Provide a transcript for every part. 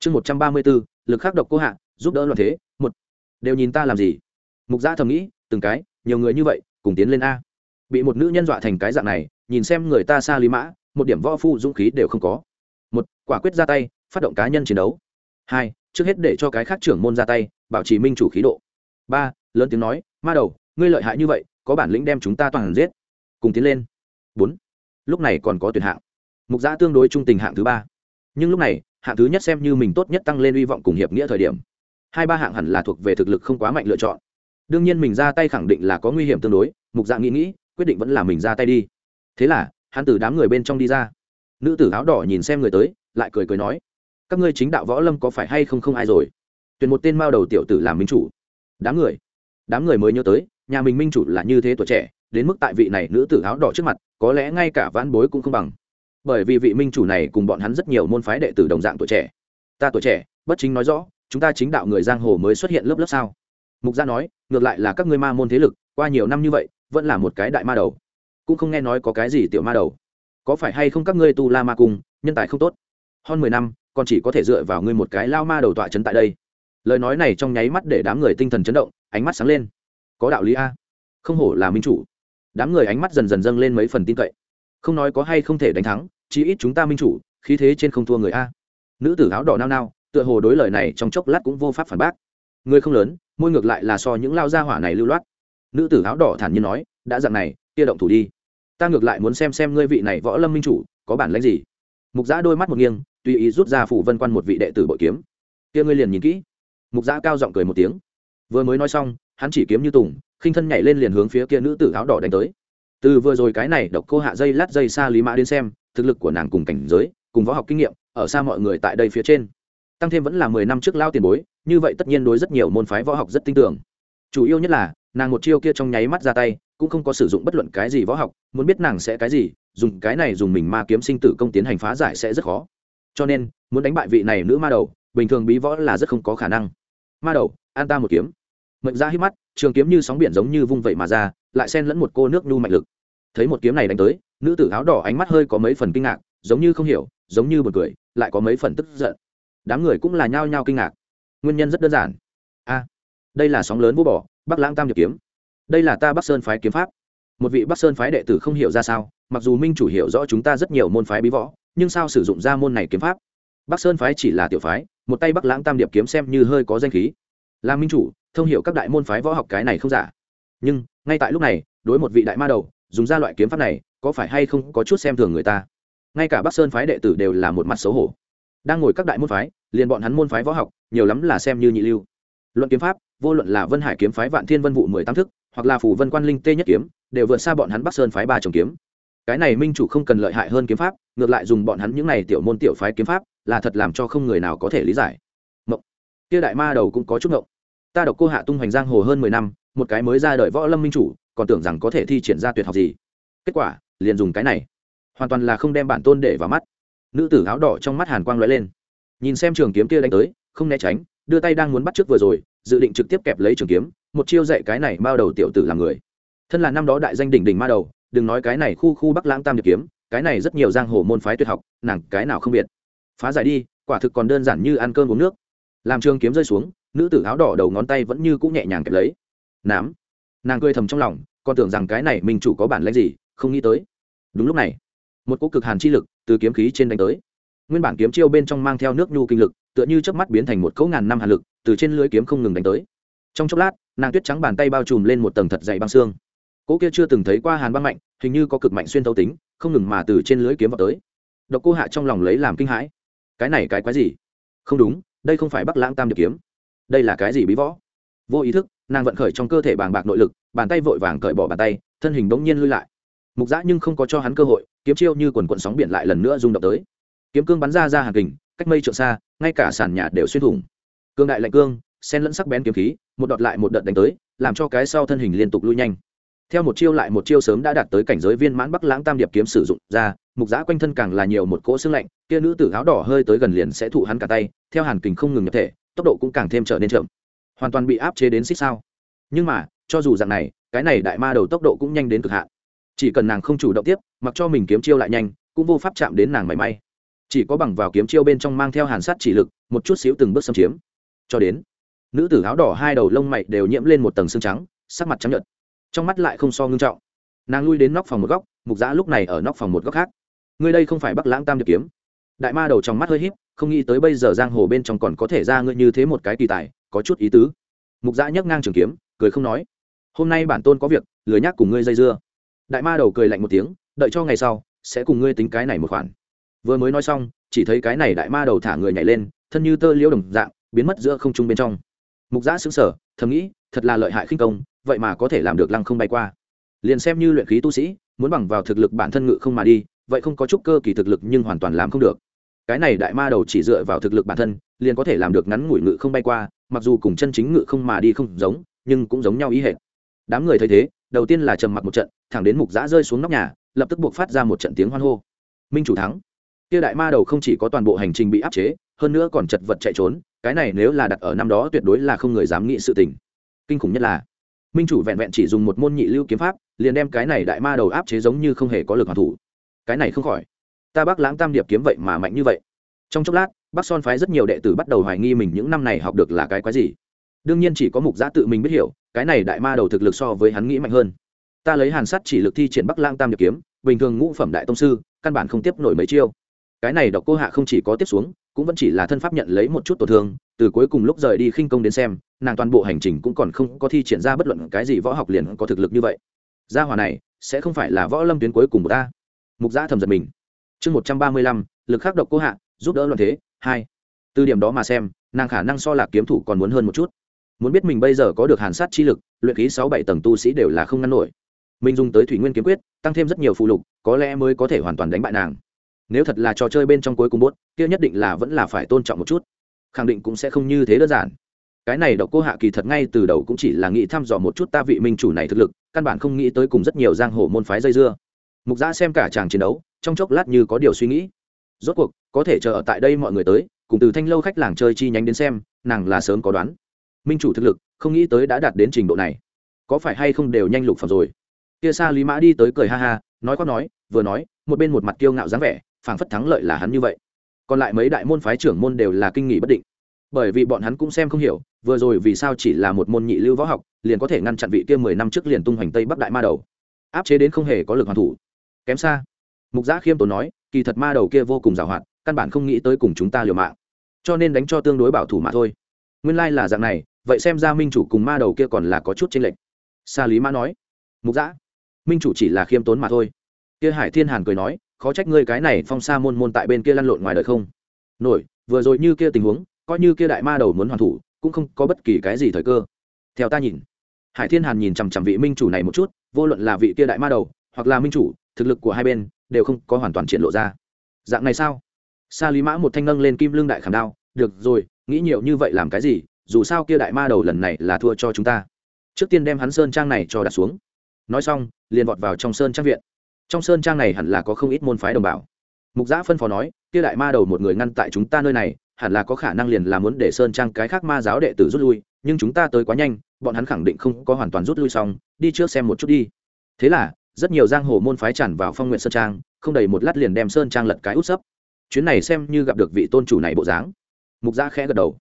chương một trăm ba mươi bốn lực khắc độc cô hạ, giúp đỡ loạn thế, một. Đều nhìn ta làm gì? Mục gia thầm nghĩ, từng cái, nhiều người như vậy, cùng tiến lên a. Bị một nữ nhân dọa thành cái dạng này, nhìn xem người ta xa lý mã, một điểm võ phu dũng khí đều không có. Một, quả quyết ra tay, phát động cá nhân chiến đấu. Hai, trước hết để cho cái khác trưởng môn ra tay, bảo trì minh chủ khí độ. Ba, lớn tiếng nói, ma đầu, ngươi lợi hại như vậy, có bản lĩnh đem chúng ta toàn giết. Cùng tiến lên. Bốn, lúc này còn có tuyển hạng. Mục giã tương đối trung tình hạng thứ ba. Nhưng lúc này hạng thứ nhất xem như mình tốt nhất tăng lên hy vọng cùng hiệp nghĩa thời điểm. Hai ba hạng hẳn là thuộc về thực lực không quá mạnh lựa chọn. Đương nhiên mình ra tay khẳng định là có nguy hiểm tương đối, mục dạ nghĩ nghĩ, quyết định vẫn là mình ra tay đi. Thế là, hắn từ đám người bên trong đi ra. Nữ tử áo đỏ nhìn xem người tới, lại cười cười nói, các ngươi chính đạo võ lâm có phải hay không không ai rồi? Tuyển một tên mao đầu tiểu tử làm minh chủ. Đám người đám người mới nhớ tới, nhà mình minh chủ là như thế tuổi trẻ, đến mức tại vị này nữ tử áo đỏ trước mặt, có lẽ ngay cả vãn bối cũng không bằng bởi vì vị minh chủ này cùng bọn hắn rất nhiều môn phái đệ tử đồng dạng tuổi trẻ. Ta tuổi trẻ, bất chính nói rõ, chúng ta chính đạo người giang hồ mới xuất hiện lớp lớp sao? Mục gia nói, ngược lại là các ngươi ma môn thế lực, qua nhiều năm như vậy, vẫn là một cái đại ma đầu. Cũng không nghe nói có cái gì tiểu ma đầu. Có phải hay không các ngươi tu la ma cung, nhân tài không tốt? Hơn mười năm, còn chỉ có thể dựa vào ngươi một cái lao ma đầu tọa chấn tại đây. Lời nói này trong nháy mắt để đám người tinh thần chấn động, ánh mắt sáng lên. Có đạo lý a. Không hổ là minh chủ. Đám người ánh mắt dần dần dâng lên mấy phần tin cậy không nói có hay không thể đánh thắng, chí ít chúng ta minh chủ, khí thế trên không thua người a. Nữ tử áo đỏ nao nao, tựa hồ đối lời này trong chốc lát cũng vô pháp phản bác. Người không lớn, môi ngược lại là so những lao gia hỏa này lưu loát. Nữ tử áo đỏ thản nhiên nói, đã dặn này, kia động thủ đi. Ta ngược lại muốn xem xem ngươi vị này võ lâm minh chủ, có bản lãnh gì. Mục giã đôi mắt một nghiêng, tùy ý rút ra phủ vân quan một vị đệ tử bội kiếm. Kia ngươi liền nhìn kỹ. Mục giã cao giọng cười một tiếng. Vừa mới nói xong, hắn chỉ kiếm như tùng, khinh thân nhảy lên liền hướng phía kia nữ tử áo đỏ đánh tới từ vừa rồi cái này độc cô hạ dây lát dây xa lý mã đến xem, thực lực của nàng cùng cảnh giới, cùng võ học kinh nghiệm, ở xa mọi người tại đây phía trên. Tăng thêm vẫn là mười năm trước lao tiền bối, như vậy tất nhiên đối rất nhiều môn phái võ học rất tin tưởng. Chủ yếu nhất là, nàng một chiêu kia trong nháy mắt ra tay, cũng không có sử dụng bất luận cái gì võ học, muốn biết nàng sẽ cái gì, dùng cái này dùng mình ma kiếm sinh tử công tiến hành phá giải sẽ rất khó. Cho nên, muốn đánh bại vị này nữ ma đầu, bình thường bí võ là rất không có khả năng. Ma đầu, an ta một kiếm. Mệnh ra hít mắt trường kiếm như sóng biển giống như vung vẩy mà ra, lại xen lẫn một cô nước nhu mạnh lực. Thấy một kiếm này đánh tới, nữ tử áo đỏ ánh mắt hơi có mấy phần kinh ngạc, giống như không hiểu, giống như buồn cười, lại có mấy phần tức giận. Đám người cũng là nhao nhao kinh ngạc. Nguyên nhân rất đơn giản. A, đây là sóng lớn vô bỏ bắc lãng tam nhược kiếm. Đây là ta bắc sơn phái kiếm pháp. Một vị bắc sơn phái đệ tử không hiểu ra sao, mặc dù minh chủ hiểu rõ chúng ta rất nhiều môn phái bí võ, nhưng sao sử dụng ra môn này kiếm pháp? Bắc sơn phái chỉ là tiểu phái, một tay bắc lãng tam điệp kiếm xem như hơi có danh khí là minh chủ, thông hiểu các đại môn phái võ học cái này không giả. Nhưng, ngay tại lúc này, đối một vị đại ma đầu, dùng ra loại kiếm pháp này, có phải hay không có chút xem thường người ta? Ngay cả bắc sơn phái đệ tử đều là một mặt xấu hổ. Đang ngồi các đại môn phái, liền bọn hắn môn phái võ học, nhiều lắm là xem như nhị lưu. Luận kiếm pháp, vô luận là vân hải kiếm phái vạn thiên vân vụ mười tám thức, hoặc là phủ vân quan linh tê nhất kiếm, đều vượt xa bọn hắn bắc sơn phái ba trồng kiếm. Cái này minh chủ không cần lợi hại hơn kiếm pháp, ngược lại dùng bọn hắn những này tiểu môn tiểu phái kiếm pháp, là thật làm cho không người nào có thể lý giải kia đại ma đầu cũng có chút ngộng. Ta độc cô hạ tung hoành giang hồ hơn mười năm, một cái mới ra đời võ lâm minh chủ, còn tưởng rằng có thể thi triển ra tuyệt học gì. Kết quả, liền dùng cái này. Hoàn toàn là không đem bản tôn để vào mắt. Nữ tử áo đỏ trong mắt hàn quang lóe lên. Nhìn xem trường kiếm kia đánh tới, không né tránh, đưa tay đang muốn bắt trước vừa rồi, dự định trực tiếp kẹp lấy trường kiếm, một chiêu dạy cái này mao đầu tiểu tử làm người. Thân là năm đó đại danh đỉnh đỉnh ma đầu, đừng nói cái này khu khu bắc lãng tam điệp kiếm, cái này rất nhiều giang hồ môn phái tuyệt học, nàng cái nào không biết. Phá giải đi, quả thực còn đơn giản như ăn cơm uống nước làm trường kiếm rơi xuống, nữ tử áo đỏ đầu ngón tay vẫn như cũng nhẹ nhàng kẹp lấy. Nám. Nàng cười thầm trong lòng, còn tưởng rằng cái này mình chủ có bản lãnh gì, không nghĩ tới. Đúng lúc này, một cỗ cực hàn chi lực từ kiếm khí trên đánh tới. Nguyên bản kiếm chiêu bên trong mang theo nước nhu kinh lực, tựa như chớp mắt biến thành một cỗ ngàn năm hàn lực, từ trên lưới kiếm không ngừng đánh tới. Trong chốc lát, nàng tuyết trắng bàn tay bao trùm lên một tầng thật dày băng xương. Cỗ kia chưa từng thấy qua hàn băng mạnh, hình như có cực mạnh xuyên thấu tính, không ngừng mà từ trên lưới kiếm vào tới. Độc cô hạ trong lòng lấy làm kinh hãi. Cái này cái quái gì? Không đúng đây không phải bắc lãng tam điệp kiếm. Đây là cái gì bí võ? Vô ý thức, nàng vận khởi trong cơ thể bàng bạc nội lực, bàn tay vội vàng cởi bỏ bàn tay, thân hình bỗng nhiên lui lại. Mục giã nhưng không có cho hắn cơ hội, kiếm chiêu như quần quận sóng biển lại lần nữa rung động tới. Kiếm cương bắn ra ra hàng kình, cách mây trượng xa, ngay cả sàn nhà đều xuyên thủng. Cương đại lạnh cương, sen lẫn sắc bén kiếm khí, một đợt lại một đợt đánh tới, làm cho cái sau thân hình liên tục lui nhanh. Theo một chiêu lại một chiêu sớm đã đạt tới cảnh giới viên mãn bắc lãng tam điệp kiếm sử dụng ra, mục giã quanh thân càng là nhiều một cỗ xương lạnh, kia nữ tử áo đỏ hơi tới gần liền sẽ thụ hắn cả tay theo hàn kình không ngừng nhập thể, tốc độ cũng càng thêm trở nên chậm. Hoàn toàn bị áp chế đến xích sao. Nhưng mà, cho dù dạng này, cái này đại ma đầu tốc độ cũng nhanh đến cực hạn. Chỉ cần nàng không chủ động tiếp, mặc cho mình kiếm chiêu lại nhanh, cũng vô pháp chạm đến nàng mảy may. Chỉ có bằng vào kiếm chiêu bên trong mang theo hàn sát chỉ lực, một chút xíu từng bước xâm chiếm. Cho đến, nữ tử áo đỏ hai đầu lông mày đều nhiễm lên một tầng xương trắng, sắc mặt trắng nhợt. Trong mắt lại không so ngưng trọng. Nàng lui đến nóc phòng một góc, mục giã lúc này ở nóc phòng một góc khác. Ngươi đây không phải bắc lãng tam điệp kiếm đại ma đầu trong mắt hơi híp, không nghĩ tới bây giờ giang hồ bên trong còn có thể ra ngươi như thế một cái kỳ tài, có chút ý tứ. Mục giã nhấc ngang trường kiếm, cười không nói. Hôm nay bản tôn có việc, lười nhắc cùng ngươi dây dưa. Đại ma đầu cười lạnh một tiếng, đợi cho ngày sau, sẽ cùng ngươi tính cái này một khoản. Vừa mới nói xong, chỉ thấy cái này đại ma đầu thả người nhảy lên, thân như tơ liễu đồng dạng, biến mất giữa không trung bên trong. Mục giã xứng sở thầm nghĩ, thật là lợi hại khinh công, vậy mà có thể làm được lăng không bay qua. Liền xem như luyện khí tu sĩ, muốn bằng vào thực lực bản thân ngự không mà đi, vậy không có chút cơ kỳ thực lực nhưng hoàn toàn làm không được cái này đại ma đầu chỉ dựa vào thực lực bản thân, liền có thể làm được ngắn ngủi ngự không bay qua, mặc dù cùng chân chính ngự không mà đi không giống, nhưng cũng giống nhau ý hệ đám người thấy thế, đầu tiên là trầm mặc một trận, thẳng đến mục giã rơi xuống nóc nhà, lập tức buộc phát ra một trận tiếng hoan hô. Minh chủ thắng. Kia đại ma đầu không chỉ có toàn bộ hành trình bị áp chế, hơn nữa còn chật vật chạy trốn, cái này nếu là đặt ở năm đó tuyệt đối là không người dám nghĩ sự tình. Kinh khủng nhất là, minh chủ vẹn vẹn chỉ dùng một môn nhị lưu kiếm pháp, liền đem cái này đại ma đầu áp chế giống như không hề có lực hoàn thủ. Cái này không khỏi ta bác lãng tam điệp kiếm vậy mà mạnh như vậy. Trong chốc lát bác son phái rất nhiều đệ tử bắt đầu hoài nghi mình những năm này học được là cái quái gì. Đương nhiên chỉ có mục giã tự mình biết hiểu, cái này đại ma đầu thực lực so với hắn nghĩ mạnh hơn. Ta lấy hàn sắt chỉ lực thi triển bắc lang tam điệp kiếm, bình thường ngũ phẩm đại tông sư, căn bản không tiếp nổi mấy chiêu. Cái này độc cô hạ không chỉ có tiếp xuống, cũng vẫn chỉ là thân pháp nhận lấy một chút tổn thương, từ cuối cùng lúc rời đi khinh công đến xem, nàng toàn bộ hành trình cũng còn không có thi triển ra bất luận cái gì võ học liền có thực lực như vậy. Gia hòa này, sẽ không phải là võ lâm tuyến cuối cùng của ta. Mục giã thầm giật mình chương một trăm ba mươi lăm, lực khắc độc cô hạ, giúp đỡ loạn thế, hai. Từ điểm đó mà xem, nàng khả năng so lạc kiếm thủ còn muốn hơn một chút. Muốn biết mình bây giờ có được hàn sát chi lực, luyện khí sáu bảy tầng tu sĩ đều là không ngăn nổi. Mình dùng tới thủy nguyên kiếm quyết, tăng thêm rất nhiều phụ lục, có lẽ mới có thể hoàn toàn đánh bại nàng. Nếu thật là trò chơi bên trong cuối cùng bốt kia nhất định là vẫn là phải tôn trọng một chút. Khẳng định cũng sẽ không như thế đơn giản. Cái này độc cô hạ kỳ thật ngay từ đầu cũng chỉ là nghĩ thăm dò một chút ta vị minh chủ này thực lực, căn bản không nghĩ tới cùng rất nhiều giang hồ môn phái dây dưa. Mục giã xem cả chàng chiến đấu trong chốc lát như có điều suy nghĩ. Rốt cuộc, có thể chờ ở tại đây mọi người tới, cùng từ thanh lâu khách làng chơi chi nhánh đến xem, nàng là sớm có đoán. Minh chủ thực lực, không nghĩ tới đã đạt đến trình độ này. Có phải hay không đều nhanh lục phẩm rồi? Kia xa lý mã đi tới cười ha ha, nói có nói, vừa nói, một bên một mặt kiêu ngạo dáng vẻ, phảng phất thắng lợi là hắn như vậy. Còn lại mấy đại môn phái trưởng môn đều là kinh nghỉ bất định. Bởi vì bọn hắn cũng xem không hiểu, vừa rồi vì sao chỉ là một môn nhị lưu võ học, liền có thể ngăn chặn vị kia mười năm trước liền tung hoành tây bắc đại ma đầu. Áp chế đến không hề có lực hoàn thủ. Kém xa mục giã khiêm tốn nói, kỳ thật ma đầu kia vô cùng giàu hoạt, căn bản không nghĩ tới cùng chúng ta liều mạng. Cho nên đánh cho tương đối bảo thủ mà thôi. Nguyên lai là dạng này, vậy xem ra minh chủ cùng ma đầu kia còn là có chút tranh lệch. Sa lý mã nói, mục giã, minh chủ chỉ là khiêm tốn mà thôi. Kia hải thiên hàn cười nói, khó trách ngươi cái này phong sa môn môn tại bên kia lăn lộn ngoài đời không? Nổi, vừa rồi như kia tình huống, coi như kia đại ma đầu muốn hoàn thủ, cũng không có bất kỳ cái gì thời cơ. Theo ta nhìn, hải thiên hàn nhìn chằm chằm vị minh chủ này một chút, vô luận là vị kia đại ma đầu, hoặc là minh chủ, thực lực của hai bên đều không có hoàn toàn triển lộ ra. Dạng này sao? Sa lý mã một thanh nâng lên kim lương đại khảm đao, được rồi, nghĩ nhiều như vậy làm cái gì? Dù sao kia đại ma đầu lần này là thua cho chúng ta. Trước tiên đem hắn sơn trang này cho đặt xuống. Nói xong, liền vọt vào trong sơn trang viện. Trong sơn trang này hẳn là có không ít môn phái đồng bào. Mục giã phân phó nói, kia đại ma đầu một người ngăn tại chúng ta nơi này, hẳn là có khả năng liền là muốn để sơn trang cái khác ma giáo đệ tử rút lui, nhưng chúng ta tới quá nhanh, bọn hắn khẳng định không có hoàn toàn rút lui xong, đi trước xem một chút đi. Thế là rất nhiều giang hồ môn phái tràn vào phong nguyện sơn trang, không đầy một lát liền đem sơn trang lật cái út sấp. Chuyến này xem như gặp được vị tôn chủ này bộ dáng. Mục gia khẽ gật đầu.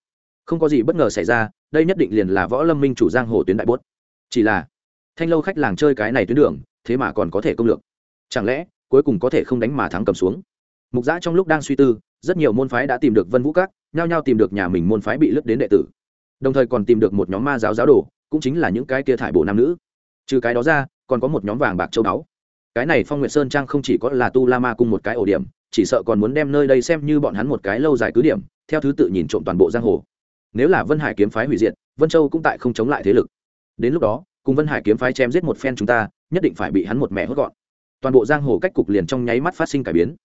Không có gì bất ngờ xảy ra, đây nhất định liền là võ lâm minh chủ giang hồ tuyến đại bốt. Chỉ là, thanh lâu khách làng chơi cái này tuyến đường, thế mà còn có thể công lược. Chẳng lẽ, cuối cùng có thể không đánh mà thắng cầm xuống? Mục giã trong lúc đang suy tư, rất nhiều môn phái đã tìm được vân vũ các, nhao nhao tìm được nhà mình môn phái bị lướt đến đệ tử. Đồng thời còn tìm được một nhóm ma giáo giáo đồ, cũng chính là những cái kia thải bộ nam nữ. Trừ cái đó ra còn có một nhóm vàng bạc châu báu. Cái này phong nguyệt sơn trang không chỉ có là tu la ma cùng một cái ổ điểm, chỉ sợ còn muốn đem nơi đây xem như bọn hắn một cái lâu dài cứ điểm, theo thứ tự nhìn trộm toàn bộ giang hồ. Nếu là vân hải kiếm phái hủy diệt, vân châu cũng tại không chống lại thế lực. Đến lúc đó, cùng vân hải kiếm phái chém giết một phen chúng ta, nhất định phải bị hắn một mẹ hốt gọn. Toàn bộ giang hồ cách cục liền trong nháy mắt phát sinh cải biến.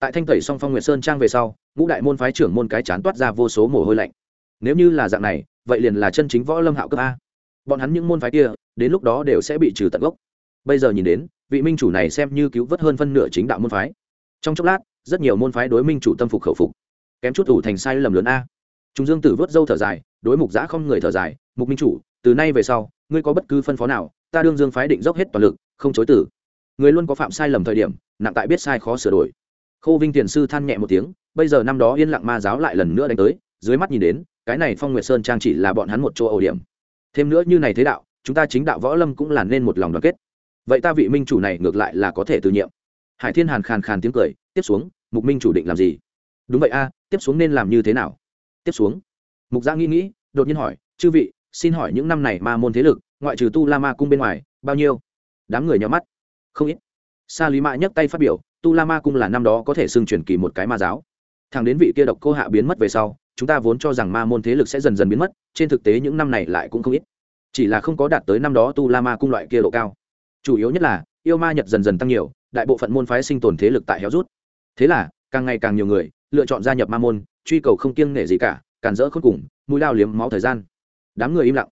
Tại thanh tẩy song phong nguyệt sơn trang về sau, ngũ đại môn phái trưởng môn cái chán toát ra vô số mồ hôi lạnh. Nếu như là dạng này, vậy liền là chân chính võ lâm hạo cấp a. Bọn hắn những môn phái kia, đến lúc đó đều sẽ bị trừ tận gốc bây giờ nhìn đến, vị minh chủ này xem như cứu vớt hơn phân nửa chính đạo môn phái. Trong chốc lát, rất nhiều môn phái đối minh chủ tâm phục khẩu phục. Kém chút ủ thành sai lầm lớn a. Chúng dương tử vớt dâu thở dài, đối mục giã không người thở dài, mục minh chủ, từ nay về sau, ngươi có bất cứ phân phó nào, ta đương dương phái định dốc hết toàn lực, không chối tử. Người luôn có phạm sai lầm thời điểm, nặng tại biết sai khó sửa đổi. Khô vinh tiền sư than nhẹ một tiếng, bây giờ năm đó yên lặng ma giáo lại lần nữa đánh tới, dưới mắt nhìn đến, cái này phong nguyệt sơn trang chỉ là bọn hắn một chỗ ổ điểm. Thêm nữa như này thế đạo, chúng ta chính đạo võ lâm cũng là nên một lòng đoàn kết vậy ta vị minh chủ này ngược lại là có thể từ nhiệm. Hải thiên hàn khàn khàn tiếng cười, tiếp xuống, mục minh chủ định làm gì? Đúng vậy a, tiếp xuống nên làm như thế nào? Tiếp xuống. Mục giã nghĩ nghĩ, đột nhiên hỏi, chư vị, xin hỏi những năm này ma môn thế lực, ngoại trừ tu la ma cung bên ngoài, bao nhiêu? Đám người nhau mắt. Không ít. Sa lý mã nhấc tay phát biểu, tu la ma cung là năm đó có thể xưng truyền kỳ một cái ma giáo. Thằng đến vị kia độc cô hạ biến mất về sau, chúng ta vốn cho rằng ma môn thế lực sẽ dần dần biến mất, trên thực tế những năm này lại cũng không ít. Chỉ là không có đạt tới năm đó tu la ma cung loại kia độ cao chủ yếu nhất là, yêu ma nhật dần dần tăng nhiều, đại bộ phận môn phái sinh tồn thế lực tại héo rút. Thế là, càng ngày càng nhiều người, lựa chọn gia nhập ma môn, truy cầu không kiêng nể gì cả, càn rỡ khôn cùng, mũi lao liếm máu thời gian. Đám người im lặng.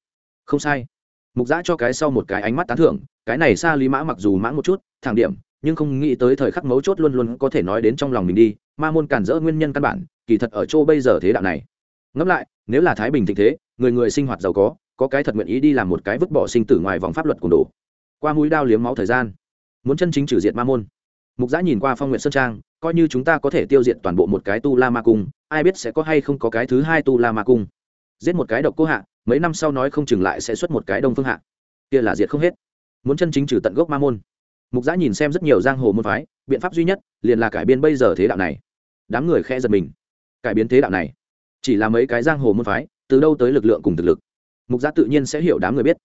Không sai. Mục giã cho cái sau một cái ánh mắt tán thưởng, cái này xa lý mã mặc dù mãng một chút, thẳng điểm, nhưng không nghĩ tới thời khắc mấu chốt luôn luôn có thể nói đến trong lòng mình đi, ma môn cản rỡ nguyên nhân căn bản, kỳ thật ở chỗ bây giờ thế đạo này. Ngẫm lại, nếu là thái bình thịnh thế, người người sinh hoạt giàu có có cái thật nguyện ý đi làm một cái vứt bỏ sinh tử ngoài vòng pháp luật cùng đồ qua mũi đao liếm máu thời gian. Muốn chân chính trừ diệt ma môn. Mục giã nhìn qua phong nguyện sơn trang, coi như chúng ta có thể tiêu diệt toàn bộ một cái tu la ma cung, ai biết sẽ có hay không có cái thứ hai tu la ma cung. Giết một cái độc cô hạ, mấy năm sau nói không chừng lại sẽ xuất một cái đông phương hạ. Kia là diệt không hết. Muốn chân chính trừ tận gốc ma môn. Mục giã nhìn xem rất nhiều giang hồ môn phái, biện pháp duy nhất, liền là cải biến bây giờ thế đạo này. Đám người khe giật mình. Cải biến thế đạo này, chỉ là mấy cái giang hồ môn phái, từ đâu tới lực lượng cùng thực lực? Mục giã tự nhiên sẽ hiểu đám người biết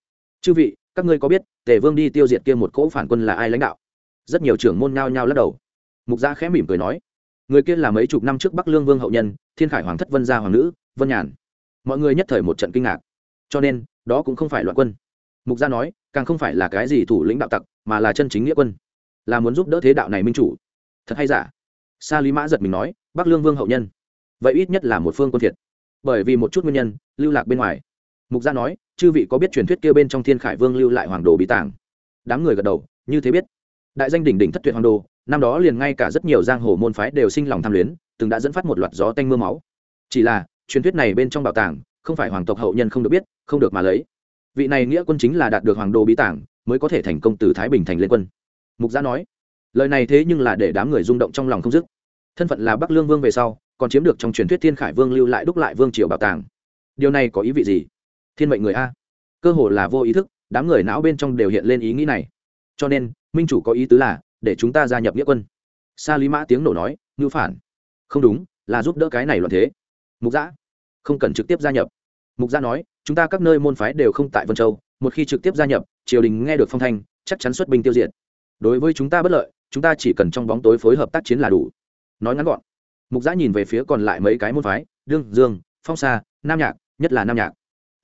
chư vị, các ngươi có biết, tề vương đi tiêu diệt kia một cỗ phản quân là ai lãnh đạo? Rất nhiều trưởng môn nhao nhao lắc đầu. Mục gia khẽ mỉm cười nói, người kia là mấy chục năm trước bắc lương vương hậu nhân, thiên khải hoàng thất vân gia hoàng nữ, vân nhàn. Mọi người nhất thời một trận kinh ngạc. Cho nên, đó cũng không phải loạn quân. Mục gia nói, càng không phải là cái gì thủ lĩnh đạo tặc, mà là chân chính nghĩa quân. Là muốn giúp đỡ thế đạo này minh chủ. Thật hay giả? Sa lý mã giật mình nói, bắc lương vương hậu nhân. Vậy ít nhất là một phương quân thiệt. Bởi vì một chút nguyên nhân, lưu lạc bên ngoài mục gia nói, chư vị có biết truyền thuyết kia bên trong thiên khải vương lưu lại hoàng đồ bí tàng? Đám người gật đầu, như thế biết. Đại danh đỉnh đỉnh thất tuyệt hoàng đồ, năm đó liền ngay cả rất nhiều giang hồ môn phái đều sinh lòng tham luyến, từng đã dẫn phát một loạt gió tanh mưa máu. Chỉ là, truyền thuyết này bên trong bảo tàng, không phải hoàng tộc hậu nhân không được biết, không được mà lấy. Vị này nghĩa quân chính là đạt được hoàng đồ bí tàng, mới có thể thành công từ thái bình thành lên quân. Mục gia nói, lời này thế nhưng là để đám người rung động trong lòng không dứt. Thân phận là bắc lương vương về sau, còn chiếm được trong truyền thuyết thiên khải vương lưu lại đúc lại vương triều bảo tàng. Điều này có ý vị gì? Thiên mệnh người a. Cơ hồ là vô ý thức, đám người não bên trong đều hiện lên ý nghĩ này. Cho nên, minh chủ có ý tứ là, để chúng ta gia nhập nghĩa quân. Sa lý mã tiếng nổ nói ngữ phản. Không đúng, là giúp đỡ cái này loạn thế. Mục giã không cần trực tiếp gia nhập. Mục giã nói, chúng ta các nơi môn phái đều không tại vân châu, một khi trực tiếp gia nhập, triều đình nghe được phong thanh, chắc chắn xuất binh tiêu diệt. Đối với chúng ta bất lợi, chúng ta chỉ cần trong bóng tối phối hợp tác chiến là đủ. Nói ngắn gọn, mục giã nhìn về phía còn lại mấy cái môn phái, đương, dương, phong sa, nam nhạc, nhất là nam nhạc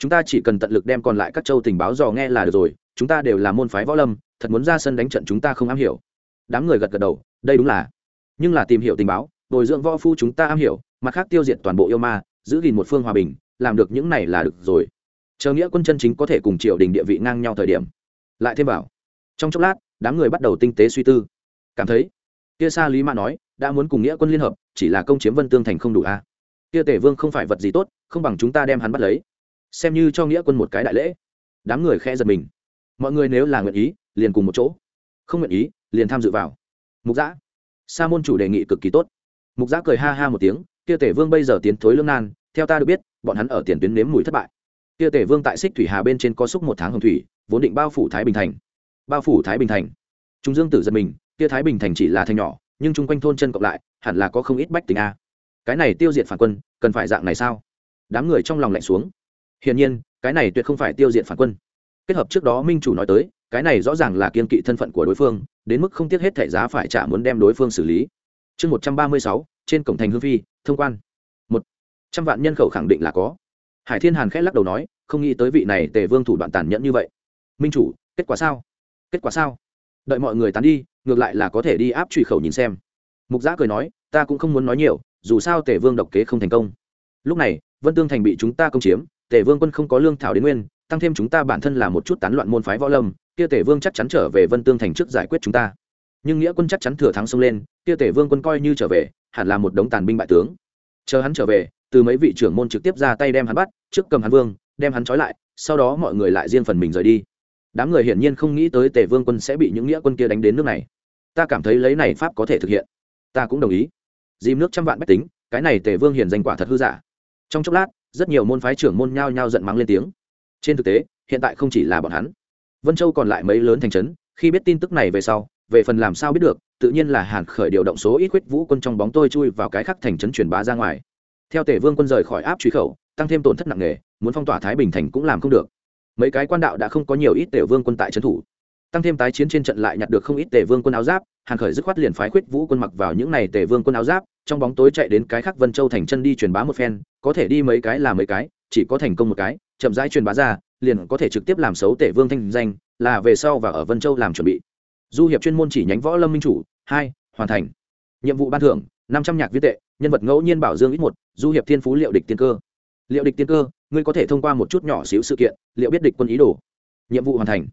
chúng ta chỉ cần tận lực đem còn lại các châu tình báo dò nghe là được rồi, chúng ta đều là môn phái võ lâm, thật muốn ra sân đánh trận chúng ta không am hiểu. Đám người gật gật đầu, đây đúng là. Nhưng là tìm hiểu tình báo, bồi dưỡng võ phu chúng ta am hiểu, mặt khác tiêu diệt toàn bộ yêu ma, giữ gìn một phương hòa bình, làm được những này là được rồi. Chờ nghĩa quân chân chính có thể cùng triều đình địa vị ngang nhau thời điểm. Lại thêm vào, trong chốc lát, đám người bắt đầu tinh tế suy tư. Cảm thấy, kia sa lý mã nói, đã muốn cùng nghĩa quân liên hợp, chỉ là công chiếm vân tương thành không đủ a. À. kia tể vương không phải vật gì tốt, không bằng chúng ta đem hắn bắt lấy xem như cho nghĩa quân một cái đại lễ. Đám người khe giật mình. Mọi người nếu là nguyện ý, liền cùng một chỗ. Không nguyện ý, liền tham dự vào. Mục giã sa môn chủ đề nghị cực kỳ tốt. Mục giã cười ha ha một tiếng, kia tể vương bây giờ tiến thối lương nan, theo ta được biết, bọn hắn ở tiền tuyến nếm mùi thất bại. Kia tể vương tại xích thủy hà bên trên có xúc một tháng hồng thủy, vốn định bao phủ thái bình thành. Bao phủ thái bình thành. Trung dương tử giật mình, kia thái bình thành chỉ là thành nhỏ, nhưng chung quanh thôn chân cộng lại, hẳn là có không ít bách tình a. Cái này tiêu diệt phản quân, cần phải dạng này sao? Đám người trong lòng lạnh xuống hiển nhiên, cái này tuyệt không phải tiêu diệt phản quân. Kết hợp trước đó minh chủ nói tới, cái này rõ ràng là kiên kỵ thân phận của đối phương, đến mức không tiếc hết thẻ giá phải trả muốn đem đối phương xử lý. Chương một trăm ba mươi sáu, trên cổng thành hương phi, thông quan. Một. Trăm vạn nhân khẩu khẳng định là có. Hải thiên hàn khẽ lắc đầu nói, không nghĩ tới vị này tề vương thủ đoạn tàn nhẫn như vậy. Minh chủ, kết quả sao? Kết quả sao? Đợi mọi người tán đi, ngược lại là có thể đi áp truy khẩu nhìn xem. Mục giã cười nói, ta cũng không muốn nói nhiều, dù sao tề vương độc kế không thành công. Lúc này, vân tương thành bị chúng ta công chiếm tề vương quân không có lương thảo đến nguyên, tăng thêm chúng ta bản thân là một chút tán loạn môn phái võ lâm, kia tề vương chắc chắn trở về vân tương thành trước giải quyết chúng ta. Nhưng nghĩa quân chắc chắn thừa thắng xông lên, kia tề vương quân coi như trở về, hẳn là một đống tàn binh bại tướng. Chờ hắn trở về, từ mấy vị trưởng môn trực tiếp ra tay đem hắn bắt, trước cầm hắn vương, đem hắn trói lại, sau đó mọi người lại riêng phần mình rời đi. Đám người hiển nhiên không nghĩ tới tề vương quân sẽ bị những nghĩa quân kia đánh đến nước này. Ta cảm thấy lấy này pháp có thể thực hiện. Ta cũng đồng ý. Dìm nước trăm vạn bách tính, cái này tề vương hiển danh quả thật hư giả. Trong chốc lát rất nhiều môn phái trưởng môn nhao nhao giận mắng lên tiếng. Trên thực tế, hiện tại không chỉ là bọn hắn. Vân châu còn lại mấy lớn thành trấn, khi biết tin tức này về sau, về phần làm sao biết được, tự nhiên là hàn khởi điều động số ít huyết vũ quân trong bóng tôi chui vào cái khắc thành trấn truyền bá ra ngoài. Theo tể vương quân rời khỏi áp truy khẩu, tăng thêm tổn thất nặng nề, muốn phong tỏa thái bình thành cũng làm không được. Mấy cái quan đạo đã không có nhiều ít tể vương quân tại trấn thủ tăng thêm tái chiến trên trận lại nhặt được không ít tể vương quân áo giáp hàn khởi dứt khoát liền phái khuyết vũ quân mặc vào những này tể vương quân áo giáp, trong bóng tối chạy đến cái khắc vân châu thành chân đi truyền bá một phen, có thể đi mấy cái là mấy cái, chỉ có thành công một cái, chậm rãi truyền bá ra, liền có thể trực tiếp làm xấu tể vương thanh danh, là về sau và ở vân châu làm chuẩn bị. Du hiệp chuyên môn chỉ nhánh võ lâm minh chủ, hai, hoàn thành. Nhiệm vụ ban thưởng, năm trăm nhạc viết tệ, nhân vật ngẫu nhiên bảo dương ít một, du hiệp thiên phú liệu địch tiên cơ. Liệu địch tiên cơ, ngươi có thể thông qua một chút nhỏ xíu sự kiện, liệu biết địch quân ý đồ. Nhiệm vụ hoàn thành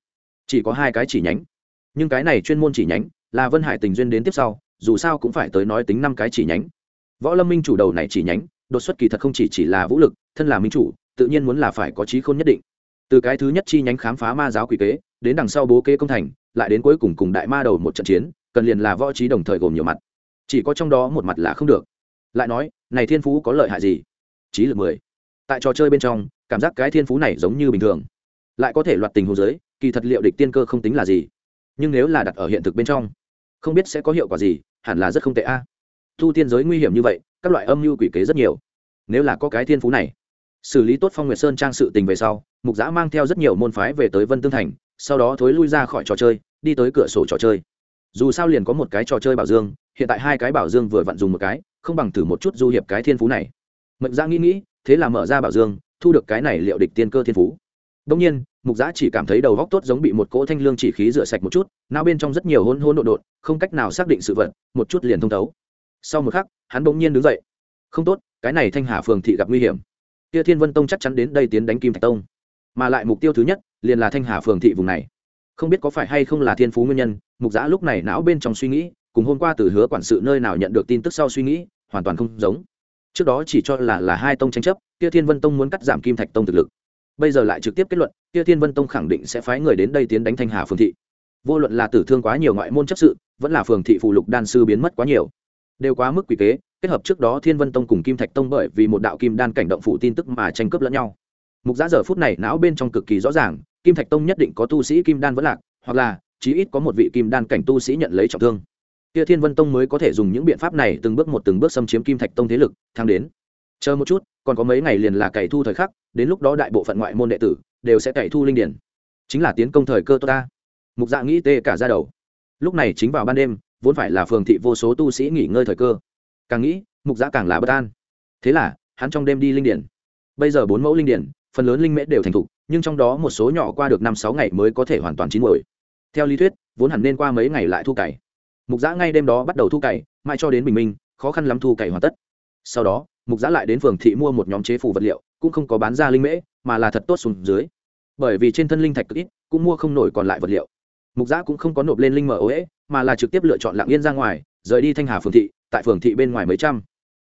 chỉ có hai cái chỉ nhánh. Nhưng cái này chuyên môn chỉ nhánh là vân hải tình duyên đến tiếp sau, dù sao cũng phải tới nói tính năm cái chỉ nhánh. Võ lâm minh chủ đầu này chỉ nhánh, đột xuất kỳ thật không chỉ chỉ là vũ lực, thân là minh chủ, tự nhiên muốn là phải có trí khôn nhất định. Từ cái thứ nhất chi nhánh khám phá ma giáo quỷ kế, đến đằng sau bố kế công thành, lại đến cuối cùng cùng đại ma đầu một trận chiến, cần liền là võ trí đồng thời gồm nhiều mặt. Chỉ có trong đó một mặt là không được. Lại nói, này thiên phú có lợi hại gì? Trí lực mười. Tại trò chơi bên trong, cảm giác cái thiên phú này giống như bình thường. Lại có thể loạt tình hồ giới kỳ thật liệu địch tiên cơ không tính là gì, nhưng nếu là đặt ở hiện thực bên trong, không biết sẽ có hiệu quả gì, hẳn là rất không tệ a. À. thu tiên giới nguy hiểm như vậy, các loại âm mưu quỷ kế rất nhiều. Nếu là có cái thiên phú này, xử lý tốt phong nguyệt sơn trang sự tình về sau, mục giã mang theo rất nhiều môn phái về tới vân tương thành, sau đó thối lui ra khỏi trò chơi, đi tới cửa sổ trò chơi. Dù sao liền có một cái trò chơi bảo dương, hiện tại hai cái bảo dương vừa vặn dùng một cái, không bằng thử một chút du hiệp cái thiên phú này. Mệnh giã nghĩ nghĩ, thế là mở ra bảo dương, thu được cái này liệu địch tiên cơ thiên phú. Đông nhiên mục giã chỉ cảm thấy đầu góc tốt giống bị một cỗ thanh lương chỉ khí rửa sạch một chút, não bên trong rất nhiều hôn hôn đột đột không cách nào xác định sự vật, một chút liền thông thấu. Sau một khắc, hắn bỗng nhiên đứng dậy. Không tốt, cái này thanh hà phường thị gặp nguy hiểm. Kia thiên vân tông chắc chắn đến đây tiến đánh kim thạch tông. Mà lại mục tiêu thứ nhất, liền là thanh hà phường thị vùng này. Không biết có phải hay không là thiên phú nguyên nhân, mục giã lúc này não bên trong suy nghĩ, cùng hôm qua từ hứa quản sự nơi nào nhận được tin tức sau suy nghĩ, hoàn toàn không giống. Trước đó chỉ cho là là hai tông tranh chấp, kia thiên vân tông muốn cắt giảm kim thạch tông thực lực bây giờ lại trực tiếp kết luận, kia thiên vân tông khẳng định sẽ phái người đến đây tiến đánh thanh hà phường thị. Vô luận là tử thương quá nhiều ngoại môn chấp sự, vẫn là phường thị phụ lục đan sư biến mất quá nhiều, đều quá mức quỷ kế, kết hợp trước đó thiên vân tông cùng kim thạch tông bởi vì một đạo kim đan cảnh động phụ tin tức mà tranh cướp lẫn nhau. Mục giá giờ phút này não bên trong cực kỳ rõ ràng, kim thạch tông nhất định có tu sĩ kim đan vẫn lạc, hoặc là, chí ít có một vị kim đan cảnh tu sĩ nhận lấy trọng thương. Kia thiên vân tông mới có thể dùng những biện pháp này từng bước một từng bước xâm chiếm kim thạch tông thế lực thang đến chờ một chút, còn có mấy ngày liền là cày thu thời khắc, đến lúc đó đại bộ phận ngoại môn đệ tử đều sẽ cày thu linh điển. Chính là tiến công thời cơ tốt ta. Mục dạ nghĩ tê cả ra đầu. Lúc này chính vào ban đêm, vốn phải là phường thị vô số tu sĩ nghỉ ngơi thời cơ. Càng nghĩ, mục dạ càng là bất an. Thế là, hắn trong đêm đi linh điển. Bây giờ bốn mẫu linh điển, phần lớn linh mễ đều thành thục, nhưng trong đó một số nhỏ qua được năm sáu ngày mới có thể hoàn toàn chín mồi theo lý thuyết, vốn hẳn nên qua mấy ngày lại thu cày. Mục dã ngay đêm đó bắt đầu thu cày, mãi cho đến bình minh, khó khăn lắm thu cày hoàn tất sau đó, mục giã lại đến phường thị mua một nhóm chế phủ vật liệu, cũng không có bán ra linh mễ, mà là thật tốt xuống dưới. Bởi vì trên thân linh thạch cực ít, cũng mua không nổi còn lại vật liệu. Mục giã cũng không có nộp lên linh mở ế mà là trực tiếp lựa chọn lạng yên ra ngoài, rời đi thanh hà phường thị, tại phường thị bên ngoài mấy trăm.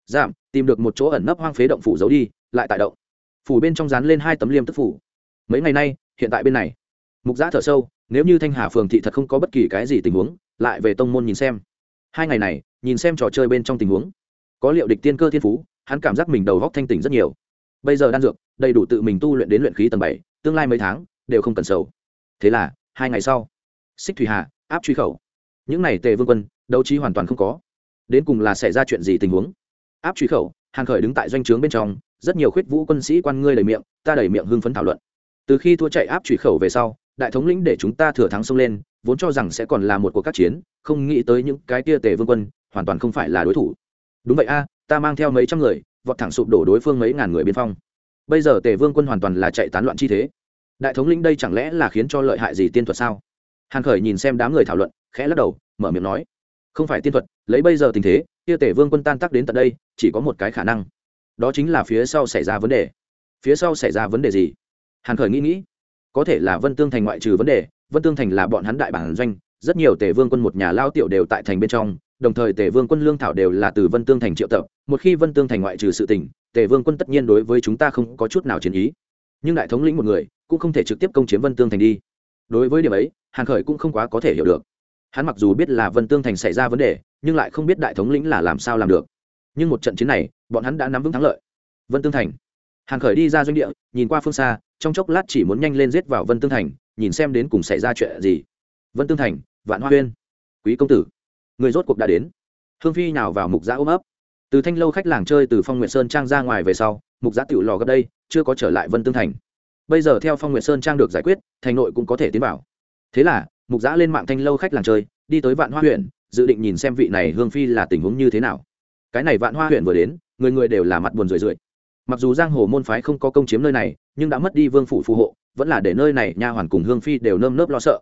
Giảm, tìm được một chỗ ẩn nấp hoang phế động phủ giấu đi, lại tại động. Phủ bên trong dán lên hai tấm liêm tức phủ. Mấy ngày nay, hiện tại bên này. Mục giã thở sâu, nếu như thanh hà phường thị thật không có bất kỳ cái gì tình huống, lại về tông môn nhìn xem. Hai ngày này, nhìn xem trò chơi bên trong tình huống có liệu địch tiên cơ thiên phú, hắn cảm giác mình đầu góc thanh tỉnh rất nhiều. Bây giờ đan dược, đầy đủ tự mình tu luyện đến luyện khí tầng bảy, tương lai mấy tháng, đều không cần sầu. Thế là, hai ngày sau, xích thủy hà, áp truy khẩu. Những n à y tề vương quân, đấu trí hoàn toàn không có. Đến cùng là xảy ra chuyện gì tình huống? Áp truy khẩu, hàng khởi đứng tại doanh trướng bên trong, rất nhiều khuyết vũ quân sĩ quan ngươi đầy miệng, ta đầy miệng hưng phấn thảo luận. Từ khi thua chạy áp truy khẩu về sau, đại thống lĩnh để chúng ta thừa thắng xông lên, vốn cho rằng sẽ còn là một cuộc các chiến, không nghĩ tới những cái tia tề vương quân, hoàn toàn không phải là đối thủ đúng vậy a, ta mang theo mấy trăm người, vọt thẳng sụp đổ đối phương mấy ngàn người biên phong. Bây giờ tề vương quân hoàn toàn là chạy tán loạn chi thế. Đại thống lĩnh đây chẳng lẽ là khiến cho lợi hại gì tiên thuật sao? Hàn khởi nhìn xem đám người thảo luận, khẽ lắc đầu, mở miệng nói, không phải tiên thuật, lấy bây giờ tình thế, kia tề vương quân tan tác đến tận đây, chỉ có một cái khả năng. Đó chính là phía sau xảy ra vấn đề. Phía sau xảy ra vấn đề gì? Hàn khởi nghĩ nghĩ. Có thể là vân tương thành ngoại trừ vấn đề, vân tương thành là bọn hắn đại bản doanh, rất nhiều tề vương quân một nhà lao tiểu đều tại thành bên trong đồng thời tề vương quân lương thảo đều là từ vân tương thành triệu tập, một khi vân tương thành ngoại trừ sự tỉnh tề vương quân tất nhiên đối với chúng ta không có chút nào chiến ý. Nhưng đại thống lĩnh một người, cũng không thể trực tiếp công chiếm vân tương thành đi. Đối với điểm ấy hàn khởi cũng không quá có thể hiểu được. Hắn mặc dù biết là vân tương thành xảy ra vấn đề, nhưng lại không biết đại thống lĩnh là làm sao làm được. Nhưng một trận chiến này, bọn hắn đã nắm vững thắng lợi. Vân tương thành. Hàn khởi đi ra doanh địa, nhìn qua phương xa, trong chốc lát chỉ muốn nhanh lên giết vào vân tương thành, nhìn xem đến cùng xảy ra chuyện gì. Vân tương thành, vạn hoa huyên. Quý công tử người rốt cuộc đã đến. Hương phi nào vào mục giã ôm ấp. Từ thanh lâu khách làng chơi từ phong nguyệt sơn trang ra ngoài về sau, mục giã tiểu lò gấp đây, chưa có trở lại vân tương thành. Bây giờ theo phong nguyệt sơn trang được giải quyết, thành nội cũng có thể tiến vào. Thế là, mục giã lên mạng thanh lâu khách làng chơi, đi tới vạn hoa huyện, dự định nhìn xem vị này hương phi là tình huống như thế nào. Cái này vạn hoa huyện vừa đến, người người đều là mặt buồn rười rượi. Mặc dù giang hồ môn phái không có công chiếm nơi này, nhưng đã mất đi vương phủ phù hộ, vẫn là để nơi này nha hoàn cùng hương phi đều nơm nớp lo sợ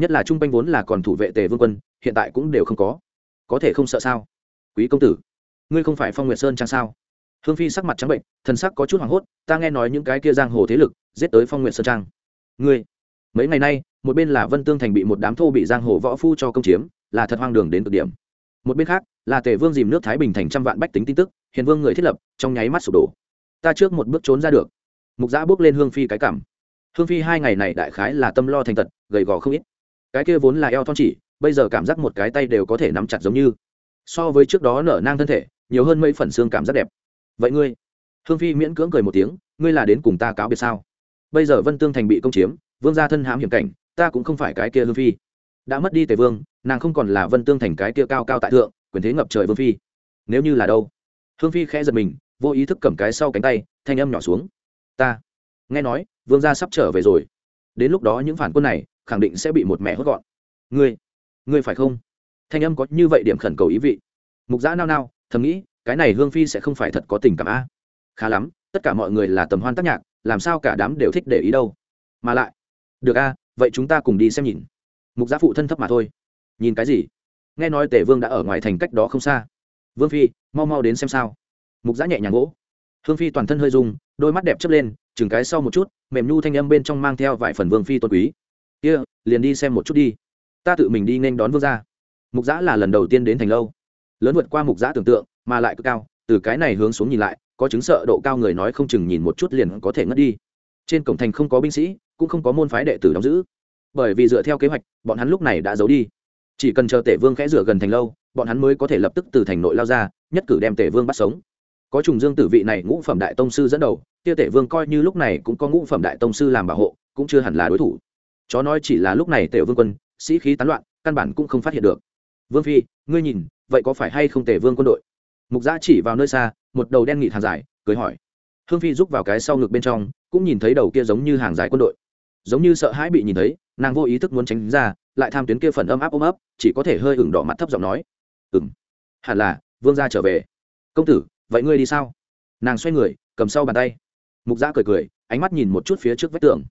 nhất là trung quanh vốn là còn thủ vệ tề vương quân, hiện tại cũng đều không có. Có thể không sợ sao? Quý công tử, ngươi không phải phong nguyệt sơn trang sao? Hương phi sắc mặt trắng bệnh, thần sắc có chút hoảng hốt, ta nghe nói những cái kia giang hồ thế lực giết tới phong nguyệt sơn trang ngươi, mấy ngày nay, một bên là vân tương thành bị một đám thô bị giang hồ võ phu cho công chiếm, là thật hoang đường đến cực điểm. Một bên khác, là tề vương dìm nước thái bình thành trăm vạn bách tính tin tức, hiền vương người thiết lập, trong nháy mắt sụp đổ. Ta trước một bước trốn ra được. Mục giã bước lên hương phi cái cảm. Hương phi hai ngày này đại khái là tâm lo thành tật, gầy gò không ít cái kia vốn là eo thon chỉ, bây giờ cảm giác một cái tay đều có thể nắm chặt giống như. So với trước đó nở nang thân thể, nhiều hơn mấy phần xương cảm giác đẹp. Vậy ngươi? Hương phi miễn cưỡng cười một tiếng, ngươi là đến cùng ta cáo biệt sao? Bây giờ vân tương thành bị công chiếm, vương gia thân hãm hiểm cảnh, ta cũng không phải cái kia hương phi. Đã mất đi tề vương, nàng không còn là vân tương thành cái kia cao cao tại thượng, quyền thế ngập trời vương phi. Nếu như là đâu? Hương phi khẽ giật mình, vô ý thức cầm cái sau cánh tay, thanh âm nhỏ xuống. Ta. Nghe nói, vương gia sắp trở về rồi. Đến lúc đó những phản quân này khẳng định sẽ bị một mẹ hốt gọn. Ngươi ngươi phải không? Thanh âm có như vậy điểm khẩn cầu ý vị. Mục giã nao nao, thầm nghĩ, cái này hương phi sẽ không phải thật có tình cảm a. Khá lắm, tất cả mọi người là tầm hoan tác nhạc, làm sao cả đám đều thích để ý đâu. Mà lại, được a, vậy chúng ta cùng đi xem nhìn. Mục giã phụ thân thấp mà thôi. Nhìn cái gì? Nghe nói tể vương đã ở ngoài thành cách đó không xa. Vương phi, mau mau đến xem sao. Mục giã nhẹ nhàng gỗ. Hương phi toàn thân hơi rung, đôi mắt đẹp chớp lên, chừng cái sau một chút, mềm nhu thanh âm bên trong mang theo vài phần vương phi tôn quý kia, liền đi xem một chút đi. Ta tự mình đi nên đón vương gia. Mục giã là lần đầu tiên đến thành lâu. Lớn vượt qua mục giã tưởng tượng, mà lại cực cao, từ cái này hướng xuống nhìn lại, có chứng sợ độ cao người nói không chừng nhìn một chút liền có thể ngất đi. Trên cổng thành không có binh sĩ, cũng không có môn phái đệ tử đóng giữ. Bởi vì dựa theo kế hoạch, bọn hắn lúc này đã giấu đi. Chỉ cần chờ tể vương khẽ rửa gần thành lâu, bọn hắn mới có thể lập tức từ thành nội lao ra, nhất cử đem tể vương bắt sống. Có trùng dương tử vị này ngũ phẩm đại tông sư dẫn đầu tiêu tể vương coi như lúc này cũng có ngũ phẩm đại tông sư làm bảo hộ, cũng chưa hẳn là đối thủ chó nói chỉ là lúc này tể vương quân, sĩ khí tán loạn, căn bản cũng không phát hiện được. Vương phi, ngươi nhìn, vậy có phải hay không tể vương quân đội? Mục giã chỉ vào nơi xa, một đầu đen nghị hàng dài, cười hỏi. Hương phi rúc vào cái sau ngực bên trong, cũng nhìn thấy đầu kia giống như hàng dài quân đội. Giống như sợ hãi bị nhìn thấy, nàng vô ý thức muốn tránh ra, lại tham tuyến kia phần ấm áp ôm ấp, chỉ có thể hơi ửng đỏ mặt thấp giọng nói. Ừng hẳn là, vương gia trở về. Công tử, vậy ngươi đi sao? Nàng xoay người, cầm sau bàn tay. Mục giã cười cười, ánh mắt nhìn một chút phía trước vách tường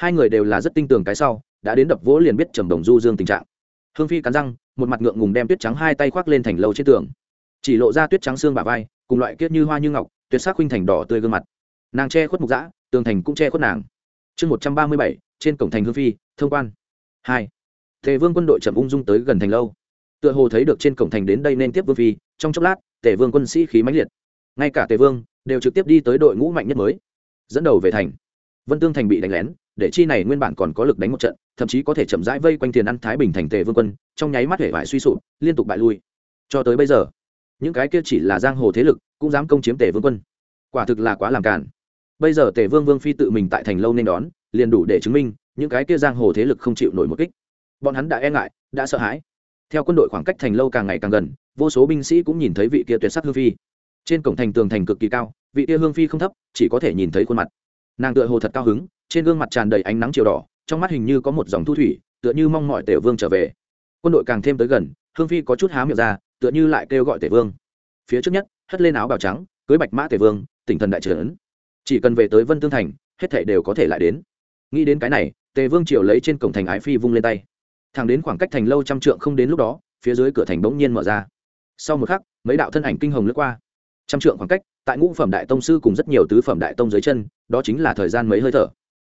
hai người đều là rất tinh tường cái sau, đã đến đập vỗ liền biết trầm đồng du dương tình trạng. Hương phi cắn răng, một mặt ngượng ngùng đem tuyết trắng hai tay khoác lên thành lâu trên tường. Chỉ lộ ra tuyết trắng xương bà vai, cùng loại kiết như hoa như ngọc, tuyệt sắc khuynh thành đỏ tươi gương mặt. Nàng che khuất mục giã tường thành cũng che khuất nàng. Chương một trăm ba mươi bảy, trên cổng thành hương phi, thông quan. Hai. Tề vương quân đội chậm ung dung tới gần thành lâu. Tựa hồ thấy được trên cổng thành đến đây nên tiếp vương phi, trong chốc lát, tề vương quân sĩ khí mãnh liệt. Ngay cả tề vương, đều trực tiếp đi tới đội ngũ mạnh nhất mới, dẫn đầu về thành. Vân tương thành bị đánh lén để chi này nguyên bản còn có lực đánh một trận, thậm chí có thể chậm rãi vây quanh tiền ăn thái bình thành tề vương quân, trong nháy mắt hệ vải suy sụp, liên tục bại lui. Cho tới bây giờ, những cái kia chỉ là giang hồ thế lực cũng dám công chiếm tề vương quân. Quả thực là quá làm cản bây giờ tề vương vương phi tự mình tại thành lâu nên đón, liền đủ để chứng minh những cái kia giang hồ thế lực không chịu nổi một kích. Bọn hắn đã e ngại, đã sợ hãi. Theo quân đội khoảng cách thành lâu càng ngày càng gần, vô số binh sĩ cũng nhìn thấy vị kia tuyệt sắc hương phi. Trên cổng thành tường thành cực kỳ cao, vị kia hương phi không thấp, chỉ có thể nhìn thấy khuôn mặt. Nàng tựa hồ thật cao hứng trên gương mặt tràn đầy ánh nắng chiều đỏ, trong mắt hình như có một dòng thu thủy, tựa như mong mọi tể vương trở về. Quân đội càng thêm tới gần, hương phi có chút há miệng ra, tựa như lại kêu gọi tể vương. Phía trước nhất, hất lên áo bào trắng, cưới bạch mã tể vương, tỉnh thần đại trưởng. Chỉ cần về tới vân tương thành, hết thể đều có thể lại đến. Nghĩ đến cái này, tề vương triều lấy trên cổng thành ái phi vung lên tay. Thẳng đến khoảng cách thành lâu trăm trượng không đến lúc đó, phía dưới cửa thành bỗng nhiên mở ra. Sau một khắc, mấy đạo thân ảnh kinh hồng lướt qua. Trăm trượng khoảng cách, tại ngũ phẩm đại tông sư cùng rất nhiều tứ phẩm đại tông dưới chân, đó chính là thời gian mấy hơi thở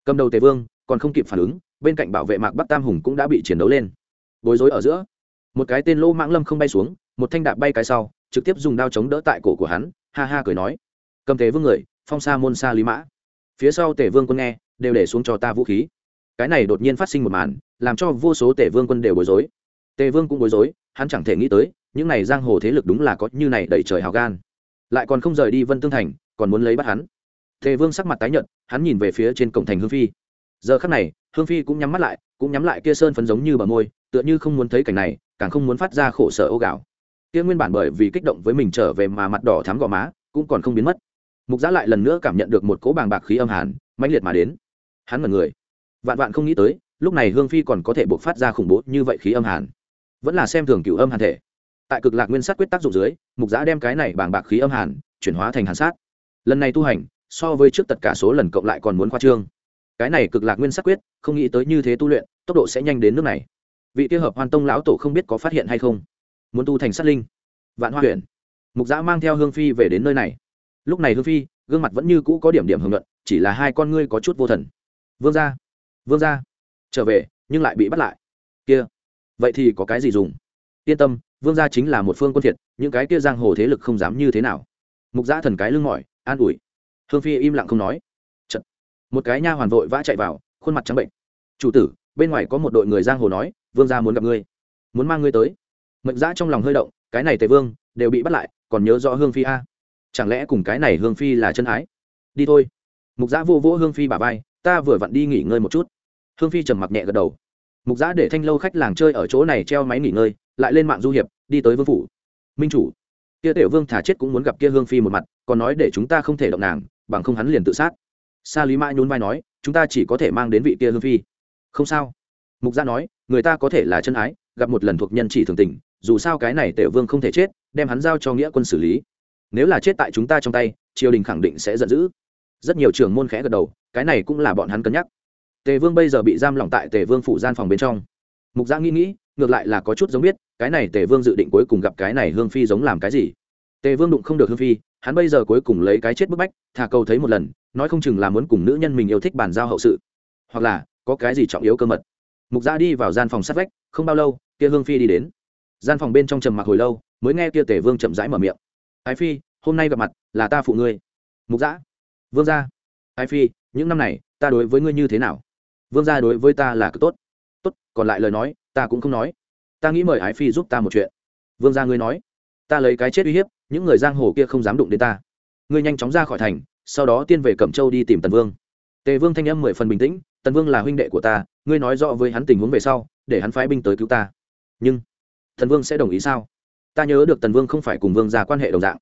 cầm đầu tề vương, còn không kịp phản ứng, bên cạnh bảo vệ mạc bắc tam hùng cũng đã bị chiến đấu lên. Bối rối ở giữa, một cái tên lô mãng lâm không bay xuống, một thanh đạp bay cái sau, trực tiếp dùng đao chống đỡ tại cổ của hắn, ha ha cười nói. Cầm tề vương người, phong sa môn sa lý mã. Phía sau tề vương quân nghe, đều để xuống cho ta vũ khí. Cái này đột nhiên phát sinh một màn, làm cho vô số tề vương quân đều bối rối. Tề vương cũng bối rối, hắn chẳng thể nghĩ tới, những này giang hồ thế lực đúng là có như này đẩy trời hào gan. Lại còn không rời đi vân tương thành, còn muốn lấy bắt hắn tề vương sắc mặt tái nhợt, hắn nhìn về phía trên cổng thành hương phi. Giờ khắc này, hương phi cũng nhắm mắt lại, cũng nhắm lại kia sơn phấn giống như bờ môi, tựa như không muốn thấy cảnh này, càng không muốn phát ra khổ sở ô gạo kia nguyên bản bởi vì kích động với mình trở về mà mặt đỏ thắm gò má, cũng còn không biến mất. Mục giã lại lần nữa cảm nhận được một cỗ bàng bạc khí âm hàn, mãnh liệt mà đến. Hắn mật người. Vạn vạn không nghĩ tới, lúc này hương phi còn có thể buộc phát ra khủng bố như vậy khí âm hàn. Vẫn là xem thường cựu âm hàn thể. Tại cực lạc nguyên sát quyết tác dụng dưới, mục giã đem cái này bàng bạc khí âm hàn chuyển hóa thành hàn sát. Lần này tu hành so với trước tất cả số lần cộng lại còn muốn khoa trương. Cái này cực lạc nguyên sắc quyết, không nghĩ tới như thế tu luyện, tốc độ sẽ nhanh đến nước này. Vị tiêu hợp hoàn tông lão tổ không biết có phát hiện hay không? Muốn tu thành sát linh. Vạn hoa huyện. Mục giã mang theo hương phi về đến nơi này. Lúc này hương phi, gương mặt vẫn như cũ có điểm điểm hưởng luận chỉ là hai con ngươi có chút vô thần. Vương ra vương ra trở về, nhưng lại bị bắt lại. Kia, vậy thì có cái gì dùng? Yên tâm, vương gia chính là một phương quân thiệt, những cái kia giang hồ thế lực không dám như thế nào. Mục giã thần cái lưng mỏi, an ủi hương phi im lặng không nói. Chật. một cái nha hoàn vội vã chạy vào, khuôn mặt trắng bệnh. Chủ tử, bên ngoài có một đội người giang hồ nói, vương gia muốn gặp ngươi, muốn mang ngươi tới. Mệnh giã trong lòng hơi động, cái này tề vương, đều bị bắt lại, còn nhớ rõ hương phi a? Chẳng lẽ cùng cái này hương phi là chân ái? Đi thôi. Mục giã vô vỗ hương phi bà vai, ta vừa vặn đi nghỉ ngơi một chút. Hương phi trầm mặc nhẹ gật đầu. Mục giã để thanh lâu khách làng chơi ở chỗ này treo máy nghỉ ngơi, lại lên mạng du hiệp, đi tới vương phủ. Minh chủ. Kia tiểu vương thả chết cũng muốn gặp kia hương phi một mặt, còn nói để chúng ta không thể động nàng bằng không hắn liền tự sát. Sa lý mã nhún vai nói, chúng ta chỉ có thể mang đến vị kia hương phi. Không sao. Mục gia nói, người ta có thể là chân ái, gặp một lần thuộc nhân chỉ thường tình, dù sao cái này tể vương không thể chết, đem hắn giao cho nghĩa quân xử lý. Nếu là chết tại chúng ta trong tay, triều đình khẳng định sẽ giận dữ. Rất nhiều trưởng môn khẽ gật đầu, cái này cũng là bọn hắn cân nhắc. Tề vương bây giờ bị giam lỏng tại tề vương phủ gian phòng bên trong. Mục gia nghĩ nghĩ, ngược lại là có chút giống biết, cái này tề vương dự định cuối cùng gặp cái này hương phi giống làm cái gì. Tề vương đụng không được hương phi hắn bây giờ cuối cùng lấy cái chết bức bách thà cầu thấy một lần, nói không chừng là muốn cùng nữ nhân mình yêu thích bàn giao hậu sự. Hoặc là, có cái gì trọng yếu cơ mật. Mục gia đi vào gian phòng sát vách, không bao lâu, kia hương phi đi đến. Gian phòng bên trong trầm mặc hồi lâu, mới nghe kia tể vương chậm rãi mở miệng. Ái phi, hôm nay gặp mặt, là ta phụ ngươi. Mục giã vương gia. Ái phi, những năm này, ta đối với ngươi như thế nào? Vương gia đối với ta là cực tốt. Tốt, còn lại lời nói, ta cũng không nói. Ta nghĩ mời ái phi giúp ta một chuyện. Vương gia ngươi nói ta lấy cái chết uy hiếp, những người giang hồ kia không dám đụng đến ta. Ngươi nhanh chóng ra khỏi thành, sau đó tiên về cẩm châu đi tìm tần vương. Tề vương thanh âm mười phần bình tĩnh, tần vương là huynh đệ của ta, ngươi nói rõ với hắn tình huống về sau, để hắn phái binh tới cứu ta. Nhưng thần vương sẽ đồng ý sao? Ta nhớ được tần vương không phải cùng vương ra quan hệ đồng dạng.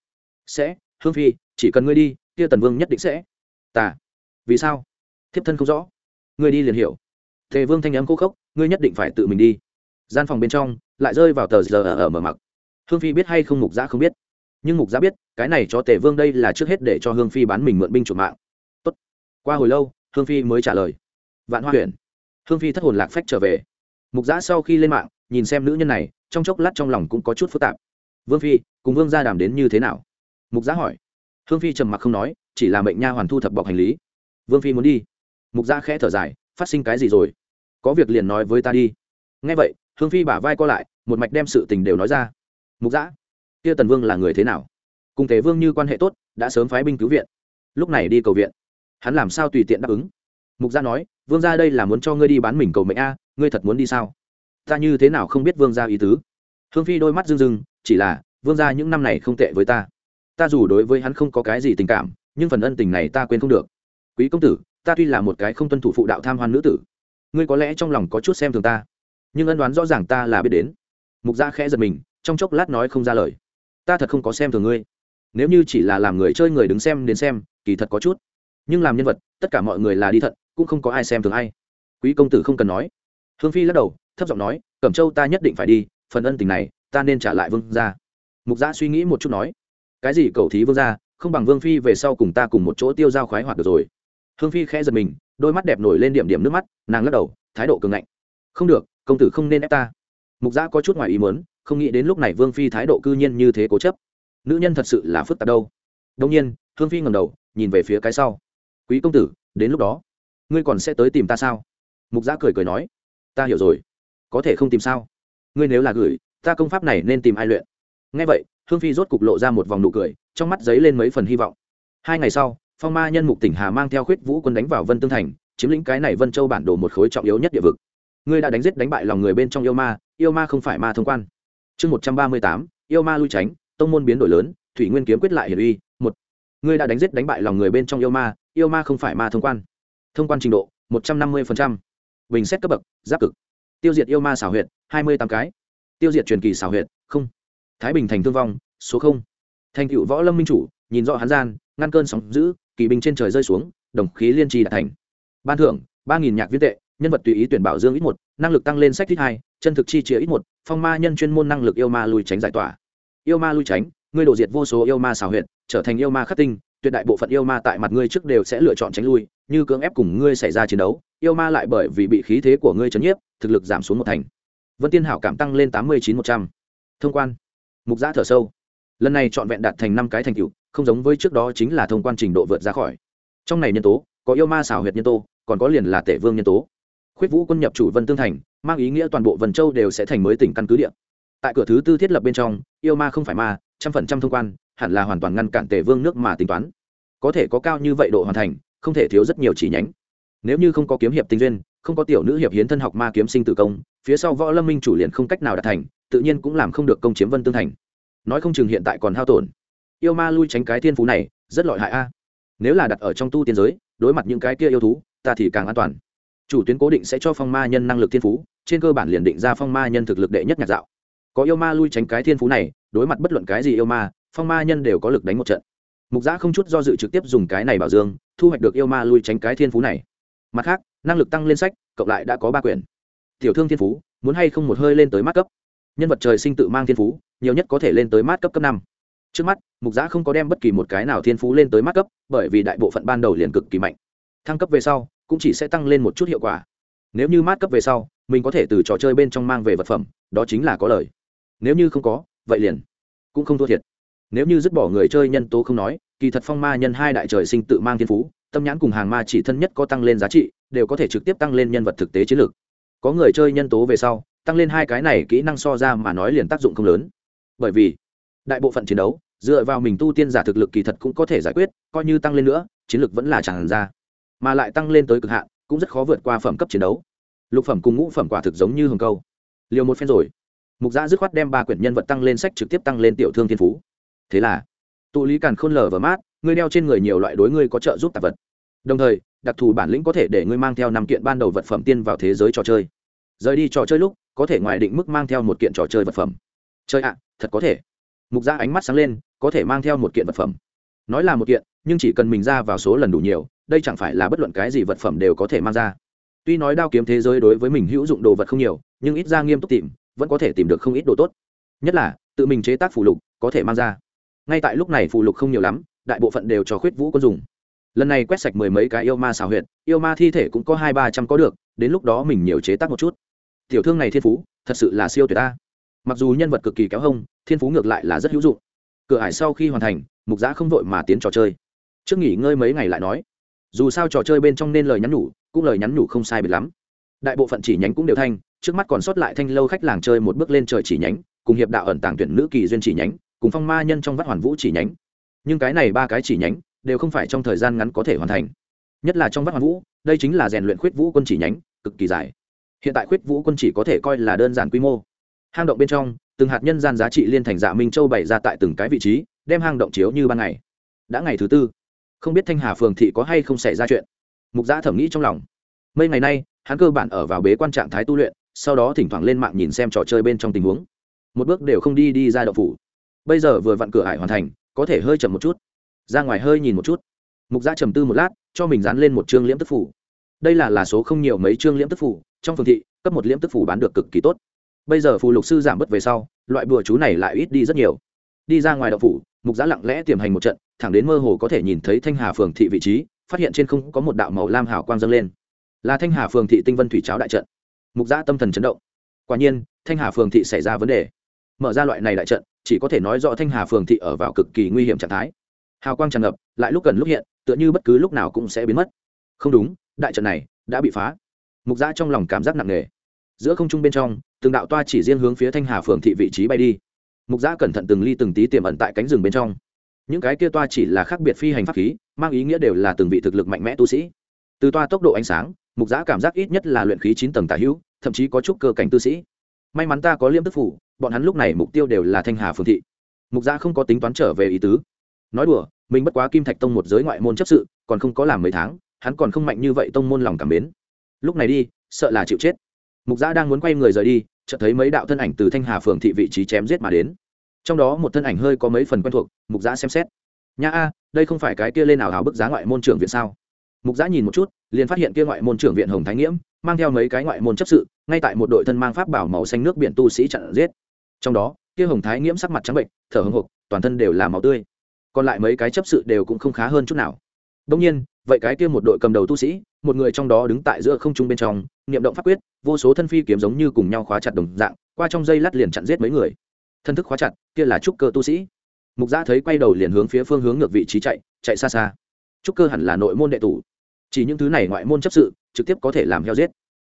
Sẽ, hương phi, chỉ cần ngươi đi, kia tần vương nhất định sẽ. Ta? Vì sao? Thiếp thân không rõ. Ngươi đi liền hiểu. Tề vương thanh âm khô khốc, ngươi nhất định phải tự mình đi. Gian phòng bên trong, lại rơi vào tờ giờ ở mở mặc hương phi biết hay không mục giã không biết. Nhưng mục giã biết, cái này cho tề vương đây là trước hết để cho hương phi bán mình mượn binh chuột mạng. Tốt. qua hồi lâu, hương phi mới trả lời. Vạn hoa huyện. Hương phi thất hồn lạc phách trở về. Mục giã sau khi lên mạng, nhìn xem nữ nhân này, trong chốc lát trong lòng cũng có chút phức tạp. Vương phi, cùng vương gia đàm đến như thế nào? Mục giã hỏi. Hương phi trầm mặc không nói, chỉ là mệnh nha hoàn thu thập bọc hành lý. Vương phi muốn đi. Mục giã khẽ thở dài, phát sinh cái gì rồi? Có việc liền nói với ta đi. Nghe vậy, hương phi bả vai co lại, một mạch đem sự tình đều nói ra mục giã, kia tần vương là người thế nào? Cùng tề vương như quan hệ tốt, đã sớm phái binh cứu viện. Lúc này đi cầu viện. Hắn làm sao tùy tiện đáp ứng? Mục gia nói, vương gia đây là muốn cho ngươi đi bán mình cầu mệnh a, ngươi thật muốn đi sao? Ta như thế nào không biết vương gia ý tứ? Hương phi đôi mắt rưng rưng, chỉ là, vương gia những năm này không tệ với ta. Ta dù đối với hắn không có cái gì tình cảm, nhưng phần ân tình này ta quên không được. Quý công tử, ta tuy là một cái không tuân thủ phụ đạo tham hoan nữ tử, ngươi có lẽ trong lòng có chút xem thường ta, nhưng ân đoán rõ ràng ta là biết đến. Mục gia khẽ giật mình trong chốc lát nói không ra lời. Ta thật không có xem thường ngươi. Nếu như chỉ là làm người chơi người đứng xem đến xem, kỳ thật có chút. Nhưng làm nhân vật, tất cả mọi người là đi thận cũng không có ai xem thường ai. Quý công tử không cần nói. Hương phi lắc đầu, thấp giọng nói, cẩm châu ta nhất định phải đi, phần ân tình này, ta nên trả lại vương gia. Mục gia suy nghĩ một chút nói, cái gì cầu thí vương gia, không bằng vương phi về sau cùng ta cùng một chỗ tiêu dao khoái hoạt được rồi. Hương phi khẽ giật mình, đôi mắt đẹp nổi lên điểm điểm nước mắt, nàng lắc đầu, thái độ cường ngạnh. Không được, công tử không nên ép ta. Mục gia có chút ngoài ý muốn không nghĩ đến lúc này vương phi thái độ cư nhiên như thế cố chấp. Nữ nhân thật sự là phức tạp đâu. Đông nhiên, hương phi ngầm đầu, nhìn về phía cái sau. Quý công tử, đến lúc đó, ngươi còn sẽ tới tìm ta sao? Mục gia cười cười nói. Ta hiểu rồi. Có thể không tìm sao? Ngươi nếu là gửi, ta công pháp này nên tìm ai luyện? Ngay vậy, hương phi rốt cục lộ ra một vòng nụ cười, trong mắt giấy lên mấy phần hy vọng. Hai ngày sau, phong ma nhân mục tỉnh hà mang theo khuyết vũ quân đánh vào vân tương thành, chiếm lĩnh cái này vân châu bản đồ một khối trọng yếu nhất địa vực. Ngươi đã đánh giết đánh bại lòng người bên trong yêu ma yêu ma không phải ma thông quan chương một trăm ba mươi tám, yêu ma lui tránh, tông môn biến đổi lớn, thủy nguyên kiếm quyết lại hiển uy, một. Ngươi đã đánh giết đánh bại lòng người bên trong yêu ma yêu ma không phải ma thông quan. Thông quan trình độ, một trăm năm mươi bình xét cấp bậc, giáp cực. Tiêu diệt yêu ma xảo huyệt, hai mươi tám cái. Tiêu diệt truyền kỳ xảo huyệt, không. Thái bình thành thương vong, số không. Thành cựu võ lâm minh chủ, nhìn rõ hắn gian, ngăn cơn sóng giữ kỳ binh trên trời rơi xuống, đồng khí liên trì đạt thành. Ban thưởng, ba nghìn nhạc viên tệ, nhân vật tùy ý tuyển bảo dương ít một, năng lực tăng lên sách thích hai chân thực chi chia ít một, phong ma nhân chuyên môn năng lực yêu ma lui tránh giải tỏa. Yêu ma lui tránh, ngươi đổ diệt vô số yêu ma xào huyện trở thành yêu ma khắc tinh, tuyệt đại bộ phận yêu ma tại mặt ngươi trước đều sẽ lựa chọn tránh lui, như cưỡng ép cùng ngươi xảy ra chiến đấu, yêu ma lại bởi vì bị khí thế của ngươi chấn nhiếp, thực lực giảm xuống một thành. Vân tiên hảo cảm tăng lên tám mươi chín một trăm. Thông quan. Mục giã thở sâu. Lần này trọn vẹn đạt thành năm cái thành tựu, không giống với trước đó chính là thông quan trình độ vượt ra khỏi. Trong này nhân tố, có yêu ma xảo huyệt nhân tố, còn có liền là tể vương nhân tố. Khuyết vũ quân nhập chủ vân tương thành mang ý nghĩa toàn bộ vân châu đều sẽ thành mới tỉnh căn cứ địa. Tại cửa thứ tư thiết lập bên trong, yêu ma không phải ma, trăm phần trăm thông quan, hẳn là hoàn toàn ngăn cản tề vương nước mà tính toán. Có thể có cao như vậy độ hoàn thành, không thể thiếu rất nhiều chỉ nhánh. Nếu như không có kiếm hiệp tinh duyên, không có tiểu nữ hiệp hiến thân học ma kiếm sinh tử công, phía sau võ lâm minh chủ liền không cách nào đạt thành, tự nhiên cũng làm không được công chiếm vân tương thành. Nói không chừng hiện tại còn hao tổn. Yêu ma lui tránh cái thiên phú này, rất lợi hại a. Nếu là đặt ở trong tu tiên giới, đối mặt những cái kia yêu thú, ta thì càng an toàn. Chủ tuyến cố định sẽ cho phong ma nhân năng lực thiên phú trên cơ bản liền định ra phong ma nhân thực lực đệ nhất nhạc dạo. Có yêu ma lui tránh cái thiên phú này, đối mặt bất luận cái gì yêu ma, phong ma nhân đều có lực đánh một trận. Mục giã không chút do dự trực tiếp dùng cái này bảo dương, thu hoạch được yêu ma lui tránh cái thiên phú này. Mặt khác, năng lực tăng lên sách, cộng lại đã có ba quyển. Tiểu thương thiên phú, muốn hay không một hơi lên tới mát cấp? Nhân vật trời sinh tự mang thiên phú, nhiều nhất có thể lên tới mát cấp cấp năm. Trước mắt, mục giã không có đem bất kỳ một cái nào thiên phú lên tới mát cấp, bởi vì đại bộ phận ban đầu liền cực kỳ mạnh. Thăng cấp về sau, cũng chỉ sẽ tăng lên một chút hiệu quả. Nếu như mát cấp về sau mình có thể từ trò chơi bên trong mang về vật phẩm, đó chính là có lời. Nếu như không có, vậy liền cũng không thua thiệt. Nếu như dứt bỏ người chơi nhân tố không nói, kỳ thật phong ma nhân hai đại trời sinh tự mang thiên phú, tâm nhãn cùng hàng ma chỉ thân nhất có tăng lên giá trị, đều có thể trực tiếp tăng lên nhân vật thực tế chiến lược. Có người chơi nhân tố về sau, tăng lên hai cái này kỹ năng so ra mà nói liền tác dụng không lớn. Bởi vì, đại bộ phận chiến đấu, dựa vào mình tu tiên giả thực lực kỳ thật cũng có thể giải quyết, coi như tăng lên nữa, chiến lược vẫn là tràn ra. Mà lại tăng lên tới cực hạn, cũng rất khó vượt qua phẩm cấp chiến đấu lục phẩm cùng ngũ phẩm quả thực giống như hồng câu. Liều một phen rồi. Mục giã dứt khoát đem ba quyển nhân vật tăng lên sách trực tiếp tăng lên tiểu thương thiên phú. Thế là, tụ lý càn khôn lờ và mát, ngươi đeo trên người nhiều loại đối ngươi có trợ giúp tạp vật. Đồng thời, đặc thù bản lĩnh có thể để ngươi mang theo năm kiện ban đầu vật phẩm tiên vào thế giới trò chơi. Rời đi trò chơi lúc, có thể ngoài định mức mang theo một kiện trò chơi vật phẩm. Chơi ạ à, thật có thể. Mục ra ánh mắt sáng lên, có thể mang theo một kiện vật phẩm. Nói là một kiện, nhưng chỉ cần mình ra vào số lần đủ nhiều, đây chẳng phải là bất luận cái gì vật phẩm đều có thể mang ra tuy nói đao kiếm thế giới đối với mình hữu dụng đồ vật không nhiều, nhưng ít ra nghiêm túc tìm, vẫn có thể tìm được không ít đồ tốt. Nhất là, tự mình chế tác phù lục, có thể mang ra. Ngay tại lúc này phù lục không nhiều lắm, đại bộ phận đều cho khuyết vũ quân dùng. Lần này quét sạch mười mấy cái yêu ma xào huyệt, yêu ma thi thể cũng có hai ba trăm có được, đến lúc đó mình nhiều chế tác một chút. Tiểu thương này thiên phú, thật sự là siêu tuyệt ta. Mặc dù nhân vật cực kỳ kéo hông, thiên phú ngược lại là rất hữu dụng. Cửa hải sau khi hoàn thành, mục giã không vội mà tiến trò chơi. Trước nghỉ ngơi mấy ngày lại nói dù sao trò chơi bên trong nên lời nhắn nhủ, cũng lời nhắn nhủ không sai biệt lắm. Đại bộ phận chỉ nhánh cũng đều thanh, trước mắt còn sót lại thanh lâu khách làng chơi một bước lên trời chỉ nhánh, cùng hiệp đạo ẩn tàng tuyển nữ kỳ duyên chỉ nhánh, cùng phong ma nhân trong vắt hoàn vũ chỉ nhánh. Nhưng cái này ba cái chỉ nhánh, đều không phải trong thời gian ngắn có thể hoàn thành. Nhất là trong vắt hoàn vũ, đây chính là rèn luyện khuyết vũ quân chỉ nhánh, cực kỳ dài. Hiện tại khuyết vũ quân chỉ có thể coi là đơn giản quy mô. Hang động bên trong, từng hạt nhân gian giá trị liên thành dạ minh châu bày ra tại từng cái vị trí, đem hang động chiếu như ban ngày. Đã ngày thứ tư không biết thanh hà phường thị có hay không xảy ra chuyện. Mục giã thẩm nghĩ trong lòng. Mấy ngày nay, hắn cơ bản ở vào bế quan trạng thái tu luyện, sau đó thỉnh thoảng lên mạng nhìn xem trò chơi bên trong tình huống. Một bước đều không đi đi ra đậu phủ. Bây giờ vừa vặn cửa hải hoàn thành, có thể hơi chậm một chút. Ra ngoài hơi nhìn một chút. Mục giã trầm tư một lát, cho mình dán lên một chương liễm tức phủ. Đây là là số không nhiều mấy chương liễm tức phủ, trong phường thị, cấp một liễm tức phủ bán được cực kỳ tốt. Bây giờ phù lục sư giảm bớt về sau, loại bùa chú này lại ít đi rất nhiều. Đi ra ngoài đậu phủ, mục giã lặng lẽ tiềm hành một trận thẳng đến mơ hồ có thể nhìn thấy thanh hà phường thị vị trí, phát hiện trên không có một đạo màu lam hào quang dâng lên. Là thanh hà phường thị tinh vân thủy cháo đại trận. Mục giã tâm thần chấn động. Quả nhiên, thanh hà phường thị xảy ra vấn đề. Mở ra loại này đại trận, chỉ có thể nói rõ thanh hà phường thị ở vào cực kỳ nguy hiểm trạng thái. Hào quang tràn ngập, lại lúc cần lúc hiện, tựa như bất cứ lúc nào cũng sẽ biến mất. Không đúng, đại trận này đã bị phá. Mục giã trong lòng cảm giác nặng nề. Giữa không trung bên trong, từng đạo toa chỉ riêng hướng phía thanh hà phường thị vị trí bay đi. Mục giã cẩn thận từng ly từng tí tiềm ẩn tại cánh rừng bên trong những cái kia toa chỉ là khác biệt phi hành pháp khí, mang ý nghĩa đều là từng vị thực lực mạnh mẽ tu sĩ. Từ toa tốc độ ánh sáng, mục giã cảm giác ít nhất là luyện khí chín tầng tả hữu, thậm chí có chút cơ cảnh tu sĩ. May mắn ta có liêm tức phủ, bọn hắn lúc này mục tiêu đều là thanh hà phường thị. Mục giã không có tính toán trở về ý tứ. Nói đùa, mình bất quá kim thạch tông một giới ngoại môn chấp sự, còn không có làm mấy tháng, hắn còn không mạnh như vậy tông môn lòng cảm mến. Lúc này đi, sợ là chịu chết. Mục giã đang muốn quay người rời đi, chợt thấy mấy đạo thân ảnh từ thanh hà phường thị vị trí chém giết mà đến trong đó một thân ảnh hơi có mấy phần quen thuộc, mục Giã xem xét. Nhà a, đây không phải cái kia lên nào hào bức giá ngoại môn trưởng viện sao? Mục giã nhìn một chút, liền phát hiện kia ngoại môn trưởng viện hồng thái nghiễm, mang theo mấy cái ngoại môn chấp sự, ngay tại một đội thân mang pháp bảo màu xanh nước biển tu sĩ chặn giết. Trong đó, kia hồng thái nghiễm sắc mặt trắng bệnh, thở hồng hộc, toàn thân đều là máu tươi. Còn lại mấy cái chấp sự đều cũng không khá hơn chút nào. Đông nhiên, vậy cái kia một đội cầm đầu tu sĩ, một người trong đó đứng tại giữa không trung bên trong, niệm động pháp quyết, vô số thân phi kiếm giống như cùng nhau khóa chặt đồng dạng, qua trong dây lát liền chặn giết mấy người thân thức khóa chặt, kia là trúc cơ tu sĩ. Mục gia thấy quay đầu liền hướng phía phương hướng ngược vị trí chạy chạy xa xa. Trúc cơ hẳn là nội môn đệ tử. Chỉ những thứ này ngoại môn chấp sự, trực tiếp có thể làm heo giết.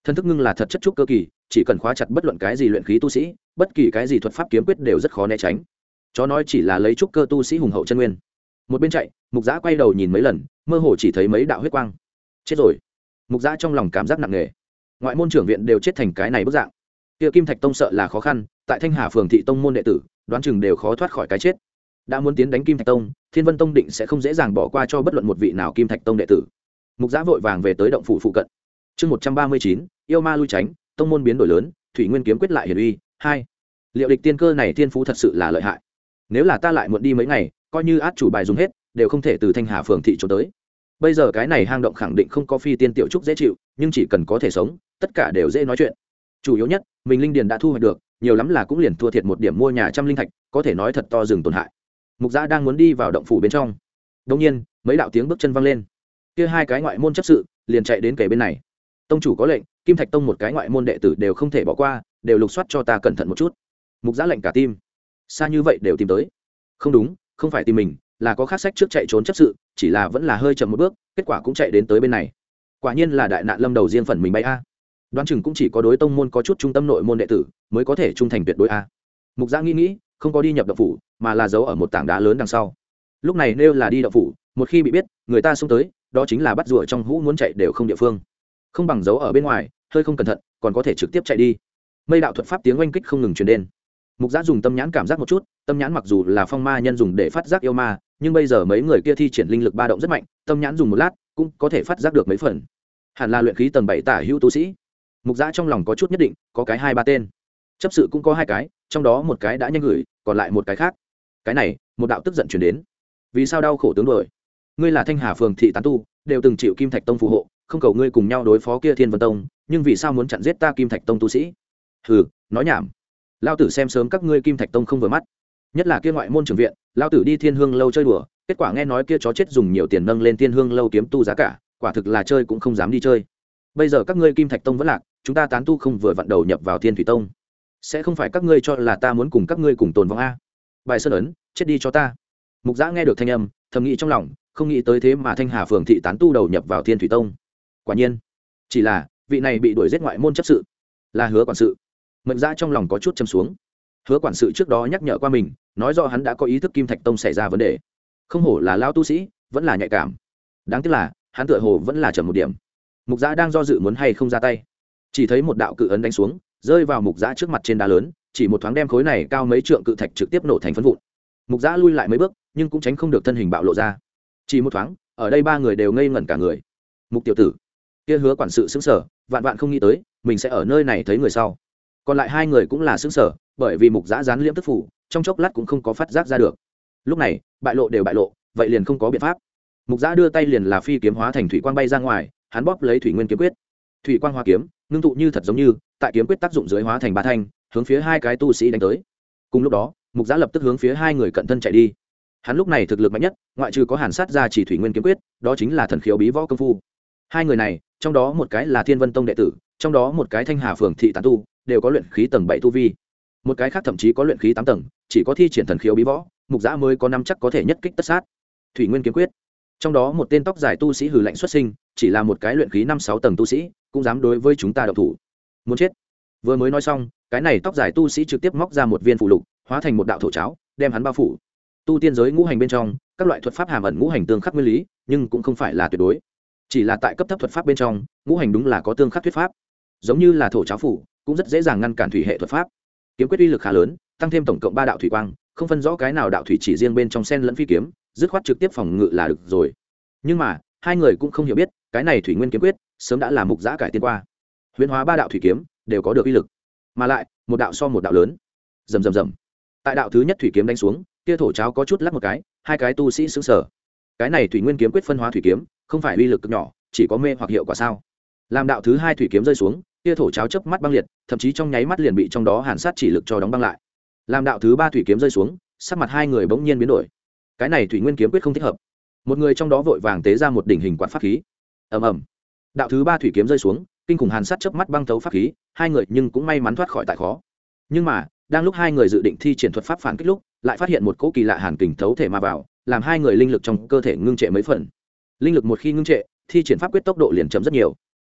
Thân thức ngưng là thật chất trúc cơ kỳ, chỉ cần khóa chặt bất luận cái gì luyện khí tu sĩ, bất kỳ cái gì thuật pháp kiếm quyết đều rất khó né tránh. Chó nói chỉ là lấy trúc cơ tu sĩ hùng hậu chân nguyên. Một bên chạy, mục giã quay đầu nhìn mấy lần, mơ hồ chỉ thấy mấy đạo huyết quang. Chết rồi. Mục giã trong lòng cảm giác nặng nề. Ngoại môn trưởng viện đều chết thành cái này bức dạng kia kim thạch tông sợ là khó khăn, tại thanh hà phường thị tông môn đệ tử, đoán chừng đều khó thoát khỏi cái chết. Đã muốn tiến đánh kim thạch tông, thiên vân tông định sẽ không dễ dàng bỏ qua cho bất luận một vị nào kim thạch tông đệ tử. Mục giã vội vàng về tới động phủ phụ cận. Chương một trăm ba mươi chín, yêu ma lui tránh, tông môn biến đổi lớn, thủy nguyên kiếm quyết lại hiển uy, hai. Liệu địch tiên cơ này thiên phú thật sự là lợi hại. Nếu là ta lại muộn đi mấy ngày, coi như át chủ bài dùng hết, đều không thể từ thanh hà phường thị trốn tới. Bây giờ cái này hang động khẳng định không có phi tiên tiểu trúc dễ chịu, nhưng chỉ cần có thể sống, tất cả đều dễ nói chuyện chủ yếu nhất, mình linh điền đã thu hoạch được, nhiều lắm là cũng liền thua thiệt một điểm mua nhà trăm linh thạch, có thể nói thật to rừng tổn hại. Mục gia đang muốn đi vào động phủ bên trong. Đông nhiên, mấy đạo tiếng bước chân văng lên. Kia hai cái ngoại môn chấp sự, liền chạy đến kể bên này. Tông chủ có lệnh, kim thạch tông một cái ngoại môn đệ tử đều không thể bỏ qua, đều lục soát cho ta cẩn thận một chút. Mục giã lệnh cả tim xa như vậy đều tìm tới. Không đúng, không phải tìm mình, là có khác sách trước chạy trốn chấp sự, chỉ là vẫn là hơi chậm một bước, kết quả cũng chạy đến tới bên này. Quả nhiên là đại nạn lâm đầu riêng phần mình bay a đoán chừng cũng chỉ có đối tông môn có chút trung tâm nội môn đệ tử mới có thể trung thành tuyệt đối a. Mục giã nghĩ nghĩ, không có đi nhập đậu phủ, mà là giấu ở một tảng đá lớn đằng sau. Lúc này nếu là đi đậu phủ, một khi bị biết, người ta xông tới, đó chính là bắt rùa trong hũ muốn chạy đều không địa phương. Không bằng giấu ở bên ngoài, hơi không cẩn thận, còn có thể trực tiếp chạy đi. Mây đạo thuật pháp tiếng oanh kích không ngừng truyền đến. Mục giã dùng tâm nhãn cảm giác một chút, tâm nhãn mặc dù là phong ma nhân dùng để phát giác yêu ma, nhưng bây giờ mấy người kia thi triển linh lực ba động rất mạnh, tâm nhãn dùng một lát, cũng có thể phát giác được mấy phần. Hẳn là luyện khí tầng bảy tả hữu tu sĩ mục giã trong lòng có chút nhất định, có cái hai ba tên. Chấp sự cũng có hai cái, trong đó một cái đã nhanh gửi, còn lại một cái khác. Cái này, một đạo tức giận chuyển đến. Vì sao đau khổ tướng đổi ngươi là thanh hà phường thị tán tu, đều từng chịu kim thạch tông phù hộ, không cầu ngươi cùng nhau đối phó kia thiên vân tông, nhưng vì sao muốn chặn giết ta kim thạch tông tu sĩ? Hừ, nói nhảm. Lao tử xem sớm các ngươi kim thạch tông không vừa mắt. Nhất là kia ngoại môn trường viện lao tử đi thiên hương lâu chơi đùa, kết quả nghe nói kia chó chết dùng nhiều tiền nâng lên thiên hương lâu kiếm tu giá cả, quả thực là chơi cũng không dám đi chơi. Bây giờ các ngươi kim thạch tông vẫn lạc chúng ta tán tu không vừa vặn đầu nhập vào thiên thủy tông. Sẽ không phải các ngươi cho là ta muốn cùng các ngươi cùng tồn vong a. Bài sơn ấn, chết đi cho ta. Mục giã nghe được thanh âm, thầm nghĩ trong lòng, không nghĩ tới thế mà thanh hà phường thị tán tu đầu nhập vào thiên thủy tông. Quả nhiên, chỉ là, vị này bị đuổi giết ngoại môn chấp sự, là hứa quản sự. Mệnh giã trong lòng có chút châm xuống. Hứa quản sự trước đó nhắc nhở qua mình, nói do hắn đã có ý thức kim thạch tông xảy ra vấn đề. Không hổ là lao tu sĩ, vẫn là nhạy cảm. Đáng tiếc là, hắn tựa hồ vẫn là chậm một điểm. Mục giã đang do dự muốn hay không ra tay chỉ thấy một đạo cự ấn đánh xuống, rơi vào mục giã trước mặt trên đá lớn, chỉ một thoáng đem khối này cao mấy trượng cự thạch trực tiếp nổ thành phân vụn. Mục giã lui lại mấy bước, nhưng cũng tránh không được thân hình bạo lộ ra. Chỉ một thoáng, ở đây ba người đều ngây ngẩn cả người. Mục tiểu tử, kia hứa quản sự xứng sở vạn vạn không nghĩ tới, mình sẽ ở nơi này thấy người sau. Còn lại hai người cũng là xứng sở bởi vì mục giã dán liễm tức phủ trong chốc lát cũng không có phát giác ra được. Lúc này, bại lộ đều bại lộ, vậy liền không có biện pháp. Mục giã đưa tay liền là phi kiếm hóa thành thủy quang bay ra ngoài, hắn bóp lấy thủy nguyên kiếm quyết thủy quang hoa kiếm, ngưng tụ như thật giống như, tại kiếm quyết tác dụng dưới hóa thành ba thanh, hướng phía hai cái tu sĩ đánh tới. Cùng lúc đó, mục giã lập tức hướng phía hai người cận thân chạy đi. Hắn lúc này thực lực mạnh nhất, ngoại trừ có hàn sát ra chỉ thủy nguyên kiếm quyết, đó chính là thần khiếu bí võ công phu. Hai người này, trong đó một cái là thiên vân tông đệ tử, trong đó một cái thanh hà phường thị tán tu, đều có luyện khí tầng bảy tu vi. Một cái khác thậm chí có luyện khí tám tầng, chỉ có thi triển thần khiếu bí võ, mục giã mới có năm chắc có thể nhất kích tất sát. Thủy nguyên kiếm quyết. Trong đó một tên tóc dài tu sĩ hử lạnh xuất sinh, chỉ là một cái luyện khí năm sáu tầng tu sĩ cũng dám đối với chúng ta động thủ. Muốn chết. Vừa mới nói xong, cái này tóc dài tu sĩ trực tiếp móc ra một viên phụ lục, hóa thành một đạo thổ cháo, đem hắn bao phủ. Tu tiên giới ngũ hành bên trong, các loại thuật pháp hàm ẩn ngũ hành tương khắc nguyên lý, nhưng cũng không phải là tuyệt đối. Chỉ là tại cấp thấp thuật pháp bên trong, ngũ hành đúng là có tương khắc thuyết pháp. Giống như là thổ cháo phủ, cũng rất dễ dàng ngăn cản thủy hệ thuật pháp. Kiếm quyết uy lực khá lớn, tăng thêm tổng cộng ba đạo thủy quang, không phân rõ cái nào đạo thủy chỉ riêng bên trong sen lẫn phi kiếm, dứt khoát trực tiếp phòng ngự là được rồi. Nhưng mà, hai người cũng không hiểu biết, cái này thủy nguyên kiếm quyết sớm đã là mục giã cải tiến qua. Huyễn hóa ba đạo thủy kiếm đều có được uy lực, mà lại, một đạo so một đạo lớn. Rầm rầm rầm. Tại đạo thứ nhất thủy kiếm đánh xuống, kia thổ cháo có chút lắc một cái, hai cái tu sĩ xứng sở cái này thủy nguyên kiếm quyết phân hóa thủy kiếm, không phải uy lực cực nhỏ, chỉ có mê hoặc hiệu quả sao? Làm đạo thứ hai thủy kiếm rơi xuống, kia thổ cháo chớp mắt băng liệt, thậm chí trong nháy mắt liền bị trong đó hàn sát chỉ lực cho đóng băng lại. Làm đạo thứ ba thủy kiếm rơi xuống, sắc mặt hai người bỗng nhiên biến đổi. Cái này thủy nguyên kiếm quyết không thích hợp. Một người trong đó vội vàng tế ra một đỉnh hình quạt pháp khí. Ầm ầm đạo thứ ba thủy kiếm rơi xuống, kinh khủng hàn sát chớp mắt băng thấu pháp khí, hai người nhưng cũng may mắn thoát khỏi tại khó. Nhưng mà, đang lúc hai người dự định thi triển thuật pháp phản kích lúc, lại phát hiện một cỗ kỳ lạ hàn kình thấu thể mà vào, làm hai người linh lực trong cơ thể ngưng trệ mấy phần. Linh lực một khi ngưng trệ, thi triển pháp quyết tốc độ liền chấm rất nhiều.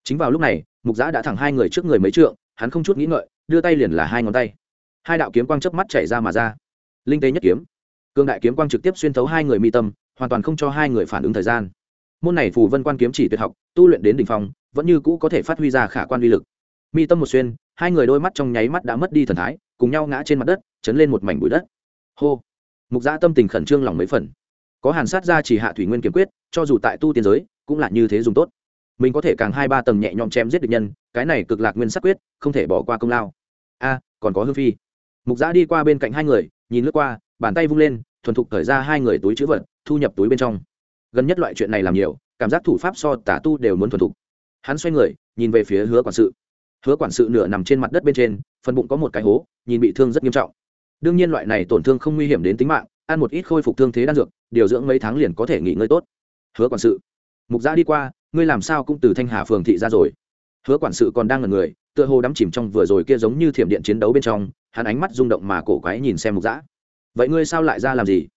Chính vào lúc này, mục giã đã thẳng hai người trước người mấy trượng, hắn không chút nghĩ ngợi, đưa tay liền là hai ngón tay. Hai đạo kiếm quang chớp mắt chảy ra mà ra. Linh tế nhất kiếm. Cương đại kiếm quang trực tiếp xuyên thấu hai người mi tâm, hoàn toàn không cho hai người phản ứng thời gian môn này phù vân quan kiếm chỉ tuyệt học, tu luyện đến đ ỉ n h phong, vẫn như cũ có thể phát huy ra khả quan uy lực. Mi tâm một xuyên, hai người đôi mắt trong nháy mắt đã mất đi thần thái, cùng nhau ngã trên mặt đất, chấn lên một mảnh bụi đất. Hô! Mục gia tâm tình khẩn trương lòng mấy phần. Có hàn sát ra chỉ hạ thủy nguyên kiếm quyết, cho dù tại tu tiên giới, cũng là như thế dùng tốt. Mình có thể càng hai ba tầng nhẹ nhõm chém giết địch nhân, cái này cực lạc nguyên sắc quyết, không thể bỏ qua công lao. A, còn có hương phi. Mục giã đi qua bên cạnh hai người, nhìn lướt qua, bàn tay vung lên, thuần thục thời ra hai người túi chữ vật, thu nhập túi bên trong gần nhất loại chuyện này làm nhiều, cảm giác thủ pháp so tả tu đều muốn thuần thục. Hắn xoay người, nhìn về phía hứa quản sự. Hứa quản sự nửa nằm trên mặt đất bên trên, phần bụng có một cái hố, nhìn bị thương rất nghiêm trọng. Đương nhiên loại này tổn thương không nguy hiểm đến tính mạng, ăn một ít khôi phục thương thế đan dược, điều dưỡng mấy tháng liền có thể nghỉ ngơi tốt. Hứa quản sự, mục giã đi qua, ngươi làm sao cũng từ thanh hà phường thị ra rồi. Hứa quản sự còn đang ngần người, tựa hồ đắm chìm trong vừa rồi kia giống như thiểm điện chiến đấu bên trong, hắn ánh mắt rung động mà cổ quái nhìn xem mục giã. Vậy ngươi sao lại ra làm gì?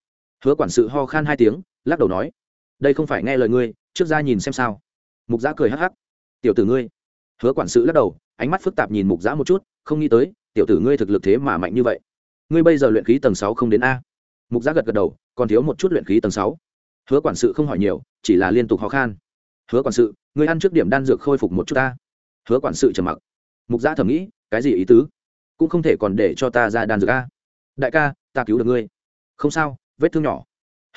Hứa quản sự ho khan hai tiếng, lắc đầu nói đây không phải nghe lời ngươi, trước ra nhìn xem sao. Mục giã cười hắc hắc. Tiểu tử ngươi. Hứa quản sự lắc đầu, ánh mắt phức tạp nhìn mục giã một chút, không nghĩ tới, tiểu tử ngươi thực lực thế mà mạnh như vậy. Ngươi bây giờ luyện khí tầng sáu không đến a. Mục giã gật gật đầu, còn thiếu một chút luyện khí tầng sáu. Hứa quản sự không hỏi nhiều, chỉ là liên tục khó khăn. hứa quản sự, ngươi ăn trước điểm đan dược khôi phục một chút ta hứa quản sự trầm mặc. Mục giã thầm nghĩ, cái gì ý tứ? Cũng không thể còn để cho ta ra đan dược a. Đại ca, ta cứu được ngươi. Không sao, vết thương nhỏ.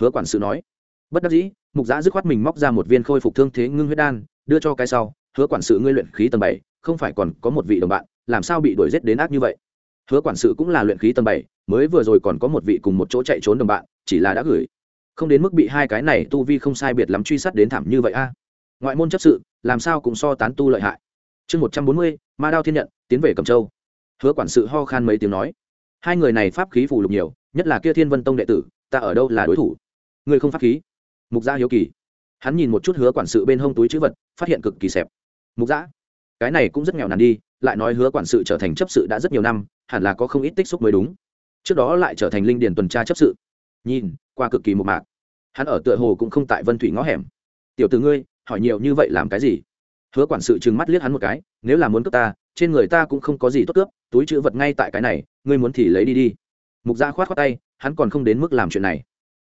Hứa quản sự nói bất đắc dĩ, mục giã dứt khoát mình móc ra một viên khôi phục thương thế ngưng huyết đan, đưa cho cái sau, hứa quản sự ngươi luyện khí tầng bảy, không phải còn có một vị đồng bạn, làm sao bị đuổi g i ế t đến ác như vậy? Hứa quản sự cũng là luyện khí tầng bảy, mới vừa rồi còn có một vị cùng một chỗ chạy trốn đồng bạn, chỉ là đã gửi. Không đến mức bị hai cái này tu vi không sai biệt lắm truy sát đến thảm như vậy a. Ngoại môn chấp sự, làm sao cũng so tán tu lợi hại. Chương một trăm bốn mươi, ma đao thiên nhận, tiến về cầm châu. Hứa quản sự ho khan mấy tiếng nói, hai người này pháp khí phù lục nhiều, nhất là kia thiên vân tông đệ tử, ta ở đâu là đối thủ? Người không pháp khí? Mục gia hiếu kỳ. Hắn nhìn một chút hứa quản sự bên hông túi chữ vật, phát hiện cực kỳ xẹp. Mục giã cái này cũng rất nghèo nàn đi, lại nói hứa quản sự trở thành chấp sự đã rất nhiều năm, hẳn là có không ít tích xúc mới đúng. Trước đó lại trở thành linh điền tuần tra chấp sự. Nhìn, qua cực kỳ một mạc. Hắn ở tựa hồ cũng không tại vân thủy ngõ hẻm. Tiểu t ử ngươi, hỏi nhiều như vậy làm cái gì? Hứa quản sự trừng mắt liếc hắn một cái, nếu là muốn cướp ta, trên người ta cũng không có gì tốt cướp, túi chữ vật ngay tại cái này, ngươi muốn thì lấy đi đi. Mục gia khoát khoát tay, hắn còn không đến mức làm chuyện này.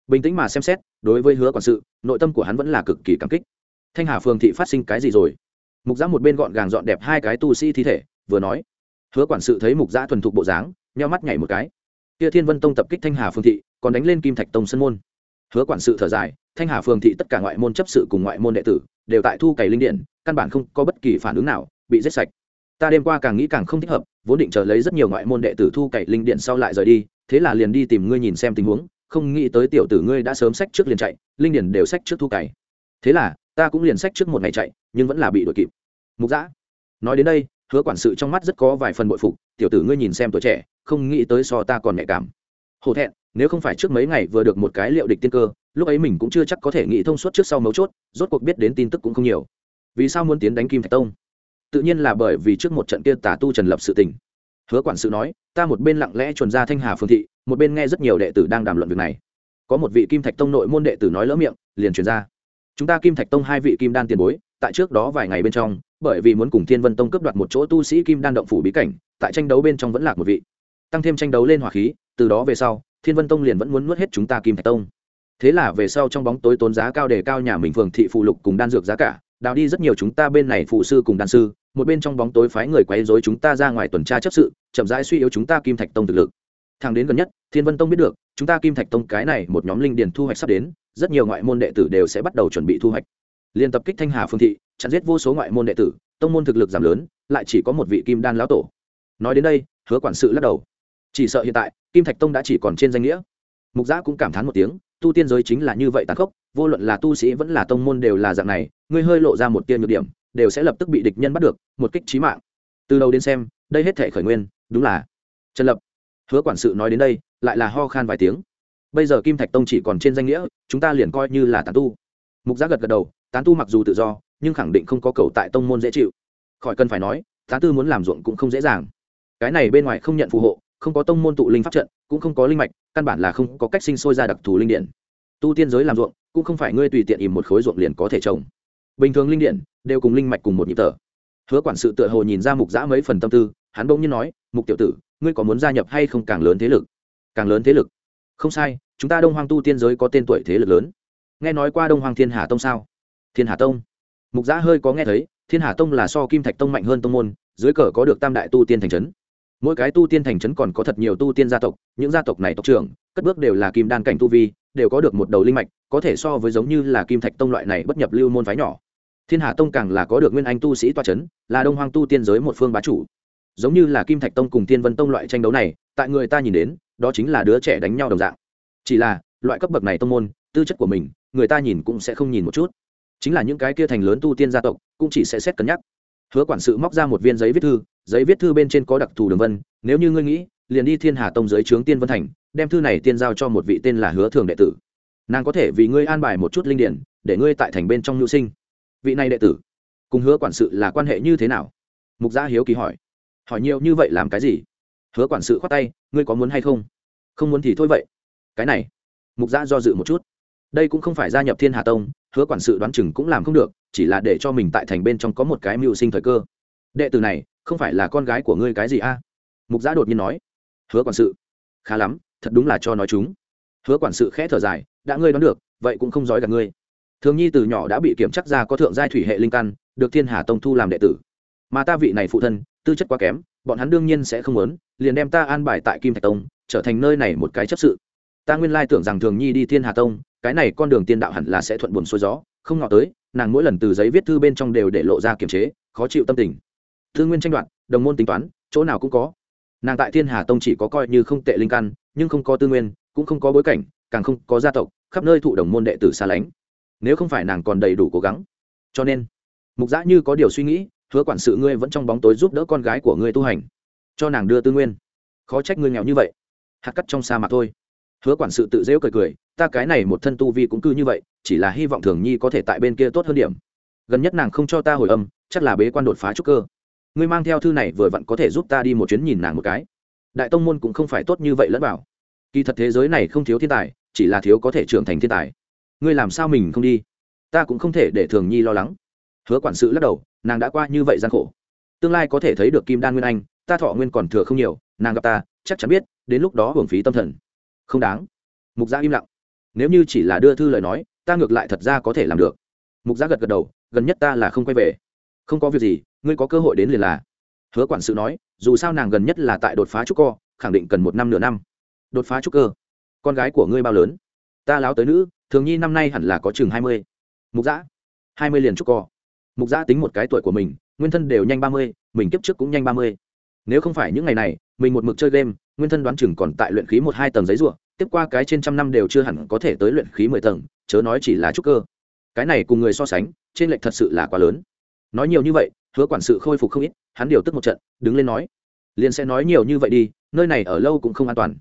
Bình tĩnh mà xem xét đối với hứa quản sự, nội tâm của hắn vẫn là cực kỳ cảm kích. Thanh hà phường thị phát sinh cái gì rồi? Mục giã một bên gọn gàng dọn đẹp hai cái tu sĩ thi thể, vừa nói. Hứa quản sự thấy mục giã thuần thục bộ dáng, nheo mắt nhảy một cái. Kia thiên vân tông tập kích thanh hà phương thị, còn đánh lên kim thạch tông sân môn. Hứa quản sự thở dài, thanh hà phương thị tất cả ngoại môn chấp sự cùng ngoại môn đệ tử, đều tại thu cày linh điện, căn bản không có bất kỳ phản ứng nào, bị giết sạch. Ta đêm qua càng nghĩ càng không thích hợp, vốn định chờ lấy rất nhiều ngoại môn đệ tử thu cày linh điện sau lại rời đi, thế là liền đi tìm ngươi nhìn xem tình huống không nghĩ tới tiểu tử ngươi đã sớm sách trước liền chạy, linh điển đều sách trước thu cày. Thế là, ta cũng liền sách trước một ngày chạy, nhưng vẫn là bị đuổi kịp. Mục giã nói đến đây, hứa quản sự trong mắt rất có vài phần bội phục, tiểu tử ngươi nhìn xem tuổi trẻ, không nghĩ tới so ta còn nhạy cảm. Hổ thẹn, nếu không phải trước mấy ngày vừa được một cái liệu địch tiên cơ, lúc ấy mình cũng chưa chắc có thể nghĩ thông suốt trước sau mấu chốt, rốt cuộc biết đến tin tức cũng không nhiều. Vì sao muốn tiến đánh kim thạch tông? Tự nhiên là bởi vì trước một trận kia tà tu trần lập sự tình hứa quản sự nói, ta một bên lặng lẽ chuẩn ra thanh hà phương thị, một bên nghe rất nhiều đệ tử đang đàm luận việc này. Có một vị kim thạch tông nội môn đệ tử nói lỡ miệng, liền truyền ra. Chúng ta kim thạch tông hai vị kim đan tiền bối, tại trước đó vài ngày bên trong, bởi vì muốn cùng thiên vân tông cướp đoạt một chỗ tu sĩ kim đan động phủ bí cảnh, tại tranh đấu bên trong vẫn lạc một vị. Tăng thêm tranh đấu lên hỏa khí, từ đó về sau, thiên vân tông liền vẫn muốn nuốt hết chúng ta kim thạch tông. Thế là về sau trong bóng tối tốn giá cao để cao nhà mình phường thị phụ lục cùng đan dược giá cả đào đi rất nhiều chúng ta bên này phụ sư cùng đan sư, một bên trong bóng tối phái người quấy rối chúng ta ra ngoài tuần tra chấp sự, chậm rãi suy yếu chúng ta kim thạch tông thực lực. Thang đến gần nhất, thiên vân tông biết được, chúng ta kim thạch tông cái này một nhóm linh điền thu hoạch sắp đến, rất nhiều ngoại môn đệ tử đều sẽ bắt đầu chuẩn bị thu hoạch. Liên tập kích thanh hà phương thị, chặn giết vô số ngoại môn đệ tử, tông môn thực lực giảm lớn, lại chỉ có một vị kim đan lão tổ. Nói đến đây, hứa quản sự lắc đầu. Chỉ sợ hiện tại, kim thạch tông đã chỉ còn trên danh nghĩa mục giã cũng cảm thán một tiếng, tu tiên giới chính là như vậy tàn khốc, vô luận là tu sĩ vẫn là tông môn đều là dạng này, ngươi hơi lộ ra một tiên nhược điểm, đều sẽ lập tức bị địch nhân bắt được, một kích trí mạng. Từ đầu đến xem, đây hết thể khởi nguyên, đúng là trần lập. Hứa quản sự nói đến đây, lại là ho khan vài tiếng. Bây giờ kim thạch tông chỉ còn trên danh nghĩa, chúng ta liền coi như là tán tu. Mục giác gật gật đầu, tán tu mặc dù tự do, nhưng khẳng định không có cầu tại tông môn dễ chịu. Khỏi cần phải nói, tán tư muốn làm ruộng cũng không dễ dàng. Cái này bên ngoài không nhận phù hộ, không có tông môn tụ linh pháp trận cũng không có linh mạch, căn bản là không có cách sinh sôi ra đặc thù linh điện. Tu tiên giới làm ruộng, cũng không phải ngươi tùy tiện ìm một khối ruộng liền có thể trồng. Bình thường linh điện đều cùng linh mạch cùng một nhịp tở hứa quản sự tựa hồ nhìn ra mục giã mấy phần tâm tư, hắn bỗng nhiên nói, mục tiểu tử, ngươi có muốn gia nhập hay không càng lớn thế lực? Càng lớn thế lực? Không sai, chúng ta đông hoang tu tiên giới có tên tuổi thế lực lớn. Nghe nói qua đông hoang thiên hà tông sao? Thiên hà tông. Mục giã hơi có nghe thấy, thiên hà tông là so kim thạch tông mạnh hơn tông môn, dưới cờ có được tam đại tu tiên thành trấn mỗi cái tu tiên thành trấn còn có thật nhiều tu tiên gia tộc, những gia tộc này tộc trưởng, cất bước đều là kim đan cảnh tu vi, đều có được một đầu linh mạch, có thể so với giống như là kim thạch tông loại này bất nhập lưu môn phái nhỏ. Thiên hà tông càng là có được nguyên anh tu sĩ toa c h ấ n là đông hoang tu tiên giới một phương bá chủ. Giống như là kim thạch tông cùng tiên vân tông loại tranh đấu này, tại người ta nhìn đến, đó chính là đứa trẻ đánh nhau đồng dạng. Chỉ là, loại cấp bậc này tông môn, tư chất của mình, người ta nhìn cũng sẽ không nhìn một chút. Chính là những cái kia thành lớn tu tiên gia tộc, cũng chỉ sẽ xét cân nhắc. Hứa quản sự móc ra một viên giấy viết thư giấy viết thư bên trên có đặc thù đường vân, nếu như ngươi nghĩ, liền đi thiên hà tông giới trướng tiên vân thành, đem thư này tiên giao cho một vị tên là hứa thường đệ tử. Nàng có thể vì ngươi an bài một chút linh điển, để ngươi tại thành bên trong nhu sinh. Vị này đệ tử, cùng hứa quản sự là quan hệ như thế nào? Mục gia hiếu kỳ hỏi. Hỏi nhiều như vậy làm cái gì? Hứa quản sự khoát tay, ngươi có muốn hay không? Không muốn thì thôi vậy. Cái này, mục gia do dự một chút. Đây cũng không phải gia nhập thiên hà tông, hứa quản sự đoán chừng cũng làm không được, chỉ là để cho mình tại thành bên trong có một cái mưu sinh thời cơ. Đệ tử này không phải là con gái của ngươi cái gì a? Mục Giã đột nhiên nói. Hứa quản sự. Khá lắm, thật đúng là cho nói chúng. Hứa quản sự khẽ thở dài, đã ngươi đoán được, vậy cũng không dối cả ngươi. Thường nhi từ nhỏ đã bị kiểm chắc ra có thượng giai thủy hệ linh căn, được thiên hà tông thu làm đệ tử. Mà ta vị này phụ thân, tư chất quá kém, bọn hắn đương nhiên sẽ không muốn, liền đem ta an bài tại kim thạch tông, trở thành nơi này một cái chấp sự. Ta nguyên lai tưởng rằng thường nhi đi thiên hà tông, cái này con đường tiên đạo hẳn là sẽ thuận buồn xuôi gió, không ngọ tới, nàng mỗi lần từ giấy viết thư bên trong đều để lộ ra kiềm chế, khó chịu tâm tình thư nguyên tranh đoạt, đồng môn tính toán, chỗ nào cũng có. Nàng tại thiên hà tông chỉ có coi như không tệ linh căn, nhưng không có tư nguyên, cũng không có bối cảnh, càng không có gia tộc, khắp nơi thụ đồng môn đệ tử xa lánh. Nếu không phải nàng còn đầy đủ cố gắng. Cho nên, mục giã như có điều suy nghĩ, hứa quản sự ngươi vẫn trong bóng tối giúp đỡ con gái của ngươi tu hành. Cho nàng đưa tư nguyên. Khó trách ngươi nghèo như vậy. Hạt cắt trong sa mạc thôi. Hứa quản sự tự dễu cười cười, ta cái này một thân tu vi cũng cư như vậy, chỉ là hy vọng thường nhi có thể tại bên kia tốt hơn điểm. Gần nhất nàng không cho ta hồi âm, chắc là bế quan đột phá trúc cơ ngươi mang theo thư này vừa vặn có thể giúp ta đi một chuyến nhìn nàng một cái. Đại tông môn cũng không phải tốt như vậy lẫn bảo kỳ thật thế giới này không thiếu thiên tài, chỉ là thiếu có thể trưởng thành thiên tài. Ngươi làm sao mình không đi? Ta cũng không thể để thường nhi lo lắng. Hứa quản sự lắc đầu, nàng đã qua như vậy gian khổ. Tương lai có thể thấy được kim đan nguyên anh, ta thọ nguyên còn thừa không nhiều, nàng gặp ta, chắc chắn biết, đến lúc đó hưởng phí tâm thần. Không đáng. Mục gia im lặng. Nếu như chỉ là đưa thư lời nói, ta ngược lại thật ra có thể làm được. Mục gia gật gật đầu, gần nhất ta là không quay về. Không có việc gì ngươi có cơ hội đến liền là. Hứa quản sự nói, dù sao nàng gần nhất là tại đột phá trúc cơ khẳng định cần một năm nửa năm. Đột phá trúc cơ? Con gái của ngươi bao lớn? Ta láo tới nữ, thường nhi năm nay hẳn là có chừng hai mươi. Mục giã hai mươi liền trúc cơ mục giã tính một cái tuổi của mình, nguyên thân đều nhanh ba mươi, mình kiếp trước cũng nhanh ba mươi. Nếu không phải những ngày này, mình một mực chơi game, nguyên thân đoán chừng còn tại luyện khí một hai tầng giấy ruộng tiếp qua cái trên trăm năm đều chưa hẳn có thể tới luyện khí mười tầng, chớ nói chỉ là trúc cơ. Cái này cùng người so sánh, trên lệnh thật sự là quá lớn. Nói nhiều như vậy hứa quản sự khôi phục không ít, hắn điều tức một trận, đứng lên nói, liền sẽ nói nhiều như vậy đi, nơi này ở lâu cũng không an toàn.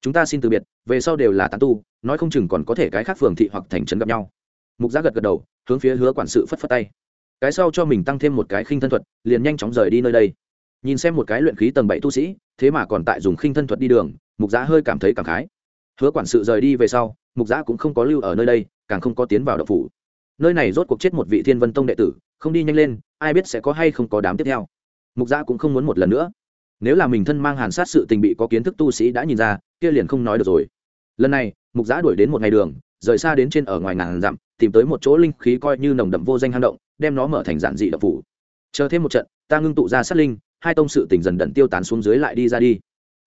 Chúng ta xin từ biệt, về sau đều là tán tu, nói không chừng còn có thể cái khác phường thị hoặc thành trấn gặp nhau. Mục giác gật gật đầu, hướng phía hứa quản sự phất phất tay. Cái sau cho mình tăng thêm một cái khinh thân thuật, liền nhanh chóng rời đi nơi đây. Nhìn xem một cái luyện khí tầng bảy tu sĩ, thế mà còn tại dùng khinh thân thuật đi đường, mục giã hơi cảm thấy cảm khái. Hứa quản sự rời đi về sau, mục giã cũng không có lưu ở nơi đây, càng không có tiến vào đậu phủ. Nơi này rốt cuộc chết một vị thiên vân tông đệ tử, không đi nhanh lên ai biết sẽ có hay không có đám tiếp theo. Mục gia cũng không muốn một lần nữa. Nếu là mình thân mang hàn sát sự tình bị có kiến thức tu sĩ đã nhìn ra, kia liền không nói được rồi. Lần này, mục giã đuổi đến một ngày đường, rời xa đến trên ở ngoài ngàn dặm, tìm tới một chỗ linh khí coi như nồng đậm vô danh hang động, đem nó mở thành giản dị đập phủ. Chờ thêm một trận, ta ngưng tụ ra sát linh, hai tông sự tình dần đận tiêu tán xuống dưới lại đi ra đi.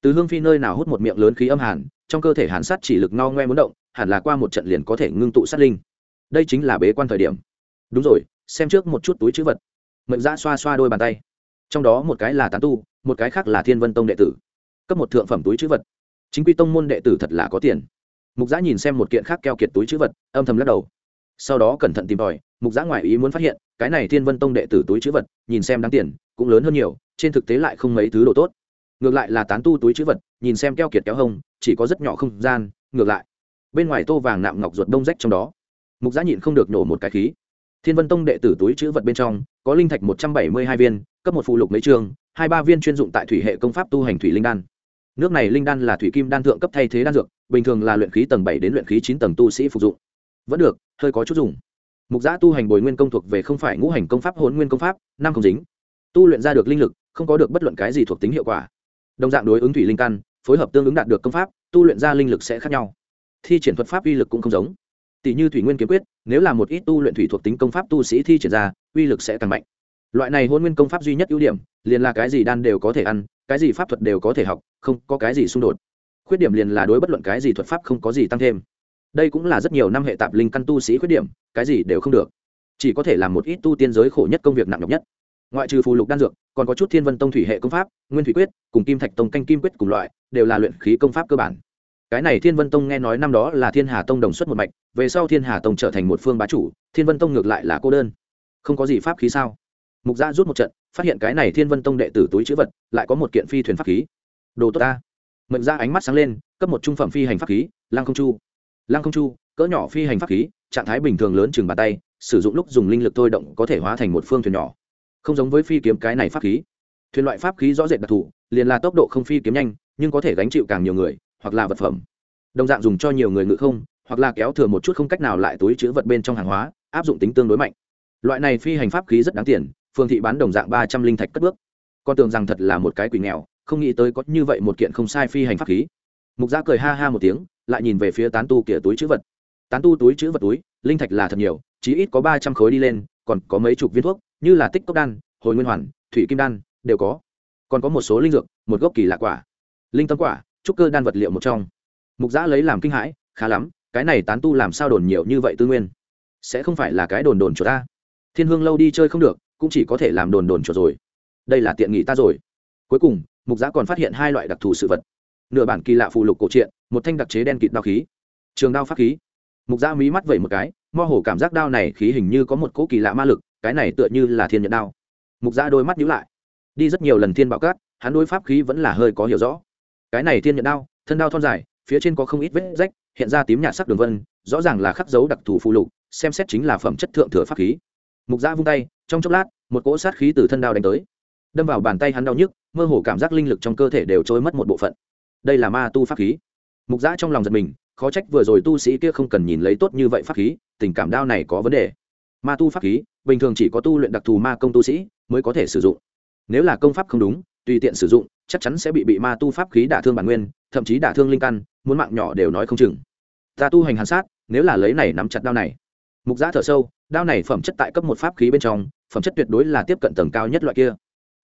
Từ hương phi nơi nào hút một miệng lớn khí âm hàn, trong cơ thể hàn sát chỉ lực no ngoe muốn động, hẳn là qua một trận liền có thể ngưng tụ sát linh. Đây chính là bế quan thời điểm. Đúng rồi, xem trước một chút túi chữ vật mệnh giã xoa xoa đôi bàn tay. Trong đó một cái là tán tu, một cái khác là thiên vân tông đệ tử. Cấp một thượng phẩm túi chữ vật. Chính quy tông môn đệ tử thật là có tiền. Mục giã nhìn xem một kiện khác keo kiệt túi chữ vật, âm thầm lắc đầu. Sau đó cẩn thận tìm tòi, mục giã ngoài ý muốn phát hiện, cái này thiên vân tông đệ tử túi chữ vật, nhìn xem đáng tiền, cũng lớn hơn nhiều, trên thực tế lại không mấy thứ đồ tốt. Ngược lại là tán tu túi chữ vật, nhìn xem keo kiệt kéo hông, chỉ có rất nhỏ không gian, ngược lại. Bên ngoài tô vàng nạm ngọc ruột đông rách trong đó. Mục giã nhịn không được nổ một cái khí. Thiên vân tông đệ tử túi chữ vật bên trong có linh thạch một trăm bảy mươi hai viên cấp một phụ lục mấy chương, hai ba viên chuyên dụng tại thủy hệ công pháp tu hành thủy linh đan. Nước này linh đan là thủy kim đan thượng cấp thay thế đan dược bình thường là luyện khí tầng bảy đến luyện khí chín tầng tu sĩ phục dụng. Vẫn được hơi có chút dùng. Mục giã tu hành bồi nguyên công thuộc về không phải ngũ hành công pháp hôn nguyên công pháp năm không dính. Tu luyện ra được linh lực không có được bất luận cái gì thuộc tính hiệu quả. Đồng dạng đối ứng thủy linh căn phối hợp tương ứng đạt được công pháp tu luyện ra linh lực sẽ khác nhau. Thi triển thuật pháp uy lực cũng không giống tỷ như thủy nguyên kiếm quyết, nếu là một ít tu luyện thủy thuộc tính công pháp tu sĩ thi triển ra, uy lực sẽ càng mạnh. Loại này hôn nguyên công pháp duy nhất ưu điểm, liền là cái gì đan đều có thể ăn, cái gì pháp thuật đều có thể học, không có cái gì xung đột. Khuyết điểm liền là đối bất luận cái gì thuật pháp không có gì tăng thêm. Đây cũng là rất nhiều năm hệ tạp linh căn tu sĩ khuyết điểm, cái gì đều không được. Chỉ có thể làm một ít tu tiên giới khổ nhất công việc nặng nhọc nhất. Ngoại trừ phù lục đan dược, còn có chút thiên vân tông thủy hệ công pháp, nguyên thủy quyết, cùng kim thạch tông canh kim quyết cùng loại, đều là luyện khí công pháp cơ bản. Cái này thiên vân tông nghe nói năm đó là thiên hà tông đồng xuất một mạch về sau thiên hà tông trở thành một phương bá chủ, thiên vân tông ngược lại là cô đơn. Không có gì pháp khí sao? Mục gia rút một trận, phát hiện cái này thiên vân tông đệ tử túi chữ vật, lại có một kiện phi thuyền pháp khí. Đồ tốt ta. Mệnh ra ánh mắt sáng lên, cấp một trung phẩm phi hành pháp khí, lăng không chu. Lăng không chu, cỡ nhỏ phi hành pháp khí, trạng thái bình thường lớn chừng bàn tay, sử dụng lúc dùng linh lực thôi động có thể hóa thành một phương thuyền nhỏ. Không giống với phi kiếm cái này pháp khí. Thuyền loại pháp khí rõ rệt đặc thù, liền là tốc độ không phi kiếm nhanh, nhưng có thể gánh chịu càng nhiều người, hoặc là vật phẩm. Đồng dạng dùng cho nhiều người ngự không hoặc là kéo thừa một chút không cách nào lại túi chứa vật bên trong hàng hóa, áp dụng tính tương đối mạnh. Loại này phi hành pháp khí rất đáng tiền, phương thị bán đồng dạng ba trăm linh thạch cất bước. Con tưởng rằng thật là một cái quỷ nghèo, không nghĩ tới có như vậy một kiện không sai phi hành pháp khí. Mục gia cười ha ha một tiếng, lại nhìn về phía tán tu kia túi chữ vật. Tán tu túi chữ vật túi, linh thạch là thật nhiều, chí ít có ba trăm khối đi lên, còn có mấy chục viên thuốc, như là tích cốc đan, hồi nguyên hoàn, thủy kim đan, đều có. Còn có một số linh dược, một gốc kỳ lạ quả. Linh tâm quả, trúc cơ đan vật liệu một trong. Mục giã lấy làm kinh hãi, khá lắm cái này tán tu làm sao đồn nhiều như vậy tư nguyên? Sẽ không phải là cái đồn đồn chỗ ta. Thiên hương lâu đi chơi không được, cũng chỉ có thể làm đồn đồn chỗ rồi. Đây là tiện nghị ta rồi. Cuối cùng, mục giã còn phát hiện hai loại đặc thù sự vật. Nửa bản kỳ lạ phù lục cổ truyện, một thanh đặc chế đen kịt đao khí. Trường đao pháp khí. Mục giã mí mắt vẩy một cái, mơ hồ cảm giác đao này khí hình như có một cỗ kỳ lạ ma lực, cái này tựa như là thiên nhận đao. Mục giã đôi mắt nhíu lại. Đi rất nhiều lần thiên bạo cát, hắn đôi pháp khí vẫn là hơi có hiểu rõ. Cái này thiên nhận đao, thân đao thon dài phía trên có không ít vết rách, hiện ra tím nhạt sắc đường vân, rõ ràng là khắc dấu đặc thù phụ lục, xem xét chính là phẩm chất thượng thừa pháp khí. Mục giã vung tay, trong chốc lát, một cỗ sát khí từ thân đao đánh tới. Đâm vào bàn tay hắn đau nhức, mơ hồ cảm giác linh lực trong cơ thể đều trôi mất một bộ phận. Đây là ma tu pháp khí. Mục giã trong lòng giật mình, khó trách vừa rồi tu sĩ kia không cần nhìn lấy tốt như vậy pháp khí, tình cảm đao này có vấn đề. Ma tu pháp khí, bình thường chỉ có tu luyện đặc thù ma công tu sĩ mới có thể sử dụng. Nếu là công pháp không đúng, tùy tiện sử dụng, chắc chắn sẽ bị bị ma tu pháp khí đả thương bản nguyên, thậm chí đả thương linh căn muốn mạng nhỏ đều nói không chừng. Ta tu hành hàn sát, nếu là lấy này nắm chặt đao này. Mục giã thở sâu, đao này phẩm chất tại cấp một pháp khí bên trong, phẩm chất tuyệt đối là tiếp cận tầng cao nhất loại kia.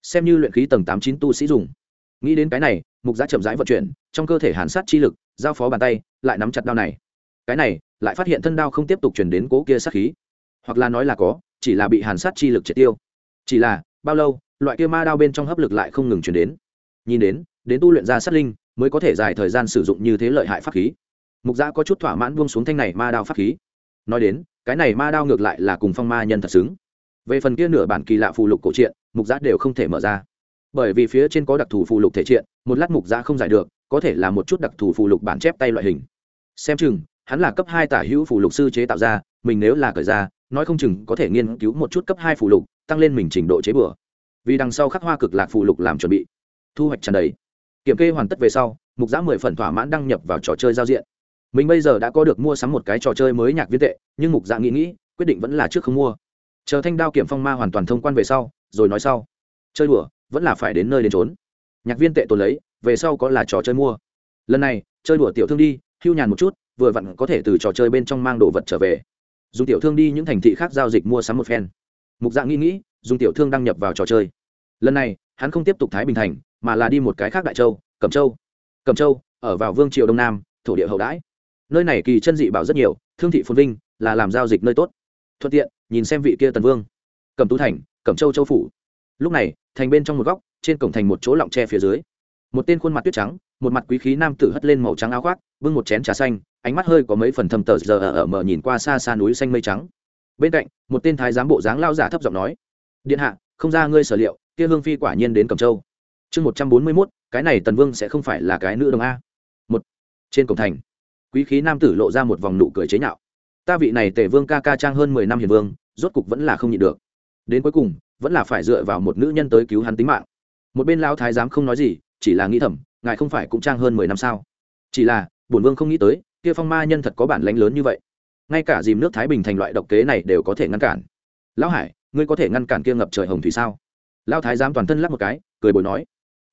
Xem như luyện khí tầng tám chín tu sĩ dùng. Nghĩ đến cái này, mục giã chậm rãi vận chuyển, trong cơ thể hàn sát chi lực, giao phó bàn tay, lại nắm chặt đao này. Cái này, lại phát hiện thân đao không tiếp tục chuyển đến cố kia sát khí. Hoặc là nói là có, chỉ là bị hàn sát chi lực triệt tiêu. Chỉ là, bao lâu, loại kia ma đao bên trong hấp lực lại không ngừng chuyển đến. Nhìn đến đến tu luyện ra sát linh mới có thể dài thời gian sử dụng như thế lợi hại pháp khí. Mục giã có chút thỏa mãn buông xuống thanh này ma đao pháp khí. Nói đến, cái này ma đao ngược lại là cùng phong ma nhân thật xứng. Về phần kia nửa bản kỳ lạ phù lục cổ truyện, mục giã đều không thể mở ra. Bởi vì phía trên có đặc thù phù lục thể triện một lát mục giã không giải được, có thể là một chút đặc thù phù lục bản chép tay loại hình. Xem chừng, hắn là cấp hai tả hữu phù lục sư chế tạo ra, mình nếu là cởi ra, nói không chừng có thể nghiên cứu một chút cấp hai phù lục, tăng lên mình trình độ chế bừa. Vì đằng sau khắc hoa cực lạc phù lục làm chuẩn bị, thu hoạch tràn đầy kiểm kê hoàn tất về sau, mục giã mười phần thỏa mãn đăng nhập vào trò chơi giao diện. Mình bây giờ đã có được mua sắm một cái trò chơi mới nhạc viên tệ, nhưng mục giã nghĩ nghĩ, quyết định vẫn là trước không mua. Chờ thanh đao kiểm phong ma hoàn toàn thông quan về sau, rồi nói sau. Chơi đùa, vẫn là phải đến nơi đến trốn nhạc viên tệ tồn lấy, về sau có là trò chơi mua. Lần này, chơi đùa tiểu thương đi, hưu nhàn một chút, vừa vặn có thể từ trò chơi bên trong mang đồ vật trở về. Dùng tiểu thương đi những thành thị khác giao dịch mua sắm một phen. Mục dạng nghĩ nghĩ, dùng tiểu thương đăng nhập vào trò chơi. Lần này, hắn không tiếp tục thái bình thành mà là đi một cái khác đại châu, cẩm châu. Cẩm châu, ở vào vương triều đông nam, thổ địa hậu đãi. Nơi này kỳ chân dị bảo rất nhiều, thương thị phồn vinh, là làm giao dịch nơi tốt. Thuận tiện, nhìn xem vị kia tần vương. Cẩm tú thành, cẩm châu châu phủ. Lúc này, thành bên trong một góc, trên cổng thành một chỗ lọng tre phía dưới. Một tên khuôn mặt tuyết trắng, một mặt quý khí nam tử hất lên màu trắng áo khoác, bưng một chén trà xanh, ánh mắt hơi có mấy phần thầm tờ giờ ở ở mở nhìn qua xa xa núi xanh mây trắng. Bên cạnh, một tên thái giám bộ dáng lao giả thấp giọng nói, điện hạ, không ra ngươi sở liệu, kia hương phi quả nhiên đến cẩm châu chương một trăm bốn mươi mốt, cái này tần vương sẽ không phải là cái nữ đồng a. Một, trên cổng thành, quý khí nam tử lộ ra một vòng nụ cười chế nhạo. Ta vị này tề vương ca ca trang hơn mười năm hiền vương, rốt cục vẫn là không nhịn được. Đến cuối cùng, vẫn là phải dựa vào một nữ nhân tới cứu hắn tính mạng. Một bên lao thái giám không nói gì, chỉ là nghĩ thầm, ngài không phải cũng trang hơn mười năm sao? Chỉ là, bổn vương không nghĩ tới, kia phong ma nhân thật có bản lãnh lớn như vậy. Ngay cả dìm nước thái bình thành loại độc kế này đều có thể ngăn cản. Lão hải, ngươi có thể ngăn cản kia ngập trời hồng thủy sao? Lao thái giám toàn thân lắc một cái, cười bồi nói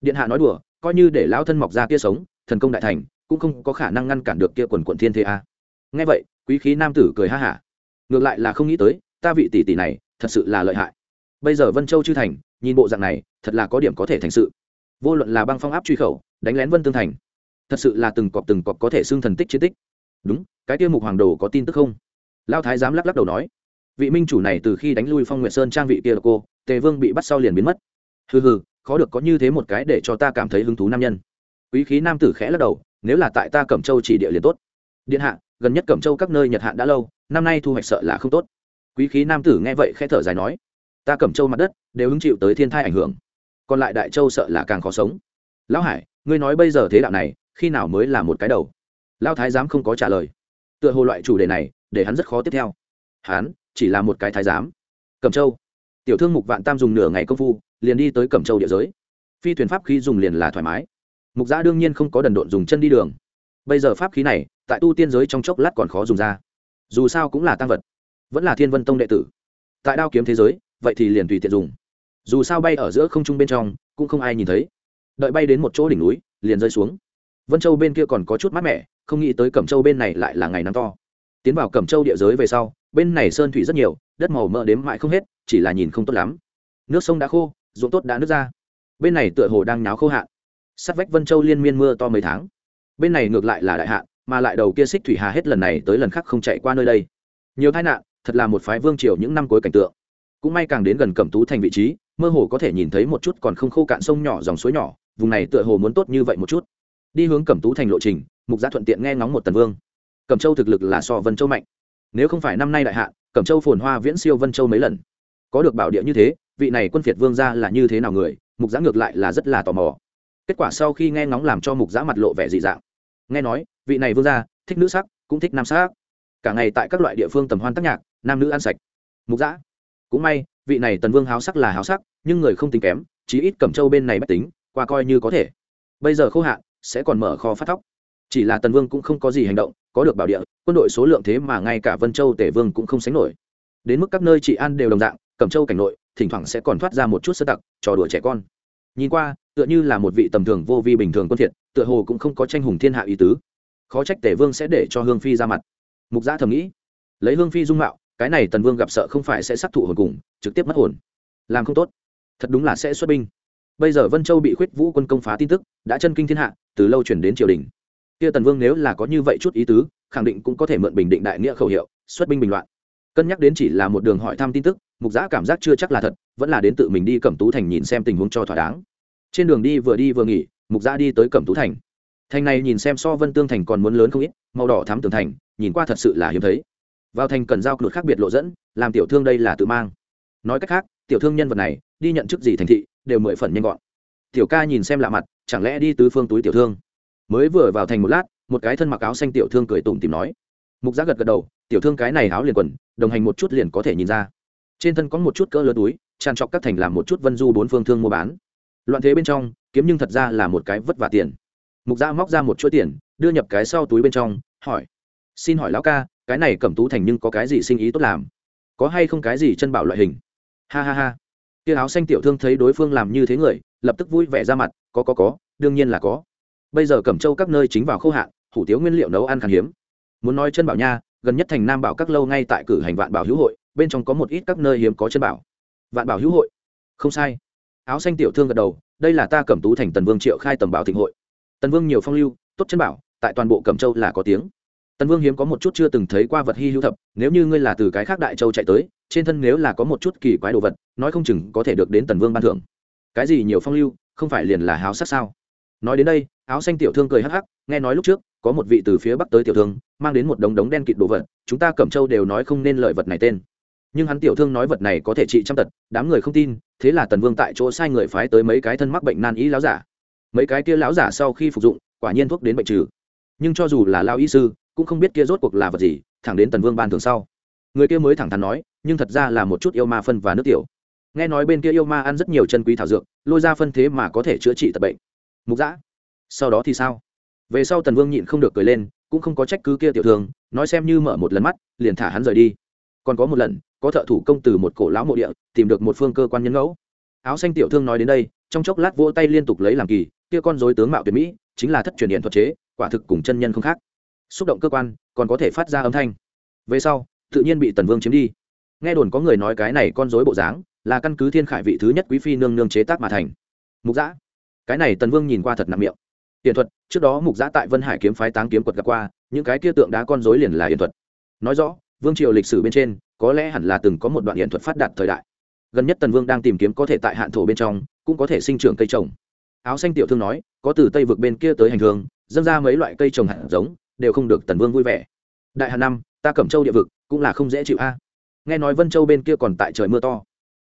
điện hạ nói đùa, coi như để lão thân mọc ra kia sống, thần công đại thành, cũng không có khả năng ngăn cản được kia quần quận thiên thế a. À. nghe vậy, quý khí nam tử cười ha hả. Ngược lại là không nghĩ tới, ta vị tỷ tỷ này, thật sự là lợi hại. Bây giờ vân châu chư thành, nhìn bộ dạng này, thật là có điểm có thể thành sự. Vô luận là băng phong áp truy khẩu, đánh lén vân tương thành, thật sự là từng cọp từng cọp có thể xưng thần tích chiến tích. Đúng, cái tiêu mục hoàng đồ có tin tức không? Lao thái giám lắc lắc đầu nói. Vị minh chủ này từ khi đánh lui phong nguyệt sơn trang vị kia cô, tề vương bị bắt sau liền biến mất. Hừ hừ khó được có như thế một cái để cho ta cảm thấy hứng thú nam nhân. Quý khí nam tử khẽ lắc đầu, nếu là tại ta cẩm châu chỉ địa liền tốt. Điện hạ, gần nhất cẩm châu các nơi nhật hạn đã lâu, năm nay thu hoạch sợ là không tốt. Quý khí nam tử nghe vậy khẽ thở dài nói, ta cẩm châu mặt đất đều hứng chịu tới thiên thai ảnh hưởng, còn lại đại châu sợ là càng khó sống. Lão hải, ngươi nói bây giờ thế đạo này, khi nào mới là một cái đầu? Lao thái giám không có trả lời. Tựa hồ loại chủ đề này, để hắn rất khó tiếp theo. Hắn, chỉ là một cái thái giám. Cẩm châu, tiểu thương mục vạn tam dùng nửa ngày công phu liền đi tới cẩm châu địa giới. Phi thuyền pháp khí dùng liền là thoải mái. Mục giã đương nhiên không có đần độn dùng chân đi đường. Bây giờ pháp khí này, tại tu tiên giới trong chốc lát còn khó dùng ra. Dù sao cũng là tăng vật, vẫn là thiên vân tông đệ tử. Tại đao kiếm thế giới, vậy thì liền tùy tiện dùng. Dù sao bay ở giữa không trung bên trong, cũng không ai nhìn thấy. Đợi bay đến một chỗ đỉnh núi, liền rơi xuống. Vân châu bên kia còn có chút mát mẻ, không nghĩ tới cẩm châu bên này lại là ngày nắng to. Tiến vào cẩm châu địa giới về sau, bên này sơn thủy rất nhiều, đất màu mỡ đếm mãi không hết, chỉ là nhìn không tốt lắm. Nước sông đã khô ruộng tốt đã nứt ra. Bên này tựa hồ đang nháo khô hạn. Sắt vách vân châu liên miên mưa to mấy tháng. Bên này ngược lại là đại hạn, mà lại đầu kia xích thủy hà hết lần này tới lần khác không chạy qua nơi đây. Nhiều tai nạn, thật là một phái vương triều những năm cuối cảnh tượng. Cũng may càng đến gần cẩm tú thành vị trí, mơ hồ có thể nhìn thấy một chút còn không khô cạn sông nhỏ dòng suối nhỏ, vùng này tựa hồ muốn tốt như vậy một chút. Đi hướng cẩm tú thành lộ trình, mục gia thuận tiện nghe ngóng một tần vương. Cẩm châu thực lực là so vân châu mạnh. Nếu không phải năm nay đại hạ cẩm châu phồn hoa viễn siêu vân châu mấy lần có được bảo địa như thế, vị này quân phiệt vương gia là như thế nào người, mục giã ngược lại là rất là tò mò. Kết quả sau khi nghe ngóng làm cho mục giã mặt lộ vẻ dị dạng. Nghe nói, vị này vương gia thích nữ sắc, cũng thích nam sắc. Cả ngày tại các loại địa phương tầm hoan tác nhạc, nam nữ ăn sạch. Mục giã, cũng may, vị này tần vương háo sắc là háo sắc, nhưng người không tính kém, chí ít cẩm châu bên này bất tính, qua coi như có thể. Bây giờ khô hạn, sẽ còn mở kho phát thóc. Chỉ là tần vương cũng không có gì hành động, có được bảo địa, quân đội số lượng thế mà ngay cả vân châu tể vương cũng không sánh nổi. Đến mức các nơi trị an đều đồng dạng cẩm châu cảnh nội, thỉnh thoảng sẽ còn thoát ra một chút sơ tặc, trò đùa trẻ con. Nhìn qua, tựa như là một vị tầm thường vô vi bình thường quân thiệt, tựa hồ cũng không có tranh hùng thiên hạ ý tứ. Khó trách tể vương sẽ để cho hương phi ra mặt. Mục gia thầm nghĩ. Lấy hương phi dung mạo, cái này tần vương gặp sợ không phải sẽ sát thụ hồn cùng, trực tiếp mất hồn. Làm không tốt. Thật đúng là sẽ xuất binh. Bây giờ vân châu bị khuyết vũ quân công phá tin tức, đã chân kinh thiên hạ, từ lâu chuyển đến triều đình. Kia tần vương nếu là có như vậy chút ý tứ, khẳng định cũng có thể mượn bình định đại nghĩa khẩu hiệu, xuất binh bình loạn. Cân nhắc đến chỉ là một đường hỏi thăm tin tức mục giã cảm giác chưa chắc là thật, vẫn là đến tự mình đi cẩm tú thành nhìn xem tình huống cho thỏa đáng. Trên đường đi vừa đi vừa nghỉ, mục giã đi tới cẩm tú thành. Thành này nhìn xem so vân tương thành còn muốn lớn không ít, màu đỏ thắm tường thành, nhìn qua thật sự là hiếm thấy. Vào thành cần giao cột khác biệt lộ dẫn, làm tiểu thương đây là tự mang. Nói cách khác, tiểu thương nhân vật này, đi nhận chức gì thành thị, đều mười phần nhanh gọn. Tiểu ca nhìn xem lạ mặt, chẳng lẽ đi tứ phương túi tiểu thương? Mới vừa vào thành một lát, một cái thân mặc áo xanh tiểu thương cười tủm tìm nói. Mục Giã gật gật đầu, tiểu thương cái này áo liền quần, đồng hành một chút liền có thể nhìn ra trên thân có một chút cỡ lớn túi, tràn trọc các thành làm một chút vân du bốn phương thương mua bán. Loạn thế bên trong, kiếm nhưng thật ra là một cái vất vả tiền. Mục gia móc ra một chuỗi tiền, đưa nhập cái sau túi bên trong, hỏi, xin hỏi lão ca, cái này cẩm tú thành nhưng có cái gì sinh ý tốt làm? Có hay không cái gì chân bảo loại hình? Ha ha ha. Tia áo xanh tiểu thương thấy đối phương làm như thế người, lập tức vui vẻ ra mặt, có có có, đương nhiên là có. Bây giờ cẩm châu các nơi chính vào khô hạn, hủ tiếu nguyên liệu nấu ăn khan hiếm. Muốn nói chân bảo nha, gần nhất thành nam bảo các lâu ngay tại cử hành vạn bảo hữu hội bên trong có một ít các nơi hiếm có chân bảo. Vạn bảo hữu hội. Không sai. Áo xanh tiểu thương gật đầu, đây là ta cẩm tú thành tần vương triệu khai tầm bảo thịnh hội. Tần vương nhiều phong lưu, tốt chân bảo, tại toàn bộ cẩm châu là có tiếng. Tần vương hiếm có một chút chưa từng thấy qua vật hy hữu thập, nếu như ngươi là từ cái khác đại châu chạy tới, trên thân nếu là có một chút kỳ quái đồ vật, nói không chừng có thể được đến tần vương ban thưởng. Cái gì nhiều phong lưu, không phải liền là háo sắc sao? Nói đến đây, áo xanh tiểu thương cười hắc hắc, nghe nói lúc trước, có một vị từ phía bắc tới tiểu thương, mang đến một đống đống đen kịt đồ vật, chúng ta cẩm châu đều nói không nên lợi vật này tên nhưng hắn tiểu thương nói vật này có thể trị trăm tật, đám người không tin, thế là tần vương tại chỗ sai người phái tới mấy cái thân mắc bệnh nan y láo giả. Mấy cái kia lão giả sau khi phục dụng, quả nhiên thuốc đến bệnh trừ. Nhưng cho dù là lao y sư, cũng không biết kia rốt cuộc là vật gì, thẳng đến tần vương ban thường sau. Người kia mới thẳng thắn nói, nhưng thật ra là một chút yêu ma phân và nước tiểu. Nghe nói bên kia yêu ma ăn rất nhiều chân quý thảo dược, lôi ra phân thế mà có thể chữa trị tật bệnh. Mục giã sau đó thì sao? Về sau tần vương nhịn không được cười lên, cũng không có trách cứ kia tiểu thương, nói xem như mở một lần mắt, liền thả hắn rời đi còn có một lần, có thợ thủ công từ một cổ lão mộ địa, tìm được một phương cơ quan nhân ngẫu. Áo xanh tiểu thương nói đến đây, trong chốc lát vỗ tay liên tục lấy làm kỳ, kia con dối tướng mạo tuyệt mỹ, chính là thất truyền điện thuật chế, quả thực cùng chân nhân không khác. Xúc động cơ quan, còn có thể phát ra âm thanh. Về sau, tự nhiên bị tần vương chiếm đi. Nghe đồn có người nói cái này con dối bộ dáng, là căn cứ thiên khải vị thứ nhất quý phi nương nương chế tác mà thành. Mục giã cái này tần vương nhìn qua thật nặng miệng. Hiện thuật, trước đó mục giã tại vân hải kiếm phái táng kiếm quật gặp qua, những cái kia tượng đá con dối liền là hiện thuật. Nói rõ vương triều lịch sử bên trên, có lẽ hẳn là từng có một đoạn hiện thuật phát đạt thời đại. Gần nhất tần vương đang tìm kiếm có thể tại hạn thổ bên trong, cũng có thể sinh trưởng cây trồng. Áo xanh tiểu thương nói, có từ tây vực bên kia tới hành hương, dâng ra mấy loại cây trồng hạt giống, đều không được tần vương vui vẻ. Đại hà năm, ta cẩm châu địa vực, cũng là không dễ chịu a. Nghe nói vân châu bên kia còn tại trời mưa to.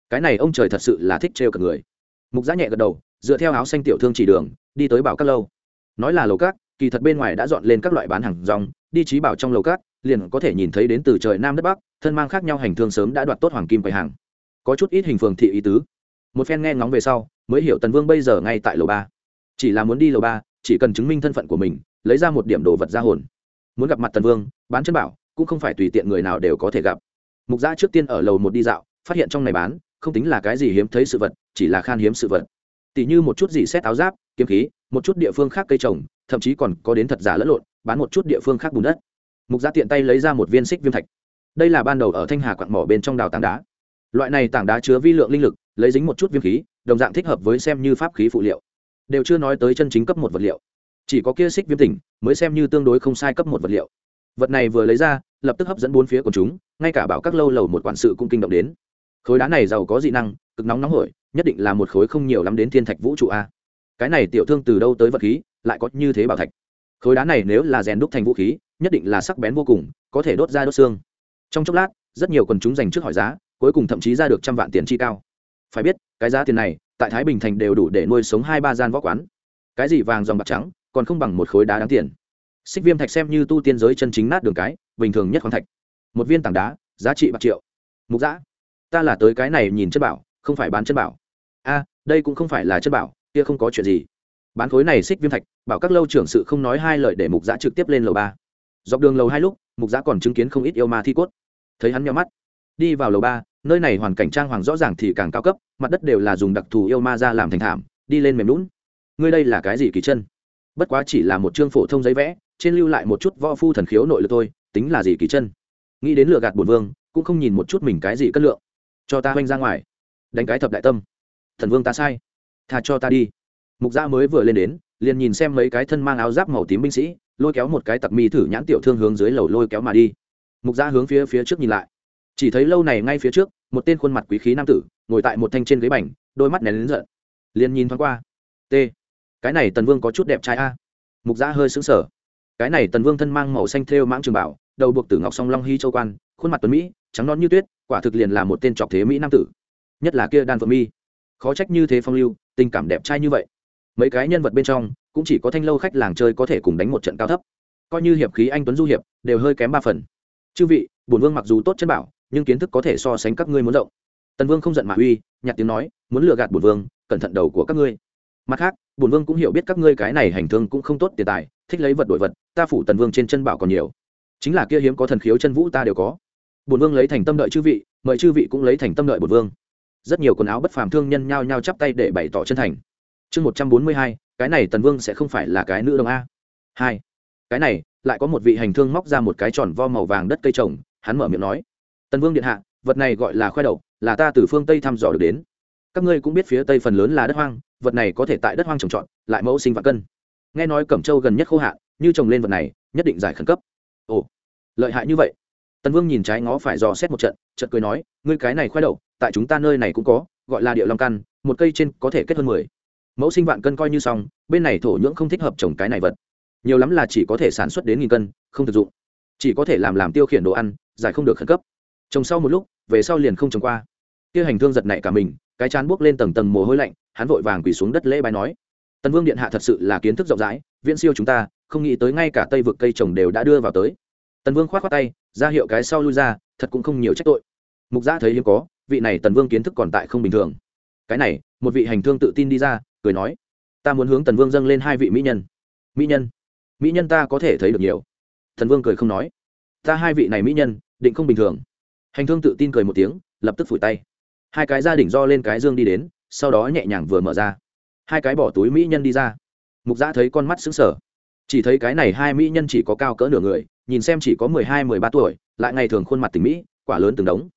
Cái này ông trời thật sự là thích trêu cả người. Mục giã nhẹ gật đầu, dựa theo áo xanh tiểu thương chỉ đường, đi tới bảo các lâu. Nói là lầu cát kỳ thật bên ngoài đã dọn lên các loại bán hàng rong, đi trí bảo trong lầu cát liền có thể nhìn thấy đến từ trời nam đất bắc, thân mang khác nhau hành thương sớm đã đoạt tốt hoàng kim quầy hàng. Có chút ít hình phường thị ý tứ. Một phen nghe ngóng về sau, mới hiểu tần vương bây giờ ngay tại lầu ba. Chỉ là muốn đi lầu ba, chỉ cần chứng minh thân phận của mình, lấy ra một điểm đồ vật ra hồn. Muốn gặp mặt tần vương, bán chân bảo, cũng không phải tùy tiện người nào đều có thể gặp. Mục gia trước tiên ở lầu một đi dạo, phát hiện trong này bán, không tính là cái gì hiếm thấy sự vật, chỉ là khan hiếm sự vật. Tỉ như một chút gì xét áo giáp, kiếm khí, một chút địa phương khác cây trồng, thậm chí còn có đến thật giả lẫn lộn, bán một chút địa phương khác bùn đất mục gia tiện tay lấy ra một viên xích viêm thạch. Đây là ban đầu ở thanh hà quặng mỏ bên trong đào tảng đá. Loại này tảng đá chứa vi lượng linh lực, lấy dính một chút viêm khí, đồng dạng thích hợp với xem như pháp khí phụ liệu. Đều chưa nói tới chân chính cấp một vật liệu. Chỉ có kia xích viêm tỉnh, mới xem như tương đối không sai cấp một vật liệu. Vật này vừa lấy ra, lập tức hấp dẫn bốn phía của chúng, ngay cả bảo các lâu lầu một quản sự cũng kinh động đến. Khối đá này giàu có dị năng, cực nóng nóng hổi, nhất định là một khối không nhiều lắm đến thiên thạch vũ trụ a. Cái này tiểu thương từ đâu tới vật khí, lại có như thế bảo thạch. Khối đá này nếu là rèn đúc thành vũ khí nhất định là sắc bén vô cùng, có thể đốt ra đốt xương. Trong chốc lát, rất nhiều quần chúng dành trước hỏi giá, cuối cùng thậm chí ra được trăm vạn tiền chi cao. Phải biết, cái giá tiền này, tại thái bình thành đều đủ để nuôi sống hai ba gian võ quán. Cái gì vàng dòng bạc trắng, còn không bằng một khối đá đáng tiền. Xích viêm thạch xem như tu tiên giới chân chính nát đường cái, bình thường nhất khoáng thạch. Một viên tảng đá, giá trị bạc triệu. Mục giã ta là tới cái này nhìn chân bảo, không phải bán chân bảo. A, đây cũng không phải là chân bảo, kia không có chuyện gì. Bán khối này xích viêm thạch, bảo các lâu trưởng sự không nói hai lời để mục giã trực tiếp lên lầu ba dọc đường lầu hai lúc, mục giã còn chứng kiến không ít yêu ma thi cốt. Thấy hắn nhau mắt, đi vào lầu ba, nơi này hoàn cảnh trang hoàng rõ ràng thì càng cao cấp, mặt đất đều là dùng đặc thù yêu ma ra làm thành thảm, đi lên mềm lún ngươi đây là cái gì kỳ chân? Bất quá chỉ là một chương phổ thông giấy vẽ, trên lưu lại một chút võ phu thần khiếu nội lực thôi, tính là gì kỳ chân? Nghĩ đến lừa gạt bổn vương, cũng không nhìn một chút mình cái gì cất lượng. Cho ta hoanh ra ngoài. Đánh cái thập đại tâm. Thần vương ta sai. Thà cho ta đi. Mục gia mới vừa lên đến, liền nhìn xem mấy cái thân mang áo giáp màu tím binh sĩ lôi kéo một cái tặc mi thử nhãn tiểu thương hướng dưới lầu lôi kéo mà đi. Mục gia hướng phía phía trước nhìn lại. Chỉ thấy lâu này ngay phía trước, một tên khuôn mặt quý khí nam tử, ngồi tại một thanh trên ghế bành, đôi mắt nén lớn giận. Liền nhìn thoáng qua. T. Cái này tần vương có chút đẹp trai a. Mục gia hơi sững sờ. Cái này tần vương thân mang màu xanh thêu mãng trường bảo, đầu buộc tử ngọc song long hy châu quan, khuôn mặt tuấn mỹ, trắng non như tuyết, quả thực liền là một tên trọc thế mỹ nam tử. Nhất là kia đan phượng mi. Khó trách như thế phong lưu, tình cảm đẹp trai như vậy mấy cái nhân vật bên trong, cũng chỉ có thanh lâu khách làng chơi có thể cùng đánh một trận cao thấp. Coi như hiệp khí anh tuấn du hiệp, đều hơi kém ba phần. Chư vị, bổn vương mặc dù tốt chân bảo, nhưng kiến thức có thể so sánh các ngươi muốn rộng. Tần vương không giận mà uy nhặt tiếng nói, muốn lừa gạt bổn vương, cẩn thận đầu của các ngươi. Mặt khác, bổn vương cũng hiểu biết các ngươi cái này hành thương cũng không tốt tiền tài, thích lấy vật đổi vật, ta phủ tần vương trên chân bảo còn nhiều. Chính là kia hiếm có thần khiếu chân vũ ta đều có. Bổn vương lấy thành tâm đợi chư vị, mời chư vị cũng lấy thành tâm đợi bổn vương. Rất nhiều quần áo bất phàm thương nhân nhao nhao chắp tay để bày tỏ chân thành chương một trăm bốn mươi hai, cái này tần vương sẽ không phải là cái nữ đồng a. Hai, cái này, lại có một vị hành thương móc ra một cái tròn vo màu vàng đất cây trồng, hắn mở miệng nói. Tần vương điện hạ, vật này gọi là khoai đậu, là ta từ phương tây thăm dò được đến. Các ngươi cũng biết phía tây phần lớn là đất hoang, vật này có thể tại đất hoang trồng trọt, lại mẫu sinh vạn cân. Nghe nói cẩm châu gần nhất khô hạn, như trồng lên vật này, nhất định giải khẩn cấp. Ồ, lợi hại như vậy. Tần vương nhìn trái ngó phải dò xét một trận trận cười nói, ngươi cái này khoai đậu, tại chúng ta nơi này cũng có, gọi là địa long căn, một cây trên có thể kết hơn mười mẫu sinh vạn cân coi như xong, bên này thổ nhưỡng không thích hợp trồng cái này vật. Nhiều lắm là chỉ có thể sản xuất đến nghìn cân, không thực dụng. Chỉ có thể làm làm tiêu khiển đồ ăn, giải không được khẩn cấp. Trồng sau một lúc, về sau liền không trồng qua. Kia hành thương giật nảy cả mình, cái chán buốc lên tầng tầng mồ hôi lạnh, hắn vội vàng quỳ xuống đất lễ bài nói. Tần vương điện hạ thật sự là kiến thức rộng rãi, viễn siêu chúng ta, không nghĩ tới ngay cả tây vực cây trồng đều đã đưa vào tới. Tần vương k h o á t khoác tay, ra hiệu cái sau lui ra, thật cũng không nhiều trách tội. Mục gia thấy hiếm có, vị này tần vương kiến thức còn tại không bình thường. Cái này, một vị hành thương tự tin đi ra cười nói, ta muốn hướng tần vương dâng lên hai vị mỹ nhân. Mỹ nhân? Mỹ nhân ta có thể thấy được nhiều. Thần vương cười không nói, ta hai vị này mỹ nhân, định không bình thường. Hành thương tự tin cười một tiếng, lập tức phủi tay. Hai cái gia đình do lên cái dương đi đến, sau đó nhẹ nhàng vừa mở ra. Hai cái bỏ túi mỹ nhân đi ra. Mục giã thấy con mắt xứng sở chỉ thấy cái này hai mỹ nhân chỉ có cao cỡ nửa người, nhìn xem chỉ có mười hai, mười ba tuổi, lại ngày thường khuôn mặt tình mỹ, quả lớn từng đống.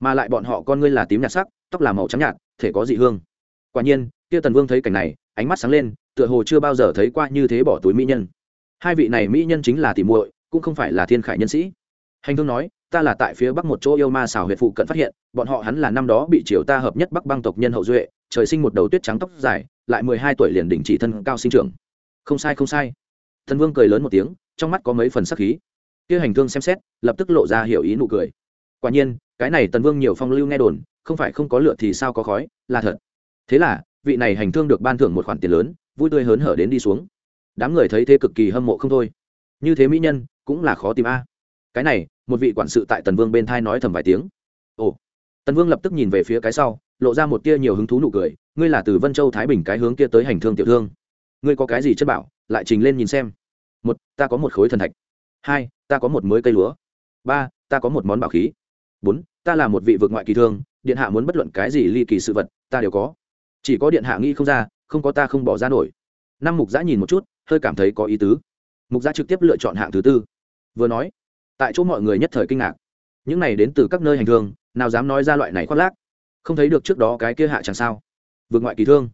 Mà lại bọn họ con ngươi là tím nhạt sắc, tóc là màu trắng nhạt, thể có dị hương quả nhiên kia tần vương thấy cảnh này, ánh mắt sáng lên, tựa hồ chưa bao giờ thấy qua như thế bỏ túi mỹ nhân. Hai vị này mỹ nhân chính là tỷ muội, cũng không phải là thiên khải nhân sĩ. Hành thương nói, ta là tại phía bắc một chỗ yêu ma xào huyệt phụ cận phát hiện, bọn họ hắn là năm đó bị triều ta hợp nhất bắc băng tộc nhân hậu duệ, trời sinh một đầu tuyết trắng tóc dài, lại mười hai tuổi liền đỉnh chỉ thân cao sinh trưởng. Không sai không sai. Thần vương cười lớn một tiếng, trong mắt có mấy phần sắc khí. Kia hành thương xem xét, lập tức lộ ra hiểu ý nụ cười. Quả nhiên, cái này tần vương nhiều phong lưu nghe đồn, không phải không có lựa thì sao có khói, là thật thế là, vị này hành thương được ban thưởng một khoản tiền lớn, vui tươi hớn hở đến đi xuống. Đám người thấy thế cực kỳ hâm mộ không thôi. Như thế mỹ nhân, cũng là khó tìm a. Cái này, một vị quản sự tại tần vương bên thai nói thầm vài tiếng. Ồ. Tần vương lập tức nhìn về phía cái sau, lộ ra một tia nhiều hứng thú nụ cười. Ngươi là từ vân châu, thái bình cái hướng kia tới hành thương tiểu thương. Ngươi có cái gì chất bảo, lại trình lên nhìn xem. Một, ta có một khối thần thạch. Hai, ta có một mới cây lúa. Ba, ta có một món bảo khí. Bốn, ta là một vị vực ngoại kỳ thương, điện hạ muốn bất luận cái gì ly kỳ sự vật, ta đều có chỉ có điện hạ nghĩ không ra, không có ta không bỏ ra nổi. Năm mục giã nhìn một chút, hơi cảm thấy có ý tứ. Mục giã trực tiếp lựa chọn hạng thứ tư. Vừa nói, tại chỗ mọi người nhất thời kinh ngạc. Những này đến từ các nơi hành thương nào dám nói ra loại này khoác lác. Không thấy được trước đó cái kia hạ chẳng sao. Vượt ngoại kỳ thương.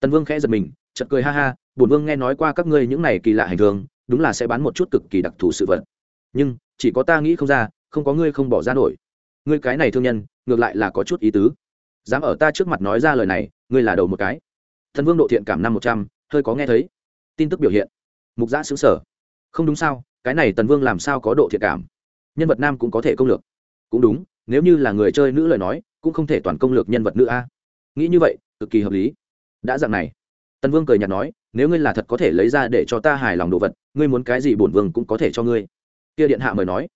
Tần vương khẽ giật mình chật cười ha ha, bổn vương nghe nói qua các ngươi những này kỳ lạ hành thương đúng là sẽ bán một chút cực kỳ đặc thù sự vật. Nhưng, chỉ có ta nghĩ không ra, không có ngươi không bỏ ra nổi. Ngươi cái này thương nhân, ngược lại là có chút ý tứ dám ở ta trước mặt nói ra lời này, ngươi là đầu một cái. Thần vương độ thiện cảm năm một trăm, hơi có nghe thấy. Tin tức biểu hiện. Mục giã xứng sở không đúng sao, cái này tần vương làm sao có độ thiện cảm? Nhân vật nam cũng có thể công lược. Cũng đúng, nếu như là người chơi nữ lời nói, cũng không thể toàn công lược nhân vật nữ a. Nghĩ như vậy, cực kỳ hợp lý. Đã dạng này. Tần vương cười nhạt nói, nếu ngươi là thật có thể lấy ra để cho ta hài lòng đồ vật, ngươi muốn cái gì bổn vương cũng có thể cho ngươi. Kia điện hạ mời nói.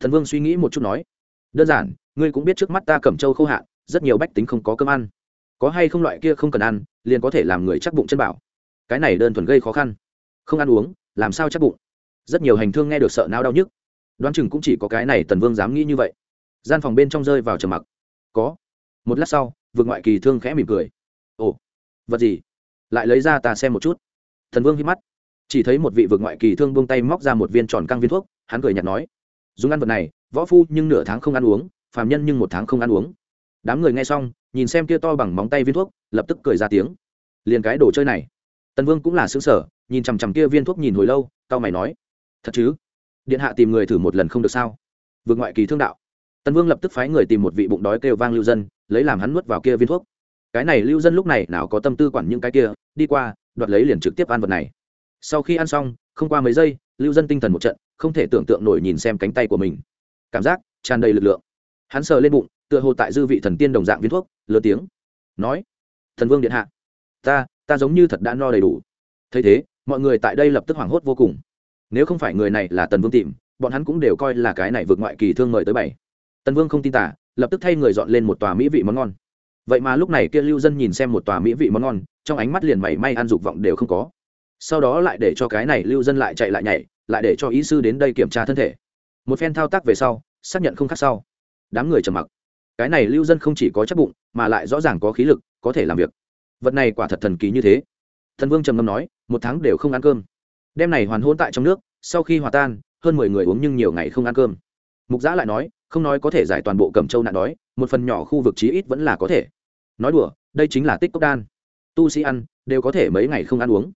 Thần vương suy nghĩ một chút nói. Đơn giản, ngươi cũng biết trước mắt ta cẩm châu khâu hạ rất nhiều bách tính không có cơm ăn. Có hay không loại kia không cần ăn, liền có thể làm người chắc bụng chân bảo. Cái này đơn thuần gây khó khăn. Không ăn uống, làm sao chắc bụng? Rất nhiều hành thương nghe được sợ não đau nhức. Đoán chừng cũng chỉ có cái này tần vương dám nghĩ như vậy. Gian phòng bên trong rơi vào trầm mặc. Có. Một lát sau, vượt ngoại kỳ thương khẽ mỉm cười. Ồ, vật gì? Lại lấy ra ta xem một chút. Thần vương hít mắt. Chỉ thấy một vị vượt ngoại kỳ thương buông tay móc ra một viên tròn căng viên thuốc, hắn cười nhạt nói. Dùng ăn vật này, võ phu nhưng nửa tháng không ăn uống, phàm nhân nhưng một tháng không ăn uống đám người nghe xong, nhìn xem kia to bằng móng tay viên thuốc, lập tức cười ra tiếng. Liền cái đồ chơi này. Tần vương cũng là xứng sở nhìn chằm chằm kia viên thuốc nhìn hồi lâu cao mày nói, thật chứ? Điện hạ tìm người thử một lần không được sao? Vượt ngoại kỳ thương đạo. Tần vương lập tức phái người tìm một vị bụng đói kêu vang lưu dân, lấy làm hắn nuốt vào kia viên thuốc. Cái này lưu dân lúc này nào có tâm tư quản những cái kia, đi qua, đoạt lấy liền trực tiếp ăn vật này. Sau khi ăn xong, không qua mấy giây, lưu dân tinh thần một trận, không thể tưởng tượng nổi nhìn xem cánh tay của mình. Cảm giác tràn đầy lực lượng. Hắn sờ lên bụng tựa hồ tại dư vị thần tiên đồng dạng viên thuốc, lớn tiếng, nói, thần vương điện hạ, ta ta giống như thật đã no đầy đủ. Thấy thế, mọi người tại đây lập tức hoảng hốt vô cùng. Nếu không phải người này là tần vương tìm, bọn hắn cũng đều coi là cái này vượt ngoại kỳ thương mời tới bảy. Tần vương không tin tả lập tức thay người dọn lên một tòa mỹ vị món ngon. Vậy mà lúc này kia lưu dân nhìn xem một tòa mỹ vị món ngon, trong ánh mắt liền mảy may ăn dục vọng đều không có. Sau đó lại để cho cái này lưu dân lại chạy lại nhảy, lại để cho ý sư đến đây kiểm tra thân thể. Một phen thao tác về sau, xác nhận không khác sau. Đám người trầm mặc cái này lưu dân không chỉ có chắc bụng, mà lại rõ ràng có khí lực, có thể làm việc. Vật này quả thật thần kỳ như thế. Thần vương trầm ngâm nói, một tháng đều không ăn cơm. Đêm này hoàn hôn tại trong nước, sau khi hòa tan, hơn mười người uống nhưng nhiều ngày không ăn cơm. Mục giã lại nói, không nói có thể giải toàn bộ cẩm châu nạn đói, một phần nhỏ khu vực chí ít vẫn là có thể. Nói đùa, đây chính là tích cốc đan. Tu sĩ ăn, đều có thể mấy ngày không ăn uống.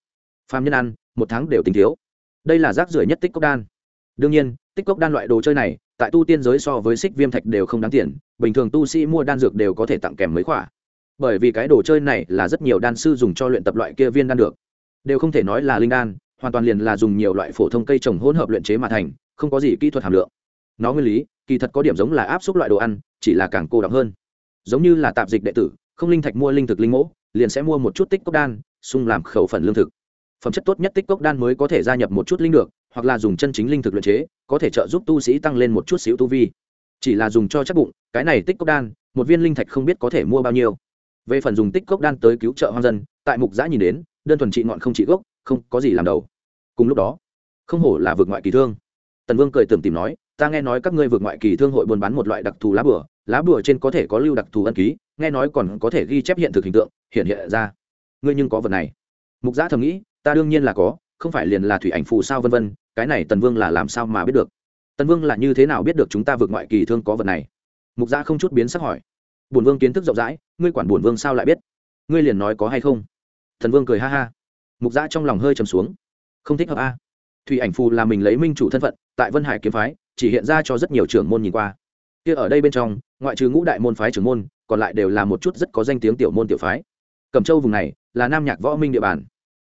Phàm nhân ăn, một tháng đều tính thiếu. Đây là rác rưởi nhất tích cốc đan. Đương nhiên, tích cốc đan loại đồ chơi này tại tu tiên giới so với xích viêm thạch đều không đáng tiền, bình thường tu sĩ mua đan dược đều có thể tặng kèm mấy khoả bởi vì cái đồ chơi này là rất nhiều đan sư dùng cho luyện tập loại kia viên đan được đều không thể nói là linh đan, hoàn toàn liền là dùng nhiều loại phổ thông cây trồng hỗn hợp luyện chế mà thành, không có gì kỹ thuật hàm lượng. Nó nguyên lý, kỳ thật có điểm giống là áp suất loại đồ ăn, chỉ là càng cô đọng hơn. Giống như là tạp dịch đệ tử, không linh thạch mua linh thực linh mẫu liền sẽ mua một chút tích cốc đan, xung làm khẩu phần lương thực. Phẩm chất tốt nhất tích cốc đan mới có thể gia nhập một chút linh được hoặc là dùng chân chính linh thực luyện chế, có thể trợ giúp tu sĩ tăng lên một chút xíu tu vi. Chỉ là dùng cho chắc bụng, cái này tích cốc đan, một viên linh thạch không biết có thể mua bao nhiêu. Về phần dùng tích cốc đan tới cứu trợ hoang dân, tại mục giã nhìn đến, đơn thuần trị ngọn không trị gốc, không có gì làm đầu. Cùng lúc đó, không hổ là vượt ngoại kỳ thương. Tần vương cười tưởng tìm nói, ta nghe nói các ngươi vượt ngoại kỳ thương hội buôn bán một loại đặc thù lá bửa lá bửa trên có thể có lưu đặc thù ân ký, nghe nói còn có thể ghi chép hiện thực hình tượng, hiện hiện ra. Ngươi nhưng có vật này. Mục giã thầm nghĩ, ta đương nhiên là có, không phải liền là thủy ảnh phù sao vân vân cái này tần vương là làm sao mà biết được? Tần vương là như thế nào biết được chúng ta vượt ngoại kỳ thương có vật này? Mục gia không chút biến sắc hỏi. Bổn vương kiến thức rộng rãi, ngươi quản bổn vương sao lại biết? Ngươi liền nói có hay không? Thần vương cười ha ha. Mục gia trong lòng hơi trầm xuống. Không thích hợp a. Thủy ảnh phù là mình lấy minh chủ thân phận, tại vân hải kiếm phái, chỉ hiện ra cho rất nhiều trưởng môn nhìn qua. Kia ở đây bên trong, ngoại trừ ngũ đại môn phái trưởng môn, còn lại đều là một chút rất có danh tiếng tiểu môn tiểu phái. Cẩm châu vùng này, là nam nhạc võ minh địa bàn.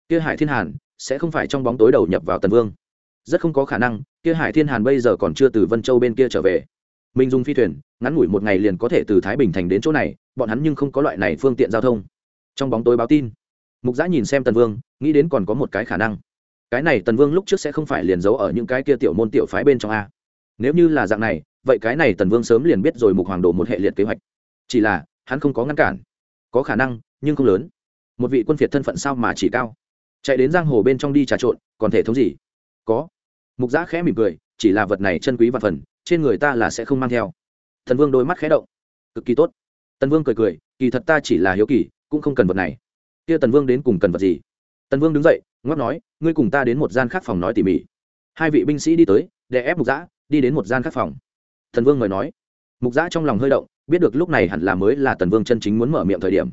Kia hải thiên hàn, sẽ không phải trong bóng tối đầu nhập vào tần vương rất không có khả năng, kia hải thiên hàn bây giờ còn chưa từ vân châu bên kia trở về. Minh dùng phi thuyền, ngắn ngủi một ngày liền có thể từ thái bình thành đến chỗ này, bọn hắn nhưng không có loại này phương tiện giao thông. Trong bóng tối báo tin, mục giã nhìn xem tần vương, nghĩ đến còn có một cái khả năng. Cái này tần vương lúc trước sẽ không phải liền giấu ở những cái kia tiểu môn tiểu phái bên trong a. Nếu như là dạng này, vậy cái này tần vương sớm liền biết rồi mục hoàng đồ một hệ liệt kế hoạch. Chỉ là, hắn không có ngăn cản. Có khả năng, nhưng không lớn. Một vị quân phiệt thân phận sao mà chỉ cao? Chạy đến giang hồ bên trong đi trà trộn, còn thể thống gì? Có mục giã khẽ mỉm cười, chỉ là vật này chân quý và phần, trên người ta là sẽ không mang theo. Thần vương đôi mắt khẽ động. Cực kỳ tốt. Tần vương cười cười, kỳ thật ta chỉ là hiếu kỳ, cũng không cần vật này. Kia tần vương đến cùng cần vật gì? Tần vương đứng dậy, ngoắc nói, ngươi cùng ta đến một gian khác phòng nói tỉ mỉ. Hai vị binh sĩ đi tới để ép mục giã, đi đến một gian khác phòng. Thần vương mời nói. Mục giã trong lòng hơi động, biết được lúc này hẳn là mới là tần vương chân chính muốn mở miệng thời điểm.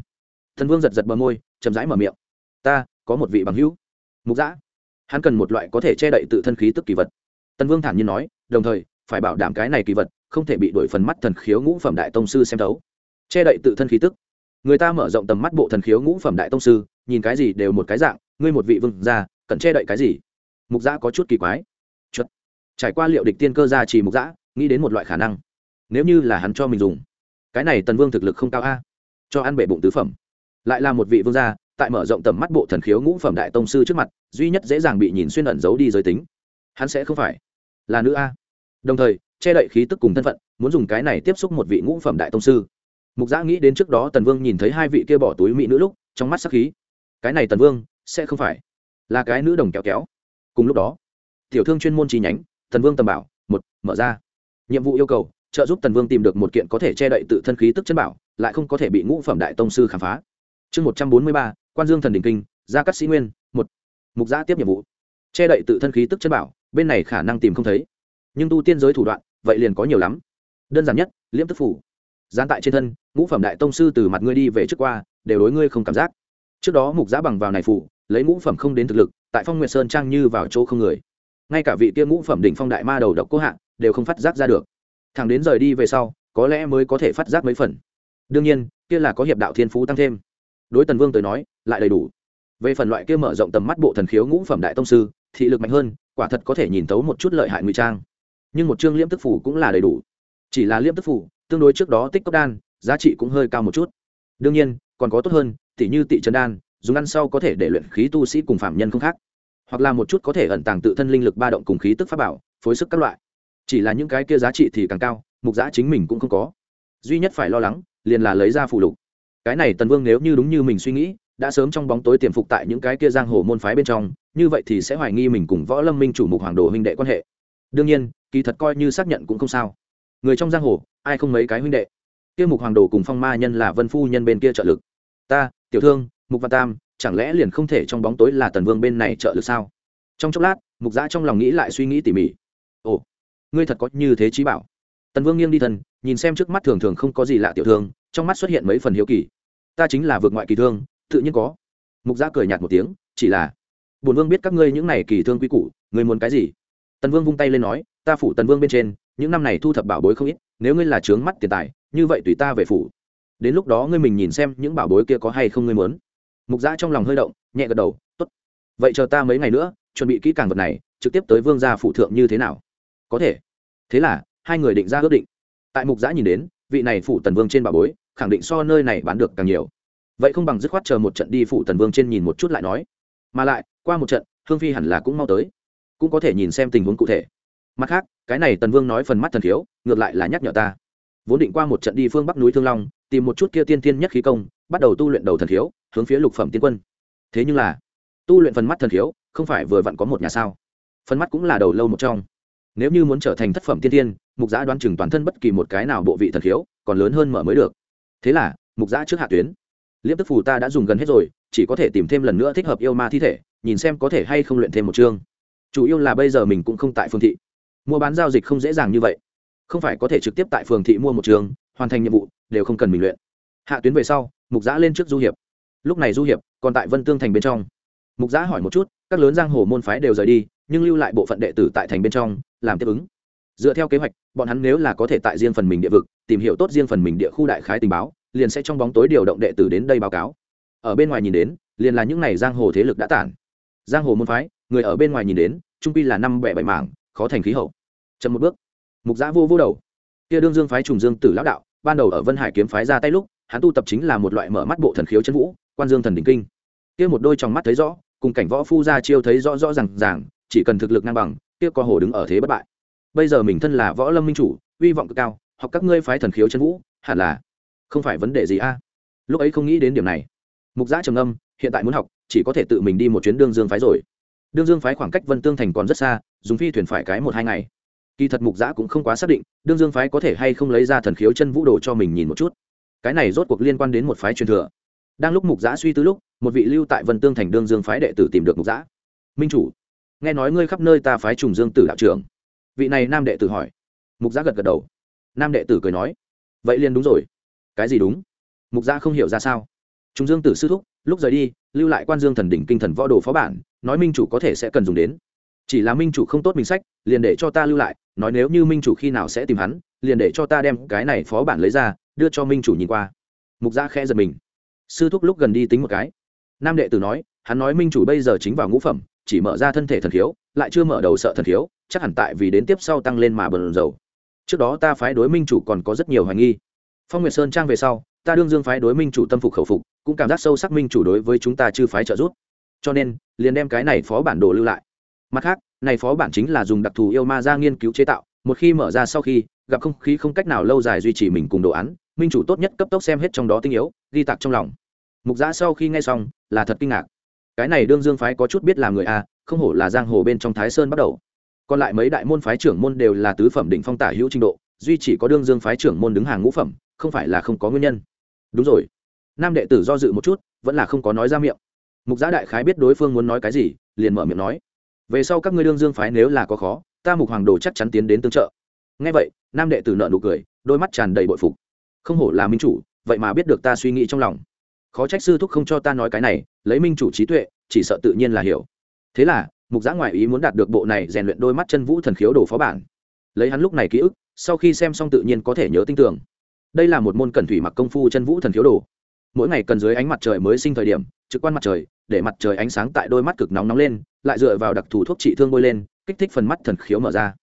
Thần vương giật giật bờ môi, chậm rãi mở miệng. Ta, có một vị bằng hữu. Mục giã hắn cần một loại có thể che đậy tự thân khí tức kỳ vật. Tần vương thản nhiên nói đồng thời phải bảo đảm cái này kỳ vật không thể bị đổi phần mắt thần khiếu ngũ phẩm đại tông sư xem thấu. Che đậy tự thân khí tức. Người ta mở rộng tầm mắt bộ thần khiếu ngũ phẩm đại tông sư nhìn cái gì đều một cái dạng ngươi một vị vương gia, cần che đậy cái gì? Mục giã có chút kỳ quái. Chất. trải qua liệu địch tiên cơ ra chỉ mục giã nghĩ đến một loại khả năng. Nếu như là hắn cho mình dùng cái này tần vương thực lực không cao a. Cho ăn bể bụng tứ phẩm. Lại là một vị vương gia tại mở rộng tầm mắt bộ thần khiếu ngũ phẩm đại tông sư trước mặt, duy nhất dễ dàng bị nhìn xuyên ẩn giấu đi giới tính. Hắn sẽ không phải là nữ a. Đồng thời, che đậy khí tức cùng thân phận, muốn dùng cái này tiếp xúc một vị ngũ phẩm đại tông sư. Mục giã nghĩ đến trước đó tần vương nhìn thấy hai vị kia bỏ túi mỹ nữ lúc, trong mắt sắc khí. Cái này tần vương sẽ không phải là cái nữ đồng kéo kéo. Cùng lúc đó, tiểu thương chuyên môn chi nhánh, tần vương tầm bảo, một, mở ra. Nhiệm vụ yêu cầu, trợ giúp tần vương tìm được một kiện có thể che đậy tự thân khí tức chân bảo, lại không có thể bị ngũ phẩm đại tông sư khám phá. Chương một trăm bốn mươi ba quan dương thần đình kinh, gia cắt sĩ nguyên, một, mục giã tiếp nhiệm vụ. Che đậy tự thân khí tức chân bảo, bên này khả năng tìm không thấy. Nhưng tu tiên giới thủ đoạn, vậy liền có nhiều lắm. Đơn giản nhất, liễm tức phủ. Gian tại trên thân, ngũ phẩm đại tông sư từ mặt ngươi đi về trước qua, đều đối ngươi không cảm giác. Trước đó mục giã bằng vào này phủ, lấy ngũ phẩm không đến thực lực, tại phong nguyệt sơn trang như vào chỗ không người. Ngay cả vị kia ngũ phẩm đỉnh phong đại ma đầu độc cố hạng đều không phát giác ra được. Thằng đến rời đi về sau, có lẽ mới có thể phát giác mấy phần. Đương nhiên, kia là có hiệp đạo thiên phú tăng thêm. Đối tần vương tới nói lại đầy đủ. Về phần loại kia mở rộng tầm mắt bộ thần khiếu ngũ phẩm đại tông sư, thị lực mạnh hơn, quả thật có thể nhìn tấu một chút lợi hại ngụy trang. Nhưng một chương liễm tức phủ cũng là đầy đủ. Chỉ là liễm tức phủ tương đối trước đó tích cốc đan, giá trị cũng hơi cao một chút. Đương nhiên, còn có tốt hơn, tỉ như tị trần đan, dùng ăn sau có thể để luyện khí tu sĩ cùng phạm nhân không khác. Hoặc là một chút có thể ẩn tàng tự thân linh lực ba động cùng khí tức pháp bảo, phối sức các loại. Chỉ là những cái kia giá trị thì càng cao, mục giã chính mình cũng không có. Duy nhất phải lo lắng, liền là lấy ra phụ lục. Cái này tần vương nếu như đúng như mình suy nghĩ đã sớm trong bóng tối tiềm phục tại những cái kia giang hồ môn phái bên trong, như vậy thì sẽ hoài nghi mình cùng võ lâm minh chủ mục hoàng đồ huynh đệ quan hệ. Đương nhiên, kỳ thật coi như xác nhận cũng không sao. Người trong giang hồ, ai không mấy cái huynh đệ? Kia mục hoàng đồ cùng phong ma nhân là vân phu nhân bên kia trợ lực. Ta, tiểu thương, mục văn tam, chẳng lẽ liền không thể trong bóng tối là tần vương bên này trợ lực sao? Trong chốc lát, mục giã trong lòng nghĩ lại suy nghĩ tỉ mỉ. Ồ, ngươi thật có như thế trí bảo. Tần vương nghiêng đi thân nhìn xem trước mắt thường thường không có gì lạ tiểu thương, trong mắt xuất hiện mấy phần hiếu kỳ. Ta chính là vượt ngoại kỳ thương tự nhiên có. Mục gia cười nhạt một tiếng, chỉ là, bổn vương biết các ngươi những này kỳ thương quý củ, ngươi muốn cái gì? Tần vương vung tay lên nói, ta phủ tần vương bên trên, những năm này thu thập bảo bối không ít, nếu ngươi là trướng mắt tiền tài, như vậy tùy ta về phủ. Đến lúc đó ngươi mình nhìn xem những bảo bối kia có hay không ngươi muốn. Mục giã trong lòng hơi động, nhẹ gật đầu, tốt. Vậy chờ ta mấy ngày nữa, chuẩn bị kỹ càng vật này, trực tiếp tới vương gia phụ thượng như thế nào? Có thể. Thế là, hai người định ra ước định. Tại mục giã nhìn đến, vị này phụ tần vương trên bảo bối, khẳng định so nơi này bán được càng nhiều vậy không bằng dứt khoát chờ một trận đi phụ tần vương trên nhìn một chút lại nói. Mà lại, qua một trận, hương phi hẳn là cũng mau tới. Cũng có thể nhìn xem tình huống cụ thể. Mặt khác, cái này tần vương nói phần mắt thần thiếu, ngược lại là nhắc nhở ta. Vốn định qua một trận đi phương bắc núi thương long, tìm một chút kia tiên tiên nhất khí công, bắt đầu tu luyện đầu thần thiếu, hướng phía lục phẩm tiên quân. Thế nhưng là, tu luyện phần mắt thần thiếu, không phải vừa vặn có một nhà sao? Phần mắt cũng là đầu lâu một trong. Nếu như muốn trở thành thất phẩm tiên tiên mục giã đoán chừng toàn thân bất kỳ một cái nào bộ vị thần thiếu, còn lớn hơn mở mới được. Thế là, mục giã trước hạ tuyến liếp tức phù ta đã dùng gần hết rồi, chỉ có thể tìm thêm lần nữa thích hợp yêu ma thi thể, nhìn xem có thể hay không luyện thêm một chương. Chủ yếu là bây giờ mình cũng không tại phương thị. Mua bán giao dịch không dễ dàng như vậy. Không phải có thể trực tiếp tại phường thị mua một trường hoàn thành nhiệm vụ, đều không cần mình luyện. Hạ tuyến về sau, mục giã lên trước du hiệp. Lúc này du hiệp còn tại vân tương thành bên trong. Mục giã hỏi một chút, các lớn giang hồ môn phái đều rời đi, nhưng lưu lại bộ phận đệ tử tại thành bên trong, làm tiếp ứng. Dựa theo kế hoạch, bọn hắn nếu là có thể tại riêng phần mình địa vực, tìm hiểu tốt riêng phần mình địa khu đại khái tình báo liền sẽ trong bóng tối điều động đệ tử đến đây báo cáo. Ở bên ngoài nhìn đến, liền là những n à y giang hồ thế lực đã tản. Giang hồ môn phái, người ở bên ngoài nhìn đến, trung pi là năm bẻ bảy mảng, khó thành khí hậu. Chậm một bước, mục giã vô vô đầu. Kia đương dương phái trùng dương tử lão đạo, ban đầu ở vân hải kiếm phái ra tay lúc, hắn tu tập chính là một loại mở mắt bộ thần khiếu chân vũ, quan dương thần đình kinh. Kia một đôi trong mắt thấy rõ, cùng cảnh võ phu ra chiêu thấy rõ rõ r à n g ràng, chỉ cần thực lực ngang bằng, kia có hồ đứng ở thế bất bại. Bây giờ mình thân là võ lâm minh chủ, uy vọng cực cao hoặc các ngươi phái thần khiếu chân vũ, hẳn là không phải vấn đề gì a. Lúc ấy không nghĩ đến điểm này. Mục giã trầm âm hiện tại muốn học, chỉ có thể tự mình đi một chuyến đương dương phái rồi. Đương dương phái khoảng cách vân tương thành còn rất xa, dùng phi thuyền phải cái một hai ngày. Kỳ thật mục giã cũng không quá xác định, đương dương phái có thể hay không lấy ra thần khiếu chân vũ đồ cho mình nhìn một chút. Cái này rốt cuộc liên quan đến một phái truyền thừa. Đang lúc mục giã suy tư lúc, một vị lưu tại vân tương thành đương dương phái đệ tử tìm được mục giã. Minh chủ, nghe nói ngươi khắp nơi ta phái trùng dương tử đạo trưởng. Vị này nam đệ tử hỏi. Mục giã gật gật đầu. Nam đệ tử cười nói. Vậy liền đúng rồi cái gì đúng? Mục gia không hiểu ra sao. Trùng dương tử sư thúc, lúc rời đi, lưu lại quan dương thần đỉnh kinh thần võ đồ phó bản, nói minh chủ có thể sẽ cần dùng đến. Chỉ là minh chủ không tốt mình sách, liền để cho ta lưu lại, nói nếu như minh chủ khi nào sẽ tìm hắn, liền để cho ta đem cái này phó bản lấy ra, đưa cho minh chủ nhìn qua. Mục gia khẽ giật mình. Sư thúc lúc gần đi tính một cái. Nam đệ tử nói, hắn nói minh chủ bây giờ chính vào ngũ phẩm, chỉ mở ra thân thể thần thiếu, lại chưa mở đầu sợ thần thiếu, chắc hẳn tại vì đến tiếp sau tăng lên mà bần dầu trước đó ta phái đối minh chủ còn có rất nhiều hoài nghi phong nguyệt sơn trang về sau, ta đương dương phái đối minh chủ tâm phục khẩu phục, cũng cảm giác sâu sắc minh chủ đối với chúng ta chư phái trợ giúp. Cho nên, liền đem cái này phó bản đồ lưu lại. Mặt khác, này phó bản chính là dùng đặc thù yêu ma ra nghiên cứu chế tạo, một khi mở ra sau khi, gặp không khí không cách nào lâu dài duy trì mình cùng đồ án, minh chủ tốt nhất cấp tốc xem hết trong đó tinh yếu, ghi tạc trong lòng. Mục giã sau khi nghe xong, là thật kinh ngạc. Cái này đương dương phái có chút biết làm người a, không hổ là giang hồ bên trong thái sơn bắt đầu. Còn lại mấy đại môn phái trưởng môn đều là tứ phẩm đỉnh phong tả hữu trình độ duy chỉ có đương dương phái trưởng môn đứng hàng ngũ phẩm, không phải là không có nguyên nhân. Đúng rồi. Nam đệ tử do dự một chút, vẫn là không có nói ra miệng. Mục giã đại khái biết đối phương muốn nói cái gì, liền mở miệng nói. Về sau các ngươi đương dương phái nếu là có khó, ta mục hoàng đồ chắc chắn tiến đến tương trợ. Ngay vậy, nam đệ tử nợ nụ cười, đôi mắt tràn đầy bội phục. Không hổ là minh chủ, vậy mà biết được ta suy nghĩ trong lòng. Khó trách sư thúc không cho ta nói cái này, lấy minh chủ trí tuệ, chỉ sợ tự nhiên là hiểu. Thế là, mục giã ngoại ý muốn đạt được bộ này rèn luyện đôi mắt chân vũ thần khiếu đồ phó bản. Lấy hắn lúc này ký ức sau khi xem xong tự nhiên có thể nhớ tinh tưởng. đây là một môn cẩn thủy mặc công phu chân vũ thần thiếu đồ. Mỗi ngày cần dưới ánh mặt trời mới sinh thời điểm, trực quan mặt trời, để mặt trời ánh sáng tại đôi mắt cực nóng nóng lên, lại dựa vào đặc thù thuốc trị thương bôi lên, kích thích phần mắt thần khiếu mở ra.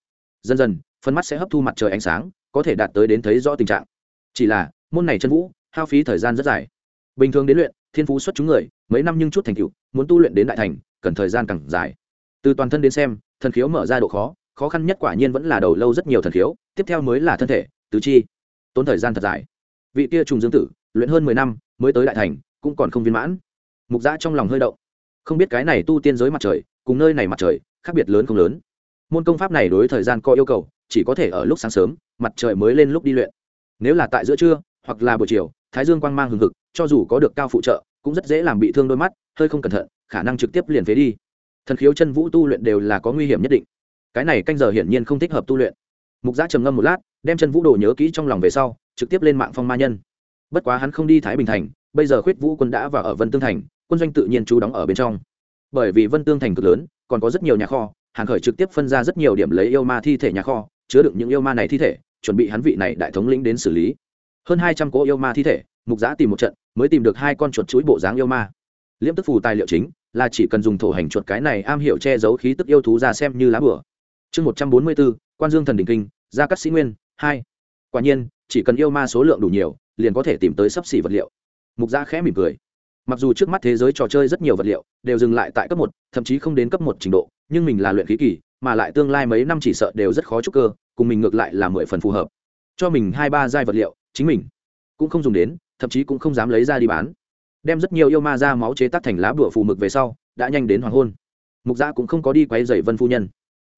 Dần dần, phần mắt sẽ hấp thu mặt trời ánh sáng, có thể đạt tới đến thấy rõ tình trạng. Chỉ là, môn này chân vũ, hao phí thời gian rất dài. Bình thường đến luyện, thiên phú xuất chúng người, mấy năm nhưng chút thành tựu, muốn tu luyện đến đại thành, cần thời gian càng dài. Từ toàn thân đến xem, thần khiếu mở ra độ khó khó khăn nhất quả nhiên vẫn là đầu lâu rất nhiều thần khiếu, tiếp theo mới là thân thể, tứ chi. Tốn thời gian thật dài. Vị kia trùng dương tử, luyện hơn mười năm, mới tới đại thành, cũng còn không viên mãn. Mục giã trong lòng hơi động. Không biết cái này tu tiên giới mặt trời, cùng nơi này mặt trời, khác biệt lớn không lớn. Môn công pháp này đối thời gian có yêu cầu, chỉ có thể ở lúc sáng sớm, mặt trời mới lên lúc đi luyện. Nếu là tại giữa trưa, hoặc là buổi chiều, thái dương quang mang hừng hực, cho dù có được cao phụ trợ, cũng rất dễ làm bị thương đôi mắt, hơi không cẩn thận, khả năng trực tiếp liền phế đi. Thần khiếu chân vũ tu luyện đều là có nguy hiểm nhất định cái này canh giờ hiển nhiên không thích hợp tu luyện. Mục giã trầm ngâm một lát, đem chân vũ đồ nhớ kỹ trong lòng về sau, trực tiếp lên mạng phong ma nhân. Bất quá hắn không đi thái bình thành, bây giờ khuyết vũ quân đã vào ở vân tương thành, quân doanh tự nhiên chú đóng ở bên trong. Bởi vì vân tương thành cực lớn, còn có rất nhiều nhà kho, hàng khởi trực tiếp phân ra rất nhiều điểm lấy yêu ma thi thể nhà kho, chứa đựng những yêu ma này thi thể, chuẩn bị hắn vị này đại thống lĩnh đến xử lý. Hơn hai trăm cỗ yêu ma thi thể, mục giã tìm một trận, mới tìm được hai con chuột chuỗi bộ dáng yêu ma. Liễm tức phù tài liệu chính, là chỉ cần dùng thổ hành chuột cái này am hiểu che giấu khí tức yêu thú ra xem như lá bửa chương một trăm bốn mươi bốn quan dương thần đình kinh, gia cắt sĩ nguyên, hai. Quả nhiên, chỉ cần yêu ma số lượng đủ nhiều, liền có thể tìm tới sấp xỉ vật liệu. Mục gia khẽ mỉm cười. Mặc dù trước mắt thế giới trò chơi rất nhiều vật liệu đều dừng lại tại cấp một, thậm chí không đến cấp một trình độ, nhưng mình là luyện khí kỳ, mà lại tương lai mấy năm chỉ sợ đều rất khó chúc cơ, cùng mình ngược lại là mười phần phù hợp. Cho mình hai ba giai vật liệu, chính mình cũng không dùng đến, thậm chí cũng không dám lấy ra đi bán. Đem rất nhiều yêu ma ra máu chế tác thành lá bửa phù mực về sau, đã nhanh đến hoàng hôn. Mục gia cũng không có đi quay dày vân phu nhân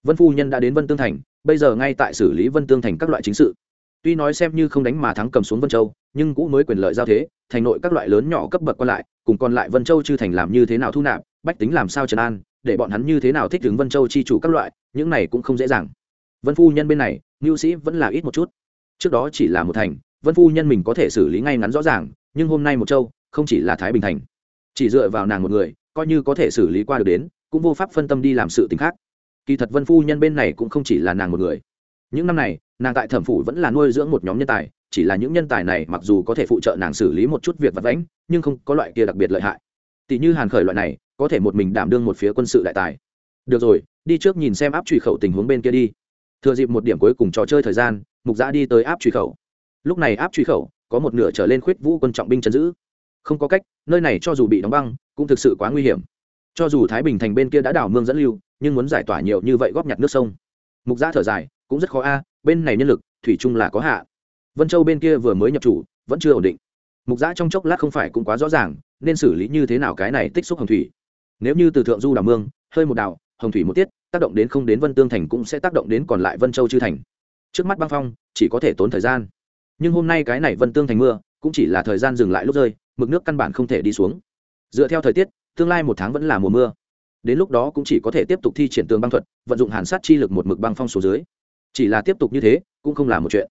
vân phu nhân đã đến vân tương thành, bây giờ ngay tại xử lý vân tương thành các loại chính sự. Tuy nói xem như không đánh mà thắng cầm xuống vân châu, nhưng cũng mới quyền lợi giao thế, thành nội các loại lớn nhỏ cấp bậc còn lại, cùng còn lại vân châu chư thành làm như thế nào thu nạp, bách tính làm sao trấn an, để bọn hắn như thế nào thích ứng vân châu chi chủ các loại, những này cũng không dễ dàng. Vân phu nhân bên này ngưu sĩ vẫn là ít một chút. Trước đó chỉ là một thành, vân phu nhân mình có thể xử lý ngay ngắn rõ ràng, nhưng hôm nay một châu, không chỉ là thái bình thành. Chỉ dựa vào nàng một người, coi như có thể xử lý qua được đến, cũng vô pháp phân tâm đi làm sự t ì n h khác kỳ thật vân phu nhân bên này cũng không chỉ là nàng một người. Những năm này, nàng tại thẩm phủ vẫn là nuôi dưỡng một nhóm nhân tài, chỉ là những nhân tài này mặc dù có thể phụ trợ nàng xử lý một chút việc vặt vãnh, nhưng không có loại kia đặc biệt lợi hại. Tỷ như hàn khởi loại này, có thể một mình đảm đương một phía quân sự đại tài. Được rồi, đi trước nhìn xem áp truy khẩu tình huống bên kia đi. Thừa dịp một điểm cuối cùng trò chơi thời gian, mục giã đi tới áp truy khẩu. Lúc này áp truy khẩu, có một nửa trở lên khuyết vũ quân trọng binh chấn giữ. Không có cách, nơi này cho dù bị đóng băng, cũng thực sự quá nguy hiểm. Cho dù thái bình thành bên kia đã đảo mương dẫn lưu nhưng muốn giải tỏa nhiều như vậy góp nhặt nước sông. Mục gia thở dài, cũng rất khó a, bên này nhân lực, thủy chung là có hạ. Vân châu bên kia vừa mới nhập chủ, vẫn chưa ổn định. Mục gia trong chốc lát không phải cũng quá rõ ràng, nên xử lý như thế nào cái này tích xúc hồng thủy. Nếu như từ thượng du đảo mương, hơi một đảo, hồng thủy một tiết, tác động đến không đến vân tương thành cũng sẽ tác động đến còn lại vân châu chư thành. Trước mắt băng phong, chỉ có thể tốn thời gian. Nhưng hôm nay cái này vân tương thành mưa, cũng chỉ là thời gian dừng lại lúc rơi, mực nước căn bản không thể đi xuống. Dựa theo thời tiết, tương lai một tháng vẫn là mùa mưa đến lúc đó cũng chỉ có thể tiếp tục thi triển tường băng thuật, vận dụng hàn sát chi lực một mực băng phong số dưới. Chỉ là tiếp tục như thế, cũng không là một chuyện.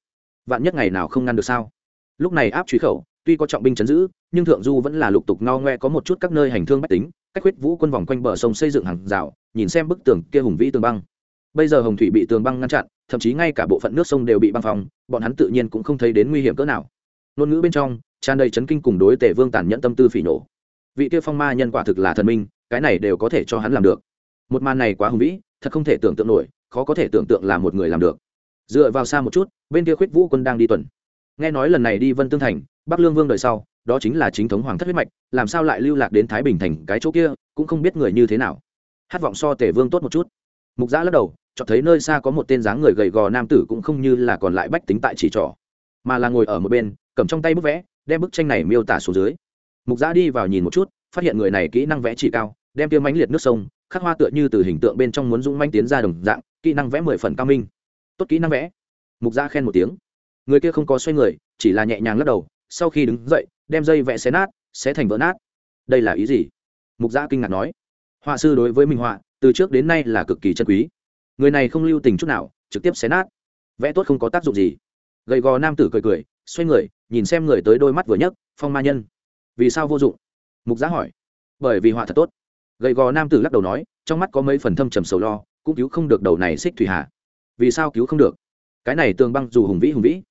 Vạn nhất ngày nào không ngăn được sao? Lúc này áp truy khẩu, tuy có trọng binh chấn giữ, nhưng thượng du vẫn là lục tục ngao ngoe có một chút các nơi hành thương bách tính, cách huyết vũ quân vòng quanh bờ sông xây dựng hàng rào, nhìn xem bức tường kia hùng vĩ tường băng. Bây giờ hồng thủy bị tường băng ngăn chặn, thậm chí ngay cả bộ phận nước sông đều bị băng phòng bọn hắn tự nhiên cũng không thấy đến nguy hiểm cỡ nào. Ngôn ngữ bên trong, tràn đầy chấn kinh cùng đối tể vương tàn nhẫn tâm tư phỉ nổ vị kia phong ma nhân quả thực là thần minh cái này đều có thể cho hắn làm được. Một màn này quá hùng vĩ, thật không thể tưởng tượng nổi, khó có thể tưởng tượng là một người làm được. Dựa vào xa một chút, bên kia khuyết vũ quân đang đi tuần. Nghe nói lần này đi vân tương thành, bắc lương vương đời sau, đó chính là chính thống hoàng thất huyết mạch, làm sao lại lưu lạc đến thái bình thành, cái chỗ kia, cũng không biết người như thế nào. Hát vọng so tể vương tốt một chút. Mục giã lắc đầu cho thấy nơi xa có một tên dáng người gầy gò nam tử cũng không như là còn lại bách tính tại chỉ trỏ, mà là ngồi ở một bên, cầm trong tay bức vẽ, đem bức tranh này miêu tả xuống dưới. Mục giã đi vào nhìn một chút, phát hiện người này kỹ năng vẽ chỉ cao đem tiêu mánh liệt nước sông, khắc hoa tựa như từ hình tượng bên trong muốn dũng manh tiến ra đồng dạng, kỹ năng vẽ mười phần cao minh. Tốt kỹ năng vẽ. Mục gia khen một tiếng. Người kia không có xoay người, chỉ là nhẹ nhàng lắc đầu, sau khi đứng dậy, đem dây vẽ xé nát, xé thành vỡ nát. Đây là ý gì? Mục gia kinh ngạc nói. Họa sư đối với minh họa, từ trước đến nay là cực kỳ chân quý. Người này không lưu tình chút nào, trực tiếp xé nát. Vẽ tốt không có tác dụng gì. Gầy gò nam tử cười cười, xoay người, nhìn xem người tới đôi mắt vừa nhấc, phong ma nhân. Vì sao vô dụng? Mục giá hỏi. Bởi vì họa thật tốt gầy gò nam tử lắc đầu nói, trong mắt có mấy phần thâm trầm sầu lo, cũng cứu không được đầu này xích thủy hà. Vì sao cứu không được? Cái này tường băng dù hùng vĩ hùng vĩ.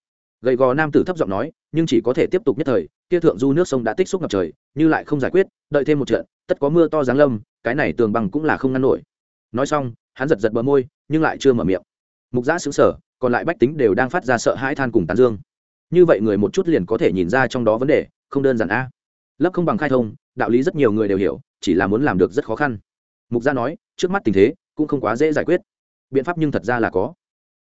Gầy gò nam tử thấp giọng nói, nhưng chỉ có thể tiếp tục nhất thời, kia thượng du nước sông đã tích xúc ngập trời, như lại không giải quyết, đợi thêm một trận, tất có mưa to giáng lâm, cái này tường băng cũng là không ngăn nổi. Nói xong, hắn giật giật bờ môi, nhưng lại chưa mở miệng. Mục giã xứng sở còn lại bách tính đều đang phát ra sợ hãi than cùng tán dương. Như vậy người một chút liền có thể nhìn ra trong đó vấn đề, không đơn giản a lấp không bằng khai thông, đạo lý rất nhiều người đều hiểu, chỉ là muốn làm được rất khó khăn. Mục gia nói, trước mắt tình thế, cũng không quá dễ giải quyết. Biện pháp nhưng thật ra là có.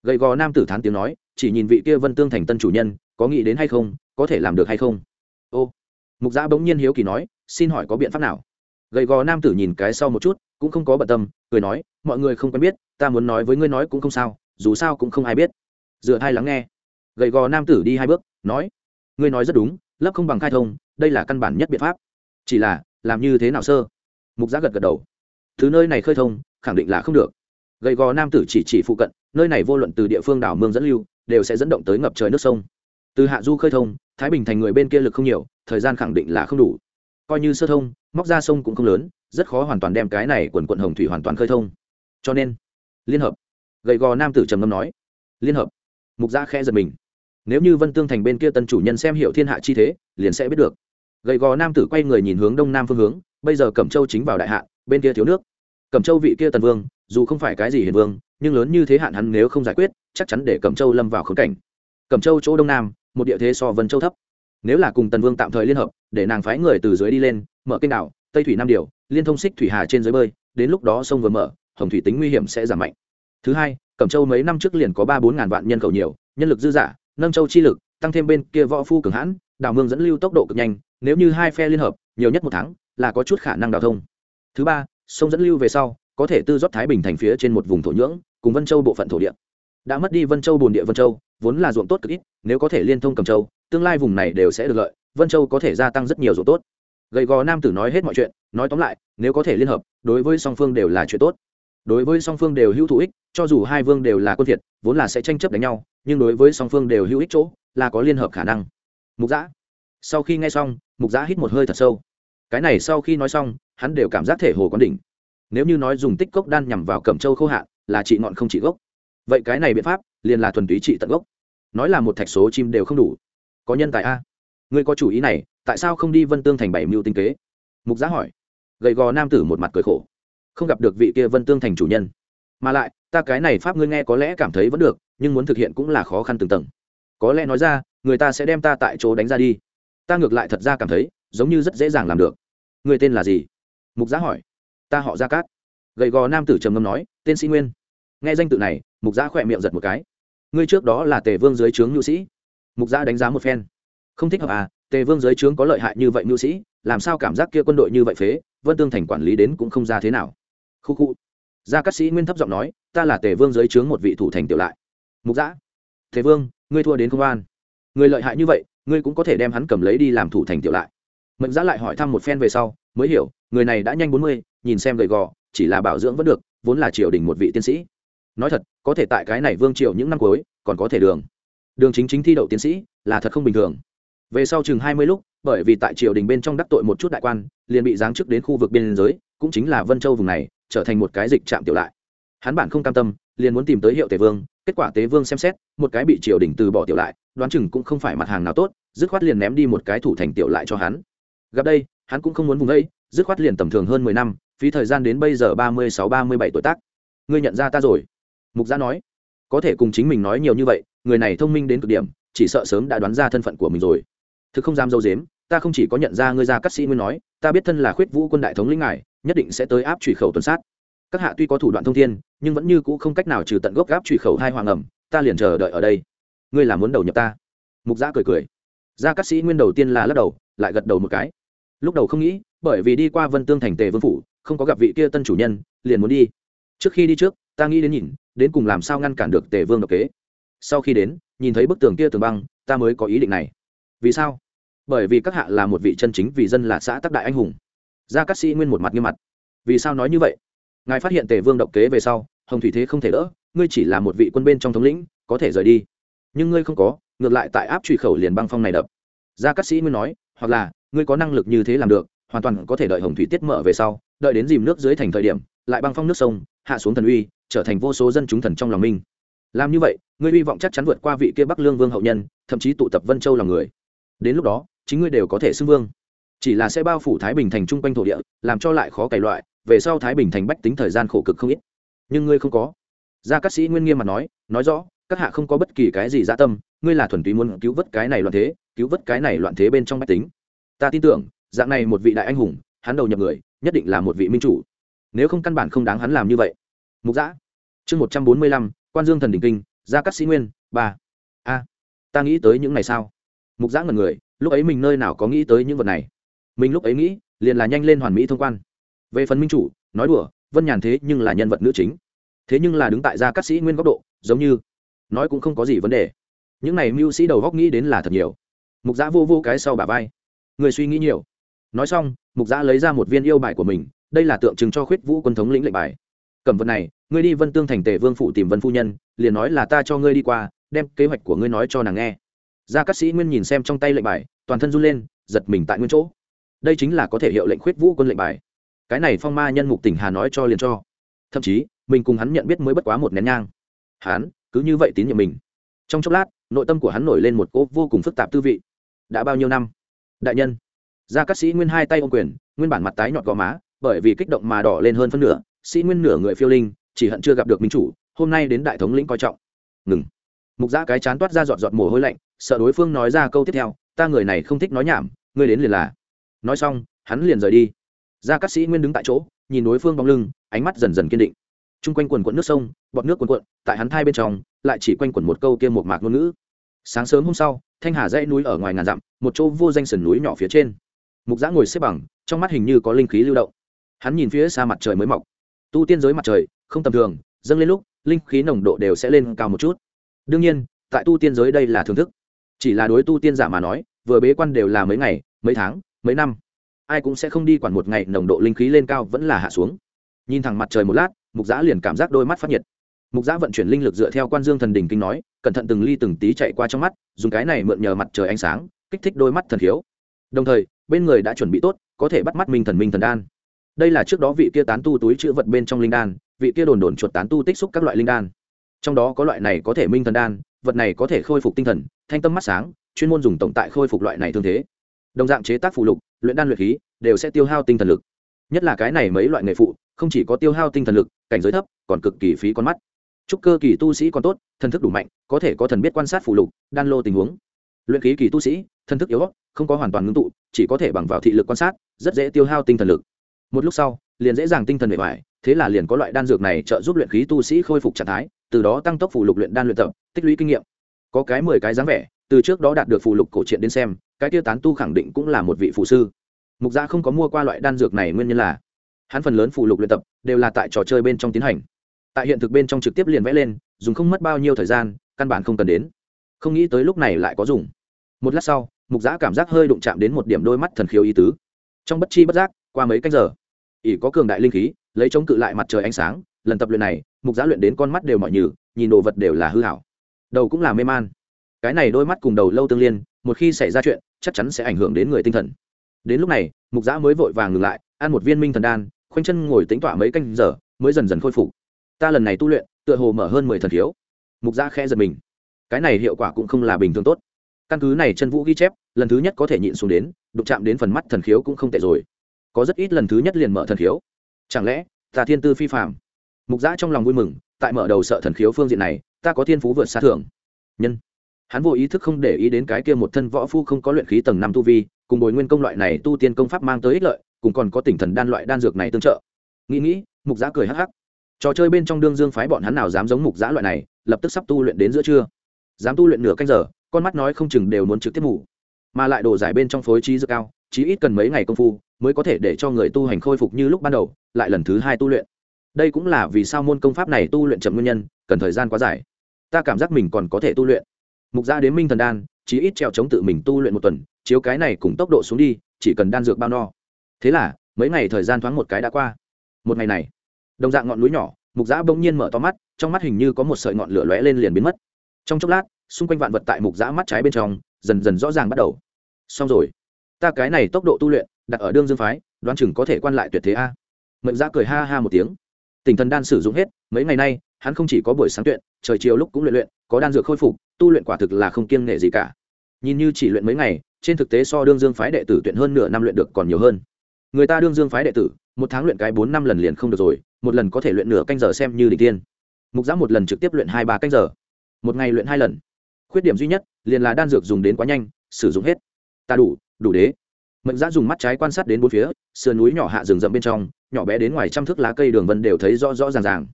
Gầy gò nam tử thán tiếng nói, chỉ nhìn vị kia vân tương thành tân chủ nhân, có nghĩ đến hay không, có thể làm được hay không? Ô. Mục gia bỗng nhiên hiếu kỳ nói, xin hỏi có biện pháp nào? Gầy gò nam tử nhìn cái sau một chút, cũng không có bận tâm, cười nói, mọi người không quen biết, ta muốn nói với ngươi nói cũng không sao, dù sao cũng không ai biết. Dựa hai lắng nghe. Gầy gò nam tử đi hai bước, nói, ngươi nói rất đúng lấp không bằng khai thông đây là căn bản nhất biện pháp. Chỉ là, làm như thế nào sơ? Mục giá gật gật đầu. Thứ nơi này khơi thông, khẳng định là không được. Gầy gò nam tử chỉ chỉ phụ cận, nơi này vô luận từ địa phương đảo mương dẫn lưu, đều sẽ dẫn động tới ngập trời nước sông. Từ hạ du khơi thông, thái bình thành người bên kia lực không nhiều, thời gian khẳng định là không đủ. Coi như sơ thông, móc ra sông cũng không lớn, rất khó hoàn toàn đem cái này quần quận hồng thủy hoàn toàn khơi thông. Cho nên, liên hợp. Gầy gò nam tử trầm ngâm nói, liên hợp. Mục gia khẽ giật mình. Nếu như vân tương thành bên kia tân chủ nhân xem hiệu thiên hạ chi thế, liền sẽ biết được gầy gò nam tử quay người nhìn hướng đông nam phương hướng, bây giờ cẩm châu chính vào đại hạ, bên kia thiếu nước. Cẩm châu vị kia tần vương, dù không phải cái gì hiền vương, nhưng lớn như thế hạn hắn nếu không giải quyết, chắc chắn để cẩm châu lâm vào khống cảnh. Cẩm châu chỗ đông nam, một địa thế so vân châu thấp. Nếu là cùng tần vương tạm thời liên hợp, để nàng phái người từ dưới đi lên, mở kênh đảo, tây thủy nam điều liên thông xích thủy hà trên dưới bơi, đến lúc đó sông vừa mở, hồng thủy tính nguy hiểm sẽ giảm mạnh. Thứ hai, cẩm châu mấy năm trước liền có ba bốn ngàn vạn nhân khẩu nhiều, nhân lực dư giả nâng châu chi lực, tăng thêm bên kia võ phu cường hãn đảo mương dẫn lưu tốc độ cực nhanh nếu như hai phe liên hợp, nhiều nhất một tháng, là có chút khả năng đào thông. Thứ ba, sông dẫn lưu về sau, có thể tư rót thái bình thành phía trên một vùng thổ nhưỡng, cùng vân châu bộ phận thổ địa. Đã mất đi vân châu bồn địa vân châu, vốn là ruộng tốt cực ít, nếu có thể liên thông cầm châu, tương lai vùng này đều sẽ được lợi, vân châu có thể gia tăng rất nhiều ruộng tốt. Gầy gò nam tử nói hết mọi chuyện, nói tóm lại, nếu có thể liên hợp, đối với song phương đều là chuyện tốt. Đối với song phương đều hữu thụ ích, cho dù hai vương đều là quân việt vốn là sẽ tranh chấp đánh nhau, nhưng đối với song phương đều hữu ích chỗ, là có liên hợp khả năng. Mục giã sau khi nghe xong mục giã hít một hơi thật sâu. Cái này sau khi nói xong, hắn đều cảm giác thể hồ quán đỉnh. Nếu như nói dùng tích cốc đan nhằm vào cẩm châu khô hạn, là trị ngọn không trị gốc. Vậy cái này biện pháp, liền là thuần túy trị tận gốc. Nói là một thạch số chim đều không đủ. Có nhân tài a. Ngươi có chủ ý này, tại sao không đi vân tương thành bảy mưu tinh kế? Mục giá hỏi. Gầy gò nam tử một mặt cười khổ. Không gặp được vị kia vân tương thành chủ nhân. Mà lại, ta cái này pháp ngươi nghe có lẽ cảm thấy vẫn được, nhưng muốn thực hiện cũng là khó khăn từng tầng. Có lẽ nói ra, người ta sẽ đem ta tại chỗ đánh ra đi ta ngược lại thật ra cảm thấy, giống như rất dễ dàng làm được. Người tên là gì? Mục giá hỏi. Ta họ gia cát. Gầy gò nam tử trầm ngâm nói, tên sĩ nguyên. Nghe danh tự này, mục giá khỏe miệng giật một cái. Ngươi trước đó là tề vương dưới trướng nhu sĩ. Mục giá đánh giá một phen. Không thích hợp à tề vương dưới trướng có lợi hại như vậy nhu sĩ, làm sao cảm giác kia quân đội như vậy phế, vân tương thành quản lý đến cũng không ra thế nào. Khu khu. Gia cát sĩ nguyên thấp giọng nói, ta là tề vương dưới trướng một vị thủ thành tiểu lại. Mục giã. Thế vương, ngươi thua đến công an người lợi hại như vậy ngươi cũng có thể đem hắn cầm lấy đi làm thủ thành tiểu lại. Mệnh giá lại hỏi thăm một phen về sau, mới hiểu, người này đã nhanh bốn mươi, nhìn xem gầy gò, chỉ là bảo dưỡng vẫn được, vốn là triều đình một vị tiến sĩ. Nói thật, có thể tại cái này vương triều những năm cuối, còn có thể đường. Đường chính chính thi đậu tiến sĩ, là thật không bình thường. Về sau chừng hai mươi lúc, bởi vì tại triều đình bên trong đắc tội một chút đại quan, liền bị giáng chức đến khu vực biên giới, cũng chính là vân châu vùng này, trở thành một cái dịch trạm tiểu lại. Hắn bản không cam tâm, liền muốn tìm tới hiệu tề vương, kết quả tế vương xem xét, một cái bị triều đình từ bỏ tiểu lại đoán chừng cũng không phải mặt hàng nào tốt dứt khoát liền ném đi một cái thủ thành tiểu lại cho hắn. Gặp đây hắn cũng không muốn vùng đây, dứt khoát liền tầm thường hơn mười năm phí thời gian đến bây giờ ba mươi sáu ba mươi bảy tuổi tác. Ngươi nhận ra ta rồi? Mục gia nói. Có thể cùng chính mình nói nhiều như vậy người này thông minh đến cực điểm chỉ sợ sớm đã đoán ra thân phận của mình rồi. Thực không dám dâu dếm ta không chỉ có nhận ra ngươi ra cắt sĩ nguyên nói ta biết thân là khuyết vũ quân đại thống lĩnh ngài nhất định sẽ tới áp truy khẩu tuần sát. Các hạ tuy có thủ đoạn thông thiên nhưng vẫn như cũ không cách nào trừ tận gốc gáp truy khẩu hai hoàng ẩm ta liền chờ đợi ở đây ngươi là muốn đầu nhập ta? Mục giã cười cười. Gia cát sĩ nguyên đầu tiên là lắc đầu, lại gật đầu một cái. Lúc đầu không nghĩ, bởi vì đi qua vân tương thành tề vương phủ, không có gặp vị kia tân chủ nhân, liền muốn đi. Trước khi đi trước, ta nghĩ đến nhìn, đến cùng làm sao ngăn cản được tề vương độc kế. Sau khi đến, nhìn thấy bức tường kia tường băng, ta mới có ý định này. Vì sao? Bởi vì các hạ là một vị chân chính vì dân là xã tắc đại anh hùng. Gia cát sĩ nguyên một mặt như mặt. Vì sao nói như vậy? Ngài phát hiện tề vương độc kế về sau, hồng thủy thế không thể đỡ, ngươi chỉ là một vị quân bên trong thống lĩnh, có thể rời đi nhưng ngươi không có, ngược lại tại áp truy khẩu liền băng phong này đập. Gia cát sĩ nguyên nói, hoặc là, ngươi có năng lực như thế làm được, hoàn toàn có thể đợi hồng thủy tiết mở về sau, đợi đến dìm nước dưới thành thời điểm, lại băng phong nước sông, hạ xuống thần uy, trở thành vô số dân chúng thần trong lòng minh làm như vậy, ngươi hy vọng chắc chắn vượt qua vị kia bắc lương vương hậu nhân, thậm chí tụ tập vân châu lòng người. Đến lúc đó, chính ngươi đều có thể xưng vương. Chỉ là sẽ bao phủ thái bình thành chung quanh thổ địa, làm cho lại khó cày loại, về sau thái bình thành bách tính thời gian khổ cực không ít. Nhưng ngươi không có. Gia cát sĩ nguyên nghiêm mặt nói nói rõ các hạ không có bất kỳ cái gì dã tâm, ngươi là thuần túy muốn cứu vớt cái này loạn thế, cứu vớt cái này loạn thế bên trong bách tính. Ta tin tưởng, dạng này một vị đại anh hùng, hắn đầu nhập người, nhất định là một vị minh chủ. Nếu không căn bản không đáng hắn làm như vậy. Mục giã chương một trăm bốn mươi lăm, quan dương thần đình kinh, gia cát sĩ nguyên, ba. A, ta nghĩ tới những ngày sao? Mục giã ngần người, lúc ấy mình nơi nào có nghĩ tới những vật này? Mình lúc ấy nghĩ, liền là nhanh lên hoàn mỹ thông quan. Về phần minh chủ, nói đùa, vân nhàn thế nhưng là nhân vật nữ chính. Thế nhưng là đứng tại gia cát sĩ nguyên góc độ, giống như nói cũng không có gì vấn đề. Những này mưu sĩ đầu góc nghĩ đến là thật nhiều. Mục giã vô vô cái sau bà vai. Người suy nghĩ nhiều. Nói xong, mục giã lấy ra một viên yêu bài của mình, đây là tượng trưng cho khuyết vũ quân thống lĩnh lệnh bài. Cầm vật này, ngươi đi vân tương thành tề vương phụ tìm vân phu nhân, liền nói là ta cho ngươi đi qua, đem kế hoạch của ngươi nói cho nàng nghe. Gia cát sĩ nguyên nhìn xem trong tay lệnh bài, toàn thân run lên, giật mình tại nguyên chỗ. Đây chính là có thể hiệu lệnh khuyết vũ quân lệnh bài. Cái này phong ma nhân mục tỉnh hà nói cho liền cho. Thậm chí, mình cùng hắn nhận biết mới bất quá một nén nhang. Hắn cứ như vậy tín nhiệm mình. Trong chốc lát, nội tâm của hắn nổi lên một cỗ vô cùng phức tạp tư vị. Đã bao nhiêu năm? Đại nhân, gia cát sĩ nguyên hai tay ô quyền, nguyên bản mặt tái nhọt gò má, bởi vì kích động mà đỏ lên hơn phân nửa, sĩ nguyên nửa người phiêu linh, chỉ hận chưa gặp được minh chủ, hôm nay đến đại thống lĩnh coi trọng. Ngừng. Mục giã cái chán toát ra giọt giọt mồ hôi lạnh, sợ đối phương nói ra câu tiếp theo, ta người này không thích nói nhảm, ngươi đến liền là. Nói xong, hắn liền rời đi. Gia cát sĩ nguyên đứng tại chỗ, nhìn đối phương bóng lưng, ánh mắt dần dần kiên định t r u n g quanh quần quận nước sông, bọt nước quần quận tại hắn thai bên trong, lại chỉ quanh quẩn một câu kia một mạc ngôn ngữ. Sáng sớm hôm sau, thanh hà dãy núi ở ngoài ngàn dặm, một chỗ vô danh sườn núi nhỏ phía trên. Mục giã ngồi xếp bằng, trong mắt hình như có linh khí lưu động. Hắn nhìn phía xa mặt trời mới mọc. Tu tiên giới mặt trời, không tầm thường, dâng lên lúc, linh khí nồng độ đều sẽ lên cao một chút. Đương nhiên, tại tu tiên giới đây là thưởng thức. Chỉ là đối tu tiên giả mà nói, vừa bế quan đều là mấy ngày, mấy tháng, mấy năm. Ai cũng sẽ không đi quản một ngày nồng độ linh khí lên cao vẫn là hạ xuống. Nhìn thẳng mặt trời một lát mục giã liền cảm giác đôi mắt phát nhiệt. Mục giã vận chuyển linh lực dựa theo quan dương thần đình kinh nói, cẩn thận từng ly từng tí chạy qua trong mắt, dùng cái này mượn nhờ mặt trời ánh sáng, kích thích đôi mắt thần khiếu. Đồng thời, bên người đã chuẩn bị tốt, có thể bắt mắt minh thần minh thần đan. Đây là trước đó vị kia tán tu túi chữ vật bên trong linh đan, vị kia đồn đồn chuột tán tu tích xúc các loại linh đan. Trong đó có loại này có thể minh thần đan, vật này có thể khôi phục tinh thần, thanh tâm mắt sáng, chuyên môn dùng tổng tại khôi phục loại này thương thế. Đồng dạng chế tác phụ lục, luyện đan luyện khí, đều sẽ tiêu hao tinh thần lực nhất là cái này mấy loại nghề phụ, không chỉ có tiêu hao tinh thần lực, cảnh giới thấp, còn cực kỳ phí con mắt. Chúc cơ kỳ tu sĩ còn tốt, thần thức đủ mạnh, có thể có thần biết quan sát phụ lục, đan lô tình huống. Luyện khí kỳ tu sĩ, thần thức yếu không có hoàn toàn ngưng tụ, chỉ có thể bằng vào thị lực quan sát, rất dễ tiêu hao tinh thần lực. Một lúc sau, liền dễ dàng tinh thần bề ngoài thế là liền có loại đan dược này trợ giúp luyện khí tu sĩ khôi phục trạng thái, từ đó tăng tốc phụ lục luyện đan luyện tập, tích lũy kinh nghiệm. Có cái mười cái dáng vẻ, từ trước đó đạt được phụ lục cổ truyện đến xem, cái tiêu tán tu khẳng định cũng là một vị phụ sư mục gia không có mua qua loại đan dược này, nguyên nhân là hắn phần lớn phụ lục luyện tập đều là tại trò chơi bên trong tiến hành. Tại hiện thực bên trong trực tiếp liền vẽ lên, dùng không mất bao nhiêu thời gian, căn bản không cần đến. Không nghĩ tới lúc này lại có dùng. Một lát sau, mục giã cảm giác hơi đụng chạm đến một điểm đôi mắt thần khiếu ý tứ. Trong bất chi bất giác, qua mấy cách giờ, ỷ có cường đại linh khí, lấy chống cự lại mặt trời ánh sáng, lần tập luyện này, mục giã luyện đến con mắt đều mọi nhừ, nhìn đồ vật đều là hư hảo. Đầu cũng là mê man. Cái này đôi mắt cùng đầu lâu tương liên, một khi xảy ra chuyện, chắc chắn sẽ ảnh hưởng đến người tinh thần đến lúc này, mục giã mới vội vàng ngừng lại, ăn một viên minh thần đan, khoanh chân ngồi tính tọa mấy canh giờ, mới dần dần khôi phục. Ta lần này tu luyện, tựa hồ mở hơn mười thần thiếu mục giã khẽ giật mình. Cái này hiệu quả cũng không là bình thường tốt. Căn cứ này chân vũ ghi chép, lần thứ nhất có thể nhịn xuống đến, đụng chạm đến phần mắt thần khiếu cũng không tệ rồi. Có rất ít lần thứ nhất liền mở thần khiếu. Chẳng lẽ, ta thiên tư phi phạm mục giã trong lòng vui mừng, tại mở đầu sợ thần khiếu phương diện này, ta có thiên phú vượt xa thường. Nhân. Hắn vô ý thức không để ý đến cái kia một thân võ phu không có luyện khí tầng năm tu vi cùng bồi nguyên công loại này tu tiên công pháp mang tới ích lợi, cùng còn có tỉnh thần đan loại đan dược này tương trợ. Nghĩ nghĩ, mục giã cười hắc hắc. Trò chơi bên trong đương dương phái bọn hắn nào dám giống mục giã loại này, lập tức sắp tu luyện đến giữa trưa. Dám tu luyện nửa canh giờ, con mắt nói không chừng đều muốn trực tiếp ngủ. Mà lại đổ giải bên trong phối trí dược cao, chí ít cần mấy ngày công phu mới có thể để cho người tu hành khôi phục như lúc ban đầu, lại lần thứ hai tu luyện. Đây cũng là vì sao môn công pháp này tu luyện chậm nguyên nhân, cần thời gian quá dài. Ta cảm giác mình còn có thể tu luyện mục gia đến minh thần đan, chí ít treo chống tự mình tu luyện một tuần, chiếu cái này cùng tốc độ xuống đi, chỉ cần đan dược bao no. Thế là, mấy ngày thời gian thoáng một cái đã qua. Một ngày này, đồng dạng ngọn núi nhỏ, mục giã bỗng nhiên mở to mắt, trong mắt hình như có một sợi ngọn lửa lóe lên liền biến mất. Trong chốc lát, xung quanh vạn vật tại mục giã mắt trái bên trong, dần dần rõ ràng bắt đầu. Xong rồi, ta cái này tốc độ tu luyện, đặt ở đương dương phái, đoán chừng có thể quan lại tuyệt thế a. Mệnh giã cười ha ha một tiếng. Tinh thần đan sử dụng hết, mấy ngày nay hắn không chỉ có buổi sáng tuyện trời chiều lúc cũng luyện luyện, có đan dược khôi phục, tu luyện quả thực là không kiêng nể gì cả. Nhìn như chỉ luyện mấy ngày, trên thực tế so đương dương phái đệ tử tuyển hơn nửa năm luyện được còn nhiều hơn. Người ta đương dương phái đệ tử, một tháng luyện cái bốn năm lần liền không được rồi, một lần có thể luyện nửa canh giờ xem như đ tiên. Mục giã một lần trực tiếp luyện hai ba canh giờ. Một ngày luyện hai lần. Khuyết điểm duy nhất, liền là đan dược dùng đến quá nhanh, sử dụng hết. Ta đủ đủ đế. Mệnh giã dùng mắt trái quan sát đến bốn phía, sườn núi nhỏ hạ rừng rậm bên trong, nhỏ bé đến ngoài trăm thước lá cây đường vân đều thấy rõ rõ ràng ràng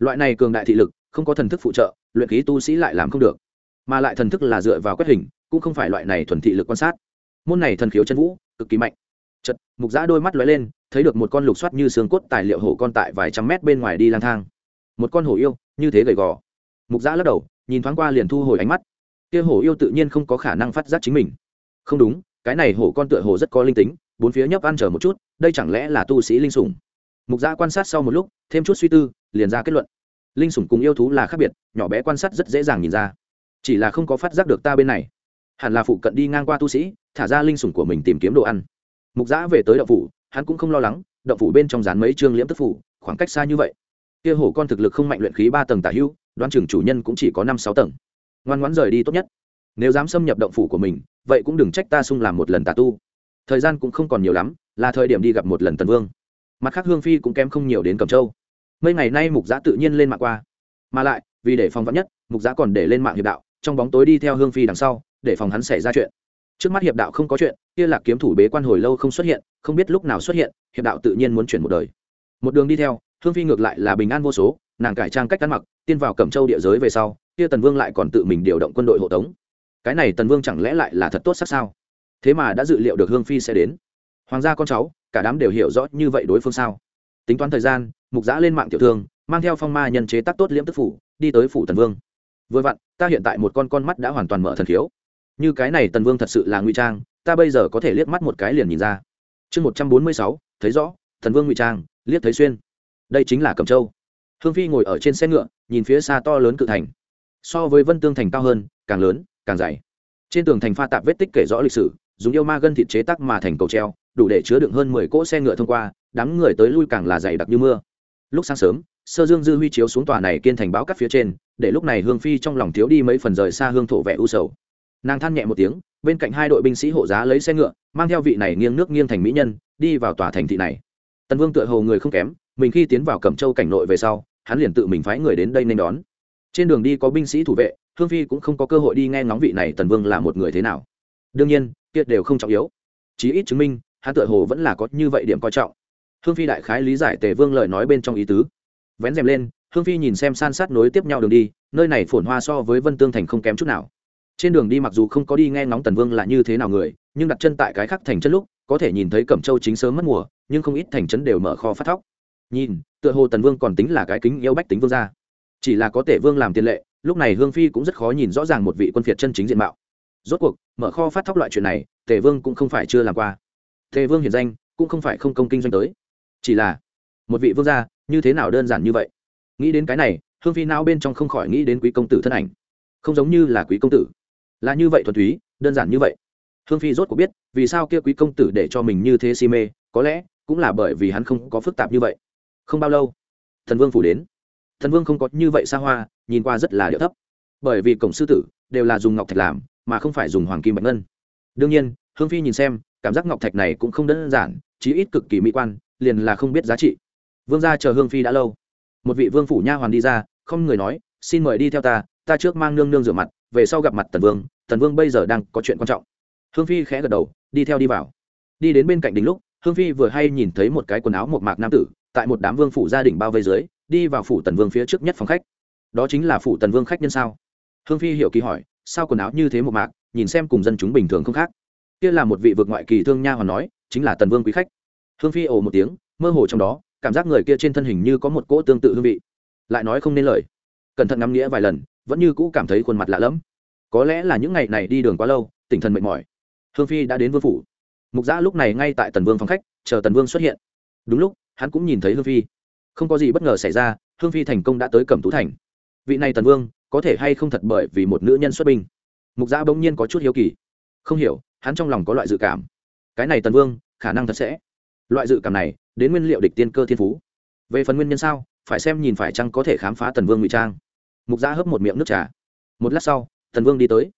loại này cường đại thị lực, không có thần thức phụ trợ, luyện khí tu sĩ lại làm không được. Mà lại thần thức là dựa vào quét hình, cũng không phải loại này thuần thị lực quan sát. Môn này thần khiếu chân vũ, cực kỳ mạnh. Chật mục giã đôi mắt lóe lên, thấy được một con lục soát như xương cốt tài liệu hổ con tại vài trăm mét bên ngoài đi lang thang. Một con hổ yêu, như thế gầy gò. Mục giã lắc đầu, nhìn thoáng qua liền thu hồi ánh mắt. Kia hổ yêu tự nhiên không có khả năng phát giác chính mình. Không đúng, cái này hổ con tựa hồ rất có linh tính, bốn phía nhấp ăn chờ một chút, đây chẳng lẽ là tu sĩ linh sủng? Mục gia quan sát sau một lúc thêm chút suy tư liền ra kết luận. Linh sủng cùng yêu thú là khác biệt nhỏ bé quan sát rất dễ dàng nhìn ra. Chỉ là không có phát giác được ta bên này. Hẳn là phụ cận đi ngang qua tu sĩ thả ra linh sủng của mình tìm kiếm đồ ăn. Mục giã về tới đậu phủ hắn cũng không lo lắng động phủ bên trong dán mấy chương liễm tức phủ khoảng cách xa như vậy. Kia hổ con thực lực không mạnh luyện khí ba tầng tả hưu, đoan trưởng chủ nhân cũng chỉ có năm sáu tầng. Ngoan ngoãn rời đi tốt nhất. Nếu dám xâm nhập động phủ của mình vậy cũng đừng trách ta sung làm một lần tà tu. Thời gian cũng không còn nhiều lắm là thời điểm đi gặp một lần tần vương mặt khác hương phi cũng kém không nhiều đến cầm châu. Mấy ngày nay mục giã tự nhiên lên mạng qua. Mà lại, vì để phòng vắn nhất, mục giã còn để lên mạng hiệp đạo, trong bóng tối đi theo hương phi đằng sau, để phòng hắn xảy ra chuyện. Trước mắt hiệp đạo không có chuyện, kia là kiếm thủ bế quan hồi lâu không xuất hiện, không biết lúc nào xuất hiện, hiệp đạo tự nhiên muốn chuyển một đời. Một đường đi theo, hương phi ngược lại là bình an vô số, nàng cải trang cách ăn mặc, tiên vào cẩm châu địa giới về sau, kia tần vương lại còn tự mình điều động quân đội hộ tống. Cái này tần vương chẳng lẽ lại là thật tốt sắc sao? Thế mà đã dự liệu được hương phi sẽ đến. Hoàng gia con cháu cả đám đều hiểu rõ như vậy đối phương sao. Tính toán thời gian, mục giã lên mạng tiểu thương, mang theo phong ma nhân chế tác tốt liễm tức phủ, đi tới phủ tần vương. Vừa vặn, ta hiện tại một con con mắt đã hoàn toàn mở thần khiếu. Như cái này tần vương thật sự là ngụy trang, ta bây giờ có thể liếc mắt một cái liền nhìn ra. Chương một trăm bốn mươi sáu, thấy rõ thần vương ngụy trang, liếc thấy xuyên. Đây chính là cẩm châu. Hương phi ngồi ở trên xe ngựa, nhìn phía xa to lớn cự thành. So với vân tương thành cao hơn, càng lớn, càng dày. Trên tường thành pha tạp vết tích kể rõ lịch sử, dùng yêu ma gân thịt chế tắc mà thành cầu treo đủ để chứa đựng hơn mười cỗ xe ngựa thông qua, đám người tới lui càng là dày đặc như mưa. Lúc sáng sớm, sơ dương dư huy chiếu xuống tòa này kiên thành báo cắt phía trên, để lúc này hương phi trong lòng thiếu đi mấy phần rời xa hương thổ vẻ u sầu. Nàng than nhẹ một tiếng, bên cạnh hai đội binh sĩ hộ giá lấy xe ngựa, mang theo vị này nghiêng nước nghiêng thành mỹ nhân, đi vào tòa thành thị này. Tần vương tựa hồ người không kém, mình khi tiến vào cẩm châu cảnh nội về sau, hắn liền tự mình phái người đến đây nên đón. Trên đường đi có binh sĩ thủ vệ, hương phi cũng không có cơ hội đi nghe ngóng vị này tần vương là một người thế nào. Đương nhiên kiệt đều không trọng yếu. Chí ít chứng minh hắn tựa hồ vẫn là có như vậy điểm coi trọng. Hương phi đại khái lý giải tề vương lời nói bên trong ý tứ. Vén rèm lên, hương phi nhìn xem san sát nối tiếp nhau đường đi, nơi này phồn hoa so với vân tương thành không kém chút nào. Trên đường đi mặc dù không có đi nghe ngóng tần vương là như thế nào người, nhưng đặt chân tại cái khắc thành chân lúc, có thể nhìn thấy cẩm châu chính sớm mất mùa, nhưng không ít thành trấn đều mở kho phát thóc. Nhìn, tựa hồ tần vương còn tính là cái kính yêu bách tính vương gia. Chỉ là có tể vương làm tiền lệ, lúc này hương phi cũng rất khó nhìn rõ ràng một vị quân phiệt chân chính diện mạo. Rốt cuộc, mở kho phát thóc loại chuyện này, tề vương cũng không phải chưa làm qua tề vương hiển danh, cũng không phải không công kinh doanh tới. Chỉ là, một vị vương gia, như thế nào đơn giản như vậy? Nghĩ đến cái này, hương phi não bên trong không khỏi nghĩ đến quý công tử thân ảnh. Không giống như là quý công tử. Là như vậy thuần túy, đơn giản như vậy. Hương phi rốt cuộc biết, vì sao kia quý công tử để cho mình như thế si mê, có lẽ, cũng là bởi vì hắn không có phức tạp như vậy. Không bao lâu, thần vương phủ đến. Thần vương không có như vậy xa hoa, nhìn qua rất là điệu thấp. Bởi vì cổng sư tử đều là dùng ngọc thạch làm, mà không phải dùng hoàng kim bạch ngân. Đương nhiên, hương phi nhìn xem cảm giác ngọc thạch này cũng không đơn giản, chí ít cực kỳ mỹ quan, liền là không biết giá trị. Vương gia chờ hương phi đã lâu. Một vị vương phủ nha hoàn đi ra, không người nói, xin mời đi theo ta ta trước mang nương nương rửa mặt, về sau gặp mặt tần vương tần vương bây giờ đang có chuyện quan trọng. Hương phi khẽ gật đầu, đi theo đi vào. Đi đến bên cạnh đỉnh lúc, hương phi vừa hay nhìn thấy một cái quần áo một mạc nam tử, tại một đám vương phủ gia đình bao vây dưới, đi vào phủ tần vương phía trước nhất phòng khách. Đó chính là phủ tần vương khách nhân sao? Hương phi hiểu kỳ hỏi, sao quần áo như thế một mạc, nhìn xem cùng dân chúng bình thường không khác? Kia là một vị vực ngoại kỳ thương nha hoàn nói, chính là tần vương quý khách. Hương phi ồ một tiếng, mơ hồ trong đó, cảm giác người kia trên thân hình như có một cỗ tương tự hương vị. Lại nói không nên lời. Cẩn thận ngắm nghĩa vài lần, vẫn như cũ cảm thấy khuôn mặt lạ lẫm. Có lẽ là những ngày này đi đường quá lâu, tinh thần mệt mỏi. Hương phi đã đến vương phủ. Mục giã lúc này ngay tại tần vương phòng khách, chờ tần vương xuất hiện. Đúng lúc, hắn cũng nhìn thấy hương phi. Không có gì bất ngờ xảy ra, hương phi thành công đã tới cẩm tú thành. Vị này tần vương, có thể hay không thật bởi vì một nữ nhân xuất binh? Mục giã bỗng nhiên có chút hiếu kỳ. Không hiểu hắn trong lòng có loại dự cảm. Cái này tần vương, khả năng thật sẽ. Loại dự cảm này, đến nguyên liệu địch tiên cơ thiên phú. Về phần nguyên nhân sao, phải xem nhìn phải chăng có thể khám phá tần vương ngụy trang. Mục gia hớp một miệng nước trà. Một lát sau, tần vương đi tới.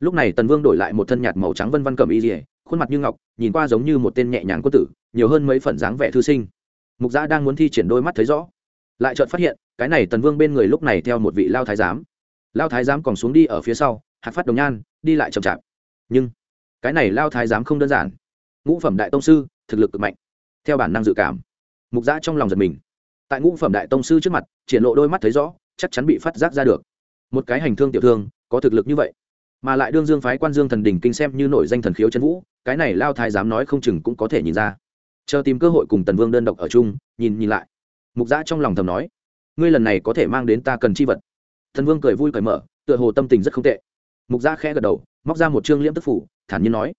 Lúc này tần vương đổi lại một thân nhạt màu trắng vân văn cầm y dỉa khuôn mặt như ngọc, nhìn qua giống như một tên nhẹ nhàng quân tử, nhiều hơn mấy phần dáng vẻ thư sinh. Mục gia đang muốn thi triển đôi mắt thấy rõ. Lại chợt phát hiện, cái này tần vương bên người lúc này theo một vị lao thái giám. Lao thái giám còn xuống đi ở phía sau, hạt phát đồng nhan, đi lại chậm chạp. Nhưng cái này lao thái giám không đơn giản. Ngũ phẩm đại tông sư, thực lực cực mạnh. Theo bản năng dự cảm, mục giã trong lòng giật mình. Tại ngũ phẩm đại tông sư trước mặt, triển lộ đôi mắt thấy rõ, chắc chắn bị phát giác ra được. Một cái hành thương tiểu thương, có thực lực như vậy, mà lại đương dương phái quan dương thần đình kinh xem như nổi danh thần khiếu chân vũ, cái này lao thái dám nói không chừng cũng có thể nhìn ra. Chờ tìm cơ hội cùng tần vương đơn độc ở chung, nhìn nhìn lại. Mục giã trong lòng thầm nói, ngươi lần này có thể mang đến ta cần chi vật. Thần vương cười vui cởi mở, tựa hồ tâm tình rất không tệ. Mục giã khẽ gật đầu, móc ra một chương liễm tức phủ thản nhiên nói.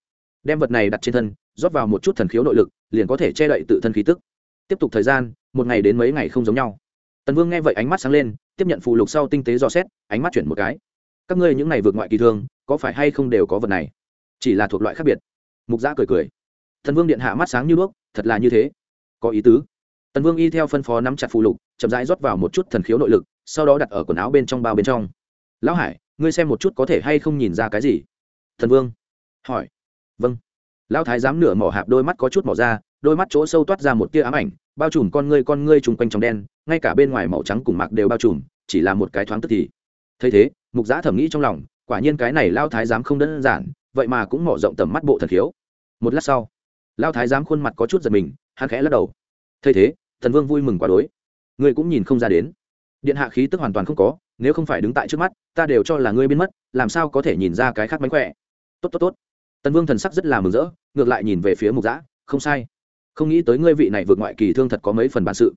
Đem vật này đặt trên thân, rót vào một chút thần khiếu nội lực, liền có thể che đậy tự thân khí tức. Tiếp tục thời gian, một ngày đến mấy ngày không giống nhau. Tần vương nghe vậy ánh mắt sáng lên, tiếp nhận phù lục sau tinh tế dò xét, ánh mắt chuyển một cái. Các ngươi những này vượt ngoại kỳ thương có phải hay không đều có vật này? Chỉ là thuộc loại khác biệt. Mục giã cười cười. Thần vương điện hạ mắt sáng như đuốc, thật là như thế. Có ý tứ. Tần vương y theo phân phó nắm chặt phụ lục, chậm rãi rót vào một chút thần khiếu nội lực, sau đó đặt ở quần áo bên trong bao bên trong. Lão hải, ngươi xem một chút có thể hay không nhìn ra cái gì? Thần vương hỏi. Vâng. Lao thái giám nửa mỏ hạp đôi mắt có chút mỏ ra, đôi mắt chỗ sâu toát ra một tia ám ảnh, bao trùm con ngươi con ngươi chung quanh trong đen, ngay cả bên ngoài màu trắng cùng mạc đều bao trùm, chỉ là một cái thoáng tức thì. Thấy thế, mục giã thẩm nghĩ trong lòng, quả nhiên cái này lao thái giám không đơn giản, vậy mà cũng mỏ rộng tầm mắt bộ thần khiếu. Một lát sau lao thái giám khuôn mặt có chút giật mình, hắn khẽ lắc đầu. Thấy thế, thần vương vui mừng quá đối. Ngươi cũng nhìn không ra đến. Điện hạ khí tức hoàn toàn không có, nếu không phải đứng tại trước mắt, ta đều cho là ngươi biến mất, làm sao có thể nhìn ra cái khác mánh khỏe. Tốt tốt tốt tần vương thần sắc rất là mừng rỡ, ngược lại nhìn về phía mục giã không sai. Không nghĩ tới ngươi vị này vượt ngoại kỳ thương thật có mấy phần bản sự.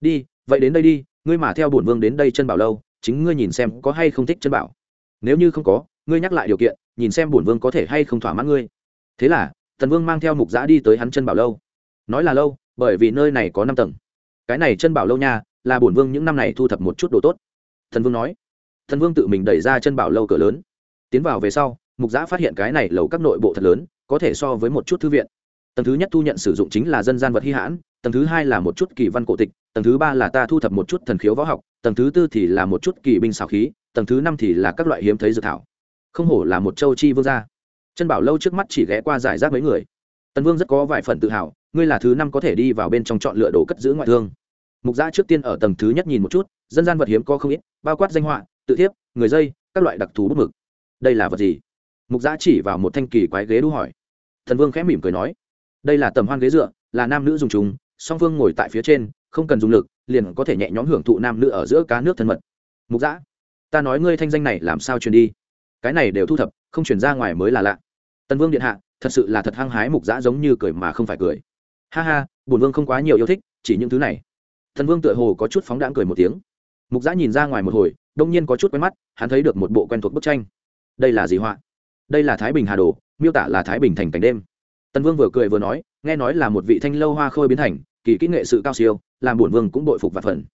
Đi, vậy đến đây đi, ngươi mà theo bổn vương đến đây chân bảo lâu, chính ngươi nhìn xem có hay không thích chân bảo. Nếu như không có, ngươi nhắc lại điều kiện, nhìn xem bổn vương có thể hay không thỏa mãn ngươi. Thế là, tần vương mang theo mục giã đi tới hắn chân bảo lâu. Nói là lâu, bởi vì nơi này có năm tầng. Cái này chân bảo lâu nha, là bổn vương những năm này thu thập một chút đồ tốt. Thần vương nói. Thần vương tự mình đẩy ra chân bảo lâu cửa lớn. Tiến vào về sau mục giã phát hiện cái này lầu các nội bộ thật lớn, có thể so với một chút thư viện. Tầng thứ nhất thu nhận sử dụng chính là dân gian vật hy hãn, tầng thứ hai là một chút kỳ văn cổ tịch, tầng thứ ba là ta thu thập một chút thần khiếu võ học, tầng thứ tư thì là một chút kỳ binh xào khí, tầng thứ năm thì là các loại hiếm thấy dược thảo. Không hổ là một châu chi vương gia. Chân bảo lâu trước mắt chỉ ghé qua giải rác mấy người. Tần vương rất có vài phần tự hào, ngươi là thứ năm có thể đi vào bên trong chọn lựa đồ cất giữ ngoại thương. Mục gia trước tiên ở tầng thứ nhất nhìn một chút, dân gian vật hiếm có không ít, bao quát danh họa, tự thiếp, người dây, các loại đặc thù bút mực. Đây là vật gì? Mục giã chỉ vào một thanh kỳ quái ghế đu hỏi. Thần vương khẽ mỉm cười nói, đây là tầm hoan ghế dựa, là nam nữ dùng chúng song phương ngồi tại phía trên, không cần dùng lực, liền có thể nhẹ nhõm hưởng thụ nam nữ ở giữa cá nước thân mật. Mục giã, ta nói ngươi thanh danh này làm sao truyền đi? Cái này đều thu thập, không chuyển ra ngoài mới là lạ. Tần vương điện hạ, thật sự là thật hăng hái mục giã giống như cười mà không phải cười. Ha ha bùn vương không quá nhiều yêu thích, chỉ những thứ này. Thần vương tựa hồ có chút phóng đãng cười một tiếng. Mục giã nhìn ra ngoài một hồi, đông nhiên có chút quen mắt, hắn thấy được một bộ quen thuộc bức tranh. Đây là gì họa? Đây là thái bình hà đồ, miêu tả là thái bình thành cảnh đêm. Tần vương vừa cười vừa nói, nghe nói là một vị thanh lâu hoa khôi biến thành, kỳ kỹ nghệ sự cao siêu, làm bổn vương cũng bội phục và phần.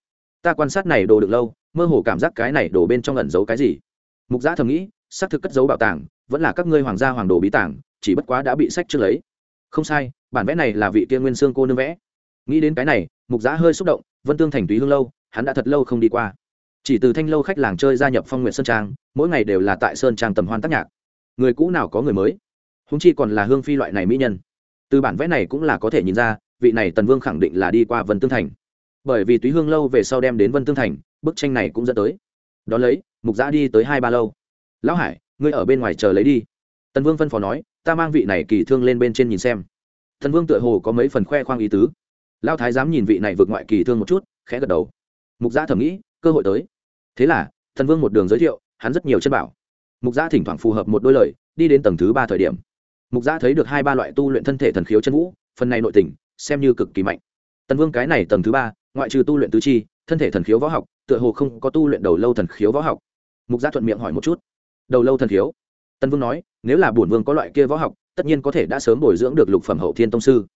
Ta quan sát này đồ được lâu, mơ hồ cảm giác cái này đồ bên trong ẩn giấu cái gì. Mục giã thầm nghĩ, xác thực cất giấu bảo tàng, vẫn là các ngươi hoàng gia hoàng đồ bí tàng, chỉ bất quá đã bị sách trước lấy. Không sai, bản vẽ này là vị tiên nguyên sương cô nương vẽ. Nghĩ đến cái này, mục giã hơi xúc động, vân tương thành túy hương lâu, hắn đã thật lâu không đi qua. Chỉ từ thanh lâu khách làng chơi gia nhập phong nguyện sơn trang, mỗi ngày đều là tại sơn trang tầm hoan tác nhạc người cũ nào có người mới? Húng chi còn là hương phi loại này mỹ nhân. Từ bản vẽ này cũng là có thể nhìn ra, vị này tần vương khẳng định là đi qua vân tương thành. Bởi vì túy hương lâu về sau đem đến vân tương thành, bức tranh này cũng dẫn tới. Đón lấy, mục giã đi tới hai ba lâu. Lão hải, ngươi ở bên ngoài chờ lấy đi. Tần vương phân phó nói, ta mang vị này kỳ thương lên bên trên nhìn xem. Tần vương tựa hồ có mấy phần khoe khoang ý tứ. Lao thái dám nhìn vị này vượt ngoại kỳ thương một chút, khẽ gật đầu. Mục giã thầm nghĩ, cơ hội tới. Thế là, tần vương một đường giới thiệu, hắn rất nhiều chân bảo mục gia thỉnh thoảng phù hợp một đôi lời, đi đến tầng thứ ba thời điểm. Mục gia thấy được hai ba loại tu luyện thân thể thần khiếu chân vũ, phần này nội tình, xem như cực kỳ mạnh. Tần vương cái này tầng thứ ba, ngoại trừ tu luyện tứ chi, thân thể thần khiếu võ học, tựa hồ không có tu luyện đầu lâu thần khiếu võ học. Mục gia thuận miệng hỏi một chút. Đầu lâu thần khiếu? Tần vương nói, nếu là bổn vương có loại kia võ học, tất nhiên có thể đã sớm bồi dưỡng được lục phẩm hậu thiên tông sư.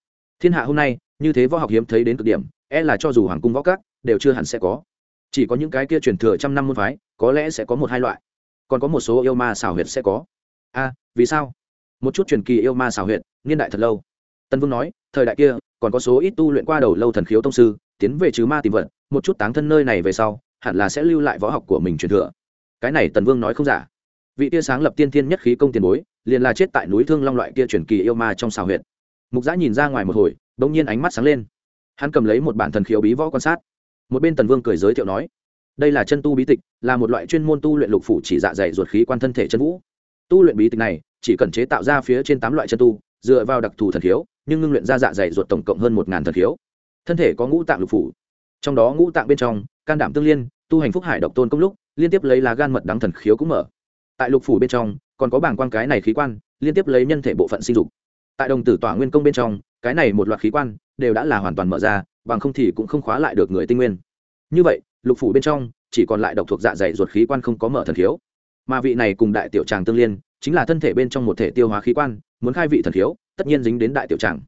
Thiên hạ hôm nay, như thế võ học hiếm thấy đến cực điểm e là cho dù hoàng cung võ các, đều chưa hẳn sẽ có. Chỉ có những cái kia truyền thừa trăm năm môn phái, có lẽ sẽ có một hai loại còn có một số yêu ma xảo huyệt sẽ có. A vì sao? Một chút truyền kỳ yêu ma xảo huyệt, niên đại thật lâu. Tân vương nói, thời đại kia, còn có số ít tu luyện qua đầu lâu thần khiếu tông sư, tiến về trừ ma tìm vật, một chút táng thân nơi này về sau, hẳn là sẽ lưu lại võ học của mình truyền thừa. Cái này tần vương nói không giả. Vị tia sáng lập tiên thiên nhất khí công tiền bối, liền là chết tại núi thương long loại kia truyền kỳ yêu ma trong xào huyệt. Mục giã nhìn ra ngoài một hồi đ ỗ n g nhiên ánh mắt sáng lên. Hắn cầm lấy một bản thần khiếu bí võ quan sát. Một bên tần vương cười giới thiệu nói đây là chân tu bí tịch, là một loại chuyên môn tu luyện lục phủ chỉ dạ dày ruột khí quan thân thể chân vũ. Tu luyện bí tịch này, chỉ cần chế tạo ra phía trên tám loại chân tu, dựa vào đặc thù thần khiếu, nhưng ngưng luyện ra dạ dày ruột tổng cộng hơn một ngàn thần khiếu. Thân thể có ngũ tạng lục phủ. Trong đó ngũ tạng bên trong, can đảm tương liên, tu hành phúc hải độc tôn công lúc, liên tiếp lấy lá gan mật đắng thần khiếu cũng mở. Tại lục phủ bên trong, còn có bảng quan cái này khí quan, liên tiếp lấy nhân thể bộ phận sinh dục. Tại đồng tử tỏa nguyên công bên trong, cái này một loạt khí quan, đều đã là hoàn toàn mở ra, bằng không thì cũng không khóa lại được người tinh nguyên. Như vậy lục phủ bên trong, chỉ còn lại độc thuộc dạ dày ruột khí quan không có mở thần khiếu. Mà vị này cùng đại tiểu tràng tương liên, chính là thân thể bên trong một thể tiêu hóa khí quan, muốn khai vị thần khiếu, tất nhiên dính đến đại tiểu tràng.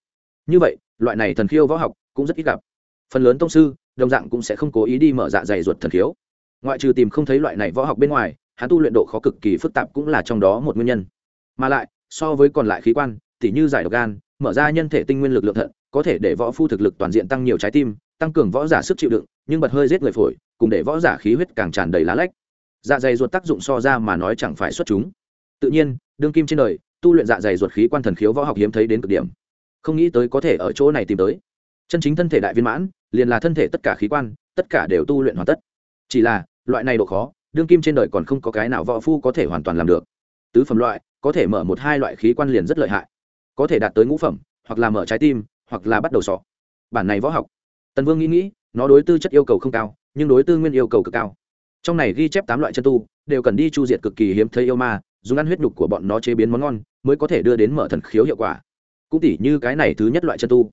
Như vậy, loại này thần khiêu võ học cũng rất ít gặp. Phần lớn tông sư, đồng dạng cũng sẽ không cố ý đi mở dạ dày ruột thần khiếu. Ngoại trừ tìm không thấy loại này võ học bên ngoài, hắn tu luyện độ khó cực kỳ phức tạp cũng là trong đó một nguyên nhân. Mà lại, so với còn lại khí quan, tỉ như giải độc gan, mở ra nhân thể tinh nguyên lực lượng thận có thể để võ phu thực lực toàn diện tăng nhiều trái tim, tăng cường võ giả sức chịu đựng, nhưng bật hơi giết người phổi, cùng để võ giả khí huyết càng tràn đầy lá lách. Dạ dày ruột tác dụng so ra mà nói chẳng phải xuất chúng. Tự nhiên, đương kim trên đời, tu luyện dạ dày ruột khí quan thần khiếu võ học hiếm thấy đến cực điểm. Không nghĩ tới có thể ở chỗ này tìm tới. Chân chính thân thể đại viên mãn, liền là thân thể tất cả khí quan, tất cả đều tu luyện hoàn tất. Chỉ là, loại này độ khó, đương kim trên đời còn không có cái nào võ phu có thể hoàn toàn làm được. Tứ phẩm loại, có thể mở một hai loại khí quan liền rất lợi hại. Có thể đạt tới ngũ phẩm, hoặc là mở trái tim hoặc là bắt đầu sọ. Bản này võ học, tần vương nghĩ nghĩ, nó đối tư chất yêu cầu không cao, nhưng đối tư nguyên yêu cầu cực cao. Trong này ghi chép tám loại chân tu, đều cần đi chu diệt cực kỳ hiếm thấy yêu ma, dùng ăn huyết nhục của bọn nó chế biến món ngon, mới có thể đưa đến mở thần khiếu hiệu quả. Cũng tỉ như cái này thứ nhất loại chân tu,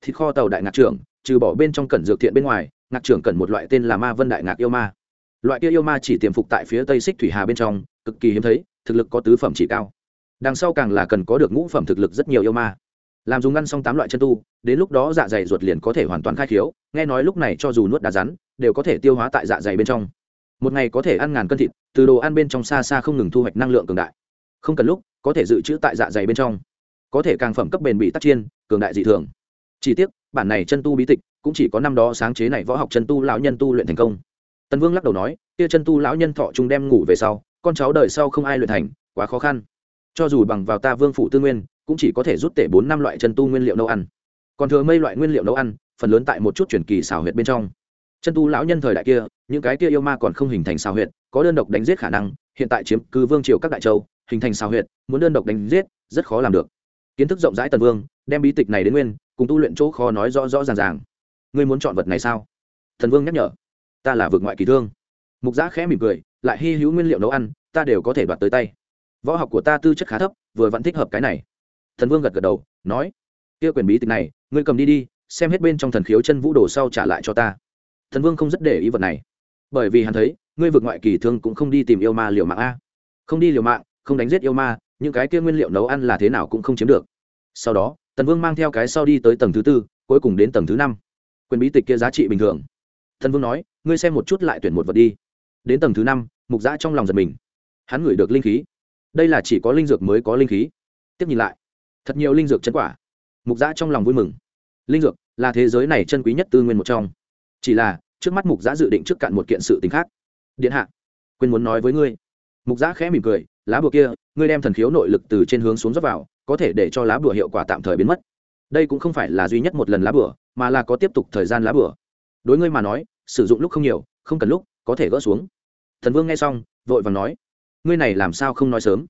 thịt kho tàu đại ngạc trưởng, trừ bỏ bên trong cẩn dược thiện bên ngoài, ngạc trưởng cần một loại tên là ma vân đại ngạc yêu ma. Loại kia yêu ma chỉ tiềm phục tại phía tây xích thủy hà bên trong, cực kỳ hiếm thấy, thực lực có tứ phẩm chỉ cao. Đằng sau càng là cần có được ngũ phẩm thực lực rất nhiều yêu ma làm dùng ngăn xong tám loại chân tu, đến lúc đó dạ dày ruột liền có thể hoàn toàn khai khiếu, nghe nói lúc này cho dù nuốt đá rắn, đều có thể tiêu hóa tại dạ dày bên trong. Một ngày có thể ăn ngàn cân thịt, từ đồ ăn bên trong xa xa không ngừng thu hoạch năng lượng cường đại. Không cần lúc, có thể dự trữ tại dạ dày bên trong. Có thể càng phẩm cấp bền bị tắc chiên cường đại dị thường. Chỉ tiếc, bản này chân tu bí tịch, cũng chỉ có năm đó sáng chế này võ học chân tu lão nhân tu luyện thành công. Tần vương lắc đầu nói, kia chân tu lão nhân thọ chúng đem ngủ về sau, con cháu đời sau không ai luyện thành, quá khó khăn. Cho dù bằng vào ta vương phụ tư nguyên cũng chỉ có thể rút tể bốn năm loại chân tu nguyên liệu nấu ăn. Còn thừa mây loại nguyên liệu nấu ăn, phần lớn tại một chút truyền kỳ xào huyệt bên trong. Chân tu lão nhân thời đại kia, những cái kia yêu ma còn không hình thành xào huyệt, có đơn độc đánh giết khả năng, hiện tại chiếm cứ vương triều các đại châu, hình thành xào huyệt, muốn đơn độc đánh giết, rất khó làm được. Kiến thức rộng rãi tần vương, đem bí tịch này đến nguyên, cùng tu luyện chỗ khó nói rõ rõ ràng ràng. Ngươi muốn chọn vật này sao? Thần vương nhắc nhở. Ta là vực ngoại kỳ thương. Mục giã khẽ mỉm cười, lại hy hữu nguyên liệu nấu ăn, ta đều có thể đoạt tới tay. Võ học của ta tư chất khá thấp, vừa vẫn thích hợp cái này thần vương gật gật đầu, nói, kia quyền bí tịch này, ngươi cầm đi đi, xem hết bên trong thần khiếu chân vũ đồ sau trả lại cho ta. Thần vương không rất để ý vật này, bởi vì hắn thấy, ngươi vượt ngoại kỳ thương cũng không đi tìm yêu ma liều mạng a. Không đi liều mạng, không đánh giết yêu ma, những cái kia nguyên liệu nấu ăn là thế nào cũng không chiếm được. Sau đó tần vương mang theo cái sau đi tới tầng thứ tư, cuối cùng đến tầng thứ năm. Quyền bí tịch kia giá trị bình thường. Thần vương nói, ngươi xem một chút lại tuyển một vật đi. Đến tầng thứ năm, mục giã trong lòng giật mình. Hắn ngửi được linh khí. Đây là chỉ có linh dược mới có linh khí. Tiếp nhìn lại thật nhiều linh dược chân quả. Mục giã trong lòng vui mừng. Linh dược là thế giới này chân quý nhất tư nguyên một trong. Chỉ là, trước mắt mục giã dự định trước cạn một kiện sự t khác. Điện hạ, quên muốn nói với ngươi. Mục giã khẽ mỉm cười, lá bùa kia, ngươi đem thần khiếu nội lực từ trên hướng xuống dốc vào, có thể để cho lá bùa hiệu quả tạm thời biến mất. Đây cũng không phải là duy nhất một lần lá bùa, mà là có tiếp tục thời gian lá bùa. Đối ngươi mà nói, sử dụng lúc không nhiều, không cần lúc, có thể gỡ xuống. Thần vương nghe xong, vội vàng nói, ngươi này làm sao không nói sớm?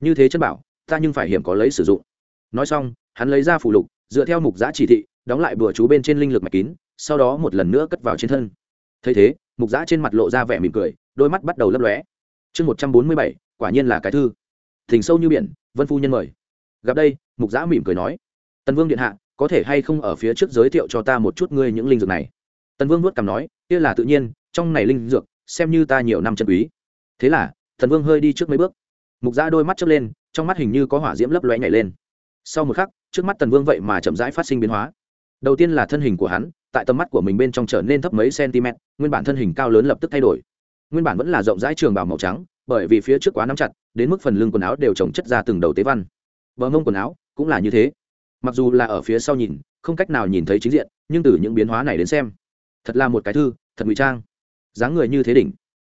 Như thế chân bảo, ta nhưng phải hiểm có lấy sử dụng nói xong, hắn lấy ra phụ lục, dựa theo mục giã chỉ thị, đóng lại bừa chú bên trên linh lực mạch kín, sau đó một lần nữa cất vào trên thân. Thấy thế, mục giã trên mặt lộ ra vẻ mỉm cười, đôi mắt bắt đầu lấp lóe. Chương một trăm bốn mươi bảy, quả nhiên là cái thư. Thỉnh sâu như biển, vân phu nhân mời. Gặp đây, mục giã mỉm cười nói, tần vương điện hạ, có thể hay không ở phía trước giới thiệu cho ta một chút ngươi những linh dược này? Tần vương nuốt cằm nói, kia là tự nhiên, trong này linh dược, xem như ta nhiều năm chân quý. Thế là thần vương hơi đi trước mấy bước. Mục giã đôi mắt chớp lên, trong mắt hình như có hỏa diễm lấp lóe nhảy lên sau một khắc, trước mắt tần vương vậy mà chậm rãi phát sinh biến hóa. Đầu tiên là thân hình của hắn, tại tầm mắt của mình bên trong trở nên thấp mấy cm, nguyên bản thân hình cao lớn lập tức thay đổi. Nguyên bản vẫn là rộng rãi trường bào màu trắng, bởi vì phía trước quá nắm chặt, đến mức phần lưng quần áo đều trồng chất ra từng đầu tế văn. Vợ mông quần áo cũng là như thế. Mặc dù là ở phía sau nhìn, không cách nào nhìn thấy chính diện, nhưng từ những biến hóa này đến xem, thật là một cái thư, thật ngụy trang. Dáng người như thế đỉnh,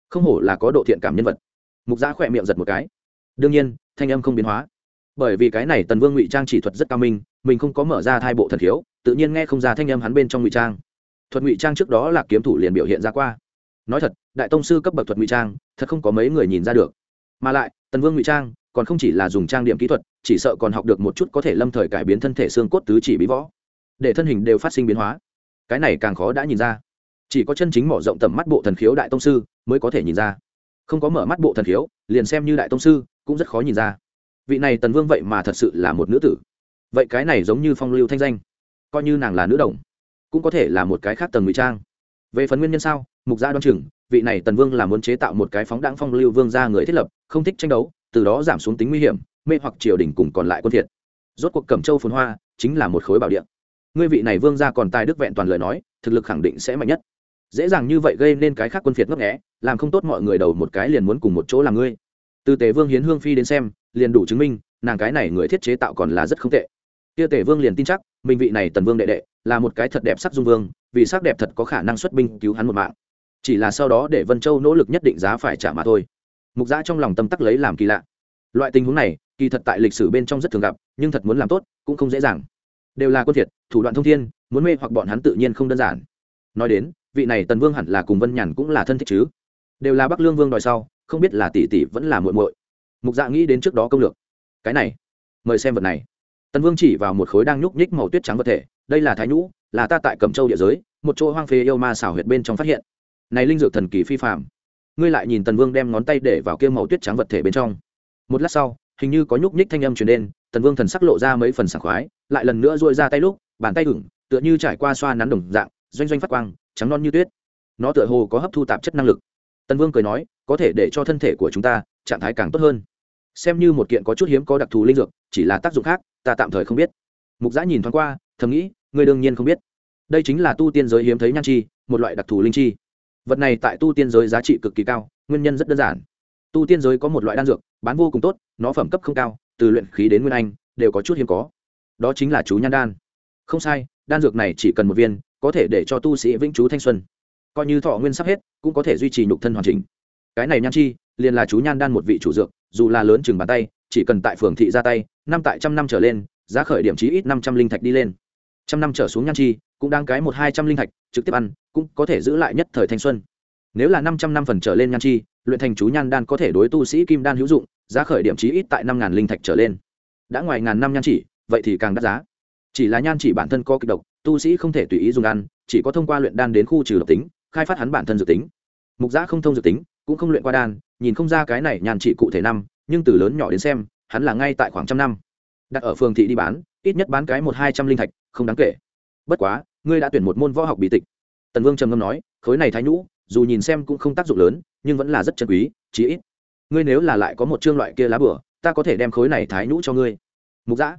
không hổ là có độ thiện cảm nhân vật. Mục giã khỏe miệng giật một cái. Đương nhiên, thanh âm không biến hóa bởi vì cái này tần vương ngụy trang chỉ thuật rất cao minh, mình không có mở ra thai bộ thần khiếu, tự nhiên nghe không ra thanh âm hắn bên trong ngụy trang. Thuật ngụy trang trước đó là kiếm thủ liền biểu hiện ra qua. Nói thật, đại tông sư cấp bậc thuật ngụy trang, thật không có mấy người nhìn ra được. Mà lại, tần vương ngụy trang, còn không chỉ là dùng trang điểm kỹ thuật, chỉ sợ còn học được một chút có thể lâm thời cải biến thân thể xương cốt tứ chỉ bí võ. Để thân hình đều phát sinh biến hóa. Cái này càng khó đã nhìn ra. Chỉ có chân chính mở rộng tầm mắt bộ thần khiếu đại tông sư mới có thể nhìn ra. Không có mở mắt bộ thần khiếu, liền xem như đại tông sư cũng rất khó nhìn ra vị này tần vương vậy mà thật sự là một nữ tử. Vậy cái này giống như phong lưu thanh danh, coi như nàng là nữ đồng, cũng có thể là một cái khác tầng ngụy trang. Về phần nguyên nhân sao, mục gia đoan chừng, vị này tần vương là muốn chế tạo một cái phóng đáng phong lưu vương ra người thiết lập, không thích tranh đấu, từ đó giảm xuống tính nguy hiểm, mê hoặc triều đình cùng còn lại quân thiệt. Rốt cuộc cẩm châu phồn hoa chính là một khối bảo địa. Ngươi vị này vương ra còn tài đức vẹn toàn lời nói, thực lực khẳng định sẽ mạnh nhất. Dễ dàng như vậy gây nên cái khác quân phiệt ngấp nghẽ làm không tốt mọi người đầu một cái liền muốn cùng một chỗ làm ngươi từ tề vương hiến hương phi đến xem, liền đủ chứng minh, nàng cái này người thiết chế tạo còn là rất không tệ. Kia tề vương liền tin chắc, mình vị này tần vương đệ đệ, là một cái thật đẹp sắc dung vương, vì sắc đẹp thật có khả năng xuất binh cứu hắn một mạng. Chỉ là sau đó để vân châu nỗ lực nhất định giá phải trả mà thôi. Mục giã trong lòng tâm tắc lấy làm kỳ lạ. Loại tình huống này, kỳ thật tại lịch sử bên trong rất thường gặp, nhưng thật muốn làm tốt, cũng không dễ dàng. Đều là quân thiệt, thủ đoạn thông thiên, muốn mê hoặc bọn hắn tự nhiên không đơn giản. Nói đến, vị này tần vương hẳn là cùng vân nhàn cũng là thân thích chứ. Đều là bắc lương vương đòi sau không biết là tỷ tỷ vẫn là muội muội. Mục dạ nghĩ đến trước đó công lược. Cái này, mời xem vật này. Tần vương chỉ vào một khối đang nhúc nhích màu tuyết trắng vật thể. Đây là thái nhũ, là ta tại cẩm châu địa giới, một chỗ hoang phế yêu ma xảo huyệt bên trong phát hiện. Này linh dược thần kỳ phi phạm ngươi lại nhìn tần vương đem ngón tay để vào kia màu tuyết trắng vật thể bên trong. Một lát sau, hình như có nhúc nhích thanh âm truyền đến, tần vương thần sắc lộ ra mấy phần sảng khoái, lại lần nữa dội ra tay lúc, bàn tay ửng, tựa như trải qua xoa nắn đồng dạng, doanh doanh phát quang, trắng non như tuyết. Nó tựa hồ có hấp thu tạp chất năng lực tần vương cười nói, có thể để cho thân thể của chúng ta, trạng thái càng tốt hơn. Xem như một kiện có chút hiếm có đặc thù linh dược, chỉ là tác dụng khác, ta tạm thời không biết. Mục giã nhìn thoáng qua, thầm nghĩ người đương nhiên không biết. Đây chính là tu tiên giới hiếm thấy nhan chi, một loại đặc thù linh chi. Vật này tại tu tiên giới giá trị cực kỳ cao, nguyên nhân rất đơn giản. Tu tiên giới có một loại đan dược, bán vô cùng tốt, nó phẩm cấp không cao, từ luyện khí đến nguyên anh, đều có chút hiếm có. Đó chính là chú nhan đan. Không sai, đan dược này chỉ cần một viên, có thể để cho tu sĩ vĩnh chú thanh xuân coi như thọ nguyên sắp hết, cũng có thể duy trì nhục thân hoàn chỉnh. Cái này nhan chi, liền là chú nhan đan một vị chủ dược, dù là lớn chừng bàn tay, chỉ cần tại phường thị ra tay, năm tại trăm năm trở lên, giá khởi điểm chí ít năm trăm linh thạch đi lên. Trăm năm trở xuống nhan chi, cũng đang cái một hai trăm linh thạch, trực tiếp ăn, cũng có thể giữ lại nhất thời thanh xuân. Nếu là năm trăm năm phần trở lên nhan chi, luyện thành chú nhan đan có thể đối tu sĩ kim đan hữu dụng, giá khởi điểm chí ít tại năm ngàn linh thạch trở lên. Đã ngoài ngàn năm nhan chỉ, vậy thì càng đắt giá. Chỉ là nhan chỉ bản thân có kịch độc, tu sĩ không thể tùy ý dùng ăn, chỉ có thông qua luyện đan đến khu trừ độc tính khai phát hắn bản thân dự tính. Mục giã không thông dự tính, cũng không luyện qua đan, nhìn không ra cái này nhàn trị cụ thể năm, nhưng từ lớn nhỏ đến xem, hắn là ngay tại khoảng trăm năm. Đặt ở phường thị đi bán, ít nhất bán cái một hai trăm linh thạch, không đáng kể. Bất quá, ngươi đã tuyển một môn võ học bí tịch. Tần vương trầm ngâm nói, khối này thái nhũ, dù nhìn xem cũng không tác dụng lớn, nhưng vẫn là rất chân quý, chí ít. Ngươi nếu là lại có một chương loại kia lá bửa ta có thể đem khối này thái nhũ cho ngươi. Mục giã.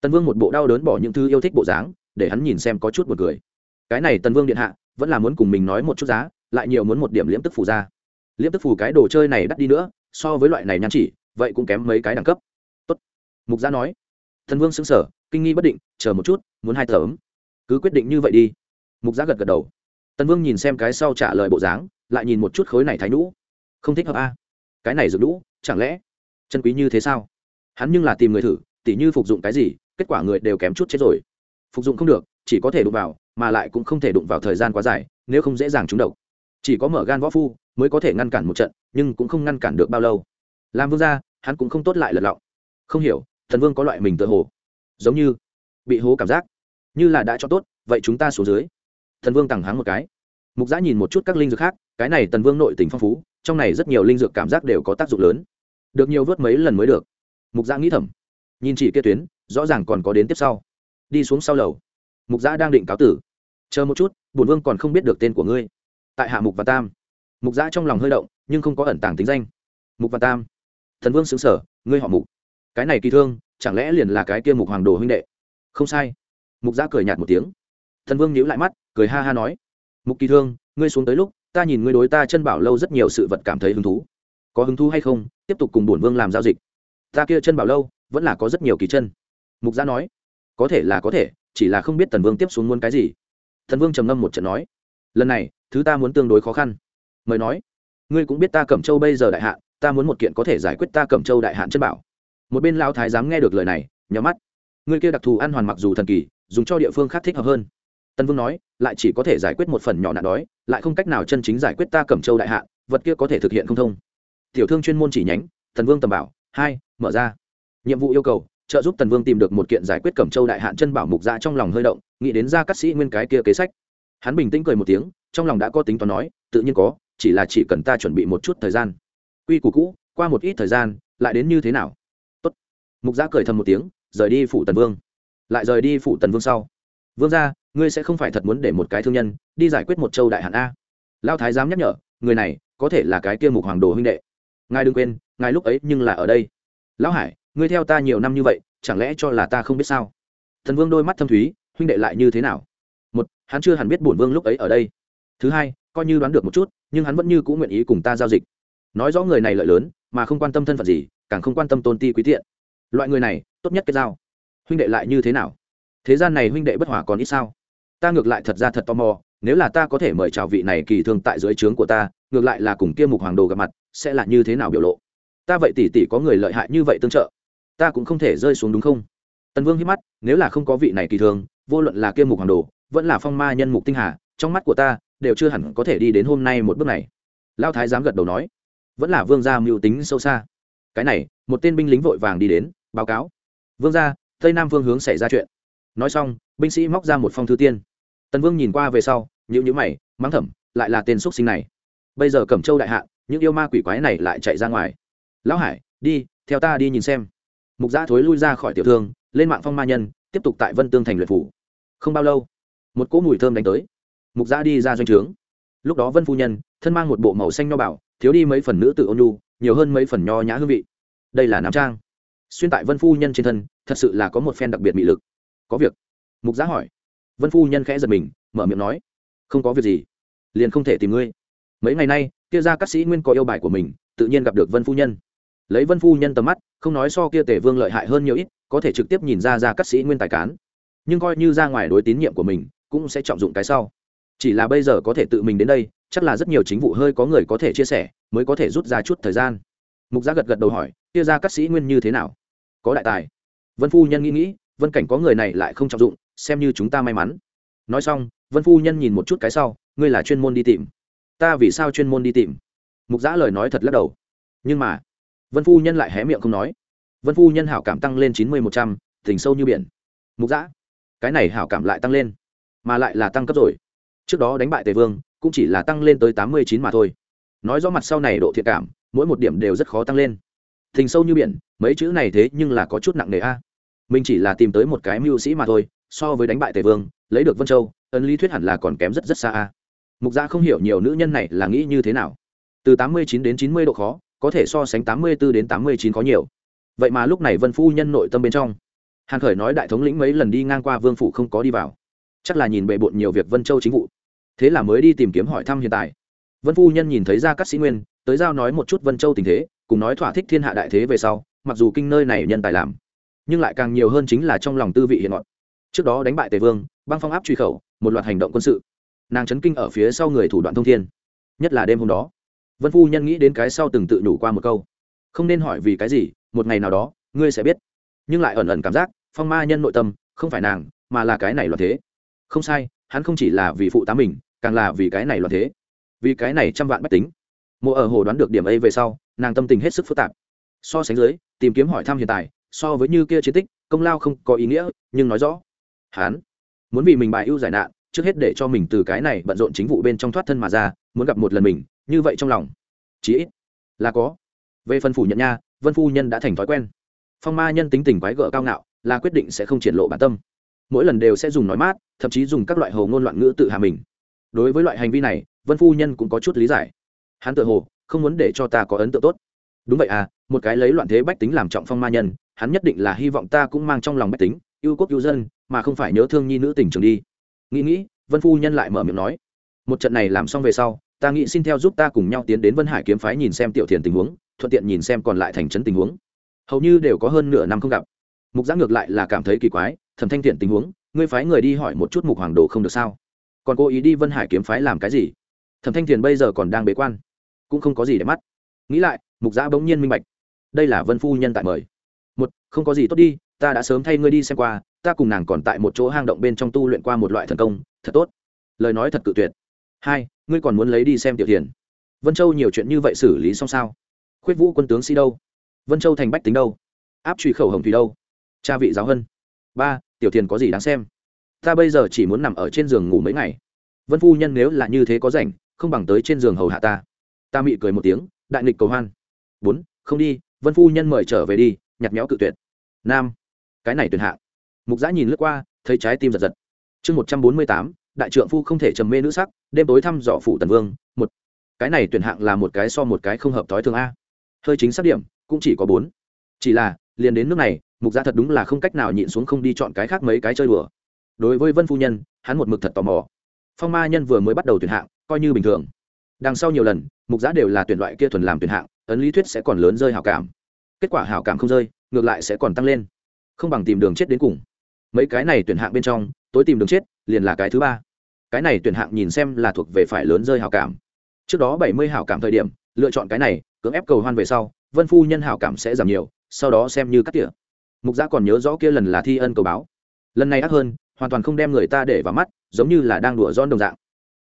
Tần vương một bộ đau đớn bỏ những thứ yêu thích bộ dáng, để hắn nhìn xem có chút một cười. Cái này tần vương điện hạ vẫn là muốn cùng mình nói một chút giá, lại nhiều muốn một điểm liễm tức phù ra. Liễm tức phù cái đồ chơi này đắt đi nữa, so với loại này nhan chỉ, vậy cũng kém mấy cái đẳng cấp. Tốt. Mục gia nói. Thần vương xứng sở kinh nghi bất định, chờ một chút, muốn hai tờ cứ quyết định như vậy đi. Mục gia gật gật đầu. Tần vương nhìn xem cái sau trả lời bộ dáng, lại nhìn một chút khối này thái nhũ. Không thích hợp a. Cái này dựng nhũ, chẳng lẽ chân quý như thế sao? Hắn nhưng là tìm người thử, tỉ như phục dụng cái gì, kết quả người đều kém chút chết rồi. Phục dụng không được, chỉ có thể đụng vào mà lại cũng không thể đụng vào thời gian quá dài, nếu không dễ dàng trúng độc. Chỉ có mở gan võ phu mới có thể ngăn cản một trận, nhưng cũng không ngăn cản được bao lâu. Làm vương gia, hắn cũng không tốt lại lật lọng. Không hiểu, thần vương có loại mình tự hồ. Giống như bị hố cảm giác. Như là đã cho tốt, vậy chúng ta xuống dưới. Thần vương tằng háng một cái. Mục giã nhìn một chút các linh dược khác, cái này tần vương nội tình phong phú, trong này rất nhiều linh dược cảm giác đều có tác dụng lớn. Được nhiều vớt mấy lần mới được. Mục giã nghĩ thầm. Nhìn chỉ kia tuyến, rõ ràng còn có đến tiếp sau. Đi xuống sau lầu mục giã đang định cáo tử. Chờ một chút, bổn vương còn không biết được tên của ngươi. Tại hạ mục và tam. Mục giã trong lòng hơi động, nhưng không có ẩn tàng tính danh. Mục và tam. Thần vương xứng sở ngươi họ mục. Cái này kỳ thương, chẳng lẽ liền là cái kia mục hoàng đồ huynh đệ? Không sai. Mục giã cười nhạt một tiếng. Thần vương nhíu lại mắt, cười ha ha nói. Mục kỳ thương, ngươi xuống tới lúc, ta nhìn ngươi đối ta chân bảo lâu rất nhiều sự vật cảm thấy hứng thú. Có hứng thú hay không, tiếp tục cùng bổn vương làm giao dịch. Ta kia chân bảo lâu, vẫn là có rất nhiều kỳ chân. Mục giã nói. Có thể là có thể chỉ là không biết tần vương tiếp xuống muốn cái gì. Thần vương trầm ngâm một trận nói, lần này, thứ ta muốn tương đối khó khăn. Mời nói, ngươi cũng biết ta cẩm châu bây giờ đại hạn, ta muốn một kiện có thể giải quyết ta cẩm châu đại hạn chân bảo. Một bên lao thái dám nghe được lời này, nhắm mắt. Ngươi kia đặc thù ăn hoàn mặc dù thần kỳ, dùng cho địa phương khác thích hợp hơn. Tân vương nói, lại chỉ có thể giải quyết một phần nhỏ nạn đói, lại không cách nào chân chính giải quyết ta cẩm châu đại hạn, vật kia có thể thực hiện không thông. Tiểu thương chuyên môn chỉ nhánh thần vương tầm bảo, hai, mở ra. Nhiệm vụ yêu cầu trợ giúp tần vương tìm được một kiện giải quyết cẩm châu đại hạn chân bảo mục ra trong lòng hơi động, nghĩ đến ra cắt sĩ nguyên cái kia kế sách. Hắn bình tĩnh cười một tiếng, trong lòng đã có tính toán nói, tự nhiên có, chỉ là chỉ cần ta chuẩn bị một chút thời gian. Quy củ cũ, qua một ít thời gian, lại đến như thế nào? Tốt. mục gia cười thầm một tiếng, rời đi phủ tần vương. Lại rời đi phủ tần vương sau. Vương ra ngươi sẽ không phải thật muốn để một cái thương nhân, đi giải quyết một châu đại hạn a. Lao thái giám nhắc nhở, người này, có thể là cái kia mục hoàng đồ huynh đệ. Ngài đừng quên, ngài lúc ấy nhưng là ở đây. Lão hải ngươi theo ta nhiều năm như vậy, chẳng lẽ cho là ta không biết sao? Thần vương đôi mắt thâm thúy, huynh đệ lại như thế nào? Một, hắn chưa hẳn biết bổn vương lúc ấy ở đây. Thứ hai, coi như đoán được một chút, nhưng hắn vẫn như cũng nguyện ý cùng ta giao dịch. Nói rõ người này lợi lớn, mà không quan tâm thân phận gì, càng không quan tâm tôn ti quý tiện. Loại người này, tốt nhất kết giao. Huynh đệ lại như thế nào? Thế gian này huynh đệ bất hòa còn ít sao? Ta ngược lại thật ra thật tò mò, nếu là ta có thể mời chào vị này kỳ thương tại dưới trướng của ta, ngược lại là cùng kia mục hoàng đồ gặp mặt, sẽ là như thế nào biểu lộ? Ta vậy tỷ tỷ có người lợi hại như vậy tương trợ ta cũng không thể rơi xuống đúng không? Tần vương hít mắt nếu là không có vị này kỳ thường, vô luận là kia mục hoàng đồ vẫn là phong ma nhân mục tinh hà trong mắt của ta đều chưa hẳn có thể đi đến hôm nay một bước này. Lao thái dám gật đầu nói vẫn là vương gia mưu tính sâu xa. Cái này một tên binh lính vội vàng đi đến báo cáo. Vương gia tây nam vương hướng xảy ra chuyện. Nói xong binh sĩ móc ra một phong thư tiên. Tần vương nhìn qua về sau những nhữ mày mắng thẩm lại là tên x sinh này. Bây giờ cẩm châu đại hạ những yêu ma quỷ quái này lại chạy ra ngoài. Lão hải đi theo ta đi nhìn xem mục gia thối lui ra khỏi tiểu thương, lên mạng phong ma nhân, tiếp tục tại vân tương thành luyện phủ. Không bao lâu, một cỗ mùi thơm đánh tới. Mục gia đi ra doanh trướng. Lúc đó vân phu nhân, thân mang một bộ màu xanh nho bảo, thiếu đi mấy phần nữ tự ôn nhu, nhiều hơn mấy phần nho nhã hương vị. Đây là nam trang. Xuyên tại vân phu nhân trên thân, thật sự là có một phen đặc biệt mị lực. Có việc. Mục giá hỏi. Vân phu nhân khẽ giật mình, mở miệng nói. Không có việc gì. Liền không thể tìm ngươi. Mấy ngày nay, kia ra các sĩ nguyên có yêu bài của mình, tự nhiên gặp được vân phu nhân lấy vân phu nhân tầm mắt, không nói so kia tề vương lợi hại hơn nhiều ít, có thể trực tiếp nhìn ra ra các sĩ nguyên tài cán. Nhưng coi như ra ngoài đối tín nhiệm của mình, cũng sẽ trọng dụng cái sau. Chỉ là bây giờ có thể tự mình đến đây, chắc là rất nhiều chính vụ hơi có người có thể chia sẻ, mới có thể rút ra chút thời gian. Mục gia gật gật đầu hỏi, kia ra các sĩ nguyên như thế nào? Có đại tài. Vân phu nhân nghĩ nghĩ, vân cảnh có người này lại không trọng dụng, xem như chúng ta may mắn. Nói xong, vân phu nhân nhìn một chút cái sau, ngươi là chuyên môn đi tìm. Ta vì sao chuyên môn đi tìm? Mục giã lời nói thật lắc đầu. Nhưng mà vân phu nhân lại hé miệng không nói. Vân phu nhân hảo cảm tăng lên chín mươi một trăm tình sâu như biển. Mục giã cái này hảo cảm lại tăng lên, mà lại là tăng cấp rồi. Trước đó đánh bại tề vương, cũng chỉ là tăng lên tới tám mươi chín mà thôi. Nói rõ mặt sau này độ thiện cảm, mỗi một điểm đều rất khó tăng lên. Tình sâu như biển, mấy chữ này thế nhưng là có chút nặng nề a. Mình chỉ là tìm tới một cái mưu sĩ mà thôi, so với đánh bại tề vương, lấy được vân châu ấn lý thuyết hẳn là còn kém rất rất xa a. Mục gia không hiểu nhiều nữ nhân này là nghĩ như thế nào. Từ tám mươi chín đến chín mươi độ khó có thể so sánh tám mươi bốn đến tám mươi chín có nhiều. Vậy mà lúc này vân phu nhân nội tâm bên trong, hàn khởi nói đại thống lĩnh mấy lần đi ngang qua vương phủ không có đi vào. Chắc là nhìn bề bộn nhiều việc vân châu chính vụ. Thế là mới đi tìm kiếm hỏi thăm hiện tại. Vân phu nhân nhìn thấy ra các sĩ nguyên, tới giao nói một chút vân châu tình thế, cùng nói thỏa thích thiên hạ đại thế về sau, mặc dù kinh nơi này nhân tài làm, nhưng lại càng nhiều hơn chính là trong lòng tư vị hiện ngọn. Trước đó đánh bại tề vương, băng phong áp truy khẩu, một loạt hành động quân sự. Nàng chấn kinh ở phía sau người thủ đoạn thông thiên. Nhất là đêm hôm đó vân phu nhân nghĩ đến cái sau từng tự nhủ qua một câu. Không nên hỏi vì cái gì, một ngày nào đó, ngươi sẽ biết. Nhưng lại ẩn ẩn cảm giác, phong ma nhân nội tâm, không phải nàng, mà là cái này loạn thế. Không sai, hắn không chỉ là vì phụ tá mình, càng là vì cái này loạn thế. Vì cái này trăm vạn bách tính. Mộ ở hồ đoán được điểm ấy về sau, nàng tâm tình hết sức phức tạp. So sánh dưới, tìm kiếm hỏi thăm hiện tại, so với như kia chiến tích, công lao không có ý nghĩa, nhưng nói rõ. Hắn muốn vì mình bài ưu giải nạn, trước hết để cho mình từ cái này bận rộn chính vụ bên trong thoát thân mà ra, muốn gặp một lần mình như vậy trong lòng. Chí ít là có. Về phần phủ nhận nha, vân phu nhân đã thành thói quen. Phong ma nhân tính tình quái gở cao ngạo, là quyết định sẽ không triển lộ bản tâm. Mỗi lần đều sẽ dùng nói mát, thậm chí dùng các loại hồ ngôn loạn ngữ tự hạ mình. Đối với loại hành vi này, vân phu nhân cũng có chút lý giải. Hắn tự hồ không muốn để cho ta có ấn tượng tốt. Đúng vậy à một cái lấy loạn thế bách tính làm trọng phong ma nhân, hắn nhất định là hy vọng ta cũng mang trong lòng bách tính, yêu quốc yêu dân, mà không phải nhớ thương nhi nữ tình trường đi. Nghĩ nghĩ, vân phu nhân lại mở miệng nói, một trận này làm xong về sau ta nghĩ xin theo giúp ta cùng nhau tiến đến vân hải kiếm phái nhìn xem tiểu thiền tình huống, thuận tiện nhìn xem còn lại thành trấn tình huống. Hầu như đều có hơn nửa năm không gặp. Mục giã ngược lại là cảm thấy kỳ quái, thẩm thanh thiện tình huống, ngươi phái người đi hỏi một chút mục hoàng đồ không được sao? Còn cố ý đi vân hải kiếm phái làm cái gì? Thẩm thanh thiền bây giờ còn đang bế quan, cũng không có gì để mắt. Nghĩ lại, mục giã bỗng nhiên minh bạch. Đây là vân phu nhân tại mời. Một, không có gì tốt đi, ta đã sớm thay ngươi đi xem qua, ta cùng nàng còn tại một chỗ hang động bên trong tu luyện qua một loại thần công, thật tốt. Lời nói thật cự tuyệt. Hai ngươi còn muốn lấy đi xem tiểu thiền. Vân châu nhiều chuyện như vậy xử lý xong sao? Khuyết vũ quân tướng sĩ đâu? Vân châu thành bách tính đâu? Áp truy khẩu hồng thủy đâu? Cha vị giáo hân. Ba, tiểu thiền có gì đáng xem? Ta bây giờ chỉ muốn nằm ở trên giường ngủ mấy ngày. Vân phu nhân nếu là như thế có rảnh, không bằng tới trên giường hầu hạ ta. Ta mị cười một tiếng, đại nghịch cầu hoan. Bốn, không đi, vân phu nhân mời trở về đi nhặt méo cự tuyệt. Nam, cái này tuyệt hạ. Mục giã nhìn lướt qua, thấy trái tim giật giật. Chương một trăm bốn mươi tám đại trượng phu không thể trầm mê nữ sắc, đêm tối thăm dò phủ tần vương, một, cái này tuyển hạng là một cái so một cái không hợp thói thường a. Hơi chính xác điểm, cũng chỉ có bốn. Chỉ là, liền đến nước này, mục gia thật đúng là không cách nào nhịn xuống không đi chọn cái khác mấy cái chơi đùa. Đối với vân phu nhân, hắn một mực thật tò mò. Phong ma nhân vừa mới bắt đầu tuyển hạng, coi như bình thường. Đằng sau nhiều lần, mục giá đều là tuyển loại kia thuần làm tuyển hạng, ấn lý thuyết sẽ còn lớn rơi hảo cảm. Kết quả hảo cảm không rơi, ngược lại sẽ còn tăng lên. Không bằng tìm đường chết đến cùng. Mấy cái này tuyển hạng bên trong, tối tìm đường chết liền là cái thứ ba. Cái này tuyển hạng nhìn xem là thuộc về phải lớn rơi hảo cảm. Trước đó bảy mươi hảo cảm thời điểm, lựa chọn cái này, cưỡng ép cầu hoan về sau, vân phu nhân hảo cảm sẽ giảm nhiều, sau đó xem như cắt tỉa. Mục giã còn nhớ rõ kia lần là thi ân cầu báo. Lần này ác hơn, hoàn toàn không đem người ta để vào mắt, giống như là đang đùa giòn đồng dạng.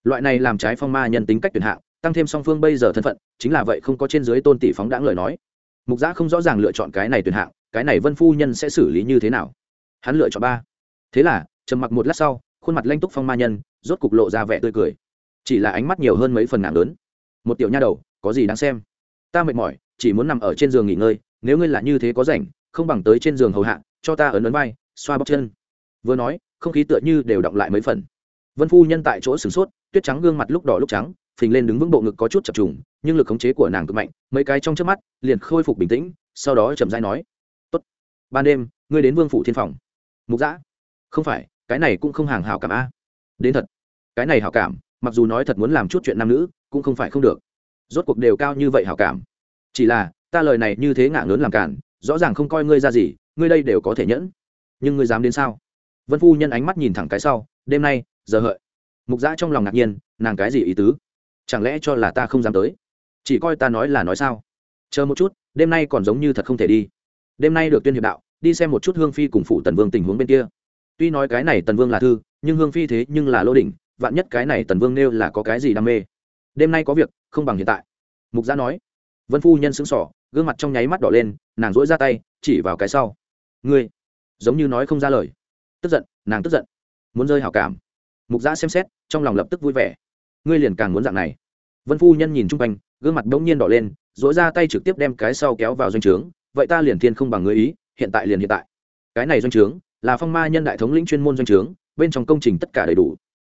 Loại này làm trái phong ma nhân tính cách tuyển hạng, tăng thêm song phương bây giờ thân phận, chính là vậy không có trên dưới tôn tỷ phóng đãng lời nói. Mục giã không rõ ràng lựa chọn cái này tuyển hạng, cái này vân phu nhân sẽ xử lý như thế nào. Hắn lựa chọn ba. Thế là, trầm mặc một lát sau khuôn mặt lanh túc phong ma nhân, rốt cục lộ ra vẻ tươi cười. Chỉ là ánh mắt nhiều hơn mấy phần nặng lớn. Một tiểu nha đầu, có gì đáng xem? Ta mệt mỏi, chỉ muốn nằm ở trên giường nghỉ ngơi, nếu ngươi là như thế có rảnh, không bằng tới trên giường hầu hạ, cho ta ấn ấn vai, xoa bóc chân. Vừa nói, không khí tựa như đều động lại mấy phần. Vân phu nhân tại chỗ sửng sốt, tuyết trắng gương mặt lúc đỏ lúc trắng, phình lên đứng vững bộ ngực có chút chập trùng, nhưng lực khống chế của nàng cực mạnh, mấy cái trong trước mắt, liền khôi phục bình tĩnh, sau đó chậm rãi nói, tốt, ban đêm, ngươi đến vương phủ thiên phòng. Mục giã không phải cái này cũng không hàng hảo cảm a. Đến thật. Cái này hảo cảm, mặc dù nói thật muốn làm chút chuyện nam nữ, cũng không phải không được. Rốt cuộc đều cao như vậy hảo cảm. Chỉ là, ta lời này như thế ngạng lớn làm cản, rõ ràng không coi ngươi ra gì, ngươi đây đều có thể nhẫn. Nhưng ngươi dám đến sao? Vân phu nhân ánh mắt nhìn thẳng cái sau, đêm nay, giờ hợi. Mục giã trong lòng ngạc nhiên, nàng cái gì ý tứ? Chẳng lẽ cho là ta không dám tới? Chỉ coi ta nói là nói sao? Chờ một chút, đêm nay còn giống như thật không thể đi. Đêm nay được tuyên hiệp đạo, đi xem một chút hương phi cùng phụ tần vương tình huống bên kia tuy nói cái này tần vương là thư, nhưng hương phi thế nhưng là lô đỉnh, vạn nhất cái này tần vương nêu là có cái gì đam mê. Đêm nay có việc, không bằng hiện tại. Mục gia nói. Vân phu nhân sững sỏ gương mặt trong nháy mắt đỏ lên, nàng dỗi ra tay, chỉ vào cái sau. Ngươi, giống như nói không ra lời. Tức giận, nàng tức giận. Muốn rơi hảo cảm. Mục gia xem xét, trong lòng lập tức vui vẻ. Ngươi liền càng muốn dạng này. Vân phu nhân nhìn chung quanh, gương mặt bỗng nhiên đỏ lên dỗi ra tay trực tiếp đem cái sau kéo vào doanh trướng. Vậy ta liền thiên không bằng ngươi ý, hiện tại liền hiện tại. Cái này doanh trướng là phong ma nhân đại thống lĩnh chuyên môn doanh trướng, bên trong công trình tất cả đầy đủ,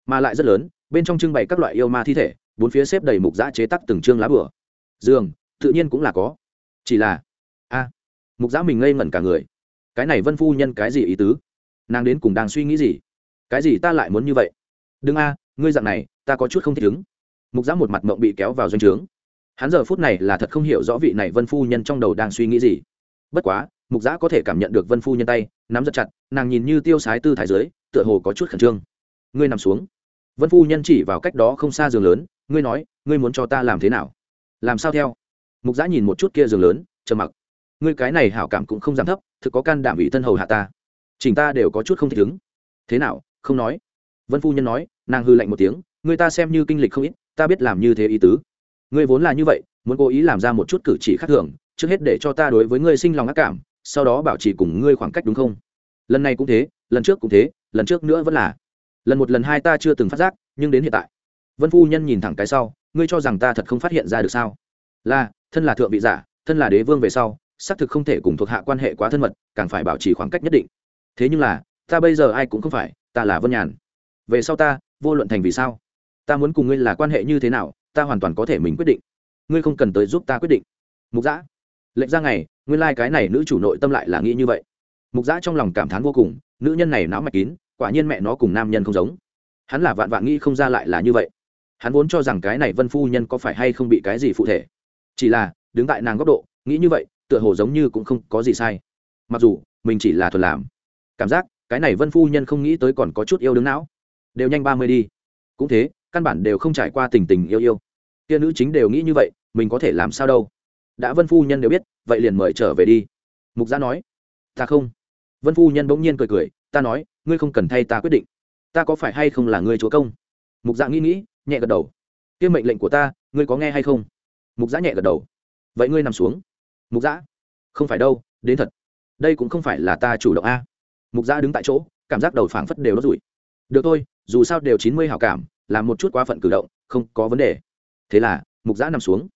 mà lại rất lớn, bên trong trưng bày các loại yêu ma thi thể, bốn phía xếp đầy mục giã chế tắc từng chương lá bửa giường, tự nhiên cũng là có. Chỉ là, a, mục giã mình ngây ngẩn cả người. Cái này vân phu nhân cái gì ý tứ? Nàng đến cùng đang suy nghĩ gì? Cái gì ta lại muốn như vậy? Đừng a, ngươi dặn này, ta có chút không thích ứng. Mục giã một mặt mộng bị kéo vào doanh trướng. Hắn giờ phút này là thật không hiểu rõ vị này vân phu nhân trong đầu đang suy nghĩ gì. Bất quá mục giã có thể cảm nhận được vân phu nhân tay, nắm giật chặt, nàng nhìn như tiêu sái tư thái dưới, tựa hồ có chút khẩn trương. Ngươi nằm xuống. Vân phu nhân chỉ vào cách đó không xa giường lớn, ngươi nói, ngươi muốn cho ta làm thế nào? Làm sao theo? Mục giã nhìn một chút kia giường lớn, trầm mặc. Ngươi cái này hảo cảm cũng không giảm thấp, thực có can đảm ủy thân hầu hạ ta. Chỉnh ta đều có chút không thích ứng. Thế nào, không nói. Vân phu nhân nói, nàng hư lạnh một tiếng, người ta xem như kinh lịch không ít, ta biết làm như thế ý tứ. Ngươi vốn là như vậy, muốn cố ý làm ra một chút cử chỉ khác thường, trước hết để cho ta đối với ngươi sinh lòng ác cảm sau đó bảo trì cùng ngươi khoảng cách đúng không? Lần này cũng thế, lần trước cũng thế, lần trước nữa vẫn là. Lần một lần hai ta chưa từng phát giác, nhưng đến hiện tại. Vân phu nhân nhìn thẳng cái sau, ngươi cho rằng ta thật không phát hiện ra được sao? Là, thân là thượng vị giả, thân là đế vương về sau, xác thực không thể cùng thuộc hạ quan hệ quá thân mật, càng phải bảo trì khoảng cách nhất định. Thế nhưng là, ta bây giờ ai cũng không phải, ta là vân nhàn. Về sau ta, vô luận thành vì sao, ta muốn cùng ngươi là quan hệ như thế nào, ta hoàn toàn có thể mình quyết định. Ngươi không cần tới giúp ta quyết định. Mục giã lệnh ra ngày nguyên lai、like、cái này nữ chủ nội tâm lại là nghĩ như vậy. Mục giã trong lòng cảm thán vô cùng, nữ nhân này não mạch kín, quả nhiên mẹ nó cùng nam nhân không giống. Hắn là vạn vạn nghĩ không ra lại là như vậy. Hắn vốn cho rằng cái này vân phu nhân có phải hay không bị cái gì phụ thể. Chỉ là, đứng tại nàng góc độ, nghĩ như vậy, tựa hồ giống như cũng không có gì sai. Mặc dù, mình chỉ là thuật làm. Cảm giác, cái này vân phu nhân không nghĩ tới còn có chút yêu đứng não. Đều nhanh ba mươi đi. Cũng thế, căn bản đều không trải qua tình tình yêu yêu. Kia nữ chính đều nghĩ như vậy, mình có thể làm sao đâu? Đã vân phu nhân đều biết, vậy liền mời trở về đi. Mục gia nói, ta không. Vân phu nhân bỗng nhiên cười cười, ta nói, ngươi không cần thay ta quyết định. Ta có phải hay không là ngươi chúa công? Mục dạ nghĩ nghĩ, nhẹ gật đầu. Kia mệnh lệnh của ta, ngươi có nghe hay không? Mục gia nhẹ gật đầu. Vậy ngươi nằm xuống. Mục gia không phải đâu, đến thật. Đây cũng không phải là ta chủ động a. Mục gia đứng tại chỗ, cảm giác đầu phảng phất đều đốt rủi được thôi, dù sao đều chín mươi hảo cảm, làm một chút quá phận cử động, không có vấn đề. Thế là, mục giã nằm xuống.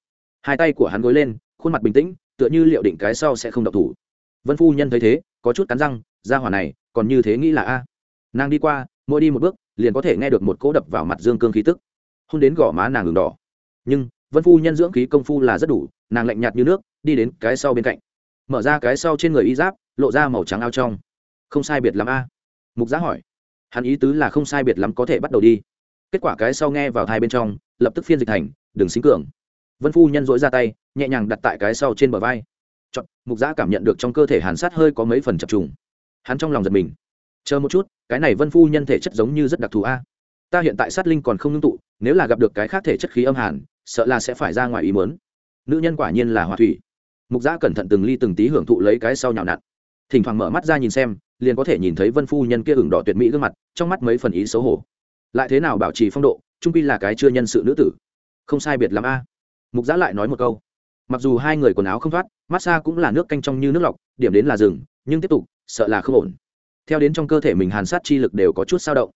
Hai tay của hắn gối lên khuôn mặt bình tĩnh, tựa như liệu định cái sau sẽ không động thủ. Vân phu nhân thấy thế, có chút cắn răng ra hỏa này, còn như thế nghĩ là a? Nàng đi qua, mỗi đi một bước, liền có thể nghe được một cỗ đập vào mặt dương cương khí tức. Hôn đến gõ má nàng đường đỏ. Nhưng, vân phu nhân dưỡng khí công phu là rất đủ, nàng lạnh nhạt như nước, đi đến cái sau bên cạnh. Mở ra cái sau trên người y giáp, lộ ra màu trắng ao trong. Không sai biệt lắm a. Mục giá hỏi. Hắn ý tứ là không sai biệt lắm có thể bắt đầu đi. Kết quả cái sau nghe vào hai bên trong, lập tức phiên dịch thành, đừng xính cường. Vân phu nhân dỗi ra tay nhẹ nhàng đặt tại cái sau trên bờ vai. Chọn, mục giã cảm nhận được trong cơ thể hàn sát hơi có mấy phần chập trùng. Hắn trong lòng giật mình. Chờ một chút cái này vân phu nhân thể chất giống như rất đặc thù a. Ta hiện tại sát linh còn không ngưng tụ nếu là gặp được cái khác thể chất khí âm hàn sợ là sẽ phải ra ngoài ý mớn nữ nhân quả nhiên là hòa thủy. Mục giã cẩn thận từng ly từng tí hưởng thụ lấy cái sau nhào nặn. Thỉnh thoảng mở mắt ra nhìn xem liền có thể nhìn thấy vân phu nhân kia ửng đỏ tuyệt mỹ gương mặt trong mắt mấy phần ý xấu hổ. Lại thế nào bảo trì phong độ trung pi là cái chưa nhân sự nữ tử. Không sai biệt l a. Mục giã lại nói một câu mặc dù hai người quần áo không thoát, mát xa cũng là nước canh trong như nước lọc, điểm đến là rừng, nhưng tiếp tục, sợ là không ổn. Theo đến trong cơ thể mình hàn sát chi lực đều có chút sao động.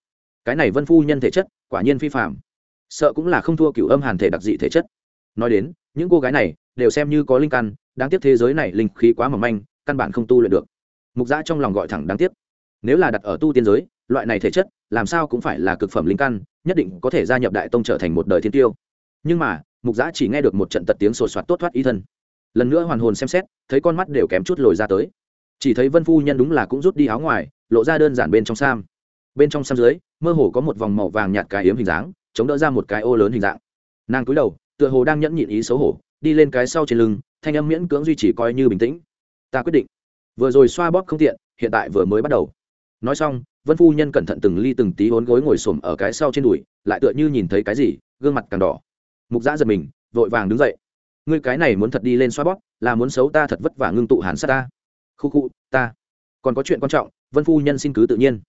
Cái này vân phu nhân thể chất, quả nhiên phi phạm sợ cũng là không thua cựu âm hàn thể đặc dị thể chất. Nói đến, những cô gái này đều xem như có linh căn, đáng tiếc thế giới này linh khí quá mỏng manh, căn bản không tu luyện được. Mục giã trong lòng gọi thẳng đáng tiếc. Nếu là đặt ở tu tiên giới, loại này thể chất, làm sao cũng phải là cực phẩm linh căn, nhất định có thể gia nhập đại tông trở thành một đời thiên tiêu. Nhưng mà mục giã chỉ nghe được một trận tật tiếng sột soạt tốt thoát ý thân. Lần nữa hoàn hồn xem xét, thấy con mắt đều kém chút lồi ra tới. Chỉ thấy vân phu nhân đúng là cũng rút đi áo ngoài, lộ ra đơn giản bên trong sam. Bên trong sam dưới, mơ hồ có một vòng màu vàng nhạt cái yếm hình dáng, chống đỡ ra một cái ô lớn hình dạng. Nàng cúi đầu, tựa hồ đang nhẫn nhịn ý xấu hổ, đi lên cái sau trên lưng, thanh âm miễn cưỡng duy trì coi như bình tĩnh. Ta quyết định. Vừa rồi xoa bóp không tiện, hiện tại vừa mới bắt đầu. Nói xong, vân phu nhân cẩn thận từng ly từng tí hốn gối ngồi xổm ở cái sau trên đùi, lại tựa như nhìn thấy cái gì, gương mặt càng đỏ mục giã giật mình, vội vàng đứng dậy. Ngươi cái này muốn thật đi lên xoa bóp, là muốn xấu ta thật vất vả ngưng tụ hàn sát ta. Khu khu, ta. Còn có chuyện quan trọng, vân phu nhân xin cứ tự nhiên.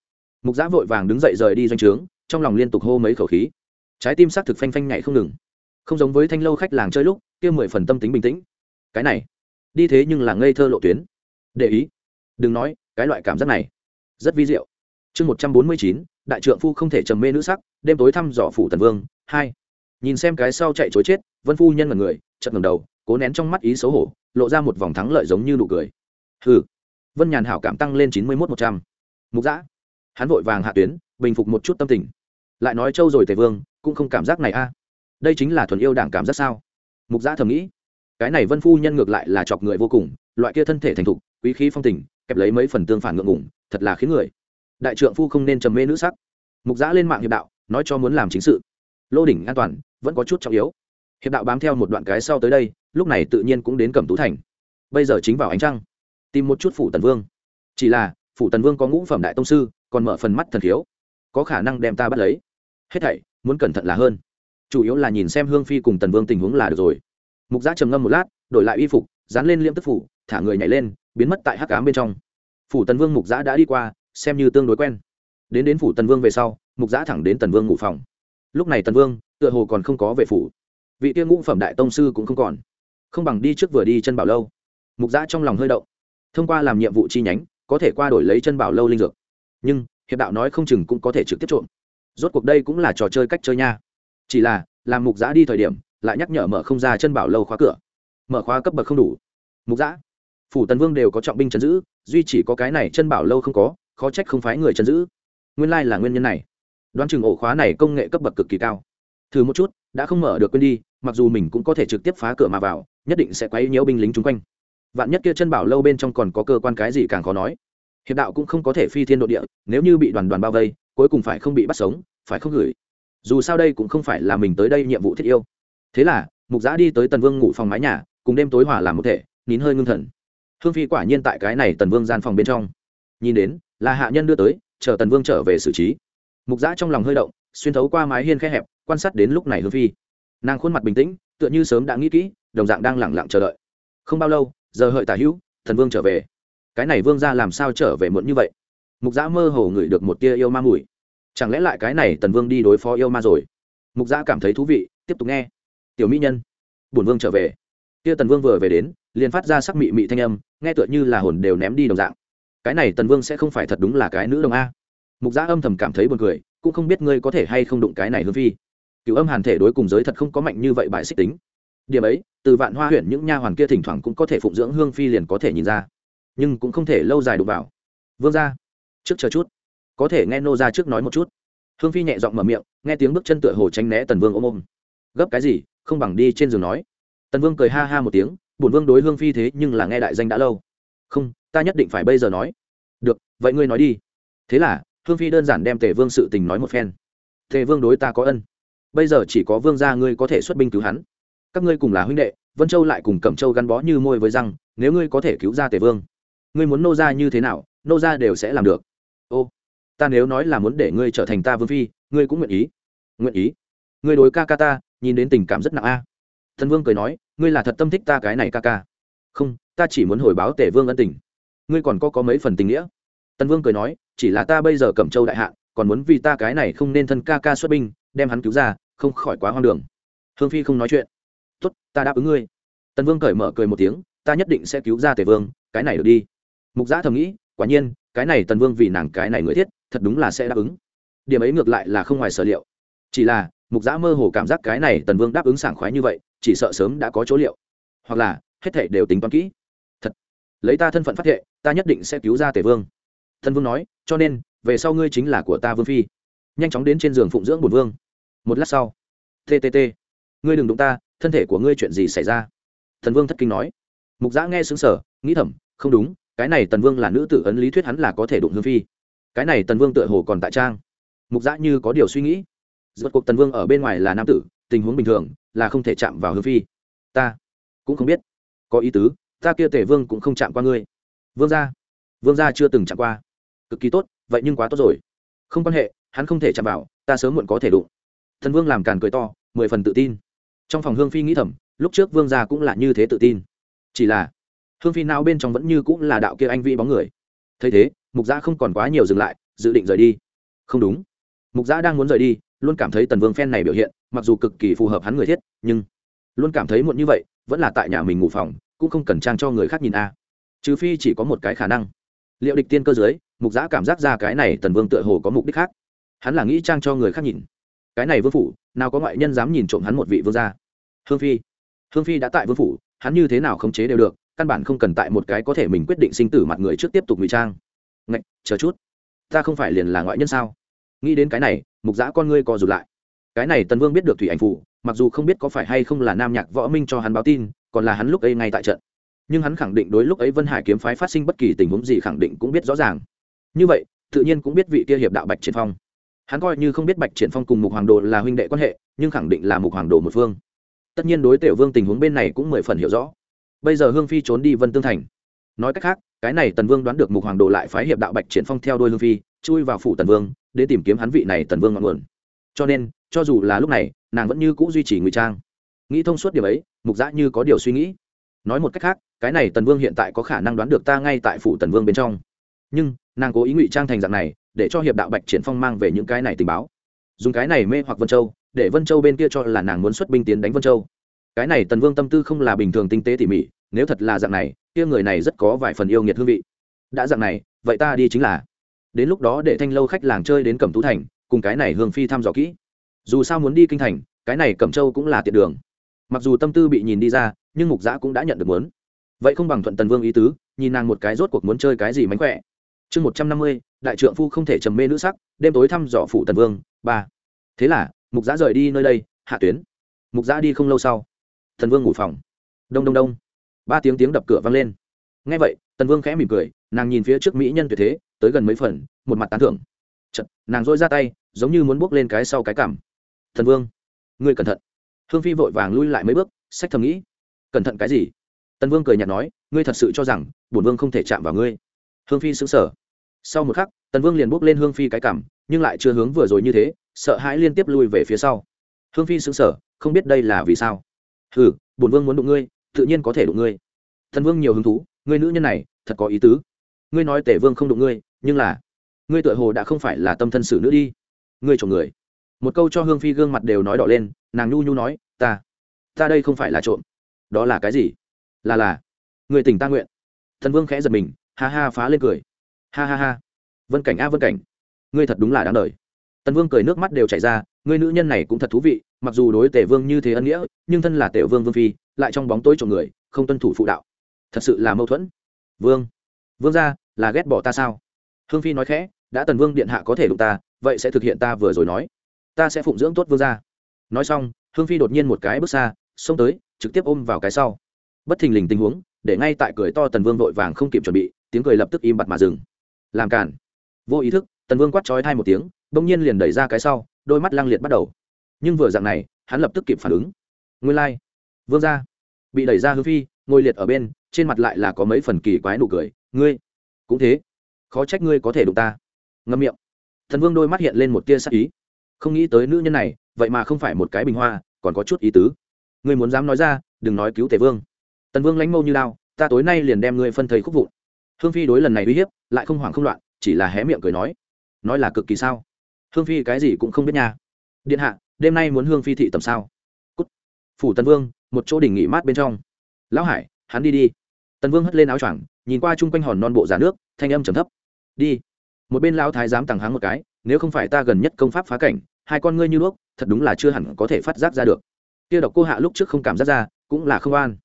Mục giã vội vàng đứng dậy rời đi doanh trướng, trong lòng liên tục hô mấy khẩu khí. Trái tim xác thực phanh phanh nhảy không ngừng. Không giống với thanh lâu khách làng chơi lúc, kia mười phần tâm tính bình tĩnh. Cái này, đi thế nhưng là ngây thơ lộ tuyến. Để ý. Đừng nói, cái loại cảm giác này, rất vi diệu. Chương một trăm bốn mươi chín, đại trượng phu không thể trầm mê nữ sắc, đêm tối thăm dò phủ tần vương, hai nhìn xem cái sau chạy chối chết, vân phu nhân là người chật ngầm đầu, cố nén trong mắt ý xấu hổ, lộ ra một vòng thắng lợi giống như nụ cười. Hừ. Vân nhàn hảo cảm tăng lên chín mươi mốt một trăm. Mục giã hắn vội vàng hạ tuyến, bình phục một chút tâm tình. Lại nói châu rồi tề vương, cũng không cảm giác này a. À. Đây chính là thuần yêu đảng cảm giác sao? Mục giã thầm nghĩ. Cái này vân phu nhân ngược lại là chọc người vô cùng, loại kia thân thể thành thục, quý khí phong tình, kẹp lấy mấy phần tương phản ngượng ngủng thật là khiến người. Đại trượng phu không nên trầm mê nữ sắc. Mục giã lên mạng hiệp đạo, nói cho muốn làm chính sự. Lô đỉnh an toàn vẫn có chút trọng yếu. Hiệp đạo bám theo một đoạn cái sau tới đây, lúc này tự nhiên cũng đến cẩm tú thành. Bây giờ chính vào ánh trăng, tìm một chút phủ tần vương. Chỉ là, phủ tần vương có ngũ phẩm đại tông sư, còn mở phần mắt thần thiếu. Có khả năng đem ta bắt lấy. Hết thảy, muốn cẩn thận là hơn. Chủ yếu là nhìn xem hương phi cùng tần vương tình huống là được rồi. Mục giã trầm ngâm một lát, đổi lại y phục, dán lên liêm tức phủ, thả người nhảy lên, biến mất tại hắc cám bên trong. Phủ tần vương mục giã đã đi qua, xem như tương đối quen. Đến đến phủ tần vương về sau, mục giã thẳng đến tần vương ngủ phòng. Lúc này tần vương tựa hồ còn không có về phủ. Vị tiên ngũ phẩm đại tông sư cũng không còn. Không bằng đi trước vừa đi chân bảo lâu. Mục giã trong lòng hơi động. Thông qua làm nhiệm vụ chi nhánh, có thể qua đổi lấy chân bảo lâu linh dược. Nhưng, hiệp đạo nói không chừng cũng có thể trực tiếp trộm. Rốt cuộc đây cũng là trò chơi cách chơi nha. Chỉ là, làm mục giã đi thời điểm, lại nhắc nhở mở không ra chân bảo lâu khóa cửa. Mở khóa cấp bậc không đủ. Mục giã phủ tần vương đều có trọng binh chấn giữ, duy chỉ có cái này chân bảo lâu không có, khó trách không phái người chấn giữ. Nguyên lai là nguyên nhân này. Đoán chừng ổ khóa này công nghệ cấp bậc cực kỳ cao thử một chút, đã không mở được quên đi, mặc dù mình cũng có thể trực tiếp phá cửa mà vào, nhất định sẽ quấy nhiễu binh lính chung quanh. Vạn nhất kia chân bảo lâu bên trong còn có cơ quan cái gì càng khó nói. Hiệp đạo cũng không có thể phi thiên độ địa, nếu như bị đoàn đoàn bao vây, cuối cùng phải không bị bắt sống, phải không gửi. Dù sao đây cũng không phải là mình tới đây nhiệm vụ thiết yêu. Thế là, mục giã đi tới tần vương ngủ phòng mái nhà, cùng đêm tối hỏa làm một thể, nín hơi ngưng thần. Hương phi quả nhiên tại cái này tần vương gian phòng bên trong. Nhìn đến, là hạ nhân đưa tới, chờ tần vương trở về xử trí. Mục giã trong lòng hơi động xuyên thấu qua mái hiên khe hẹp, quan sát đến lúc này hương phi. Nàng khuôn mặt bình tĩnh, tựa như sớm đã nghĩ kỹ, đồng dạng đang lẳng lặng chờ đợi. Không bao lâu, giờ hợi tả hữu, thần vương trở về. Cái này vương ra làm sao trở về muộn như vậy? Mục giã mơ hồ ngửi được một tia yêu ma mùi. Chẳng lẽ lại cái này tần vương đi đối phó yêu ma rồi? Mục giã cảm thấy thú vị, tiếp tục nghe. Tiểu mỹ nhân, bổn vương trở về. Tia tần vương vừa về đến, liền phát ra sắc mị mị thanh âm, nghe tựa như là hồn đều ném đi đồng dạng. Cái này tần vương sẽ không phải thật đúng là cái nữ đồng a. Mục giã âm thầm cảm thấy buồn cười cũng không biết ngươi có thể hay không đụng cái này hương phi. Cựu âm hàn thể đối cùng giới thật không có mạnh như vậy bại xích tính. Điểm ấy, từ vạn hoa huyện những nha hoàn kia thỉnh thoảng cũng có thể phụng dưỡng hương phi liền có thể nhìn ra. Nhưng cũng không thể lâu dài đụng vào. Vương ra trước chờ chút. Có thể nghe nô ra trước nói một chút. Hương phi nhẹ giọng mở miệng, nghe tiếng bước chân tựa hồ tránh né tần vương ôm ôm. Gấp cái gì, không bằng đi trên giường nói. Tần vương cười ha ha một tiếng, bổn vương đối hương phi thế nhưng là nghe đại danh đã lâu. Không, ta nhất định phải bây giờ nói. Được, vậy ngươi nói đi. Thế là hương phi đơn giản đem tề vương sự tình nói một phen. Tề vương đối ta có ân. Bây giờ chỉ có vương gia ngươi có thể xuất binh cứu hắn. Các ngươi cùng là huynh đệ, vân châu lại cùng cẩm châu gắn bó như môi với răng, nếu ngươi có thể cứu ra tề vương, ngươi muốn nô ra như thế nào, nô ra đều sẽ làm được. Ô, ta nếu nói là muốn để ngươi trở thành ta vương phi, ngươi cũng nguyện ý. Nguyện ý. Ngươi đối ca ca ta, nhìn đến tình cảm rất nặng a. Thần vương cười nói, ngươi là thật tâm thích ta cái này ca ca. Không, ta chỉ muốn hồi báo Tề vương ân tình. Ngươi còn có có mấy phần tình nghĩa tần vương cười nói, chỉ là ta bây giờ cẩm châu đại hạ còn muốn vì ta cái này không nên thân ca ca xuất binh, đem hắn cứu ra, không khỏi quá hoang đường. Hương phi không nói chuyện. Tốt, ta đáp ứng ngươi. Tần vương cởi mở cười một tiếng, ta nhất định sẽ cứu ra tề vương, cái này được đi. Mục giã thầm nghĩ, quả nhiên, cái này tần vương vì nàng cái này người thiết, thật đúng là sẽ đáp ứng. Điểm ấy ngược lại là không ngoài sở liệu. Chỉ là, mục giã mơ hồ cảm giác cái này tần vương đáp ứng sảng khoái như vậy, chỉ sợ sớm đã có chỗ liệu. Hoặc là, hết thể đều tính toán kỹ. Thật, lấy ta thân phận phát thệ, ta nhất định sẽ cứu ra tề vương thân vương nói, cho nên, về sau ngươi chính là của ta vương phi. Nhanh chóng đến trên giường phụng dưỡng bổn vương. Một lát sau ttt ngươi đừng đụng ta, thân thể của ngươi chuyện gì xảy ra? Thần vương thất kinh nói. Mục giã nghe xứng sở nghĩ thầm, không đúng, cái này tần vương là nữ tử ấn lý thuyết hắn là có thể đụng hương phi. Cái này tần vương tựa hồ còn tại trang. Mục giã như có điều suy nghĩ. Giữa cuộc tần vương ở bên ngoài là nam tử, tình huống bình thường là không thể chạm vào hương phi. Ta cũng không biết. Có ý tứ, ta kia tể vương cũng không chạm qua ngươi. Vương gia. Vương gia chưa từng chạm qua cực kỳ tốt, vậy nhưng quá tốt rồi. Không quan hệ, hắn không thể chạm vào, ta sớm muộn có thể đụng. Thần vương làm càn cười to, mười phần tự tin. Trong phòng hương phi nghĩ thầm, lúc trước vương gia cũng là như thế tự tin. Chỉ là, hương phi nào bên trong vẫn như cũng là đạo kia anh vị bóng người. Thấy thế, mục Gia không còn quá nhiều dừng lại, dự định rời đi. Không đúng. Mục Gia đang muốn rời đi, luôn cảm thấy tần vương phen này biểu hiện, mặc dù cực kỳ phù hợp hắn người thiết, nhưng luôn cảm thấy muộn như vậy, vẫn là tại nhà mình ngủ phòng, cũng không cần trang cho người khác nhìn a. Trừ phi chỉ có một cái khả năng. Liệu địch tiên cơ giới mục giã cảm giác ra cái này tần vương tựa hồ có mục đích khác. Hắn là nghĩ trang cho người khác nhìn. Cái này vương phủ, nào có ngoại nhân dám nhìn trộm hắn một vị vương gia? Hương phi. Hương phi đã tại vương phủ, hắn như thế nào khống chế đều được, căn bản không cần tại một cái có thể mình quyết định sinh tử mặt người trước tiếp tục ngụy trang. Ngạch, chờ chút. Ta không phải liền là ngoại nhân sao? Nghĩ đến cái này, mục giã con ngươi co rụt lại. Cái này tần vương biết được thủy ảnh phủ, mặc dù không biết có phải hay không là nam nhạc võ minh cho hắn báo tin, còn là hắn lúc ấy ngay tại trận. Nhưng hắn khẳng định đối lúc ấy vân hải kiếm phái phát sinh bất kỳ tình huống gì khẳng định cũng biết rõ ràng như vậy, tự nhiên cũng biết vị kia hiệp đạo bạch triển phong. Hắn coi như không biết bạch triển phong cùng mục hoàng đồ là huynh đệ quan hệ, nhưng khẳng định là mục hoàng đồ một phương. Tất nhiên đối tiểu vương tình huống bên này cũng mười phần hiểu rõ. Bây giờ hương phi trốn đi vân tương thành. Nói cách khác, cái này tần vương đoán được mục hoàng đồ lại phái hiệp đạo bạch triển phong theo đôi hương phi, chui vào phủ tần vương, để tìm kiếm hắn vị này tần vương ngọn nguồn. Cho nên, cho dù là lúc này, nàng vẫn như cũ duy trì ngụy trang. Nghĩ thông suốt điều ấy, mục giã như có điều suy nghĩ. Nói một cách khác, cái này tần vương hiện tại có khả năng đoán được ta ngay tại phủ tần vương bên trong. Nhưng nàng cố ý ngụy trang thành dạng này, để cho hiệp đạo bạch triển phong mang về những cái này tình báo. Dùng cái này mê hoặc vân châu, để vân châu bên kia cho là nàng muốn xuất binh tiến đánh vân châu. Cái này tần vương tâm tư không là bình thường tinh tế tỉ mỉ, nếu thật là dạng này, kia người này rất có vài phần yêu nghiệt hương vị. Đã dạng này, vậy ta đi chính là. Đến lúc đó để thanh lâu khách làng chơi đến cẩm tú thành, cùng cái này hương phi thăm dò kỹ. Dù sao muốn đi kinh thành, cái này cẩm châu cũng là tiện đường. Mặc dù tâm tư bị nhìn đi ra, nhưng mục giã cũng đã nhận được muốn. Vậy không bằng thuận tần vương ý tứ, nhìn nàng một cái rốt cuộc muốn chơi cái gì mánh khỏe chương một trăm năm mươi đại trượng phu không thể trầm mê nữ sắc đêm tối thăm dò phủ tần vương ba. Thế là mục giã rời đi nơi đây hạ tuyến. Mục giã đi không lâu sau thần vương ngủ phòng. Đông đông đông. Ba tiếng tiếng đập cửa vang lên. Ngay vậy tần vương khẽ mỉm cười nàng nhìn phía trước mỹ nhân tuyệt thế tới gần mấy phần một mặt tán thưởng. Chật, nàng dội ra tay giống như muốn bước lên cái sau cái cảm. Thần vương ngươi cẩn thận. Hương phi vội vàng lui lại mấy bước sách thầm nghĩ. Cẩn thận cái gì? Tần vương cười nhạt nói ngươi thật sự cho rằng bổn vương không thể chạm vào ngươi. Hương phi xứng sở sau một khắc, tần vương liền bước lên hương phi cái cảm, nhưng lại chưa hướng vừa rồi như thế, sợ hãi liên tiếp lui về phía sau. Hương phi xứng sở không biết đây là vì sao. Hừ, bổn vương muốn đụng ngươi, tự nhiên có thể đụng ngươi. Thần vương nhiều hứng thú, ngươi nữ nhân này, thật có ý tứ. Ngươi nói tể vương không đụng ngươi, nhưng là, ngươi tựa hồ đã không phải là tâm thân xử nữ đi. Ngươi trộm người. Một câu cho hương phi gương mặt đều nói đỏ lên, nàng nhu nhu nói, ta ta đây không phải là trộm. Đó là cái gì? Là là, người tỉnh ta nguyện. Thần vương khẽ giật mình, ha ha phá lên cười ha ha ha. Vân cảnh a, vân cảnh. Ngươi thật đúng là đáng đời. Tần vương cười nước mắt đều chảy ra, ngươi nữ nhân này cũng thật thú vị, mặc dù đối tể vương như thế ân nghĩa, nhưng thân là tể vương vương phi, lại trong bóng tối trộm người, không tuân thủ phụ đạo. Thật sự là mâu thuẫn. Vương. Vương ra là ghét bỏ ta sao? Hương phi nói khẽ, đã tần vương điện hạ có thể đụng ta, vậy sẽ thực hiện ta vừa rồi nói. Ta sẽ phụng dưỡng tốt vương ra nói xong, hương phi đột nhiên một cái bước xa, xông tới, trực tiếp ôm vào cái sau. Bất thình lình tình huống, để ngay tại cười to tần vương vội vàng không kịp chuẩn bị, tiếng cười lập tức im bặt mà dừng làm cản vô ý thức, tần vương quát trói thai một tiếng, bỗng nhiên liền đẩy ra cái sau, đôi mắt lăng liệt bắt đầu. Nhưng vừa dạng này, hắn lập tức kịp phản ứng. Nguyên lai、like. vương ra bị đẩy ra hư phi, ngồi liệt ở bên, trên mặt lại là có mấy phần kỳ quái nụ cười. Ngươi, cũng thế. Khó trách ngươi có thể đụng ta. Ngâm miệng. Thần vương đôi mắt hiện lên một tia sắc ý. Không nghĩ tới nữ nhân này, vậy mà không phải một cái bình hoa, còn có chút ý tứ. Ngươi muốn dám nói ra, đừng nói cứu tề vương. Tần vương lánh mâu như lao ta tối nay liền đem ngươi phân thầy khúc vụn hương phi đối lần này uy hiếp, lại không hoảng không loạn, chỉ là hé miệng cười nói. Nói là cực kỳ sao? Hương phi cái gì cũng không biết nha. Điện hạ, đêm nay muốn hương phi thị tầm sao? Cút. Phủ tần vương, một chỗ đỉnh nghỉ mát bên trong. Lão hải, hắn đi đi. Tần vương hất lên áo choàng, nhìn qua chung quanh hòn non bộ giả nước, thanh âm trầm thấp. Đi. Một bên lão thái giám tàng háng một cái, nếu không phải ta gần nhất công pháp phá cảnh, hai con ngươi như đuốc, thật đúng là chưa hẳn có thể phát giác ra được. Kia độc cô hạ lúc trước không cảm giác ra, cũng là không an.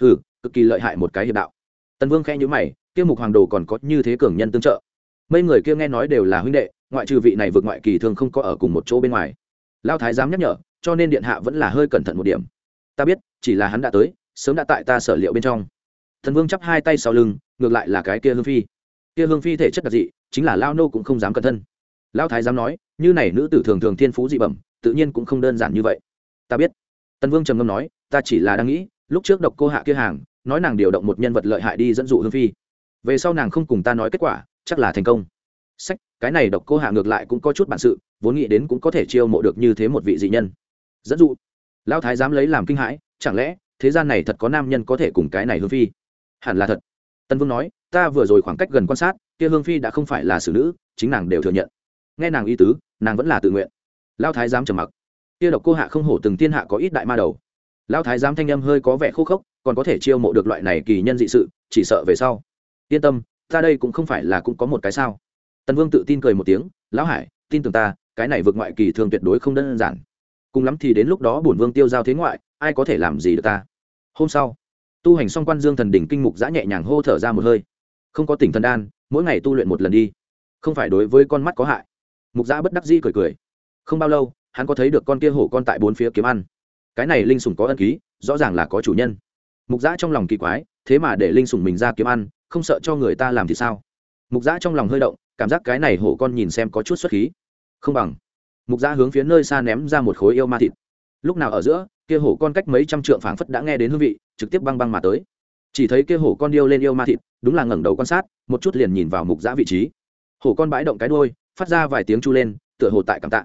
Hừ, cực kỳ lợi hại một cái hiệp đạo. Tần vương khẽ nhíu mày kia mục hoàng đồ còn có như thế cường nhân tương trợ. Mấy người kia nghe nói đều là huynh đệ, ngoại trừ vị này vượt ngoại kỳ thường không có ở cùng một chỗ bên ngoài. Lao thái giám nhắc nhở, cho nên điện hạ vẫn là hơi cẩn thận một điểm. Ta biết, chỉ là hắn đã tới, sớm đã tại ta sở liệu bên trong. Thần vương chắp hai tay sau lưng, ngược lại là cái kia hương phi. Kia hương phi thể chất đặc dị, chính là lao nô cũng không dám cẩn thân lao thái dám nói, như này nữ tử thường thường thiên phú dị bẩm, tự nhiên cũng không đơn giản như vậy. Ta biết. Tần vương trầm ngâm nói, ta chỉ là đang nghĩ, lúc trước độc cô hạ kia hàng, nói nàng điều động một nhân vật lợi hại đi dẫn dụ hương phi về sau nàng không cùng ta nói kết quả, chắc là thành công. Sách, cái này độc cô hạ ngược lại cũng có chút bản sự, vốn nghĩ đến cũng có thể chiêu mộ được như thế một vị dị nhân. Dẫn dụ, lão thái dám lấy làm kinh hãi, chẳng lẽ, thế gian này thật có nam nhân có thể cùng cái này hương phi? Hẳn là thật. Tân vương nói, ta vừa rồi khoảng cách gần quan sát, kia hương phi đã không phải là xử nữ, chính nàng đều thừa nhận. Nghe nàng y tứ, nàng vẫn là tự nguyện. Lao thái giám trầm mặc. Kia độc cô hạ không hổ từng thiên hạ có ít đại ma đầu. Lao thái giám thanh âm hơi có vẻ khô khốc, còn có thể chiêu mộ được loại này kỳ nhân dị sự, chỉ sợ về sau yên tâm, ta đây cũng không phải là cũng có một cái sao. Tần vương tự tin cười một tiếng, lão hải, tin tưởng ta, cái này vượt ngoại kỳ thường tuyệt đối không đơn giản. Cùng lắm thì đến lúc đó bổn vương tiêu giao thế ngoại, ai có thể làm gì được ta? Hôm sau, tu hành xong quan dương thần đỉnh kinh mục giã nhẹ nhàng hô thở ra một hơi. Không có tỉnh thần đan, mỗi ngày tu luyện một lần đi. Không phải đối với con mắt có hại. Mục giã bất đắc dĩ cười cười. Không bao lâu, hắn có thấy được con kia hổ con tại bốn phía kiếm ăn. Cái này linh sùng có ân ký, rõ ràng là có chủ nhân. Mục giã trong lòng kỳ quái, thế mà để linh sùng mình ra kiếm ăn không sợ cho người ta làm thì sao? Mục giã trong lòng hơi động, cảm giác cái này hổ con nhìn xem có chút xuất khí. Không bằng. Mục giã hướng phía nơi xa ném ra một khối yêu ma thịt. Lúc nào ở giữa, kia hổ con cách mấy trăm trượng phảng phất đã nghe đến hương vị, trực tiếp băng băng mà tới. Chỉ thấy kia hổ con điêu lên yêu ma thịt, đúng là ngẩng đầu quan sát, một chút liền nhìn vào mục giã vị trí. Hổ con bãi động cái đôi phát ra vài tiếng chu lên, tựa hồ tại cảm tạ.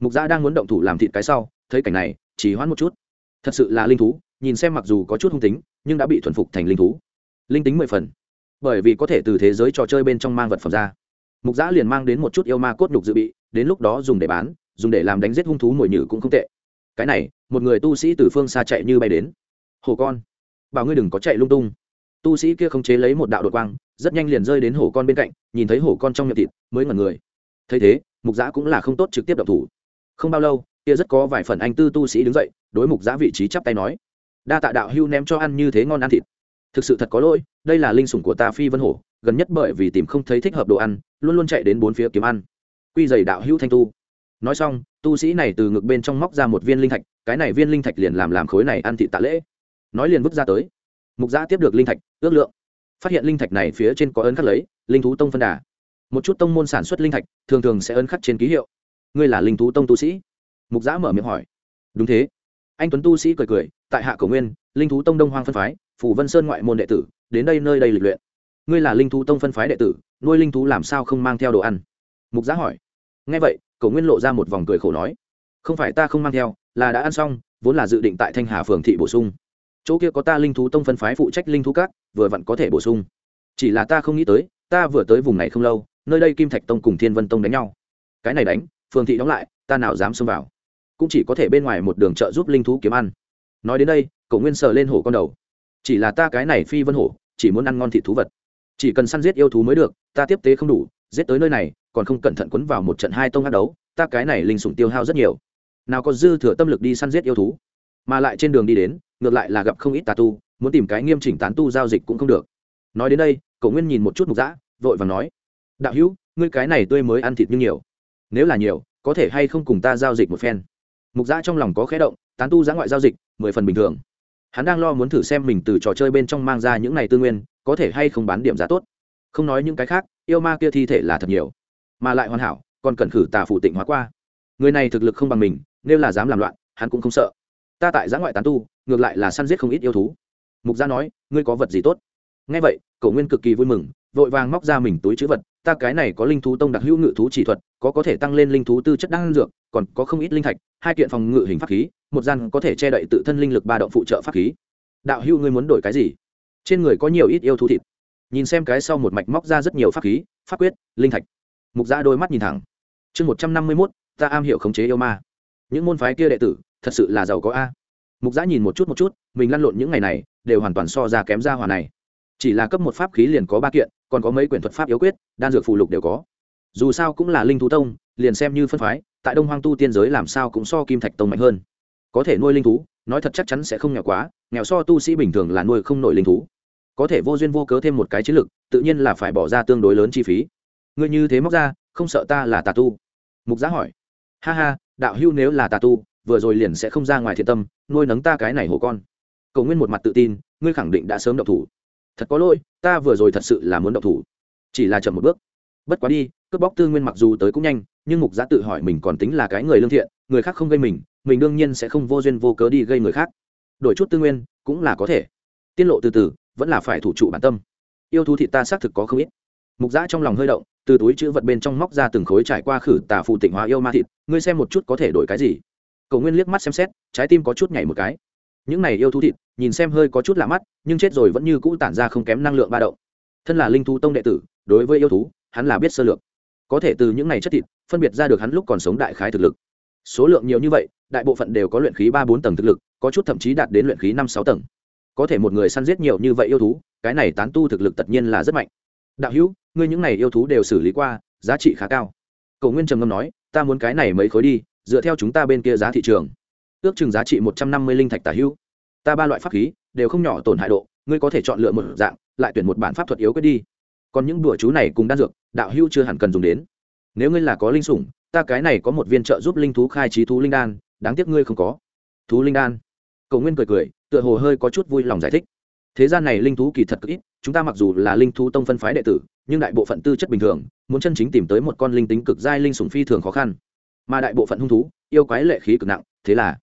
Mục giã đang muốn động thủ làm thịt cái sau, thấy cảnh này chỉ hoãn một chút. Thật sự là linh thú, nhìn xem mặc dù có chút hung tính, nhưng đã bị thuần phục thành linh thú. Linh tính mười phần bởi vì có thể từ thế giới trò chơi bên trong mang vật phẩm ra. Mục giã liền mang đến một chút yêu ma cốt nhục dự bị, đến lúc đó dùng để bán, dùng để làm đánh giết hung thú mồi nhử cũng không tệ. Cái này, một người tu sĩ từ phương xa chạy như bay đến. Hổ con, bảo ngươi đừng có chạy lung tung. Tu sĩ kia không chế lấy một đạo đột quang, rất nhanh liền rơi đến hổ con bên cạnh, nhìn thấy hổ con trong miệng thịt, mới ngẩn người. Thấy thế, mục giã cũng là không tốt trực tiếp đập thủ. Không bao lâu, kia rất có vài phần anh tư tu sĩ đứng dậy, đối mục giã vị trí chắp tay nói, đa tạ đạo hưu ném cho ăn như thế ngon ăn thịt thực sự thật có lỗi, đây là linh sủng của ta phi vân hổ, gần nhất bởi vì tìm không thấy thích hợp đồ ăn, luôn luôn chạy đến bốn phía kiếm ăn. Quy dày đạo hữu thanh tu. Nói xong, tu sĩ này từ ngực bên trong móc ra một viên linh thạch, cái này viên linh thạch liền làm làm khối này ăn thị tạ lễ. Nói liền vứt ra tới. Mục gia tiếp được linh thạch, ước lượng. Phát hiện linh thạch này phía trên có ấn khắc lấy, linh thú tông phân đà. Một chút tông môn sản xuất linh thạch, thường thường sẽ ấn khắc trên ký hiệu. Ngươi là linh thú tông tu sĩ? Mục giã mở miệng hỏi. Đúng thế. Anh tuấn tu sĩ cười cười, tại hạ cầu nguyên, linh thú tông đông hoang phân phái phủ vân sơn ngoại môn đệ tử, đến đây nơi đây lịch luyện. Ngươi là linh thú tông phân phái đệ tử, nuôi linh thú làm sao không mang theo đồ ăn? Mục giá hỏi. Ngay vậy cầu nguyên lộ ra một vòng cười khổ nói. Không phải ta không mang theo, là đã ăn xong, vốn là dự định tại thanh hà phường thị bổ sung. Chỗ kia có ta linh thú tông phân phái phụ trách linh thú cát vừa vặn có thể bổ sung. Chỉ là ta không nghĩ tới, ta vừa tới vùng này không lâu, nơi đây kim thạch tông cùng thiên vân tông đánh nhau. Cái này đánh, phường thị đóng lại, ta nào dám xông vào. Cũng chỉ có thể bên ngoài một đường chợ giúp linh thú kiếm ăn. Nói đến đây cậu nguyên sờ lên hổ con đầu chỉ là ta cái này phi vân hổ, chỉ muốn ăn ngon thịt thú vật. Chỉ cần săn giết yêu thú mới được, ta tiếp tế không đủ, giết tới nơi này, còn không cẩn thận quấn vào một trận hai tông hát đấu, ta cái này linh sủng tiêu hao rất nhiều. Nào có dư thừa tâm lực đi săn giết yêu thú, mà lại trên đường đi đến, ngược lại là gặp không ít tà tu, muốn tìm cái nghiêm chỉnh tán tu giao dịch cũng không được. Nói đến đây cậu nguyên nhìn một chút mục dã, vội và nói, đạo hữu, ngươi cái này tươi mới ăn thịt như nhiều. Nếu là nhiều, có thể hay không cùng ta giao dịch một phen? Mục dã trong lòng có khẽ động, tán tu giã ngoại giao dịch, mười phần bình thường hắn đang lo muốn thử xem mình từ trò chơi bên trong mang ra những này tư nguyên, có thể hay không bán điểm giá tốt. Không nói những cái khác, yêu ma kia thi thể là thật nhiều. Mà lại hoàn hảo, còn cần khử tà phụ tịnh hóa qua. Người này thực lực không bằng mình, nếu là dám làm loạn, hắn cũng không sợ. Ta tại giã ngoại tán tu, ngược lại là săn giết không ít yêu thú. Mục gia nói, ngươi có vật gì tốt? Ngay vậy cậu nguyên cực kỳ vui mừng, vội vàng móc ra mình túi chữ vật. Ta cái này có linh thú tông đặc hữu ngự thú chỉ thuật, có có thể tăng lên linh thú tư chất đan dược, còn có không ít linh thạch, hai kiện phòng ngự hình pháp khí một gian có thể che đậy tự thân linh lực ba động phụ trợ pháp khí. Đạo hữu ngươi muốn đổi cái gì? Trên người có nhiều ít yêu thú thịt. Nhìn xem cái sau một mạch móc ra rất nhiều pháp khí, pháp quyết, linh thạch. Mục giã đôi mắt nhìn thẳng. Chương một trăm năm mươi mốt, ta am hiểu khống chế yêu ma. Những môn phái kia đệ tử, thật sự là giàu có a. Mục giã nhìn một chút một chút, mình lăn lộn những ngày này, đều hoàn toàn so ra kém ra hòa này. Chỉ là cấp một pháp khí liền có ba kiện, còn có mấy quyển thuật pháp yếu quyết, đan dược phù lục đều có. Dù sao cũng là linh thú tông, liền xem như phân phái, tại đông hoang tu tiên giới làm sao cũng so kim thạch tông mạnh hơn có thể nuôi linh thú, nói thật chắc chắn sẽ không nghèo quá, nghèo so tu sĩ bình thường là nuôi không nổi linh thú. Có thể vô duyên vô cớ thêm một cái chiến lược tự nhiên là phải bỏ ra tương đối lớn chi phí. Ngươi như thế móc ra, không sợ ta là tà tu? Mục giá hỏi. Ha ha, đạo hưu nếu là tà tu, vừa rồi liền sẽ không ra ngoài thiện tâm, nuôi nấng ta cái này hổ con. Cầu nguyên một mặt tự tin, ngươi khẳng định đã sớm động thủ. Thật có lỗi, ta vừa rồi thật sự là muốn động thủ. Chỉ là chậm một bước. Bất quá đi, cướp bóc tư nguyên mặc dù tới cũng nhanh, nhưng mục giá tự hỏi mình còn tính là cái người lương thiện, người khác không gây mình mình đương nhiên sẽ không vô duyên vô cớ đi gây người khác. Đổi chút tư nguyên, cũng là có thể. Tiết lộ từ từ, vẫn là phải thủ trụ bản tâm. Yêu thú thịt ta xác thực có không ít. Mục giã trong lòng hơi động, từ túi chữ vật bên trong móc ra từng khối trải qua khử tà phụ tịnh hóa yêu ma thịt, ngươi xem một chút có thể đổi cái gì. Cầu nguyên liếc mắt xem xét, trái tim có chút nhảy một cái. Những này yêu thú thịt, nhìn xem hơi có chút lạ mắt, nhưng chết rồi vẫn như cũ tản ra không kém năng lượng ba động. Thân là linh thú tông đệ tử, đối với yêu thú, hắn là biết sơ lược. Có thể từ những này chất thịt, phân biệt ra được hắn lúc còn sống đại khái thực lực số lượng nhiều như vậy, đại bộ phận đều có luyện khí ba bốn tầng thực lực, có chút thậm chí đạt đến luyện khí năm sáu tầng. Có thể một người săn giết nhiều như vậy yêu thú, cái này tán tu thực lực tất nhiên là rất mạnh. Đạo hữu, ngươi những này yêu thú đều xử lý qua, giá trị khá cao. Cầu nguyên trầm ngâm nói, ta muốn cái này mấy khối đi, dựa theo chúng ta bên kia giá thị trường. Ước chừng giá trị một trăm năm mươi linh thạch tả hữu. Ta ba loại pháp khí, đều không nhỏ tổn hại độ, ngươi có thể chọn lựa một dạng, lại tuyển một bản pháp thuật yếu quyết đi. Còn những đùa chú này cùng đan dược, đạo hữu chưa hẳn cần dùng đến. Nếu ngươi là có linh sủng ta cái này có một viên trợ giúp linh thú khai trí thú linh đan, đáng tiếc ngươi không có. Thú linh đan. Cầu nguyên cười cười, tựa hồ hơi có chút vui lòng giải thích. Thế gian này linh thú kỳ thật cực ít, chúng ta mặc dù là linh thú tông phân phái đệ tử, nhưng đại bộ phận tư chất bình thường, muốn chân chính tìm tới một con linh tính cực giai linh sủng phi thường khó khăn. Mà đại bộ phận hung thú, yêu quái lệ khí cực nặng, thế là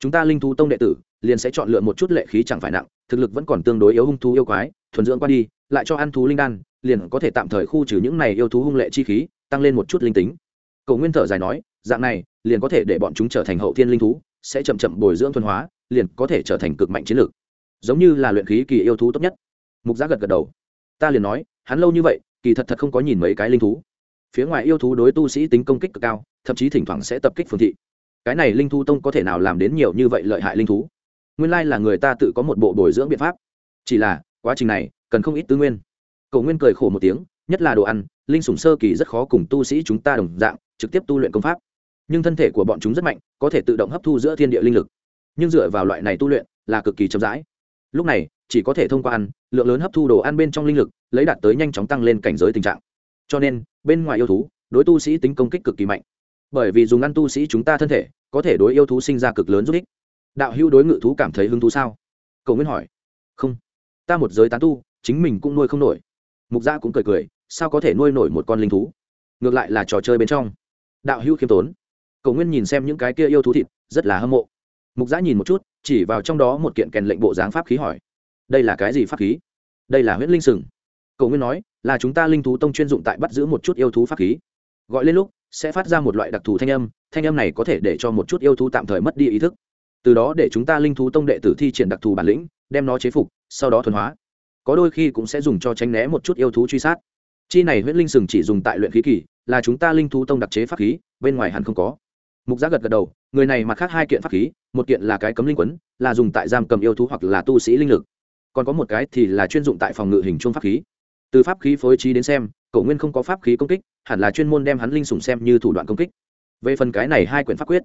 chúng ta linh thú tông đệ tử liền sẽ chọn lựa một chút lệ khí chẳng phải nặng, thực lực vẫn còn tương đối yếu hung thú yêu quái, thuần dưỡng qua đi, lại cho ăn thú linh đan, liền có thể tạm thời khu trừ những này yêu thú hung lệ chi khí, tăng lên một chút linh tính cầu nguyên thở dài nói, dạng này, liền có thể để bọn chúng trở thành hậu thiên linh thú, sẽ chậm chậm bồi dưỡng thuần hóa, liền có thể trở thành cực mạnh chiến lược. Giống như là luyện khí kỳ yêu thú tốt nhất. Mục giác gật gật đầu. Ta liền nói, hắn lâu như vậy, kỳ thật thật không có nhìn mấy cái linh thú. Phía ngoài yêu thú đối tu sĩ tính công kích cực cao, thậm chí thỉnh thoảng sẽ tập kích phương thị. Cái này linh thú tông có thể nào làm đến nhiều như vậy lợi hại linh thú? Nguyên lai là người ta tự có một bộ bồi dưỡng biện pháp. Chỉ là, quá trình này, cần không ít tư nguyên. Cầu nguyên cười khổ một tiếng, nhất là đồ ăn, linh sủng sơ kỳ rất khó cùng tu sĩ chúng ta đồng dạng trực tiếp tu luyện công pháp. Nhưng thân thể của bọn chúng rất mạnh, có thể tự động hấp thu giữa thiên địa linh lực. Nhưng dựa vào loại này tu luyện là cực kỳ chậm rãi. Lúc này, chỉ có thể thông qua ăn, lượng lớn hấp thu đồ ăn bên trong linh lực, lấy đạt tới nhanh chóng tăng lên cảnh giới tình trạng. Cho nên, bên ngoài yêu thú, đối tu sĩ tính công kích cực kỳ mạnh. Bởi vì dùng ăn tu sĩ chúng ta thân thể, có thể đối yêu thú sinh ra cực lớn giúp ích. Đạo hữu đối ngự thú cảm thấy hứng thú sao? Cầu nguyên hỏi. Không. Ta một giới tán tu, chính mình cũng nuôi không nổi. Mục gia cũng cười cười, sao có thể nuôi nổi một con linh thú? Ngược lại là trò chơi bên trong đạo hữu khiêm tốn. Cầu nguyên nhìn xem những cái kia yêu thú thịt, rất là hâm mộ. Mục giã nhìn một chút, chỉ vào trong đó một kiện kèn lệnh bộ dáng pháp khí hỏi, đây là cái gì pháp khí? Đây là huyết linh sừng. Cầu nguyên nói, là chúng ta linh thú tông chuyên dụng tại bắt giữ một chút yêu thú pháp khí. Gọi lên lúc, sẽ phát ra một loại đặc thù thanh âm thanh âm này có thể để cho một chút yêu thú tạm thời mất đi ý thức. Từ đó để chúng ta linh thú tông đệ tử thi triển đặc thù bản lĩnh, đem nó chế phục, sau đó thuần hóa. Có đôi khi cũng sẽ dùng cho tránh né một chút yêu thú truy sát chi này Huyễn linh sừng chỉ dùng tại luyện khí kỳ, là chúng ta linh thú tông đặc chế pháp khí, bên ngoài hẳn không có. Mục giác gật gật đầu, người này mặt khác hai kiện pháp khí, một kiện là cái cấm linh quấn, là dùng tại giam cầm yêu thú hoặc là tu sĩ linh lực. Còn có một cái thì là chuyên dụng tại phòng ngự hình chuông pháp khí. Từ pháp khí phối trí đến xem, cổ nguyên không có pháp khí công kích, hẳn là chuyên môn đem hắn linh sủng xem như thủ đoạn công kích. Về phần cái này hai quyển pháp quyết,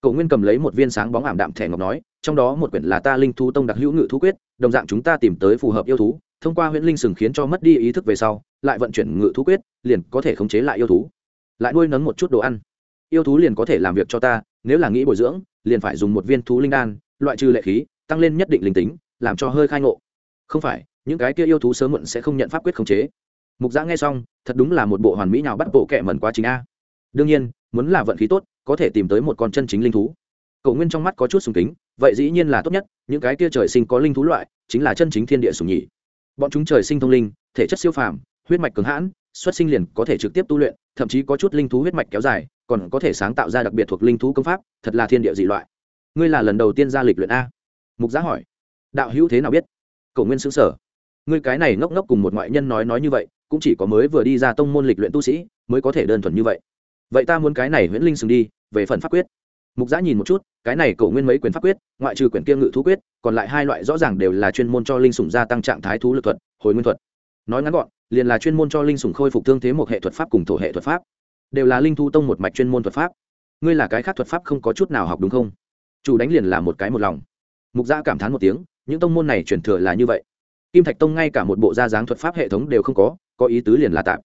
cổ nguyên cầm lấy một viên sáng bóng ảm đạm thẻ ngọc nói, trong đó một quyển là ta linh thú tông đặc hữu ngự thú quyết, đồng dạng chúng ta tìm tới phù hợp yêu thú, thông qua huyễn linh sừng khiến cho mất đi ý thức về sau lại vận chuyển ngự thú quyết, liền có thể khống chế lại yêu thú. Lại nuôi nấng một chút đồ ăn. Yêu thú liền có thể làm việc cho ta, nếu là nghĩ bồi dưỡng, liền phải dùng một viên thú linh đan, loại trừ lệ khí, tăng lên nhất định linh tính, làm cho hơi khai ngộ. Không phải, những cái kia yêu thú sớm muộn sẽ không nhận pháp quyết khống chế. Mục giã nghe xong, thật đúng là một bộ hoàn mỹ nào bắt bộ kệ mẩn quá trình a. Đương nhiên, muốn là vận khí tốt, có thể tìm tới một con chân chính linh thú. Cậu nguyên trong mắt có chút sùng kính, vậy dĩ nhiên là tốt nhất, những cái kia trời sinh có linh thú loại, chính là chân chính thiên địa sùng nhỉ bọn chúng trời sinh thông linh, thể chất siêu phàm huyết mạch cường hãn, xuất sinh liền có thể trực tiếp tu luyện, thậm chí có chút linh thú huyết mạch kéo dài, còn có thể sáng tạo ra đặc biệt thuộc linh thú công pháp, thật là thiên địa dị loại. Ngươi là lần đầu tiên ra lịch luyện a. Mục giá hỏi. Đạo hữu thế nào biết? Cầu nguyên xứng sở ngươi cái này ngốc ngốc cùng một ngoại nhân nói nói như vậy, cũng chỉ có mới vừa đi ra tông môn lịch luyện tu sĩ mới có thể đơn thuần như vậy. Vậy ta muốn cái này huyễn linh sừng đi, về phần pháp quyết. Mục giã nhìn một chút, cái này cầu nguyên mấy quyền pháp quyết, ngoại trừ quyển kiêng ngự thú quyết, còn lại hai loại rõ ràng đều là chuyên môn cho linh sủng gia tăng trạng thái thú lực thuật, hồi nguyên thuật nói ngắn gọn, liền là chuyên môn cho linh sủng khôi phục thương thế một hệ thuật pháp cùng thổ hệ thuật pháp. Đều là linh thu tông một mạch chuyên môn thuật pháp. Ngươi là cái khác thuật pháp không có chút nào học đúng không? Chủ đánh liền là một cái một lòng. Mục gia cảm thán một tiếng, những tông môn này truyền thừa là như vậy. Kim thạch tông ngay cả một bộ gia dáng thuật pháp hệ thống đều không có có ý tứ liền là tạm.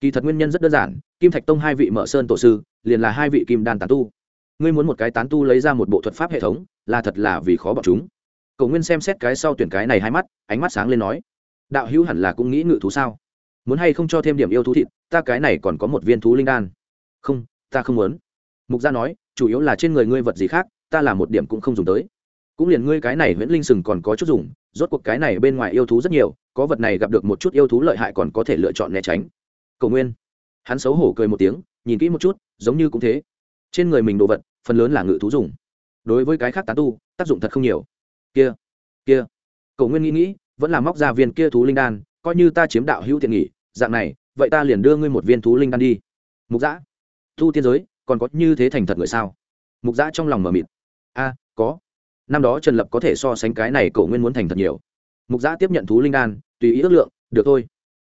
Kỳ thật nguyên nhân rất đơn giản, kim thạch tông hai vị mở sơn tổ sư, liền là hai vị kim đan tán tu. Ngươi muốn một cái tán tu lấy ra một bộ thuật pháp hệ thống, là thật là vì khó bọn chúng. Cầu nguyên xem xét cái sau tuyển cái này hai mắt, ánh mắt sáng lên nói đạo hữu hẳn là cũng nghĩ ngự thú sao? Muốn hay không cho thêm điểm yêu thú thịt, ta cái này còn có một viên thú linh đan. Không, ta không muốn. Mục gia nói, chủ yếu là trên người ngươi vật gì khác, ta là một điểm cũng không dùng tới. Cũng liền ngươi cái này nguyễn linh sừng còn có chút dùng, rốt cuộc cái này bên ngoài yêu thú rất nhiều, có vật này gặp được một chút yêu thú lợi hại còn có thể lựa chọn né tránh. Cầu nguyên. Hắn xấu hổ cười một tiếng, nhìn kỹ một chút, giống như cũng thế. Trên người mình đồ vật, phần lớn là ngự thú dùng. Đối với cái khác tán tu, tác dụng thật không nhiều. Kia kia. Cầu nguyên nghĩ nghĩ vẫn là móc ra viên kia thú linh đan, coi như ta chiếm đạo hữu tiện nghỉ, dạng này, vậy ta liền đưa ngươi một viên thú linh đan đi. Mục giã thu tiên giới, còn có như thế thành thật người sao? Mục giã trong lòng mờ mịt. A, có. Năm đó trần lập có thể so sánh cái này cậu nguyên muốn thành thật nhiều. Mục giã tiếp nhận thú linh đan, tùy ý ước lượng, được thôi.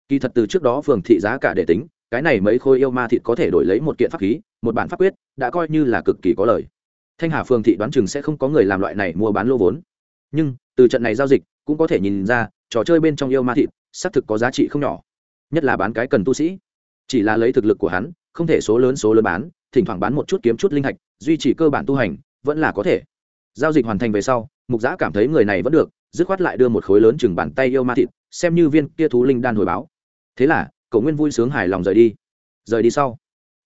Kỳ thật từ trước đó phường thị giá cả để tính, cái này mấy khối yêu ma thịt có thể đổi lấy một kiện pháp khí, một bản pháp quyết, đã coi như là cực kỳ có lời. Thanh hà phường thị đoán chừng sẽ không có người làm loại này mua bán lô vốn. Nhưng, từ trận này giao dịch cũng có thể nhìn ra, trò chơi bên trong yêu ma thịt, xác thực có giá trị không nhỏ. Nhất là bán cái cần tu sĩ. Chỉ là lấy thực lực của hắn, không thể số lớn số lớn bán, thỉnh thoảng bán một chút kiếm chút linh hạch, duy trì cơ bản tu hành, vẫn là có thể. Giao dịch hoàn thành về sau, mục giã cảm thấy người này vẫn được, dứt khoát lại đưa một khối lớn chừng bàn tay yêu ma thịt, xem như viên kia thú linh đan hồi báo. Thế là, cậu nguyên vui sướng hài lòng rời đi. Rời đi sau,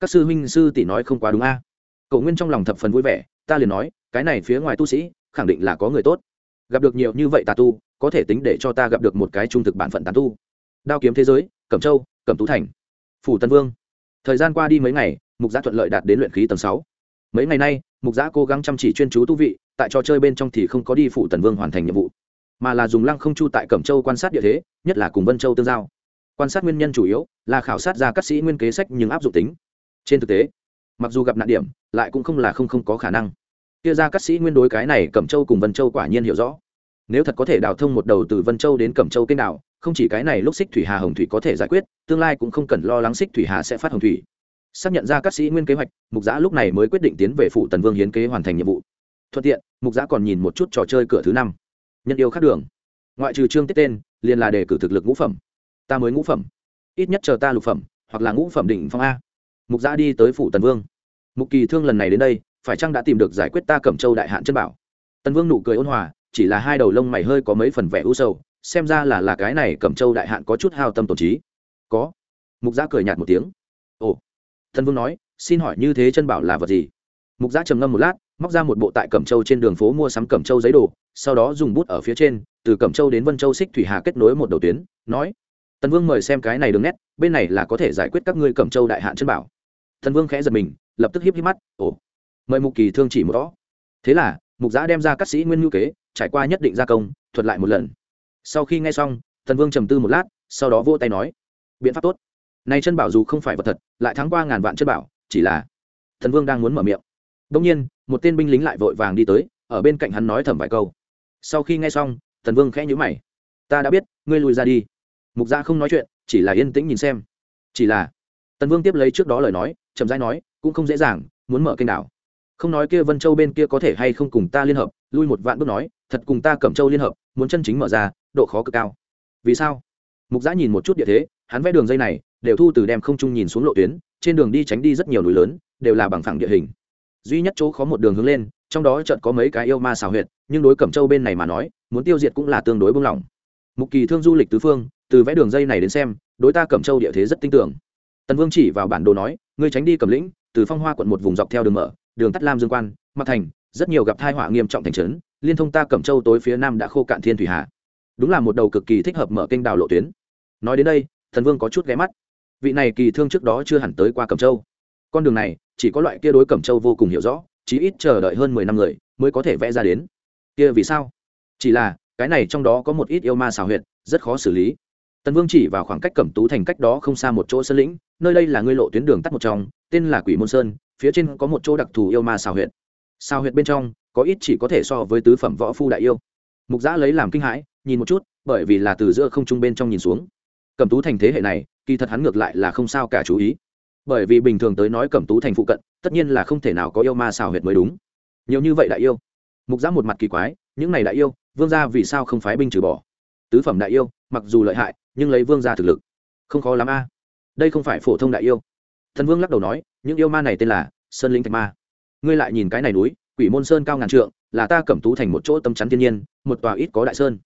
các sư huynh sư tỷ nói không quá đúng a. À? cậu nguyên trong lòng thập phần vui vẻ, ta liền nói, cái này phía ngoài tu sĩ, khẳng định là có người tốt. Gặp được nhiều như vậy tà tu có thể tính để cho ta gặp được một cái trung thực bản phận tán tu. Đao kiếm thế giới, cẩm châu, cẩm tú thành, phủ tân vương. Thời gian qua đi mấy ngày, mục giã thuận lợi đạt đến luyện khí tầng sáu. Mấy ngày nay, mục giã cố gắng chăm chỉ chuyên chú tu vị, tại trò chơi bên trong thì không có đi phủ tần vương hoàn thành nhiệm vụ, mà là dùng lăng không chu tại cẩm châu quan sát địa thế, nhất là cùng vân châu tương giao. Quan sát nguyên nhân chủ yếu là khảo sát ra các sĩ nguyên kế sách nhưng áp dụng tính. Trên thực tế, mặc dù gặp nạn điểm, lại cũng không là không không có khả năng. Kia ra các sĩ nguyên đối cái này cẩm châu cùng vân châu quả nhiên hiểu rõ nếu thật có thể đào thông một đầu từ vân châu đến cẩm châu kênh đảo, không chỉ cái này lúc xích thủy hà hồng thủy có thể giải quyết, tương lai cũng không cần lo lắng xích thủy hà sẽ phát hồng thủy. Xác nhận ra các sĩ nguyên kế hoạch, mục giã lúc này mới quyết định tiến về phủ tần vương hiến kế hoàn thành nhiệm vụ. Thuận tiện, mục giã còn nhìn một chút trò chơi cửa thứ năm. Nhân yêu khác đường. Ngoại trừ trương tiết tên, liền là đề cử thực lực ngũ phẩm. Ta mới ngũ phẩm. Ít nhất chờ ta lục phẩm, hoặc là ngũ phẩm đỉnh phong a. Mục giã đi tới phủ tần vương. Mục kỳ thương lần này đến đây, phải chăng đã tìm được giải quyết ta cẩm châu đại hạn chân bảo? Tần vương nụ cười ôn hòa chỉ là hai đầu lông mày hơi có mấy phần vẻ u sầu, xem ra là là cái này cẩm châu đại hạn có chút hao tâm tổn trí. Có. Mục giã cười nhạt một tiếng. Ồ. Thần vương nói, xin hỏi như thế chân bảo là vật gì? Mục giã trầm ngâm một lát, móc ra một bộ tại cẩm châu trên đường phố mua sắm cẩm châu giấy đồ, sau đó dùng bút ở phía trên, từ cẩm châu đến vân châu xích thủy hà kết nối một đầu tuyến, nói tần vương mời xem cái này đường nét, bên này là có thể giải quyết các ngươi cẩm châu đại hạn chân bảo. Thần vương khẽ giật mình, lập tức hiếp hiếp mắt, ồ. Mời mục kỳ thương chỉ một đó thế là, mục giã đem ra các sĩ nguyên ngữ kế trải qua nhất định gia công, thuật lại một lần. Sau khi nghe xong thần vương trầm tư một lát, sau đó vô tay nói, biện pháp tốt. Này chân bảo dù không phải vật thật, lại thắng qua ngàn vạn chân bảo, chỉ là thần vương đang muốn mở miệng. Đông nhiên, một tên binh lính lại vội vàng đi tới, ở bên cạnh hắn nói thầm vài câu. Sau khi nghe xong thần vương khẽ nhữ mày. Ta đã biết, ngươi lùi ra đi. Mục gia không nói chuyện, chỉ là yên tĩnh nhìn xem. Chỉ là, tần vương tiếp lấy trước đó lời nói, chậm rãi nói, cũng không dễ dàng, muốn mở kênh đảo. Không nói kia vân châu bên kia có thể hay không cùng ta liên hợp, lui một vạn bước nói thật cùng ta cẩm châu liên hợp, muốn chân chính mở ra, độ khó cực cao. Vì sao? Mục giã nhìn một chút địa thế, hắn vẽ đường dây này, đều thu từ đem không trung nhìn xuống lộ tuyến, trên đường đi tránh đi rất nhiều núi lớn, đều là bằng phẳng địa hình. Duy nhất chỗ khó một đường hướng lên, trong đó chợt có mấy cái yêu ma xào huyệt, nhưng đối cẩm châu bên này mà nói, muốn tiêu diệt cũng là tương đối bông lỏng. Mục kỳ thương du lịch tứ phương, từ vẽ đường dây này đến xem, đối ta cẩm châu địa thế rất tin tưởng. Tần vương chỉ vào bản đồ nói, ngươi tránh đi cẩm lĩnh, từ phong hoa quận một vùng dọc theo đường mở, đường tắt lam dương quan mặt thành, rất nhiều gặp tai họa nghiêm trọng thành trấn liên thông ta cẩm châu tối phía nam đã khô cạn thiên thủy hà. Đúng là một đầu cực kỳ thích hợp mở kênh đào lộ tuyến. Nói đến đây, thần vương có chút ghé mắt. Vị này kỳ thương trước đó chưa hẳn tới qua cẩm châu. Con đường này, chỉ có loại kia đối cẩm châu vô cùng hiểu rõ, chí ít chờ đợi hơn mười năm người mới có thể vẽ ra đến. Kia vì sao? Chỉ là, cái này trong đó có một ít yêu ma xào huyệt, rất khó xử lý. Tần vương chỉ vào khoảng cách cẩm tú thành cách đó không xa một chỗ sơn lĩnh, nơi đây là ngươi lộ tuyến đường tắt một trong, tên là quỷ môn sơn, phía trên có một chỗ đặc thù yêu ma xào huyệt. Xào huyệt bên trong có ít chỉ có thể so với tứ phẩm võ phu đại yêu. Mục giã lấy làm kinh hãi, nhìn một chút, bởi vì là từ giữa không trung bên trong nhìn xuống. Cẩm tú thành thế hệ này, kỳ thật hắn ngược lại là không sao cả chú ý. Bởi vì bình thường tới nói cẩm tú thành phụ cận, tất nhiên là không thể nào có yêu ma xào huyệt mới đúng. Nhiều như vậy đại yêu. Mục giã một mặt kỳ quái, những này đại yêu, vương gia vì sao không phái binh trừ bỏ? Tứ phẩm đại yêu, mặc dù lợi hại, nhưng lấy vương gia thực lực, không khó lắm a. Đây không phải phổ thông đại yêu. Thần vương lắc đầu nói, những yêu ma này tên là sơn linh thạch ma. Ngươi lại nhìn cái này núi quỷ môn sơn cao ngàn trượng, là ta cẩm tú thành một chỗ tâm chắn thiên nhiên, một tòa ít có đại sơn.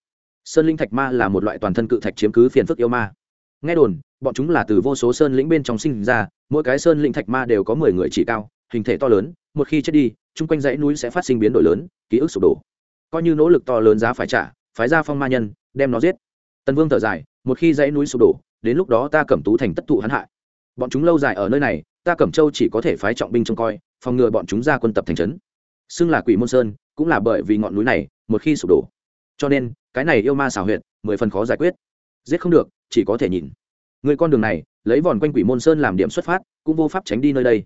Sơn linh thạch ma là một loại toàn thân cự thạch chiếm cứ phiền phức yêu ma. Nghe đồn, bọn chúng là từ vô số sơn lĩnh bên trong sinh ra, mỗi cái sơn linh thạch ma đều có mười người chỉ cao, hình thể to lớn, một khi chết đi, chung quanh dãy núi sẽ phát sinh biến đổi lớn, ký ức sụp đổ. Coi như nỗ lực to lớn giá phải trả, phái ra phong ma nhân, đem nó giết. Tần vương thở dài, một khi dãy núi sụp đổ, đến lúc đó ta cẩm tú thành tất thụ hắn hại. Bọn chúng lâu dài ở nơi này, ta cẩm châu chỉ có thể phái trọng binh trông coi, phòng ngừa bọn chúng ra quân tập thành trấn xưng là quỷ môn sơn, cũng là bởi vì ngọn núi này, một khi sụp đổ. Cho nên, cái này yêu ma xảo huyệt, mười phần khó giải quyết. Giết không được, chỉ có thể nhìn. Người con đường này, lấy vòn quanh quỷ môn sơn làm điểm xuất phát, cũng vô pháp tránh đi nơi đây.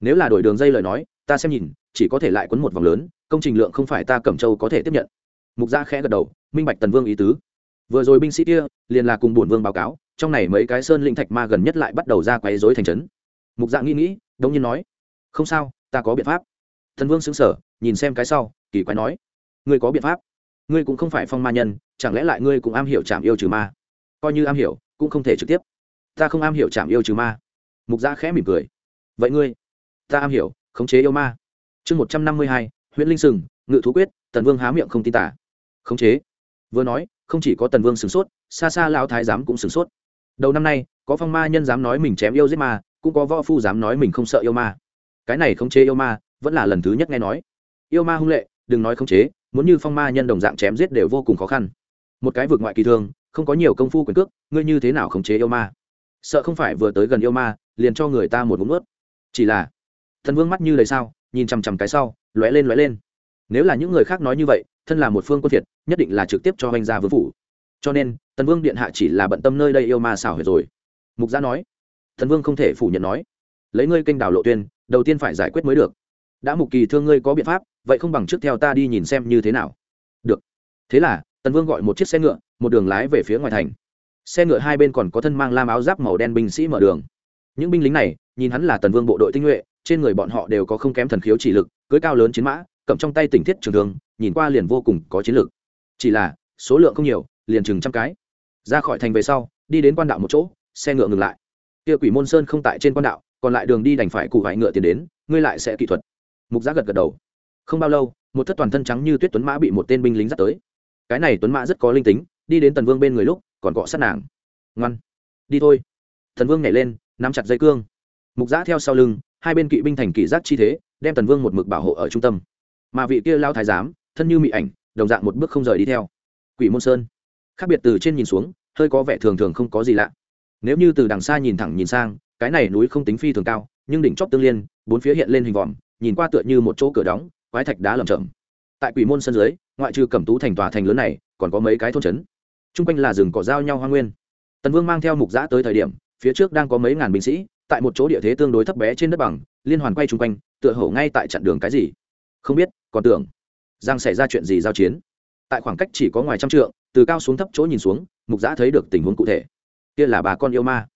Nếu là đổi đường dây lời nói, ta xem nhìn, chỉ có thể lại quấn một vòng lớn, công trình lượng không phải ta cẩm châu có thể tiếp nhận. Mục gia khẽ gật đầu, minh bạch tần vương ý tứ. Vừa rồi binh sĩ kia, liền là cùng bổn vương báo cáo, trong này mấy cái sơn linh thạch ma gần nhất lại bắt đầu ra quấy rối thành trấn. Mục dạ nghĩ nghĩ đông nhiên nói, không sao, ta có biện pháp. Thần vương xứng sở nhìn xem cái sau, kỳ quái nói, ngươi có biện pháp. Ngươi cũng không phải phong ma nhân, chẳng lẽ lại ngươi cũng am hiểu chạm yêu trừ ma? Coi như am hiểu, cũng không thể trực tiếp. Ta không am hiểu chạm yêu trừ ma. Mục gia khẽ mỉm cười, vậy ngươi, ta am hiểu, khống chế yêu ma. Chương một trăm năm mươi hai huyện linh sừng, ngự thú quyết, tần vương há miệng không tin tả. Khống chế. Vừa nói, không chỉ có tần vương sửng sốt, xa xa lao thái giám cũng sửng sốt. Đầu năm nay, có phong ma nhân dám nói mình chém yêu giết ma, cũng có võ phu dám nói mình không sợ yêu ma. Cái này khống chế yêu ma, vẫn là lần thứ nhất nghe nói yêu ma hung lệ, đừng nói khống chế, muốn như phong ma nhân đồng dạng chém giết đều vô cùng khó khăn. Một cái vượt ngoại kỳ thương không có nhiều công phu quyền cước, ngươi như thế nào khống chế yêu ma? Sợ không phải vừa tới gần yêu ma, liền cho người ta một ngụm ướt chỉ là, thần vương mắt như lời sao, nhìn chằm chằm cái sau, lóe lên lóe lên. Nếu là những người khác nói như vậy, thân là một phương quân thiệt nhất định là trực tiếp cho anh ra vương phủ. Cho nên tần vương điện hạ chỉ là bận tâm nơi đây yêu ma xảo huyệt rồi. Mục gia nói. Thần vương không thể phủ nhận nói. Lấy ngươi kênh đào lộ tuyên, đầu tiên phải giải quyết mới được đã mục kỳ thương ngươi có biện pháp, vậy không bằng trước theo ta đi nhìn xem như thế nào. Được. Thế là, tần vương gọi một chiếc xe ngựa, một đường lái về phía ngoài thành. Xe ngựa hai bên còn có thân mang lam áo giáp màu đen binh sĩ mở đường. Những binh lính này, nhìn hắn là tần vương bộ đội tinh nhuệ, trên người bọn họ đều có không kém thần khiếu chỉ lực, cưới cao lớn chiến mã, cầm trong tay tỉnh thiết trường đường nhìn qua liền vô cùng có chiến lực. Chỉ là, số lượng không nhiều, liền chừng trăm cái. Ra khỏi thành về sau, đi đến quan đạo một chỗ, xe ngựa ngừng lại. Kia quỷ môn sơn không tại trên quan đạo, còn lại đường đi đành phải cụ vải ngựa tiền đến, ngươi lại sẽ kỹ thuật mục giã gật gật đầu. Không bao lâu, một thất toàn thân trắng như tuyết tuấn mã bị một tên binh lính dắt tới. Cái này tuấn mã rất có linh tính, đi đến tần vương bên người lúc, còn cọ sát nàng. Ngoan, đi thôi. Thần vương nhảy lên, nắm chặt dây cương. Mục giã theo sau lưng, hai bên kỵ binh thành kỵ giác chi thế, đem tần vương một mực bảo hộ ở trung tâm. Mà vị kia lao thái giám, thân như mị ảnh, đồng dạng một bước không rời đi theo. Quỷ môn sơn. Khác biệt từ trên nhìn xuống, hơi có vẻ thường thường không có gì lạ. Nếu như từ đằng xa nhìn thẳng nhìn sang, cái này núi không tính phi thường cao, nhưng đỉnh chóp tương liên, bốn phía hiện lên hình vòm nhìn qua tựa như một chỗ cửa đóng, quái thạch đá lầm chậm tại quỷ môn sân dưới, ngoại trừ cẩm tú thành tòa thành lớn này, còn có mấy cái thôn trấn. Chung quanh là rừng cỏ giao nhau hoa nguyên. Tần vương mang theo mục giã tới thời điểm, phía trước đang có mấy ngàn binh sĩ, tại một chỗ địa thế tương đối thấp bé trên đất bằng, liên hoàn quay chung quanh, tựa hổ ngay tại chặn đường cái gì. Không biết, còn tưởng giang xảy ra chuyện gì giao chiến. Tại khoảng cách chỉ có ngoài trăm trượng, từ cao xuống thấp chỗ nhìn xuống, mục giã thấy được tình huống cụ thể. Kia là bà con yêu ma.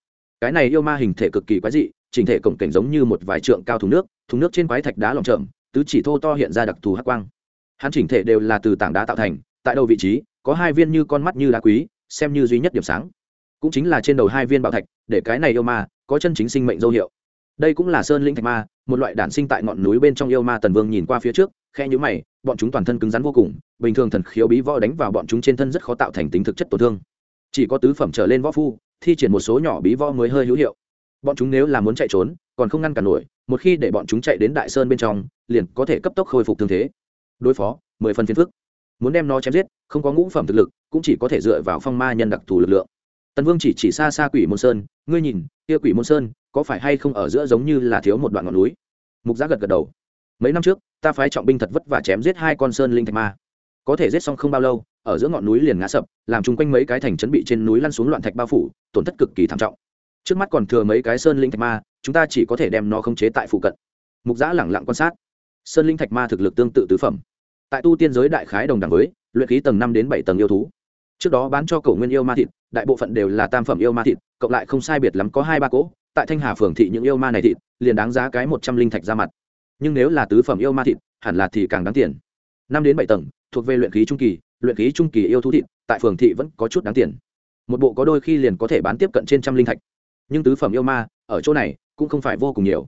Cái này yêu ma hình thể cực kỳ quái dị Chỉnh thể cổng cảnh giống như một vài trượng cao thùng nước thùng nước trên quái thạch đá lòng trợm tứ chỉ thô to hiện ra đặc thù hắc quang. Hắn chỉnh thể đều là từ tảng đá tạo thành, tại đầu vị trí, có hai viên như con mắt như đá quý, xem như duy nhất điểm sáng. Cũng chính là trên đầu hai viên bảo thạch, để cái này yêu ma, có chân chính sinh mệnh dấu hiệu. Đây cũng là sơn linh thạch ma, một loại đản sinh tại ngọn núi bên trong yêu ma tần vương nhìn qua phía trước khe nhũ mày, bọn chúng toàn thân cứng rắn vô cùng, bình thường thần khiếu bí võ đánh vào bọn chúng trên thân rất khó tạo thành tính thực chất tổn thương. Chỉ có tứ phẩm trở lên võ phu, thi triển một số nhỏ bí võ mới hơi hữu hiệu bọn chúng nếu là muốn chạy trốn, còn không ngăn cản nổi, một khi để bọn chúng chạy đến đại sơn bên trong, liền có thể cấp tốc khôi phục thương thế. Đối phó, mười phần phiền phức. Muốn đem nó chém giết, không có ngũ phẩm thực lực, cũng chỉ có thể dựa vào phong ma nhân đặc thù lực lượng. Tần vương chỉ chỉ xa xa quỷ môn sơn, ngươi nhìn, kia quỷ môn sơn, có phải hay không ở giữa giống như là thiếu một đoạn ngọn núi? Mục giá gật gật đầu. Mấy năm trước, ta phái trọng binh thật vất và chém giết hai con sơn linh thạch ma. Có thể giết xong không bao lâu, ở giữa ngọn núi liền ngã sập, làm chung quanh mấy cái thành trấn bị trên núi lăn xuống loạn thạch bao phủ, tổn thất cực kỳ thảm trọng trước mắt còn thừa mấy cái sơn linh thạch ma, chúng ta chỉ có thể đem nó khống chế tại phụ cận. Mục giã lẳng lặng quan sát. Sơn linh thạch ma thực lực tương tự tứ phẩm. Tại tu tiên giới đại khái đồng đẳng với, luyện khí tầng năm đến bảy tầng yêu thú. Trước đó bán cho cầu nguyên yêu ma thịt, đại bộ phận đều là tam phẩm yêu ma thịt, cộng lại không sai biệt lắm có hai ba cỗ. Tại thanh hà phường thị những yêu ma này thịt, liền đáng giá cái một trăm linh thạch ra mặt. Nhưng nếu là tứ phẩm yêu ma thịt, hẳn là thì càng đáng tiền. Năm đến bảy tầng, thuộc về luyện khí trung kỳ, luyện khí trung kỳ yêu thú thịt, tại phường thị vẫn có chút đáng tiền. Một bộ có đôi khi liền có thể bán tiếp cận trên trăm linh thạch nhưng tứ phẩm yêu ma, ở chỗ này, cũng không phải vô cùng nhiều.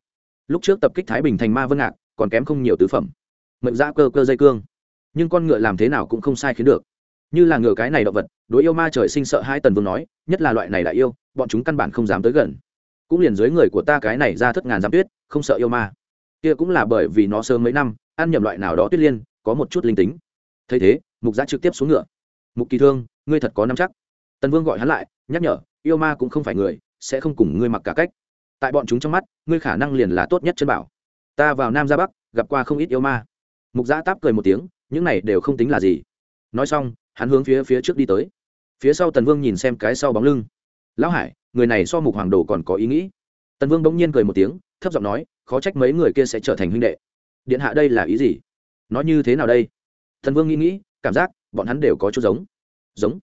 Lúc trước tập kích thái bình thành ma vân ngạc, còn kém không nhiều tứ phẩm. Mệnh giã cơ cơ dây cương. Nhưng con ngựa làm thế nào cũng không sai khiến được. Như là ngựa cái này động vật, đối yêu ma trời sinh sợ hai tần vương nói, nhất là loại này đại yêu, bọn chúng căn bản không dám tới gần. Cũng liền dưới người của ta cái này ra thất ngàn dám tuyết, không sợ yêu ma. Kia cũng là bởi vì nó sớm mấy năm, ăn nhầm loại nào đó tuyết liên, có một chút linh tính. Thấy thế, mục giã trực tiếp xuống ngựa. Mục kỳ thương, ngươi thật có năm chắc. Tần vương gọi hắn lại, nhắc nhở, yêu ma cũng không phải người sẽ không cùng ngươi mặc cả cách. Tại bọn chúng trong mắt, ngươi khả năng liền là tốt nhất chân bảo. Ta vào nam ra bắc, gặp qua không ít yêu ma. Mục giã táp cười một tiếng, những này đều không tính là gì. Nói xong, hắn hướng phía phía trước đi tới. Phía sau tần vương nhìn xem cái sau bóng lưng. Lão hải, người này so mục hoàng đồ còn có ý nghĩ. Tần vương bỗng nhiên cười một tiếng, thấp giọng nói, khó trách mấy người kia sẽ trở thành huynh đệ. Điện hạ đây là ý gì? Nói như thế nào đây? Tần vương nghĩ nghĩ, cảm giác bọn hắn đều có chút giống. Giống.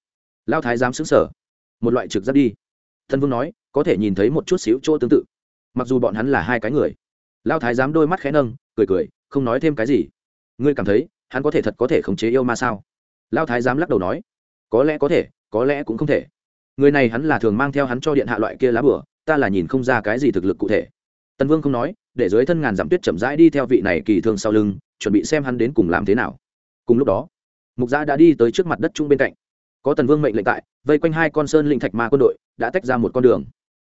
Lao thái giám xứng sở. Một loại trực giác đi thân vương nói, có thể nhìn thấy một chút xíu chỗ tương tự. Mặc dù bọn hắn là hai cái người. Lao thái dám đôi mắt khẽ nâng, cười cười, không nói thêm cái gì. Ngươi cảm thấy, hắn có thể thật có thể khống chế yêu ma sao? Lao thái dám lắc đầu nói, có lẽ có thể, có lẽ cũng không thể. Người này hắn là thường mang theo hắn cho điện hạ loại kia lá bửa ta là nhìn không ra cái gì thực lực cụ thể. Tần vương không nói, để dưới thân ngàn dặm tuyết chậm rãi đi theo vị này kỳ thương sau lưng, chuẩn bị xem hắn đến cùng làm thế nào. Cùng lúc đó, mục gia đã đi tới trước mặt đất trung bên cạnh có tần vương mệnh lệnh tại, vây quanh hai con sơn linh thạch ma quân đội, đã tách ra một con đường.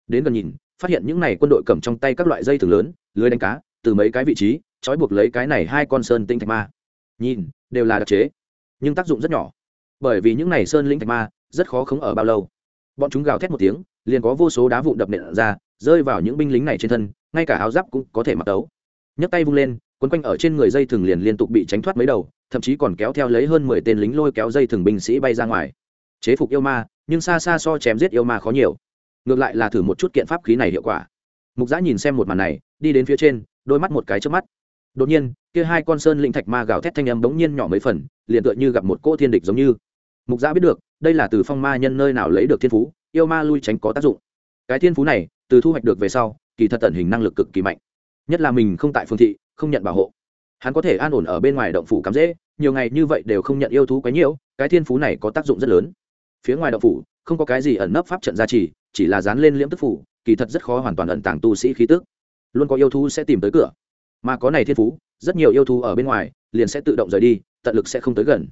Đến gần nhìn, phát hiện những n à y quân đội cầm trong tay các loại dây thừng lớn, lưới đánh cá, từ mấy cái vị trí, trói buộc lấy cái này hai con sơn tinh thạch ma. Nhìn, đều là đặc chế, nhưng tác dụng rất nhỏ. Bởi vì những n à y sơn linh thạch ma, rất khó khống ở bao lâu. Bọn chúng gào thét một tiếng, liền có vô số đá vụn đập nện ra, rơi vào những binh lính này trên thân, ngay cả áo giáp cũng có thể mặc tấu. Nhấc tay vung lên, quấn quanh ở trên người dây thừng liền liên tục bị tránh thoát mấy đầu thậm chí còn kéo theo lấy hơn mười tên lính lôi kéo dây thường binh sĩ bay ra ngoài. Chế phục yêu ma, nhưng xa xa so chém giết yêu ma khó nhiều. Ngược lại là thử một chút kiện pháp khí này hiệu quả. Mục giã nhìn xem một màn này, đi đến phía trên, đôi mắt một cái trước mắt. Đột nhiên, kia hai con sơn linh thạch ma gào thét thanh âm bỗng nhiên nhỏ mấy phần, liền tựa như gặp một cỗ thiên địch giống như. Mục giã biết được, đây là từ phong ma nhân nơi nào lấy được thiên phú, yêu ma lui tránh có tác dụng. Cái thiên phú này, từ thu hoạch được về sau, kỳ thật tận hình năng lực cực kỳ mạnh. Nhất là mình không tại phương thị, không nhận bảo hộ hắn có thể an ổn ở bên ngoài động phủ cắm dễ nhiều ngày như vậy đều không nhận yêu thú quấy nhiễu, cái thiên phú này có tác dụng rất lớn. Phía ngoài động phủ, không có cái gì ẩn nấp pháp trận gia trì, chỉ là dán lên liễm tức phủ, kỳ thật rất khó hoàn toàn ẩn tàng tu sĩ khí tức. Luôn có yêu thú sẽ tìm tới cửa. Mà có này thiên phú, rất nhiều yêu thú ở bên ngoài, liền sẽ tự động rời đi, tận lực sẽ không tới gần.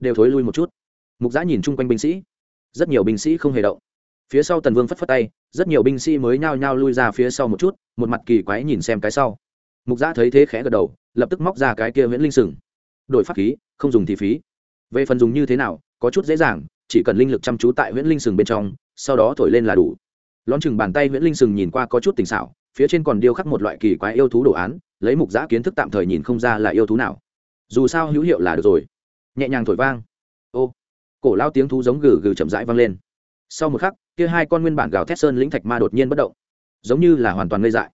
Đều thối lui một chút. Mục giã nhìn chung quanh binh sĩ. Rất nhiều binh sĩ không hề động. Phía sau tần vương phất phất tay, rất nhiều binh sĩ mới nhao nhao lui ra phía sau một chút, một mặt kỳ quái nhìn xem cái sau mục giã thấy thế khẽ gật đầu, lập tức móc ra cái kia viễn linh sừng. Đổi pháp khí, không dùng thì phí. Về phần dùng như thế nào, có chút dễ dàng, chỉ cần linh lực chăm chú tại huyễn linh sừng bên trong, sau đó thổi lên là đủ. Lón chừng bàn tay huyễn linh sừng nhìn qua có chút tình xảo, phía trên còn điêu khắc một loại kỳ quái yêu thú đồ án, lấy mục giã kiến thức tạm thời nhìn không ra là yêu thú nào. Dù sao hữu hiệu là được rồi. Nhẹ nhàng thổi vang. Ô, cổ lao tiếng thú giống gừ gừ chậm rãi vang lên. Sau một khắc, kia hai con nguyên bản gào thét sơn lĩnh thạch ma đột nhiên bất động, giống như là hoàn toàn ngây dại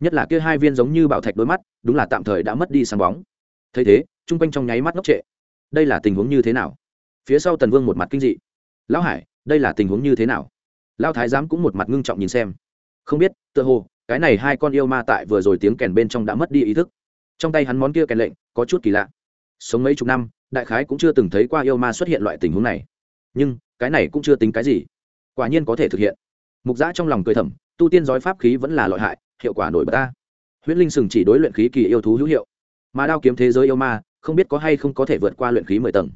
nhất là kia hai viên giống như bảo thạch đôi mắt, đúng là tạm thời đã mất đi sáng bóng. Thấy thế, chung quanh trong nháy mắt ngốc trệ. Đây là tình huống như thế nào? Phía sau tần vương một mặt kinh dị. Lão hải, đây là tình huống như thế nào? Lao thái giám cũng một mặt ngưng trọng nhìn xem. Không biết, tựa hồ, cái này hai con yêu ma tại vừa rồi tiếng kèn bên trong đã mất đi ý thức. Trong tay hắn món kia kèn lệnh, có chút kỳ lạ. Sống mấy chục năm, đại khái cũng chưa từng thấy qua yêu ma xuất hiện loại tình huống này. Nhưng, cái này cũng chưa tính cái gì. Quả nhiên có thể thực hiện. Mục giã trong lòng cười thầm, tu tiên giói pháp khí vẫn là lợi hại hiệu quả nổi bật ta. Huyễn linh sừng chỉ đối luyện khí kỳ yêu thú hữu hiệu, mà đao kiếm thế giới yêu ma, không biết có hay không có thể vượt qua luyện khí mười tầng.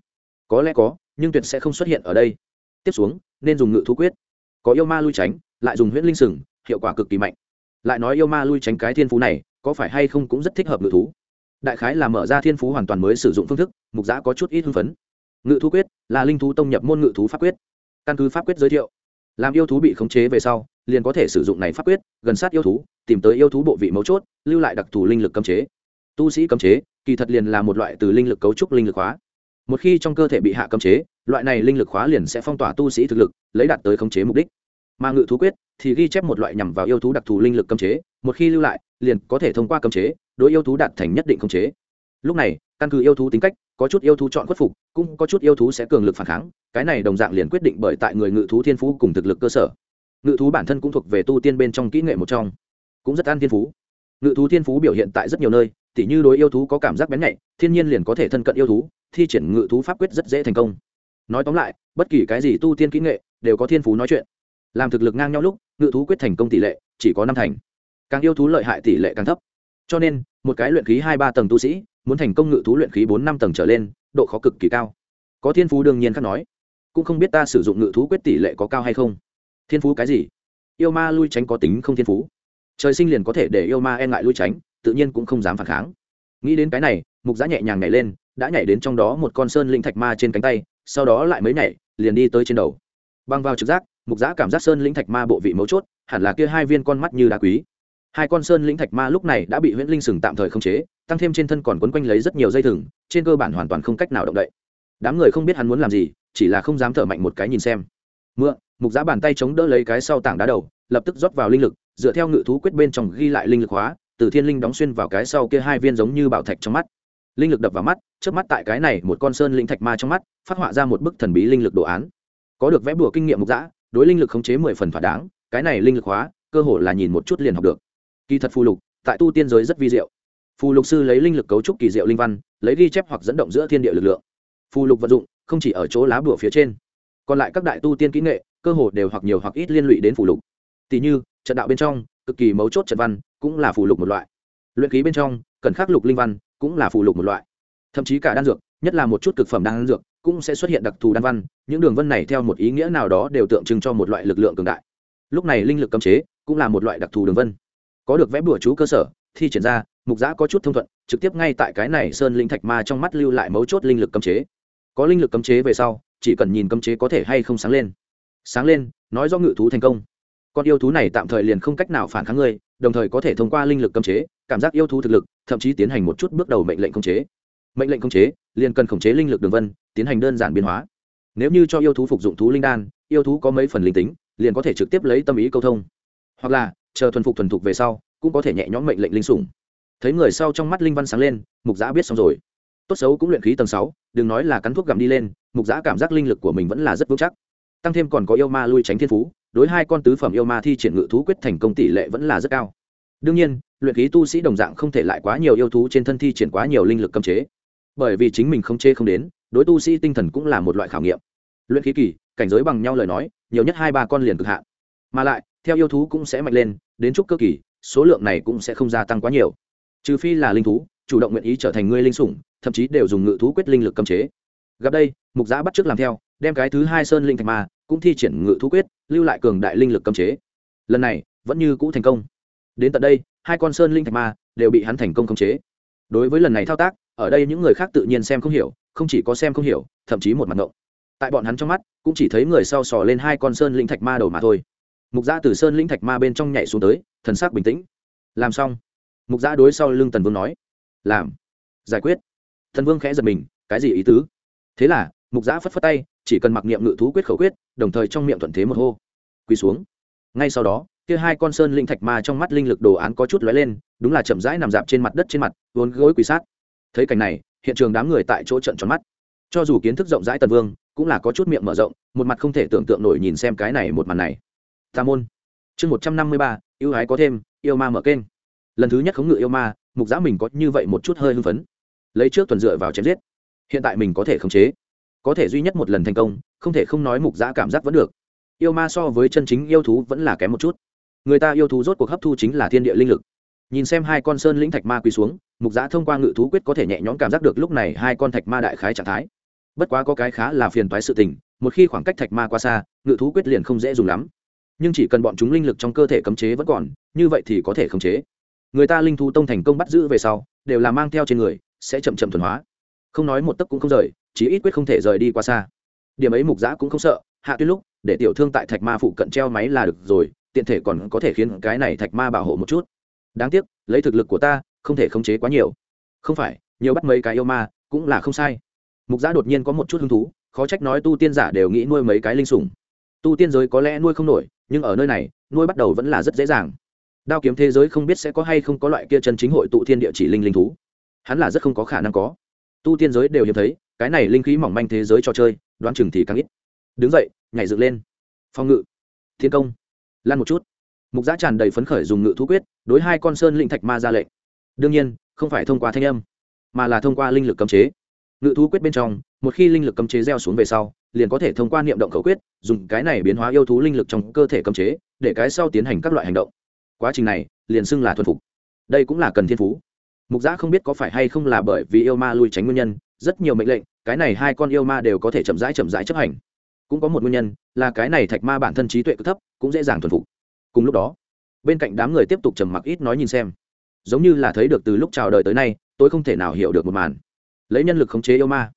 Có lẽ có, nhưng tuyệt sẽ không xuất hiện ở đây. Tiếp xuống, nên dùng ngự thú quyết. Có yêu ma lui tránh, lại dùng huyễn linh sừng, hiệu quả cực kỳ mạnh. Lại nói yêu ma lui tránh cái thiên phú này, có phải hay không cũng rất thích hợp ngự thú. Đại khái là mở ra thiên phú hoàn toàn mới sử dụng phương thức, mục giã có chút ít hưng phấn. Ngự thú quyết là linh thú tông nhập môn ngự thú pháp quyết. Căn cứ pháp quyết giới thiệu làm yêu thú bị khống chế về sau, liền có thể sử dụng này pháp quyết, gần sát yêu thú, tìm tới yêu thú bộ vị mấu chốt, lưu lại đặc thù linh lực cấm chế. Tu sĩ cấm chế, kỳ thật liền là một loại từ linh lực cấu trúc linh lực hóa. Một khi trong cơ thể bị hạ cấm chế, loại này linh lực khóa liền sẽ phong tỏa tu sĩ thực lực, lấy đạt tới khống chế mục đích. Mà ngự thú quyết thì ghi chép một loại nhằm vào yêu thú đặc thù linh lực cấm chế, một khi lưu lại, liền có thể thông qua cấm chế, đối yêu thú đạt thành nhất định khống chế lúc này, căn cứ yêu thú tính cách, có chút yêu thú chọn khuất phục, cũng có chút yêu thú sẽ cường lực phản kháng, cái này đồng dạng liền quyết định bởi tại người ngự thú thiên phú cùng thực lực cơ sở. Ngự thú bản thân cũng thuộc về tu tiên bên trong kỹ nghệ một trong, cũng rất an thiên phú. Ngự thú thiên phú biểu hiện tại rất nhiều nơi, tỉ như đối yêu thú có cảm giác bén nhạy, thiên nhiên liền có thể thân cận yêu thú, thi triển ngự thú pháp quyết rất dễ thành công. Nói tóm lại, bất kỳ cái gì tu tiên kỹ nghệ đều có thiên phú nói chuyện. Làm thực lực ngang nhau lúc, ngự thú quyết thành công tỷ lệ chỉ có năm thành. Càng yêu thú lợi hại tỷ lệ càng thấp. Cho nên, một cái luyện khí hai ba tầng tu sĩ muốn thành công ngự thú luyện khí bốn năm tầng trở lên, độ khó cực kỳ cao. Có thiên phú đương nhiên khác nói. Cũng không biết ta sử dụng ngự thú quyết tỷ lệ có cao hay không. Thiên phú cái gì? Yêu ma lui tránh có tính không thiên phú. Trời sinh liền có thể để yêu ma e ngại lui tránh, tự nhiên cũng không dám phản kháng. Nghĩ đến cái này, mục giã nhẹ nhàng nhảy lên, đã nhảy đến trong đó một con sơn linh thạch ma trên cánh tay, sau đó lại mới nhảy, liền đi tới trên đầu. Băng vào trực giác, mục giã cảm giác sơn linh thạch ma bộ vị mấu chốt, hẳn là kia hai viên con mắt như đá quý. Hai con sơn linh thạch ma lúc này đã bị huyễn linh sừng tạm thời khống chế tăng thêm trên thân còn quấn quanh lấy rất nhiều dây thừng, trên cơ bản hoàn toàn không cách nào động đậy. Đám người không biết hắn muốn làm gì, chỉ là không dám thở mạnh một cái nhìn xem. Mượn, mục giá bàn tay chống đỡ lấy cái sau tảng đá đầu, lập tức rót vào linh lực, dựa theo ngự thú quyết bên trong ghi lại linh lực hóa, từ thiên linh đóng xuyên vào cái sau kia hai viên giống như bảo thạch trong mắt. Linh lực đập vào mắt trước mắt tại cái này một con sơn linh thạch ma trong mắt, phát họa ra một bức thần bí linh lực đồ án. Có được vẽ bùa kinh nghiệm mục giã, đối linh lực khống chế mười phần thỏa đáng, cái này linh lực hóa, cơ hội là nhìn một chút liền học được. Kỳ thật phù lục, tại tu tiên giới rất vi diệu phù lục sư lấy linh lực cấu trúc kỳ diệu linh văn, lấy ghi chép hoặc dẫn động giữa thiên địa lực lượng. Phù lục vận dụng, không chỉ ở chỗ lá bùa phía trên, còn lại các đại tu tiên kỹ nghệ, cơ hồ đều hoặc nhiều hoặc ít liên lụy đến phù lục. Tỷ như, trận đạo bên trong, cực kỳ mấu chốt trận văn cũng là phù lục một loại. Luyện ký bên trong, cần khắc lục linh văn cũng là phù lục một loại. Thậm chí cả đan dược, nhất là một chút cực phẩm đan dược, cũng sẽ xuất hiện đặc thù đan văn, những đường vân này theo một ý nghĩa nào đó đều tượng trưng cho một loại lực lượng cường đại. Lúc này linh lực cấm chế cũng là một loại đặc thù đường vân. Có được vẽ bùa chú cơ sở, thi triển ra mục giã có chút thông thuận, trực tiếp ngay tại cái này sơn linh thạch ma trong mắt lưu lại mấu chốt linh lực cấm chế. Có linh lực cấm chế về sau, chỉ cần nhìn cấm chế có thể hay không sáng lên. Sáng lên, nói do ngự thú thành công. Con yêu thú này tạm thời liền không cách nào phản kháng ngươi, đồng thời có thể thông qua linh lực cấm chế, cảm giác yêu thú thực lực, thậm chí tiến hành một chút bước đầu mệnh lệnh khống chế. Mệnh lệnh khống chế, liền cần khống chế linh lực đường vân, tiến hành đơn giản biến hóa. Nếu như cho yêu thú phục dụng thú linh đan, yêu thú có mấy phần linh tính, liền có thể trực tiếp lấy tâm ý câu thông. Hoặc là, chờ thuần phục thuần thục về sau, cũng có thể nhẹ nhõm mệnh lệnh linh sủng thấy người sau trong mắt linh văn sáng lên, mục giã biết xong rồi. Tốt xấu cũng luyện khí tầng sáu, đừng nói là cắn thuốc gặm đi lên, mục giã cảm giác linh lực của mình vẫn là rất vững chắc. Tăng thêm còn có yêu ma lui tránh thiên phú, đối hai con tứ phẩm yêu ma thi triển ngự thú quyết thành công tỷ lệ vẫn là rất cao. Đương nhiên, luyện khí tu sĩ đồng dạng không thể lại quá nhiều yêu thú trên thân thi triển quá nhiều linh lực cấm chế. Bởi vì chính mình không chê không đến, đối tu sĩ tinh thần cũng là một loại khảo nghiệm. Luyện khí kỳ, cảnh giới bằng nhau lời nói, nhiều nhất hai ba con liền cực hạn. Mà lại, theo yêu thú cũng sẽ mạnh lên, đến chút cơ kỳ, số lượng này cũng sẽ không gia tăng quá nhiều trừ phi là linh thú, chủ động nguyện ý trở thành ngươi linh sủng, thậm chí đều dùng ngự thú quyết linh lực cấm chế. Gặp đây, mục giã bắt t làm theo, đem cái thứ hai sơn linh thạch ma cũng thi triển ngự thú quyết, lưu lại cường đại linh lực cấm chế. Lần này, vẫn như cũ thành công. Đến tận đây, hai con sơn linh thạch ma đều bị hắn thành công khống chế. Đối với lần này thao tác, ở đây những người khác tự nhiên xem không hiểu, không chỉ có xem không hiểu, thậm chí một mặt ngộng. Tại bọn hắn trong mắt, cũng chỉ thấy người sau sò lên hai con sơn linh thạch ma đầu mà thôi. Mục gia từ sơn linh thạch ma bên trong nhảy xuống tới, thần sắc bình tĩnh. Làm xong mục gia đối sau lưng tần vương nói, làm, giải quyết. Thần vương khẽ giật mình, cái gì ý tứ? Thế là, mục giã phất phất tay, chỉ cần mặc niệm ngự thú quyết khẩu quyết, đồng thời trong miệng thuận thế một hô, quỳ xuống. Ngay sau đó, kia hai con sơn linh thạch ma trong mắt linh lực đồ án có chút lóe lên, đúng là chậm rãi nằm dạp trên mặt đất trên mặt, vốn gối quỳ sát. Thấy cảnh này, hiện trường đám người tại chỗ trận tròn mắt. Cho dù kiến thức rộng rãi tần vương, cũng là có chút miệng mở rộng, một mặt không thể tưởng tượng nổi nhìn xem cái này một màn này. Tà môn. Chương một trăm năm mươi ba, yêu ái có thêm, yêu ma mở kênh lần thứ nhất khống ngự yêu ma, mục giã mình có như vậy một chút hơi hưng phấn. Lấy trước tuần dựa vào chém giết, hiện tại mình có thể khống chế, có thể duy nhất một lần thành công, không thể không nói mục giã cảm giác vẫn được. Yêu ma so với chân chính yêu thú vẫn là kém một chút. Người ta yêu thú rốt cuộc hấp thu chính là thiên địa linh lực. Nhìn xem hai con sơn lĩnh thạch ma quỳ xuống, mục giã thông qua ngự thú quyết có thể nhẹ nhõm cảm giác được lúc này hai con thạch ma đại khái trạng thái. Bất quá có cái khá là phiền toái sự tình, một khi khoảng cách thạch ma qua xa, ngự thú quyết liền không dễ dùng lắm. Nhưng chỉ cần bọn chúng linh lực trong cơ thể cấm chế vẫn còn, như vậy thì có thể khống chế người ta linh thú tông thành công bắt giữ về sau, đều là mang theo trên người, sẽ chậm chậm thuần hóa. Không nói một tấc cũng không rời, chí ít quyết không thể rời đi qua xa. Điểm ấy mục giã cũng không sợ, hạ tuyết lúc, để tiểu thương tại thạch ma phụ cận treo máy là được rồi, tiện thể còn có thể khiến cái này thạch ma bảo hộ một chút. Đáng tiếc, lấy thực lực của ta, không thể khống chế quá nhiều. Không phải, nhiều bắt mấy cái yêu ma, cũng là không sai. Mục giã đột nhiên có một chút hứng thú, khó trách nói tu tiên giả đều nghĩ nuôi mấy cái linh sủng. Tu tiên giới có lẽ nuôi không nổi, nhưng ở nơi này, nuôi bắt đầu vẫn là rất dễ dàng đao kiếm thế giới không biết sẽ có hay không có loại kia chân chính hội tụ thiên địa chỉ linh linh thú. Hắn là rất không có khả năng có. Tu tiên giới đều hiếm thấy, cái này linh khí mỏng manh thế giới cho chơi, đoán chừng thì càng ít. Đứng dậy, nhảy dựng lên. Phòng ngự. Thiên công. Lan một chút. Mục giã tràn đầy phấn khởi dùng ngự thú quyết, đối hai con sơn linh thạch ma ra lệnh. Đương nhiên, không phải thông qua thanh âm, mà là thông qua linh lực cấm chế. Ngự thú quyết bên trong, một khi linh lực cấm chế gieo xuống về sau, liền có thể thông qua niệm động khẩu quyết, dùng cái này biến hóa yêu thú linh lực trong cơ thể cấm chế, để cái sau tiến hành các loại hành động quá trình này, liền xưng là thuần phục. Đây cũng là cần thiên phú. Mục giã không biết có phải hay không là bởi vì yêu ma lui tránh nguyên nhân, rất nhiều mệnh lệnh, cái này hai con yêu ma đều có thể chậm rãi chậm rãi chấp hành. Cũng có một nguyên nhân, là cái này thạch ma bản thân trí tuệ cực thấp, cũng dễ dàng thuần phục. Cùng lúc đó, bên cạnh đám người tiếp tục trầm mặc ít nói nhìn xem. Giống như là thấy được từ lúc chào đời tới nay, tôi không thể nào hiểu được một màn. Lấy nhân lực khống chế yêu ma.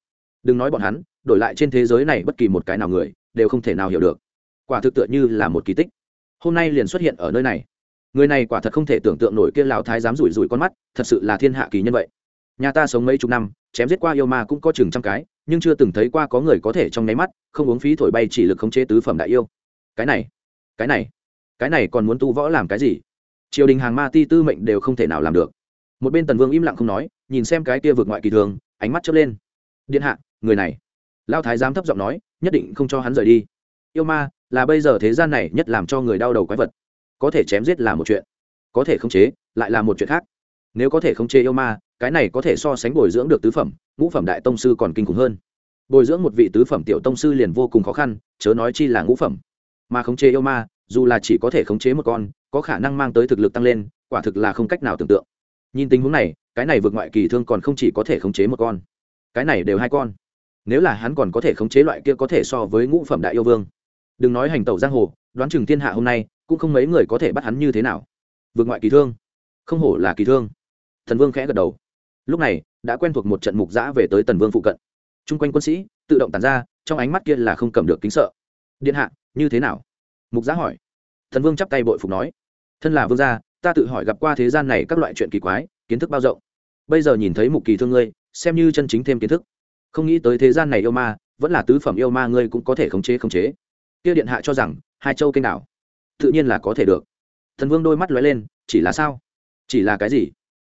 Đừng nói bọn hắn, đổi lại trên thế giới này bất kỳ một cái nào người, đều không thể nào hiểu được. Quả thực tựa như là một kỳ tích. Hôm nay liền xuất hiện ở nơi này người này quả thật không thể tưởng tượng nổi kia lão thái dám rủi rủi con mắt, thật sự là thiên hạ kỳ nhân vậy. Nhà ta sống mấy chục năm, chém giết qua yêu ma cũng có chừng trăm cái, nhưng chưa từng thấy qua có người có thể trong nháy mắt, không uống phí thổi bay chỉ lực khống chế tứ phẩm đại yêu. Cái này cái này cái này còn muốn tu võ làm cái gì? Triều đình hàng ma ti tư mệnh đều không thể nào làm được. Một bên tần vương im lặng không nói, nhìn xem cái kia vượt ngoại kỳ thường, ánh mắt chớp lên. Điện hạ, người này. Lao thái giám thấp giọng nói, nhất định không cho hắn rời đi. Yêu ma, là bây giờ thế gian này nhất làm cho người đau đầu quái vật có thể chém giết là một chuyện, có thể khống chế, lại là một chuyện khác. Nếu có thể khống chế yêu ma, cái này có thể so sánh bồi dưỡng được tứ phẩm, ngũ phẩm đại tông sư còn kinh khủng hơn. Bồi dưỡng một vị tứ phẩm tiểu tông sư liền vô cùng khó khăn, chớ nói chi là ngũ phẩm. Mà khống chế yêu ma, dù là chỉ có thể khống chế một con, có khả năng mang tới thực lực tăng lên, quả thực là không cách nào tưởng tượng. Nhìn tình huống này, cái này vượt ngoại kỳ thương còn không chỉ có thể khống chế một con, cái này đều hai con. Nếu là hắn còn có thể khống chế loại kia có thể so với ngũ phẩm đại yêu vương. Đừng nói hành tẩu giang hồ, đoán chừng thiên hạ hôm nay cũng không mấy người có thể bắt hắn như thế nào. Vượt ngoại kỳ thương. Không hổ là kỳ thương. Thần vương khẽ gật đầu. Lúc này, đã quen thuộc một trận mục giã về tới tần vương phụ cận. T r u n g quanh quân sĩ, tự động tàn ra, trong ánh mắt kia là không cầm được kính sợ. Điện hạ, như thế nào? Mục giã hỏi. Thần vương chắp tay bội phục nói. Thân là vương gia, ta tự hỏi gặp qua thế gian này các loại chuyện kỳ quái, kiến thức bao rộng. Bây giờ nhìn thấy mục kỳ thương ngươi, xem như chân chính thêm kiến thức. Không nghĩ tới thế gian này yêu ma, vẫn là tứ phẩm yêu ma ngươi cũng có thể khống chế khống chế. Kia điện hạ cho rằng, hai châu kênh đảo tự nhiên là có thể được. Thần vương đôi mắt lóe lên, chỉ là sao? Chỉ là cái gì?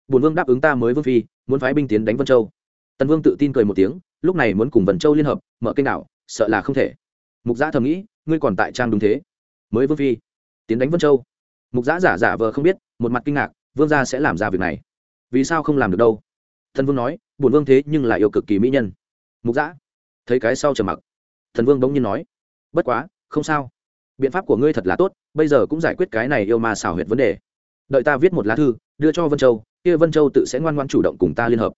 Bùn vương đáp ứng ta mới vương phi, muốn phái binh tiến đánh vân châu. Tần vương tự tin cười một tiếng, lúc này muốn cùng vân châu liên hợp, mở kênh đảo, sợ là không thể. Mục giã thầm nghĩ, ngươi còn tại trang đúng thế. Mới vương phi, tiến đánh vân châu. Mục giã giả giả vờ không biết, một mặt kinh ngạc, vương gia sẽ làm ra việc này. Vì sao không làm được đâu? Thần vương nói bùn vương thế nhưng lại yêu cực kỳ mỹ nhân. Mục giã, thấy cái sau trầm mặc. Thần vương bỗng nhiên nói, bất quá, không sao biện pháp của ngươi thật là tốt, bây giờ cũng giải quyết cái này yêu ma xảo huyệt vấn đề. Đợi ta viết một lá thư, đưa cho vân châu, kia vân châu tự sẽ ngoan ngoan chủ động cùng ta liên hợp.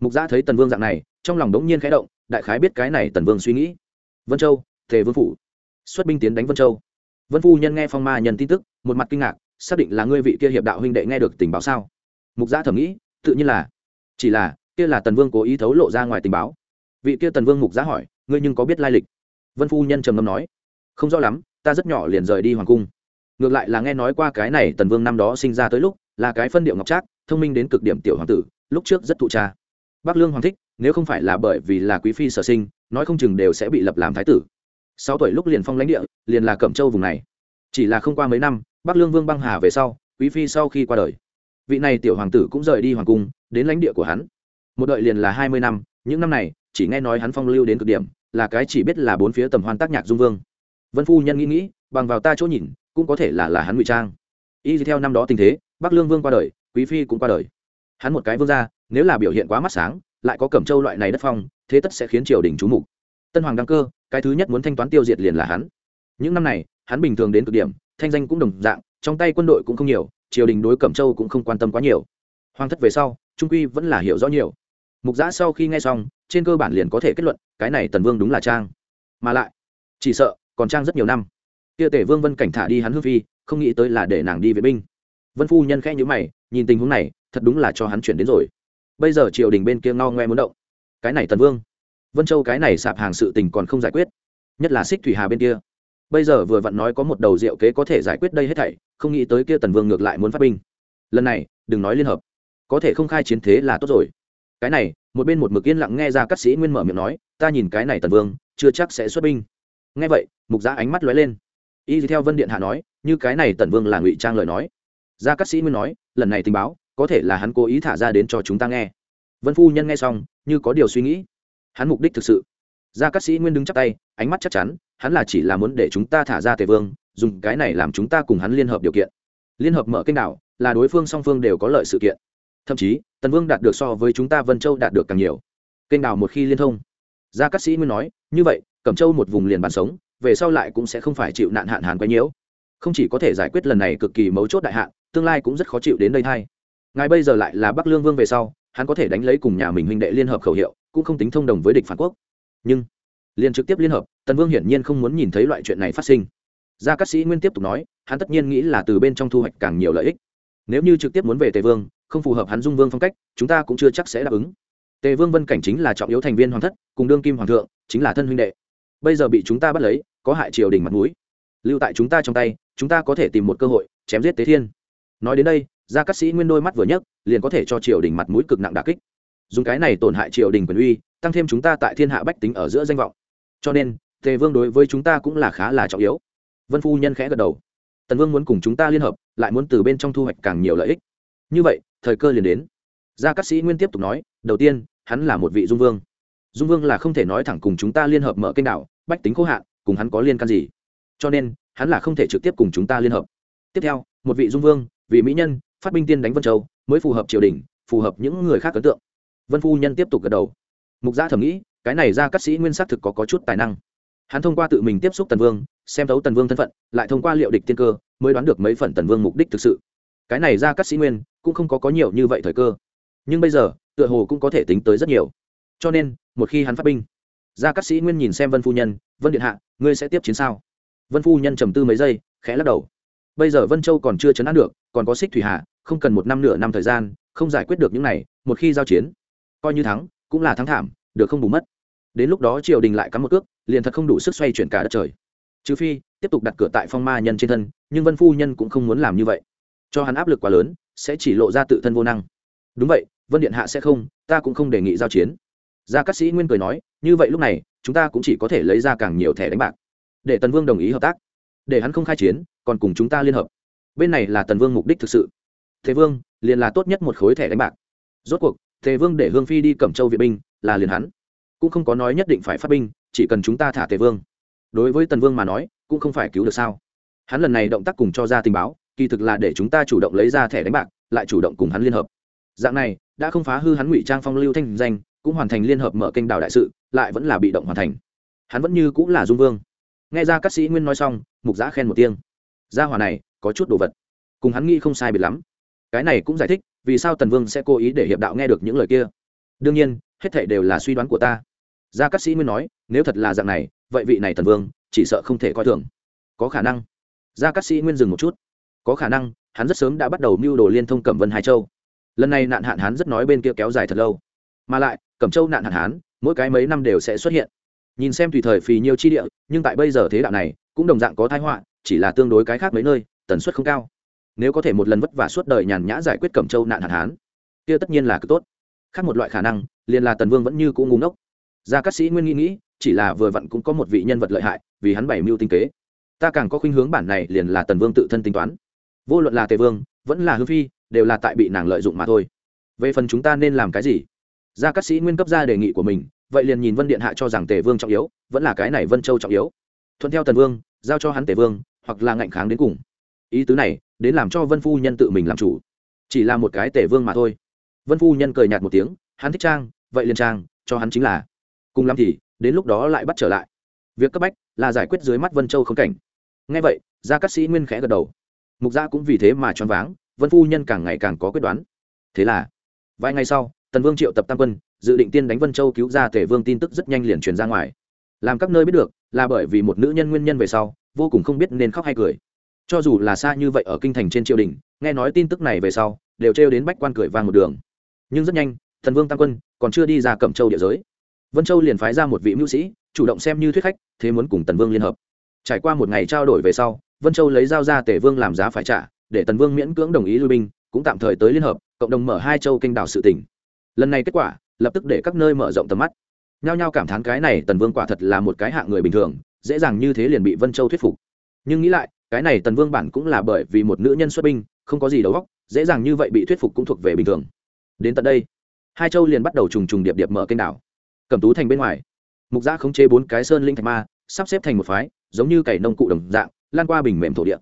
Mục gia thấy tần vương dạng này, trong lòng đống nhiên khẽ động, đại khái biết cái này tần vương suy nghĩ. Vân châu thề vương phủ. Xuất binh tiến đánh vân châu. Vân phu nhân nghe phong ma nhân tin tức, một mặt kinh ngạc, xác định là ngươi vị kia hiệp đạo huynh đệ nghe được tình báo sao? Mục gia thầm nghĩ, tự nhiên là. Chỉ là, kia là tần vương cố ý thấu lộ ra ngoài tình báo. Vị kia tần vương mục gia hỏi, ngươi nhưng có biết lai lịch? Vân phu nhân trầm ngâm nói, không rõ lắm ta rất nhỏ liền rời đi hoàng cung. Ngược lại là nghe nói qua cái này tần vương năm đó sinh ra tới lúc, là cái phân điệu ngọc trác, thông minh đến cực điểm tiểu hoàng tử, lúc trước rất thụ cha. Bắc lương hoàng thích, nếu không phải là bởi vì là quý phi sở sinh, nói không chừng đều sẽ bị lập làm thái tử. Sáu tuổi lúc liền phong lãnh địa, liền là cẩm châu vùng này. Chỉ là không qua mấy năm, bắc lương vương băng hà về sau, quý phi sau khi qua đời, vị này tiểu hoàng tử cũng rời đi hoàng cung, đến lãnh địa của hắn. Một đợi liền là hai mươi năm, những năm này, chỉ nghe nói hắn phong lưu đến cực điểm, là cái chỉ biết là bốn phía tầm hoan tác nhạc dung vương vân phu nhân nghĩ nghĩ, bằng vào ta chỗ nhìn, cũng có thể là là hắn ngụy trang. Y theo năm đó tình thế, bắc lương vương qua đời, quý phi cũng qua đời. Hắn một cái vương ra nếu là biểu hiện quá mắt sáng, lại có cẩm châu loại này đất phong, thế tất sẽ khiến triều đình trú mục. Tân hoàng đăng cơ, cái thứ nhất muốn thanh toán tiêu diệt liền là hắn. Những năm này, hắn bình thường đến cực điểm, thanh danh cũng đồng dạng, trong tay quân đội cũng không nhiều, triều đình đối cẩm châu cũng không quan tâm quá nhiều. Hoàng thất về sau, trung quy vẫn là hiểu rõ nhiều. Mục giã sau khi nghe xong, trên cơ bản liền có thể kết luận, cái này tần vương đúng là trang. Mà lại, chỉ sợ còn trang rất nhiều năm. Kia tể vương vân cảnh thả đi hắn hương phi, không nghĩ tới là để nàng đi vệ binh. Vân phu nhân khẽ nhữ mày, nhìn tình huống này, thật đúng là cho hắn chuyển đến rồi. Bây giờ triều đình bên kia ngao ngoe muốn động. Cái này tần vương. Vân châu cái này sạp hàng sự tình còn không giải quyết. Nhất là xích thủy hà bên kia. Bây giờ vừa vặn nói có một đầu diệu kế có thể giải quyết đây hết thảy, không nghĩ tới kia tần vương ngược lại muốn phát binh. Lần này, đừng nói liên hợp. Có thể không khai chiến thế là tốt rồi. Cái này, một bên một mực yên lặng nghe ra các sĩ nguyên mở miệng nói, ta nhìn cái này tần vương, chưa chắc sẽ xuất binh. Nghe vậy mục giã ánh mắt lóe lên. Y theo vân điện hạ nói, như cái này tần vương là ngụy trang lời nói. Gia Cát sĩ nguyên nói, lần này tình báo, có thể là hắn cố ý thả ra đến cho chúng ta nghe. Vân phu nhân nghe xong, như có điều suy nghĩ. Hắn mục đích thực sự. Gia Cát sĩ nguyên đứng chắp tay, ánh mắt chắc chắn, hắn là chỉ là muốn để chúng ta thả ra tề vương, dùng cái này làm chúng ta cùng hắn liên hợp điều kiện. Liên hợp mở kênh đảo, là đối phương song phương đều có lợi sự kiện. Thậm chí, tần vương đạt được so với chúng ta vân châu đạt được càng nhiều. Kênh đảo một khi liên thông. Gia Cát sĩ nguyên nói, như vậy, cẩm châu một vùng liền bàn sống về sau lại cũng sẽ không phải chịu nạn hạn hán quấy nhiễu. Không chỉ có thể giải quyết lần này cực kỳ mấu chốt đại hạn, tương lai cũng rất khó chịu đến đây thay. Ngài bây giờ lại là bắc lương vương về sau, hắn có thể đánh lấy cùng nhà mình huynh đệ liên hợp khẩu hiệu, cũng không tính thông đồng với địch phản quốc. Nhưng, liền trực tiếp liên hợp, tần vương hiển nhiên không muốn nhìn thấy loại chuyện này phát sinh. Gia cát sĩ nguyên tiếp tục nói, hắn tất nhiên nghĩ là từ bên trong thu hoạch càng nhiều lợi ích. Nếu như trực tiếp muốn về tề vương, không phù hợp hắn dung vương phong cách, chúng ta cũng chưa chắc sẽ đáp ứng. Tề vương vân cảnh chính là trọng yếu thành viên hoàng thất, cùng đương kim hoàng thượng, chính là thân huynh đệ. Bây giờ bị chúng ta bắt lấy có hại triều đình mặt mũi. Lưu tại chúng ta trong tay, chúng ta có thể tìm một cơ hội, chém giết tế thiên. Nói đến đây, gia cát sĩ nguyên đôi mắt vừa nhấc, liền có thể cho triều đình mặt mũi cực nặng đà kích. Dùng cái này tổn hại triều đình quyền uy, tăng thêm chúng ta tại thiên hạ bách tính ở giữa danh vọng. Cho nên, tề vương đối với chúng ta cũng là khá là trọng yếu. Vân phu nhân khẽ gật đầu. Tần vương muốn cùng chúng ta liên hợp, lại muốn từ bên trong thu hoạch càng nhiều lợi ích. Như vậy, thời cơ liền đến. Gia cát sĩ nguyên tiếp tục nói, đầu tiên, hắn là một vị dung vương. Dung vương là không thể nói thẳng cùng chúng ta liên hợp mở kênh đảo, bách tính khô hạn cùng hắn có liên can gì. Cho nên hắn là không thể trực tiếp cùng chúng ta liên hợp. Tiếp theo một vị dung vương vị mỹ nhân phát binh tiên đánh vân châu mới phù hợp triều đình phù hợp những người khác ấn tượng. Vân phu nhân tiếp tục gật đầu. Mục gia thẩm nghĩ cái này ra các sĩ nguyên xác thực có, có chút tài năng. Hắn thông qua tự mình tiếp xúc tần vương xem thấu tần vương thân phận lại thông qua liệu địch tiên cơ mới đoán được mấy phần tần vương mục đích thực sự. Cái này ra các sĩ nguyên cũng không có có nhiều như vậy thời cơ. Nhưng bây giờ tựa hồ cũng có thể tính tới rất nhiều. Cho nên một khi hắn phát binh ra các sĩ nguyên nhìn xem vân phu nhân vân điện hạ ngươi sẽ tiếp chiến sao? Vân phu nhân trầm tư mấy giây, khẽ lắc đầu. Bây giờ vân châu còn chưa chấn áp được, còn có xích thủy hạ không cần một năm nửa năm thời gian, không giải quyết được những này, một khi giao chiến, coi như thắng, cũng là thắng thảm, được không bù mất. Đến lúc đó triều đình lại cắm một cước, liền thật không đủ sức xoay chuyển cả đất trời. Trừ phi, tiếp tục đặt cửa tại phong ma nhân trên thân, nhưng vân phu nhân cũng không muốn làm như vậy. Cho hắn áp lực quá lớn, sẽ chỉ lộ ra tự thân vô năng. Đúng vậy, vân điện hạ sẽ không, ta cũng không đề nghị giao chiến. Gia cát sĩ nguyên cười nói như vậy lúc này, chúng ta cũng chỉ có thể lấy ra càng nhiều thẻ đánh bạc. Để tần vương đồng ý hợp tác. Để hắn không khai chiến, còn cùng chúng ta liên hợp. Bên này là tần vương mục đích thực sự. Thế vương, liền là tốt nhất một khối thẻ đánh bạc. Rốt cuộc, thế vương để hương phi đi cẩm châu viện binh, là liền hắn. Cũng không có nói nhất định phải phát binh, chỉ cần chúng ta thả tề vương. Đối với tần vương mà nói, cũng không phải cứu được sao. Hắn lần này động tác cùng cho ra tình báo, kỳ thực là để chúng ta chủ động lấy ra thẻ đánh bạc, lại chủ động cùng hắn liên hợp. Dạng này, đã không phá hư hắn ngụy trang phong lưu thanh danh cũng hoàn thành liên hợp mở kênh đảo đại sự, lại vẫn là bị động hoàn thành. Hắn vẫn như cũng là dung vương. Nghe ra các sĩ nguyên nói xong, mục giã khen một tiếng. Gia hòa này, có chút đồ vật. Cùng hắn nghĩ không sai biệt lắm. Cái này cũng giải thích, vì sao tần vương sẽ cố ý để hiệp đạo nghe được những lời kia. Đương nhiên, hết thảy đều là suy đoán của ta. Gia cát sĩ nguyên nói, nếu thật là dạng này, vậy vị này tần vương, chỉ sợ không thể coi thường. Có khả năng. Gia cát sĩ nguyên dừng một chút. Có khả năng, hắn rất sớm đã bắt đầu mưu đồ liên thông cẩm vân hai châu. Lần này nạn hạn hắn rất nói bên kia kéo dài thật lâu. Mà lại cẩm châu nạn hạn hán, mỗi cái mấy năm đều sẽ xuất hiện. Nhìn xem tùy thời phì nhiều chi địa, nhưng tại bây giờ thế đạo này, cũng đồng dạng có thái họa, chỉ là tương đối cái khác mấy nơi, tần suất không cao. Nếu có thể một lần vất vả suốt đời nhàn nhã giải quyết cẩm châu nạn hạn hán, kia tất nhiên là cực tốt. Khác một loại khả năng, liền là tần vương vẫn như cũ ngu ngốc. Gia cát sĩ nguyên nghĩ nghĩ, chỉ là vừa vặn cũng có một vị nhân vật lợi hại, vì hắn bảy mưu tinh kế. Ta càng có khuynh hướng bản này liền là tần vương tự thân tính toán. Vô luận là tề vương, vẫn là hư phi, đều là tại bị nàng lợi dụng mà thôi. Về phần chúng ta nên làm cái gì? Gia cát sĩ nguyên cấp ra đề nghị của mình, vậy liền nhìn vân điện hạ cho rằng tề vương trọng yếu, vẫn là cái này vân châu trọng yếu. Thuận theo tần vương, giao cho hắn tề vương, hoặc là ngạnh kháng đến cùng. Ý tứ này, đến làm cho vân phu nhân tự mình làm chủ. Chỉ là một cái tề vương mà thôi. Vân phu nhân cười nhạt một tiếng, hắn thích trang, vậy liền trang, cho hắn chính là. Cùng lắm thì, đến lúc đó lại bắt trở lại. Việc cấp bách là giải quyết dưới mắt vân châu không cảnh. Ngay vậy, gia cát sĩ nguyên khẽ gật đầu. Mục gia cũng vì thế mà choáng váng, vân phu nhân càng ngày càng có quyết đoán. Thế là, vài ngày sau tần vương triệu tập tam quân, dự định tiên đánh vân châu cứu ra tể vương tin tức rất nhanh liền truyền ra ngoài. Làm các nơi biết được, là bởi vì một nữ nhân nguyên nhân về sau, vô cùng không biết nên khóc hay cười. Cho dù là xa như vậy ở kinh thành trên triều đình, nghe nói tin tức này về sau, đều trêu đến bách quan cười vang một đường. Nhưng rất nhanh thần vương tam quân còn chưa đi ra cẩm châu địa giới. Vân châu liền phái ra một vị mưu sĩ, chủ động xem như thuyết khách, thế muốn cùng tần vương liên hợp. Trải qua một ngày trao đổi về sau, vân châu lấy giao ra tể vương làm giá phải trả, để tần vương miễn cưỡng đồng ý lui binh, cũng tạm thời tới liên hợp, cộng đồng mở hai châu kênh đảo sự tỉnh lần này kết quả, lập tức để các nơi mở rộng tầm mắt. Nhao nhao cảm thán cái này tần vương quả thật là một cái hạng người bình thường, dễ dàng như thế liền bị vân châu thuyết phục. Nhưng nghĩ lại, cái này tần vương bản cũng là bởi vì một nữ nhân xuất binh, không có gì đầu óc, dễ dàng như vậy bị thuyết phục cũng thuộc về bình thường. Đến tận đây, hai châu liền bắt đầu trùng trùng điệp điệp mở kênh đảo. Cầm tú thành bên ngoài, mục gia khống chế bốn cái sơn linh thạch ma, sắp xếp thành một phái, giống như cày nông cụ đồng dạng, lan qua bình mềm thổ địa.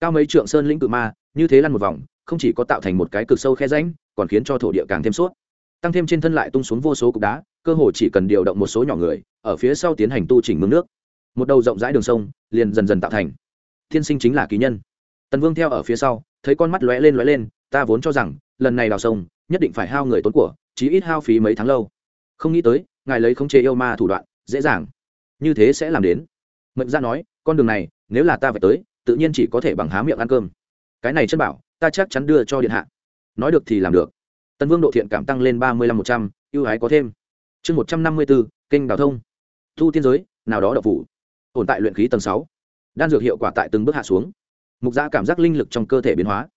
Cao mấy trượng sơn lĩnh cự ma, như thế lăn một vòng, không chỉ có tạo thành một cái cực sâu khe ránh còn khiến cho thổ địa càng thêm suốt tăng thêm trên thân lại tung xuống vô số cục đá, cơ hồ chỉ cần điều động một số nhỏ người, ở phía sau tiến hành tu chỉnh mương nước. Một đầu rộng rãi đường sông liền dần dần tạo thành. Thiên sinh chính là kỳ nhân. Tần vương theo ở phía sau, thấy con mắt lóe lên lóe lên, ta vốn cho rằng, lần này đào sông, nhất định phải hao người tốn của, chí ít hao phí mấy tháng lâu. Không nghĩ tới, ngài lấy khống chế yêu ma thủ đoạn, dễ dàng. Như thế sẽ làm đến. Mệnh ra nói, con đường này, nếu là ta phải tới, tự nhiên chỉ có thể bằng há miệng ăn cơm. Cái này chân bảo, ta chắc chắn đưa cho điện hạ. Nói được thì làm được tần vương độ thiện cảm tăng lên ba mươi lăm một trăm, ưu ái có thêm. Chương một trăm năm mươi bốn kênh đào thông. Thu tiên giới, nào đó đậu phủ. Ổn tại luyện khí tầng sáu. Đan dược hiệu quả tại từng bước hạ xuống. Mục gia cảm giác linh lực trong cơ thể biến hóa.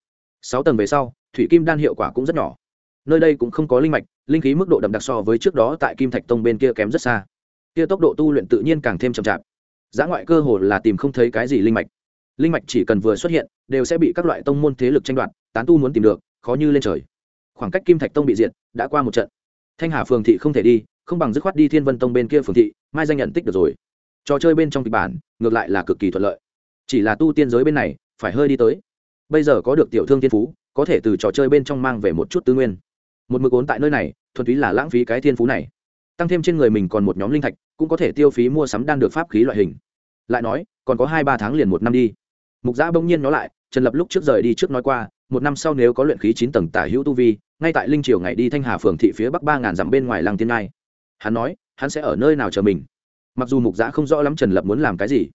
Sáu tầng về sau, thủy kim đan hiệu quả cũng rất nhỏ. Nơi đây cũng không có linh mạch, linh khí mức độ đậm đặc so với trước đó tại kim thạch tông bên kia kém rất xa. Kia tốc độ tu luyện tự nhiên càng thêm chậm chạp. Giá ngoại cơ hồ là tìm không thấy cái gì linh mạch. Linh mạch chỉ cần vừa xuất hiện, đều sẽ bị các loại tông môn thế lực tranh đoạt, tán tu muốn tìm được, khó như lên trời khoảng cách kim thạch tông bị diệt, đã qua một trận. Thanh hà phường thị không thể đi, không bằng dứt khoát đi thiên vân tông bên kia phường thị, mai danh nhận tích được rồi. Trò chơi bên trong kịch bản, ngược lại là cực kỳ thuận lợi. Chỉ là tu tiên giới bên này, phải hơi đi tới. Bây giờ có được tiểu thương thiên phú, có thể từ trò chơi bên trong mang về một chút tư nguyên. Một mực ốn tại nơi này, thuần túy là lãng phí cái thiên phú này. Tăng thêm trên người mình còn một nhóm linh thạch, cũng có thể tiêu phí mua sắm đan được pháp khí loại hình. Lại nói, còn có hai ba tháng liền một năm đi. Mục giã bỗng nhiên nói lại, trần lập lúc trước rời đi trước nói qua một năm sau nếu có luyện khí chín tầng tả hữu tu vi, ngay tại linh triều ngày đi thanh hà phường thị phía bắc ba ngàn dặm bên ngoài làng tiên ngai. Hắn nói, hắn sẽ ở nơi nào chờ mình? Mặc dù mục giã không rõ lắm trần lập muốn làm cái gì.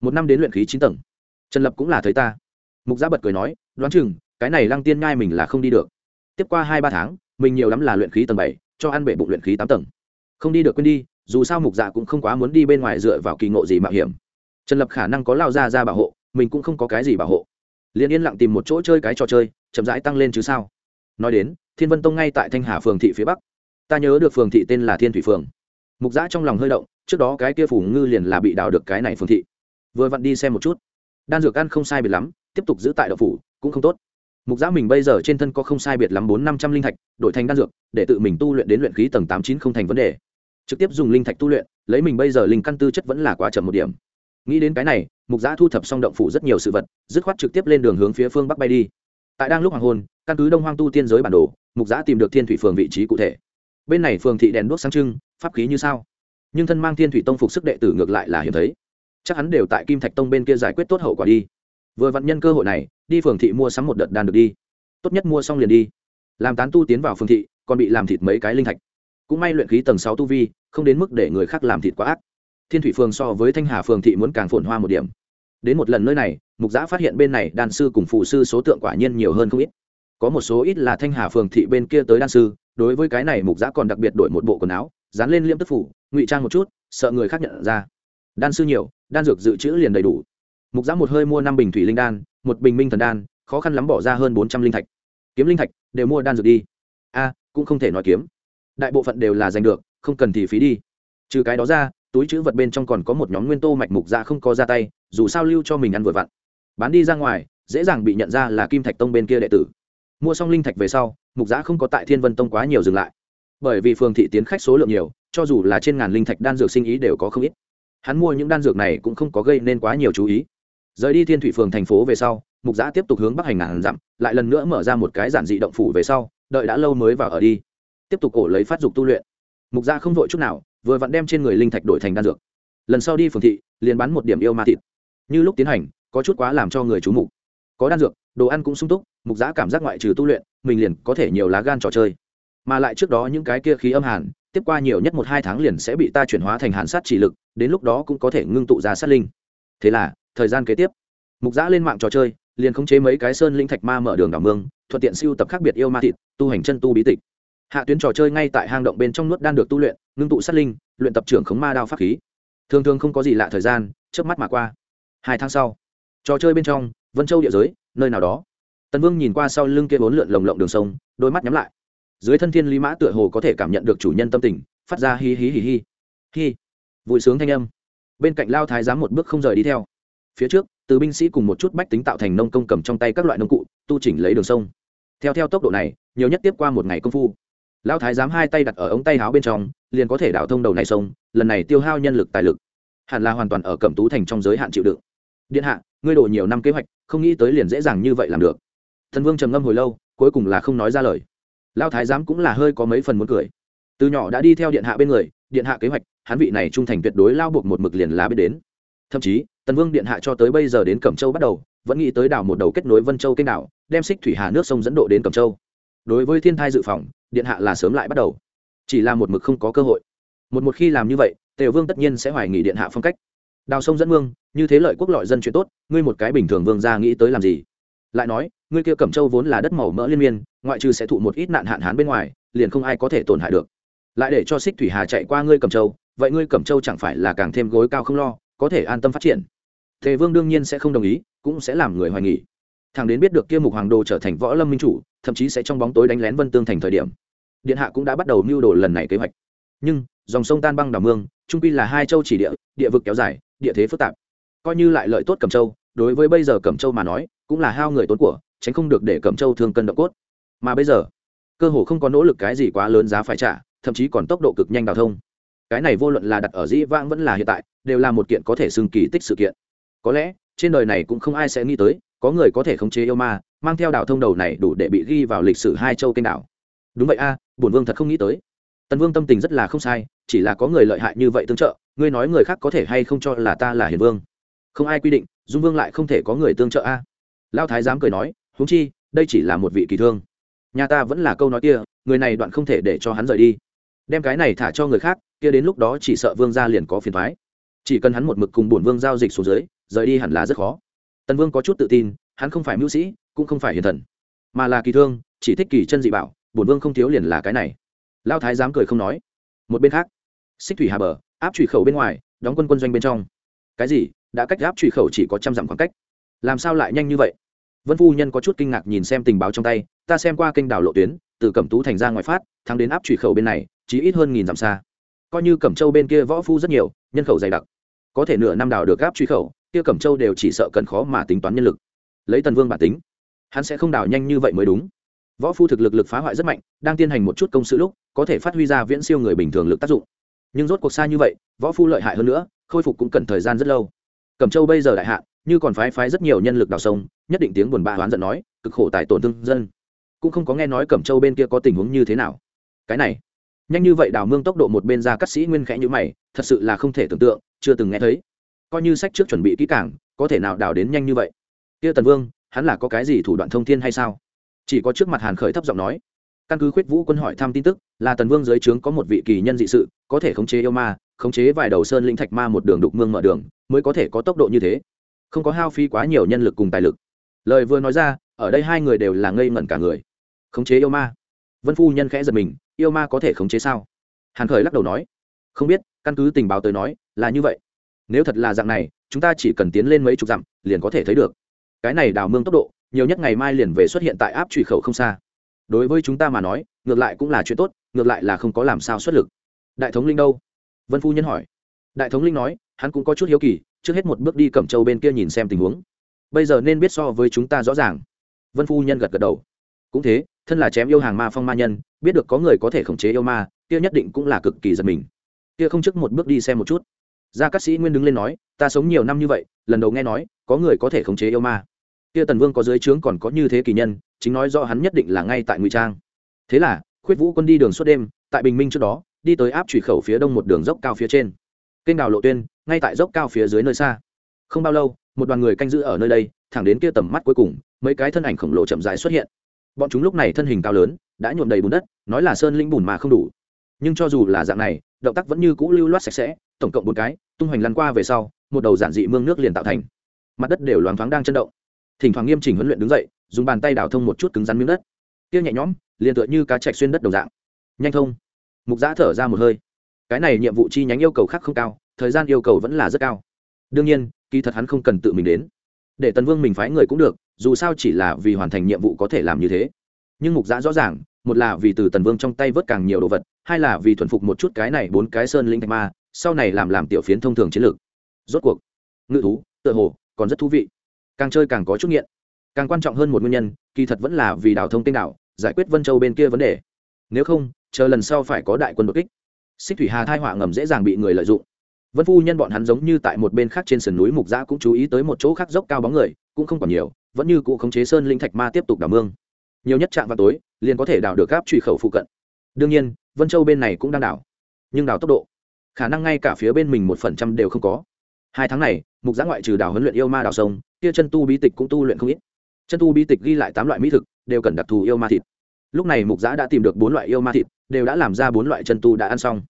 Một năm đến luyện khí chín tầng. Trần lập cũng là thấy ta. Mục giã bật cười nói, đoán chừng, cái này lăng tiên ngai mình là không đi được. Tiếp qua hai ba tháng, mình nhiều lắm là luyện khí tầng bảy, cho ăn bể bụng luyện khí tám tầng. Không đi được quên đi, dù sao mục dạ cũng không quá muốn đi bên ngoài dựa vào kỳ ngộ gì mạo hiểm. Trần lập khả năng có lao ra ra bảo hộ, mình cũng không có cái gì bảo hộ liền yên lặng tìm một chỗ chơi cái trò chơi, chậm rãi tăng lên chứ sao? Nói đến, thiên vân tông ngay tại thanh hà phường thị phía bắc. Ta nhớ được phường thị tên là thiên thủy phường. Mục giã trong lòng hơi động, trước đó cái kia phủ ngư liền là bị đào được cái này phường thị. Vừa vặn đi xem một chút. Đan dược ăn không sai biệt lắm, tiếp tục giữ tại đậu phủ, cũng không tốt. Mục giã mình bây giờ trên thân có không sai biệt lắm bốn năm trăm linh thạch, đổi thành đan dược, để tự mình tu luyện đến luyện khí tầng tám chín không thành vấn đề. Trực tiếp dùng linh thạch tu luyện, lấy mình bây giờ linh căn tư chất vẫn là quá chậm một điểm nghĩ đến cái này, mục giã thu thập xong động phủ rất nhiều sự vật, dứt khoát trực tiếp lên đường hướng phía phương bắc bay đi. Tại đang lúc hoàng hôn, căn cứ đông hoang tu tiên giới bản đồ, mục giã tìm được thiên thủy phường vị trí cụ thể. Bên này phường thị đèn đuốc sáng trưng, pháp khí như sao. Nhưng thân mang thiên thủy tông phục sức đệ tử ngược lại là hiếm thấy. Chắc hắn đều tại kim thạch tông bên kia giải quyết tốt hậu quả đi. Vừa vặn nhân cơ hội này, đi phường thị mua sắm một đợt đan được đi. Tốt nhất mua xong liền đi. Làm tán tu tiến vào phường thị, còn bị làm thịt mấy cái linh thạch. Cũng may luyện khí tầng sáu tu vi, không đến mức để người khác làm thịt quá ác thiên thủy phường so với thanh hà phường thị muốn càng phồn hoa một điểm. Đến một lần nơi này, mục giã phát hiện bên này đan sư cùng phụ sư số tượng quả nhiên nhiều hơn không ít. Có một số ít là thanh hà phường thị bên kia tới đan sư, đối với cái này mục giã còn đặc biệt đổi một bộ quần áo, dán lên liêm tức phủ, ngụy trang một chút, sợ người khác nhận ra. Đan sư nhiều, đan dược dự trữ liền đầy đủ. Mục giã một hơi mua năm bình thủy linh đan, một bình minh thần đan, khó khăn lắm bỏ ra hơn bốn trăm linh thạch. Kiếm linh thạch, đều mua đan dược đi. A, cũng không thể nói kiếm. Đại bộ phận đều là giành được, không cần thì phí đi. Trừ cái đó ra túi chữ vật bên trong còn có một nhóm nguyên tô mạch mục dạ không có ra tay, dù sao lưu cho mình ăn vừa vặn. Bán đi ra ngoài, dễ dàng bị nhận ra là kim thạch tông bên kia đệ tử. Mua xong linh thạch về sau, mục giã không có tại thiên vân tông quá nhiều dừng lại. Bởi vì phường thị tiến khách số lượng nhiều, cho dù là trên ngàn linh thạch đan dược sinh ý đều có không ít. Hắn mua những đan dược này cũng không có gây nên quá nhiều chú ý. Rời đi thiên thủy phường thành phố về sau, mục giã tiếp tục hướng bắc hành ngàn dặm, lại lần nữa mở ra một cái giản dị động phủ về sau, đợi đã lâu mới vào ở đi. Tiếp tục ổ lấy phát dục tu luyện. Mục giã không vội chút nào vừa vặn đem trên người linh thạch đổi thành đan dược. Lần sau đi phường thị, liền bán một điểm yêu ma thịt. Như lúc tiến hành, có chút quá làm cho người chú mục. Có đan dược, đồ ăn cũng sung túc, mục giã cảm giác ngoại trừ tu luyện, mình liền có thể nhiều lá gan trò chơi. Mà lại trước đó những cái kia khí âm hàn, tiếp qua nhiều nhất một hai tháng liền sẽ bị ta chuyển hóa thành hàn sát chỉ lực, đến lúc đó cũng có thể ngưng tụ ra sát linh. Thế là, thời gian kế tiếp, mục giã lên mạng trò chơi, liền khống chế mấy cái sơn linh thạch ma mở đường đảo mương, thuận tiện siêu tập khác biệt yêu ma thịt, tu hành chân tu bí tịch. Hạ tuyến trò chơi ngay tại hang động bên trong nuốt đan được tu luyện ngưng tụ sát linh, luyện tập trưởng khống ma đao pháp khí. Thường thường không có gì lạ thời gian trước mắt mà qua. Hai tháng sau, trò chơi bên trong, vân châu địa giới, nơi nào đó. Tần vương nhìn qua sau lưng kia bốn lượn lồng lộng đường sông, đôi mắt nhắm lại. Dưới thân thiên lý mã tựa hồ có thể cảm nhận được chủ nhân tâm tình, phát ra hi hi hi hi. Hi. Vui sướng thanh âm. Bên cạnh lao thái giám một bước không rời đi theo. Phía trước, từ binh sĩ cùng một chút bách tính tạo thành nông công cầm trong tay các loại nông cụ, tu chỉnh lấy đường sông. Theo theo tốc độ này, nhiều nhất tiếp qua một ngày công phu lao thái giám hai tay đặt ở ống tay áo bên trong, liền có thể đảo thông đầu này sông, lần này tiêu hao nhân lực tài lực. Hẳn là hoàn toàn ở cẩm tú thành trong giới hạn chịu đựng. Điện hạ, ngươi đổ nhiều năm kế hoạch, không nghĩ tới liền dễ dàng như vậy làm được. Thần vương trầm ngâm hồi lâu, cuối cùng là không nói ra lời. Lao thái giám cũng là hơi có mấy phần muốn cười. Từ nhỏ đã đi theo điện hạ bên người, điện hạ kế hoạch, hắn vị này trung thành tuyệt đối lao buộc một mực liền lá biết đến. Thậm chí, tần vương điện hạ cho tới bây giờ đến cẩm châu bắt đầu, vẫn nghĩ tới đảo một đầu kết nối vân châu kênh đảo, đem xích thủy hà nước sông dẫn độ đến cẩm châu. Đối với thiên thai dự phòng điện hạ là sớm lại bắt đầu. Chỉ là một mực không có cơ hội. Một một khi làm như vậy, tề vương tất nhiên sẽ hoài nghị điện hạ phong cách. Đào sông dẫn vương, như thế lợi quốc lợi dân chuyện tốt, ngươi một cái bình thường vương ra nghĩ tới làm gì? Lại nói, ngươi kia cẩm châu vốn là đất màu mỡ liên miên, ngoại trừ sẽ thụ một ít nạn hạn hán bên ngoài, liền không ai có thể tổn hại được. Lại để cho xích thủy hà chạy qua ngươi cẩm châu, vậy ngươi cẩm châu chẳng phải là càng thêm gối cao không lo, có thể an tâm phát triển? Tề vương đương nhiên sẽ không đồng ý, cũng sẽ làm người hoài nghỉ thằng đến biết được kia mục hoàng đồ trở thành võ lâm minh chủ, thậm chí sẽ trong bóng tối đánh lén vân tương thành thời điểm điện hạ cũng đã bắt đầu mưu đồ lần này kế hoạch. Nhưng, dòng sông tan băng đảo mương, trung quy là hai châu chỉ địa địa vực kéo dài, địa thế phức tạp. Coi như lại lợi tốt cẩm châu, đối với bây giờ cẩm châu mà nói, cũng là hao người tốn của, tránh không được để cẩm châu thương cân độ cốt. Mà bây giờ, cơ hồ không có nỗ lực cái gì quá lớn giá phải trả, thậm chí còn tốc độ cực nhanh đào thông. Cái này vô luận là đặt ở dĩ vãng vẫn là hiện tại, đều là một kiện có thể xưng kỳ tích sự kiện. Có lẽ, trên đời này cũng không ai sẽ nghĩ tới, có người có thể khống chế yêu ma, mang theo đảo thông đầu này đủ để bị ghi vào lịch sử hai châu kênh đảo đúng vậy a à, bổn vương thật không nghĩ tới. Tần vương tâm tình rất là không sai chỉ là có người lợi hại như vậy tương trợ ngươi nói người khác có thể hay không cho là ta là hiền vương? Không ai quy định dung vương lại không thể có người tương trợ a. À. lao thái dám cười nói huống chi đây chỉ là một vị kỳ thương. Nhà ta vẫn là câu nói kia người này đoạn không thể để cho hắn rời đi. Đem cái này thả cho người khác kia đến lúc đó chỉ sợ vương gia liền có phiền thoái chỉ cần hắn một mực cùng bổn vương giao dịch xuống dưới rời đi hẳn là rất khó. Tần vương có chút tự tin hắn không phải mưu sĩ cũng không phải hiền thần mà là kỳ thương chỉ thích kỳ chân dị bảo bổn vương không thiếu liền là cái này. Lao thái dám cười không nói. Một bên khác, xích thủy hà bờ, áp thủy khẩu bên ngoài, đóng quân quân doanh bên trong. Cái gì? Đã cách áp thủy khẩu chỉ có trăm dặm khoảng cách. Làm sao lại nhanh như vậy? Vân phu nhân có chút kinh ngạc nhìn xem tình báo trong tay, ta xem qua kênh đảo lộ tuyến, từ cẩm tú thành ra ngoài phát, thắng đến áp thủy khẩu bên này, chỉ ít hơn nghìn dặm xa. Coi như cẩm châu bên kia võ phu rất nhiều, nhân khẩu dày đặc. Có thể nửa năm đào được áp truy khẩu, kia cẩm châu đều chỉ sợ cần khó mà tính toán nhân lực. Lấy tần vương bản tính, hắn sẽ không đào nhanh như vậy mới đúng võ phu thực lực lực phá hoại rất mạnh, đang tiến hành một chút công sự lúc, có thể phát huy ra viễn siêu người bình thường lực tác dụng. Nhưng rốt cuộc xa như vậy, võ phu lợi hại hơn nữa, khôi phục cũng cần thời gian rất lâu. Cẩm châu bây giờ đại hạ, như còn phái phái rất nhiều nhân lực đào sông, nhất định tiếng buồn bã hoán giận nói, cực khổ tại tổn thương dân. Cũng không có nghe nói cẩm châu bên kia có tình huống như thế nào. Cái này, nhanh như vậy đào mương tốc độ một bên ra cắt sĩ nguyên khẽ như mày, thật sự là không thể tưởng tượng, chưa từng nghe thấy. Coi như sách trước chuẩn bị kỹ càng, có thể nào đào đến nhanh như vậy? Kia tần vương, hắn là có cái gì thủ đoạn thông thiên hay sao? Chỉ có trước mặt hàn khởi thấp giọng nói, căn cứ khuyết vũ quân hỏi thăm tin tức, là tần vương dưới trướng có một vị kỳ nhân dị sự, có thể khống chế yêu ma, khống chế vài đầu sơn linh thạch ma một đường đục mương mở đường, mới có thể có tốc độ như thế. Không có hao phí quá nhiều nhân lực cùng tài lực. Lời vừa nói ra, ở đây hai người đều là ngây ngẩn cả người. Khống chế yêu ma? Vân phu nhân khẽ giật mình, yêu ma có thể khống chế sao? Hàn khởi lắc đầu nói, không biết, căn cứ tình báo tới nói, là như vậy. Nếu thật là dạng này, chúng ta chỉ cần tiến lên mấy chục dặm, liền có thể thấy được. Cái này đào mương tốc độ nhiều nhất ngày mai liền về xuất hiện tại áp trụy khẩu không xa. Đối với chúng ta mà nói, ngược lại cũng là chuyện tốt, ngược lại là không có làm sao xuất lực. Đại thống linh đâu? Vân phu nhân hỏi. Đại thống linh nói, hắn cũng có chút hiếu kỳ, trước hết một bước đi cẩm châu bên kia nhìn xem tình huống. Bây giờ nên biết so với chúng ta rõ ràng. Vân phu nhân gật gật đầu. Cũng thế, thân là chém yêu hàng ma phong ma nhân, biết được có người có thể khống chế yêu ma, kia nhất định cũng là cực kỳ giật mình. Kia không trước một bước đi xem một chút. Gia cát sĩ nguyên đứng lên nói, ta sống nhiều năm như vậy, lần đầu nghe nói, có người có thể khống chế yêu ma kia tần vương có dưới trướng còn có như thế kỳ nhân, chính nói do hắn nhất định là ngay tại ngụy trang. Thế là, khuyết vũ quân đi đường suốt đêm, tại bình minh trước đó, đi tới áp trụy khẩu phía đông một đường dốc cao phía trên. Kênh đào lộ tuyên, ngay tại dốc cao phía dưới nơi xa. Không bao lâu, một đoàn người canh giữ ở nơi đây, thẳng đến kia tầm mắt cuối cùng, mấy cái thân ảnh khổng lồ chậm dài xuất hiện. Bọn chúng lúc này thân hình cao lớn, đã nhuộm đầy bùn đất, nói là sơn linh bùn mà không đủ. Nhưng cho dù là dạng này, động tác vẫn như cũ lưu loát sạch sẽ, tổng cộng bốn cái, tung hoành lăn qua về sau, một đầu giản dị mương nước liền tạo thành. Mặt đất đều loáng thoáng đang chân động thỉnh thoảng nghiêm chỉnh huấn luyện đứng dậy, dùng bàn tay đào thông một chút cứng rắn miếng đất. Kia nhẹ nhõm, liền tựa như cá chạch xuyên đất đầu dạng. Nhanh thông. Mục giã thở ra một hơi. Cái này nhiệm vụ chi nhánh yêu cầu khác không cao, thời gian yêu cầu vẫn là rất cao. Đương nhiên, kỳ thật hắn không cần tự mình đến. Để tần vương mình phái người cũng được, dù sao chỉ là vì hoàn thành nhiệm vụ có thể làm như thế. Nhưng mục giã rõ ràng, một là vì từ tần vương trong tay vớt càng nhiều đồ vật, hai là vì thuần phục một chút cái này bốn cái sơn linh thạch ma, sau này làm làm tiểu phiến thông thường chiến lược. Rốt cuộc, ngự thú, tựa hồ, còn rất thú vị càng chơi càng có chút nghiện. Càng quan trọng hơn một nguyên nhân kỳ thật vẫn là vì đào thông tên đảo giải quyết vân châu bên kia vấn đề. Nếu không chờ lần sau phải có đại quân đột kích. Xích thủy hà thai họa ngầm dễ dàng bị người lợi dụng. Vân phu nhân bọn hắn giống như tại một bên khác trên sườn núi mục giã cũng chú ý tới một chỗ khác dốc cao bóng người cũng không còn nhiều vẫn như cụ khống chế sơn linh thạch ma tiếp tục đảo mương. Nhiều nhất chạm vào tối liền có thể đảo được gáp truy khẩu phụ cận. Đương nhiên vân châu bên này cũng đang đảo, nhưng đảo tốc độ khả năng ngay cả phía bên mình một phần trăm đều không có. Hai tháng này mục giã ngoại trừ đào huấn luyện yêu ma đào sông, kia chân tu bí tịch cũng tu luyện không ít. Chân tu bí tịch ghi lại tám loại mỹ thực, đều cần đặc thù yêu ma thịt. Lúc này mục giã đã tìm được bốn loại yêu ma thịt, đều đã làm ra bốn loại chân tu đã ăn xong.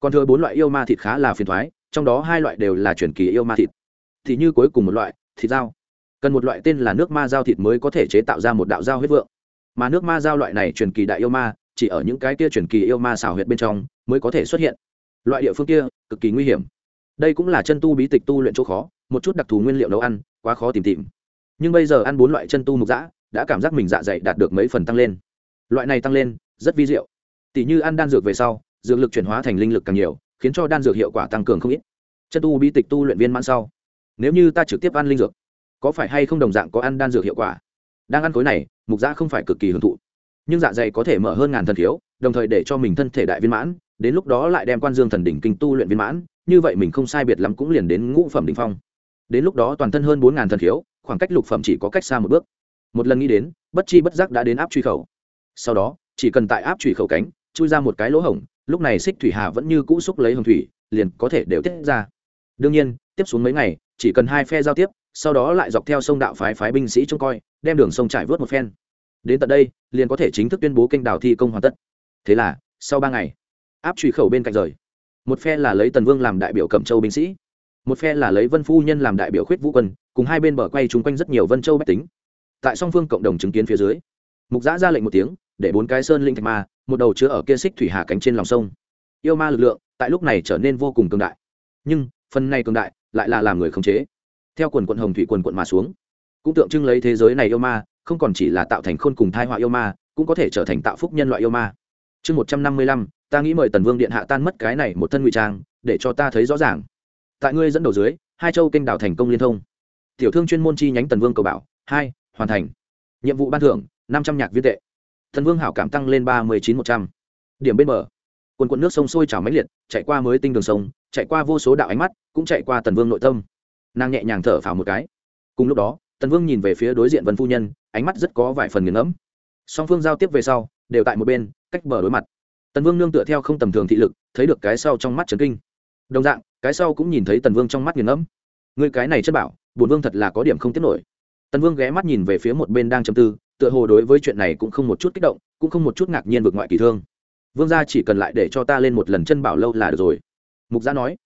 Còn thừa bốn loại yêu ma thịt khá là phiền thoái trong đó hai loại đều là truyền kỳ yêu ma thịt. Thì như cuối cùng một loại, thịt dao. Cần một loại tên là nước ma dao thịt mới có thể chế tạo ra một đạo dao huyết vượng. Mà nước ma dao loại này truyền kỳ đại yêu ma, chỉ ở những cái kia truyền kỳ yêu ma xào huyệt bên trong mới có thể xuất hiện. Loại địa phương kia cực kỳ nguy hiểm đây cũng là chân tu bí tịch tu luyện chỗ khó, một chút đặc thù nguyên liệu nấu ăn, quá khó tìm tìm. Nhưng bây giờ ăn bốn loại chân tu mục giã đã cảm giác mình dạ dày đạt được mấy phần tăng lên. Loại này tăng lên, rất vi diệu. Tỷ như ăn đan dược về sau, dược lực chuyển hóa thành linh lực càng nhiều, khiến cho đan dược hiệu quả tăng cường không ít. Chân tu bí tịch tu luyện viên mãn sau, nếu như ta trực tiếp ăn linh dược, có phải hay không đồng dạng có ăn đan dược hiệu quả? Đang ăn khối này, mục giã không phải cực kỳ hưởng thụ. Nhưng dạ dày có thể mở hơn ngàn thần thiếu, đồng thời để cho mình thân thể đại viên mãn, đến lúc đó lại đem quan dương thần đỉnh kinh tu luyện viên mãn như vậy mình không sai biệt lắm cũng liền đến ngũ phẩm đ ỉ n h phong. Đến lúc đó toàn thân hơn bốn ngàn thần thiếu khoảng cách lục phẩm chỉ có cách xa một bước. Một lần nghĩ đến, bất chi bất giác đã đến áp truy khẩu. Sau đó, chỉ cần tại áp truy khẩu cánh, chui ra một cái lỗ hổng, lúc này xích thủy hà vẫn như cũ xúc lấy hồng thủy, liền có thể đều tiết ra. Đương nhiên, tiếp xuống mấy ngày, chỉ cần hai phe giao tiếp, sau đó lại dọc theo sông đạo phái phái binh sĩ trông coi, đem đường sông trải vớt một phen. Đến tận đây, liền có thể chính thức tuyên bố kênh đào thi công hoàn tất. Thế là, sau ba ngày, áp truy khẩu bên cạnh rời một phe là lấy tần vương làm đại biểu cẩm châu binh sĩ, một phe là lấy vân phu nhân làm đại biểu khuyết vũ quân, cùng hai bên bờ quay chung quanh rất nhiều vân châu bách tính. Tại song phương cộng đồng chứng kiến phía dưới, mục giã ra lệnh một tiếng, để bốn cái sơn linh thạch ma, một đầu chứa ở kia xích thủy hà cánh trên lòng sông. Yêu ma lực lượng tại lúc này trở nên vô cùng cường đại. Nhưng, phần này cường đại lại là làm người khống chế. Theo quần quận hồng thủy quần quận mà xuống, cũng tượng trưng lấy thế giới này yêu ma, không còn chỉ là tạo thành khôn cùng thai họa yêu ma, cũng có thể trở thành tạo phúc nhân loại yêu ma. Chương một trăm năm mươi lăm ta nghĩ mời tần vương điện hạ tan mất cái này một thân ngụy trang, để cho ta thấy rõ ràng. Tại ngươi dẫn đầu dưới, hai châu kênh đảo thành công liên thông. Tiểu thương chuyên môn chi nhánh tần vương cầu bảo, hai, hoàn thành. Nhiệm vụ ban thưởng, năm trăm nhạc viên tệ. Thần vương hảo cảm tăng lên ba mươi chín một trăm. Điểm bên bờ. Quần quận nước sông sôi trào máy liệt, chạy qua mới tinh đường sông, chạy qua vô số đạo ánh mắt, cũng chạy qua tần vương nội tâm. Nàng nhẹ nhàng thở phào một cái. Cùng lúc đó, tần vương nhìn về phía đối diện vân phu nhân, ánh mắt rất có vài phần nghiền ngẫm. Song phương giao tiếp về sau, đều tại một bên, cách bờ đối mặt tần vương nương tựa theo không tầm thường thị lực, thấy được cái sau trong mắt trấn kinh. Đồng dạng, cái sau cũng nhìn thấy tần vương trong mắt nghiền ngẫm. Người cái này chất bảo, bổn vương thật là có điểm không tiếp nổi. Tần vương ghé mắt nhìn về phía một bên đang châm tư, tựa hồ đối với chuyện này cũng không một chút kích động, cũng không một chút ngạc nhiên vượt ngoại kỳ thương. Vương gia chỉ cần lại để cho ta lên một lần chân bảo lâu là được rồi. Mục gia nói.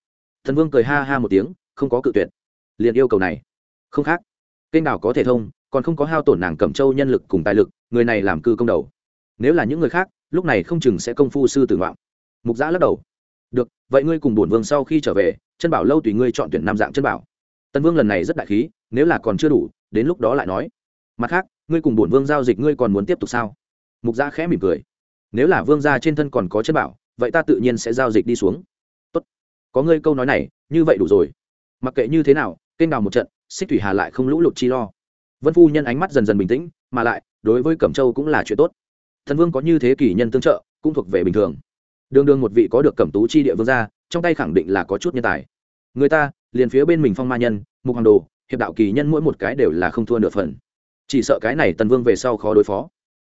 Thần vương cười ha ha một tiếng, không có cự tuyệt. Liền yêu cầu này. Không khác. Kênh nào có thể thông, còn không có hao tổn nàng cẩm châu nhân lực cùng tài lực, người này làm cư công đầu. Nếu là những người khác lúc này không chừng sẽ công phu sư tử ngoạn mục giã lắc đầu. Được, vậy ngươi cùng bổn vương sau khi trở về, chân bảo lâu tùy ngươi chọn tuyển nam dạng chân bảo. Tân vương lần này rất đại khí, nếu là còn chưa đủ, đến lúc đó lại nói. Mặt khác, ngươi cùng bổn vương giao dịch ngươi còn muốn tiếp tục sao? Mục giã khẽ mỉm cười. Nếu là vương gia trên thân còn có chân bảo, vậy ta tự nhiên sẽ giao dịch đi xuống. Tốt. Có ngươi câu nói này, như vậy đủ rồi. Mặc kệ như thế nào, kênh đào một trận, xích thủy hà lại không lũ lụt chi lo. Vân phu nhân ánh mắt dần dần bình tĩnh, mà lại, đối với cẩm châu cũng là chuyện tốt thần vương có như thế kỷ nhân tương trợ, cũng thuộc về bình thường. Đường đường một vị có được cẩm tú chi địa vương gia, trong tay khẳng định là có chút nhân tài. Người ta, liền phía bên mình phong ma nhân, mục hoàng đồ, hiệp đạo kỳ nhân mỗi một cái đều là không thua nửa phần. Chỉ sợ cái này tần vương về sau khó đối phó.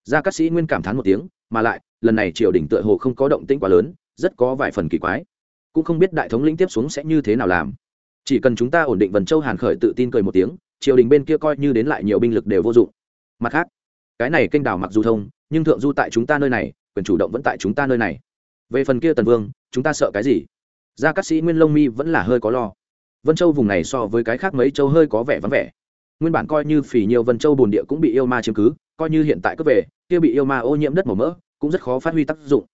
Gia cát sĩ nguyên cảm thán một tiếng, mà lại, lần này triều đình tựa hồ không có động tĩnh quá lớn, rất có vài phần kỳ quái. Cũng không biết đại thống lĩnh tiếp xuống sẽ như thế nào làm. Chỉ cần chúng ta ổn định vần châu hàn khởi tự tin cười một tiếng, triều đình bên kia coi như đến lại nhiều binh lực đều vô dụng. Mặt khác, cái này kênh đảo mặc dù thông nhưng thượng du tại chúng ta nơi này, quyền chủ động vẫn tại chúng ta nơi này. Về phần kia tần vương, chúng ta sợ cái gì? Gia cát sĩ nguyên lông mi vẫn là hơi có lo. Vân châu vùng này so với cái khác mấy châu hơi có vẻ vắng vẻ. Nguyên bản coi như phỉ nhiều vân châu bồn địa cũng bị yêu ma chiếm cứ, coi như hiện tại cướp về, kia bị yêu ma ô nhiễm đất màu mỡ, cũng rất khó phát huy tác dụng.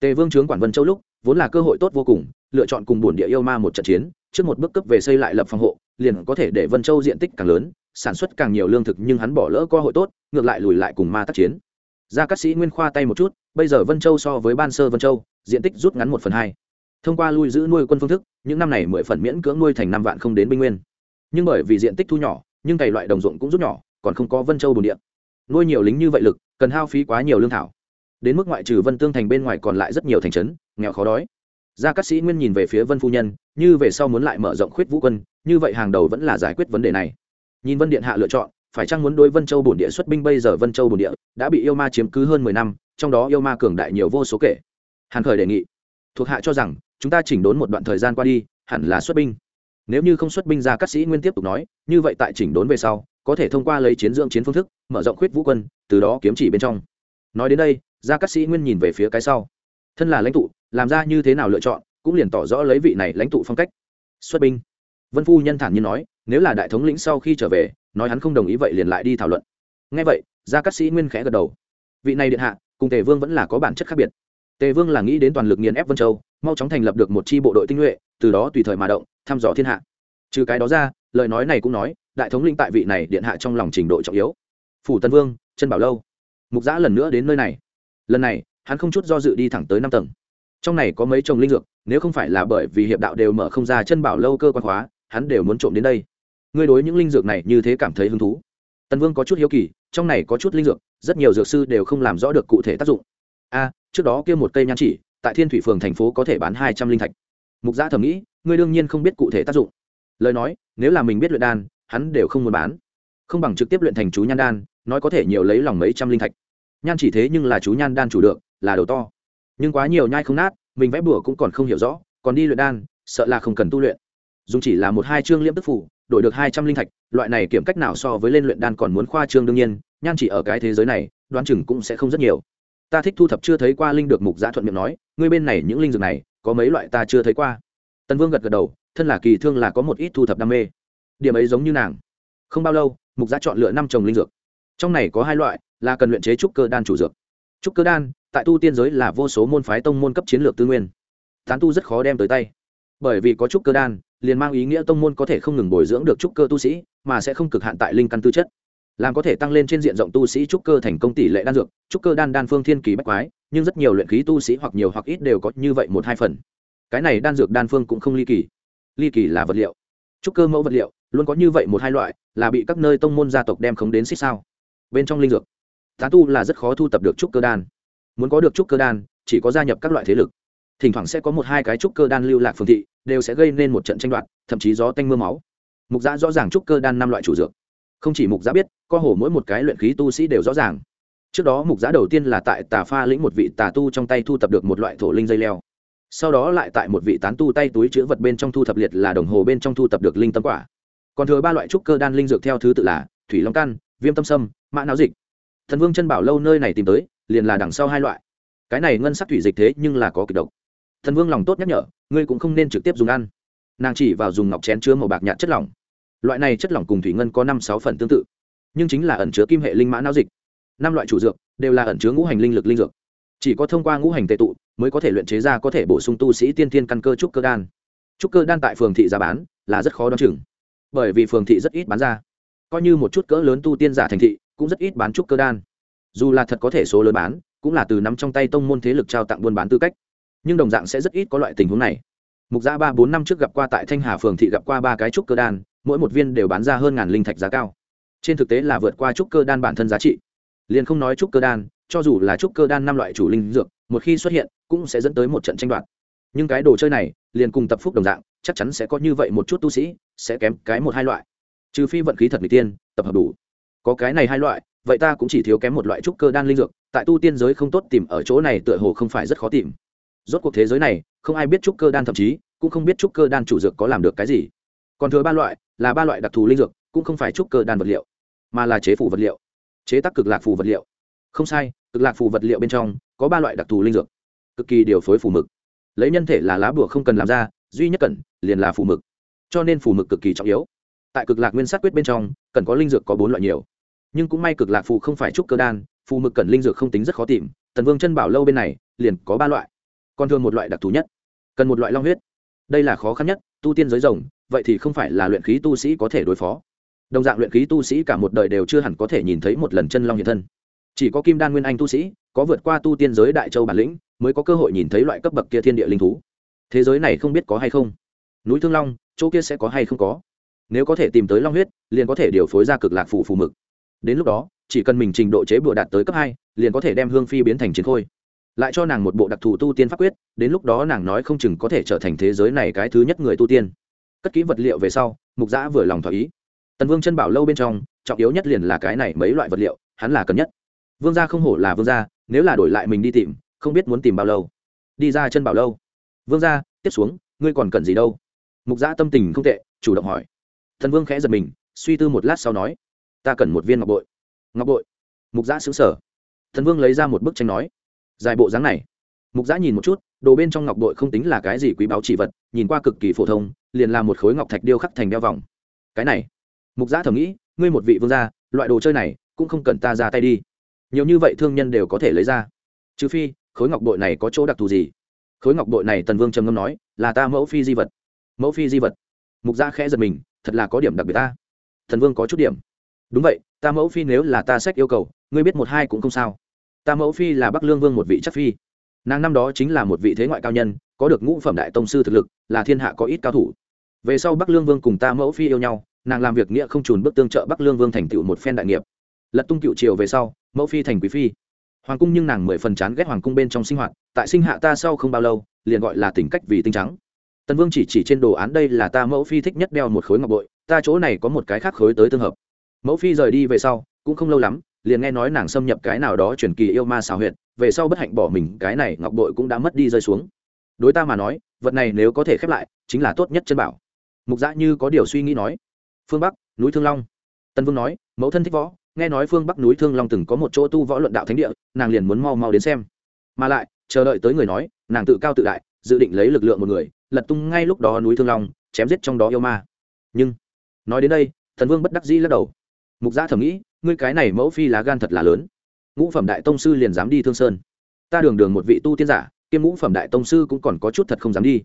Tề vương trướng quản vân châu lúc, vốn là cơ hội tốt vô cùng, lựa chọn cùng bồn địa yêu ma một trận chiến, trước một bước cấp về xây lại lập phòng hộ, liền có thể để vân châu diện tích càng lớn, sản xuất càng nhiều lương thực nhưng hắn bỏ lỡ cơ hội tốt, ngược lại lùi lại cùng ma tác chiến ra các sĩ nguyên khoa tay một chút, bây giờ vân châu so với ban sơ vân châu, diện tích rút ngắn một phần hai. Thông qua lui giữ nuôi quân phương thức, những năm này mười phần miễn cưỡng nuôi thành năm vạn không đến binh nguyên. Nhưng bởi vì diện tích thu nhỏ, nhưng cày loại đồng ruộng cũng rút nhỏ, còn không có vân châu bồn điện nuôi nhiều lính như vậy lực, cần hao phí quá nhiều lương thảo. Đến mức ngoại trừ vân tương thành bên ngoài còn lại rất nhiều thành trấn, nghèo khó đói. Gia cát sĩ nguyên nhìn về phía vân phu nhân, như về sau muốn lại mở rộng khuyết vũ quân, như vậy hàng đầu vẫn là giải quyết vấn đề này. Nhìn vân điện hạ lựa chọn phải chăng muốn đối vân châu bổn địa xuất binh bây giờ vân châu bổn địa đã bị yêu ma chiếm cứ hơn mười năm, trong đó yêu ma cường đại nhiều vô số kể. Hàn khởi đề nghị, thuộc hạ cho rằng, chúng ta chỉnh đốn một đoạn thời gian qua đi, hẳn là xuất binh. Nếu như không xuất binh ra các sĩ nguyên tiếp tục nói, như vậy tại chỉnh đốn về sau, có thể thông qua lấy chiến dưỡng chiến phương thức, mở rộng khuyết vũ quân, từ đó kiếm chỉ bên trong. Nói đến đây, ra các sĩ nguyên nhìn về phía cái sau. Thân là lãnh tụ, làm ra như thế nào lựa chọn, cũng liền tỏ rõ lấy vị này lãnh tụ phong cách. Xuất binh. Vân phu nhân thản nhiên nói, nếu là đại thống lĩnh sau khi trở về nói hắn không đồng ý vậy liền lại đi thảo luận. Ngay vậy, gia cát sĩ nguyên khẽ gật đầu. Vị này điện hạ, cùng tề vương vẫn là có bản chất khác biệt. Tề vương là nghĩ đến toàn lực nghiền ép vân châu, mau chóng thành lập được một chi bộ đội tinh nhuệ, từ đó tùy thời mà động, thăm dò thiên hạ. Trừ cái đó ra, lời nói này cũng nói, đại thống linh tại vị này điện hạ trong lòng trình độ trọng yếu. Phủ tân vương chân bảo lâu. Mục giã lần nữa đến nơi này. Lần này, hắn không chút do dự đi thẳng tới năm tầng. Trong này có mấy chồng linh dược, nếu không phải là bởi vì hiệp đạo đều mở không ra chân bảo lâu cơ quan hóa, hắn đều muốn trộm đến đây ngươi đối những linh dược này như thế cảm thấy hứng thú. Tần vương có chút hiếu kỳ, trong này có chút linh dược, rất nhiều dược sư đều không làm rõ được cụ thể tác dụng. A, trước đó kia một cây nhan chỉ, tại thiên thủy phường thành phố có thể bán hai trăm linh thạch. Mục gia thầm nghĩ, ngươi đương nhiên không biết cụ thể tác dụng. Lời nói, nếu là mình biết luyện đan, hắn đều không muốn bán. Không bằng trực tiếp luyện thành chú nhan đan, nói có thể nhiều lấy lòng mấy trăm linh thạch. Nhan chỉ thế nhưng là chú nhan đan chủ được, là đầu to. Nhưng quá nhiều nhai không nát, mình vẽ bùa cũng còn không hiểu rõ, còn đi luyện đan, sợ là không cần tu luyện. Dùng chỉ là một hai chương liễm tức phủ đổi được hai trăm linh thạch, loại này kiểm cách nào so với lên luyện đan còn muốn khoa trương đương nhiên, nhan chỉ ở cái thế giới này, đoán chừng cũng sẽ không rất nhiều. Ta thích thu thập chưa thấy qua linh được mục giã thuận miệng nói, ngươi bên này những linh dược này, có mấy loại ta chưa thấy qua. Tần vương gật gật đầu, thân là kỳ thương là có một ít thu thập đam mê. Điểm ấy giống như nàng. Không bao lâu, mục giã chọn lựa năm trồng linh dược. Trong này có hai loại, là cần luyện chế trúc cơ đan chủ dược. Trúc cơ đan, tại tu tiên giới là vô số môn phái tông môn cấp chiến lược tư nguyên. Tán tu rất khó đem tới tay. Bởi vì có trúc cơ đan liền mang ý nghĩa tông môn có thể không ngừng bồi dưỡng được trúc cơ tu sĩ, mà sẽ không cực hạn tại linh căn tư chất. Làm có thể tăng lên trên diện rộng tu sĩ trúc cơ thành công tỷ lệ đan dược, trúc cơ đan đan phương thiên kỳ bách quái, nhưng rất nhiều luyện khí tu sĩ hoặc nhiều hoặc ít đều có như vậy một hai phần. Cái này đan dược đan phương cũng không ly kỳ. Ly kỳ là vật liệu. Trúc cơ mẫu vật liệu, luôn có như vậy một hai loại, là bị các nơi tông môn gia tộc đem khống đến xích sao. Bên trong linh dược, tá tu là rất khó thu tập được trúc cơ đan. Muốn có được trúc cơ đan, chỉ có gia nhập các loại thế lực thỉnh thoảng sẽ có một hai cái trúc cơ đan lưu lạc phương thị, đều sẽ gây nên một trận tranh đoạt, thậm chí gió tanh m ư a máu. Mục giã rõ ràng trúc cơ đan năm loại chủ dược. Không chỉ mục giã biết co hồ mỗi một cái luyện khí tu sĩ đều rõ ràng. Trước đó mục giã đầu tiên là tại tà pha lĩnh một vị tà tu trong tay thu thập được một loại thổ linh dây leo. Sau đó lại tại một vị tán tu tay túi chữ vật bên trong thu thập liệt là đồng hồ bên trong thu thập được linh tâm quả. Còn thừa ba loại trúc cơ đan linh dược theo thứ tự là thủy long căn, viêm tâm sâm, mã não dịch. Thần vương chân bảo lâu nơi này tìm tới, liền là đằng sau hai loại. Cái này ngân sắc thủy dịch thế nhưng là có kịch độc thần vương lòng tốt nhắc nhở, ngươi cũng không nên trực tiếp dùng ăn. Nàng chỉ vào dùng ngọc chén chứa màu bạc nhạt chất lỏng. Loại này chất lỏng cùng thủy ngân có năm sáu phần tương tự, nhưng chính là ẩn chứa kim hệ linh mã não dịch. Năm loại chủ dược đều là ẩn chứa ngũ hành linh lực linh dược. Chỉ có thông qua ngũ hành tệ tụ mới có thể luyện chế ra có thể bổ sung tu sĩ tiên tiên căn cơ trúc cơ đan. Trúc cơ đan tại phường thị giá bán là rất khó đo chừng, bởi vì phường thị rất ít bán ra. Coi như một chút cỡ lớn tu tiên giả thành thị cũng rất ít bán trúc cơ đan. Dù là thật có thể số lớn bán, cũng là từ nắm trong tay tông môn thế lực trao tặng buôn bán tư cách nhưng đồng dạng sẽ rất ít có loại tình huống này. Mục gia ba bốn năm trước gặp qua tại thanh hà phường thị gặp qua ba cái trúc cơ đan, mỗi một viên đều bán ra hơn ngàn linh thạch giá cao. Trên thực tế là vượt qua trúc cơ đan bản thân giá trị. Liền không nói trúc cơ đan, cho dù là trúc cơ đan năm loại chủ linh dược, một khi xuất hiện, cũng sẽ dẫn tới một trận tranh đoạt. Nhưng cái đồ chơi này, liền cùng tập phúc đồng dạng, chắc chắn sẽ có như vậy một chút tu sĩ, sẽ kém cái một hai loại. Trừ phi vận khí thật mỹ tiên, tập hợp đủ. Có cái này hai loại, vậy ta cũng chỉ thiếu kém một loại trúc cơ đan linh dược, tại tu tiên giới không tốt tìm ở chỗ này tựa hồ không phải rất khó tìm rốt cuộc thế giới này, không ai biết trúc cơ đan thậm chí, cũng không biết trúc cơ đan chủ dược có làm được cái gì. Còn thừa ba loại, là ba loại đặc thù linh dược, cũng không phải trúc cơ đan vật liệu, mà là chế phủ vật liệu. Chế tác cực lạc phù vật liệu. Không sai, cực lạc phù vật liệu bên trong, có ba loại đặc thù linh dược. Cực kỳ điều phối phù mực. Lấy nhân thể là lá bùa không cần làm ra, duy nhất cần, liền là phù mực. Cho nên phù mực cực kỳ trọng yếu. Tại cực lạc nguyên sát quyết bên trong, cần có linh dược có bốn loại nhiều. Nhưng cũng may cực lạc phù không phải trúc cơ đan, phù mực cần linh dược không tính rất khó tìm. Tần vương chân bảo lâu bên này, liền có ba loại còn thường một loại đặc thù nhất, cần một loại long huyết. Đây là khó khăn nhất, tu tiên giới rồng, vậy thì không phải là luyện khí tu sĩ có thể đối phó. Đồng dạng luyện khí tu sĩ cả một đời đều chưa hẳn có thể nhìn thấy một lần chân long hiện thân. Chỉ có kim đan nguyên anh tu sĩ, có vượt qua tu tiên giới đại châu bản lĩnh, mới có cơ hội nhìn thấy loại cấp bậc kia thiên địa linh thú. Thế giới này không biết có hay không? Núi thương long, chỗ kia sẽ có hay không có? Nếu có thể tìm tới long huyết, liền có thể điều phối ra cực lạc phủ phù mực. Đến lúc đó, chỉ cần mình trình độ chế bựa đạt tới cấp hai, liền có thể đem hương phi biến thành chiến khôi lại cho nàng một bộ đặc thù tu tiên pháp quyết, đến lúc đó nàng nói không chừng có thể trở thành thế giới này cái thứ nhất người tu tiên. Cất kỹ vật liệu về sau, mục giã vừa lòng thỏa ý. Tần vương chân bảo lâu bên trong, trọng yếu nhất liền là cái này mấy loại vật liệu, hắn là cần nhất. Vương gia không hổ là vương gia, nếu là đổi lại mình đi tìm, không biết muốn tìm bao lâu. Đi ra chân bảo lâu. Vương gia, tiếp xuống, ngươi còn cần gì đâu? Mục giã tâm tình không tệ, chủ động hỏi. Thần vương khẽ giật mình, suy tư một lát sau nói. Ta cần một viên ngọc bội. Ngọc bội? Mục giã xứng sở thần vương lấy ra một bức tranh nói dài bộ dáng này. Mục giã nhìn một chút, đồ bên trong ngọc bội không tính là cái gì quý báu chỉ vật, nhìn qua cực kỳ phổ thông, liền là một khối ngọc thạch điêu khắc thành đeo vòng. Cái này. Mục giã thầm nghĩ, ngươi một vị vương gia, loại đồ chơi này cũng không cần ta ra tay đi. Nhiều như vậy thương nhân đều có thể lấy ra. Trừ phi, khối ngọc bội này có chỗ đặc thù gì? Khối ngọc bội này tần vương trầm ngâm nói, là ta mẫu phi di vật. Mẫu phi di vật. Mục gia khẽ giật mình, thật là có điểm đặc biệt ta. Thần vương có chút điểm. Đúng vậy, ta mẫu phi nếu là ta sách yêu cầu, ngươi biết một hai cũng không sao ta mẫu phi là bắc lương vương một vị chắc phi nàng năm đó chính là một vị thế ngoại cao nhân có được ngũ phẩm đại tông sư thực lực là thiên hạ có ít cao thủ về sau bắc lương vương cùng ta mẫu phi yêu nhau nàng làm việc nghĩa không trùn bước tương trợ bắc lương vương thành tựu một phen đại nghiệp lật tung cựu triều về sau mẫu phi thành quý phi hoàng cung nhưng nàng mười phần chán ghét hoàng cung bên trong sinh hoạt tại sinh hạ ta sau không bao lâu liền gọi là tính cách vì tinh trắng tần vương chỉ chỉ trên đồ án đây là ta mẫu phi thích nhất đeo một khối ngọc bội ta chỗ này có một cái khác khối tới tương hợp mẫu phi rời đi về sau cũng không lâu lắm liền nghe nói nàng xâm nhập cái nào đó chuyển kỳ yêu ma xào huyệt, về sau bất hạnh bỏ mình, cái này ngọc bội cũng đã mất đi rơi xuống. Đối ta mà nói, vật này nếu có thể khép lại, chính là tốt nhất chân bảo. Mục dã như có điều suy nghĩ nói. Phương bắc, núi thương long. Tân vương nói, mẫu thân thích võ, nghe nói phương bắc núi thương long từng có một chỗ tu võ luận đạo thánh địa, nàng liền muốn mau mau đến xem. Mà lại, chờ đợi tới người nói, nàng tự cao tự đại, dự định lấy lực lượng một người, lật tung ngay lúc đó núi thương long, chém giết trong đó yêu ma. Nhưng, nói đến đây, thần vương bất đắc dĩ lắc đầu. Mục gia thầm nghĩ ngươi cái này mẫu phi lá gan thật là lớn. Ngũ phẩm đại tông sư liền dám đi thương sơn. Ta đường đường một vị tu tiên giả, kiêm ngũ phẩm đại tông sư cũng còn có chút thật không dám đi.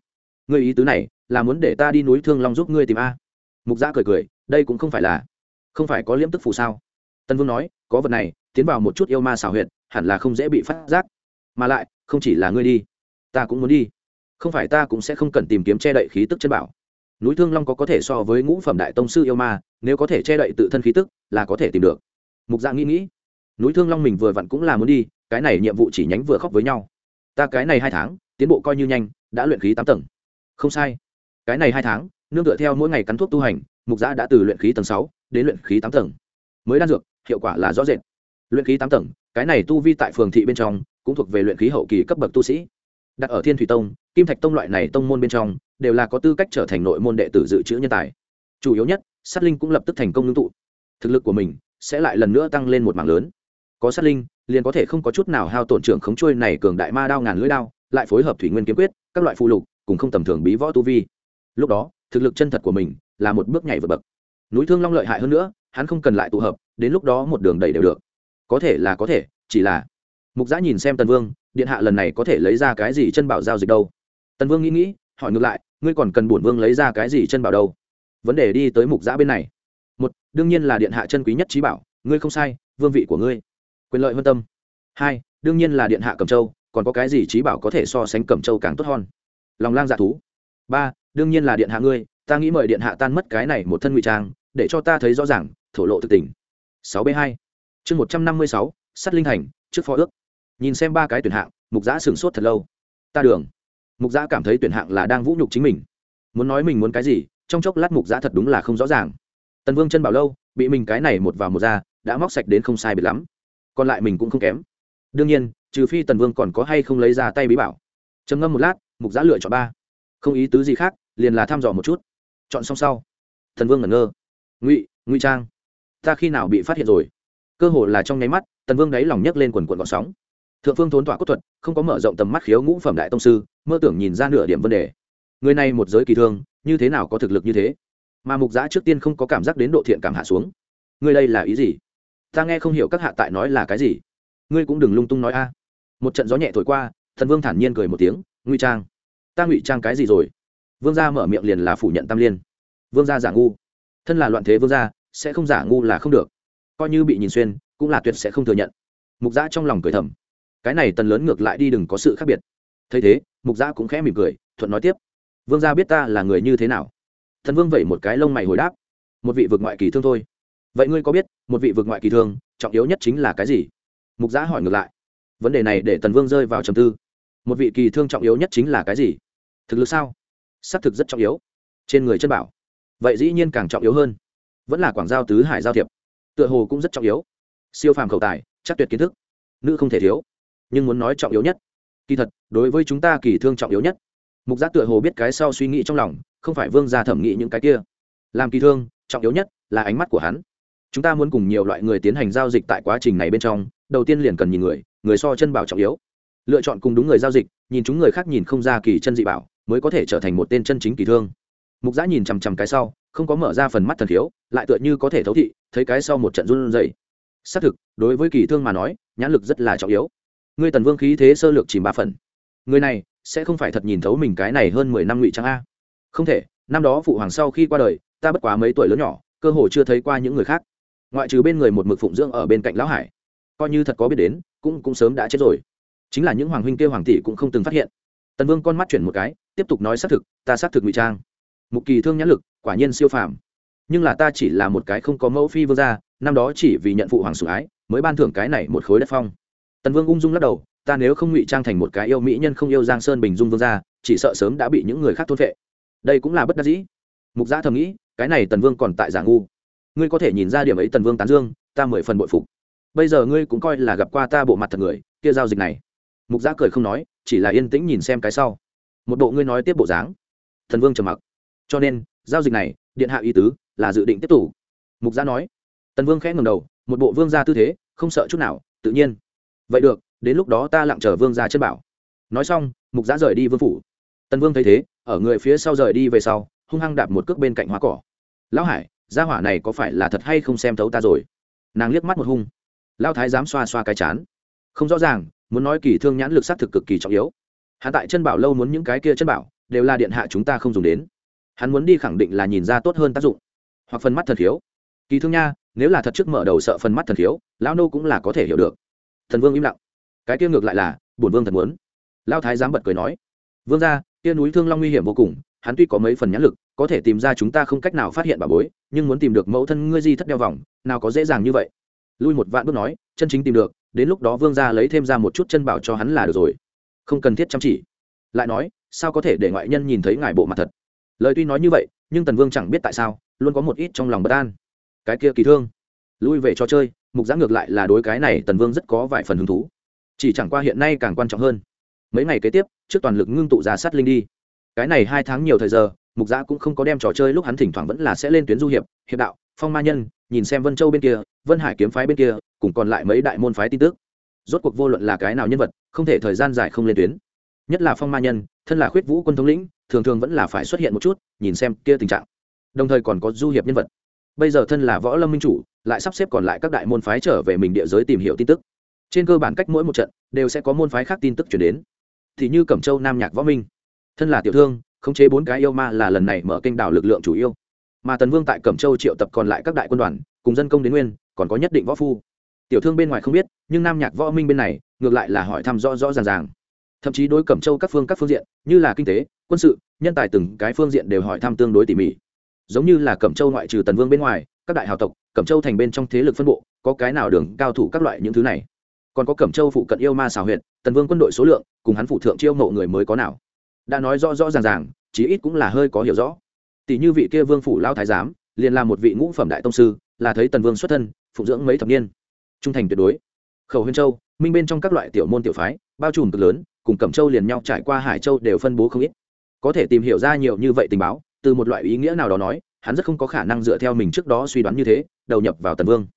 Ngươi ý tứ này, là muốn để ta đi núi thương long giúp ngươi tìm a. Mục gia cười cười, đây cũng không phải là, không phải có liễm tức phù sao? Tân vương nói, có vật này, tiến vào một chút yêu ma xảo huyệt, hẳn là không dễ bị phát giác. Mà lại, không chỉ là ngươi đi, ta cũng muốn đi. Không phải ta cũng sẽ không cần tìm kiếm che đậy khí tức chân bảo. Núi thương long có có thể so với ngũ phẩm đại tông sư yêu ma, nếu có thể che đậy tự thân khí tức, là có thể tìm được mục dạng nghĩ nghĩ. Núi thương long mình vừa vặn cũng là muốn đi, cái này nhiệm vụ chỉ nhánh vừa khóc với nhau. Ta cái này hai tháng, tiến bộ coi như nhanh, đã luyện khí tám tầng. Không sai. Cái này hai tháng, nương tựa theo mỗi ngày cắn thuốc tu hành, mục giã đã từ luyện khí tầng sáu đến luyện khí tám tầng. Mới đan dược, hiệu quả là rõ rệt. Luyện khí tám tầng, cái này tu vi tại phường thị bên trong, cũng thuộc về luyện khí hậu kỳ cấp bậc tu sĩ. Đặt ở thiên thủy tông, kim thạch tông loại này tông môn bên trong, đều là có tư cách trở thành nội môn đệ tử dự trữ nhân tài. Chủ yếu nhất, sát linh cũng lập tức thành công ngưng tụ. Thực lực của mình sẽ lại lần nữa tăng lên một mảng lớn. Có sát linh, liền có thể không có chút nào hao tổn trưởng khống trôi này cường đại ma đao ngàn lưỡi đao, lại phối hợp thủy nguyên kiếm quyết, các loại phụ lục, cùng không tầm thường bí võ tu vi. Lúc đó, thực lực chân thật của mình là một bước nhảy vượt bậc. Núi thương long lợi hại hơn nữa, hắn không cần lại tụ hợp, đến lúc đó một đường đẩy đều được. Có thể là có thể, chỉ là mục giã nhìn xem tần vương, điện hạ lần này có thể lấy ra cái gì chân bảo giao dịch đâu? Tần vương nghĩ nghĩ, hỏi ngược lại, ngươi còn cần bổn vương lấy ra cái gì chân bảo đâu? Vấn đề đi tới mục giã bên này đương nhiên là điện hạ chân quý nhất trí bảo, ngươi không sai, vương vị của ngươi. Quyền lợi hơn tâm. Hai, đương nhiên là điện hạ cẩm châu, còn có cái gì trí bảo có thể so sánh cẩm châu càng tốt hơn? Lòng lang dạ thú. Ba, đương nhiên là điện hạ ngươi, ta nghĩ mời điện hạ tan mất cái này một thân ngụy trang, để cho ta thấy rõ ràng, thổ lộ thực tình. Sáu b hai. Chương một trăm năm mươi sáu, sắt linh thành, trước phó ước. Nhìn xem ba cái tuyển hạng, mục giã sửng sốt thật lâu. Ta đường. Mục giã cảm thấy tuyển hạng là đang vũ nhục chính mình. Muốn nói mình muốn cái gì, trong chốc lát mục giã thật đúng là không rõ ràng tần vương chân bảo lâu, bị mình cái này một vào một ra, đã móc sạch đến không sai biệt lắm. Còn lại mình cũng không kém. Đương nhiên, trừ phi tần vương còn có hay không lấy ra tay bí bảo. Trầm ngâm một lát, mục giã lựa chọn ba. Không ý tứ gì khác, liền là thăm dò một chút. Chọn xong sau thần vương ngẩn ngơ. Ngụy ngụy trang, ta khi nào bị phát hiện rồi? Cơ hồ là trong nháy mắt, tần vương đáy lòng nhấc lên quần quần gọn sóng. Thượng phương thốn tỏa cốt thuật, không có mở rộng tầm mắt khiếu ngũ phẩm đại tông sư, mơ tưởng nhìn ra nửa điểm vấn đề. Người này một giới kỳ thương, như thế nào có thực lực như thế? Mà mục giã trước tiên không có cảm giác đến độ thiện cảm hạ xuống. Ngươi đây là ý gì? Ta nghe không hiểu các hạ tại nói là cái gì. Ngươi cũng đừng lung tung nói a. Một trận gió nhẹ thổi qua, thần vương thản nhiên cười một tiếng, ngụy trang, ta ngụy trang cái gì rồi? Vương gia mở miệng liền là phủ nhận tam liên. Vương gia giả ngu. Thân là loạn thế vương gia, sẽ không giả ngu là không được. Coi như bị nhìn xuyên, cũng là tuyệt sẽ không thừa nhận. Mục giã trong lòng cười thầm. Cái này tần lớn ngược lại đi đừng có sự khác biệt. Thấy thế, mục giã cũng khẽ mỉm cười, thuận nói tiếp. Vương gia biết ta là người như thế nào? Thần vương vẩy một cái lông mày hồi đáp. Một vị vực ngoại kỳ thương thôi. Vậy ngươi có biết, một vị vực ngoại kỳ thương, trọng yếu nhất chính là cái gì? Mục giã hỏi ngược lại. Vấn đề này để tần vương rơi vào trầm tư. Một vị kỳ thương trọng yếu nhất chính là cái gì? Thực lực sao? Xác thực rất trọng yếu. Trên người chân bảo. Vậy dĩ nhiên càng trọng yếu hơn. Vẫn là quảng giao tứ hải giao thiệp. Tựa hồ cũng rất trọng yếu. Siêu phàm khẩu tài, chắc tuyệt kiến thức. Nữ không thể thiếu. Nhưng muốn nói trọng yếu nhất. Kỳ thật, đối với chúng ta kỳ thương trọng yếu nhất. Mục giác tựa hồ biết cái sau suy nghĩ trong lòng không phải vương gia thẩm nghĩ những cái kia. Làm kỳ thương, trọng yếu nhất là ánh mắt của hắn. Chúng ta muốn cùng nhiều loại người tiến hành giao dịch tại quá trình này bên trong, đầu tiên liền cần nhìn người người so chân bảo trọng yếu. Lựa chọn cùng đúng người giao dịch, nhìn chúng người khác nhìn không ra kỳ chân dị bảo, mới có thể trở thành một tên chân chính kỳ thương. Mục giã nhìn chằm chằm cái sau, không có mở ra phần mắt thần thiếu lại tựa như có thể thấu thị, thấy cái sau một trận run dày xác thực, đối với kỳ thương mà nói, nhãn lực rất là trọng yếu. Ngươi tần vương khí thế sơ lược chìm ba phần. Người này sẽ không phải thật nhìn thấu mình cái này hơn mười năm ngụy trang a không thể, năm đó phụ hoàng sau khi qua đời, ta bất quá mấy tuổi lớn nhỏ, cơ hồ chưa thấy qua những người khác. Ngoại trừ bên người một mực phụng dưỡng ở bên cạnh lão hải. Coi như thật có biết đến, cũng cũng sớm đã chết rồi. Chính là những hoàng huynh kêu hoàng tỷ cũng không từng phát hiện. Tần vương con mắt chuyển một cái, tiếp tục nói xác thực, ta xác thực ngụy trang. Mục kỳ thương nhãn lực, quả nhiên siêu phàm. Nhưng là ta chỉ là một cái không có mẫu phi vương gia, năm đó chỉ vì nhận phụ hoàng sủng ái, mới ban thưởng cái này một khối đất phong. Tần vương ung dung lắc đầu, ta nếu không ngụy trang thành một cái yêu mỹ nhân không yêu giang sơn bình dung vương gia, chỉ sợ sớm đã bị những người khác thôn vệ đây cũng là bất đắc dĩ. Mục gia thầm nghĩ, cái này tần vương còn tại giả ngu. Ngươi có thể nhìn ra điểm ấy tần vương tán dương, ta mười phần bội phục. Bây giờ ngươi cũng coi là gặp qua ta bộ mặt thật người, kia giao dịch này. Mục gia cười không nói, chỉ là yên tĩnh nhìn xem cái sau. Một bộ ngươi nói tiếp bộ dáng. Thần vương trầm mặc. Cho nên, giao dịch này, điện hạ ý tứ, là dự định tiếp tục. Mục gia nói. Tần vương khẽ ngầm đầu, một bộ vương gia tư thế, không sợ chút nào, tự nhiên. Vậy được, đến lúc đó ta lặng chờ vương gia chân bảo. Nói xong, mục gia rời đi vương phủ tần vương thấy thế ở người phía sau rời đi về sau hung hăng đạp một cước bên cạnh hoa cỏ. Lão hải gia hỏa này có phải là thật hay không xem thấu ta rồi? Nàng liếc mắt một hung. Lao thái dám xoa xoa cái chán. Không rõ ràng muốn nói kỳ thương nhãn lực s á t thực cực kỳ trọng yếu. Hạ tại chân bảo lâu muốn những cái kia chân bảo đều là điện hạ chúng ta không dùng đến. Hắn muốn đi khẳng định là nhìn ra tốt hơn tác dụng. Hoặc phần mắt thần hiếu, kỳ thương nha nếu là thật trước mở đầu sợ phần mắt thần thiếu lão nô cũng là có thể hiểu được. Thần vương im lặng. Cái kia ngược lại là bổn vương thật muốn. Lao thái dám bật cười nói. Vương ra kia núi thương long nguy hiểm vô cùng, hắn tuy có mấy phần nhãn lực, có thể tìm ra chúng ta không cách nào phát hiện bà bối, nhưng muốn tìm được mẫu thân ngươi di thất đeo vòng, nào có dễ dàng như vậy. Lui một vạn bước nói, chân chính tìm được, đến lúc đó vương gia lấy thêm ra một chút chân bảo cho hắn là được rồi. Không cần thiết chăm chỉ. Lại nói, sao có thể để ngoại nhân nhìn thấy ngài bộ mặt thật? Lời tuy nói như vậy, nhưng tần vương chẳng biết tại sao, luôn có một ít trong lòng bất an. Cái kia kỳ thương. Lui về cho chơi, mục giã ngược lại là đối cái này tần vương rất có vài phần hứng thú. Chỉ chẳng qua hiện nay càng quan trọng hơn mấy ngày kế tiếp, trước toàn lực ngưng tụ ra sát linh đi. Cái này hai tháng nhiều thời giờ, mục giã cũng không có đem trò chơi lúc hắn thỉnh thoảng vẫn là sẽ lên tuyến du hiệp hiệp đạo, phong ma nhân, nhìn xem vân châu bên kia, vân hải kiếm phái bên kia, cùng còn lại mấy đại môn phái tin tức. Rốt cuộc vô luận là cái nào nhân vật, không thể thời gian dài không lên tuyến. Nhất là phong ma nhân, thân là khuyết vũ quân thống lĩnh, thường thường vẫn là phải xuất hiện một chút, nhìn xem kia tình trạng. Đồng thời còn có du hiệp nhân vật. Bây giờ thân là võ lâm minh chủ, lại sắp xếp còn lại các đại môn phái trở về mình địa giới tìm hiểu tin tức. Trên cơ bản cách mỗi một trận, đều sẽ có môn phái khác tin tức chuyển đến thì như cẩm châu nam nhạc võ minh. Thân là tiểu thương, khống chế bốn cái yêu ma là lần này mở kênh đảo lực lượng chủ yêu. Mà tần vương tại cẩm châu triệu tập còn lại các đại quân đoàn, cùng dân công đến nguyên, còn có nhất định võ phu. Tiểu thương bên ngoài không biết, nhưng nam nhạc võ minh bên này, ngược lại là hỏi thăm rõ rõ ràng ràng. Thậm chí đối cẩm châu các phương các phương diện, như là kinh tế, quân sự, nhân tài từng cái phương diện đều hỏi thăm tương đối tỉ mỉ. Giống như là cẩm châu ngoại trừ tần vương bên ngoài, các đại hào tộc, cẩm châu thành bên trong thế lực phân bộ, có cái nào đường cao thủ các loại những thứ này còn có cẩm châu phụ cận yêu ma xào huyện tần vương quân đội số lượng, cùng hắn phụ thượng chiêu mộ người mới có nào? Đã nói rõ rõ ràng ràng, chí ít cũng là hơi có hiểu rõ. Tỷ như vị kia vương phủ lao thái giám, liền là một vị ngũ phẩm đại tông sư, là thấy tần vương xuất thân, phụng dưỡng mấy thập niên. Trung thành tuyệt đối. Khẩu huyên châu, minh bên trong các loại tiểu môn tiểu phái, bao trùm cực lớn, cùng cẩm châu liền nhau trải qua hải châu đều phân bố không ít. Có thể tìm hiểu ra nhiều như vậy tình báo, từ một loại ý nghĩa nào đó nói, hắn rất không có khả năng dựa theo mình trước đó suy đoán như thế, đầu nhập vào tần vương.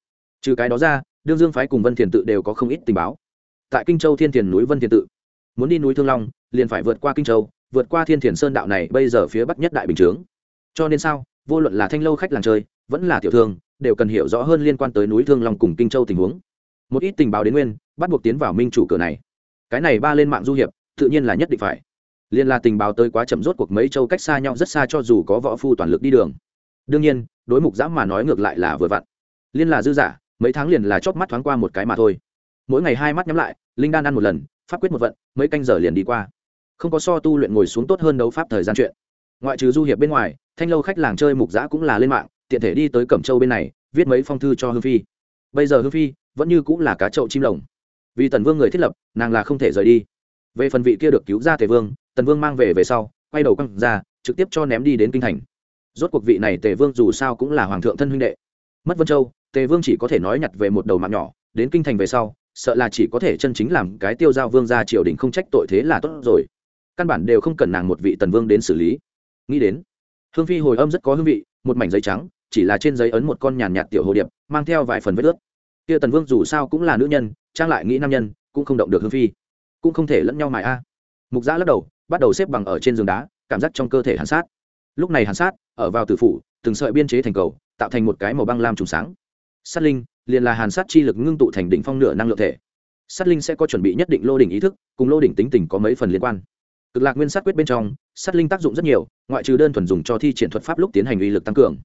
Trừ cái đó ra đương dương phái cùng vân thiền tự đều có không ít tình báo. Tại kinh châu thiên thiền núi vân thiền tự, muốn đi núi thương long, liền phải vượt qua kinh châu, vượt qua thiên thiền sơn đạo này bây giờ phía bắc nhất đại bình chướng. Cho nên sao, vô luận là thanh lâu khách làng chơi, vẫn là tiểu thương, đều cần hiểu rõ hơn liên quan tới núi thương long cùng kinh châu tình huống. Một ít tình báo đến nguyên, bắt buộc tiến vào minh chủ cửa này. Cái này ba lên mạng du hiệp, tự nhiên là nhất định phải. Liên là tình báo tới quá chậm rốt cuộc mấy châu cách xa nhau rất xa cho dù có võ phu toàn lực đi đường. Đương nhiên, đối mục giã mà nói ngược lại là vừa vặn. Liên là dư giả mấy tháng liền là chóp mắt thoáng qua một cái mà thôi. Mỗi ngày hai mắt nhắm lại, linh đan ăn một lần, pháp quyết một vận, mấy canh giờ liền đi qua. Không có so tu luyện ngồi xuống tốt hơn đấu pháp thời gian chuyện. Ngoại trừ du hiệp bên ngoài, thanh lâu khách làng chơi mục giã cũng là lên mạng, tiện thể đi tới cẩm châu bên này, viết mấy phong thư cho hương phi. Bây giờ hương phi vẫn như cũng là cá chậu chim lồng. Vì tần vương người thiết lập, nàng là không thể rời đi. Về phần vị kia được cứu ra tề vương, tần vương mang về về sau, quay đầu căng ra, trực tiếp cho ném đi đến kinh thành. Rốt cuộc vị này tề vương dù sao cũng là hoàng thượng thân huynh đệ. Mất vân châu tề vương chỉ có thể nói nhặt về một đầu mạng nhỏ, đến kinh thành về sau, sợ là chỉ có thể chân chính làm cái tiêu giao vương ra triều đình không trách tội thế là tốt rồi. Căn bản đều không cần nàng một vị tần vương đến xử lý. Nghĩ đến, hương phi hồi âm rất có hương vị, một mảnh giấy trắng, chỉ là trên giấy ấn một con nhàn nhạt tiểu hồ điệp, mang theo vài phần vết ướt. Kia tần vương dù sao cũng là nữ nhân, trang lại nghĩ nam nhân, cũng không động được hương phi. Cũng không thể lẫn nhau mài a. Mục giã lắc đầu, bắt đầu xếp bằng ở trên giường đá, cảm giác trong cơ thể hàn sát. Lúc này hàn sát, ở vào tử phủ, từng sợi biên chế thành cầu, tạo thành một cái màu băng lam trùng sáng sát linh, liền là hàn sát chi lực ngưng tụ thành đỉnh phong nửa năng lượng thể. Sát linh sẽ có chuẩn bị nhất định lô đỉnh ý thức, cùng lô đỉnh tính tình có mấy phần liên quan. Cực lạc nguyên sát quyết bên trong, sát linh tác dụng rất nhiều, ngoại trừ đơn thuần dùng cho thi triển thuật pháp lúc tiến hành uy lực tăng cường.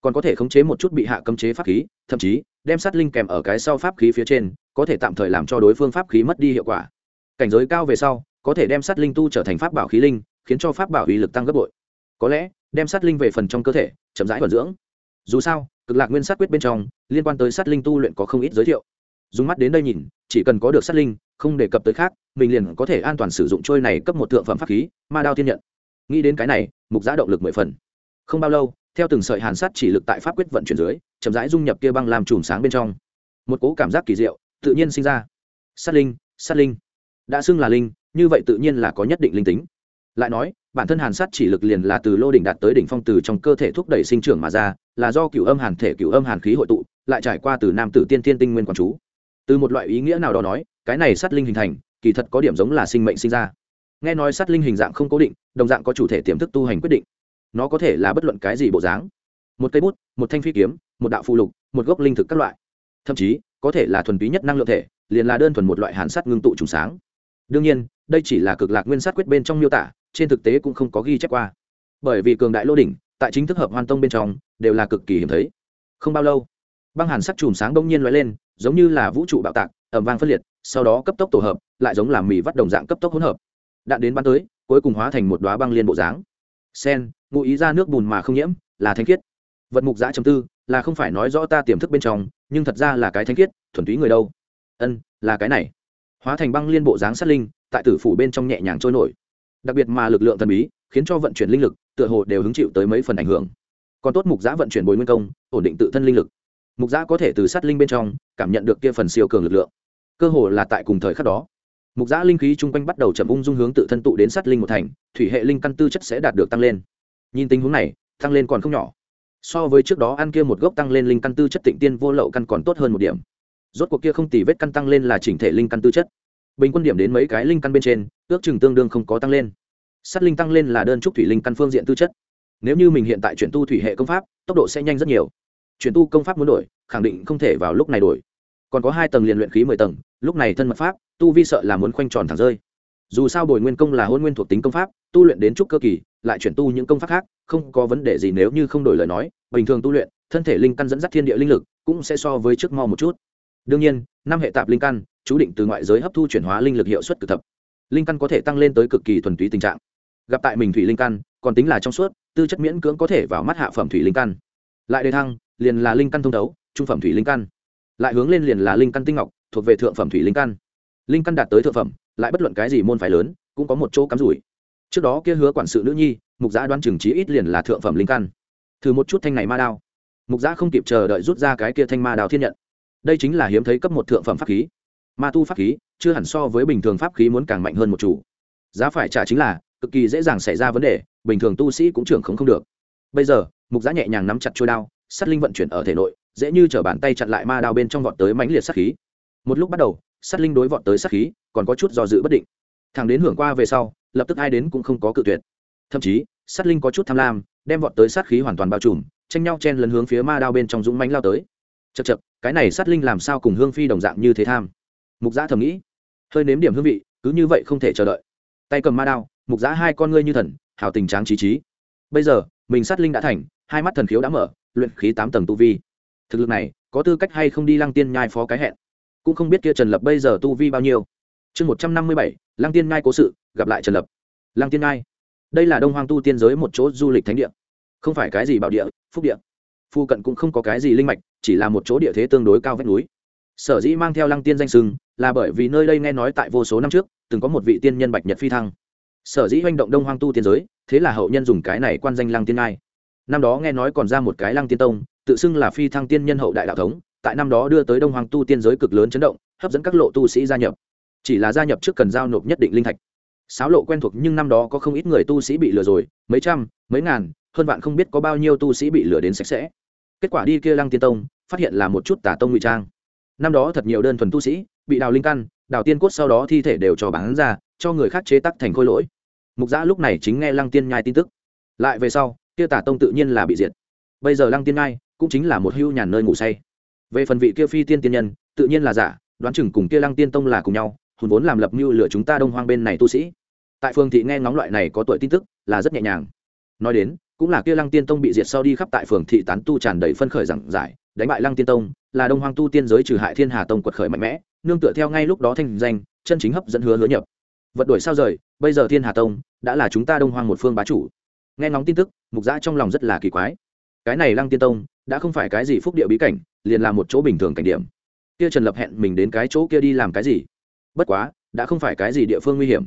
Còn có thể khống chế một chút bị hạ cấm chế pháp khí, thậm chí, đem sát linh kèm ở cái sau pháp khí phía trên, có thể tạm thời làm cho đối phương pháp khí mất đi hiệu quả. Cảnh giới cao về sau, có thể đem sát linh tu trở thành pháp bảo khí linh, khiến cho pháp bảo uy lực tăng gấp bội. Có lẽ, đem sát linh về phần trong cơ thể, chậm rãi vận dưỡng. Dù sao cực lạc nguyên sát quyết bên trong, liên quan tới sát linh tu luyện có không ít giới thiệu. Dùng mắt đến đây nhìn, chỉ cần có được sát linh, không đề cập tới khác, mình liền có thể an toàn sử dụng trôi này cấp một thượng phẩm pháp khí, ma đao thiên nhận. Nghĩ đến cái này, mục giã động lực mười phần. Không bao lâu, theo từng sợi hàn sát chỉ lực tại pháp quyết vận chuyển dưới, chậm rãi dung nhập kia băng làm chùm sáng bên trong. Một cố cảm giác kỳ diệu, tự nhiên sinh ra. Sát linh sát linh. Đã xưng là linh, như vậy tự nhiên là có nhất định linh tính lại nói, bản thân hàn sát chỉ lực liền là từ lô đỉnh đạt tới đỉnh phong từ trong cơ thể thúc đẩy sinh trưởng mà ra, là do cựu âm hàn thể cựu âm hàn khí hội tụ, lại trải qua từ nam tử tiên tiên tinh nguyên quán chú. Từ một loại ý nghĩa nào đó nói, cái này sát linh hình thành, kỳ thật có điểm giống là sinh mệnh sinh ra. Nghe nói sát linh hình dạng không cố định, đồng dạng có chủ thể tiềm thức tu hành quyết định. Nó có thể là bất luận cái gì bộ dáng. Một cây bút, một thanh phi kiếm, một đạo phụ lục, một gốc linh thực các loại. Thậm chí, có thể là thuần túy nhất năng lượng thể, liền là đơn thuần một loại hàn sắt ngưng tụ trùng sáng. Đương nhiên, đây chỉ là cực lạc nguyên sát quyết bên trong miêu tả trên thực tế cũng không có ghi chép qua. Bởi vì cường đại lô đỉnh, tại chính thức hợp hoan tông bên trong, đều là cực kỳ hiếm thấy. Không bao lâu, băng hàn sắc chùm sáng đông nhiên l lên, giống như là vũ trụ bạo tạc ẩm vang phân liệt, sau đó cấp tốc tổ hợp, lại giống là mì vắt đồng dạng cấp tốc hỗn hợp. Đạn đến bắn tới, cuối cùng hóa thành một đoá băng liên bộ dáng. Sen ngụ ý ra nước bùn mà không nhiễm, là thanh khiết. Vật mục giã chấm tư, là không phải nói rõ ta tiềm thức bên trong, nhưng thật ra là cái thanh khiết, thuần túy người đâu. Ân, là cái này. Hóa thành băng liên bộ dáng sát linh, tại tử phủ bên trong nhẹ nhàng trôi nổi đặc biệt mà lực lượng thần bí khiến cho vận chuyển linh lực tựa hồ đều hứng chịu tới mấy phần ảnh hưởng. Còn tốt mục giã vận chuyển bồi nguyên công, ổn định tự thân linh lực. Mục giã có thể từ sát linh bên trong cảm nhận được kia phần siêu cường lực lượng. Cơ hồ là tại cùng thời khắc đó, mục giã linh khí chung quanh bắt đầu chậm ung dung hướng tự thân tụ đến sát linh một thành, thủy hệ linh căn tư chất sẽ đạt được tăng lên. Nhìn tình huống này, tăng lên còn không nhỏ. So với trước đó ăn kia một gốc tăng lên linh căn tư chất tịnh tiên vô lậu căn còn tốt hơn một điểm. Rốt cuộc kia không tì vết căn tăng lên là chỉnh thể linh căn tư chất. Bình quân điểm đến mấy cái linh căn bên trên ước chừng tương đương không có tăng lên. Sắt linh tăng lên là đơn trúc thủy linh căn phương diện tư chất. Nếu như mình hiện tại chuyển tu thủy hệ công pháp, tốc độ sẽ nhanh rất nhiều. Chuyển tu công pháp muốn đổi, khẳng định không thể vào lúc này đổi. Còn có hai tầng liền luyện khí mười tầng, lúc này thân mật pháp, tu vi sợ là muốn khoanh tròn thẳng rơi. Dù sao bồi nguyên công là hôn nguyên thuộc tính công pháp, tu luyện đến trúc cơ kỳ, lại chuyển tu những công pháp khác, không có vấn đề gì nếu như không đổi lời nói, bình thường tu luyện, thân thể linh căn dẫn dắt thiên địa linh lực, cũng sẽ so với trước mo một chút. Đương nhiên, năm hệ tạp linh căn, chú định từ ngoại giới hấp thu chuyển hóa linh lực hiệu suất cực thập linh căn có thể tăng lên tới cực kỳ thuần túy tình trạng. Gặp tại mình thủy linh căn, còn tính là trong suốt, tư chất miễn cưỡng có thể vào mắt hạ phẩm thủy linh căn. Lại đề thăng, liền là linh căn thông đấu trung phẩm thủy linh căn. Lại hướng lên liền là linh căn tinh ngọc, thuộc về thượng phẩm thủy linh căn. Linh căn đạt tới thượng phẩm, lại bất luận cái gì môn phải lớn, cũng có một chỗ cắm rủi. Trước đó kia hứa quản sự nữ nhi, mục giã đoán chừng trí ít liền là thượng phẩm linh căn. Thử một chút thanh này ma đao. Mục giã không kịp chờ đợi rút ra cái kia thanh ma đao thiên nhận. Đây chính là hiếm thấy cấp một thượng phẩm pháp khí ma tu pháp khí, chưa hẳn so với bình thường pháp khí muốn càng mạnh hơn một chủ. Giá phải trả chính là, cực kỳ dễ dàng xảy ra vấn đề, bình thường tu sĩ cũng trưởng không không được. Bây giờ, mục giá nhẹ nhàng nắm chặt trôi đao sắt linh vận chuyển ở thể nội, dễ như t bàn tay chặn lại ma đao bên trong vọt tới mãnh liệt sát khí. Một lúc bắt đầu sắt linh đối vọt tới sát khí, còn có chút do dự bất định. Thằng đến hưởng qua về sau, lập tức ai đến cũng không có cự tuyệt. Thậm chí, sát linh có chút tham lam, đem vọt tới sát khí hoàn toàn bao trùm, tranh nhau chen lấn hướng phía ma đao bên trong dũng mánh lao tới. Chật chật cái này sát linh làm sao cùng hương phi đồng dạng như thế tham? Mục giã thầm nghĩ. Hơi nếm điểm hương vị, cứ như vậy không thể chờ đợi. Tay cầm ma đao, mục giã hai con ngươi như thần, hào tình tráng trí trí. Bây giờ, mình sát linh đã thành, hai mắt thần khiếu đã mở, luyện khí tám tầng tu vi. Thực lực này, có tư cách hay không đi lăng tiên nhai phó cái hẹn? Cũng không biết kia trần lập bây giờ tu vi bao nhiêu. Chương một trăm năm mươi bảy, lăng tiên nhai cố sự, gặp lại trần lập. Lăng tiên nhai. Đây là đông hoang tu tiên giới một chỗ du lịch thánh địa. Không phải cái gì bảo địa, phúc địa. Phu cận cũng không có cái gì linh mạch, chỉ là một chỗ địa thế tương đối cao vách núi sở dĩ mang theo lăng tiên danh sưng là bởi vì nơi đây nghe nói tại vô số năm trước, từng có một vị tiên nhân bạch nhật phi thăng. Sở dĩ hoành động đông hoang tu tiên giới, thế là hậu nhân dùng cái này quan danh lăng tiên ngai. Năm đó nghe nói còn ra một cái lăng tiên tông, tự xưng là phi thăng tiên nhân hậu đại đạo thống, tại năm đó đưa tới đông hoang tu tiên giới cực lớn chấn động, hấp dẫn các lộ tu sĩ gia nhập. Chỉ là gia nhập trước cần giao nộp nhất định linh thạch. Sáo lộ quen thuộc nhưng năm đó có không ít người tu sĩ bị lừa rồi, mấy trăm, mấy ngàn, hơn bạn không biết có bao nhiêu tu sĩ bị lừa đến sạch sẽ. Kết quả đi kia lăng tiên tông, phát hiện là một chút tà tông ngụy trang năm đó thật nhiều đơn thuần tu sĩ, bị đào linh căn, đào tiên cốt sau đó thi thể đều cho bán ra, cho người khác chế tắc thành khôi lỗi. Mục giã lúc này chính nghe lăng tiên nhai tin tức. Lại về sau, kia tả tông tự nhiên là bị diệt. Bây giờ lăng tiên nhai cũng chính là một hưu nhàn nơi ngủ say. Về phần vị kia phi tiên tiên nhân, tự nhiên là giả, đoán chừng cùng kia lăng tiên tông là cùng nhau, hùn vốn làm lập mưu lửa chúng ta đông hoang bên này tu sĩ. Tại phương thị nghe ngóng loại này có tuổi tin tức, là rất nhẹ nhàng. Nói đến, cũng là kia lăng tiên tông bị diệt sau đi khắp tại phường thị tán tu tràn đầy phân khởi giảng giải đánh bại lăng tiên tông, là đông hoang tu tiên giới trừ hại thiên hà tông quật khởi mạnh mẽ, nương tựa theo ngay lúc đó thanh danh, chân chính hấp dẫn hứa hứa nhập. Vật đuổi sao rời, bây giờ thiên hà tông đã là chúng ta đông hoang một phương bá chủ. Nghe ngóng tin tức, mục giã trong lòng rất là kỳ quái. Cái này lăng tiên tông đã không phải cái gì phúc địa bí cảnh, liền là một chỗ bình thường cảnh điểm. Kia trần lập hẹn mình đến cái chỗ kia đi làm cái gì? Bất quá, đã không phải cái gì địa phương nguy hiểm.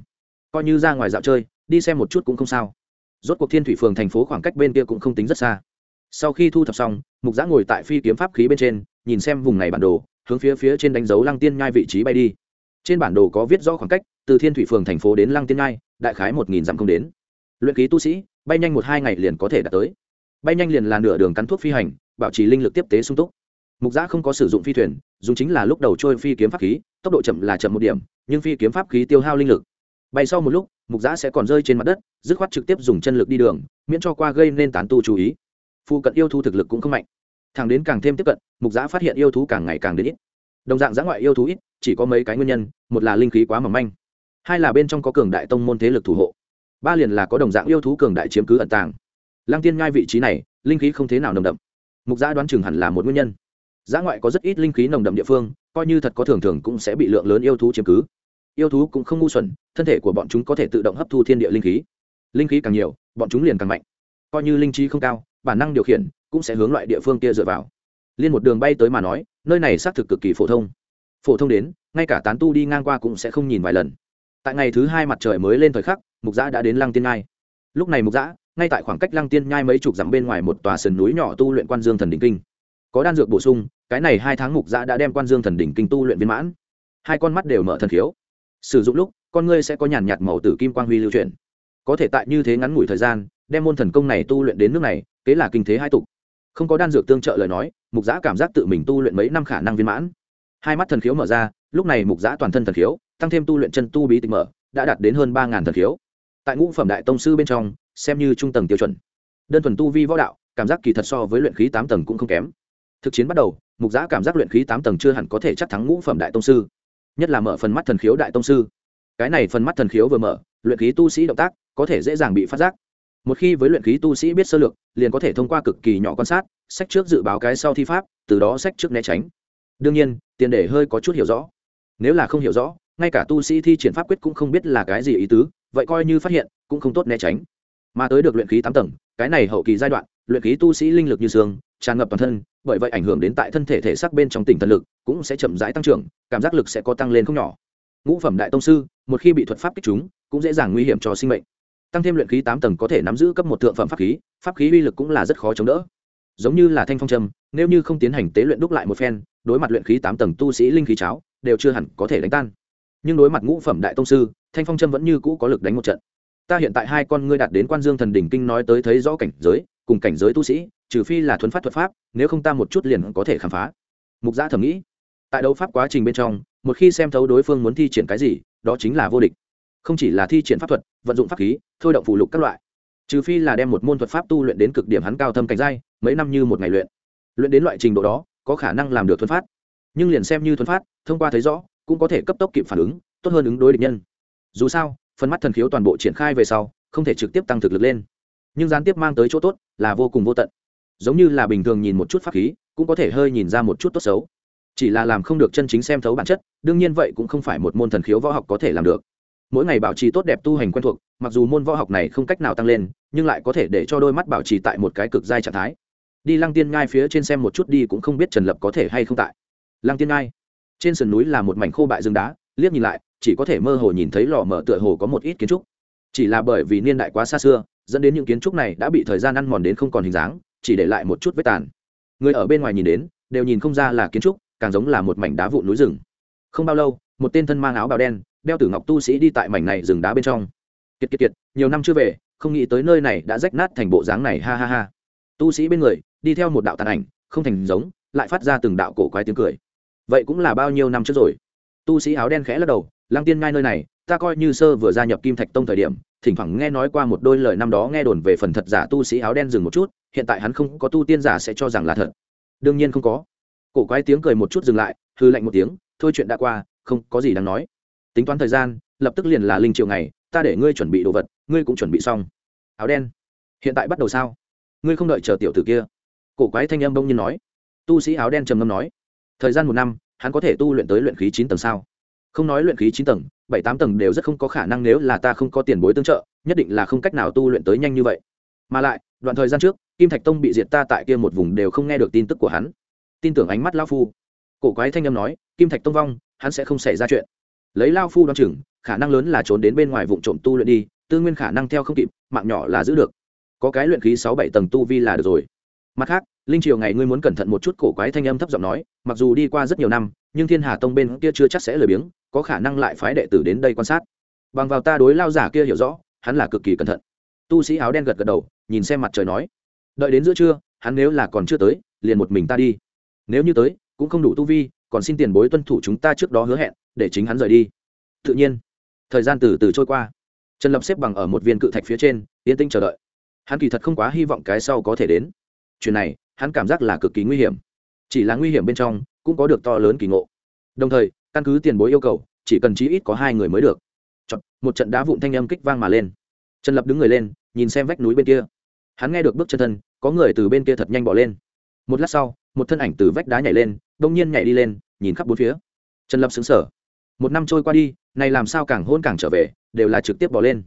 Coi như ra ngoài dạo chơi, đi xem một chút cũng không sao. Rốt cuộc thiên thủy phường thành phố khoảng cách bên kia cũng không tính rất xa sau khi thu thập xong, mục giã ngồi tại phi kiếm pháp khí bên trên, nhìn xem vùng này bản đồ, hướng phía phía trên đánh dấu lăng tiên nhai vị trí bay đi. Trên bản đồ có viết rõ khoảng cách, từ thiên thủy phường thành phố đến lăng tiên nhai, đại khái một nghìn dặm không đến. Luyện ký tu sĩ, bay nhanh một hai ngày liền có thể đạt tới. Bay nhanh liền là nửa đường cắn thuốc phi hành, bảo trì linh lực tiếp tế sung túc. Mục giã không có sử dụng phi thuyền, dùng chính là lúc đầu trôi phi kiếm pháp khí, tốc độ chậm là chậm một điểm, nhưng phi kiếm pháp khí tiêu hao linh lực. Bay sau một lúc, mục giã sẽ còn rơi trên mặt đất, dứt khoát trực tiếp dùng chân lực đi đường, miễn cho qua gây nên tán tu chú ý phụ cận yêu thú thực lực cũng không mạnh. Thằng đến càng thêm tiếp cận, mục giã phát hiện yêu thú càng ngày càng đến ít. Đồng dạng giã ngoại yêu thú ít, chỉ có mấy cái nguyên nhân, một là linh khí quá mỏng manh, hai là bên trong có cường đại tông môn thế lực thủ hộ. Ba liền là có đồng dạng yêu thú cường đại chiếm cứ ẩn tàng. Lăng tiên ngai vị trí này, linh khí không thế nào nồng đậm. Mục giã đoán chừng hẳn là một nguyên nhân. Giã ngoại có rất ít linh khí nồng đậm địa phương, coi như thật có thường thường cũng sẽ bị lượng lớn yêu thú chiếm cứ. Yêu thú cũng không ngu xuẩn, thân thể của bọn chúng có thể tự động hấp thu thiên địa linh khí. Linh khí càng nhiều, bọn chúng liền càng mạnh. Coi như linh trí không cao bản năng điều khiển, cũng sẽ hướng loại địa phương kia dựa vào. Liên một đường bay tới mà nói, nơi này xác thực cực kỳ phổ thông. Phổ thông đến, ngay cả tán tu đi ngang qua cũng sẽ không nhìn vài lần. Tại ngày thứ hai mặt trời mới lên thời khắc, mục giã đã đến lăng tiên ngai lúc này mục giã ngay tại khoảng cách lăng tiên nhai mấy chục dặm bên ngoài một tòa sườn núi nhỏ tu luyện quan dương thần đỉnh kinh. Có đan dược bổ sung, cái này hai tháng mục giã đã đem quan dương thần đỉnh kinh tu luyện viên mãn. Hai con mắt đều mở thần khiếu. Sử dụng lúc, con ngươi sẽ có nhàn nhạt màu tử kim quang huy lưu truyền có thể tại như thế ngắn ngủi thời gian, đem môn thần công này tu luyện đến nước này kế là kinh thế hai tục. Không có đan dược tương trợ lời nói, mục giã cảm giác tự mình tu luyện mấy năm khả năng viên mãn. Hai mắt thần khiếu mở ra, lúc này mục giã toàn thân thần khiếu, tăng thêm tu luyện chân tu bí tịch mở, đã đạt đến hơn ba ngàn thần khiếu. Tại ngũ phẩm đại tông sư bên trong, xem như trung tầng tiêu chuẩn. Đơn thuần tu vi võ đạo, cảm giác kỳ thật so với luyện khí tám tầng cũng không kém. Thực chiến bắt đầu, mục giã cảm giác luyện khí tám tầng chưa hẳn có thể chắc thắng ngũ phẩm đại tông sư. Nhất là mở phần mắt thần khiếu đại tông sư. Cái này phần mắt thần khiếu vừa mở, luyện khí tu sĩ động tác có thể dễ dàng bị phát giác một khi với luyện khí tu sĩ biết sơ lược, liền có thể thông qua cực kỳ nhỏ quan sát, sách trước dự báo cái sau thi pháp, từ đó sách trước né tránh. Đương nhiên, tiền để hơi có chút hiểu rõ. Nếu là không hiểu rõ, ngay cả tu sĩ thi triển pháp quyết cũng không biết là cái gì ý tứ, vậy coi như phát hiện, cũng không tốt né tránh. Mà tới được luyện khí tám tầng, cái này hậu kỳ giai đoạn, luyện khí tu sĩ linh lực như xương, tràn ngập toàn thân, bởi vậy ảnh hưởng đến tại thân thể thể xác bên trong tỉnh thần lực, cũng sẽ chậm rãi tăng trưởng, cảm giác lực sẽ có tăng lên không nhỏ. Ngũ phẩm đại tông sư, một khi bị thuật pháp kích chúng cũng dễ dàng nguy hiểm cho sinh mệnh tăng thêm luyện khí tám tầng có thể nắm giữ cấp một thượng phẩm pháp khí pháp khí uy lực cũng là rất khó chống đỡ. Giống như là thanh phong trầm nếu như không tiến hành tế luyện đúc lại một phen, đối mặt luyện khí tám tầng tu sĩ linh khí cháo, đều chưa hẳn có thể đánh tan. Nhưng đối mặt ngũ phẩm đại tông sư, thanh phong trâm vẫn như cũ có lực đánh một trận. Ta hiện tại hai con ngươi đạt đến quan dương thần đỉnh kinh nói tới thấy rõ cảnh giới, cùng cảnh giới tu sĩ, trừ phi là thuấn phát thuật pháp, nếu không ta một chút liền có thể khám phá. Mục gia thầm nghĩ. Tại đấu pháp quá trình bên trong, một khi xem thấu đối phương muốn thi triển cái gì, đó chính là vô địch không chỉ là thi triển pháp thuật, vận dụng pháp khí, thôi động phụ lục các loại. Trừ phi là đem một môn thuật pháp tu luyện đến cực điểm hắn cao thâm cảnh giai, mấy năm như một ngày luyện. Luyện đến loại trình độ đó, có khả năng làm được thuần phát. Nhưng liền xem như thuần phát, thông qua thấy rõ, cũng có thể cấp tốc kịp phản ứng, tốt hơn ứng đối địch nhân. Dù sao, phần mắt thần khiếu toàn bộ triển khai về sau, không thể trực tiếp tăng thực lực lên. Nhưng gián tiếp mang tới chỗ tốt là vô cùng vô tận. Giống như là bình thường nhìn một chút pháp khí, cũng có thể hơi nhìn ra một chút tốt xấu. Chỉ là làm không được chân chính xem thấu bản chất, đương nhiên vậy cũng không phải một môn thần khiếu võ học có thể làm được mỗi ngày bảo trì tốt đẹp tu hành quen thuộc, mặc dù môn võ học này không cách nào tăng lên, nhưng lại có thể để cho đôi mắt bảo trì tại một cái cực giai trạng thái. Đi lăng tiên ngai phía trên xem một chút đi cũng không biết trần lập có thể hay không tại. Lăng tiên ngai, trên sườn núi là một mảnh khô bại rừng đá, liếc nhìn lại, chỉ có thể mơ hồ nhìn thấy lò mở tựa hồ có một ít kiến trúc. Chỉ là bởi vì niên đại quá xa xưa, dẫn đến những kiến trúc này đã bị thời gian ăn mòn đến không còn hình dáng, chỉ để lại một chút vết tàn. Người ở bên ngoài nhìn đến, đều nhìn không ra là kiến trúc, càng giống là một mảnh đá vụn núi rừng. Không bao lâu, một tên thân mang áo bào đen đeo tử ngọc tu sĩ đi tại mảnh này rừng đá bên trong. Kiệt kiệt kiệt, nhiều năm chưa về, không nghĩ tới nơi này đã rách nát thành bộ dáng này, ha ha ha. Tu sĩ bên người, đi theo một đạo tàn ảnh, không thành giống, lại phát ra từng đạo cổ quái tiếng cười. Vậy cũng là bao nhiêu năm trước rồi? Tu sĩ áo đen khẽ lắc đầu, lăng tiên ngay nơi này, ta coi như sơ vừa gia nhập kim thạch tông thời điểm, thỉnh thoảng nghe nói qua một đôi lời năm đó nghe đồn về phần thật giả tu sĩ áo đen dừng một chút, hiện tại hắn không có tu tiên giả sẽ cho rằng là thật. Đương nhiên không có. Cổ quái tiếng cười một chút dừng lại, hư lạnh một tiếng, thôi chuyện đã qua, không có gì đáng nói tính toán thời gian, lập tức liền là linh triệu ngày, ta để ngươi chuẩn bị đồ vật, ngươi cũng chuẩn bị xong. Áo đen, hiện tại bắt đầu sao? Ngươi không đợi chờ tiểu tử kia. Cổ quái thanh âm bông nhiên nói. Tu sĩ áo đen trầm ngâm nói. Thời gian một năm, hắn có thể tu luyện tới luyện khí chín tầng sao? Không nói luyện khí chín tầng, bảy tám tầng đều rất không có khả năng nếu là ta không có tiền bối tương trợ, nhất định là không cách nào tu luyện tới nhanh như vậy. Mà lại, đoạn thời gian trước, kim thạch tông bị diệt ta tại kia một vùng đều không nghe được tin tức của hắn. Tin tưởng ánh mắt lao phu. Cổ quái thanh âm nói, kim thạch tông vong, hắn sẽ không xảy ra chuyện lấy lao phu đ o á n chừng, khả năng lớn là trốn đến bên ngoài vụ trộm tu luyện đi, tư nguyên khả năng theo không kịp, mạng nhỏ là giữ được. Có cái luyện khí sáu bảy tầng tu vi là được rồi. Mặt khác, linh triều ngày ngươi muốn cẩn thận một chút cổ quái thanh âm thấp giọng nói, mặc dù đi qua rất nhiều năm, nhưng thiên hà tông bên kia chưa chắc sẽ lười biếng, có khả năng lại phái đệ tử đến đây quan sát. Bằng vào ta đối lao giả kia hiểu rõ, hắn là cực kỳ cẩn thận. Tu sĩ áo đen gật gật đầu, nhìn xem mặt trời nói, đợi đến giữa trưa, hắn nếu là còn chưa tới, liền một mình ta đi. Nếu như tới, cũng không đủ tu vi còn xin tiền bối tuân thủ chúng ta trước đó hứa hẹn để chính hắn rời đi. Tự nhiên thời gian từ từ trôi qua. Trần lập xếp bằng ở một viên cự thạch phía trên yên tĩnh chờ đợi. Hắn kỳ thật không quá hy vọng cái sau có thể đến. Chuyện này hắn cảm giác là cực kỳ nguy hiểm. Chỉ là nguy hiểm bên trong cũng có được to lớn kỳ ngộ. Đồng thời căn cứ tiền bối yêu cầu chỉ cần chí ít có hai người mới được. Chọn, một trận đá vụn thanh âm kích vang mà lên. Trần lập đứng người lên nhìn xem vách núi bên kia. Hắn nghe được bước chân thân có người từ bên kia thật nhanh bỏ lên. Một lát sau một thân ảnh từ vách đá nhảy lên đông nhiên nhảy đi lên, nhìn khắp bốn phía. Trần lập xứng sở một năm trôi qua đi, này làm sao càng hôn càng trở về, đều là trực tiếp bỏ lên.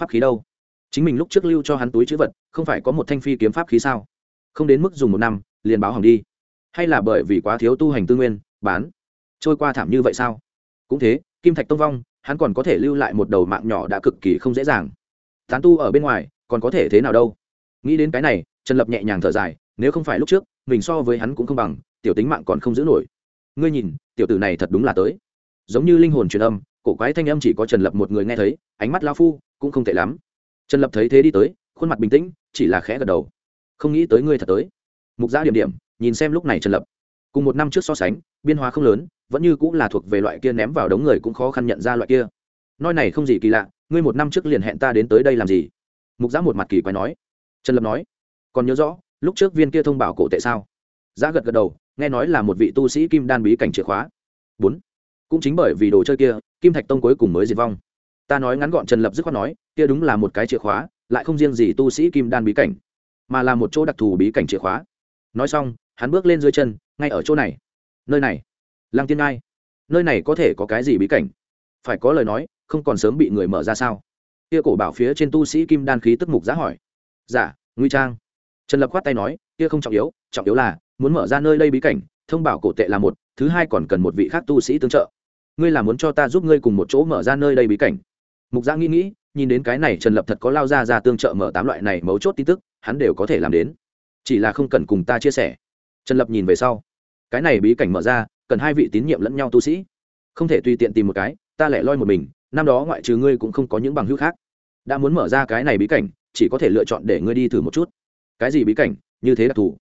Pháp khí đâu? Chính mình lúc trước lưu cho hắn túi chữ vật, không phải có một thanh phi kiếm pháp khí sao? Không đến mức dùng một năm, liền báo hỏng đi. Hay là bởi vì quá thiếu tu hành tư nguyên, bán. Trôi qua thảm như vậy sao? Cũng thế, kim thạch tông vong, hắn còn có thể lưu lại một đầu mạng nhỏ đã cực kỳ không dễ dàng. Tán tu ở bên ngoài, còn có thể thế nào đâu? Nghĩ đến cái này, trần lập nhẹ nhàng thở dài, nếu không phải lúc trước, mình so với hắn cũng không bằng tiểu tính mạng còn không giữ nổi. Ngươi nhìn, tiểu tử này thật đúng là tới. Giống như linh hồn truyền âm, cổ quái thanh âm chỉ có trần lập một người nghe thấy, ánh mắt lao phu, cũng không tệ lắm. Trần lập thấy thế đi tới, khuôn mặt bình tĩnh, chỉ là khẽ gật đầu. Không nghĩ tới ngươi thật tới. Mục gia điểm điểm, nhìn xem lúc này trần lập. Cùng một năm trước so sánh, biên hóa không lớn, vẫn như cũng là thuộc về loại kia ném vào đống người cũng khó khăn nhận ra loại kia. Nói này không gì kỳ lạ, ngươi một năm trước liền hẹn ta đến tới đây làm gì? Mục giã một mặt kỳ quái nói. Trần lập nói. Còn nhớ rõ, lúc trước viên kia thông báo cổ tệ sao? Giá gật gật đầu nghe nói là một vị tu sĩ kim đan bí cảnh chìa khóa. Bốn cũng chính bởi vì đồ chơi kia kim thạch tông cuối cùng mới diệt vong. Ta nói ngắn gọn trần lập dứt khoát nói kia đúng là một cái chìa khóa lại không riêng gì tu sĩ kim đan bí cảnh mà là một chỗ đặc thù bí cảnh chìa khóa. Nói xong hắn bước lên dưới chân ngay ở chỗ này. Nơi này lăng tiên ngai nơi này có thể có cái gì bí cảnh? Phải có lời nói không còn sớm bị người mở ra sao? Kia cổ bảo phía trên tu sĩ kim đan khí tức mục giá hỏi. Giả dạ, nguy trang. Trần lập khoát tay nói kia không trọng yếu trọng yếu là muốn mở ra nơi đây bí cảnh, thông bảo cổ tệ là một, thứ hai còn cần một vị khác tu sĩ tương trợ. Ngươi là muốn cho ta giúp ngươi cùng một chỗ mở ra nơi đây bí cảnh. Mục giã nghĩ nghĩ, nhìn đến cái này trần lập thật có lao ra ra tương trợ mở tám loại này mấu chốt tin tức, hắn đều có thể làm đến. Chỉ là không cần cùng ta chia sẻ. Trần lập nhìn về sau. Cái này bí cảnh mở ra, cần hai vị tín nhiệm lẫn nhau tu sĩ. Không thể tùy tiện tìm một cái, ta lẻ loi một mình, năm đó ngoại trừ ngươi cũng không có những bằng hữu khác. Đã muốn mở ra cái này bí cảnh, chỉ có thể lựa chọn để ngươi đi thử một chút. Cái gì bí cảnh? Như thế đặc thù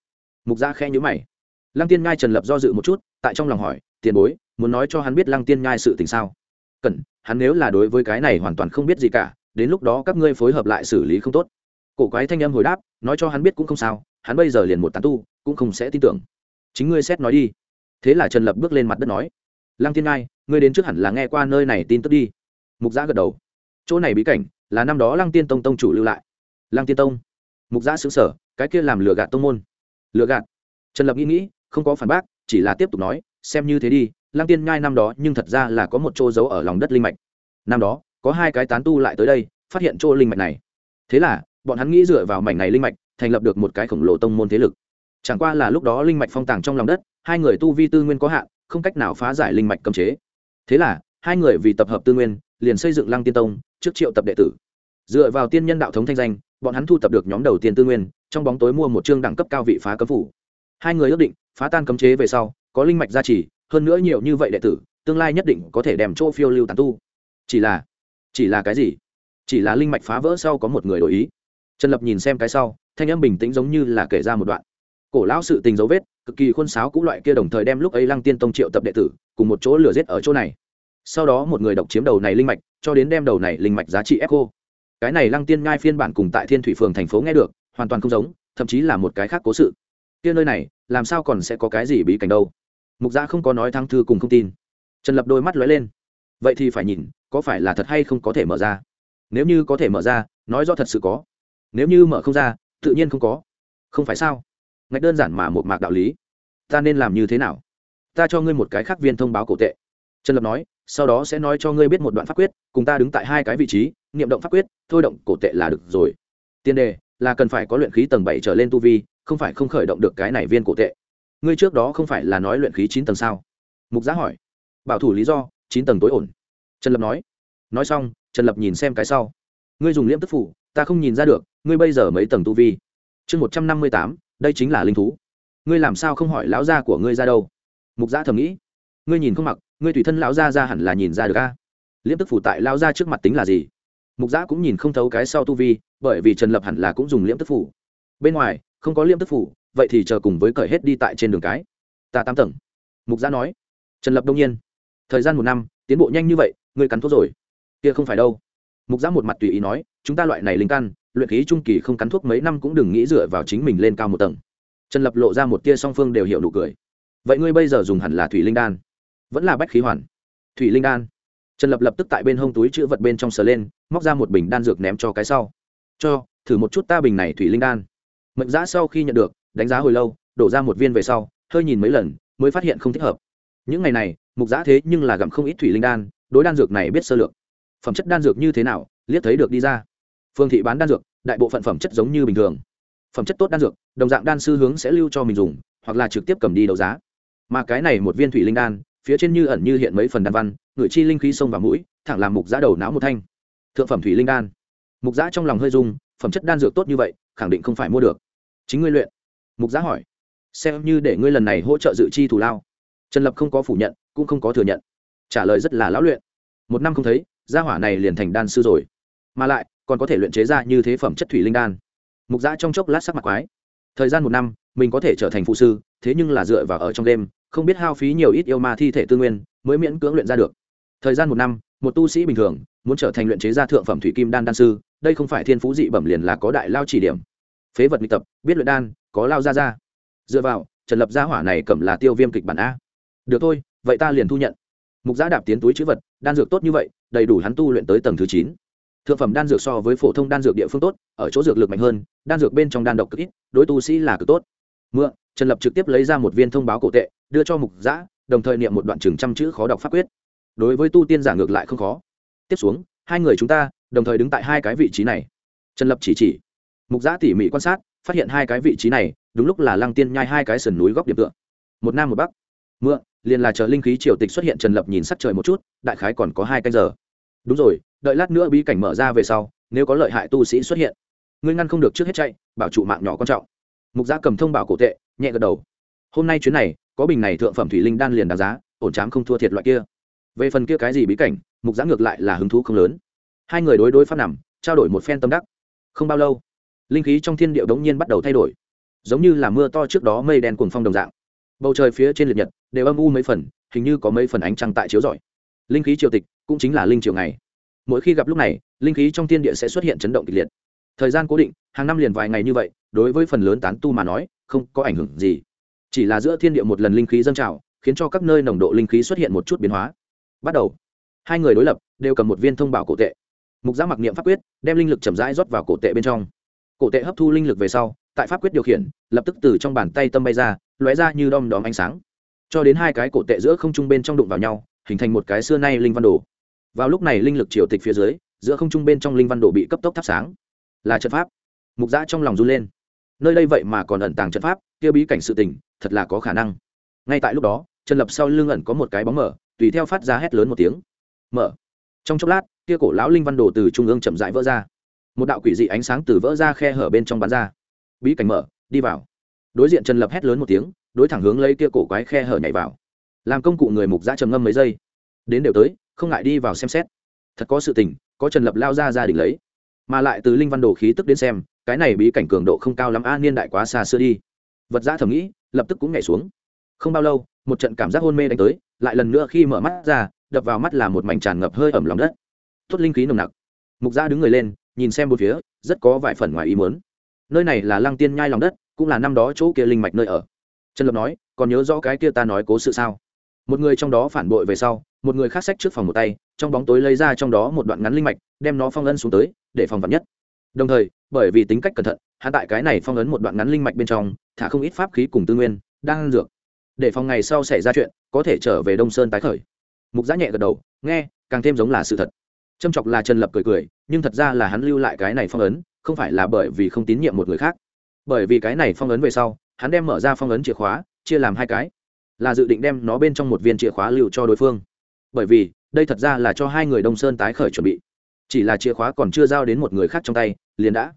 mục gia khe nhữ mày. Lăng tiên ngai trần lập do dự một chút, tại trong lòng hỏi, tiền bối, muốn nói cho hắn biết lăng tiên ngai sự tình sao? Cần, hắn nếu là đối với cái này hoàn toàn không biết gì cả, đến lúc đó các ngươi phối hợp lại xử lý không tốt. Cổ quái thanh âm hồi đáp, nói cho hắn biết cũng không sao, hắn bây giờ liền một tán tu, cũng không sẽ tin tưởng. Chính ngươi xét nói đi. Thế là trần lập bước lên mặt đất nói, lăng tiên ngai, ngươi đến trước hẳn là nghe qua nơi này tin tức đi. Mục giã gật đầu. Chỗ này bí cảnh, là năm đó lăng tiên tông tông chủ lưu lại. Lăng tiên tông? Mục giã xứng sở cái kia làm lừa gạt tông môn lựa gạt. Trần lập nghĩ nghĩ, không có phản bác, chỉ là tiếp tục nói, xem như thế đi, lăng tiên nhai năm đó nhưng thật ra là có một chỗ giấu ở lòng đất linh mạch. Năm đó, có hai cái tán tu lại tới đây, phát hiện chỗ linh mạch này. Thế là, bọn hắn nghĩ dựa vào mảnh này linh mạch, thành lập được một cái khổng lồ tông môn thế lực. Chẳng qua là lúc đó linh mạch phong tàng trong lòng đất, hai người tu vi tư nguyên có hạn, không cách nào phá giải linh mạch cấm chế. Thế là, hai người vì tập hợp tư nguyên, liền xây dựng lăng tiên tông, trước triệu tập đệ tử. Dựa vào tiên nhân đạo thống thanh danh bọn hắn thu tập được nhóm đầu tiên tư nguyên, trong bóng tối mua một chương đẳng cấp cao vị phá cấm phủ. Hai người ước định, phá tan cấm chế về sau, có linh mạch gia trì, hơn nữa nhiều như vậy đệ tử, tương lai nhất định có thể đem chỗ phiêu lưu tàn tu. Chỉ là chỉ là cái gì? Chỉ là linh mạch phá vỡ sau có một người đổi ý. Trần lập nhìn xem cái sau, thanh âm bình tĩnh giống như là kể ra một đoạn. Cổ lão sự tình dấu vết, cực kỳ khuôn sáo cũng loại kia đồng thời đem lúc ấy lăng tiên tông triệu tập đệ tử, cùng một chỗ lửa giết ở chỗ này. Sau đó một người độc chiếm đầu này linh mạch, cho đến đem đầu này linh mạch giá trị echo cái này lăng tiên ngai phiên bản cùng tại thiên thủy phường thành phố nghe được, hoàn toàn không giống, thậm chí là một cái khác cố sự. Kia nơi này, làm sao còn sẽ có cái gì bí cảnh đâu? Mục gia không có nói thăng thư cùng không tin. Trần lập đôi mắt lóe lên. Vậy thì phải nhìn, có phải là thật hay không có thể mở ra? Nếu như có thể mở ra, nói do thật sự có. Nếu như mở không ra, tự nhiên không có. Không phải sao? Ngạch đơn giản mà một mạc đạo lý. Ta nên làm như thế nào? Ta cho ngươi một cái khác viên thông báo cổ tệ. Trần lập nói sau đó sẽ nói cho ngươi biết một đoạn pháp quyết, cùng ta đứng tại hai cái vị trí, niệm động pháp quyết, thôi động cổ tệ là được rồi. Tiền đề, là cần phải có luyện khí tầng bảy trở lên tu vi, không phải không khởi động được cái này viên cổ tệ. Ngươi trước đó không phải là nói luyện khí chín tầng sao? Mục giá hỏi. Bảo thủ lý do, chín tầng tối ổn. Trần lập nói. Nói xong, trần lập nhìn xem cái sau. Ngươi dùng liễm tức phủ, ta không nhìn ra được, ngươi bây giờ mấy tầng tu vi? Chương một trăm năm mươi tám, đây chính là linh thú. Ngươi làm sao không hỏi lão gia của ngươi ra đâu? Mục giã thầm nghĩ. Ngươi nhìn không mặc ngươi tùy thân lão gia ra hẳn là nhìn ra được a. Liễm tức phủ tại lão gia trước mặt tính là gì? Mục giã cũng nhìn không thấu cái sau tu vi, bởi vì trần lập hẳn là cũng dùng liễm tức phủ. Bên ngoài, không có liễm tức phủ, vậy thì chờ cùng với cởi hết đi tại trên đường cái. Ta tám tầng. Mục giã nói. Trần lập đông nhiên. Thời gian một năm, tiến bộ nhanh như vậy, ngươi cắn thuốc rồi. Kia không phải đâu. Mục giã một mặt tùy ý nói, chúng ta loại này linh căn, luyện khí trung kỳ không cắn thuốc mấy năm cũng đừng nghĩ dựa vào chính mình lên cao một tầng. Trần lập lộ ra một tia song phương đều hiểu nụ cười. Vậy ngươi bây giờ dùng hẳn là thủy linh đan vẫn là bách khí hoàn. Thủy linh đan. Trần lập lập tức tại bên hông túi chữ vật bên trong sờ lên, móc ra một bình đan dược ném cho cái sau. Cho, thử một chút ta bình này, thủy linh đan. Mệnh giã sau khi nhận được, đánh giá hồi lâu, đổ ra một viên về sau, hơi nhìn mấy lần, mới phát hiện không thích hợp. Những ngày này, mục giã thế nhưng là gặm không ít thủy linh đan, đối đan dược này biết sơ lược. Phẩm chất đan dược như thế nào, liếc thấy được đi ra. Phương thị bán đan dược, đại bộ phận phẩm chất giống như bình thường. Phẩm chất tốt đan dược, đồng dạng đan sư hướng sẽ lưu cho mình dùng, hoặc là trực tiếp cầm đi đấu giá. Mà cái này một viên thủy linh đan phía trên như ẩn như hiện mấy phần đan văn người chi linh khí xông vào mũi, thẳng làm mục giã đầu não một thanh. Thượng phẩm thủy linh đan. Mục giã trong lòng hơi dung phẩm chất đan dược tốt như vậy, khẳng định không phải mua được. Chính ngươi luyện. Mục giã hỏi. Xem như để ngươi lần này hỗ trợ dự chi thủ lao. Trần lập không có phủ nhận, cũng không có thừa nhận. Trả lời rất là lão luyện. Một năm không thấy, gia hỏa này liền thành đan sư rồi. Mà lại, còn có thể luyện chế ra như thế phẩm chất thủy linh đan. Mục giã trong chốc lát sắc mặt quái. Thời gian một năm, mình có thể trở thành phụ sư, thế nhưng là dựa vào ở trong đêm không biết hao phí nhiều ít yêu ma thi thể tư nguyên, mới miễn cưỡng luyện ra được. Thời gian một năm, một tu sĩ bình thường, muốn trở thành luyện chế gia thượng phẩm thủy kim đan đan sư, đây không phải thiên phú dị bẩm liền là có đại lao chỉ điểm. Phế vật nghịch tập, biết luyện đan, có lao ra ra. Dựa vào, trần lập gia hỏa này cầm là tiêu viêm kịch bản a. Được thôi, vậy ta liền thu nhận. Mục giã đạp tiến túi chữ vật, đan dược tốt như vậy, đầy đủ hắn tu luyện tới tầng thứ chín. Thượng phẩm đan dược so với phổ thông đan dược địa phương tốt, ở chỗ dược lực mạnh hơn, đan dược bên trong đan độc cực ít, đối tu sĩ là cực tốt. Mượn trần lập trực tiếp lấy ra một viên thông báo cổ tệ, đưa cho mục giã đồng thời niệm một đoạn chừng trăm chữ khó đọc pháp quyết. Đối với tu tiên giả ngược lại không khó. Tiếp xuống, hai người chúng ta, đồng thời đứng tại hai cái vị trí này. Trần lập chỉ chỉ. Mục giã tỉ mỉ quan sát, phát hiện hai cái vị trí này, đúng lúc là lăng tiên nhai hai cái sườn núi góc điểm tựa. Một nam một bắc. Mượn, liền là chờ linh khí triều tịch xuất hiện trần lập nhìn sắc trời một chút, đại khái còn có hai canh giờ. Đúng rồi, đợi lát nữa bí cảnh mở ra về sau, nếu có lợi hại tu sĩ xuất hiện, ngươi ngăn không được trước hết chạy, bảo trụ mạng nhỏ quan trọng mục gia cầm thông bảo cổ tệ, nhẹ gật đầu. Hôm nay chuyến này, có bình này thượng phẩm thủy linh đan liền đáng giá, ổn chám không thua thiệt loại kia. Về phần kia cái gì bí cảnh, mục giã ngược lại là hứng thú không lớn. Hai người đối đối phát nằm, trao đổi một phen tâm đắc. Không bao lâu, linh khí trong thiên điệu đống nhiên bắt đầu thay đổi. Giống như là mưa to trước đó mây đen cuồng phong đồng dạng. Bầu trời phía trên liệt nhật, đều âm u mấy phần, hình như có mấy phần ánh trăng tại chiếu rọi. Linh khí triều tịch cũng chính là linh triều ngày. Mỗi khi gặp lúc này, linh khí trong thiên địa sẽ xuất hiện chấn động kịch liệt. Thời gian cố định, hàng năm liền vài ngày như vậy đối với phần lớn tán tu mà nói, không có ảnh hưởng gì. Chỉ là giữa thiên địa một lần linh khí dâng trào, khiến cho các nơi nồng độ linh khí xuất hiện một chút biến hóa. Bắt đầu, hai người đối lập, đều cầm một viên thông bảo cổ tệ. Mục giã mặc niệm pháp quyết, đem linh lực chậm rãi rót vào cổ tệ bên trong. Cổ tệ hấp thu linh lực về sau, tại pháp quyết điều khiển, lập tức từ trong bàn tay tâm bay ra, lóe ra như đom đóm ánh sáng. Cho đến hai cái cổ tệ giữa không trung bên trong đụng vào nhau, hình thành một cái xưa nay linh văn đồ. Vào lúc này linh lực triều tịch phía dưới, giữa không trung bên trong linh văn đồ bị cấp tốc thắp sáng. Là trận pháp. Mục giã trong lòng run lên nơi đây vậy mà còn ẩn tàng trận pháp, kia bí cảnh sự tình, thật là có khả năng. Ngay tại lúc đó, trần lập sau lưng ẩn có một cái bóng mở, tùy theo phát ra hét lớn một tiếng. Mở. Trong chốc lát, kia cổ lão linh văn đồ từ trung ương chậm rãi vỡ ra. Một đạo quỷ dị ánh sáng từ vỡ ra khe hở bên trong bán ra. Bí cảnh mở, đi vào. Đối diện trần lập hét lớn một tiếng, đối thẳng hướng lấy kia cổ quái khe hở nhảy vào. Làm công cụ người mục giã trầm ngâm mấy giây. Đến đều tới, không ngại đi vào xem xét. Thật có sự tình, có trần lập lao ra gia đình lấy. Mà lại từ linh văn đồ khí tức đến xem cái này bí cảnh cường độ không cao lắm, a, niên đại quá xa xưa đi. Vật giã thầm nghĩ, lập tức cũng nhảy xuống. Không bao lâu, một trận cảm giác hôn mê đánh tới, lại lần nữa khi mở mắt ra, đập vào mắt là một mảnh tràn ngập hơi ẩm lòng đất. Thốt linh khí nồng nặc. Mục gia đứng người lên, nhìn xem một phía, rất có vài phần ngoài ý muốn. Nơi này là lăng tiên nhai lòng đất, cũng là năm đó chỗ kia linh mạch nơi ở. Trần lập nói, còn nhớ rõ cái kia ta nói cố sự sao? Một người trong đó phản bội về sau, một người khác sách trước phòng một tay, trong bóng tối lấy ra trong đó một đoạn ngắn linh mạch, đem nó phong ân xuống tới, để phòng vật nhất đồng thời, bởi vì tính cách cẩn thận hạ tại cái này phong ấn một đoạn ngắn linh mạch bên trong, thả không ít pháp khí cùng tư nguyên, đang ăn dược. Để phòng ngày sau xảy ra chuyện, có thể trở về đông sơn tái khởi. Mục giã nhẹ gật đầu, nghe, càng thêm giống là sự thật. Trâm chọc là trần lập cười cười, nhưng thật ra là hắn lưu lại cái này phong ấn, không phải là bởi vì không tín nhiệm một người khác. Bởi vì cái này phong ấn về sau, hắn đem mở ra phong ấn chìa khóa, chia làm hai cái. Là dự định đem nó bên trong một viên chìa khóa lưu cho đối phương. Bởi vì, đây thật ra là cho hai người đông sơn tái khởi chuẩn bị chỉ là chìa khóa còn chưa giao đến một người khác trong tay, liền đã.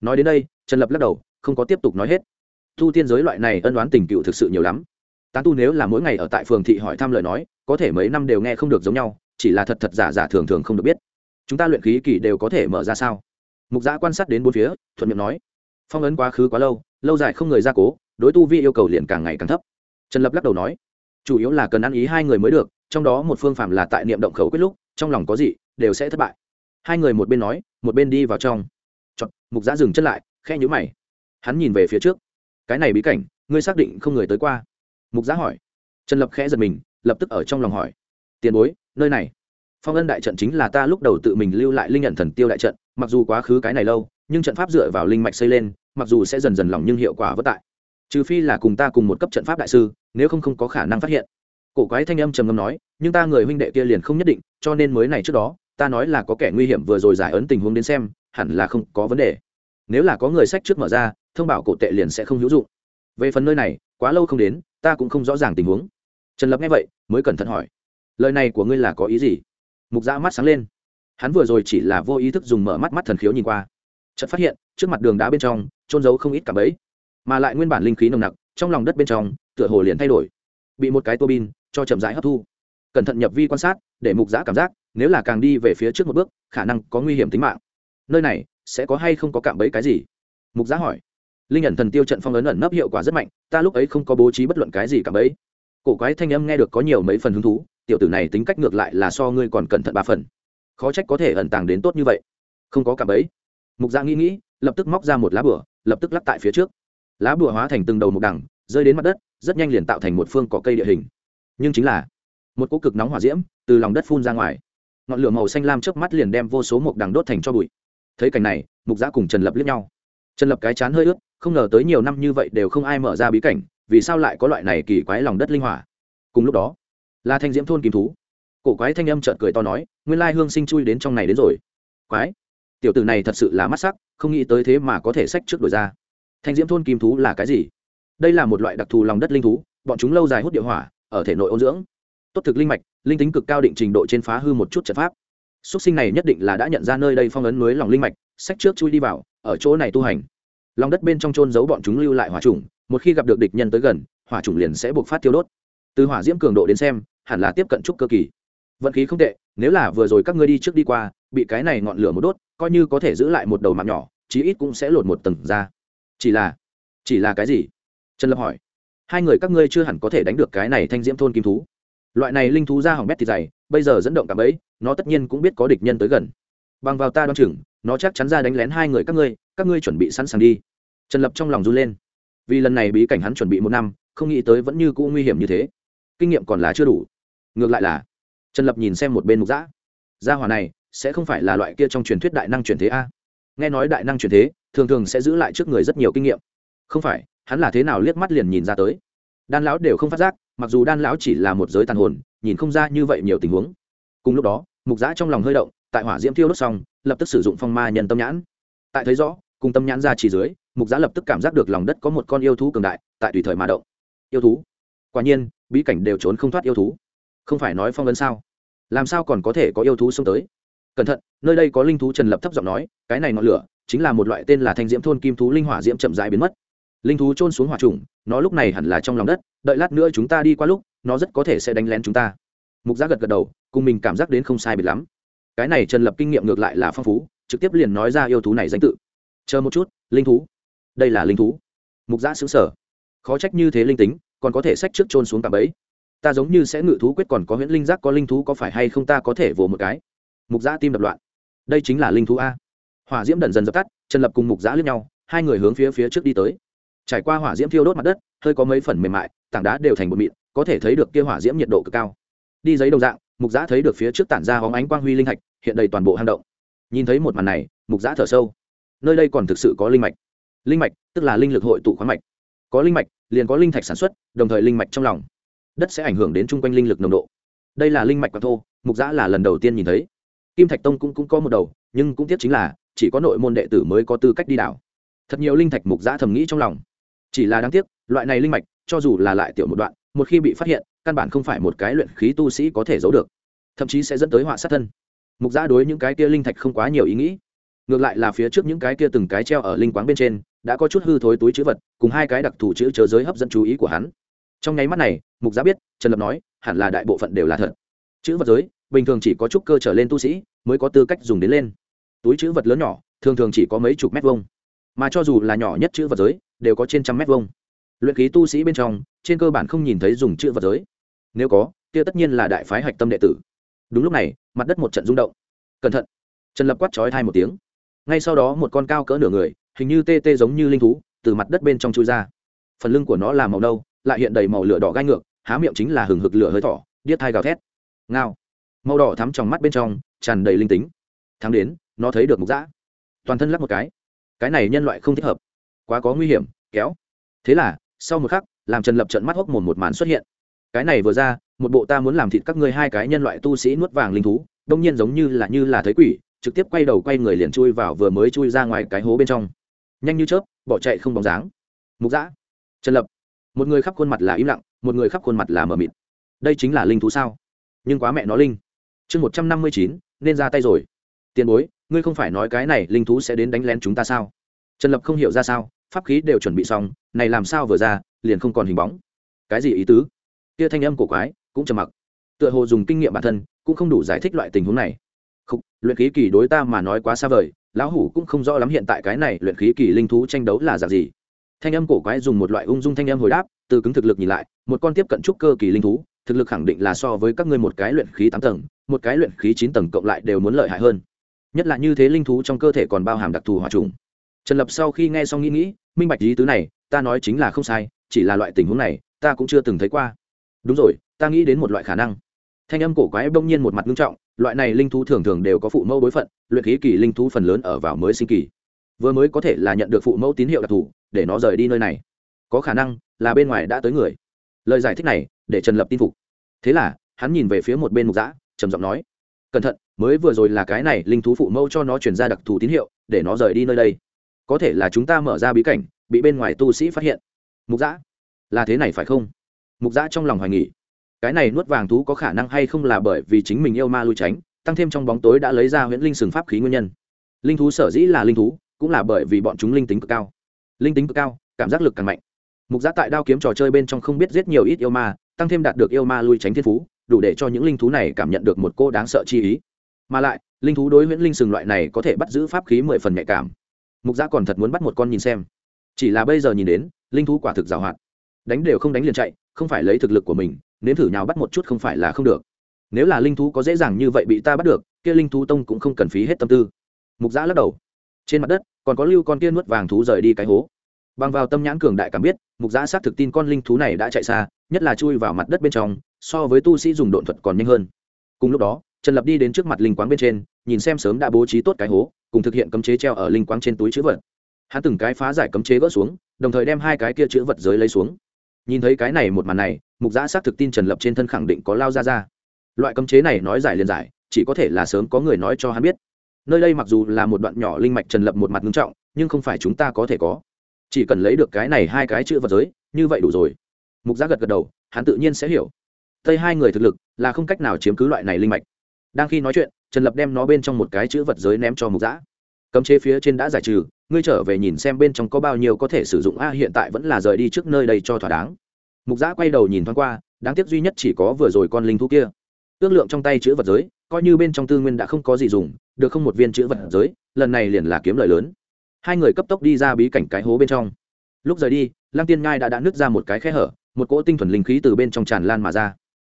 Nói đến đây, trần lập lắc đầu, không có tiếp tục nói hết. Thu tiên giới loại này ân đoán tình cựu thực sự nhiều lắm. Tán tu nếu là mỗi ngày ở tại phường thị hỏi thăm lời nói, có thể mấy năm đều nghe không được giống nhau, chỉ là thật thật giả giả thường thường không được biết. Chúng ta luyện khí kỳ đều có thể mở ra sao? Mục giã quan sát đến bốn phía, thuận miệng nói. Phong ấn quá khứ quá lâu lâu dài không người ra cố, đối tu vi yêu cầu liền càng ngày càng thấp. Trần lập lắc đầu nói. Chủ yếu là cần ăn ý hai người mới được, trong đó một phương phạm là tại niệm động khẩu quyết lúc, trong lòng có gì, đều sẽ thất bại hai người một bên nói một bên đi vào trong. Chọn, mục giã dừng chân lại khe nhũ mày. Hắn nhìn về phía trước. Cái này bí cảnh ngươi xác định không người tới qua? Mục giã hỏi. Trần lập khẽ giật mình lập tức ở trong lòng hỏi. Tiền bối nơi này. Phong ân đại trận chính là ta lúc đầu tự mình lưu lại linh nhận thần tiêu đại trận mặc dù quá khứ cái này lâu nhưng trận pháp dựa vào linh mạch xây lên mặc dù sẽ dần dần lỏng nhưng hiệu quả vất tại. Trừ phi là cùng ta cùng một cấp trận pháp đại sư nếu không không có khả năng phát hiện. Cổ quái thanh âm trầm ngâm nói nhưng ta người huynh đệ kia liền không nhất định cho nên mới này trước đó ta nói là có kẻ nguy hiểm vừa rồi giải ấn tình huống đến xem, hẳn là không có vấn đề. Nếu là có người sách trước mở ra, thông báo cổ tệ liền sẽ không hữu dụng. Về phần nơi này, quá lâu không đến, ta cũng không rõ ràng tình huống. Trần lập nghe vậy, mới cẩn thận hỏi, lời này của ngươi là có ý gì? Mục dã mắt sáng lên. Hắn vừa rồi chỉ là vô ý thức dùng mở mắt mắt thần khiếu nhìn qua. Chợt phát hiện, trước mặt đường đá bên trong trôn giấu không ít cả bẫy. Mà lại nguyên bản linh khí nồng nặc, trong lòng đất bên trong, tựa hồ liền thay đổi. Bị một cái tua bin, cho chậm rãi hấp thu. Cẩn thận nhập vi quan sát để mục giã cảm giác, nếu là càng đi về phía trước một bước, khả năng có nguy hiểm tính mạng. Nơi này, sẽ có hay không có cạm bẫy cái gì? Mục giã hỏi. Linh ẩn thần tiêu trận phong ấn ẩn nấp hiệu quả rất mạnh, ta lúc ấy không có bố trí bất luận cái gì cạm bẫy. Cổ quái thanh âm nghe được có nhiều mấy phần hứng thú, tiểu tử này tính cách ngược lại là so ngươi còn cẩn thận ba phần. Khó trách có thể ẩn tàng đến tốt như vậy. Không có cạm bẫy. Mục giã nghĩ nghĩ, lập tức móc ra một lá bửa lập tức lắp tại phía trước. Lá bùa hóa thành từng đầu mục đằng, rơi đến mặt đất, rất nhanh liền tạo thành một phương cỏ cây địa hình. Nhưng chính là một cỗ cực nóng hỏa diễm từ lòng đất phun ra ngoài. Ngọn lửa màu xanh lam trước mắt liền đem vô số mục đằng đốt thành cho bụi. Thấy cảnh này, mục giã cùng trần lập liếc nhau. Trần lập cái chán hơi ướt, không ngờ tới nhiều năm như vậy đều không ai mở ra bí cảnh, vì sao lại có loại này kỳ quái lòng đất linh hỏa? Cùng lúc đó là thanh diễm thôn kim thú. Cổ quái thanh âm trợn cười to nói, nguyên lai hương sinh chui đến trong này đến rồi. Quái. Tiểu tử này thật sự là mắt sắc, không nghĩ tới thế mà có thể sách trước đổi ra. Thanh diễm thôn kim thú là cái gì? Đây là một loại đặc thù lòng đất linh thú, bọn chúng lâu dài hút địa hỏa, ở thể nội ôn dưỡng tốt thực linh mạch, linh tính cực cao định trình độ trên phá hư một chút trận pháp. Xuất sinh này nhất định là đã nhận ra nơi đây phong ấn núi lòng linh mạch, sách trước chui đi vào, ở chỗ này tu hành. Lòng đất bên trong trôn giấu bọn chúng lưu lại hỏa trùng một khi gặp được địch nhân tới gần, hỏa trùng liền sẽ buộc phát tiêu đốt. Từ hỏa diễm cường độ đến xem, hẳn là tiếp cận trúc cơ kỳ. Vận khí không tệ, nếu là vừa rồi các ngươi đi trước đi qua, bị cái này ngọn lửa một đốt, coi như có thể giữ lại một đầu mạng nhỏ, chí ít cũng sẽ lột một tầng ra. Chỉ là chỉ là cái gì? Trần lập hỏi. Hai người các ngươi chưa hẳn có thể đánh được cái này thanh diễm thôn kim thú loại này linh thú ra hỏng bét thì dày, bây giờ dẫn động cả ấy nó tất nhiên cũng biết có địch nhân tới gần. Bằng vào ta đoan chừng, nó chắc chắn ra đánh lén hai người các ngươi các ngươi chuẩn bị sẵn sàng đi. Trần lập trong lòng run lên. Vì lần này bí cảnh hắn chuẩn bị một năm, không nghĩ tới vẫn như cũ nguy hiểm như thế. Kinh nghiệm còn là chưa đủ. Ngược lại là, trần lập nhìn xem một bên mục giã gia hòa này, sẽ không phải là loại kia trong truyền thuyết đại năng truyền thế a? Nghe nói đại năng truyền thế, thường thường sẽ giữ lại trước người rất nhiều kinh nghiệm. Không phải, hắn là thế nào liếc mắt liền nhìn ra tới. Đan lão đều không phát giác mặc dù đan lão chỉ là một giới tàn hồn, nhìn không ra như vậy nhiều tình huống. Cùng lúc đó, mục giã trong lòng hơi động, tại hỏa diễm thiêu đốt xong, lập tức sử dụng phong ma nhân tâm nhãn. Tại thấy rõ, cùng tâm nhãn ra chỉ dưới, mục giã lập tức cảm giác được lòng đất có một con yêu thú cường đại, tại tùy thời mà động. Yêu thú? Quả nhiên, bí cảnh đều trốn không thoát yêu thú. Không phải nói phong vân sao? Làm sao còn có thể có yêu thú xông tới? Cẩn thận, nơi đây có linh thú trần lập thấp giọng nói, cái này ngọn lửa chính là một loại tên là thanh diễm thôn kim thú linh hỏa diễm chậm rãi biến mất linh thú trôn xuống hỏa trùng, nó lúc này hẳn là trong lòng đất, đợi lát nữa chúng ta đi qua lúc, nó rất có thể sẽ đánh lén chúng ta. Mục giác gật gật đầu, cùng mình cảm giác đến không sai biệt lắm. Cái này trần lập kinh nghiệm ngược lại là phong phú, trực tiếp liền nói ra yêu thú này danh tự. Chờ một chút, linh thú. Đây là linh thú. Mục giã xứng sở khó trách như thế linh tính, còn có thể sách trước trôn xuống cả bẫy. Ta giống như sẽ ngự thú quyết còn có huyễn linh giác có linh thú có phải hay không ta có thể vồ một cái. Mục giã tim đập loạn. Đây chính là linh thú a. Hỏa diễm đần dần dập tắt, trần lập cùng mục giã lướt nhau, hai người hướng phía phía trước đi tới trải qua hỏa diễm thiêu đốt mặt đất hơi có mấy phần mềm mại tảng đá đều thành bột mịn có thể thấy được kia hỏa diễm nhiệt độ cực cao. Đi giấy đầu dạng mục giã thấy được phía trước tản ra hóng ánh quang huy linh hạch hiện đầy toàn bộ hang động. Nhìn thấy một màn này mục giã thở sâu. Nơi đây còn thực sự có linh mạch. Linh mạch tức là linh lực hội tụ khoáng mạch. Có linh mạch liền có linh thạch sản xuất đồng thời linh mạch trong lòng. Đất sẽ ảnh hưởng đến chung quanh linh lực nồng độ. Đây là linh mạch quạt thô mục giã là lần đầu tiên nhìn thấy. Kim thạch tông cũng, cũng có một đầu nhưng cũng tiếc chính là chỉ có nội môn đệ tử mới có tư cách đi đảo. Thật nhiều linh thạch mục giã thầm nghĩ trong lòng chỉ là đáng tiếc, loại này linh mạch, cho dù là lại tiểu một đoạn, một khi bị phát hiện, căn bản không phải một cái luyện khí tu sĩ có thể giấu được, thậm chí sẽ dẫn tới họa sát thân. Mục giã đối những cái kia linh thạch không quá nhiều ý nghĩ. Ngược lại là phía trước những cái kia từng cái treo ở linh quáng bên trên, đã có chút hư thối túi chữ vật, cùng hai cái đặc thù chữ chớ giới hấp dẫn chú ý của hắn. Trong nháy mắt này, mục giã biết, trần lập nói, hẳn là đại bộ phận đều là thật. Chữ vật giới, bình thường chỉ có chút cơ trở lên tu sĩ, mới có tư cách dùng đến lên. Túi chữ vật lớn nhỏ, thường thường chỉ có mấy chục mét vuông. Mà cho dù là nhỏ nhất chữ vật giới đều có trên trăm mét vuông. Luyện khí tu sĩ bên trong, trên cơ bản không nhìn thấy dùng chữ vật giới. Nếu có, kia tất nhiên là đại phái hạch tâm đệ tử. Đúng lúc này, mặt đất một trận rung động. Cẩn thận. Trần lập quát trói thai một tiếng. Ngay sau đó một con cao cỡ nửa người, hình như tê tê giống như linh thú, từ mặt đất bên trong chui ra. Phần lưng của nó là màu nâu, lại hiện đầy màu lửa đỏ gai ngược, há miệng chính là hừng hực lửa hơi thỏ, điếc thai gào thét. Ngao. Màu đỏ thắm trong mắt bên trong, tràn đầy linh tính. Thắng đến, nó thấy được mục dã. Toàn thân lắc một cái. Cái này nhân loại không thích hợp quá có nguy hiểm, kéo. Thế là, sau một khắc, làm trần lập trận mắt hốc mồm một màn xuất hiện. Cái này vừa ra, một bộ ta muốn làm thịt các ngươi hai cái nhân loại tu sĩ nuốt vàng linh thú, đông nhiên giống như là như là thấy quỷ, trực tiếp quay đầu quay người liền chui vào vừa mới chui ra ngoài cái hố bên trong. Nhanh như chớp, bỏ chạy không bóng dáng. Mục dã. Trần lập. Một người khắp khuôn mặt là im lặng, một người khắp khuôn mặt là mờ mịt. Đây chính là linh thú sao? Nhưng quá mẹ nó linh. Chương một trăm năm mươi chín, nên ra tay rồi. Tiền bối, ngươi không phải nói cái này linh thú sẽ đến đánh lén chúng ta sao? Trần lập không hiểu ra sao pháp khí đều chuẩn bị xong này làm sao vừa ra liền không còn hình bóng. Cái gì ý tứ? Kia thanh âm của quái cũng trầm mặc. Tựa hồ dùng kinh nghiệm bản thân cũng không đủ giải thích loại tình huống này. Không, luyện khí kỳ đối ta mà nói quá xa vời lão hủ cũng không rõ lắm hiện tại cái này luyện khí kỳ linh thú tranh đấu là dạng gì. Thanh âm cổ quái dùng một loại ung dung thanh âm hồi đáp từ cứng thực lực nhìn lại một con tiếp cận trúc cơ kỳ linh thú thực lực khẳng định là so với các ngươi một cái luyện khí tám tầng một cái luyện khí chín tầng cộng lại đều muốn lợi hại hơn. Nhất là như thế linh thú trong cơ thể còn bao hàm đặc thù hòa trùng trần lập sau khi nghe xong nghĩ nghĩ, minh bạch ý tứ này, ta nói chính là không sai, chỉ là loại tình huống này, ta cũng chưa từng thấy qua. Đúng rồi, ta nghĩ đến một loại khả năng. Thanh âm cổ quái bỗng nhiên một mặt nghiêm trọng, loại này linh thú thường thường đều có phụ mẫu bối phận, luyện khí kỳ linh thú phần lớn ở vào mới sinh kỳ. Vừa mới có thể là nhận được phụ mẫu tín hiệu đặc thù, để nó rời đi nơi này. Có khả năng là bên ngoài đã tới người. Lời giải thích này, để trần lập tin phục. Thế là, hắn nhìn về phía một bên mục giã trầm giọng nói, cẩn thận, mới vừa rồi là cái này linh thú phụ mẫu cho nó chuyển ra đặc thù tín hiệu, để nó rời đi nơi đây có thể là chúng ta mở ra bí cảnh, bị bên ngoài tu sĩ phát hiện. Mục giã là thế này phải không? Mục giã trong lòng hoài nghỉ cái này nuốt vàng thú có khả năng hay không là bởi vì chính mình yêu ma lui tránh, tăng thêm trong bóng tối đã lấy ra huyễn linh sừng pháp khí nguyên nhân. Linh thú sở dĩ là linh thú, cũng là bởi vì bọn chúng linh tính cực cao. Linh tính cực cao, cảm giác lực càng mạnh. Mục giã tại đao kiếm trò chơi bên trong không biết giết nhiều ít yêu ma, tăng thêm đạt được yêu ma lui tránh thiên phú, đủ để cho những linh thú này cảm nhận được một cô đáng sợ chi ý. Mà lại, linh thú đối huyễn linh sừng loại này có thể bắt giữ pháp khí mười phần nhạy cảm mục gia còn thật muốn bắt một con nhìn xem. Chỉ là bây giờ nhìn đến, linh thú quả thực giảo hoạt đánh đều không đánh liền chạy, không phải lấy thực lực của mình, nếm thử nhào bắt một chút không phải là không được. Nếu là linh thú có dễ dàng như vậy bị ta bắt được, kia linh thú tông cũng không cần phí hết tâm tư. Mục giã lắc đầu. Trên mặt đất, còn có lưu con kia nuốt vàng thú rời đi cái hố. Bằng vào tâm nhãn cường đại cảm biết, mục giã xác thực tin con linh thú này đã chạy xa, nhất là chui vào mặt đất bên trong, so với tu sĩ dùng độn thuật còn nhanh hơn. Cùng lúc đó, trần lập đi đến trước mặt linh quáng bên trên nhìn xem sớm đã bố trí tốt cái hố, cùng thực hiện cấm chế treo ở linh quang trên túi chữ vật. Hắn từng cái phá giải cấm chế gỡ xuống, đồng thời đem hai cái kia chữ vật giới lấy xuống. Nhìn thấy cái này một màn này, mục giã xác thực tin trần lập trên thân khẳng định có lao ra ra. Loại cấm chế này nói giải liền giải, chỉ có thể là sớm có người nói cho hắn biết. Nơi đây mặc dù là một đoạn nhỏ linh mạch trần lập một mặt ngưng trọng, nhưng không phải chúng ta có thể có. Chỉ cần lấy được cái này hai cái chữ vật giới, như vậy đủ rồi. Mục giã gật gật đầu, hắn tự nhiên sẽ hiểu. Tây hai người thực lực là không cách nào chiếm cứ loại này linh mạch đang khi nói chuyện, trần lập đem nó bên trong một cái chữ vật giới ném cho mục giã cấm chế phía trên đã giải trừ, ngươi trở về nhìn xem bên trong có bao nhiêu có thể sử dụng a, hiện tại vẫn là rời đi trước nơi đây cho thỏa đáng. Mục giã quay đầu nhìn thoáng qua, đáng tiếc duy nhất chỉ có vừa rồi con linh thú kia. Ước lượng trong tay chữ vật giới, coi như bên trong tư nguyên đã không có gì dùng, được không một viên chữ vật giới, lần này liền là kiếm lời lớn. Hai người cấp tốc đi ra bí cảnh cái hố bên trong. Lúc rời đi, lăng tiên ngai đã đã nứt ra một cái khe hở, một cỗ tinh thuần linh khí từ bên trong tràn lan mà ra.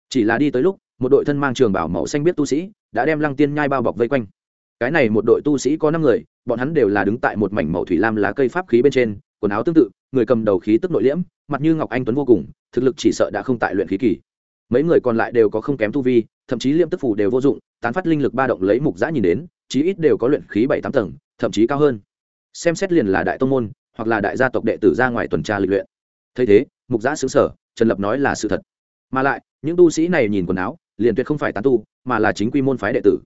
Chỉ là đi tới lúc một đội thân mang trường bảo màu xanh biết tu sĩ, đã đem lăng tiên nhai bao bọc vây quanh. Cái này một đội tu sĩ có năm người, bọn hắn đều là đứng tại một mảnh màu thủy lam lá cây pháp khí bên trên, quần áo tương tự, người cầm đầu khí tức nội liễm, mặt như ngọc anh tuấn vô cùng, thực lực chỉ sợ đã không tại luyện khí kỳ. Mấy người còn lại đều có không kém tu vi, thậm chí liêm tức phủ đều vô dụng, tán phát linh lực ba động lấy mục giã nhìn đến, chí ít đều có luyện khí bảy tám tầng, thậm chí cao hơn. Xem xét liền là đại tông môn, hoặc là đại gia tộc đệ tử ra ngoài tuần tra lịch luyện. Thấy thế, mục giã xứng sở trần lập nói là sự thật. Mà lại, những tu sĩ này nhìn quần áo liền tuyệt không phải tán tu, mà là chính quy môn phái đệ tử.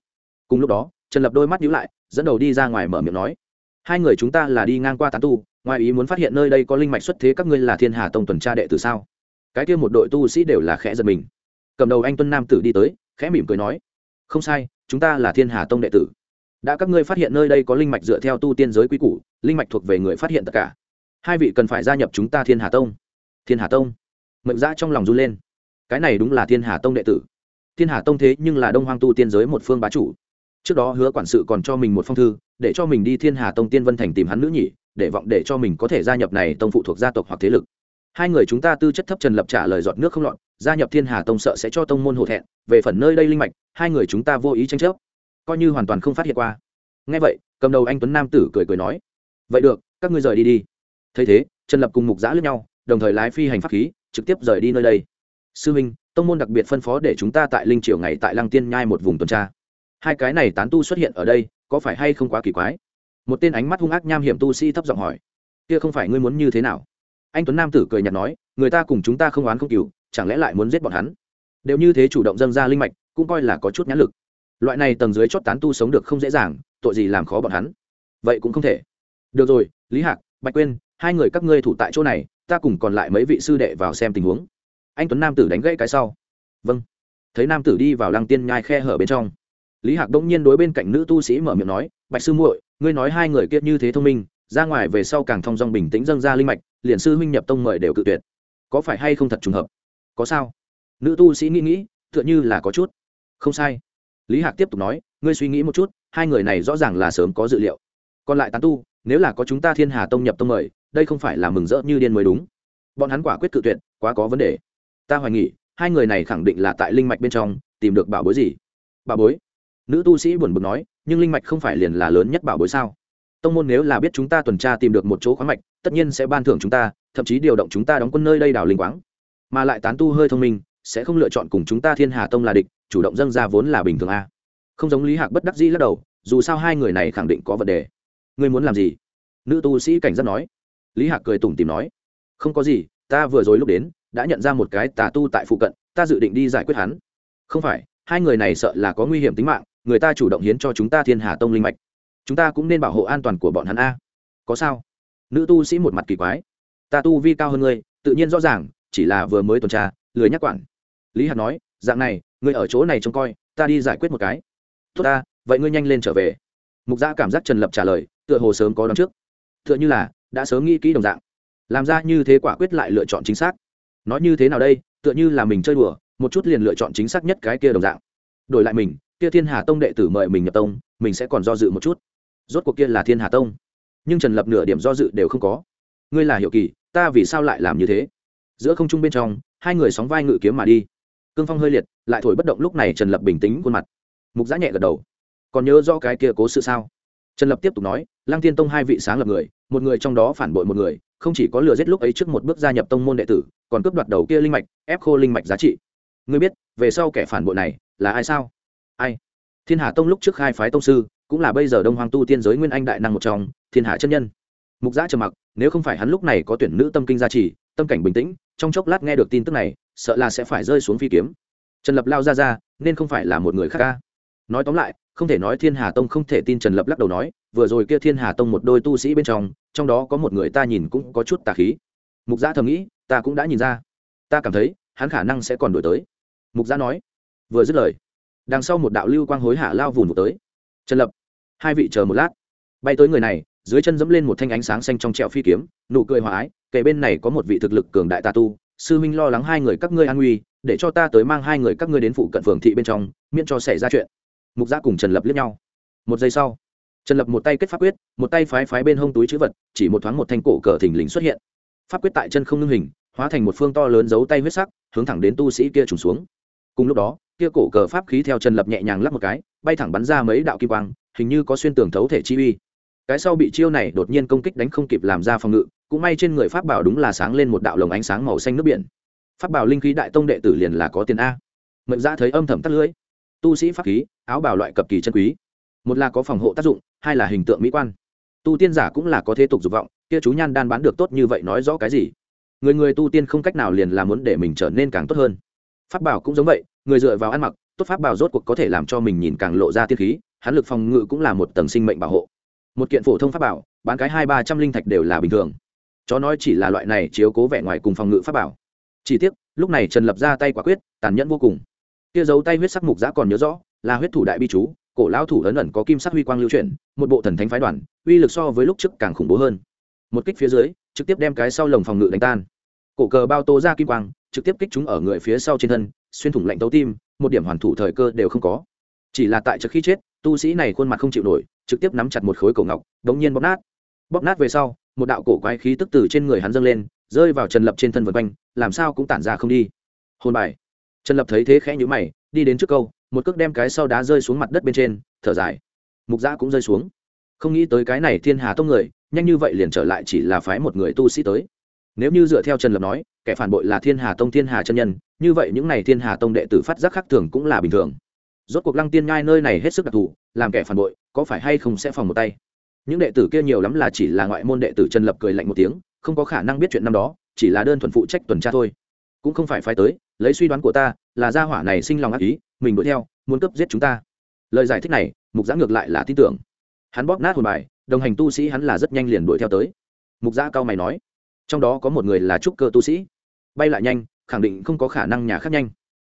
Cùng lúc đó, trần lập đôi mắt nhíu lại, dẫn đầu đi ra ngoài mở miệng nói, hai người chúng ta là đi ngang qua tán tu, ngoài ý muốn phát hiện nơi đây có linh mạch xuất thế các ngươi là thiên hà tông tuần tra đệ tử sao? Cái kia một đội tu sĩ đều là khẽ giật mình. Cầm đầu anh tuân nam tử đi tới, khẽ mỉm cười nói, không sai, chúng ta là thiên hà tông đệ tử. Đã các ngươi phát hiện nơi đây có linh mạch dựa theo tu tiên giới quy củ, linh mạch thuộc về người phát hiện tất cả. Hai vị cần phải gia nhập chúng ta thiên hà tông. Thiên hà tông. Mệnh ra trong lòng run lên. Cái này đúng là thiên hà tông đệ tử thiên hà tông thế nhưng là đông hoang tu tiên giới một phương bá chủ. Trước đó hứa quản sự còn cho mình một phong thư, để cho mình đi thiên hà tông tiên vân thành tìm hắn nữ nhỉ, để vọng để cho mình có thể gia nhập này tông phụ thuộc gia tộc hoặc thế lực. Hai người chúng ta tư chất thấp trần lập trả lời giọt nước không lọt, gia nhập thiên hà tông sợ sẽ cho tông môn hổ thẹn, về phần nơi đây linh mạch, hai người chúng ta vô ý tranh chấp. Coi như hoàn toàn không phát hiện qua. Ngay vậy, cầm đầu anh tuấn nam tử cười cười nói, vậy được, các ngươi rời đi đi. Thấy thế, trần lập cùng mục giã lướt nhau, đồng thời lái phi hành pháp khí, trực tiếp rời đi nơi đây. Sư minh tông môn đặc biệt phân phó để chúng ta tại linh triều ngày tại lăng tiên nhai một vùng tuần tra. Hai cái này tán tu xuất hiện ở đây, có phải hay không quá kỳ quái? Một tên ánh mắt hung ác nham hiểm tu sĩ thấp giọng hỏi. Kia không phải ngươi muốn như thế nào? Anh tuấn nam tử cười nhạt nói, người ta cùng chúng ta không oán không cừu chẳng lẽ lại muốn giết bọn hắn? Đều như thế chủ động dâng ra linh mạch, cũng coi là có chút nhãn lực. Loại này tầng dưới chót tán tu sống được không dễ dàng, tội gì làm khó bọn hắn? Vậy cũng không thể. Được rồi, lý hạc, bạch quyên, hai người các ngươi thủ tại chỗ này, ta cùng còn lại mấy vị sư đệ vào xem tình huống anh tuấn nam tử đánh gãy cái sau. Vâng. Thấy nam tử đi vào lăng tiên nhai khe hở bên trong, lý hạc đông nhiên đối bên cạnh nữ tu sĩ mở miệng nói, bạch sư muội, ngươi nói hai người kia như thế thông minh, ra ngoài về sau càng thong dong bình tĩnh dâng ra linh mạch, liền sư huynh nhập tông mời đều cự tuyệt. Có phải hay không thật trùng hợp? Có sao? Nữ tu sĩ nghĩ nghĩ, tựa như là có chút. Không sai. Lý hạc tiếp tục nói, ngươi suy nghĩ một chút, hai người này rõ ràng là sớm có dự liệu. Còn lại tán tu, nếu là có chúng ta thiên hà tông nhập tông mời, đây không phải là mừng rỡ như điên mới đúng. Bọn hắn quả quyết cự tuyệt, quá có vấn đề ta hoài nghi, hai người này khẳng định là tại linh mạch bên trong tìm được bảo bối gì? Bảo bối? Nữ tu sĩ buồn bực nói nhưng linh mạch không phải liền là lớn nhất bảo bối sao? Tông môn nếu là biết chúng ta tuần tra tìm được một chỗ khoáng mạch tất nhiên sẽ ban thưởng chúng ta thậm chí điều động chúng ta đóng quân nơi đây đào linh quáng. Mà lại tán tu hơi thông minh sẽ không lựa chọn cùng chúng ta thiên hà tông là địch chủ động dâng ra vốn là bình thường a. Không giống lý hạc bất đắc dĩ lắc đầu dù sao hai người này khẳng định có vấn đề. Ngươi muốn làm gì? Nữ tu sĩ cảnh giác nói. Lý hạc cười tủm tìm nói. Không có gì ta vừa rồi lúc đến đã nhận ra một cái tà tu tại phụ cận, ta dự định đi giải quyết hắn. Không phải, hai người này sợ là có nguy hiểm tính mạng, người ta chủ động hiến cho chúng ta thiên hà tông linh mạch. Chúng ta cũng nên bảo hộ an toàn của bọn hắn a. Có sao? Nữ tu sĩ một mặt kỳ quái. Ta tu vi cao hơn ngươi, tự nhiên rõ ràng, chỉ là vừa mới tuần tra, lười nhắc quản. Lý hạt nói, dạng này, ngươi ở chỗ này trông coi, ta đi giải quyết một cái. Tốt ta, vậy ngươi nhanh lên trở về. Mục gia cảm giác trần lập trả lời, tựa hồ sớm có đón trước. Tựa như là, đã sớm nghĩ kỹ đồng dạng. Làm ra như thế quả quyết lại lựa chọn chính xác nói như thế nào đây, tựa như là mình chơi đùa, một chút liền lựa chọn chính xác nhất cái kia đồng dạng. Đổi lại mình, kia thiên hà tông đệ tử mời mình nhập tông, mình sẽ còn do dự một chút. Rốt cuộc kia là thiên hà tông. Nhưng trần lập nửa điểm do dự đều không có. Ngươi là hiệu kỳ, ta vì sao lại làm như thế? Giữa không trung bên trong, hai người sóng vai ngự kiếm mà đi. Cương phong hơi liệt, lại thổi bất động lúc này trần lập bình tĩnh khuôn mặt. Mục giã nhẹ gật đầu. Còn nhớ do cái kia cố sự sao? Trần lập tiếp tục nói, lăng tiên tông hai vị sáng lập người, một người trong đó phản bội một người, không chỉ có lừa giết lúc ấy trước một bước gia nhập tông môn đệ tử, còn cướp đoạt đầu kia linh mạch, ép khô linh mạch giá trị. Ngươi biết, về sau kẻ phản bội này là ai sao? Ai? Thiên hà tông lúc trước khai phái tông sư, cũng là bây giờ đông hoàng tu tiên giới nguyên anh đại năng một trong, thiên hà chân nhân. Mục giã trầm mặc, nếu không phải hắn lúc này có tuyển nữ tâm kinh gia trì, tâm cảnh bình tĩnh, trong chốc lát nghe được tin tức này, sợ là sẽ phải rơi xuống phi kiếm. Trần lập lao ra ra, nên không phải là một người khác ca nói tóm lại không thể nói thiên hà tông không thể tin trần lập lắc đầu nói, vừa rồi kia thiên hà tông một đôi tu sĩ bên trong trong đó có một người ta nhìn cũng có chút tà khí. Mục gia thầm nghĩ, ta cũng đã nhìn ra. Ta cảm thấy, hắn khả năng sẽ còn đổi tới. Mục gia nói, vừa dứt lời, đằng sau một đạo lưu quang hối hả lao vùn một tới. Trần lập, hai vị chờ một lát. Bay tới người này, dưới chân dẫm lên một thanh ánh sáng xanh trong trẹo phi kiếm, nụ cười hòa ái, kể bên này có một vị thực lực cường đại tà tu, sư minh lo lắng hai người các ngươi an nguy, để cho ta tới mang hai người các ngươi đến phụ cận phường thị bên trong, miễn cho xảy ra chuyện mục gia cùng trần lập liếc nhau một giây sau trần lập một tay kết pháp quyết một tay phái phái bên hông túi chữ vật chỉ một thoáng một thanh cổ cờ thình lình xuất hiện pháp quyết tại chân không ngưng hình hóa thành một phương to lớn giấu tay huyết sắc hướng thẳng đến tu sĩ kia trùng xuống cùng lúc đó kia cổ cờ pháp khí theo trần lập nhẹ nhàng lắp một cái bay thẳng bắn ra mấy đạo kim quang hình như có xuyên tường thấu thể chi uy cái sau bị chiêu này đột nhiên công kích đánh không kịp làm ra phòng ngự cũng may trên người pháp bảo đúng là sáng lên một đạo lồng ánh sáng màu xanh nước biển pháp bảo linh khí đại tông đệ tử liền là có tiền a mệnh ra thấy âm thầm tắt lưỡi tu sĩ pháp khí, áo bào loại cập kỳ chân quý. Một là có phòng hộ tác dụng, hai là hình tượng mỹ quan. Tu tiên giả cũng là có thế tục dục vọng, kia chú nhan đan bán được tốt như vậy nói rõ cái gì? Người người tu tiên không cách nào liền là muốn để mình trở nên càng tốt hơn. Pháp bảo cũng giống vậy, người dựa vào ăn mặc, tốt pháp bảo rốt cuộc có thể làm cho mình nhìn càng lộ ra tiên khí, hắn lực phòng ngự cũng là một tầng sinh mệnh bảo hộ. Một kiện phổ thông pháp bảo, bán cái hai ba trăm linh thạch đều là bình thường. Chó nói chỉ là loại này chiếu cố vẻ ngoài cùng phòng ngự pháp bảo. Chỉ tiếc, lúc này trần lập ra tay quả quyết, tàn nhẫn vô cùng kia dấu tay huyết sắc mục giã còn nhớ rõ, là huyết thủ đại bi chú, cổ lão thủ ấn ẩn có kim sắc huy quang lưu chuyển, một bộ thần thánh phái đoàn, uy lực so với lúc trước càng khủng bố hơn. Một kích phía dưới, trực tiếp đem cái sau lồng phòng ngự đánh tan. Cổ cờ bao tô ra kim quang, trực tiếp kích chúng ở người phía sau trên thân, xuyên thủng lạnh tấu tim, một điểm hoàn thủ thời cơ đều không có. Chỉ là tại trước khi chết, tu sĩ này khuôn mặt không chịu nổi, trực tiếp nắm chặt một khối cổ ngọc, đống nhiên bóp nát. Bóp nát về sau, một đạo cổ quái khí tức từ trên người hắn dâng lên, rơi vào trần lập trên thân vân quanh, làm sao cũng tản ra không đi. Hôn bài trần lập thấy thế khẽ nhữ mày đi đến trước câu một cước đem cái sau đá rơi xuống mặt đất bên trên thở dài mục giã cũng rơi xuống không nghĩ tới cái này thiên hà tông người nhanh như vậy liền trở lại chỉ là phái một người tu sĩ tới nếu như dựa theo trần lập nói kẻ phản bội là thiên hà tông thiên hà chân nhân như vậy những n à y thiên hà tông đệ tử phát giác khác thường cũng là bình thường rốt cuộc lăng tiên ngai nơi này hết sức đặc thù làm kẻ phản bội có phải hay không sẽ phòng một tay những đệ tử kia nhiều lắm là chỉ là ngoại môn đệ tử trần lập cười lạnh một tiếng không có khả năng biết chuyện năm đó chỉ là đơn thuần phụ trách tuần tra thôi cũng không phải phái tới lấy suy đoán của ta, là gia hỏa này sinh lòng ác ý, mình đuổi theo, muốn cấp giết chúng ta. Lời giải thích này, mục giã ngược lại là tin tưởng. Hắn bóp nát hồn bài, đồng hành tu sĩ hắn là rất nhanh liền đuổi theo tới. Mục giã cao mày nói, trong đó có một người là trúc cơ tu sĩ. Bay lại nhanh, khẳng định không có khả năng nhà khác nhanh.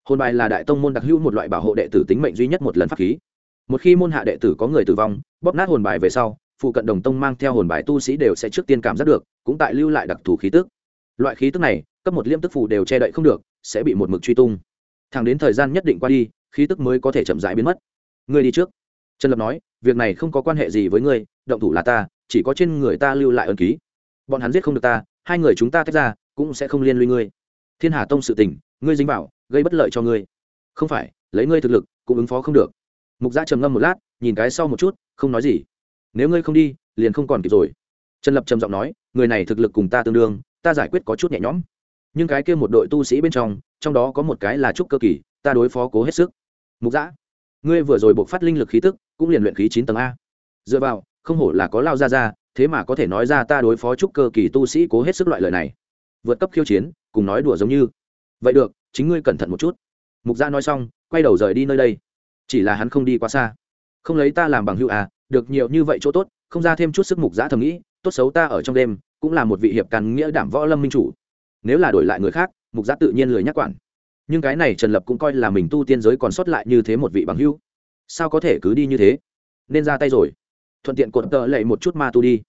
Hồn bài là đại tông môn đặc hữu một loại bảo hộ đệ tử tính mệnh duy nhất một lần pháp khí. Một khi môn hạ đệ tử có người tử vong, bóp nát hồn bài về sau, phụ cận đồng tông mang theo hồn bài tu sĩ đều sẽ trước tiên cảm giác được, cũng tại lưu lại đặc thù khí tức. Loại khí tức này, cấp một liêm tức phù đều che đậy không được sẽ bị một mực truy tung. Thẳng đến thời gian nhất định qua đi, khí tức mới có thể chậm rãi biến mất. Ngươi đi trước. Trần lập nói, việc này không có quan hệ gì với ngươi, động thủ là ta, chỉ có trên người ta lưu lại ân ký. Bọn hắn giết không được ta, hai người chúng ta tách ra, cũng sẽ không liên lụy ngươi. Thiên hà tông sự tình, ngươi dính vào, gây bất lợi cho ngươi. Không phải, lấy ngươi thực lực, cũng ứng phó không được. Mục gia trầm ngâm một lát, nhìn cái sau một chút, không nói gì. Nếu ngươi không đi, liền không còn kịp rồi. Trần lập trầm giọng nói, người này thực lực cùng ta tương đương, ta giải quyết có chút nhẹ nhõm nhưng cái kia một đội tu sĩ bên trong trong đó có một cái là trúc cơ kỳ, ta đối phó cố hết sức. Mục giã ngươi vừa rồi buộc phát linh lực khí tức, cũng liền luyện khí chín tầng a. Dựa vào, không hổ là có lao ra ra, thế mà có thể nói ra ta đối phó trúc cơ kỳ tu sĩ cố hết sức loại lời này. Vượt cấp khiêu chiến, cùng nói đùa giống như. Vậy được, chính ngươi cẩn thận một chút. Mục gia nói xong, quay đầu rời đi nơi đây. Chỉ là hắn không đi quá xa. Không lấy ta làm bằng hữu à được nhiều như vậy chỗ tốt, không ra thêm chút sức mục giã thầm nghĩ, tốt xấu ta ở trong đêm, cũng là một vị hiệp càn nghĩa đảm võ lâm minh chủ nếu là đổi lại người khác, mục giã tự nhiên lười nhắc quản. Nhưng cái này trần lập cũng coi là mình tu tiên giới còn sót lại như thế một vị bằng hữu. Sao có thể cứ đi như thế? Nên ra tay rồi. Thuận tiện cột tợ lệ một chút ma tu đi.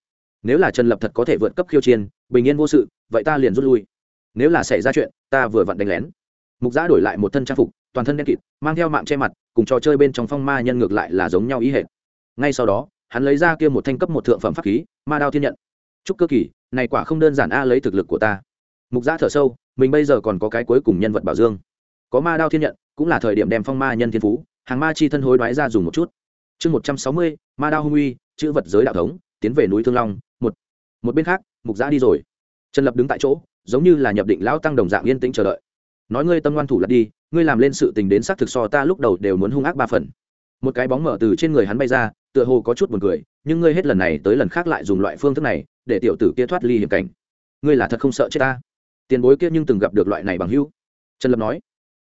Nếu là trần lập thật có thể vượt cấp khiêu chiên bình yên vô sự, vậy ta liền rút lui. Nếu là xảy ra chuyện, ta vừa vặn đánh lén. Mục giã đổi lại một thân trang phục, toàn thân đen kịt, mang theo mạng che mặt, cùng trò chơi bên trong phong ma nhân ngược lại là giống nhau ý hệt. Ngay sau đó, hắn lấy ra kia một thanh cấp một thượng phẩm pháp khí, ma đao thiên nhận. Chúc cơ kỳ, này quả không đơn giản a, lấy thực lực của ta mục giã thở sâu, mình bây giờ còn có cái cuối cùng nhân vật bảo dương. Có ma đao thiên nhận, cũng là thời điểm đem phong ma nhân thiên phú, hàng ma chi thân hối đoái ra dùng một chút. Chương một trăm sáu mươi, ma đao hung uy, chữ vật giới đạo thống, tiến về núi thương long, một. Một bên khác, mục giã đi rồi. Trần lập đứng tại chỗ, giống như là nhập định lão tăng đồng dạng yên tĩnh chờ đợi. Nói ngươi tâm ngoan thủ lật đi, ngươi làm lên sự tình đến xác thực so ta lúc đầu đều muốn hung ác ba phần. Một cái bóng mở từ trên người hắn bay ra, tựa hồ có chút buồn cười, nhưng ngươi hết lần này tới lần khác lại dùng loại phương thức này, để tiểu tử kia thoát ly hiểm cảnh. Ngươi là thật không sợ chết ta? Tiền bối kia nhưng từng gặp được loại này bằng hữu. Trần lập nói.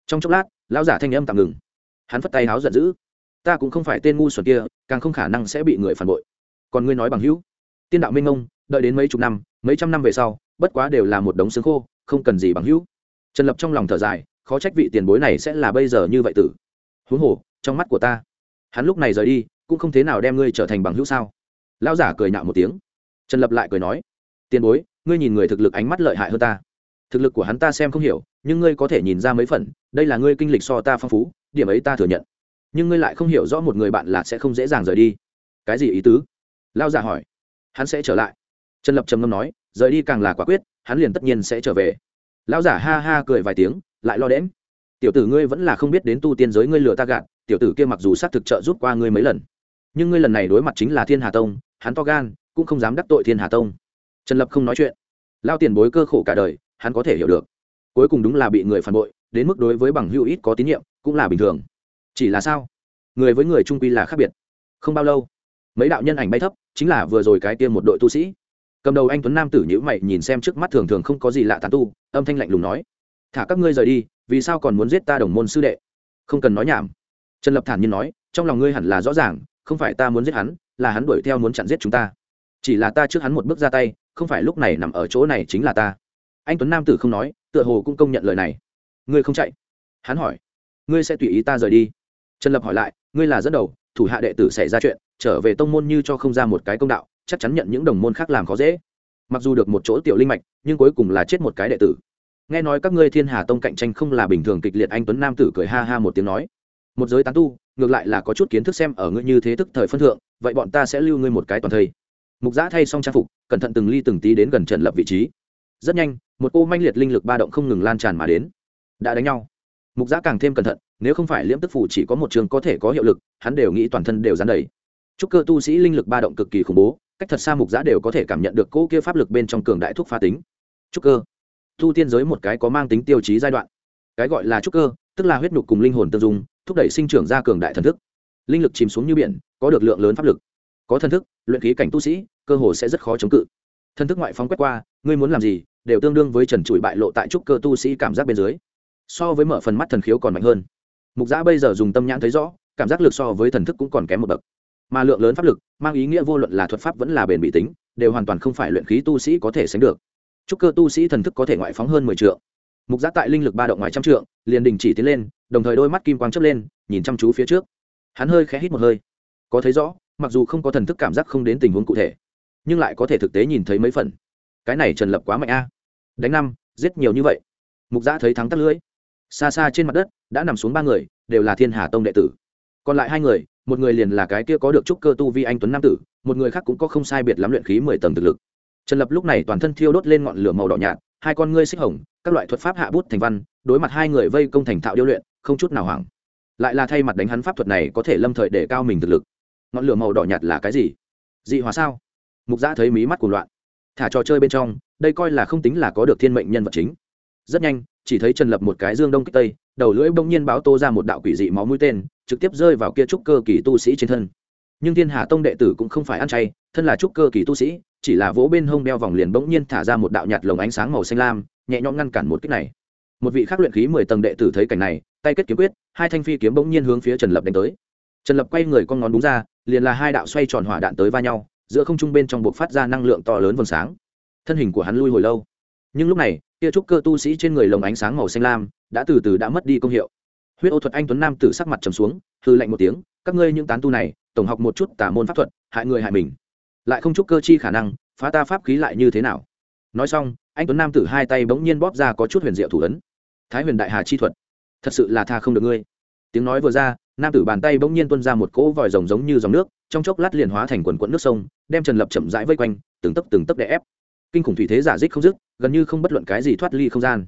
Trong chốc lát, lão giả thanh âm tạm ngừng. Hắn phất tay háo giận dữ. Ta cũng không phải tên ngu xuẩn kia, càng không khả năng sẽ bị người phản bội. Còn ngươi nói bằng hữu. Tiên đạo minh ông đợi đến mấy chục năm, mấy trăm năm về sau, bất quá đều là một đống xương khô, không cần gì bằng hữu. Trần lập trong lòng thở dài, khó trách vị tiền bối này sẽ là bây giờ như vậy tử. Huống hồ, trong mắt của ta, hắn lúc này rời đi, cũng không thế nào đem ngươi trở thành bằng hữu sao? Lão giả cười nhạo một tiếng. Trần lập lại cười nói. Tiền bối, ngươi nhìn người thực lực ánh mắt lợi hại hơn ta thực lực của hắn ta xem không hiểu, nhưng ngươi có thể nhìn ra mấy phần, đây là ngươi kinh lịch so ta phong phú, điểm ấy ta thừa nhận. Nhưng ngươi lại không hiểu rõ một người bạn là sẽ không dễ dàng rời đi. Cái gì ý tứ? Lao giả hỏi. Hắn sẽ trở lại. Trần lập trầm ngâm nói, rời đi càng là quả quyết, hắn liền tất nhiên sẽ trở về. Lão giả ha ha cười vài tiếng, lại lo đễm. Tiểu tử ngươi vẫn là không biết đến tu tiên giới ngươi lừa ta gạt, tiểu tử kia mặc dù xác thực trợ giúp qua ngươi mấy lần, nhưng ngươi lần này đối mặt chính là thiên hà tông, hắn to gan, cũng không dám đắc tội thiên hà tông. Trần lập không nói chuyện. Lao tiền bối cơ khổ cả đời hắn có thể hiểu được. Cuối cùng đúng là bị người phản bội, đến mức đối với bằng hữu ít có tín nhiệm, cũng là bình thường. Chỉ là sao? Người với người trung quy là khác biệt. Không bao lâu, mấy đạo nhân ảnh bay thấp, chính là vừa rồi cái tiêm một đội tu sĩ. Cầm đầu anh tuấn nam tử nhữ mày nhìn xem trước mắt thường thường không có gì lạ tàn tu, âm thanh lạnh lùng nói, thả các ngươi rời đi, vì sao còn muốn giết ta đồng môn sư đệ? Không cần nói nhảm. Trần lập thản nhiên nói, trong lòng ngươi hẳn là rõ ràng, không phải ta muốn giết hắn, là hắn đuổi theo muốn chặn giết chúng ta. Chỉ là ta trước hắn một bước ra tay, không phải lúc này nằm ở chỗ này chính là ta anh tuấn nam tử không nói, tựa hồ cũng công nhận lời này. Ngươi không chạy? Hắn hỏi. Ngươi sẽ tùy ý ta rời đi. Trần lập hỏi lại, ngươi là dẫn đầu, thủ hạ đệ tử xảy ra chuyện, trở về tông môn như cho không ra một cái công đạo, chắc chắn nhận những đồng môn khác làm khó dễ. Mặc dù được một chỗ tiểu linh mạch, nhưng cuối cùng là chết một cái đệ tử. Nghe nói các ngươi thiên hà tông cạnh tranh không là bình thường kịch liệt, anh tuấn nam tử cười ha ha một tiếng nói. Một giới tán tu, ngược lại là có chút kiến thức xem ở ngươi như thế thức thời phân thượng, vậy bọn ta sẽ lưu ngươi một cái toàn thây. Mục giã thay xong trang phục, cẩn thận từng ly từng tí đến gần trần lập vị trí rất nhanh, một cô manh liệt linh lực ba động không ngừng lan tràn mà đến. Đã đánh nhau. Mục giã càng thêm cẩn thận, nếu không phải liễm tức phủ chỉ có một trường có thể có hiệu lực, hắn đều nghĩ toàn thân đều dán đầy. Chúc cơ tu sĩ linh lực ba động cực kỳ khủng bố, cách thật xa mục giã đều có thể cảm nhận được cỗ kia pháp lực bên trong cường đại thuốc pha tính. Chúc cơ. Tu tiên giới một cái có mang tính tiêu chí giai đoạn. Cái gọi là chúc cơ, tức là huyết nhục cùng linh hồn tương dung, thúc đẩy sinh trưởng ra cường đại thần thức. Linh lực chìm xuống như biển, có được lượng lớn pháp lực. Có thần thức, luyện khí cảnh tu sĩ, cơ hồ sẽ rất khó chống cự. Thần thức ngoại phóng quét qua, ngươi muốn làm gì đều tương đương với trần trụi bại lộ tại trúc cơ tu sĩ cảm giác bên dưới. So với mở phần mắt thần khiếu còn mạnh hơn. Mục giã bây giờ dùng tâm nhãn thấy rõ, cảm giác lực so với thần thức cũng còn kém một bậc. Mà lượng lớn pháp lực, mang ý nghĩa vô luận là thuật pháp vẫn là bền bị tính, đều hoàn toàn không phải luyện khí tu sĩ có thể sánh được. Trúc cơ tu sĩ thần thức có thể ngoại phóng hơn mười triệu mục giã tại linh lực ba động ngoài trăm trượng, liền đình chỉ tiến lên, đồng thời đôi mắt kim quang chớp lên, nhìn chăm chú phía trước. Hắn hơi khẽ hít một hơi. Có thấy rõ, mặc dù không có thần thức cảm giác không đến tình huống cụ thể, nhưng lại có thể thực tế nhìn thấy mấy phần cái này trần lập quá mạnh a. Đánh năm, giết nhiều như vậy. Mục giã thấy thắng tắt lưỡi. Xa xa trên mặt đất, đã nằm xuống ba người, đều là thiên hà tông đệ tử. Còn lại hai người, một người liền là cái kia có được trúc cơ tu vi anh tuấn nam tử, một người khác cũng có không sai biệt lắm luyện khí mười tầng thực lực. Trần lập lúc này toàn thân thiêu đốt lên ngọn lửa màu đỏ nhạt, hai con ngươi xích hồng, các loại thuật pháp hạ bút thành văn, đối mặt hai người vây công thành thạo điêu luyện, không chút nào hoảng. Lại là thay mặt đánh hắn pháp thuật này có thể lâm thời để cao mình thực lực. Ngọn lửa màu đỏ nhạt là cái gì? Dị hóa sao? Mục giã thấy mí mắt của loạn thả trò chơi bên trong, đây coi là không tính là có được thiên mệnh nhân vật chính. Rất nhanh, chỉ thấy trần lập một cái dương đông kích tây, đầu lưỡi bỗng nhiên báo tô ra một đạo quỷ dị máu mũi tên, trực tiếp rơi vào kia trúc cơ kỳ tu sĩ trên thân. Nhưng thiên hà tông đệ tử cũng không phải ăn chay, thân là trúc cơ kỳ tu sĩ, chỉ là vỗ bên hông đeo vòng liền bỗng nhiên thả ra một đạo nhạt lồng ánh sáng màu xanh lam, nhẹ nhõm ngăn cản một kích này. Một vị khắc luyện khí mười tầng đệ tử thấy cảnh này, tay kết kiếm quyết, hai thanh phi kiếm bỗng nhiên hướng phía trần lập đánh tới. Trần lập quay người con ngón đúng ra, liền là hai đạo xoay tròn hỏa đạn tới va nhau giữa không trung bên trong buộc phát ra năng lượng to lớn vầng sáng. Thân hình của hắn lui hồi lâu. Nhưng lúc này, kia trúc cơ tu sĩ trên người lồng ánh sáng màu xanh lam đã từ từ đã mất đi công hiệu. Huyết ô thuật anh tuấn nam tử sắc mặt trầm xuống hư lạnh một tiếng, các ngươi những tán tu này, tổng học một chút tả môn pháp thuật, hại người hại mình. Lại không trúc cơ chi khả năng, phá ta pháp khí lại như thế nào? Nói xong, anh tuấn nam tử hai tay bỗng nhiên bóp ra có chút huyền diệu thủ ấn. Thái huyền đại hà chi thuật, thật sự là tha không được ngươi. Tiếng nói vừa ra, nam tử bàn tay bỗng nhiên tuôn ra một cỗ vòi rồng giống như dòng nước trong chốc lát liền hóa thành quần quận nước sông, đem trần lập chậm rãi vây quanh, từng tấc từng tấc đè ép. Kinh khủng thủy thế giả dích không dứt, gần như không bất luận cái gì thoát ly không gian.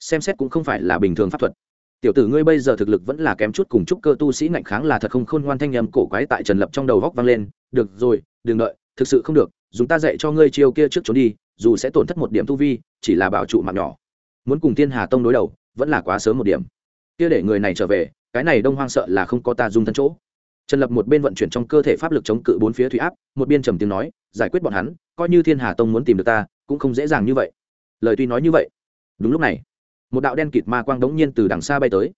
Xem xét cũng không phải là bình thường pháp thuật. Tiểu tử ngươi bây giờ thực lực vẫn là kém chút cùng chúc cơ tu sĩ ngạnh kháng là thật không khôn ngoan thanh nhầm cổ quái tại trần lập trong đầu góc vang lên. Được rồi, đừng đợi, thực sự không được, dùng ta dạy cho ngươi chiêu kia trước trốn đi, dù sẽ tổn thất một điểm tu vi, chỉ là bảo trụ mạng nhỏ. Muốn cùng thiên hà tông đối đầu, vẫn là quá sớm một điểm. Kia để người này trở về, cái này đông hoang sợ là không có ta dung thân chỗ trần lập một bên vận chuyển trong cơ thể pháp lực chống cự bốn phía thủy áp, một bên trầm tiếng nói, giải quyết bọn hắn, coi như thiên hà tông muốn tìm được ta, cũng không dễ dàng như vậy. Lời tuy nói như vậy, đúng lúc này, một đạo đen kịt ma quang đống nhiên từ đằng xa bay tới.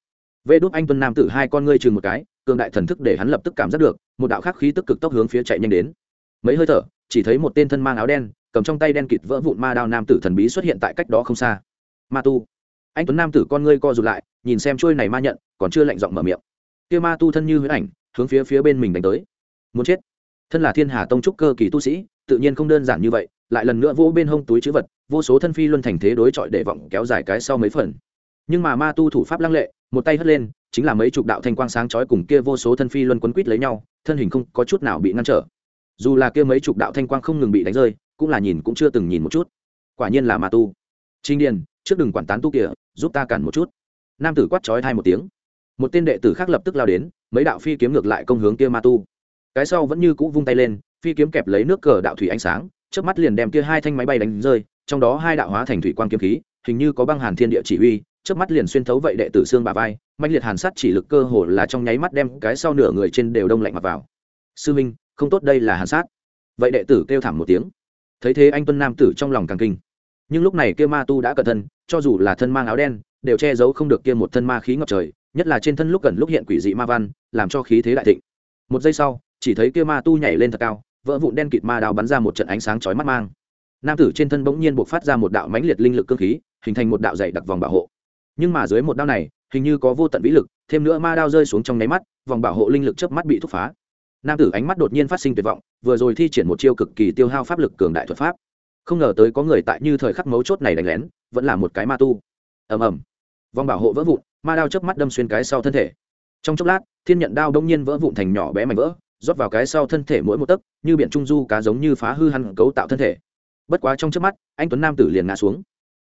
Vê đốt anh tuân nam tử hai con ngươi chừng một cái, cường đại thần thức để hắn lập tức cảm giác được, một đạo khắc khí tức cực tốc hướng phía chạy nhanh đến. Mấy hơi thở, chỉ thấy một tên thân mang áo đen, cầm trong tay đen kịt vỡ vụn ma đao nam tử thần bí xuất hiện tại cách đó không xa. Ma tu. Anh tuấn nam tử con ngươi co rụt lại, nhìn xem trôi này ma nhận, còn chưa lạnh giọng mở miệng. Kia ma tu thân như huyết ảnh hướng phía phía bên mình đánh tới. Muốn chết? Thân là thiên hà tông trúc cơ kỳ tu sĩ, tự nhiên không đơn giản như vậy, lại lần nữa vỗ bên hông túi chữ vật, vô số thân phi luân thành thế đối chọi để vọng kéo dài cái sau mấy phần. Nhưng mà ma tu thủ pháp lăng lệ, một tay hất lên, chính là mấy chục đạo thanh quang sáng chói cùng kia vô số thân phi luân quấn quít lấy nhau, thân hình không có chút nào bị ngăn trở. Dù là kia mấy chục đạo thanh quang không ngừng bị đánh rơi, cũng là nhìn cũng chưa từng nhìn một chút. Quả nhiên là ma tu. Trinh điền, trước đừng quản tán tu kia giúp ta cản một chút. Nam tử quát chói hai một tiếng. Một tên đệ tử khác lập tức lao đến mấy đạo phi kiếm ngược lại công hướng kia ma tu. Cái sau vẫn như cũ vung tay lên, phi kiếm kẹp lấy nước cờ đạo thủy ánh sáng trước mắt liền đem kia hai thanh máy bay đánh rơi, trong đó hai đạo hóa thành thủy quang kiếm khí, hình như có băng hàn thiên địa chỉ huy trước mắt liền xuyên thấu vậy đệ tử xương bà vai mạnh liệt hàn sát chỉ lực cơ hồ là trong nháy mắt đem cái sau nửa người trên đều đông lạnh mặt vào. Sư minh, không tốt đây là hàn sát. Vậy đệ tử kêu thảm một tiếng. Thấy thế anh tuân nam tử trong lòng càng kinh nhưng lúc này kia ma tu đã cẩn thân cho dù là thân mang áo đen, đều che giấu không được kia một thân ma khí ngập trời, nhất là trên thân lúc gần lúc hiện quỷ dị ma văn, làm cho khí thế đại thịnh. Một giây sau, chỉ thấy kia ma tu nhảy lên thật cao, vỡ vụn đen kịt ma đào bắn ra một trận ánh sáng chói mắt mang. Nam tử trên thân bỗng nhiên buộc phát ra một đạo mãnh liệt linh lực cơ khí, hình thành một đạo dày đặc vòng bảo hộ. Nhưng mà dưới một đao này, hình như có vô tận vĩ lực, thêm nữa ma đao rơi xuống trong nháy mắt, vòng bảo hộ linh lực chớp mắt bị thúc phá. Nam tử ánh mắt đột nhiên phát sinh tuyệt vọng, vừa rồi thi triển một chiêu cực kỳ tiêu hao pháp lực cường đại thuật pháp không ngờ tới có người tại như thời khắc mấu chốt này đánh lén, vẫn là một cái ma tu. Ầm ầm. Vòng bảo hộ vỡ vụn, ma đao chớp mắt đâm xuyên cái sau thân thể. Trong chốc lát, thiên nhận đao đông nhiên vỡ vụn thành nhỏ bé mảnh vỡ, rót vào cái sau thân thể mỗi một tấc, như biển trung du cá giống như phá hư hẳn cấu tạo thân thể. Bất quá trong chớp mắt, anh tuấn nam tử liền ngã xuống.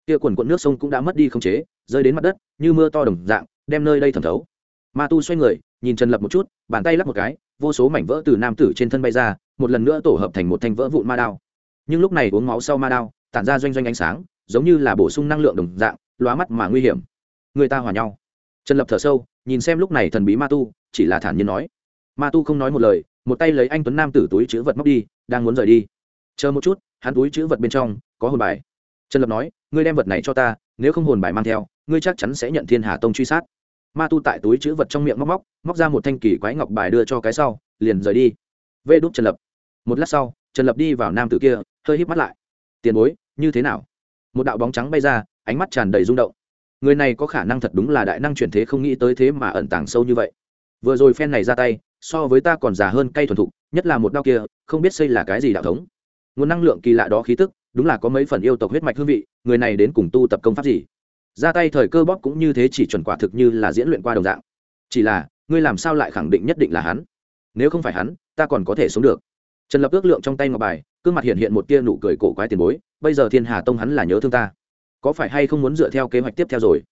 Kia quần quận nước sông cũng đã mất đi không chế, rơi đến mặt đất, như mưa to đồng dạng, đem nơi đây thẩm thấu. Ma tu xoay người, nhìn trần lập một chút, bàn tay lắp một cái, vô số mảnh vỡ từ nam tử trên thân bay ra, một lần nữa tổ hợp thành một thanh vỡ vụn ma đao nhưng lúc này uống máu sau ma đao, tản ra doanh doanh ánh sáng, giống như là bổ sung năng lượng đồng dạng, lóa mắt mà nguy hiểm. Người ta hòa nhau. Trần lập thở sâu, nhìn xem lúc này thần bí ma tu, chỉ là thản nhiên nói. Ma tu không nói một lời, một tay lấy anh tuấn nam tử túi chữ vật móc đi, đang muốn rời đi. Chờ một chút, hắn túi chữ vật bên trong, có hồn bài. Trần lập nói, ngươi đem vật này cho ta, nếu không hồn bài mang theo, ngươi chắc chắn sẽ nhận thiên hà tông truy sát. Ma tu tại túi chữ vật trong miệng móc móc móc ra một thanh kỳ quái ngọc bài đưa cho cái sau, liền rời đi. Vê đúc trần lập. Một lát sau, trần lập đi vào nam tử kia hơi híp mắt lại. Tiền bối, như thế nào? Một đạo bóng trắng bay ra, ánh mắt tràn đầy rung động. Người này có khả năng thật đúng là đại năng chuyển thế không nghĩ tới thế mà ẩn tàng sâu như vậy. Vừa rồi phen này ra tay, so với ta còn già hơn cây thuần thục, nhất là một đao kia, không biết xây là cái gì đạo thống. Nguồn năng lượng kỳ lạ đó khí tức, đúng là có mấy phần yêu tộc huyết mạch hương vị, người này đến cùng tu tập công pháp gì? Ra tay thời cơ bóp cũng như thế chỉ chuẩn quả thực như là diễn luyện qua đồng dạng. Chỉ là, ngươi làm sao lại khẳng định nhất định là hắn? Nếu không phải hắn, ta còn có thể sống được. Trần lập ước lượng trong tay ngọc bài cương mặt hiện hiện một tia nụ cười cổ quái tiền bối, bây giờ thiên hà tông hắn là nhớ thương ta. Có phải hay không muốn dựa theo kế hoạch tiếp theo rồi?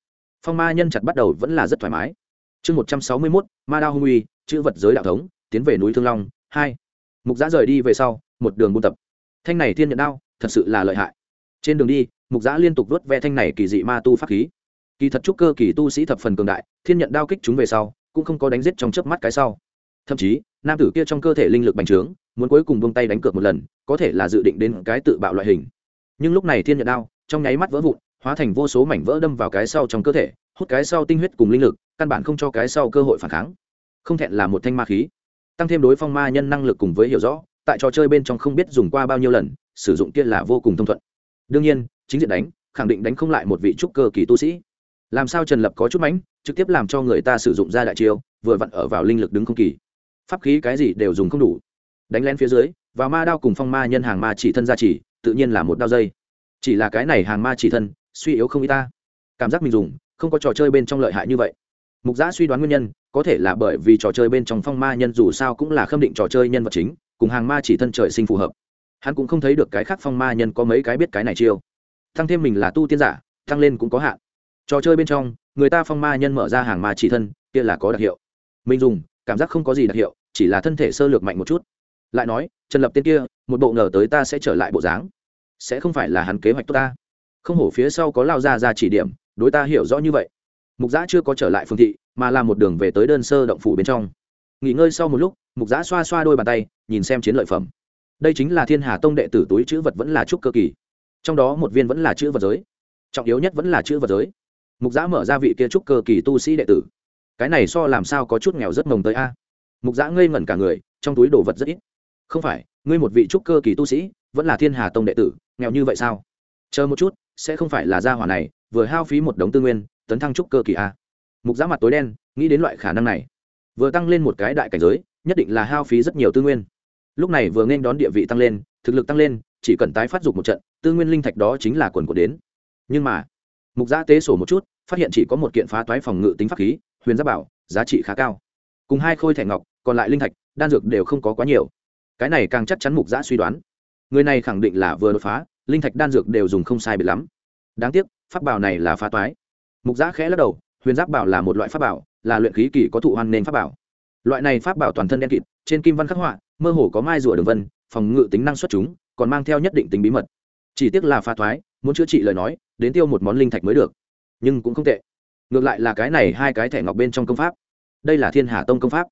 Phong ma nhân chặt bắt đầu vẫn là rất thoải mái. Chương một trăm sáu mươi mốt, ma đao hung uy, chữ vật giới đạo thống, tiến về núi thương long, hai. Mục giã rời đi về sau, một đường buôn tập. Thanh này thiên nhận đao, thật sự là lợi hại. Trên đường đi, mục giã liên tục vớt ve thanh này kỳ dị ma tu pháp khí. Kỳ thật trúc cơ kỳ tu sĩ thập phần cường đại, thiên nhận đao kích chúng về sau, cũng không có đánh giết trong chớp mắt cái sau. Thậm chí, nam tử kia trong cơ thể linh lực bành trướng muốn cuối cùng buông tay đánh cược một lần, có thể là dự định đến cái tự bạo loại hình. Nhưng lúc này thiên nhận đao, trong nháy mắt vỡ vụn, hóa thành vô số mảnh vỡ đâm vào cái sau trong cơ thể, hút cái sau tinh huyết cùng linh lực, căn bản không cho cái sau cơ hội phản kháng. Không thẹn là một thanh ma khí. Tăng thêm đối phong ma nhân năng lực cùng với hiểu rõ, tại trò chơi bên trong không biết dùng qua bao nhiêu lần, sử dụng kia là vô cùng thông thuận. Đương nhiên, chính diện đánh, khẳng định đánh không lại một vị trúc cơ kỳ tu sĩ. Làm sao trần lập có chút mánh, trực tiếp làm cho người ta sử dụng ra đại chiêu, vừa vặn ở vào linh lực đứng không kỳ. Pháp khí cái gì đều dùng không đủ đánh lén phía dưới, và ma đao cùng phong ma nhân hàng ma chỉ thân ra chỉ tự nhiên là một đao dây. Chỉ là cái này hàng ma chỉ thân, suy yếu không y ta. Cảm giác mình dùng, không có trò chơi bên trong lợi hại như vậy. Mục giã suy đoán nguyên nhân, có thể là bởi vì trò chơi bên trong phong ma nhân dù sao cũng là khâm định trò chơi nhân vật chính, cùng hàng ma chỉ thân trời sinh phù hợp. Hắn cũng không thấy được cái khác phong ma nhân có mấy cái biết cái này chiêu. Tăng thêm mình là tu tiên giả tăng lên cũng có hạn. Trò chơi bên trong, người ta phong ma nhân mở ra hàng ma chỉ thân, kia là có đặc hiệu. Mình dùng, cảm giác không có gì đặc hiệu, chỉ là thân thể sơ lược mạnh một chút lại nói, trần lập tên kia, một bộ ngờ tới ta sẽ trở lại bộ dáng. Sẽ không phải là hắn kế hoạch tốt ta. Không hổ phía sau có lao ra ra chỉ điểm, đối ta hiểu rõ như vậy. Mục giã chưa có trở lại phương thị, mà là một đường về tới đơn sơ động phủ bên trong. Nghỉ ngơi sau một lúc, mục giã xoa xoa đôi bàn tay, nhìn xem chiến lợi phẩm. Đây chính là thiên hà tông đệ tử túi chữ vật vẫn là trúc cơ kỳ. Trong đó một viên vẫn là chữ vật giới. Trọng yếu nhất vẫn là chữ vật giới. Mục giã mở ra vị kia trúc cơ kỳ tu sĩ đệ tử. Cái này so làm sao có chút nghèo rất mồng tới a? Mục giã ngây ngẩn cả người, trong túi đồ vật rất ít không phải, ngươi một vị trúc cơ kỳ tu sĩ, vẫn là thiên hà tông đệ tử, nghèo như vậy sao? Chờ một chút, sẽ không phải là gia hỏa này, vừa hao phí một đống tư nguyên, tấn thăng trúc cơ kỳ a. Mục Giá mặt tối đen, nghĩ đến loại khả năng này. Vừa tăng lên một cái đại cảnh giới, nhất định là hao phí rất nhiều tư nguyên. Lúc này vừa nên đón địa vị tăng lên, thực lực tăng lên, chỉ cần tái phát dục một trận, tư nguyên linh thạch đó chính là quần của đến. Nhưng mà, mục Giá tế sổ một chút, phát hiện chỉ có một kiện phá toái phòng ngự tính pháp khí, huyền giáp bảo, giá trị khá cao. Cùng hai khôi thẻ ngọc, còn lại linh thạch, đan dược đều không có quá nhiều cái này càng chắc chắn mục giã suy đoán. Người này khẳng định là vừa đột phá, linh thạch đan dược đều dùng không sai bị lắm. Đáng tiếc, pháp bảo này là phá toái. Mục giã khẽ lắc đầu, huyền giáp bảo là một loại pháp bảo, là luyện khí kỳ có thụ hoan nên pháp bảo. Loại này pháp bảo toàn thân đen kịt, trên kim văn khắc họa, mơ hồ có mai rùa đường vân, phòng ngự tính năng xuất chúng, còn mang theo nhất định tính bí mật. Chỉ tiếc là phá thoái muốn chữa trị lời nói, đến tiêu một món linh thạch mới được. Nhưng cũng không tệ. Ngược lại là cái này hai cái thẻ ngọc bên trong công pháp. Đây là thiên hà tông công pháp.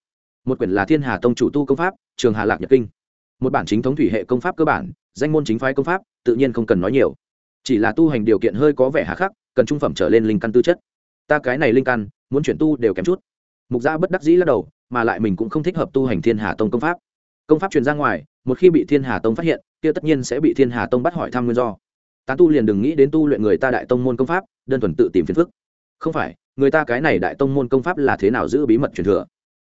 Một quyển là thiên hà tông chủ tu công pháp, trường hà lạc nhật kinh một bản chính thống thủy hệ công pháp cơ bản, danh môn chính phái công pháp, tự nhiên không cần nói nhiều. Chỉ là tu hành điều kiện hơi có vẻ hạ khắc, cần trung phẩm trở lên linh căn tư chất. Ta cái này linh căn, muốn chuyển tu đều kém chút. Mục gia bất đắc dĩ lắc đầu, mà lại mình cũng không thích hợp tu hành thiên hà tông công pháp. Công pháp truyền ra ngoài, một khi bị thiên hà tông phát hiện, kia tất nhiên sẽ bị thiên hà tông bắt hỏi thăm nguyên do. Tán tu liền đừng nghĩ đến tu luyện người ta đại tông môn công pháp, đơn thuần tự tìm phiền phức. Không phải, người ta cái này đại tông môn công pháp là thế nào giữ bí mật truyền thừa?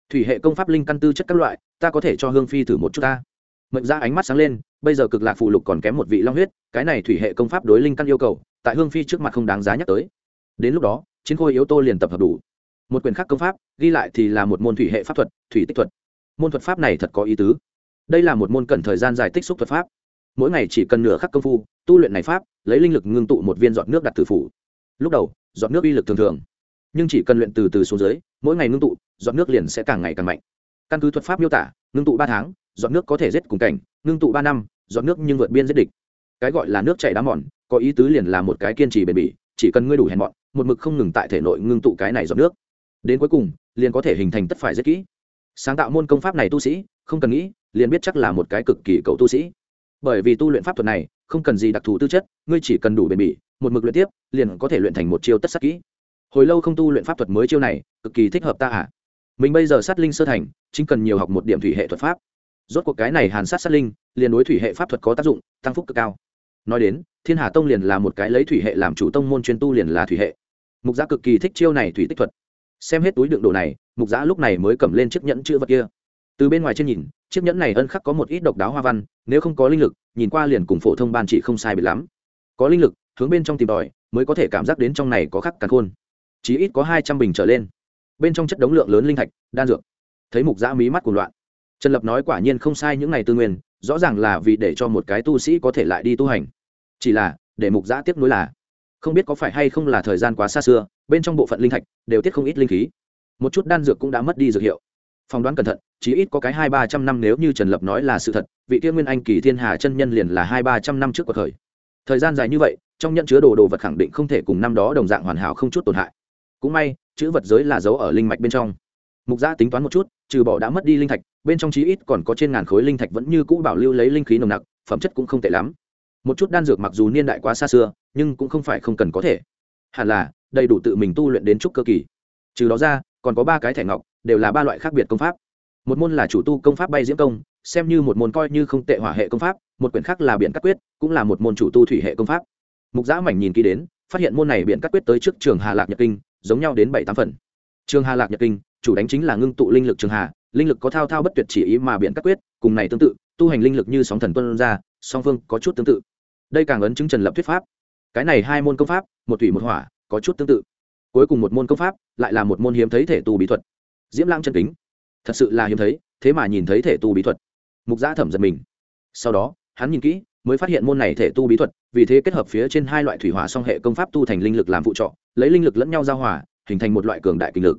Thủy hệ công pháp linh căn tư chất các loại, ta có thể cho hương phi thử một chút ta mệnh ra ánh mắt sáng lên, bây giờ cực lạc phụ lục còn kém một vị long huyết, cái này thủy hệ công pháp đối linh căn yêu cầu, tại hương phi trước mặt không đáng giá nhắc tới. Đến lúc đó, chiến khôi yếu tô liền tập hợp đủ. Một quyền khác công pháp, ghi lại thì là một môn thủy hệ pháp thuật, thủy tích thuật. Môn thuật pháp này thật có ý tứ. Đây là một môn cần thời gian dài tích xúc thuật pháp. Mỗi ngày chỉ cần nửa khắc công phu, tu luyện này pháp, lấy linh lực ngưng tụ một viên giọt nước đặt tử phủ. Lúc đầu, giọt nước uy lực thường thường, nhưng chỉ cần luyện từ từ xuống dưới, mỗi ngày ngưng tụ, giọt nước liền sẽ càng ngày càng mạnh. Căn cứ thuật pháp miêu tả, ngưng tụ ba tháng giọt nước có thể giết cùng cảnh, ngưng tụ ba năm, giọt nước nhưng vượt biên giết địch. Cái gọi là nước chảy đá mòn, có ý tứ liền là một cái kiên trì bền bỉ, chỉ cần ngươi đủ hèn mọn, một mực không ngừng tại thể nội ngưng tụ cái này giọt nước. Đến cuối cùng, liền có thể hình thành tất phải rất kỹ. Sáng tạo môn công pháp này tu sĩ, không cần nghĩ, liền biết chắc là một cái cực kỳ cậu tu sĩ. Bởi vì tu luyện pháp thuật này, không cần gì đặc thù tư chất, ngươi chỉ cần đủ bền bỉ, một mực luyện tiếp, liền có thể luyện thành một chiêu tất sắc kỹ. Hồi lâu không tu luyện pháp thuật mới chiêu này, cực kỳ thích hợp ta à. Mình bây giờ sát linh sơ thành, chính cần nhiều học một điểm thủy hệ thuật pháp rốt cuộc cái này hàn sát sát linh, liền đối thủy hệ pháp thuật có tác dụng, tăng phúc cực cao. Nói đến, thiên hà tông liền là một cái lấy thủy hệ làm chủ tông môn chuyên tu liền là thủy hệ. Mục gia cực kỳ thích chiêu này thủy tích thuật. Xem hết túi đựng đồ này, mục giã lúc này mới cầm lên chiếc nhẫn chữ vật kia. Từ bên ngoài trên nhìn, chiếc nhẫn này ân khắc có một ít độc đáo hoa văn, nếu không có linh lực, nhìn qua liền cùng phổ thông ban chỉ không sai biệt lắm. Có linh lực, hướng bên trong tìm tòi, mới có thể cảm giác đến trong này có khắc càn khôn. Chí ít có hai trăm bình trở lên. Bên trong chất đống lượng lớn linh thạch, đan dược. Thấy mục giã mí mắt cuồng loạn trần lập nói quả nhiên không sai những ngày tư nguyên, rõ ràng là vì để cho một cái tu sĩ có thể lại đi tu hành. Chỉ là, để mục giã tiếp nối là, không biết có phải hay không là thời gian quá xa xưa, bên trong bộ phận linh thạch đều tiết không ít linh khí. Một chút đan dược cũng đã mất đi dược hiệu. Phỏng đoán cẩn thận chỉ ít có cái hai ba trăm năm nếu như trần lập nói là sự thật, vị tiên nguyên anh kỳ thiên hà chân nhân liền là hai ba trăm năm trước cuộc khởi thời gian dài như vậy, trong nhận chứa đồ đồ vật khẳng định không thể cùng năm đó đồng dạng hoàn hảo không chút tổn hại. Cũng may, chữ vật giới là giấu ở linh mạch bên trong. Mục gia tính toán một chút, trừ bỏ đã mất đi linh thạch bên trong chí ít còn có trên ngàn khối linh thạch vẫn như cũ bảo lưu lấy linh khí nồng nặc, phẩm chất cũng không tệ lắm. Một chút đan dược mặc dù niên đại quá xa xưa, nhưng cũng không phải không cần có thể. Hẳn là, đầy đủ tự mình tu luyện đến trúc cơ kỳ. Trừ đó ra, còn có ba cái thẻ ngọc, đều là ba loại khác biệt công pháp. Một môn là chủ tu công pháp bay diễm công, xem như một môn coi như không tệ hỏa hệ công pháp, một quyển khác là biển cắt quyết, cũng là một môn chủ tu thủy hệ công pháp. Mục giã mảnh nhìn kỹ đến, phát hiện môn này biển cắt quyết tới trước trường hà lạc nhật kinh, giống nhau đến bảy tám phần. Trường hà lạc nhật kinh, chủ đánh chính là ngưng tụ linh lực trường hà linh lực có thao thao bất tuyệt chỉ ý mà biện các quyết, cùng này tương tự, tu hành linh lực như sóng thần tuân ra, song phương có chút tương tự. Đây càng ấn chứng trần lập thuyết pháp. Cái này hai môn công pháp, một thủy một hỏa, có chút tương tự. Cuối cùng một môn công pháp, lại là một môn hiếm thấy thể tu bí thuật. Diễm lãng chân kính. Thật sự là hiếm thấy, thế mà nhìn thấy thể tu bí thuật. Mục gia thẩm giật mình. Sau đó, hắn nhìn kỹ, mới phát hiện môn này thể tu bí thuật, vì thế kết hợp phía trên hai loại thủy hỏa song hệ công pháp tu thành linh lực làm phụ trọ lấy linh lực lẫn nhau giao hòa, hình thành một loại cường đại kinh lực.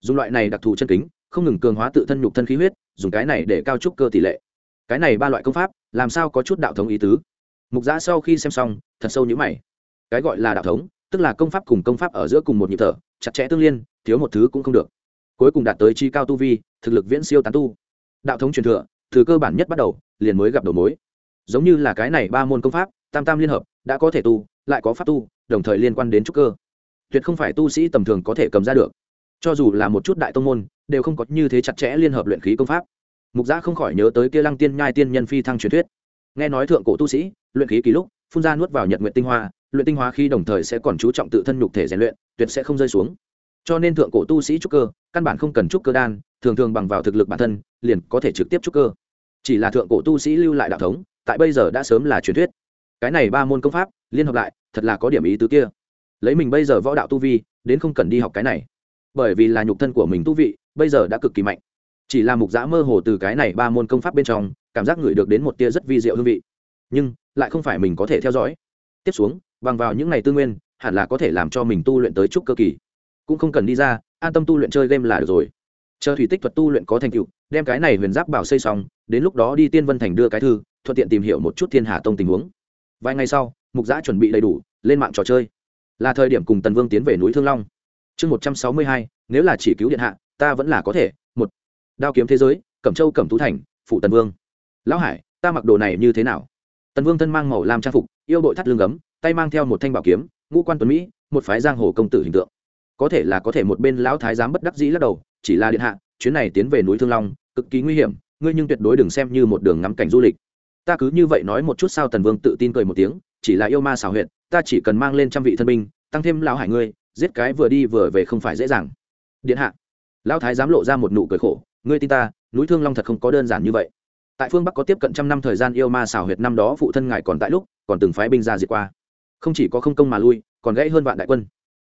Dùng loại này đặc thù chân kính không ngừng cường hóa tự thân nhục thân khí huyết, dùng cái này để cao trúc cơ tỷ lệ. Cái này ba loại công pháp, làm sao có chút đạo thống ý tứ? Mục giã sau khi xem xong, thật sâu nhữ mày. Cái gọi là đạo thống, tức là công pháp cùng công pháp ở giữa cùng một nhịp thở, chặt chẽ tương liên, thiếu một thứ cũng không được. Cuối cùng đạt tới chi cao tu vi, thực lực viễn siêu tán tu. Đạo thống truyền thừa, từ cơ bản nhất bắt đầu, liền mới gặp đầu mối. Giống như là cái này ba môn công pháp, tam tam liên hợp, đã có thể tu, lại có pháp tu, đồng thời liên quan đến trúc cơ. Tuyệt không phải tu sĩ tầm thường có thể cầm ra được. Cho dù là một chút đại tông môn đều không có như thế chặt chẽ liên hợp luyện khí công pháp. Mục giã không khỏi nhớ tới kia lăng tiên nhai tiên nhân phi thăng truyền thuyết. Nghe nói thượng cổ tu sĩ, luyện khí ký lúc, phun ra nuốt vào nhật nguyện tinh hoa, luyện tinh hoa khi đồng thời sẽ còn chú trọng tự thân nhục thể rèn luyện, tuyệt sẽ không rơi xuống. Cho nên thượng cổ tu sĩ trúc cơ, căn bản không cần trúc cơ đan, thường thường bằng vào thực lực bản thân, liền có thể trực tiếp trúc cơ. Chỉ là thượng cổ tu sĩ lưu lại đạo thống, tại bây giờ đã sớm là truyền thuyết. Cái này ba môn công pháp, liên hợp lại, thật là có điểm ý tứ kia. Lấy mình bây giờ võ đạo tu vi, đến không cần đi học cái này. Bởi vì là nhục thân của mình tu vị bây giờ đã cực kỳ mạnh. Chỉ là mục giã mơ hồ từ cái này ba môn công pháp bên trong, cảm giác ngửi được đến một tia rất vi diệu hương vị. Nhưng, lại không phải mình có thể theo dõi. Tiếp xuống, bằng vào những ngày tư nguyên, hẳn là có thể làm cho mình tu luyện tới chút cơ kỳ. Cũng không cần đi ra, an tâm tu luyện chơi game là được rồi. Chờ thủy tích thuật tu luyện có thành tựu, đem cái này huyền giáp bảo xây xong, đến lúc đó đi tiên vân thành đưa cái thư, thuận tiện tìm hiểu một chút thiên hà tông tình huống. Vài ngày sau, mục giã chuẩn bị đầy đủ, lên mạng trò chơi. Là thời điểm cùng tần vương tiến về núi thương long. Chương một trăm sáu mươi hai, nếu là chỉ cứu điện hạ ta vẫn là có thể. Một, đao kiếm thế giới, cẩm châu, cẩm tú thành phụ tần vương. Lão hải, ta mặc đồ này như thế nào? Tần vương thân mang màu làm trang phục, yêu đội thắt lưng gấm, tay mang theo một thanh bảo kiếm, ngũ quan tuấn mỹ, một phái giang hồ công tử hình tượng. Có thể là có thể một bên lão thái giám bất đắc dĩ lắc đầu, chỉ là điện hạ, chuyến này tiến về núi thương long, cực kỳ nguy hiểm, ngươi nhưng tuyệt đối đừng xem như một đường ngắm cảnh du lịch. Ta cứ như vậy nói một chút sao tần vương tự tin cười một tiếng, chỉ là yêu ma xảo huyệt, ta chỉ cần mang lên trăm vị thân binh, tăng thêm lão hải ngươi, giết cái vừa đi vừa về không phải dễ dàng. Điện hạ lão thái dám lộ ra một nụ cười khổ, ngươi tin ta, núi thương long thật không có đơn giản như vậy. Tại phương bắc có tiếp cận trăm năm thời gian yêu ma xảo huyệt năm đó phụ thân ngài còn tại lúc, còn từng phái binh ra diệt qua. Không chỉ có không công mà lui, còn gãy hơn vạn đại quân.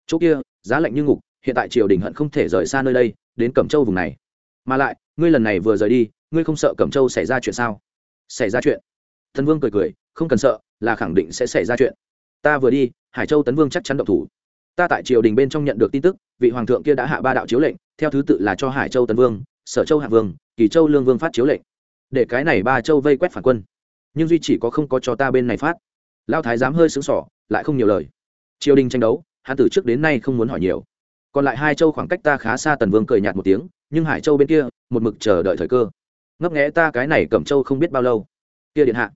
Chỗ kia, giá lạnh như ngục, hiện tại triều đình hận không thể rời xa nơi đây, đến cẩm châu vùng này. Mà lại, ngươi lần này vừa rời đi, ngươi không sợ cẩm châu xảy ra chuyện sao? Xảy ra chuyện. Thần vương cười cười, không cần sợ, là khẳng định sẽ xảy ra chuyện. Ta vừa đi, hải châu tấn vương chắc chắn động thủ. Ta tại triều đình bên trong nhận được tin tức, vị hoàng thượng kia đã hạ ba đạo chiếu lệnh theo thứ tự là cho hải châu tấn vương, sở châu hạ vương, kỳ châu lương vương phát chiếu lệnh. Để cái này ba châu vây quét phản quân. Nhưng duy chỉ có không có cho ta bên này phát. Lao thái dám hơi xứng sỏ lại không nhiều lời. Triều đình tranh đấu, hắn từ trước đến nay không muốn hỏi nhiều. Còn lại hai châu khoảng cách ta khá xa tần vương cười nhạt một tiếng, nhưng hải châu bên kia, một mực chờ đợi thời cơ. Ngấp nghẽ ta cái này cẩm châu không biết bao lâu. Kia điện hạ,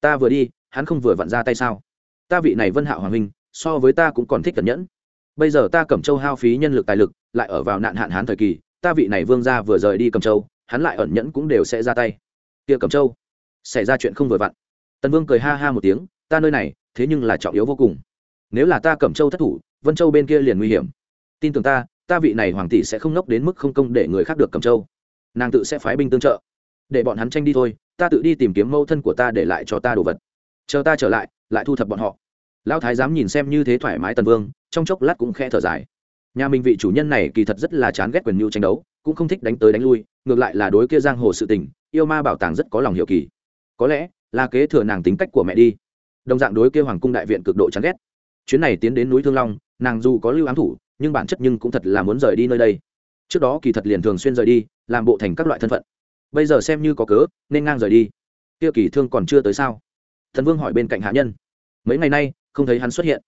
ta vừa đi, hắn không vừa vặn ra tay sao? Ta vị này vân hạ hoàng huynh, so với ta cũng còn thích cẩn nhẫn bây giờ ta cẩm châu hao phí nhân lực tài lực, lại ở vào nạn hạn hán thời kỳ, ta vị này vương gia vừa rời đi cẩm châu, hắn lại ẩn nhẫn cũng đều sẽ ra tay. Kia cẩm châu, xảy ra chuyện không vừa vặn. Tần vương cười ha ha một tiếng, ta nơi này, thế nhưng là trọng yếu vô cùng. Nếu là ta cẩm châu thất thủ, vân châu bên kia liền nguy hiểm. Tin tưởng ta ta vị này hoàng tỷ sẽ không nốc đến mức không công để người khác được cẩm châu. Nàng tự sẽ phái binh tương trợ. Để bọn hắn tranh đi thôi, ta tự đi tìm kiếm mâu thân của ta để lại cho ta đồ vật. Chờ ta trở lại lại thu thập bọn họ. Lão thái dám nhìn xem như thế thoải mái tần vương trong chốc lát cũng khe thở dài. Nhà mình vị chủ nhân này kỳ thật rất là chán ghét quyền mưu tranh đấu, cũng không thích đánh tới đánh lui, ngược lại là đối kia giang hồ sự tình, yêu ma bảo tàng rất có lòng hiểu kỳ. Có lẽ là kế thừa nàng tính cách của mẹ đi. Đồng dạng đối kia hoàng cung đại viện cực độ chán ghét. Chuyến này tiến đến núi thương long, nàng dù có lưu ám thủ, nhưng bản chất nhưng cũng thật là muốn rời đi nơi đây. Trước đó kỳ thật liền thường xuyên rời đi, làm bộ thành các loại thân phận. Bây giờ xem như có cớ, nên ngang rời đi. Kia kỳ thương còn chưa tới sao? Thần vương hỏi bên cạnh hạ nhân. Mấy ngày nay, không thấy hắn xuất hiện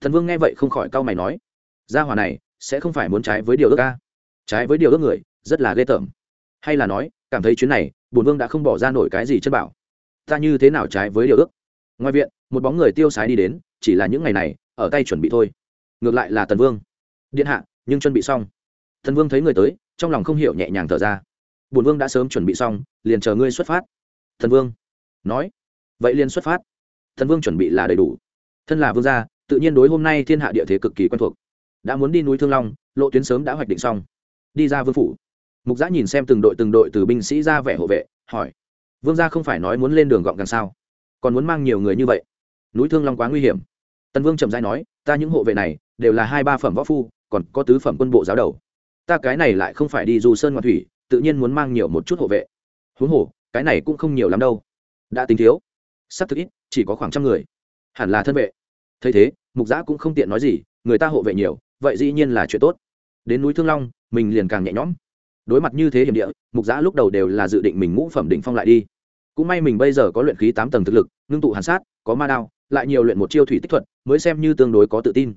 thần vương nghe vậy không khỏi cau mày nói, gia hỏa này sẽ không phải muốn trái với điều ước ca trái với điều ước người, rất là ghê tởm. Hay là nói, cảm thấy chuyến này bùn vương đã không bỏ ra nổi cái gì chất bảo. Ta như thế nào trái với điều ước? Ngoài viện, một bóng người tiêu sái đi đến, chỉ là những ngày này, ở tay chuẩn bị thôi. Ngược lại là tần vương. Điện hạ, nhưng chuẩn bị xong. Thần vương thấy người tới, trong lòng không hiểu nhẹ nhàng thở ra. Bùn vương đã sớm chuẩn bị xong, liền chờ ngươi xuất phát. Thần vương nói. Vậy liền xuất phát. Thần vương chuẩn bị là đầy đủ. Thân là vương gia tự nhiên đối hôm nay thiên hạ địa thế cực kỳ quen thuộc. Đã muốn đi núi thương long, lộ tuyến sớm đã hoạch định xong. Đi ra vương phủ. Mục giã nhìn xem từng đội từng đội từ binh sĩ ra vẻ hộ vệ, hỏi, vương gia không phải nói muốn lên đường gọn gần sao? Còn muốn mang nhiều người như vậy? Núi thương long quá nguy hiểm. Tần vương trầm dai nói, ta những hộ vệ này đều là hai ba phẩm võ phu, còn có tứ phẩm quân bộ giáo đầu. Ta cái này lại không phải đi du sơn ngoại thủy, tự nhiên muốn mang nhiều một chút hộ vệ. Huống hồ, cái này cũng không nhiều lắm đâu. Đã tính thiếu. Sắp thực ít, chỉ có khoảng trăm người. Hẳn là thân vệ thấy thế, mục giã cũng không tiện nói gì, người ta hộ vệ nhiều, vậy dĩ nhiên là chuyện tốt. Đến núi thương long, mình liền càng nhẹ nhõm. Đối mặt như thế hiểm địa, mục giã lúc đầu đều là dự định mình ngũ phẩm định phong lại đi. Cũng may mình bây giờ có luyện khí tám tầng thực lực, ngưng tụ hàn sát, có ma đao, lại nhiều luyện một chiêu thủy tích thuật, mới xem như tương đối có tự tin.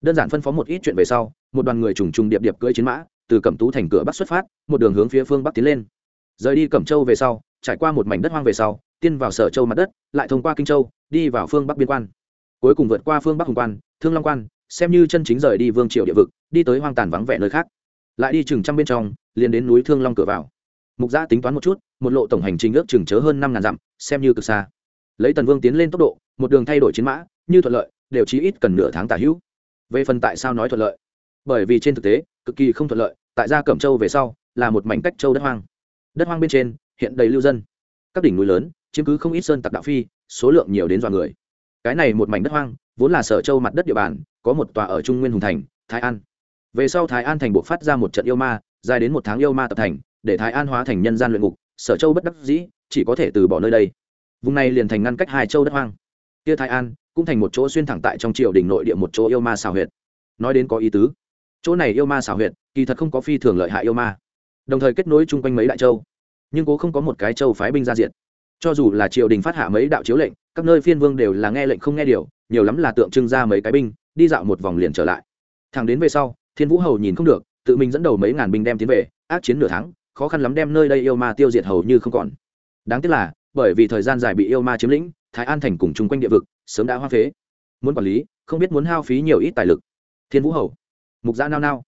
Đơn giản phân phó một ít chuyện về sau, một đoàn người trùng trùng điệp điệp cưỡi chiến mã, từ cẩm tú thành cửa bắc xuất phát, một đường hướng phía phương bắc tiến lên. Rời đi cẩm châu về sau, trải qua một mảnh đất hoang về sau, tiên vào sở châu mặt đất, lại thông qua kinh châu, đi vào phương bắc biên quan cuối cùng vượt qua phương bắc hùng quan, thương long quan, xem như chân chính rời đi vương triều địa vực, đi tới hoang tàn vắng vẻ nơi khác. Lại đi chừng trăm bên trong, liền đến núi thương long cửa vào. Mục gia tính toán một chút, một lộ tổng hành trình ước chừng chớ hơn năm ngàn dặm, xem như cực xa. Lấy tần vương tiến lên tốc độ, một đường thay đổi chiến mã, như thuận lợi, đều chỉ ít cần nửa tháng tả hữu. Về phần tại sao nói thuận lợi? Bởi vì trên thực tế, cực kỳ không thuận lợi, tại gia cẩm châu về sau, là một mảnh cách châu đất hoang. Đất hoang bên trên, hiện đầy lưu dân. Các đỉnh núi lớn, chiếm cứ không ít sơn tặc đạo phi, số lượng nhiều đến dọa người cái này một mảnh đất hoang, vốn là sở châu mặt đất địa bàn, có một tòa ở trung nguyên hùng thành, thái an. Về sau thái an thành buộc phát ra một trận yêu ma, dài đến một tháng yêu ma tập thành, để thái an hóa thành nhân gian luyện ngục, sở châu bất đắc dĩ, chỉ có thể từ bỏ nơi đây. Vùng này liền thành ngăn cách hai châu đất hoang. Kia thái an, cũng thành một chỗ xuyên thẳng tại trong triều đình nội địa một chỗ yêu ma xào huyệt. Nói đến có ý tứ. Chỗ này yêu ma xào huyệt, kỳ thật không có phi thường lợi hại yêu ma. Đồng thời kết nối chung quanh mấy đại châu. Nhưng cố không có một cái châu phái binh ra diện. Cho dù là triều đình phát hạ mấy đạo chiếu lệnh các nơi phiên vương đều là nghe lệnh không nghe điều, nhiều lắm là tượng trưng ra mấy cái binh, đi dạo một vòng liền trở lại. Thằng đến về sau, thiên vũ hầu nhìn không được, tự mình dẫn đầu mấy ngàn binh đem tiến về, ác chiến nửa tháng, khó khăn lắm đem nơi đây yêu ma tiêu diệt hầu như không còn. Đáng tiếc là, bởi vì thời gian dài bị yêu ma chiếm lĩnh, thái an thành cùng chung quanh địa vực, sớm đã hoa phế. Muốn quản lý, không biết muốn hao phí nhiều ít tài lực. Thiên vũ hầu, mục gia nao nao,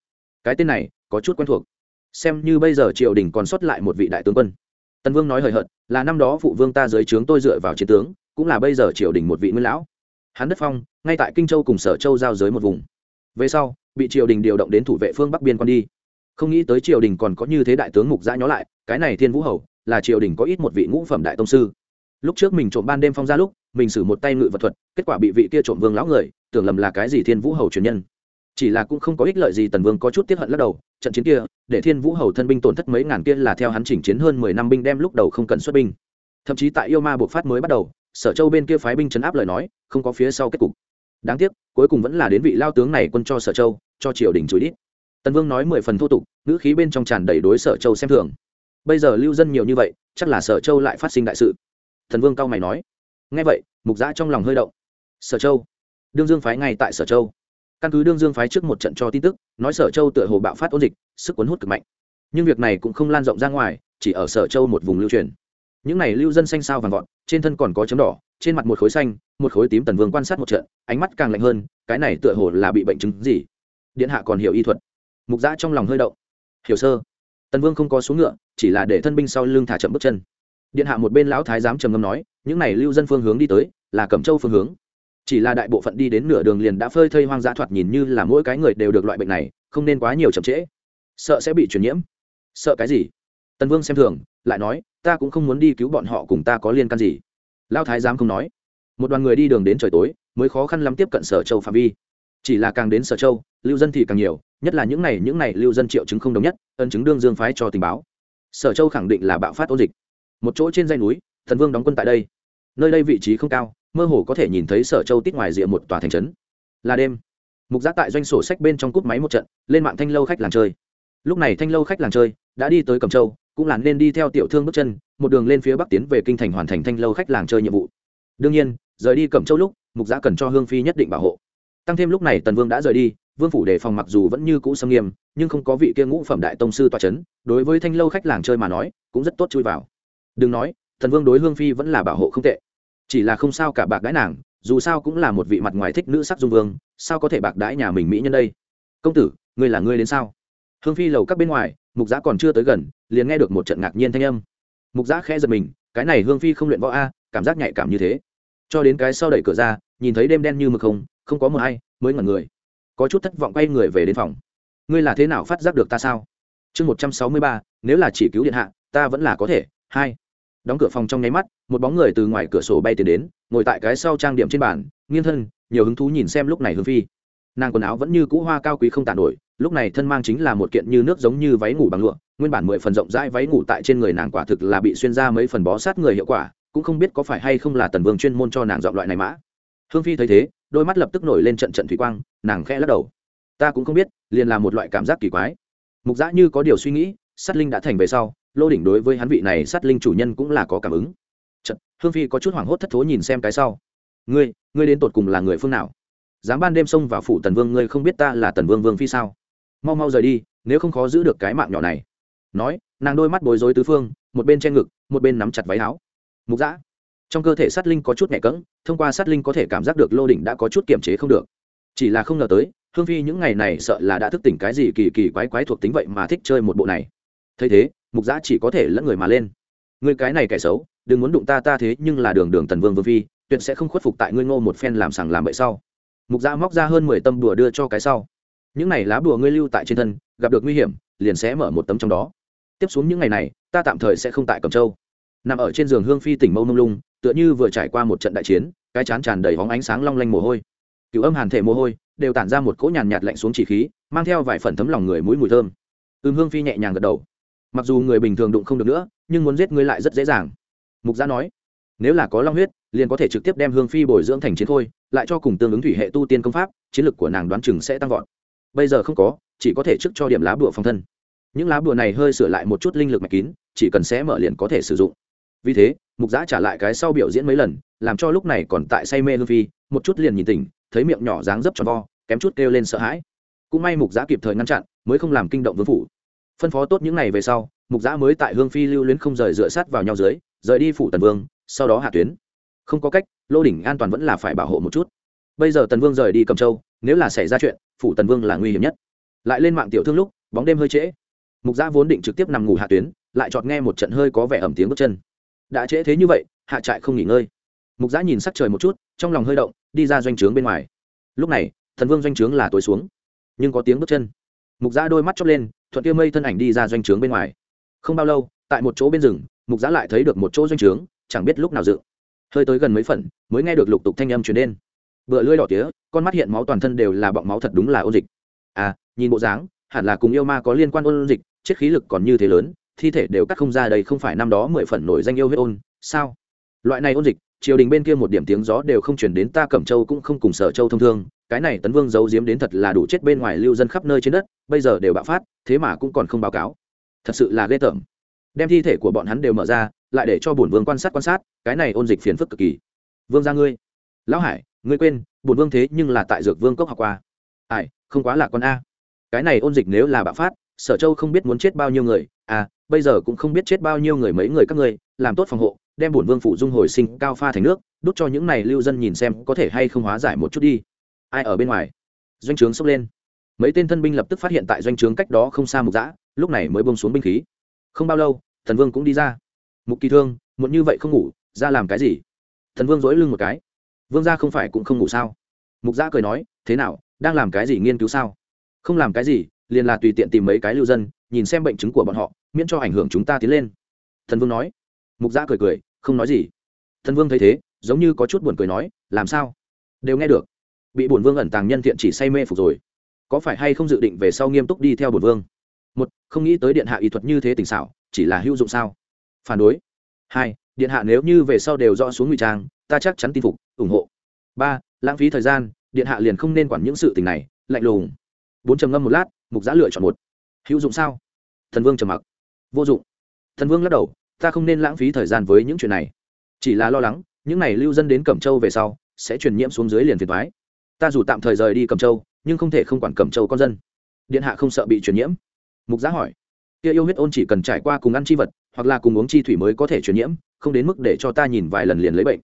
cái tên này có chút quen thuộc. Xem như bây giờ triều đình còn sót lại một vị đại tướng quân. Tân vương nói hời hợt, là năm đó phụ vương ta dưới trướng tôi dựa vào chiến tướng cũng là bây giờ triều đình một vị nguyên lão. Hắn đất phong, ngay tại kinh châu cùng sở châu giao giới một vùng. Về sau, bị triều đình điều động đến thủ vệ phương bắc biên quan đi. Không nghĩ tới triều đình còn có như thế đại tướng mục giã nhó lại, cái này thiên vũ hầu, là triều đình có ít một vị ngũ phẩm đại tông sư. Lúc trước mình trộm ban đêm phong ra lúc, mình xử một tay ngự vật thuật, kết quả bị vị kia trộm vương lão người, tưởng lầm là cái gì thiên vũ hầu truyền nhân. Chỉ là cũng không có ích lợi gì tần vương có chút tiếp hận lắc đầu, trận chiến kia, để thiên vũ hầu thân binh tổn thất mấy ngàn kia là theo hắn chỉnh chiến hơn mười năm binh đem lúc đầu không cần xuất binh. Thậm chí tại yêu ma buộc phát mới bắt đầu sở châu bên kia phái binh chấn áp lời nói, không có phía sau kết cục. Đáng tiếc, cuối cùng vẫn là đến vị lao tướng này quân cho sở châu, cho triều đình chối đít. Tần vương nói mười phần thô tục, ngữ khí bên trong tràn đầy đối sở châu xem thường. Bây giờ lưu dân nhiều như vậy, chắc là sở châu lại phát sinh đại sự. Thần vương cao mày nói. Nghe vậy, mục giã trong lòng hơi động. Sở châu, đương dương phái ngay tại sở châu. Căn cứ đương dương phái trước một trận cho tin tức, nói sở châu tựa hồ bạo phát ôn dịch, sức cuốn hút cực mạnh. Nhưng việc này cũng không lan rộng ra ngoài, chỉ ở sở châu một vùng lưu truyền những này lưu dân xanh sao vàng vọt, trên thân còn có chấm đỏ, trên mặt một khối xanh, một khối tím tần vương quan sát một trận, ánh mắt càng lạnh hơn, cái này tựa hồ là bị bệnh chứng gì? Điện hạ còn hiểu y thuật. Mục giã trong lòng hơi động. Hiểu sơ. Tần vương không có xuống ngựa, chỉ là để thân binh sau lưng thả chậm bước chân. Điện hạ một bên lão thái giám trầm ngâm nói, những này lưu dân phương hướng đi tới, là cẩm châu phương hướng. Chỉ là đại bộ phận đi đến nửa đường liền đã phơi thây hoang dã thoạt nhìn như là mỗi cái người đều được loại bệnh này, không nên quá nhiều chậm trễ. Sợ sẽ bị truyền nhiễm. Sợ cái gì? Tần vương xem thường, lại nói ta cũng không muốn đi cứu bọn họ cùng ta có liên can gì. Lao thái giám không nói. Một đoàn người đi đường đến trời tối, mới khó khăn lắm tiếp cận sở châu phạm vi. Chỉ là càng đến sở châu, lưu dân thì càng nhiều, nhất là những này những này lưu dân triệu chứng không đồng nhất, ân chứng đương dương phái cho tình báo. Sở châu khẳng định là bạo phát ôn dịch. Một chỗ trên dây núi, thần vương đóng quân tại đây. Nơi đây vị trí không cao, mơ hồ có thể nhìn thấy sở châu tít ngoài rìa một tòa thành trấn. Là đêm. Mục giác tại doanh sổ sách bên trong cúp máy một trận, lên mạng thanh lâu khách làng chơi. Lúc này thanh lâu khách làng chơi đã đi tới cầm châu cũng là nên đi theo tiểu thương bước chân, một đường lên phía bắc tiến về kinh thành hoàn thành thanh lâu khách làng chơi nhiệm vụ. Đương nhiên, rời đi cẩm châu lúc, mục giã cần cho hương phi nhất định bảo hộ. Tăng thêm lúc này tần vương đã rời đi, vương phủ đề phòng mặc dù vẫn như cũ xâm nghiêm, nhưng không có vị kia ngũ phẩm đại tông sư toa c h ấ n đối với thanh lâu khách làng chơi mà nói, cũng rất tốt chui vào. Đừng nói thần vương đối hương phi vẫn là bảo hộ không tệ. Chỉ là không sao cả bạc đái nàng, dù sao cũng là một vị mặt ngoài thích nữ sắc dung vương, sao có thể bạc đái nhà mình mỹ nhân đây? Công tử, ngươi là ngươi đến sao? Hương phi lầu các bên ngoài mục giã còn chưa tới gần, liền nghe được một trận ngạc nhiên thanh âm. Mục giã khẽ giật mình, cái này hương phi không luyện võ a, cảm giác nhạy cảm như thế. Cho đến cái sau đẩy cửa ra, nhìn thấy đêm đen như mực không không có mờ hay mới ngẩn người. Có chút thất vọng quay người về đến phòng. Ngươi là thế nào phát giác được ta sao? Chương một trăm sáu mươi ba, nếu là chỉ cứu điện hạ, ta vẫn là có thể. Hai. Đóng cửa phòng trong nháy mắt, một bóng người từ ngoài cửa sổ bay tiến đến, ngồi tại cái sau trang điểm trên bàn, nghiêng thân, nhiều hứng thú nhìn xem lúc này hương phi. Nàng quần áo vẫn như cũ hoa cao quý không tàn nổi lúc này thân mang chính là một kiện như nước giống như váy ngủ bằng lụa, nguyên bản mười phần rộng rãi váy ngủ tại trên người nàng quả thực là bị xuyên ra mấy phần bó sát người hiệu quả, cũng không biết có phải hay không là tần vương chuyên môn cho nàng dọn loại này mã. Hương phi thấy thế, đôi mắt lập tức nổi lên trận trận thủy quang, nàng khẽ lắc đầu. Ta cũng không biết, liền là một loại cảm giác kỳ quái. Mục giã như có điều suy nghĩ, sát linh đã thành về sau, lô đỉnh đối với hắn vị này sát linh chủ nhân cũng là có cảm ứng. Trận hương phi có chút hoảng hốt thất thố nhìn xem cái sau. Ngươi ngươi đến tột cùng là người phương nào? Dám ban đêm xông vào phủ tần vương, ngươi không biết ta là tần vương vương phi sao? Mau mau rời đi, nếu không khó giữ được cái mạng nhỏ này. Nói, nàng đôi mắt bối rối tứ phương, một bên che ngực, một bên nắm chặt váy áo. Mục dã, trong cơ thể sát linh có chút nhẹ cỡng thông qua sát linh có thể cảm giác được lô đỉnh đã có chút kiềm chế không được. Chỉ là không ngờ tới, hương phi những ngày này sợ là đã thức tỉnh cái gì kỳ kỳ quái quái thuộc tính vậy mà thích chơi một bộ này. Thấy thế, mục giã chỉ có thể lẫn người mà lên. Người cái này kẻ xấu, đừng muốn đụng ta ta thế, nhưng là đường đường tần vương vương phi, tuyệt sẽ không khuất phục tại ngươi ngô một phen làm sằng làm bậy sau. Mục giã móc ra hơn mười tâm đùa đưa cho cái sau những này lá bùa ngươi lưu tại trên thân, gặp được nguy hiểm, liền sẽ mở một tấm trong đó. Tiếp xuống những ngày này, ta tạm thời sẽ không tại cầm châu. Nằm ở trên giường hương phi tỉnh mâu mông lung, tựa như vừa trải qua một trận đại chiến, cái chán tràn đầy hóng ánh sáng long lanh mồ hôi. Cựu âm hàn thể mồ hôi, đều tản ra một cỗ nhàn nhạt lạnh xuống chỉ khí, mang theo vài phần thấm lòng người mũi mùi thơm. Ưm hương phi nhẹ nhàng gật đầu. Mặc dù người bình thường đụng không được nữa, nhưng muốn giết ngươi lại rất dễ dàng. Mục gia nói, nếu là có long huyết, liền có thể trực tiếp đem hương phi bồi dưỡng thành chiến khôi, lại cho cùng tương ứng thủy hệ tu tiên công pháp, chiến lược của nàng đoán chừng sẽ tăng vọt bây giờ không có, chỉ có thể trước cho điểm lá bùa phòng thân. Những lá bùa này hơi sửa lại một chút linh lực mạch kín, chỉ cần xé mở liền có thể sử dụng. Vì thế, mục giã trả lại cái sau biểu diễn mấy lần, làm cho lúc này còn tại say mê lưu phi, một chút liền nhìn tỉnh, thấy miệng nhỏ dáng dấp tròn vo, kém chút kêu lên sợ hãi. Cũng may mục giã kịp thời ngăn chặn, mới không làm kinh động vương phủ. Phân phó tốt những ngày về sau, mục giã mới tại hương phi lưu luyến không rời dựa sát vào nhau dưới, rời đi phủ tần vương, sau đó hạ tuyến. Không có cách, lô đỉnh an toàn vẫn là phải bảo hộ một chút. Bây giờ tần vương rời đi cầm châu nếu là xảy ra chuyện, phủ tần vương là nguy hiểm nhất. Lại lên mạng tiểu thương lúc, bóng đêm hơi trễ. Mục giã vốn định trực tiếp nằm ngủ hạ tuyến, lại chọt nghe một trận hơi có vẻ ẩm tiếng bước chân. Đã trễ thế như vậy, hạ trại không nghỉ ngơi. Mục giã nhìn sắc trời một chút, trong lòng hơi động, đi ra doanh trướng bên ngoài. Lúc này, thần vương doanh trướng là tối xuống. Nhưng có tiếng bước chân. Mục giã đôi mắt chóc lên, thuận kia mây thân ảnh đi ra doanh trướng bên ngoài. Không bao lâu, tại một chỗ bên rừng, mục giã lại thấy được một chỗ doanh trướng, chẳng biết lúc nào dự hơi tới gần mấy phần, mới nghe được lục tục thanh âm chuyển đến bựa lưỡi đỏ tía, con mắt hiện máu toàn thân đều là bọng máu thật đúng là ôn dịch. À nhìn bộ dáng, hẳn là cùng yêu ma có liên quan ôn dịch, chết khí lực còn như thế lớn, thi thể đều cắt không ra đây không phải năm đó mười phần nổi danh yêu huyết ôn, sao? Loại này ôn dịch, triều đình bên kia một điểm tiếng gió đều không chuyển đến, ta cẩm châu cũng không cùng sở châu thông thương, cái này tấn vương giấu giếm đến thật là đủ chết bên ngoài lưu dân khắp nơi trên đất, bây giờ đều bạo phát, thế mà cũng còn không báo cáo. Thật sự là ghê tởm. Đem thi thể của bọn hắn đều mở ra, lại để cho bổn vương quan sát quan sát, cái này ôn dịch phiền phức cực kỳ. Vương ra ngươi. Lão hải ngươi quên, bổn vương thế nhưng là tại dược vương cốc học qua. Ai, không quá là con a. Cái này ôn dịch nếu là bạo phát, sở châu không biết muốn chết bao nhiêu người. À bây giờ cũng không biết chết bao nhiêu người mấy người các ngươi, làm tốt phòng hộ, đem bổn vương phụ dung hồi sinh cao pha thành nước, đút cho những này lưu dân nhìn xem có thể hay không hóa giải một chút đi. Ai ở bên ngoài? Doanh trướng sốc lên. Mấy tên thân binh lập tức phát hiện tại doanh trướng cách đó không xa mục giã lúc này mới bông xuống binh khí. Không bao lâu, thần vương cũng đi ra. Mục kỳ thương, muộn như vậy không ngủ, ra làm cái gì? Thần vương dỗi lưng một cái vương gia không phải cũng không ngủ sao? Mục gia cười nói, thế nào, đang làm cái gì nghiên cứu sao? Không làm cái gì, liền là tùy tiện tìm mấy cái lưu dân, nhìn xem bệnh chứng của bọn họ, miễn cho ảnh hưởng chúng ta tiến lên. Thần vương nói. Mục gia cười cười, không nói gì. Thần vương thấy thế, giống như có chút buồn cười nói, làm sao? Đều nghe được. Bị bổn vương ẩn tàng nhân thiện chỉ say mê phục rồi. Có phải hay không dự định về sau nghiêm túc đi theo bổn vương? Một, không nghĩ tới điện hạ y thuật như thế tình xảo, chỉ là hữu dụng sao? Phản đối. Hai, điện hạ nếu như về sau đều rõ xuống ngụy trang ta chắc chắn tin phục, ủng hộ. Ba, lãng phí thời gian, điện hạ liền không nên quản những sự tình này, lạnh lùng. Bốn trầm ngâm một lát, mục giã lựa chọn một. Hữu dụng sao? Thần vương trầm mặc. Vô dụng. Thần vương lắc đầu, ta không nên lãng phí thời gian với những chuyện này. Chỉ là lo lắng, những n à y lưu dân đến cẩm châu về sau, sẽ truyền nhiễm xuống dưới liền phiền thoái ta dù tạm thời rời đi cẩm châu, nhưng không thể không quản cẩm châu con dân. Điện hạ không sợ bị truyền nhiễm. Mục giá hỏi. Kia yêu huyết ôn chỉ cần trải qua cùng ăn chi vật, hoặc là cùng uống chi thủy mới có thể truyền nhiễm, không đến mức để cho ta nhìn vài lần liền lấy bệnh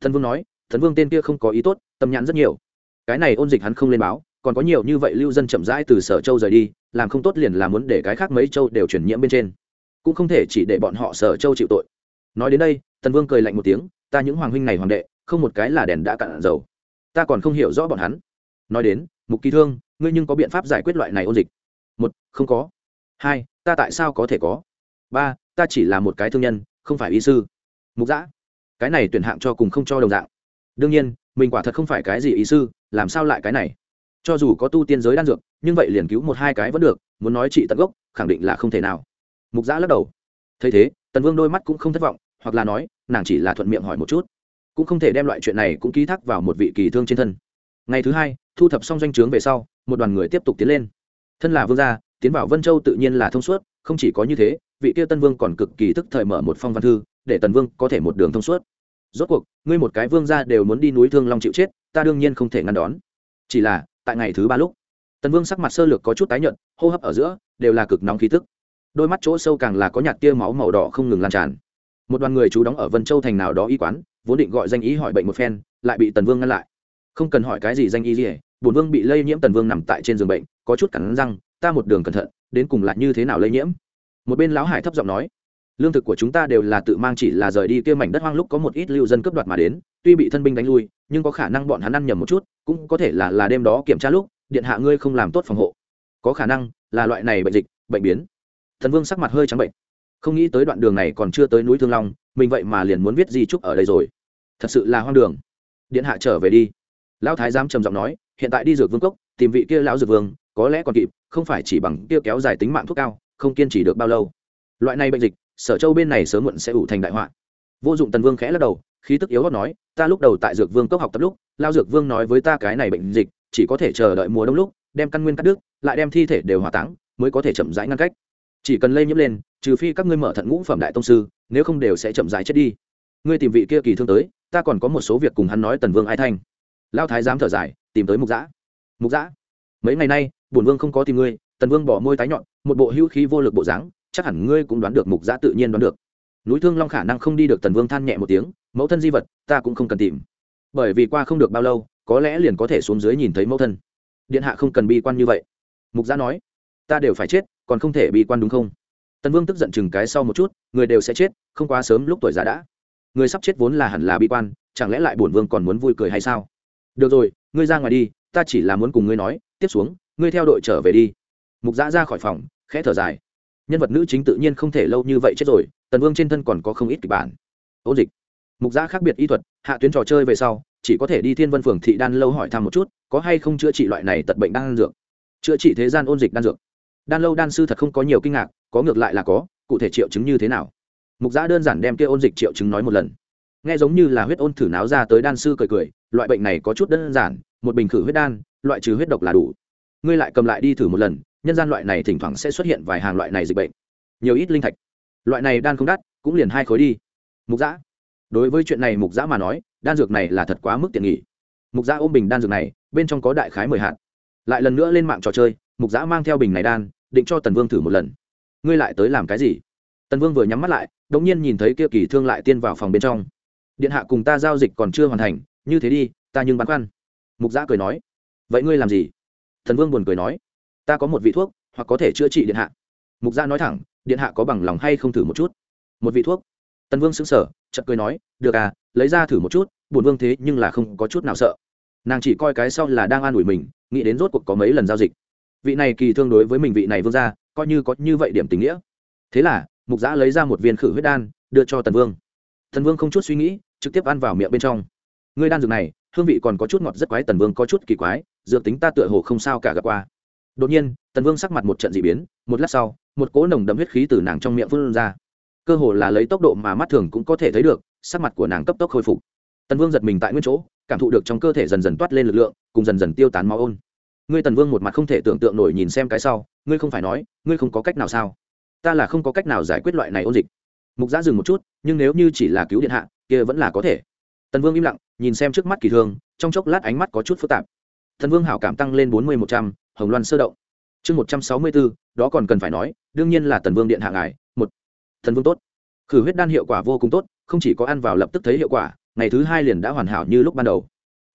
thần vương nói, thần vương tên kia không có ý tốt, tâm nhãn rất nhiều. Cái này ôn dịch hắn không lên báo, còn có nhiều như vậy lưu dân chậm rãi từ sở châu rời đi, làm không tốt liền là muốn để cái khác mấy châu đều truyền nhiễm bên trên. Cũng không thể chỉ để bọn họ sở châu chịu tội. Nói đến đây tần vương cười lạnh một tiếng, ta những hoàng huynh này hoàng đệ, không một cái là đèn đã cạn dầu. Ta còn không hiểu rõ bọn hắn. Nói đến, mục kỳ thương, ngươi nhưng có biện pháp giải quyết loại này ôn dịch? Một, không có. Hai, ta tại sao có thể có? Ba, ta chỉ là một cái thương nhân, không phải y sư. Mục giã cái này tuyển hạng cho cùng không cho đồng dạng. Đương nhiên, mình quả thật không phải cái gì ý sư, làm sao lại cái này? Cho dù có tu tiên giới đan dược, nhưng vậy liền cứu một hai cái vẫn được, muốn nói trị tận gốc, khẳng định là không thể nào. Mục giã lắc đầu. Thấy thế, tần vương đôi mắt cũng không thất vọng, hoặc là nói, nàng chỉ là thuận miệng hỏi một chút. Cũng không thể đem loại chuyện này cũng ký thác vào một vị kỳ thương trên thân. Ngày thứ hai, thu thập xong doanh trướng về sau, một đoàn người tiếp tục tiến lên. Thân là vương gia, tiến vào vân châu tự nhiên là thông suốt, không chỉ có như thế, vị kia tân vương còn cực kỳ tức thời mở một phong văn thư để tần vương có thể một đường thông suốt. Rốt cuộc, ngươi một cái vương gia đều muốn đi núi thương long chịu chết, ta đương nhiên không thể ngăn đón. Chỉ là, tại ngày thứ ba lúc, tần vương sắc mặt sơ lược có chút tái nhợt, hô hấp ở giữa, đều là cực nóng khí tức. Đôi mắt chỗ sâu càng là có nhạt tia máu màu đỏ không ngừng lan tràn. Một đoàn người chú đóng ở vân châu thành nào đó y quán, vốn định gọi danh ý hỏi bệnh một phen, lại bị tần vương ngăn lại. Không cần hỏi cái gì danh y gì bổn vương bị lây nhiễm tần vương nằm tại trên giường bệnh, có chút cắn răng, ta một đường cẩn thận, đến cùng lại như thế nào lây nhiễm? Một bên lão hải thấp giọng nói lương thực của chúng ta đều là tự mang chỉ là rời đi kia mảnh đất hoang lúc có một ít lưu dân cướp đoạt mà đến, tuy bị thân binh đánh lui, nhưng có khả năng bọn hắn ăn nhầm một chút, cũng có thể là là đêm đó kiểm tra lúc, điện hạ ngươi không làm tốt phòng hộ. Có khả năng là loại này bệnh dịch, bệnh biến. Thần vương sắc mặt hơi trắng bệnh. Không nghĩ tới đoạn đường này còn chưa tới núi thương long, mình vậy mà liền muốn viết di trúc ở đây rồi. Thật sự là hoang đường. Điện hạ trở về đi. Lão thái giám trầm giọng nói, hiện tại đi dược vương cốc, tìm vị kia lão dược vương, có lẽ còn kịp, không phải chỉ bằng kia kéo dài tính mạng thuốc cao, không kiên trì được bao lâu. Loại này bệnh dịch sở châu bên này sớm muộn sẽ ủ thành đại họa. Vô dụng tần vương khẽ lắc đầu, khí tức yếu gót nói, ta lúc đầu tại dược vương cốc học tập lúc, lao dược vương nói với ta cái này bệnh dịch, chỉ có thể chờ đợi mùa đông lúc, đem căn nguyên cắt đứt, lại đem thi thể đều hỏa táng, mới có thể chậm rãi ngăn cách. Chỉ cần lây nhiễm lên, trừ phi các ngươi mở thận ngũ phẩm đại tông sư, nếu không đều sẽ chậm rãi chết đi. Ngươi tìm vị kia kỳ thương tới, ta còn có một số việc cùng hắn nói tần vương ai thanh. Lao thái dám thở dài, tìm tới mục giã mục giã mấy ngày nay, bổn vương không có tìm ngươi, tần vương bỏ môi tái nhọn, một bộ hữu khí vô lực bộ dáng chắc hẳn ngươi cũng đoán được mục giã tự nhiên đoán được. Núi thương long khả năng không đi được tần vương than nhẹ một tiếng, mẫu thân di vật, ta cũng không cần tìm. Bởi vì qua không được bao lâu, có lẽ liền có thể xuống dưới nhìn thấy mẫu thân. Điện hạ không cần bi quan như vậy. Mục giã nói, ta đều phải chết, còn không thể bi quan đúng không? Tần vương tức giận chừng cái sau một chút, người đều sẽ chết, không quá sớm lúc tuổi già đã. Người sắp chết vốn là hẳn là bi quan, chẳng lẽ lại bổn vương còn muốn vui cười hay sao? Được rồi, ngươi ra ngoài đi, ta chỉ là muốn cùng ngươi nói, tiếp xuống, ngươi theo đội trở về đi. Mục giã ra khỏi phòng, khẽ thở dài nhân vật nữ chính tự nhiên không thể lâu như vậy chết rồi, tần vương trên thân còn có không ít kịch bản. Ôn dịch. Mục giã khác biệt y thuật, hạ tuyến trò chơi về sau, chỉ có thể đi thiên vân phường thị đan lâu hỏi thăm một chút, có hay không chữa trị loại này tật bệnh đan dược. Chữa trị thế gian ôn dịch đan dược. Đan lâu đan sư thật không có nhiều kinh ngạc, có ngược lại là có, cụ thể triệu chứng như thế nào? Mục giã đơn giản đem kia ôn dịch triệu chứng nói một lần. Nghe giống như là huyết ôn thử náo ra tới đan sư cười cười, loại bệnh này có chút đơn giản, một bình khử huyết đan, loại trừ huyết độc là đủ. Ngươi lại cầm lại đi thử một lần nhân gian loại này thỉnh thoảng sẽ xuất hiện vài hàng loại này dịch bệnh. Nhiều ít linh thạch. Loại này đan không đắt, cũng liền hai khối đi. Mục giã đối với chuyện này mục giã mà nói, đan dược này là thật quá mức tiện nghỉ mục giã ôm bình đan dược này, bên trong có đại khái mười hạt. Lại lần nữa lên mạng trò chơi, mục giã mang theo bình này đan, định cho tần vương thử một lần. Ngươi lại tới làm cái gì? Tần vương vừa nhắm mắt lại đ ỗ n g nhiên nhìn thấy kia kỳ thương lại tiên vào phòng bên trong. Điện hạ cùng ta giao dịch còn chưa hoàn thành, như thế đi, ta nhưng băn khoăn. Mục giã cười nói, vậy ngươi làm gì? Thần vương buồn cười nói ta có một vị thuốc hoặc có thể chữa trị điện hạ. Mục gia nói thẳng điện hạ có bằng lòng hay không thử một chút? Một vị thuốc. Tần vương xứng sở chật cười nói được à lấy ra thử một chút Bùn vương thế nhưng là không có chút nào sợ. Nàng chỉ coi cái sau là đang an ủi mình nghĩ đến rốt cuộc có mấy lần giao dịch. Vị này kỳ thương đối với mình vị này vương gia, coi như có như vậy điểm tình nghĩa. Thế là mục giã lấy ra một viên khử huyết đan đưa cho tần vương. Tần vương không chút suy nghĩ trực tiếp ăn vào miệng bên trong. Người đan dược này hương vị còn có chút ngọt rất quái tần vương có chút kỳ quái dược tính ta tựa hồ không sao cả gặp qua đột nhiên, tần vương sắc mặt một trận d ị biến, một lát sau, một cỗ nồng đậm huyết khí từ nàng trong miệng phân ra. Cơ hồ là lấy tốc độ mà mắt thường cũng có thể thấy được, sắc mặt của nàng cấp tốc khôi phục. Tần vương giật mình tại nguyên chỗ, cảm thụ được trong cơ thể dần dần toát lên lực lượng, cùng dần dần tiêu tán máu ôn. Ngươi tần vương một mặt không thể tưởng tượng nổi nhìn xem cái sau, ngươi không phải nói, ngươi không có cách nào sao? Ta là không có cách nào giải quyết loại này ôn dịch. Mục giã dừng một chút, nhưng nếu như chỉ là cứu điện hạ, kia vẫn là có thể. Tần vương im lặng, nhìn xem trước mắt kỳ thương, trong chốc lát ánh mắt có chút phức tạp. Tần vương hảo cảm tăng lên bốn mươi một trăm hồng loan sơ động. Chương một trăm sáu mươi bốn đó còn cần phải nói, đương nhiên là tần vương điện hạ ngài. Một thần vương tốt. Khử huyết đan hiệu quả vô cùng tốt, không chỉ có ăn vào lập tức thấy hiệu quả, ngày thứ hai liền đã hoàn hảo như lúc ban đầu.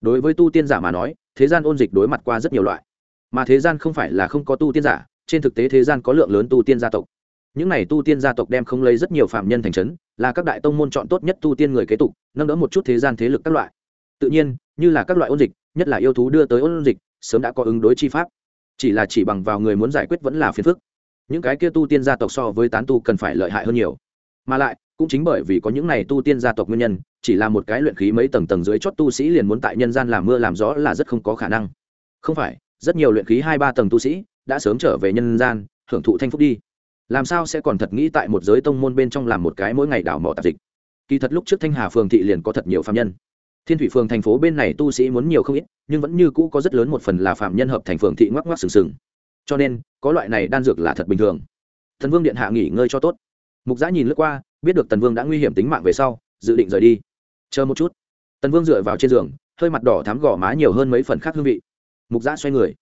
Đối với tu tiên giả mà nói, thế gian ôn dịch đối mặt qua rất nhiều loại. Mà thế gian không phải là không có tu tiên giả, trên thực tế thế gian có lượng lớn tu tiên gia tộc. Những này tu tiên gia tộc đem không lấy rất nhiều phạm nhân thành trấn, là các đại tông môn chọn tốt nhất tu tiên người kế tục, nâng đỡ một chút thế gian thế lực các loại. Tự nhiên, như là các loại ôn dịch, nhất là yêu thú đưa tới ôn dịch, sớm đã có ứng đối chi pháp chỉ là chỉ bằng vào người muốn giải quyết vẫn là phiền phức. Những cái kia tu tiên gia tộc so với tán tu cần phải lợi hại hơn nhiều. Mà lại, cũng chính bởi vì có những này tu tiên gia tộc nguyên nhân, chỉ là một cái luyện khí mấy tầng tầng dưới chót tu sĩ liền muốn tại nhân gian làm mưa làm gió là rất không có khả năng. Không phải, rất nhiều luyện khí hai ba tầng tu sĩ đã sớm trở về nhân gian, hưởng thụ thanh phúc đi. Làm sao sẽ còn thật nghĩ tại một giới tông môn bên trong làm một cái mỗi ngày đảo mỏ tạp dịch? Kỳ thật lúc trước thanh hà phường thị liền có thật nhiều phạm nhân thiên thủy phường thành phố bên này tu sĩ muốn nhiều không ít, nhưng vẫn như cũ có rất lớn một phần là phạm nhân hợp thành phường thị ngoắc ngoắc sừng sừng. Cho nên, có loại này đan dược là thật bình thường. Thần vương điện hạ nghỉ ngơi cho tốt. Mục giã nhìn lướt qua, biết được tần vương đã nguy hiểm tính mạng về sau, dự định rời đi. Chờ một chút. Tần vương dựa vào trên giường, hơi mặt đỏ thám gò má nhiều hơn mấy phần khác hương vị. Mục giã xoay người.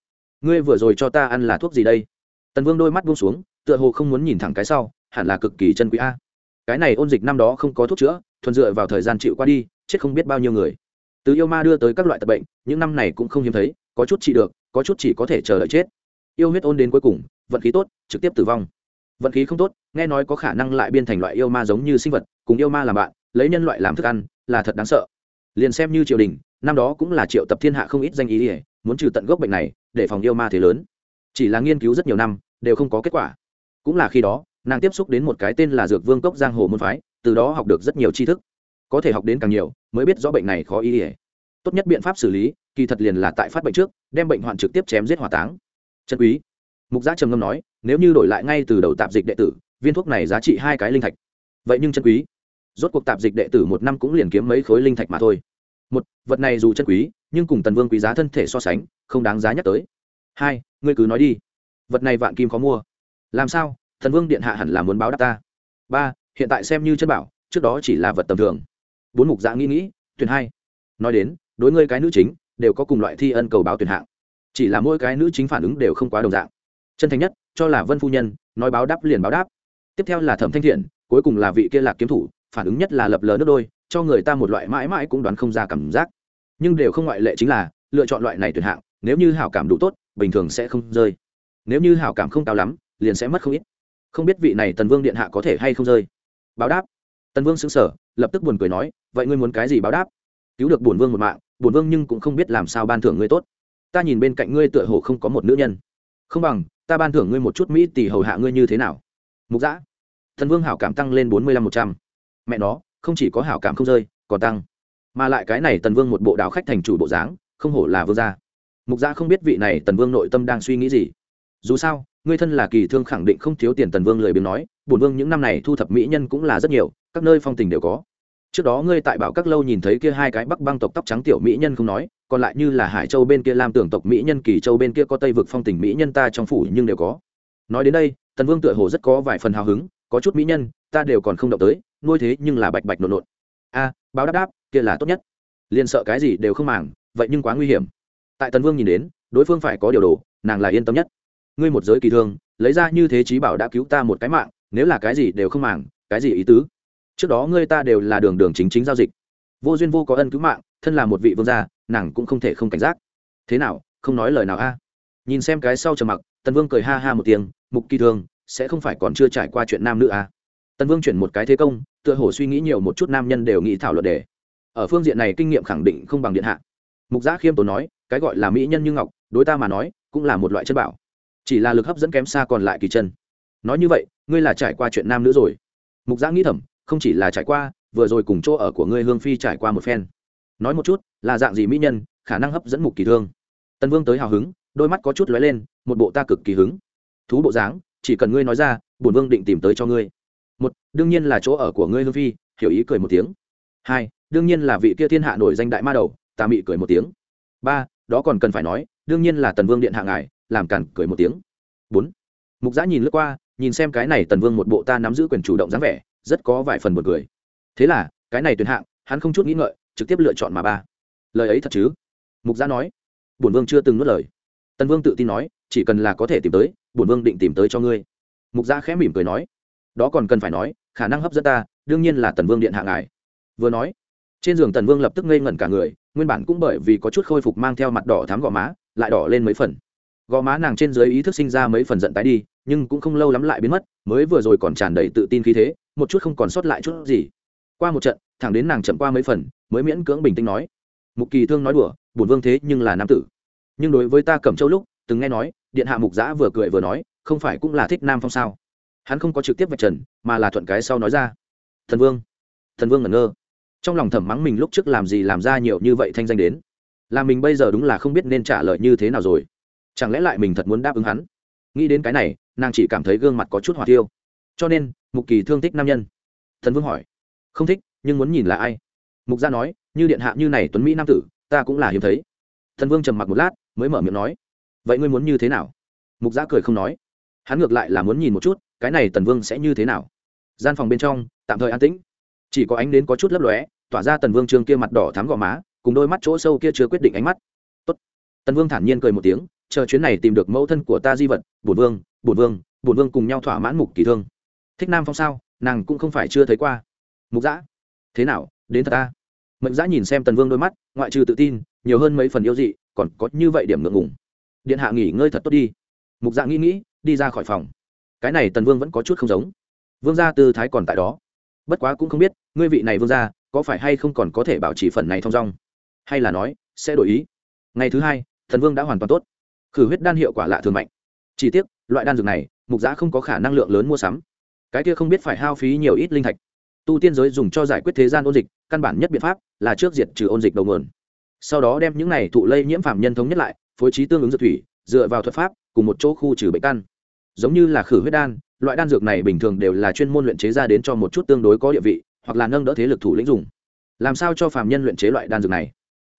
Ngươi vừa rồi cho ta ăn là thuốc gì đây? Tần vương đôi mắt buông xuống, tựa hồ không muốn nhìn thẳng cái sau, hẳn là cực kỳ chân quý a. Cái này ôn dịch năm đó không có thuốc chữa, thuần dựa vào thời gian chịu qua đi chết không biết bao nhiêu người. Từ yêu ma đưa tới các loại tật bệnh, những năm này cũng không hiếm thấy, có chút trị được, có chút chỉ có thể chờ đợi chết. Yêu huyết ôn đến cuối cùng, vận khí tốt, trực tiếp tử vong. Vận khí không tốt, nghe nói có khả năng lại biên thành loại yêu ma giống như sinh vật, cùng yêu ma làm bạn, lấy nhân loại làm thức ăn, là thật đáng sợ. Liền xem như triều đình, năm đó cũng là triệu tập thiên hạ không ít danh ý ỉa muốn trừ tận gốc bệnh này, để phòng yêu ma thế lớn. Chỉ là nghiên cứu rất nhiều năm, đều không có kết quả. Cũng là khi đó, nàng tiếp xúc đến một cái tên là dược vương cốc giang hồ môn phái, từ đó học được rất nhiều tri thức có thể học đến càng nhiều, mới biết rõ bệnh này khó ý ỉa tốt nhất biện pháp xử lý, kỳ thật liền là tại phát bệnh trước, đem bệnh hoạn trực tiếp chém giết hỏa táng. Chân quý. Mục giá trầm ngâm nói, nếu như đổi lại ngay từ đầu tạp dịch đệ tử, viên thuốc này giá trị hai cái linh thạch. Vậy nhưng chân quý. Rốt cuộc tạp dịch đệ tử một năm cũng liền kiếm mấy khối linh thạch mà thôi. Một, vật này dù chân quý, nhưng cùng tần vương quý giá thân thể so sánh, không đáng giá nhắc tới. Hai, ngươi cứ nói đi. Vật này vạn kim khó mua. Làm sao? Thần vương điện hạ hẳn là muốn báo đáp ta. Ba, hiện tại xem như chân bảo, trước đó chỉ là vật tầm thường bốn mục dạ nghĩ nghĩ, tuyển hai. Nói đến, đối ngươi cái nữ chính, đều có cùng loại thi ân cầu báo tuyển hạng. Chỉ là mỗi cái nữ chính phản ứng đều không quá đồng dạng. Chân thành nhất, cho là vân phu nhân, nói báo đáp liền báo đáp. Tiếp theo là thẩm thanh thiện, cuối cùng là vị kia lạc kiếm thủ, phản ứng nhất là lập lờ nước đôi, cho người ta một loại mãi mãi cũng đoán không ra cảm giác. Nhưng đều không ngoại lệ chính là, lựa chọn loại này tuyển hạng, nếu như hảo cảm đủ tốt, bình thường sẽ không rơi. Nếu như hảo cảm không cao lắm, liền sẽ mất không ít. Không biết vị này tần vương điện hạ có thể hay không rơi. Báo đáp. Tần vương xứng sở lập tức buồn cười nói, vậy ngươi muốn cái gì báo đáp? Cứu được bổn vương một mạng, bổn vương nhưng cũng không biết làm sao ban thưởng ngươi tốt. Ta nhìn bên cạnh ngươi tựa hồ không có một nữ nhân. Không bằng, ta ban thưởng ngươi một chút mỹ tỷ hầu hạ ngươi như thế nào? Mục giã thần vương hảo cảm tăng lên bốn mươi lăm một trăm. Mẹ nó, không chỉ có hảo cảm không rơi, còn tăng. Mà lại cái này tần vương một bộ đào khách thành chủ bộ dáng, không hổ là vương gia. Mục gia không biết vị này tần vương nội tâm đang suy nghĩ gì dù sao, ngươi thân là kỳ thương khẳng định không thiếu tiền tần vương lười biếng nói, bổn vương những năm này thu thập mỹ nhân cũng là rất nhiều, các nơi phong tình đều có. Trước đó ngươi tại bảo các lâu nhìn thấy kia hai cái bắc băng tộc tóc trắng tiểu mỹ nhân không nói, còn lại như là hải châu bên kia lam tưởng tộc mỹ nhân, kỳ châu bên kia có tây vực phong tình mỹ nhân ta trong phủ nhưng đều có. Nói đến đây, tần vương tựa hồ rất có vài phần hào hứng, có chút mỹ nhân, ta đều còn không động tới, nuôi thế nhưng là bạch bạch nộn nộn. A, báo đáp đáp, kia là tốt nhất. Liền sợ cái gì đều không màng, vậy nhưng quá nguy hiểm. Tại tần vương nhìn đến, đối phương phải có điều đồ, nàng là yên tâm nhất ngươi một giới kỳ thương, lấy ra như thế trí bảo đã cứu ta một cái mạng, nếu là cái gì đều không màng, cái gì ý tứ? Trước đó ngươi ta đều là đường đường chính chính giao dịch. Vô duyên vô có ân cứu mạng, thân là một vị vương gia, nàng cũng không thể không cảnh giác. Thế nào, không nói lời nào a? Nhìn xem cái sau trầm mặc, tần vương cười ha ha một tiếng, mục kỳ thương, sẽ không phải còn chưa trải qua chuyện nam nữ a? Tần vương chuyển một cái thế công, tựa hồ suy nghĩ nhiều một chút nam nhân đều nghĩ thảo luận đề. Ở phương diện này kinh nghiệm khẳng định không bằng điện hạ. Mục Giã khiêm tốn nói, cái gọi là mỹ nhân như ngọc, đối ta mà nói, cũng là một loại chất bảo chỉ là lực hấp dẫn kém xa còn lại kỳ chân. Nói như vậy, ngươi là trải qua chuyện nam nữ rồi. Mục giã nghĩ thầm, không chỉ là trải qua, vừa rồi cùng chỗ ở của ngươi hương phi trải qua một phen. Nói một chút, là dạng gì mỹ nhân, khả năng hấp dẫn mục kỳ thương? Tần vương tới hào hứng, đôi mắt có chút lóe lên, một bộ ta cực kỳ hứng. Thú bộ dáng, chỉ cần ngươi nói ra, bổn vương định tìm tới cho ngươi. Một, đương nhiên là chỗ ở của ngươi hương phi, hiểu ý cười một tiếng. Hai, đương nhiên là vị kia thiên hạ nổi danh đại ma đầu tà mị cười một tiếng. Ba, đó còn cần phải nói, đương nhiên là tần vương điện hạ ngài làm cản cười một tiếng. Bốn. Mục giã nhìn lướt qua, nhìn xem cái này tần vương một bộ ta nắm giữ quyền chủ động dáng vẻ, rất có vài phần một cười. Thế là, cái này tuyển hạng, hắn không chút nghĩ ngợi, trực tiếp lựa chọn mà ba. Lời ấy thật chứ? Mục giã nói. Bổn vương chưa từng nuốt lời. Tần vương tự tin nói, chỉ cần là có thể tìm tới, bổn vương định tìm tới cho ngươi. Mục giã khẽ mỉm cười nói. Đó còn cần phải nói, khả năng hấp dẫn ta, đương nhiên là tần vương điện hạ ngài. Vừa nói, trên giường tần vương lập tức ngây ngẩn cả người, nguyên bản cũng bởi vì có chút khôi phục mang theo mặt đỏ thám gò má, lại đỏ lên mấy phần gò má nàng trên dưới ý thức sinh ra mấy phần giận tái đi, nhưng cũng không lâu lắm lại biến mất, mới vừa rồi còn tràn đầy tự tin khí thế, một chút không còn sót lại chút gì. Qua một trận, thẳng đến nàng chậm qua mấy phần, mới miễn cưỡng bình tĩnh nói, mục kỳ thương nói đùa, bổn vương thế nhưng là nam tử. Nhưng đối với ta cẩm châu lúc, từng nghe nói, điện hạ mục giã vừa cười vừa nói, không phải cũng là thích nam phong sao? Hắn không có trực tiếp vạch trần, mà là thuận cái sau nói ra, thần vương. Thần vương ngẩn ngơ. Trong lòng thầm mắng mình lúc trước làm gì làm ra nhiều như vậy thanh danh đến. Là mình bây giờ đúng là không biết nên trả lời như thế nào rồi chẳng lẽ lại mình thật muốn đáp ứng hắn? Nghĩ đến cái này, nàng chỉ cảm thấy gương mặt có chút hỏa tiêu cho nên, mục kỳ thương thích nam nhân. Thần vương hỏi. Không thích, nhưng muốn nhìn là ai? Mục gia nói, như điện hạ như này tuấn mỹ nam tử, ta cũng là hiếm thấy. Thần vương trầm mặc một lát, mới mở miệng nói. Vậy ngươi muốn như thế nào? Mục gia cười không nói. Hắn ngược lại là muốn nhìn một chút, cái này tần vương sẽ như thế nào? Gian phòng bên trong, tạm thời an tĩnh. Chỉ có ánh đến có chút lấp lóe, tỏa ra tần vương trương kia mặt đỏ thám gò má, cùng đôi mắt chỗ sâu kia chưa quyết định ánh mắt. Tốt. tần vương thản nhiên cười một tiếng chờ chuyến này tìm được mẫu thân của ta di vật, bổn vương bổn vương bổn vương cùng nhau thỏa mãn mục kỳ thương. Thích nam phong sao? Nàng cũng không phải chưa thấy qua. Mục giã thế nào? Đến thật ta? Mệnh giã nhìn xem tần vương đôi mắt, ngoại trừ tự tin, nhiều hơn mấy phần yêu dị, còn có như vậy điểm ngượng ngùng. Điện hạ nghỉ ngơi thật tốt đi. Mục dạ nghĩ nghĩ, đi ra khỏi phòng. Cái này tần vương vẫn có chút không giống. Vương gia tư thái còn tại đó. Bất quá cũng không biết, ngươi vị này vương gia, có phải hay không còn có thể bảo trì phần này thong dong? Hay là nói, sẽ đổi ý? Ngày thứ hai thần vương đã hoàn toàn tốt khử huyết đan hiệu quả lạ thường mạnh. Chỉ tiếc, loại đan dược này, mục giã không có khả năng lượng lớn mua sắm. Cái kia không biết phải hao phí nhiều ít linh thạch. Tu tiên giới dùng cho giải quyết thế gian ôn dịch, căn bản nhất biện pháp là trước diệt trừ ôn dịch đầu nguồn. Sau đó đem những này thụ lây nhiễm phạm nhân thống nhất lại, phối trí tương ứng dược thủy, dựa vào thuật pháp, cùng một chỗ khu trừ bệnh căn. Giống như là khử huyết đan, loại đan dược này bình thường đều là chuyên môn luyện chế ra đến cho một chút tương đối có địa vị, hoặc là nâng đỡ thế lực thủ lĩnh dùng. Làm sao cho phạm nhân luyện chế loại đan dược này?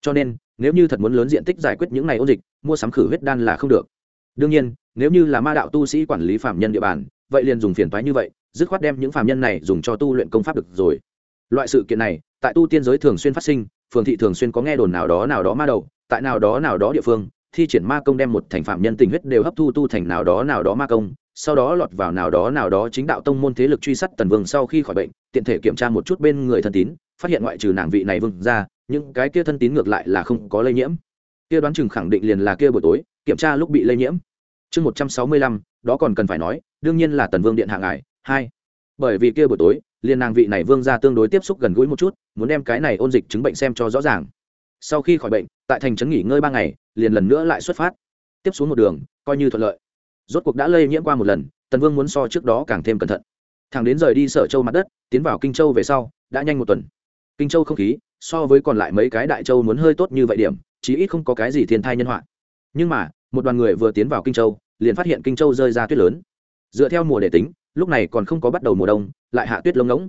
Cho nên, nếu như thật muốn lớn diện tích giải quyết những này ôn dịch, mua sắm khử huyết đan là không được. Đương nhiên, nếu như là ma đạo tu sĩ quản lý phạm nhân địa bàn, vậy liền dùng phiền toái như vậy, dứt khoát đem những phạm nhân này dùng cho tu luyện công pháp được rồi. Loại sự kiện này, tại tu tiên giới thường xuyên phát sinh, phường thị thường xuyên có nghe đồn nào đó nào đó ma đầu, tại nào đó nào đó địa phương, thi triển ma công đem một thành phạm nhân tình huyết đều hấp thu tu thành nào đó nào đó ma công, sau đó lọt vào nào đó nào đó chính đạo tông môn thế lực truy sát tần vương sau khi khỏi bệnh, tiện thể kiểm tra một chút bên người thân tín, phát hiện ngoại trừ nàng vị này vương ra những cái kia thân tín ngược lại là không có lây nhiễm. Kia đoán chừng khẳng định liền là kia buổi tối, kiểm tra lúc bị lây nhiễm. Chương một trăm sáu mươi lăm, đó còn cần phải nói, đương nhiên là tần vương điện hạ ngài, hai. Bởi vì kia buổi tối, liền nàng vị này vương ra tương đối tiếp xúc gần gũi một chút, muốn đem cái này ôn dịch chứng bệnh xem cho rõ ràng. Sau khi khỏi bệnh, tại thành trấn nghỉ ngơi ba ngày, liền lần nữa lại xuất phát. Tiếp xuống một đường, coi như thuận lợi. Rốt cuộc đã lây nhiễm qua một lần, tần vương muốn so trước đó càng thêm cẩn thận. Thằng đến rời đi sở châu mặt đất, tiến vào kinh châu về sau, đã nhanh một tuần. Kinh châu không khí so với còn lại mấy cái đại châu muốn hơi tốt như vậy điểm, chí ít không có cái gì thiên thai nhân họa. Nhưng mà, một đoàn người vừa tiến vào kinh châu, liền phát hiện kinh châu rơi ra tuyết lớn. Dựa theo mùa để tính, lúc này còn không có bắt đầu mùa đông, lại hạ tuyết lông ngỗng.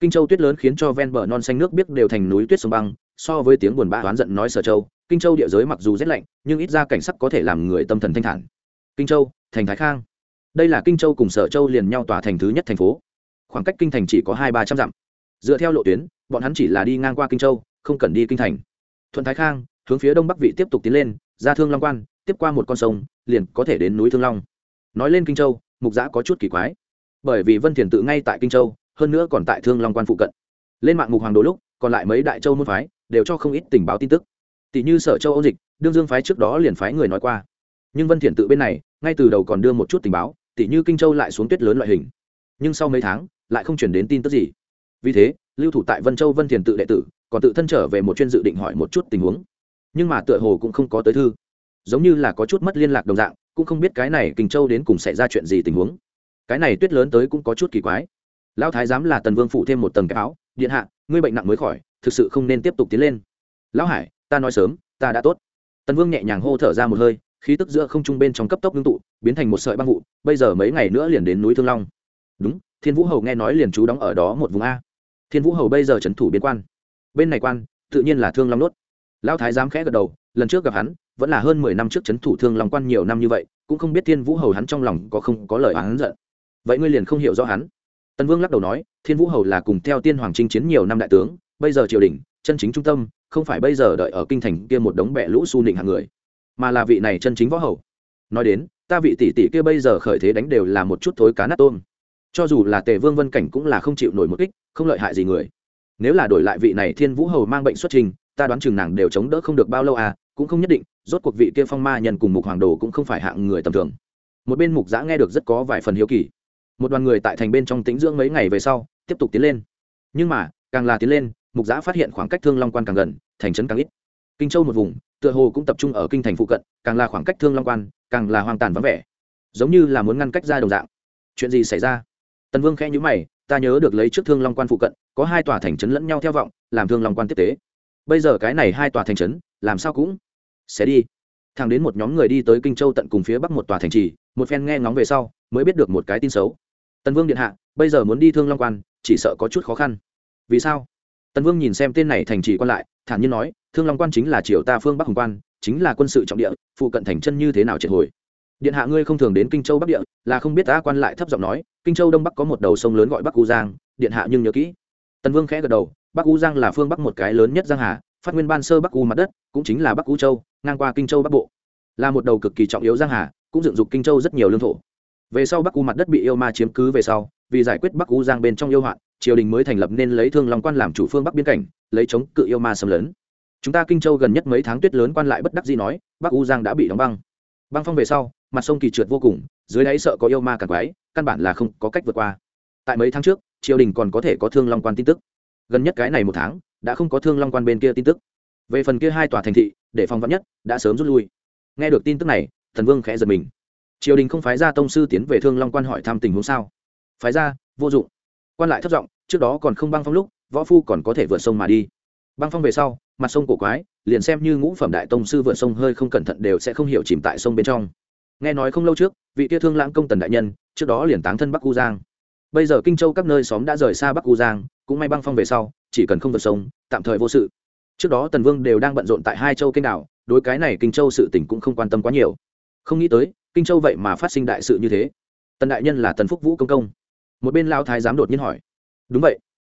Kinh châu tuyết lớn khiến cho ven bờ non xanh nước biếc đều thành núi tuyết sông băng, so với tiếng buồn bã oán giận nói sở châu, kinh châu địa giới mặc dù rét lạnh, nhưng ít ra cảnh sắc có thể làm người tâm thần thanh thản. Kinh châu, thành thái khang. Đây là kinh châu cùng sở châu liền nhau tòa thành thứ nhất thành phố. Khoảng cách kinh thành chỉ có hai ba trăm dặm dựa theo lộ tuyến, bọn hắn chỉ là đi ngang qua kinh châu, không cần đi kinh thành. Thuận thái khang, hướng phía đông bắc vị tiếp tục tiến lên, ra thương long quan, tiếp qua một con sông, liền có thể đến núi thương long. Nói lên kinh châu, mục giã có chút kỳ quái. Bởi vì vân thiền tự ngay tại kinh châu, hơn nữa còn tại thương long quan phụ cận. Lên mạng mục hoàng đồ lúc, còn lại mấy đại châu môn phái, đều cho không ít tình báo tin tức. Tỷ như sở châu âu dịch, đương dương phái trước đó liền phái người nói qua. Nhưng vân thiền tự bên này, ngay từ đầu còn đưa một chút tình báo, tỷ như kinh châu lại xuống tuyết lớn loại hình. Nhưng sau mấy tháng, lại không chuyển đến tin tức gì vì thế, lưu thủ tại vân châu vân thiền tự đệ tử, còn tự thân trở về một chuyên dự định hỏi một chút tình huống. Nhưng mà tựa hồ cũng không có tới thư. Giống như là có chút mất liên lạc đồng dạng, cũng không biết cái này kinh châu đến cùng xảy ra chuyện gì tình huống. Cái này tuyết lớn tới cũng có chút kỳ quái. Lão thái giám là tần vương phụ thêm một tầng cái áo, điện hạ, ngươi bệnh nặng mới khỏi, thực sự không nên tiếp tục tiến lên. Lão hải, ta nói sớm, ta đã tốt. Tần vương nhẹ nhàng hô thở ra một hơi, khí tức giữa không trung bên trong cấp tốc ngưng tụ, biến thành một sợi băng vụ, bây giờ mấy ngày nữa liền đến núi thương long. Đúng, thiên vũ hầu nghe nói liền chú đóng ở đó một vùng a thiên vũ hầu bây giờ trấn thủ biên quan. Bên này quan, tự nhiên là thương long nốt. Lão thái giám khẽ gật đầu, lần trước gặp hắn, vẫn là hơn mười năm trước trấn thủ thương long quan nhiều năm như vậy, cũng không biết thiên vũ hầu hắn trong lòng có không có lời hắn giận. Vậy ngươi liền không hiểu rõ hắn. Tân vương lắc đầu nói, thiên vũ hầu là cùng theo tiên hoàng chinh chiến nhiều năm đại tướng, bây giờ triều đình, chân chính trung tâm, không phải bây giờ đợi ở kinh thành kia một đống bẹ lũ su nịnh hàng người, mà là vị này chân chính võ hầu. Nói đến, ta vị tỷ tỷ kia bây giờ khởi thế đánh đều là một chút thối cá nát tôm cho dù là tề vương vân cảnh cũng là không chịu nổi một kích, không lợi hại gì người. Nếu là đổi lại vị này thiên vũ hầu mang bệnh xuất trình, ta đoán chừng nàng đều chống đỡ không được bao lâu à cũng không nhất định, rốt cuộc vị kia phong ma nhân cùng mục hoàng đồ cũng không phải hạng người tầm thường. Một bên mục giã nghe được rất có vài phần hiếu kỳ. Một đoàn người tại thành bên trong tĩnh dưỡng mấy ngày về sau, tiếp tục tiến lên. Nhưng mà, càng là tiến lên, mục giã phát hiện khoảng cách thương long quan càng gần, thành trấn càng ít. Kinh châu một vùng, tựa hồ cũng tập trung ở kinh thành phụ cận, càng là khoảng cách thương long quan, càng là hoang tàn vắng vẻ. Giống như là muốn ngăn cách ra đồng dạng. Chuyện gì xảy ra? Tần vương khẽ nhữ mày, ta nhớ được lấy trước thương long quan phụ cận, có hai tòa thành trấn lẫn nhau theo vọng, làm thương long quan tiếp tế. Bây giờ cái này hai tòa thành trấn, làm sao cũng sẽ đi. Thằng đến một nhóm người đi tới kinh châu tận cùng phía bắc một tòa thành trì, một phen nghe ngóng về sau, mới biết được một cái tin xấu. Tần vương điện hạ, bây giờ muốn đi thương long quan, chỉ sợ có chút khó khăn. Vì sao? Tần vương nhìn xem tên này thành trì quan lại, thản nhiên nói, thương long quan chính là triều ta phương bắc hồng quan, chính là quân sự trọng địa, phụ cận thành chân như thế nào triệt hồi? Điện hạ ngươi không thường đến kinh châu bắc địa là không biết ta quan lại thấp giọng nói kinh châu đông bắc có một đầu sông lớn gọi bắc u giang điện hạ nhưng nhớ kỹ tần vương khẽ gật đầu bắc u giang là phương bắc một cái lớn nhất giang hà phát nguyên ban sơ bắc u mặt đất cũng chính là bắc u châu ngang qua kinh châu bắc bộ là một đầu cực kỳ trọng yếu giang hà cũng dựng dục kinh châu rất nhiều lương thổ về sau bắc u mặt đất bị yêu ma chiếm cứ về sau vì giải quyết bắc u giang bên trong yêu hoạn triều đình mới thành lập nên lấy thương long quan làm chủ phương bắc biên cảnh lấy chống cự yêu ma xâm lấn chúng ta kinh châu gần nhất mấy tháng tuyết lớn quan lại bất đắc dĩ nói bắc u giang đã bị đóng băng băng phong về sau mặt sông kỳ trượt vô cùng, dưới đáy sợ có yêu ma càng quái, căn bản là không có cách vượt qua. Tại mấy tháng trước, triều đình còn có thể có thương long quan tin tức. Gần nhất cái này một tháng, đã không có thương long quan bên kia tin tức. Về phần kia hai tòa thành thị, để phòng vắn nhất, đã sớm rút lui. Nghe được tin tức này, thần vương khẽ giật mình. Triều đình không phái ra tông sư tiến về thương long quan hỏi thăm tình huống sao? Phái ra, vô dụng. Quan lại thất giọng trước đó còn không băng phong lúc, võ phu còn có thể vượt sông mà đi. Băng phong về sau, mặt sông cổ quái, liền xem như ngũ phẩm đại tông sư vượt sông hơi không cẩn thận đều sẽ không hiểu chìm tại sông bên trong nghe nói không lâu trước, vị tia thương lãng công tần đại nhân, trước đó liền táng thân bắc u giang. Bây giờ kinh châu các nơi xóm đã rời xa bắc u giang, cũng may băng phong về sau, chỉ cần không vượt sông, tạm thời vô sự. Trước đó tần vương đều đang bận rộn tại hai châu kênh đảo, đối cái này kinh châu sự tỉnh cũng không quan tâm quá nhiều. Không nghĩ tới, kinh châu vậy mà phát sinh đại sự như thế. Tần đại nhân là tần phúc vũ công công. Một bên lao thái giám đột nhiên hỏi. Đúng vậy.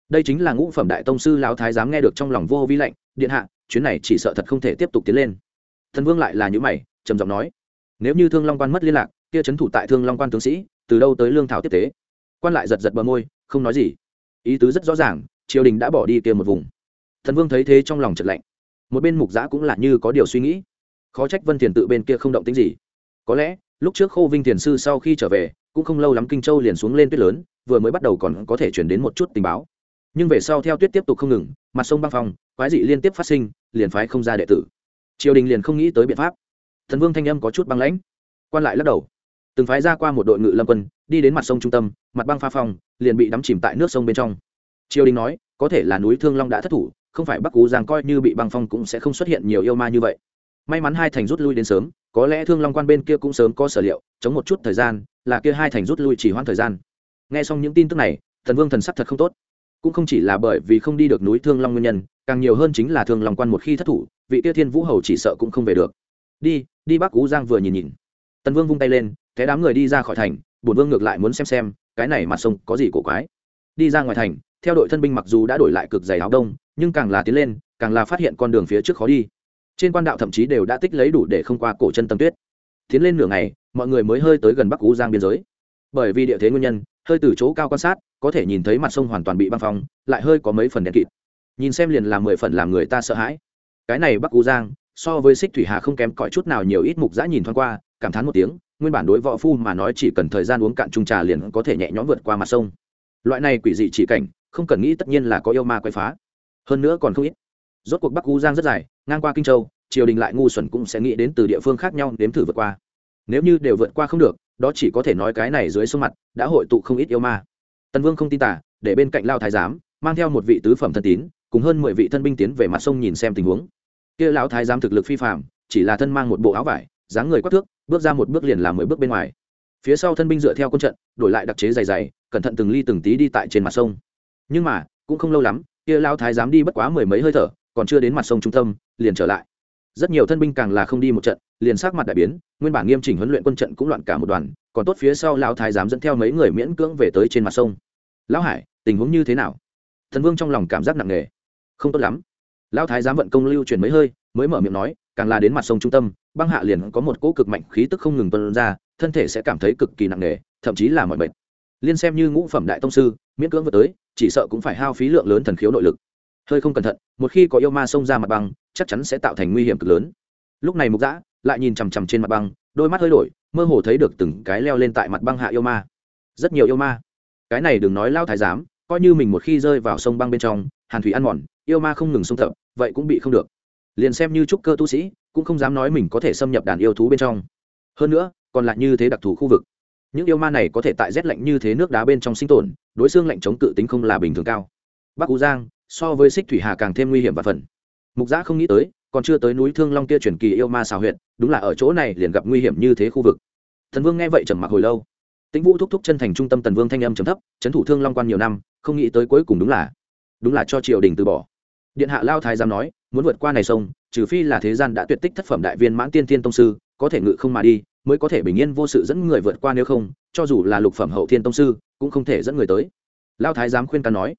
Đây chính là ngũ phẩm đại tông sư lao thái giám nghe được trong lòng vô vi lạnh, điện hạ, chuyến này chỉ sợ thật không thể tiếp tục tiến lên. Thần vương lại là những mày, trầm giọng nói nếu như thương long quan mất liên lạc, kia c h ấ n thủ tại thương long quan tướng sĩ, từ đâu tới lương thảo tiếp tế? Quan lại giật giật bờ môi, không nói gì. Ý tứ rất rõ ràng, triều đình đã bỏ đi kia một vùng. Thần vương thấy thế trong lòng chật lạnh. Một bên mục giã cũng là như có điều suy nghĩ. Khó trách vân thiền tự bên kia không động tính gì. Có lẽ, lúc trước khô vinh thiền sư sau khi trở về, cũng không lâu lắm kinh châu liền xuống lên tuyết lớn, vừa mới bắt đầu còn có thể chuyển đến một chút tình báo. Nhưng về sau theo tuyết tiếp tục không ngừng, mặt sông băng phong, quái dị liên tiếp phát sinh, liền phái không ra đệ tử. Triều đình liền không nghĩ tới biện pháp thần vương thanh âm có chút băng lãnh. Quan lại lắc đầu. Từng phái ra qua một đội ngự lâm quân, đi đến mặt sông trung tâm, mặt băng pha phong, liền bị đắm chìm tại nước sông bên trong. Triều đình nói, có thể là núi thương long đã thất thủ, không phải bắc cú giang coi như bị băng phong cũng sẽ không xuất hiện nhiều yêu ma như vậy. May mắn hai thành rút lui đến sớm, có lẽ thương long quan bên kia cũng sớm có sở liệu, chống một chút thời gian, là kia hai thành rút lui chỉ hoãn thời gian. Nghe xong những tin tức này, thần vương thần sắc thật không tốt. Cũng không chỉ là bởi vì không đi được núi thương long nguyên nhân, càng nhiều hơn chính là thương long quan một khi thất thủ, vị Tiêu thiên vũ hầu chỉ sợ cũng không về được. Đi đi bắc cú giang vừa nhìn nhìn. Tần vương vung tay lên, thế đám người đi ra khỏi thành, bổn vương ngược lại muốn xem xem, cái này mặt sông có gì cổ quái. Đi ra ngoài thành, theo đội thân binh mặc dù đã đổi lại cực dày áo đông, nhưng càng là tiến lên, càng là phát hiện con đường phía trước khó đi. Trên quan đạo thậm chí đều đã tích lấy đủ để không qua cổ chân tâm tuyết. Tiến lên nửa ngày, mọi người mới hơi tới gần bắc cú giang biên giới. Bởi vì địa thế nguyên nhân, hơi từ chỗ cao quan sát, có thể nhìn thấy mặt sông hoàn toàn bị băng phong, lại hơi có mấy phần đen kịt. Nhìn xem liền làm mười phần làm người ta sợ hãi. Cái này bắc u giang so với xích thủy hà không kém cỏi chút nào nhiều ít mục giã nhìn thoáng qua, cảm thán một tiếng, nguyên bản đối võ phu mà nói chỉ cần thời gian uống cạn chung trà liền có thể nhẹ nhõm vượt qua mặt sông. Loại này quỷ dị chỉ cảnh, không cần nghĩ tất nhiên là có yêu ma quay phá. Hơn nữa còn không ít. Rốt cuộc bắc u giang rất dài, ngang qua kinh châu, triều đình lại ngu xuẩn cũng sẽ nghĩ đến từ địa phương khác nhau đếm thử vượt qua. Nếu như đều vượt qua không được, đó chỉ có thể nói cái này dưới sông mặt, đã hội tụ không ít yêu ma. Tần vương không tin tả để bên cạnh lao thái giám, mang theo một vị tứ phẩm thân tín, cùng hơn mười vị thân binh tiến về mặt sông nhìn xem tình huống kia lão thái giám thực lực phi phạm chỉ là thân mang một bộ áo vải, dáng người quắc thước, bước ra một bước liền làm mười bước bên ngoài. Phía sau thân binh dựa theo quân trận, đổi lại đặc chế dày dày, cẩn thận từng ly từng tí đi tại trên mặt sông. Nhưng mà, cũng không lâu lắm, kia lão thái giám đi bất quá mười mấy hơi thở, còn chưa đến mặt sông trung tâm, liền trở lại. Rất nhiều thân binh càng là không đi một trận, liền sát mặt đại biến, nguyên bản nghiêm chỉnh huấn luyện quân trận cũng loạn cả một đoàn, còn tốt phía sau lão thái giám dẫn theo mấy người miễn cưỡng về tới trên mặt sông. Lão hải, tình huống như thế nào? Thần vương trong lòng cảm giác nặng nề. Không tốt lắm lão thái giám vận công lưu chuyển mấy hơi, mới mở miệng nói, càng là đến mặt sông trung tâm, băng hạ liền có một cỗ cực mạnh khí tức không ngừng tuân ra, thân thể sẽ cảm thấy cực kỳ nặng nề, thậm chí là mọi bệnh liên xem như ngũ phẩm đại tông sư, miễn cưỡng vừa tới, chỉ sợ cũng phải hao phí lượng lớn thần khiếu nội lực. Hơi không cẩn thận, một khi có yêu ma xông ra mặt băng, chắc chắn sẽ tạo thành nguy hiểm cực lớn. Lúc này mục giã lại nhìn chằm chằm trên mặt băng, đôi mắt hơi đổi, mơ hồ thấy được từng cái leo lên tại mặt băng hạ yêu ma. Rất nhiều yêu ma. Cái này đừng nói lao thái giám coi như mình một khi rơi vào sông băng bên trong, hàn thủy ăn mòn, yêu ma không ngừng xung thập vậy cũng bị không được. Liền xem như trúc cơ tu sĩ, cũng không dám nói mình có thể xâm nhập đàn yêu thú bên trong. Hơn nữa, còn lại như thế đặc thù khu vực. Những yêu ma này có thể tại rét lạnh như thế nước đá bên trong sinh tồn, đối xương lạnh chống cự tính không là bình thường cao. Bắc cú giang, so với xích thủy hà càng thêm nguy hiểm và phần. Mục giã không nghĩ tới, còn chưa tới núi thương long kia truyền kỳ yêu ma xào huyện đúng là ở chỗ này liền gặp nguy hiểm như thế khu vực. Thần vương nghe vậy trầm mặc hồi lâu tĩnh vũ thúc thúc chân thành trung tâm tần vương thanh âm trầm thấp trấn thủ thương long quan nhiều năm, không nghĩ tới cuối cùng đúng là đúng là cho triều đình từ bỏ. Điện hạ lao thái giám nói, muốn vượt qua này sông, trừ phi là thế gian đã tuyệt tích thất phẩm đại viên mãn tiên tiên tông sư, có thể ngự không mà đi, mới có thể bình yên vô sự dẫn người vượt qua nếu không, cho dù là lục phẩm hậu thiên tông sư, cũng không thể dẫn người tới. Lao thái giám khuyên can nói,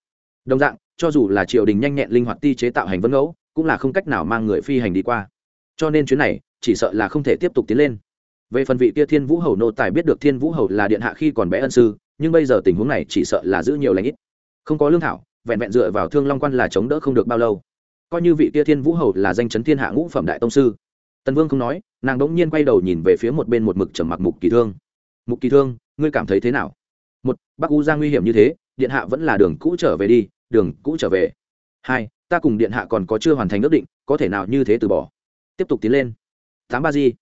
đồng dạng, cho dù là triều đình nhanh nhẹn linh hoạt ti chế tạo hành vân ngẫu, cũng là không cách nào mang người phi hành đi qua. Cho nên chuyến này, chỉ sợ là không thể tiếp tục tiến lên về phần vị kia thiên vũ hầu nô tài biết được thiên vũ hầu là điện hạ khi còn bé ân sư, nhưng bây giờ tình huống này chỉ sợ là giữ nhiều lãnh ít. Không có lương thảo, vẹn vẹn dựa vào thương long quan là chống đỡ không được bao lâu. Coi như vị kia thiên vũ hầu là danh chấn thiên hạ ngũ phẩm đại tông sư. Tần vương không nói, nàng đống nhiên quay đầu nhìn về phía một bên một mực trầm mặc mục kỳ thương. Mục kỳ thương, ngươi cảm thấy thế nào? Một, bắc u ra nguy hiểm như thế, điện hạ vẫn là đường cũ trở về đi, đường cũ trở về. Hai, ta cùng điện hạ còn có chưa hoàn thành ước định, có thể nào như thế từ bỏ? Tiếp tục tiến lên. Tám ba di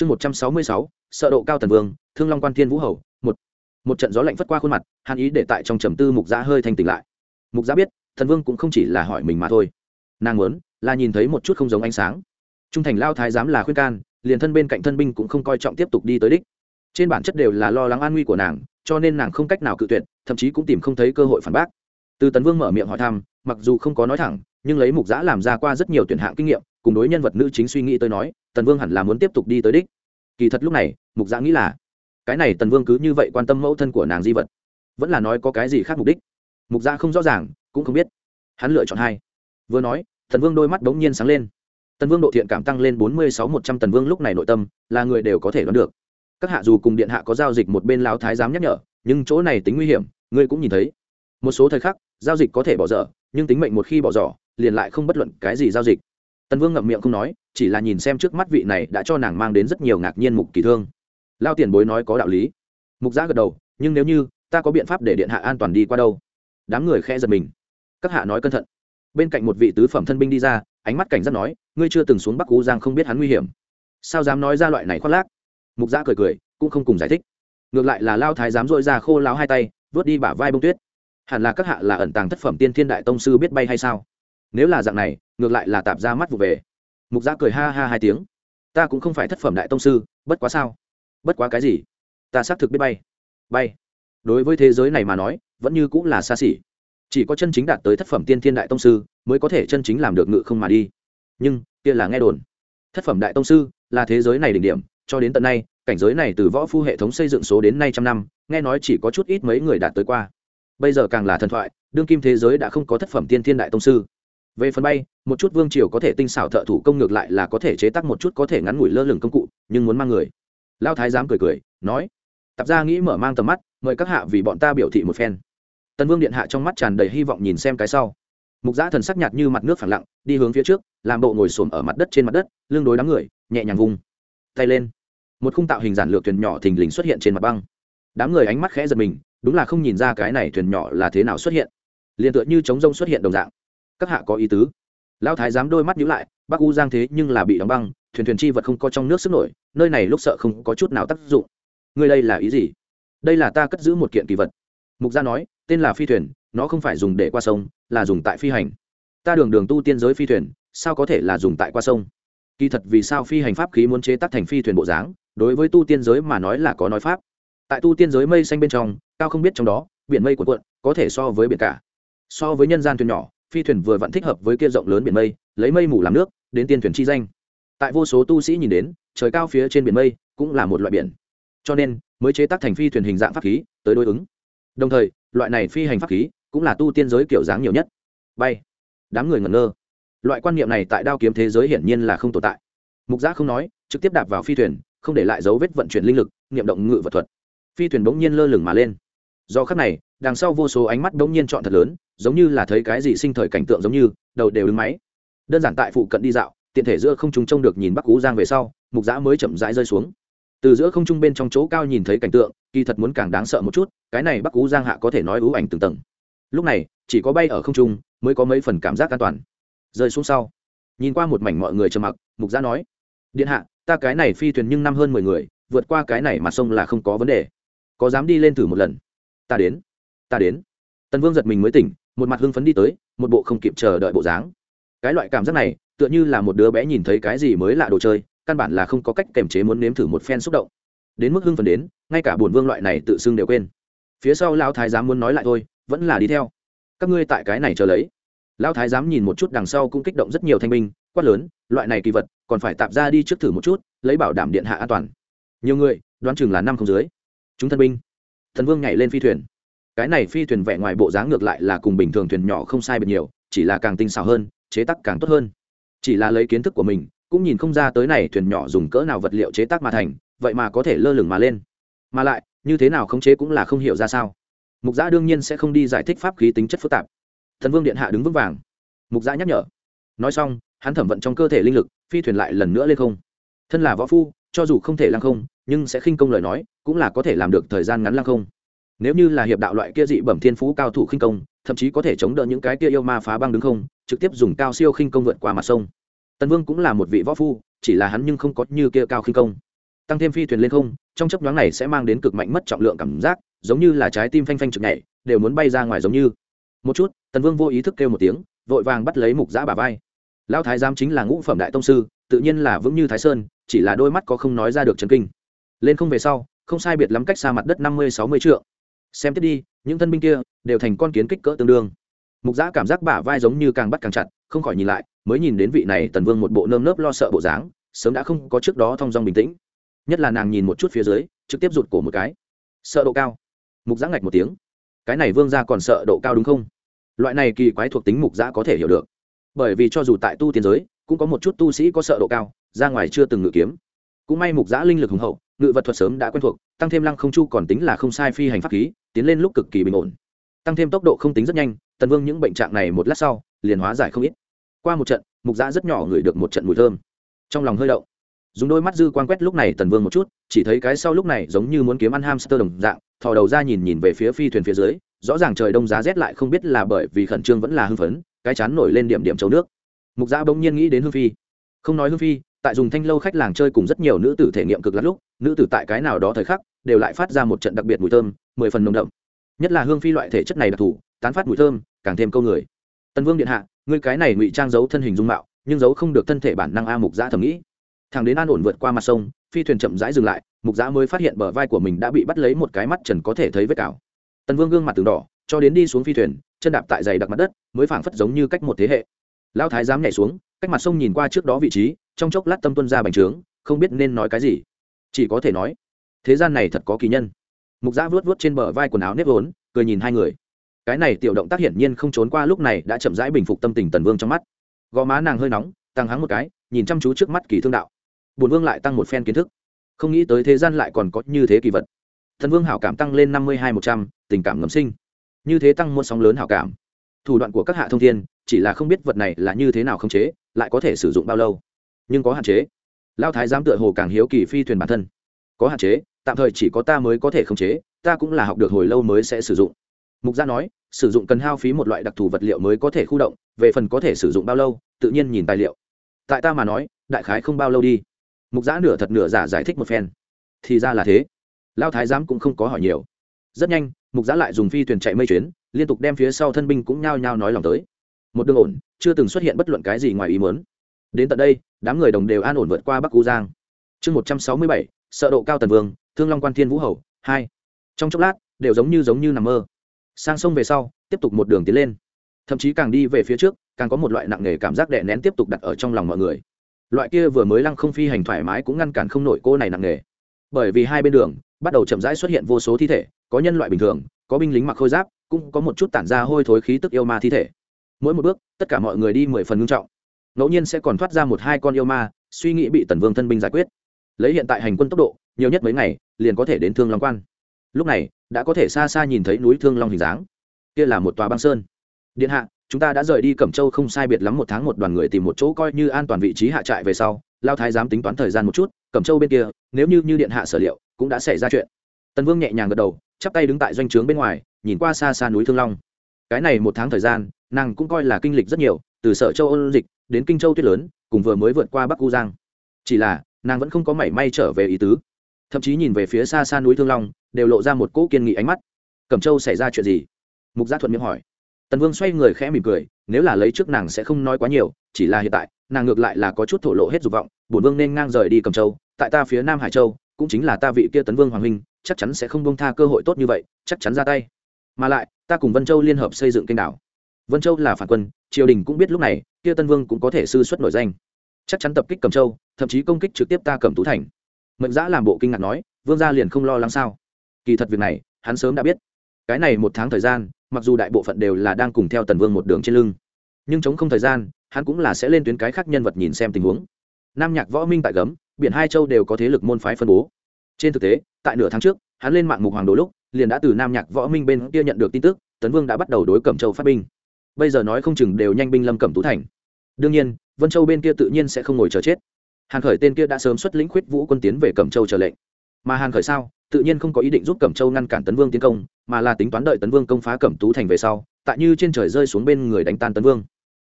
chương một trăm sáu mươi sáu, sợ độ cao tần vương, thương long quan thiên vũ hầu, một. Một trận gió lạnh phất qua khuôn mặt hàn ý để tại trong trầm tư mục giã hơi thanh tỉnh lại. Mục giã biết thần vương cũng không chỉ là hỏi mình mà thôi. Nàng muốn là nhìn thấy một chút không giống ánh sáng. Trung thành lao thái giám là khuyên can, liền thân bên cạnh thân binh cũng không coi trọng tiếp tục đi tới đích. Trên bản chất đều là lo lắng an nguy của nàng, cho nên nàng không cách nào cự tuyệt, thậm chí cũng tìm không thấy cơ hội phản bác. Từ tấn vương mở miệng hỏi thăm, mặc dù không có nói thẳng, nhưng lấy mục giã làm ra qua rất nhiều tuyển hạng kinh nghiệm cùng đối nhân vật nữ chính suy nghĩ tới nói, tần vương hẳn là muốn tiếp tục đi tới đích. Kỳ thật lúc này, mục dạ nghĩ là, cái này tần vương cứ như vậy quan tâm mẫu thân của nàng di vật, vẫn là nói có cái gì khác mục đích. Mục dạ không rõ ràng, cũng không biết. Hắn lựa chọn hai. Vừa nói, tần vương đôi mắt đ ố n g nhiên sáng lên. Tần vương độ thiện cảm tăng lên bốn mươi sáu một trăm tần vương lúc này nội tâm, là người đều có thể đoán được. Các hạ dù cùng điện hạ có giao dịch một bên lao thái giám nhắc nhở, nhưng chỗ này tính nguy hiểm, ngươi cũng nhìn thấy. Một số thời khắc, giao dịch có thể bỏ dở, nhưng tính mệnh một khi bỏ dở, liền lại không bất luận cái gì giao dịch tần vương ngậm miệng không nói, chỉ là nhìn xem trước mắt vị này đã cho nàng mang đến rất nhiều ngạc nhiên mục kỳ thương. Lao tiền bối nói có đạo lý. Mục giã gật đầu, nhưng nếu như, ta có biện pháp để điện hạ an toàn đi qua đâu? Đám người khẽ giật mình. Các hạ nói cẩn thận. Bên cạnh một vị tứ phẩm thân binh đi ra, ánh mắt cảnh giác nói, ngươi chưa từng xuống bắc cú giang không biết hắn nguy hiểm. Sao dám nói ra loại này khoác lác? Mục giã cười cười, cũng không cùng giải thích. Ngược lại là lao thái dám dội ra khô láo hai tay, vớt đi bả vai bông tuyết. Hẳn là các hạ là ẩn tàng thất phẩm tiên thiên đại tông sư biết bay hay sao? Nếu là dạng này, ngược lại là tạp ra mắt vụ về. Mục giã cười ha ha hai tiếng. Ta cũng không phải thất phẩm đại tông sư, bất quá sao? Bất quá cái gì? Ta xác thực biết bay. Bay. Đối với thế giới này mà nói, vẫn như cũng là xa xỉ. Chỉ có chân chính đạt tới thất phẩm tiên thiên đại tông sư, mới có thể chân chính làm được ngự không mà đi. Nhưng, kia là nghe đồn. Thất phẩm đại tông sư, là thế giới này đỉnh điểm, cho đến tận nay, cảnh giới này từ võ phu hệ thống xây dựng số đến nay trăm năm, nghe nói chỉ có chút ít mấy người đạt tới qua. Bây giờ càng là thần thoại, đương kim thế giới đã không có thất phẩm tiên thiên đại tông sư về phần bay, một chút vương triều có thể tinh xảo thợ thủ công ngược lại là có thể chế tác một chút có thể ngắn ngủi lơ lửng công cụ, nhưng muốn mang người. Lao thái giám cười cười, nói tạp gia nghĩ mở mang tầm mắt, mời các hạ vì bọn ta biểu thị một phen. Tần vương điện hạ trong mắt tràn đầy hy vọng nhìn xem cái sau. Mục giã thần sắc nhạt như mặt nước phẳng lặng, đi hướng phía trước, làm bộ ngồi xổm ở mặt đất trên mặt đất, lưng đối đám người, nhẹ nhàng vùng tay lên. Một khung tạo hình giản lược thuyền nhỏ thình lình xuất hiện trên mặt băng. Đám người ánh mắt khẽ giật mình, đúng là không nhìn ra cái này thuyền nhỏ là thế nào xuất hiện. Liền tựa như chống rông xuất hiện đồng dạng các hạ có ý tứ. Lão thái dám đôi mắt nhíu lại, bắc u giang thế nhưng là bị đóng băng, thuyền thuyền chi vật không có trong nước sức nổi, nơi này lúc sợ không có chút nào tác dụng. Ngươi đây là ý gì? Đây là ta cất giữ một kiện kỳ vật. Mục gia nói, tên là phi thuyền, nó không phải dùng để qua sông, là dùng tại phi hành. Ta đường đường tu tiên giới phi thuyền, sao có thể là dùng tại qua sông? Kỳ thật vì sao phi hành pháp khí muốn chế tác thành phi thuyền bộ dáng, đối với tu tiên giới mà nói là có nói pháp. Tại tu tiên giới mây xanh bên trong, cao không biết trong đó, biển mây cuộn cuộn, có thể so với biển cả. So với nhân gian thuyền nhỏ phi thuyền vừa vẫn thích hợp với kia rộng lớn biển mây, lấy mây mù làm nước, đến tiên thuyền chi danh. Tại vô số tu sĩ nhìn đến, trời cao phía trên biển mây cũng là một loại biển. Cho nên, mới chế tác thành phi thuyền hình dạng pháp khí tới đối ứng. Đồng thời, loại này phi hành pháp khí cũng là tu tiên giới kiểu dáng nhiều nhất. Bay. Đám người ngẩn ngơ. Loại quan niệm này tại đao kiếm thế giới hiển nhiên là không tồn tại. Mục giác không nói, trực tiếp đạp vào phi thuyền, không để lại dấu vết vận chuyển linh lực, niệm động ngự vật thuật. Phi thuyền bỗng nhiên lơ lửng mà lên do khắc này, đằng sau vô số ánh mắt bỗng nhiên chọn thật lớn, giống như là thấy cái gì sinh thời cảnh tượng giống như, đầu đều đứng máy. Đơn giản tại phụ cận đi dạo, tiện thể giữa không trung trông được nhìn bắc cú giang về sau, mục giã mới chậm rãi rơi xuống. Từ giữa không trung bên trong chỗ cao nhìn thấy cảnh tượng, kỳ thật muốn càng đáng sợ một chút, cái này bắc cú giang hạ có thể nói ưu ảnh từng tầng. Lúc này, chỉ có bay ở không trung, mới có mấy phần cảm giác an toàn. Rơi xuống sau, nhìn qua một mảnh mọi người trầm mặc, mục giã nói, điện hạ, ta cái này phi thuyền nhưng năm hơn mười người, vượt qua cái này mà sông là không có vấn đề. Có dám đi lên thử một lần? Ta đến ta đến. Tần vương giật mình mới tỉnh, một mặt hưng phấn đi tới, một bộ không kịp chờ đợi bộ dáng. Cái loại cảm giác này, tựa như là một đứa bé nhìn thấy cái gì mới lạ đồ chơi, căn bản là không có cách kềm chế muốn nếm thử một phen xúc động. Đến mức hưng phấn đến, ngay cả bổn vương loại này tự xưng đều quên. Phía sau lão thái giám muốn nói lại thôi, vẫn là đi theo. Các ngươi tại cái này chờ lấy. Lão thái giám nhìn một chút đằng sau cũng kích động rất nhiều thanh binh quát lớn, loại này kỳ vật, còn phải tạp ra đi trước thử một chút, lấy bảo đảm điện hạ an toàn. Nhiều người, đoán chừng là năm không dưới. Chúng thân binh thần vương nhảy lên phi thuyền. Cái này phi thuyền vẽ ngoài bộ dáng ngược lại là cùng bình thường thuyền nhỏ không sai biệt nhiều, chỉ là càng tinh xảo hơn, chế tắc càng tốt hơn. Chỉ là lấy kiến thức của mình, cũng nhìn không ra tới này thuyền nhỏ dùng cỡ nào vật liệu chế tác mà thành, vậy mà có thể lơ lửng mà lên. Mà lại, như thế nào khống chế cũng là không hiểu ra sao. Mục giã đương nhiên sẽ không đi giải thích pháp khí tính chất phức tạp. Thần vương điện hạ đứng vững vàng. Mục giã nhắc nhở. Nói xong, hắn thẩm vận trong cơ thể linh lực, phi thuyền lại lần nữa lên không. Thân là võ phu cho dù không thể lăng không, nhưng sẽ khinh công lời nói, cũng là có thể làm được thời gian ngắn lăng không. Nếu như là hiệp đạo loại kia dị bẩm thiên phú cao thủ khinh công, thậm chí có thể chống đỡ những cái kia yêu ma phá băng đứng không, trực tiếp dùng cao siêu khinh công vượt qua mặt sông. Tần vương cũng là một vị võ phu, chỉ là hắn nhưng không có như kia cao khinh công. Tăng thêm phi thuyền lên không, trong chấp nhoáng này sẽ mang đến cực mạnh mất trọng lượng cảm giác, giống như là trái tim phanh phanh trực nhảy, đều muốn bay ra ngoài giống như. Một chút, tần vương vô ý thức kêu một tiếng, vội vàng bắt lấy mục giã bà vai. Lão thái giám chính là ngũ phẩm đại tông sư, tự nhiên là vững như thái sơn chỉ là đôi mắt có không nói ra được chấn kinh. Lên không về sau, không sai biệt lắm cách xa mặt đất năm mươi sáu mươi triệu xem tiếp đi, những thân binh kia đều thành con kiến kích cỡ tương đương. Mục giã cảm giác bả vai giống như càng bắt càng chặt, không khỏi nhìn lại, mới nhìn đến vị này tần vương một bộ nơm nớp lo sợ bộ dáng, sớm đã không có trước đó thong dong bình tĩnh. Nhất là nàng nhìn một chút phía dưới, trực tiếp rụt cổ một cái. Sợ độ cao. Mục giã ngạch một tiếng. Cái này vương ra còn sợ độ cao đúng không? Loại này kỳ quái thuộc tính mục giã có thể hiểu được. Bởi vì cho dù tại tu tiên giới, cũng có một chút tu sĩ có sợ độ cao ra ngoài chưa từng ngự kiếm. Cũng may mục giã linh lực hùng hậu, ngự vật thuật sớm đã quen thuộc, tăng thêm lăng không chu còn tính là không sai phi hành pháp khí, tiến lên lúc cực kỳ bình ổn. Tăng thêm tốc độ không tính rất nhanh, tần vương những bệnh trạng này một lát sau, liền hóa giải không ít. Qua một trận, mục giã rất nhỏ ngửi được một trận mùi thơm. Trong lòng hơi đậu dùng đôi mắt dư quan quét lúc này tần vương một chút, chỉ thấy cái sau lúc này giống như muốn kiếm ăn hamster đồng dạng, thò đầu ra nhìn nhìn về phía phi thuyền phía dưới, rõ ràng trời đông giá rét lại không biết là bởi vì khẩn trương vẫn là hưng phấn, cái chán nổi lên điểm điểm châu nước. Mục giã bỗng nhiên nghĩ đến hương phi. Không nói hương phi tại dùng thanh lâu khách làng chơi cùng rất nhiều nữ tử thể nghiệm cực lắm lúc, nữ tử tại cái nào đó thời khắc, đều lại phát ra một trận đặc biệt mùi thơm, mười phần nồng đậm. Nhất là hương phi loại thể chất này đặc thù, tán phát mùi thơm, càng thêm câu người. Tần vương điện hạ, ngươi cái này ngụy trang giấu thân hình dung mạo, nhưng giấu không được thân thể bản năng a mục giã thầm nghĩ. Thằng đến an ổn vượt qua mặt sông, phi thuyền chậm rãi dừng lại, mục giã mới phát hiện bờ vai của mình đã bị bắt lấy một cái mắt trần có thể thấy vết cào. Tần vương gương mặt từng đỏ, cho đến đi xuống phi thuyền, chân đạp tại dày đặc mặt đất, mới phảng phất giống như cách một thế hệ. Lao thái dám nhảy xuống, cách mặt sông nhìn qua trước đó vị trí trong chốc lát tâm tuân ra bành trướng, không biết nên nói cái gì. Chỉ có thể nói, thế gian này thật có kỳ nhân. Mục giã vuốt vuốt trên bờ vai quần áo nếp vốn, cười nhìn hai người. Cái này tiểu động tác hiển nhiên không trốn qua lúc này đã chậm rãi bình phục tâm tình tần vương trong mắt. Gò má nàng hơi nóng, tăng hắng một cái, nhìn chăm chú trước mắt kỳ thương đạo. Bùn vương lại tăng một phen kiến thức. Không nghĩ tới thế gian lại còn có như thế kỳ vật. Thần vương hảo cảm tăng lên năm mươi hai một trăm, tình cảm ngầm sinh. Như thế tăng một sóng lớn hảo cảm. Thủ đoạn của các hạ thông thiên, chỉ là không biết vật này là như thế nào không chế, lại có thể sử dụng bao lâu nhưng có hạn chế. Lao thái giám tựa hồ càng hiếu kỳ phi thuyền bản thân. Có hạn chế, tạm thời chỉ có ta mới có thể khống chế, ta cũng là học được hồi lâu mới sẽ sử dụng. Mục gia nói, sử dụng cần hao phí một loại đặc thù vật liệu mới có thể khu động, về phần có thể sử dụng bao lâu, tự nhiên nhìn tài liệu. Tại ta mà nói, đại khái không bao lâu đi. Mục giã nửa thật nửa giả giải thích một phen. Thì ra là thế. Lao thái giám cũng không có hỏi nhiều. Rất nhanh, mục giã lại dùng phi thuyền chạy mây chuyến, liên tục đem phía sau thân binh cũng nhao nhao nói lòng tới. Một đường ổn, chưa từng xuất hiện bất luận cái gì ngoài ý muốn đến tận đây, đám người đồng đều an ổn vượt qua bắc u giang. Chương một trăm sáu mươi bảy, sợ độ cao tần vương, thương long quan thiên vũ hầu, hai. Trong chốc lát, đều giống như giống như nằm mơ. Sang sông về sau, tiếp tục một đường tiến lên. Thậm chí càng đi về phía trước, càng có một loại nặng nề cảm giác đè nén tiếp tục đặt ở trong lòng mọi người. Loại kia vừa mới lăng không phi hành thoải mái cũng ngăn cản không nổi cô này nặng nề. Bởi vì hai bên đường, bắt đầu chậm rãi xuất hiện vô số thi thể, có nhân loại bình thường, có binh lính mặc khôi giáp, cũng có một chút tản ra hôi thối khí tức yêu ma thi thể. Mỗi một bước, tất cả mọi người đi mười phần ngưng trọng ngẫu nhiên sẽ còn thoát ra một hai con yêu ma, suy nghĩ bị tần vương thân binh giải quyết. Lấy hiện tại hành quân tốc độ, nhiều nhất mấy ngày, liền có thể đến thương long quan. Lúc này, đã có thể xa xa nhìn thấy núi thương long hình dáng. Kia là một tòa băng sơn. Điện hạ, chúng ta đã rời đi cẩm châu không sai biệt lắm một tháng một đoàn người tìm một chỗ coi như an toàn vị trí hạ trại về sau, lao thái dám tính toán thời gian một chút, cẩm châu bên kia, nếu như như điện hạ sở liệu, cũng đã xảy ra chuyện. Tần vương nhẹ nhàng gật đầu, chắp tay đứng tại doanh trướng bên ngoài, nhìn qua xa xa núi thương long. Cái này một tháng thời gian, nàng cũng coi là kinh lịch rất nhiều, từ sở châu ôn dịch đến kinh châu tuyết lớn, cùng vừa mới vượt qua bắc u giang. Chỉ là, nàng vẫn không có mảy may trở về ý tứ. Thậm chí nhìn về phía xa xa núi thương long, đều lộ ra một cỗ kiên nghị ánh mắt. Cẩm châu xảy ra chuyện gì? Mục gia thuận miệng hỏi. Tần vương xoay người khẽ mỉm cười, nếu là lấy trước nàng sẽ không nói quá nhiều, chỉ là hiện tại, nàng ngược lại là có chút thổ lộ hết dục vọng, bổn vương nên ngang rời đi cẩm châu, tại ta phía nam hải châu, cũng chính là ta vị kia tấn vương hoàng huynh, chắc chắn sẽ không bông tha cơ hội tốt như vậy, chắc chắn ra tay. Mà lại, ta cùng vân châu liên hợp xây dựng kênh đảo vân châu là phản quân, triều đình cũng biết lúc này, kia tân vương cũng có thể sư xuất nổi danh. Chắc chắn tập kích cầm châu, thậm chí công kích trực tiếp ta cầm tú thành. Mệnh giã làm bộ kinh ngạc nói, vương gia liền không lo lắng sao? Kỳ thật việc này, hắn sớm đã biết. Cái này một tháng thời gian, mặc dù đại bộ phận đều là đang cùng theo tần vương một đường trên lưng, nhưng chống không thời gian, hắn cũng là sẽ lên tuyến cái khác nhân vật nhìn xem tình huống. Nam nhạc võ minh tại gấm, biển hai châu đều có thế lực môn phái phân bố. Trên thực tế, tại nửa tháng trước, hắn lên mạng mục hoàng đồ lúc, liền đã từ nam nhạc võ minh bên kia nhận được tin tức, tấn vương đã bắt đầu đối cẩm châu phát binh bây giờ nói không chừng đều nhanh binh lâm cẩm tú thành. Đương nhiên, vân châu bên kia tự nhiên sẽ không ngồi chờ chết. Hàn khởi tên kia đã sớm xuất lĩnh khuyết vũ quân tiến về cẩm châu chờ lệnh. Mà hàn khởi sao? Tự nhiên không có ý định giúp cẩm châu ngăn cản tấn vương tiến công, mà là tính toán đợi tấn vương công phá cẩm tú thành về sau, tại như trên trời rơi xuống bên người đánh tan tấn vương.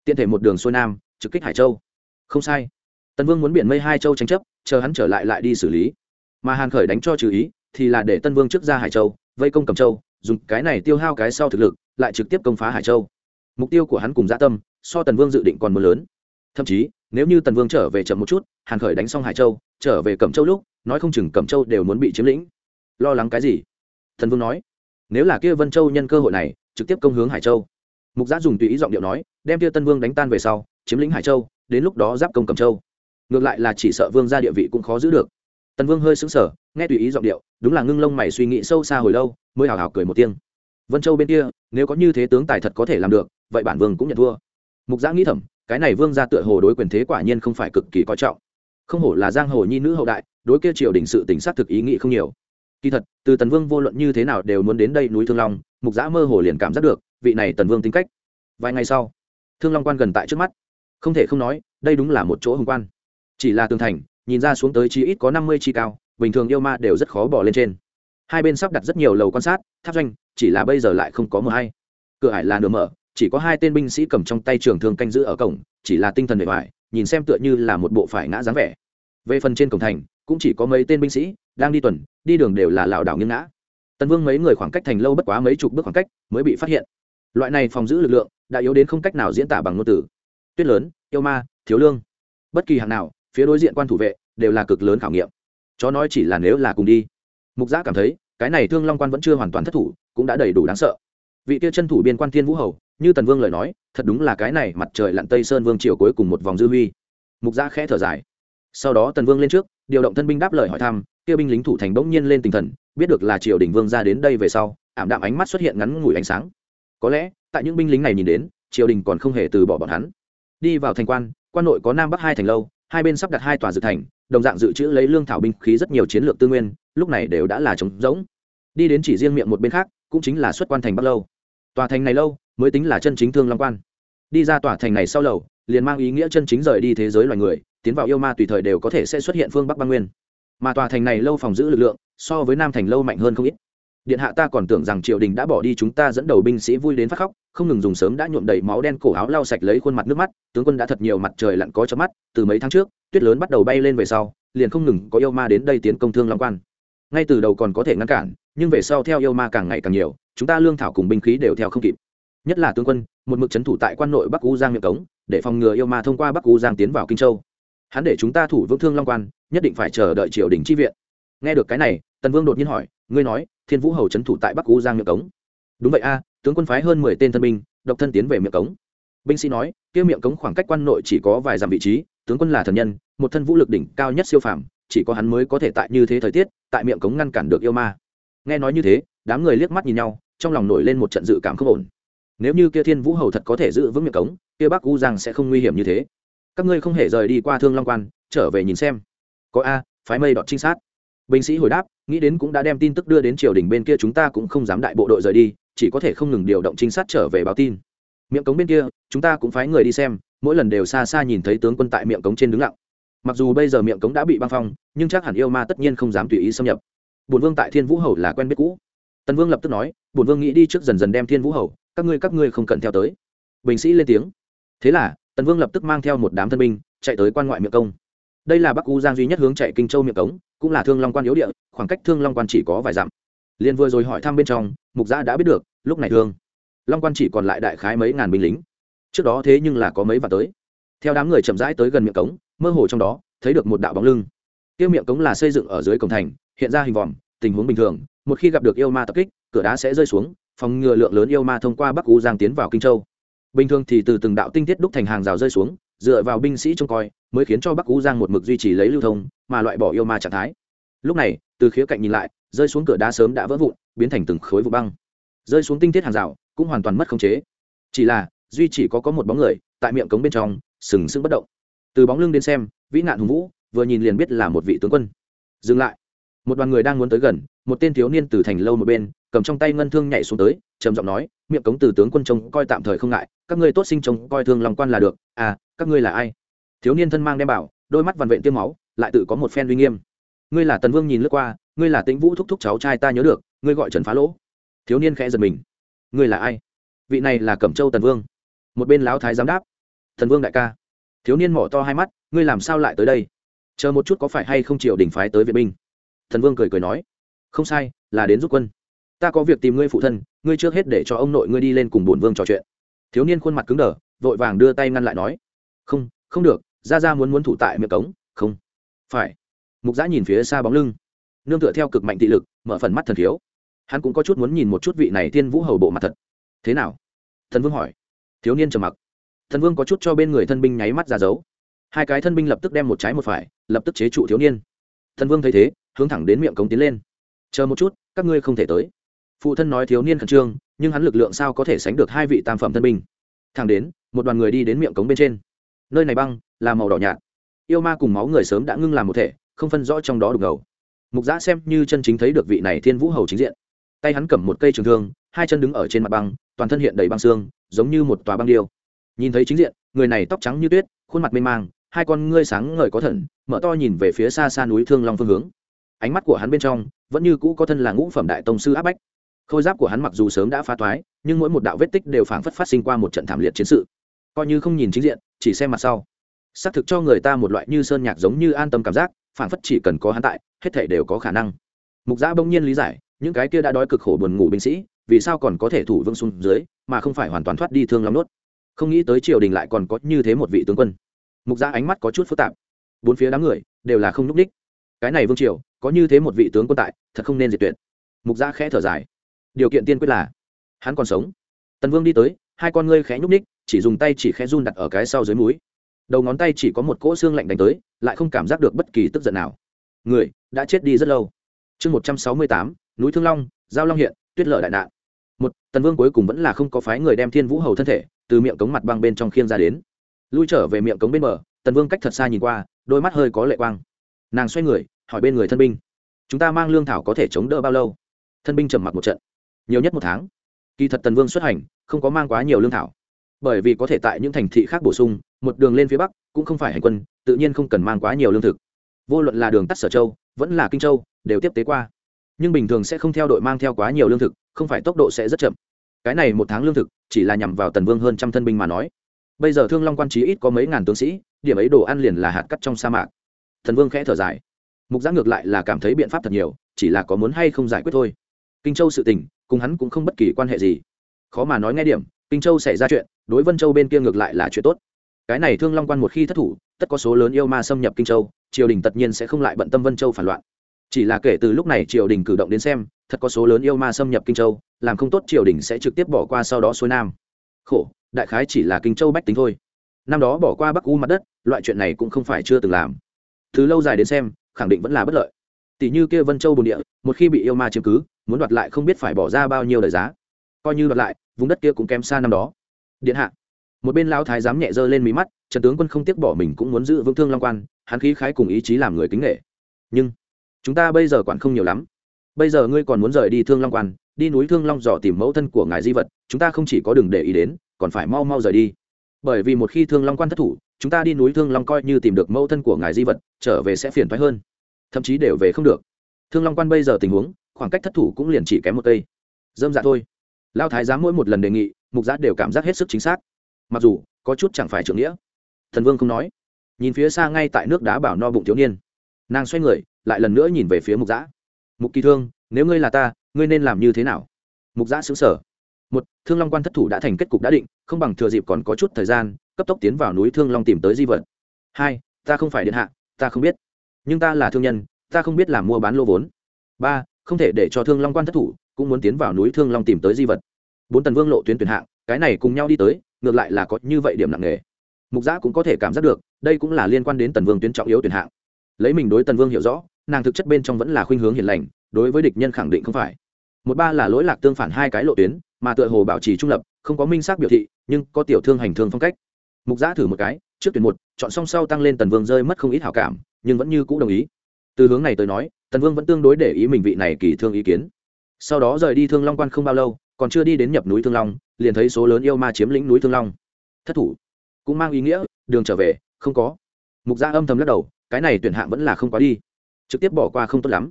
Tiện thể một đường xuôi nam, trực kích hải châu. Không sai. Tấn vương muốn biển mây hai châu tranh chấp, chờ hắn trở lại lại đi xử lý. Mà hàn khởi đánh cho trừ ý, thì là để tân vương trước ra hải châu, vây công cẩm châu, dùng cái này tiêu hao cái sau thực lực, lại trực tiếp công phá hải châu mục tiêu của hắn cùng gia tâm, so tần vương dự định còn mưa lớn. Thậm chí, nếu như tần vương trở về chậm một chút, hàn khởi đánh xong hải châu, trở về cẩm châu lúc, nói không chừng cẩm châu đều muốn bị chiếm lĩnh. Lo lắng cái gì? Thần vương nói. Nếu là kia vân châu nhân cơ hội này, trực tiếp công hướng hải châu. Mục giã dùng tùy ý giọng điệu nói, đem kia tân vương đánh tan về sau, chiếm lĩnh hải châu, đến lúc đó giáp công cẩm châu. Ngược lại là chỉ sợ vương ra địa vị cũng khó giữ được. Tần vương hơi sững sờ, nghe tùy ý giọng điệu, đúng là ngưng lông mày suy nghĩ sâu xa hồi lâu, mới hào hào cười một tiếng. Vân châu bên kia, nếu có như thế tướng tài thật có thể làm được vậy bản vương cũng nhận thua. Mục giã nghĩ thầm, cái này vương ra tựa hồ đối quyền thế quả nhiên không phải cực kỳ coi trọng. Không hổ là giang hồ nhi nữ hậu đại, đối kia triều đình sự tỉnh sát thực ý nghĩ không nhiều. Kỳ thật, từ tần vương vô luận như thế nào đều muốn đến đây núi thương long, mục giã mơ hồ liền cảm giác được, vị này tần vương tính cách. Vài ngày sau, thương long quan gần tại trước mắt. Không thể không nói, đây đúng là một chỗ hùng quan. Chỉ là tường thành, nhìn ra xuống tới chi ít có năm mươi chi cao, bình thường yêu ma đều rất khó bỏ lên trên. Hai bên sắp đặt rất nhiều lầu quan sát, tháp doanh, chỉ là bây giờ lại không có mờ hay. Cửa ải là nửa mở chỉ có hai tên binh sĩ cầm trong tay trường thương canh giữ ở cổng, chỉ là tinh thần bề ngoài nhìn xem tựa như là một bộ phải ngã dáng vẻ. Về phần trên cổng thành, cũng chỉ có mấy tên binh sĩ đang đi tuần, đi đường đều là lảo đảo nghiêng ngã. Tần vương mấy người khoảng cách thành lâu bất quá mấy chục bước khoảng cách mới bị phát hiện. Loại này phòng giữ lực lượng, đã yếu đến không cách nào diễn tả bằng ngôn từ. Tuyết lớn, yêu ma, thiếu lương. Bất kỳ hạng nào, phía đối diện quan thủ vệ, đều là cực lớn khảo nghiệm. Chó nói chỉ là nếu là cùng đi. Mục giã cảm thấy, cái này thương long quan vẫn chưa hoàn toàn thất thủ, cũng đã đầy đủ đáng sợ. Vị kia chân thủ biên quan thiên vũ hầu như tần vương lời nói, thật đúng là cái này mặt trời lặn tây sơn vương triều cuối cùng một vòng dư huy. Mục gia khẽ thở dài. Sau đó tần vương lên trước, điều động thân binh đáp lời hỏi thăm, kia binh lính thủ thành bỗng nhiên lên tinh thần, biết được là triều đình vương ra đến đây về sau, ảm đạm ánh mắt xuất hiện ngắn ngủi ánh sáng. Có lẽ, tại những binh lính này nhìn đến, triều đình còn không hề từ bỏ bọn hắn. Đi vào thành quan quan nội có nam bắc hai thành lâu, hai bên sắp đặt hai tòa dự thành, đồng dạng dự trữ lấy lương thảo binh khí rất nhiều chiến lược tư nguyên, lúc này đều đã là trống rỗng. Đi đến chỉ riêng miệng một bên khác, cũng chính là xuất quan thành bắc lâu. Tòa thành này lâu mới tính là chân chính thương long quan. Đi ra tòa thành này sau lầu, liền mang ý nghĩa chân chính rời đi thế giới loài người, tiến vào yêu ma tùy thời đều có thể sẽ xuất hiện phương bắc băng nguyên. Mà tòa thành này lâu phòng giữ lực lượng, so với nam thành lâu mạnh hơn không ít. Điện hạ ta còn tưởng rằng triều đình đã bỏ đi chúng ta dẫn đầu binh sĩ vui đến phát khóc, không ngừng dùng sớm đã nhuộm đầy máu đen cổ áo lau sạch lấy khuôn mặt nước mắt, tướng quân đã thật nhiều mặt trời lặn có cho mắt, từ mấy tháng trước, tuyết lớn bắt đầu bay lên về sau, liền không ngừng có yêu ma đến đây tiến công thương long quan. Ngay từ đầu còn có thể ngăn cản, nhưng về sau theo yêu ma càng ngày càng nhiều, chúng ta lương thảo cùng binh khí đều theo không kịp nhất là tướng quân, một mực c thủ tại quan nội bắc u giang miệng cống, để phòng ngừa yêu ma thông qua bắc u giang tiến vào kinh châu. Hắn để chúng ta thủ vững thương long quan, nhất định phải chờ đợi triều đình chi viện. Nghe được cái này, tần vương đột nhiên hỏi, ngươi nói, thiên vũ hầu c thủ tại bắc u giang miệng cống? Đúng vậy a, tướng quân phái hơn mười tên thân binh, độc thân tiến về miệng cống. Binh sĩ nói, kia miệng cống khoảng cách quan nội chỉ có vài dặm vị trí, tướng quân là thần nhân, một thân vũ lực đỉnh cao nhất siêu phàm, chỉ có hắn mới có thể tại như thế thời tiết, tại miệng cống ngăn cản được yêu ma. Nghe nói như thế, đám người liếc mắt nhìn nhau, trong lòng nổi lên một trận dự cảm không ổn nếu như kia thiên vũ hầu thật có thể giữ vững miệng cống, kia bắc u giang sẽ không nguy hiểm như thế. Các ngươi không hề rời đi qua thương long quan, trở về nhìn xem. Có a, phái mây đọt trinh sát. Binh sĩ hồi đáp, nghĩ đến cũng đã đem tin tức đưa đến triều đình bên kia chúng ta cũng không dám đại bộ đội rời đi, chỉ có thể không ngừng điều động trinh sát trở về báo tin. Miệng cống bên kia, chúng ta cũng phái người đi xem, mỗi lần đều xa xa nhìn thấy tướng quân tại miệng cống trên đứng lặng. Mặc dù bây giờ miệng cống đã bị băng phong, nhưng chắc hẳn yêu ma tất nhiên không dám tùy ý xâm nhập. Bùn vương tại thiên vũ hầu là quen biết cũ. Tần vương lập tức nói bùn vương nghĩ đi trước dần dần đem thiên vũ hầu các ngươi các ngươi không cần theo tới. Bình sĩ lên tiếng. Thế là, tần vương lập tức mang theo một đám thân binh, chạy tới quan ngoại miệng công. Đây là bắc u giang duy nhất hướng chạy kinh châu miệng cống, cũng là thương long quan yếu địa, khoảng cách thương long quan chỉ có vài dặm. Liền vừa rồi hỏi thăm bên trong, mục gia đã biết được, lúc này thương. Long quan chỉ còn lại đại khái mấy ngàn binh lính. Trước đó thế nhưng là có mấy và tới. Theo đám người chậm rãi tới gần miệng cống, mơ hồ trong đó, thấy được một đạo bóng lưng. Tiêu miệng cống là xây dựng ở dưới cổng thành, hiện ra hình vòm, tình huống bình thường, một khi gặp được yêu ma tập kích, cửa đá sẽ rơi xuống phòng ngừa lượng lớn yêu ma thông qua bắc u giang tiến vào kinh châu. Bình thường thì từ từng đạo tinh tiết đúc thành hàng rào rơi xuống, dựa vào binh sĩ trông coi, mới khiến cho bắc u giang một mực duy trì lấy lưu thông, mà loại bỏ yêu ma trạng thái. Lúc này, từ khía cạnh nhìn lại, rơi xuống cửa đá sớm đã vỡ vụn, biến thành từng khối vụ băng. Rơi xuống tinh tiết hàng rào, cũng hoàn toàn mất khống chế. Chỉ là, duy chỉ có có một bóng người, tại miệng cống bên trong, sừng sững bất động. Từ bóng lưng đến xem, vĩ nạn hùng vũ, vừa nhìn liền biết là một vị tướng quân. Dừng lại một đoàn người đang muốn tới gần, một tên thiếu niên từ thành lâu một bên, cầm trong tay ngân thương nhảy xuống tới, trầm giọng nói, miệng cống từ tướng quân trông coi tạm thời không ngại, các ngươi tốt sinh trông coi thương lòng quan là được à các ngươi là ai? Thiếu niên thân mang đem bảo, đôi mắt vằn vện tiêm máu, lại tự có một phen uy nghiêm. Ngươi là tần vương nhìn lướt qua, ngươi là tĩnh vũ thúc thúc cháu trai ta nhớ được, ngươi gọi trần phá lỗ. Thiếu niên khẽ giật mình. Ngươi là ai? Vị này là cẩm châu tần vương. Một bên lão thái giám đáp. Thần vương đại ca. Thiếu niên mỏ to hai mắt, ngươi làm sao lại tới đây? Chờ một chút có phải hay không chịu đỉnh phái tới viện binh? Thần vương cười cười nói không sai là đến giúp quân. Ta có việc tìm ngươi phụ thân ngươi trước hết để cho ông nội ngươi đi lên cùng bổn vương trò chuyện. Thiếu niên khuôn mặt cứng đờ vội vàng đưa tay ngăn lại nói không không được ra ra muốn muốn thủ tại miệng cống. Không. Phải. Mục giã nhìn phía xa bóng lưng. Nương tựa theo cực mạnh thị lực mở phần mắt thần thiếu. Hắn cũng có chút muốn nhìn một chút vị này thiên vũ hầu bộ mặt thật. Thế nào? Thần vương hỏi. Thiếu niên trầm mặc. Thần vương có chút cho bên người thân binh nháy mắt ra giấu, hai cái thân binh lập tức đem một trái một phải lập tức chế trụ thiếu niên. Thần vương thấy thế hướng thẳng đến miệng cống tiến lên. Chờ một chút, các ngươi không thể tới. Phụ thân nói thiếu niên khẩn trương, nhưng hắn lực lượng sao có thể sánh được hai vị tam phẩm thân binh? Thẳng đến, một đoàn người đi đến miệng cống bên trên. Nơi này băng là màu đỏ nhạt. Yêu ma cùng máu người sớm đã ngưng làm một thể, không phân rõ trong đó đục ngầu. Mục giã xem như chân chính thấy được vị này thiên vũ hầu chính diện. Tay hắn cầm một cây trường thương, hai chân đứng ở trên mặt băng, toàn thân hiện đầy băng xương, giống như một tòa băng điêu. Nhìn thấy chính diện, người này tóc trắng như tuyết, khuôn mặt mê mang, hai con ngươi sáng ngời có thần, mở to nhìn về phía xa xa núi thương long phương hướng ánh mắt của hắn bên trong vẫn như cũ có thân là ngũ phẩm đại tông sư áp bách. Khôi giáp của hắn mặc dù sớm đã phá toái nhưng mỗi một đạo vết tích đều phảng phất phát sinh qua một trận thảm liệt chiến sự. Coi như không nhìn chính diện, chỉ xem mặt sau. Xác thực cho người ta một loại như sơn nhạc giống như an tâm cảm giác, phảng phất chỉ cần có hắn tại, hết thể đều có khả năng. Mục giã bỗng nhiên lý giải, những cái kia đã đói cực khổ buồn ngủ binh sĩ, vì sao còn có thể thủ vương xuống dưới, mà không phải hoàn toàn thoát đi thương lắm nốt? Không nghĩ tới triều đình lại còn có như thế một vị tướng quân. Mục giã ánh mắt có chút phức tạp. Bốn phía đám người đều là không n ú c đích cái này vương triều có như thế một vị tướng quân tại, thật không nên diệt tuyệt. Mục gia khẽ thở dài. Điều kiện tiên quyết là, hắn còn sống. Tần vương đi tới, hai con ngươi khẽ nhúc ních chỉ dùng tay chỉ khẽ run đặt ở cái sau dưới múi đầu ngón tay chỉ có một cỗ xương lạnh đánh tới, lại không cảm giác được bất kỳ tức giận nào. Người, đã chết đi rất lâu. Chương một trăm sáu mươi tám, núi thương long, giao long hiện, tuyết lợi đại nạn. Một, tần vương cuối cùng vẫn là không có phái người đem thiên vũ hầu thân thể, từ miệng cống mặt băng bên trong khiên ra đến. Lui trở về miệng cống bên bờ, tần vương cách thật xa nhìn qua, đôi mắt hơi có lệ quang. Nàng xoay người hỏi bên người thân binh, chúng ta mang lương thảo có thể chống đỡ bao lâu? Thân binh trầm mặc một trận. Nhiều nhất một tháng. Kỳ thật tần vương xuất hành, không có mang quá nhiều lương thảo. Bởi vì có thể tại những thành thị khác bổ sung, một đường lên phía bắc cũng không phải hành quân, tự nhiên không cần mang quá nhiều lương thực. Vô luận là đường tắt sở châu, vẫn là kinh châu, đều tiếp tế qua. Nhưng bình thường sẽ không theo đội mang theo quá nhiều lương thực, không phải tốc độ sẽ rất chậm. Cái này một tháng lương thực, chỉ là nhằm vào tần vương hơn trăm thân binh mà nói. Bây giờ thương long quan trí ít có mấy ngàn tướng sĩ, điểm ấy đồ ăn liền là hạt cắt trong sa mạc. Thần vương khẽ thở dài mục giã ngược lại là cảm thấy biện pháp thật nhiều, chỉ là có muốn hay không giải quyết thôi. Kinh châu sự tình, cùng hắn cũng không bất kỳ quan hệ gì. Khó mà nói nghe điểm, kinh châu xảy ra chuyện, đối vân châu bên kia ngược lại là chuyện tốt. Cái này thương long quan một khi thất thủ, tất có số lớn yêu ma xâm nhập kinh châu, triều đình tất nhiên sẽ không lại bận tâm vân châu phản loạn. Chỉ là kể từ lúc này triều đình cử động đến xem, thật có số lớn yêu ma xâm nhập kinh châu, làm không tốt triều đình sẽ trực tiếp bỏ qua sau đó xuôi nam. Khổ, đại khái chỉ là kinh châu bách tính thôi. Năm đó bỏ qua bắc u mặt đất, loại chuyện này cũng không phải chưa từng làm. Từ lâu dài đến xem khẳng định vẫn là bất lợi. Tỷ như kia vân châu bồn địa, một khi bị yêu ma chiếm cứ, muốn đoạt lại không biết phải bỏ ra bao nhiêu đời giá. Coi như đoạt lại, vùng đất kia cũng kém xa năm đó. Điện hạ. Một bên lão thái dám nhẹ dơ lên mí mắt, trần tướng quân không tiếc bỏ mình cũng muốn giữ vững thương long quan, hắn khí khái cùng ý chí làm người kính nghệ nhưng, chúng ta bây giờ quản không nhiều lắm. Bây giờ ngươi còn muốn rời đi thương long quan, đi núi thương long dò tìm mẫu thân của ngài di vật, chúng ta không chỉ có đừng để ý đến, còn phải mau mau rời đi. Bởi vì một khi thương long quan thất thủ chúng ta đi núi thương long coi như tìm được mẫu thân của ngài di vật, trở về sẽ phiền thoái hơn. Thậm chí đều về không được. Thương long quan bây giờ tình huống, khoảng cách thất thủ cũng liền chỉ kém một cây. Dâm dạ thôi. Lao thái giám mỗi một lần đề nghị, mục giác đều cảm giác hết sức chính xác. Mặc dù, có chút chẳng phải trưởng nghĩa. Thần vương không nói. Nhìn phía xa ngay tại nước đá bảo no bụng thiếu niên. Nàng xoay người, lại lần nữa nhìn về phía mục giã mục kỳ thương, nếu ngươi là ta, ngươi nên làm như thế nào? Mục giã xứng sở một, thương long quan thất thủ đã thành kết cục đã định, không bằng thừa dịp còn có chút thời gian cấp tốc tiến vào núi thương long tìm tới di vật. Hai, ta không phải điện hạ, ta không biết. Nhưng ta là thương nhân, ta không biết làm mua bán lô vốn. Ba, không thể để cho thương long quan thất thủ, cũng muốn tiến vào núi thương long tìm tới di vật. Bốn tần vương lộ tuyến tuyển hạng, cái này cùng nhau đi tới, ngược lại là có như vậy điểm nặng nề. Mục giã cũng có thể cảm giác được, đây cũng là liên quan đến tần vương tuyến trọng yếu tuyển hạng. Lấy mình đối tần vương hiểu rõ, nàng thực chất bên trong vẫn là khuynh hướng hiền lành, đối với địch nhân khẳng định không phải. Một ba là lỗi lạc tương phản hai cái lộ tuyến, mà tựa hồ bảo trì trung lập, không có minh xác biểu thị, nhưng có tiểu thương hành thương phong cách mục giã thử một cái, trước tuyển một, chọn xong sau tăng lên tần vương rơi mất không ít hảo cảm, nhưng vẫn như cũ đồng ý. Từ hướng này tới nói, tần vương vẫn tương đối để ý mình vị này kỳ thương ý kiến. Sau đó rời đi thương long quan không bao lâu, còn chưa đi đến nhập núi thương long, liền thấy số lớn yêu ma chiếm lĩnh núi thương long. Thất thủ, cũng mang ý nghĩa, đường trở về, không có. Mục gia âm thầm lắc đầu, cái này tuyển hạng vẫn là không quá đi. Trực tiếp bỏ qua không tốt lắm.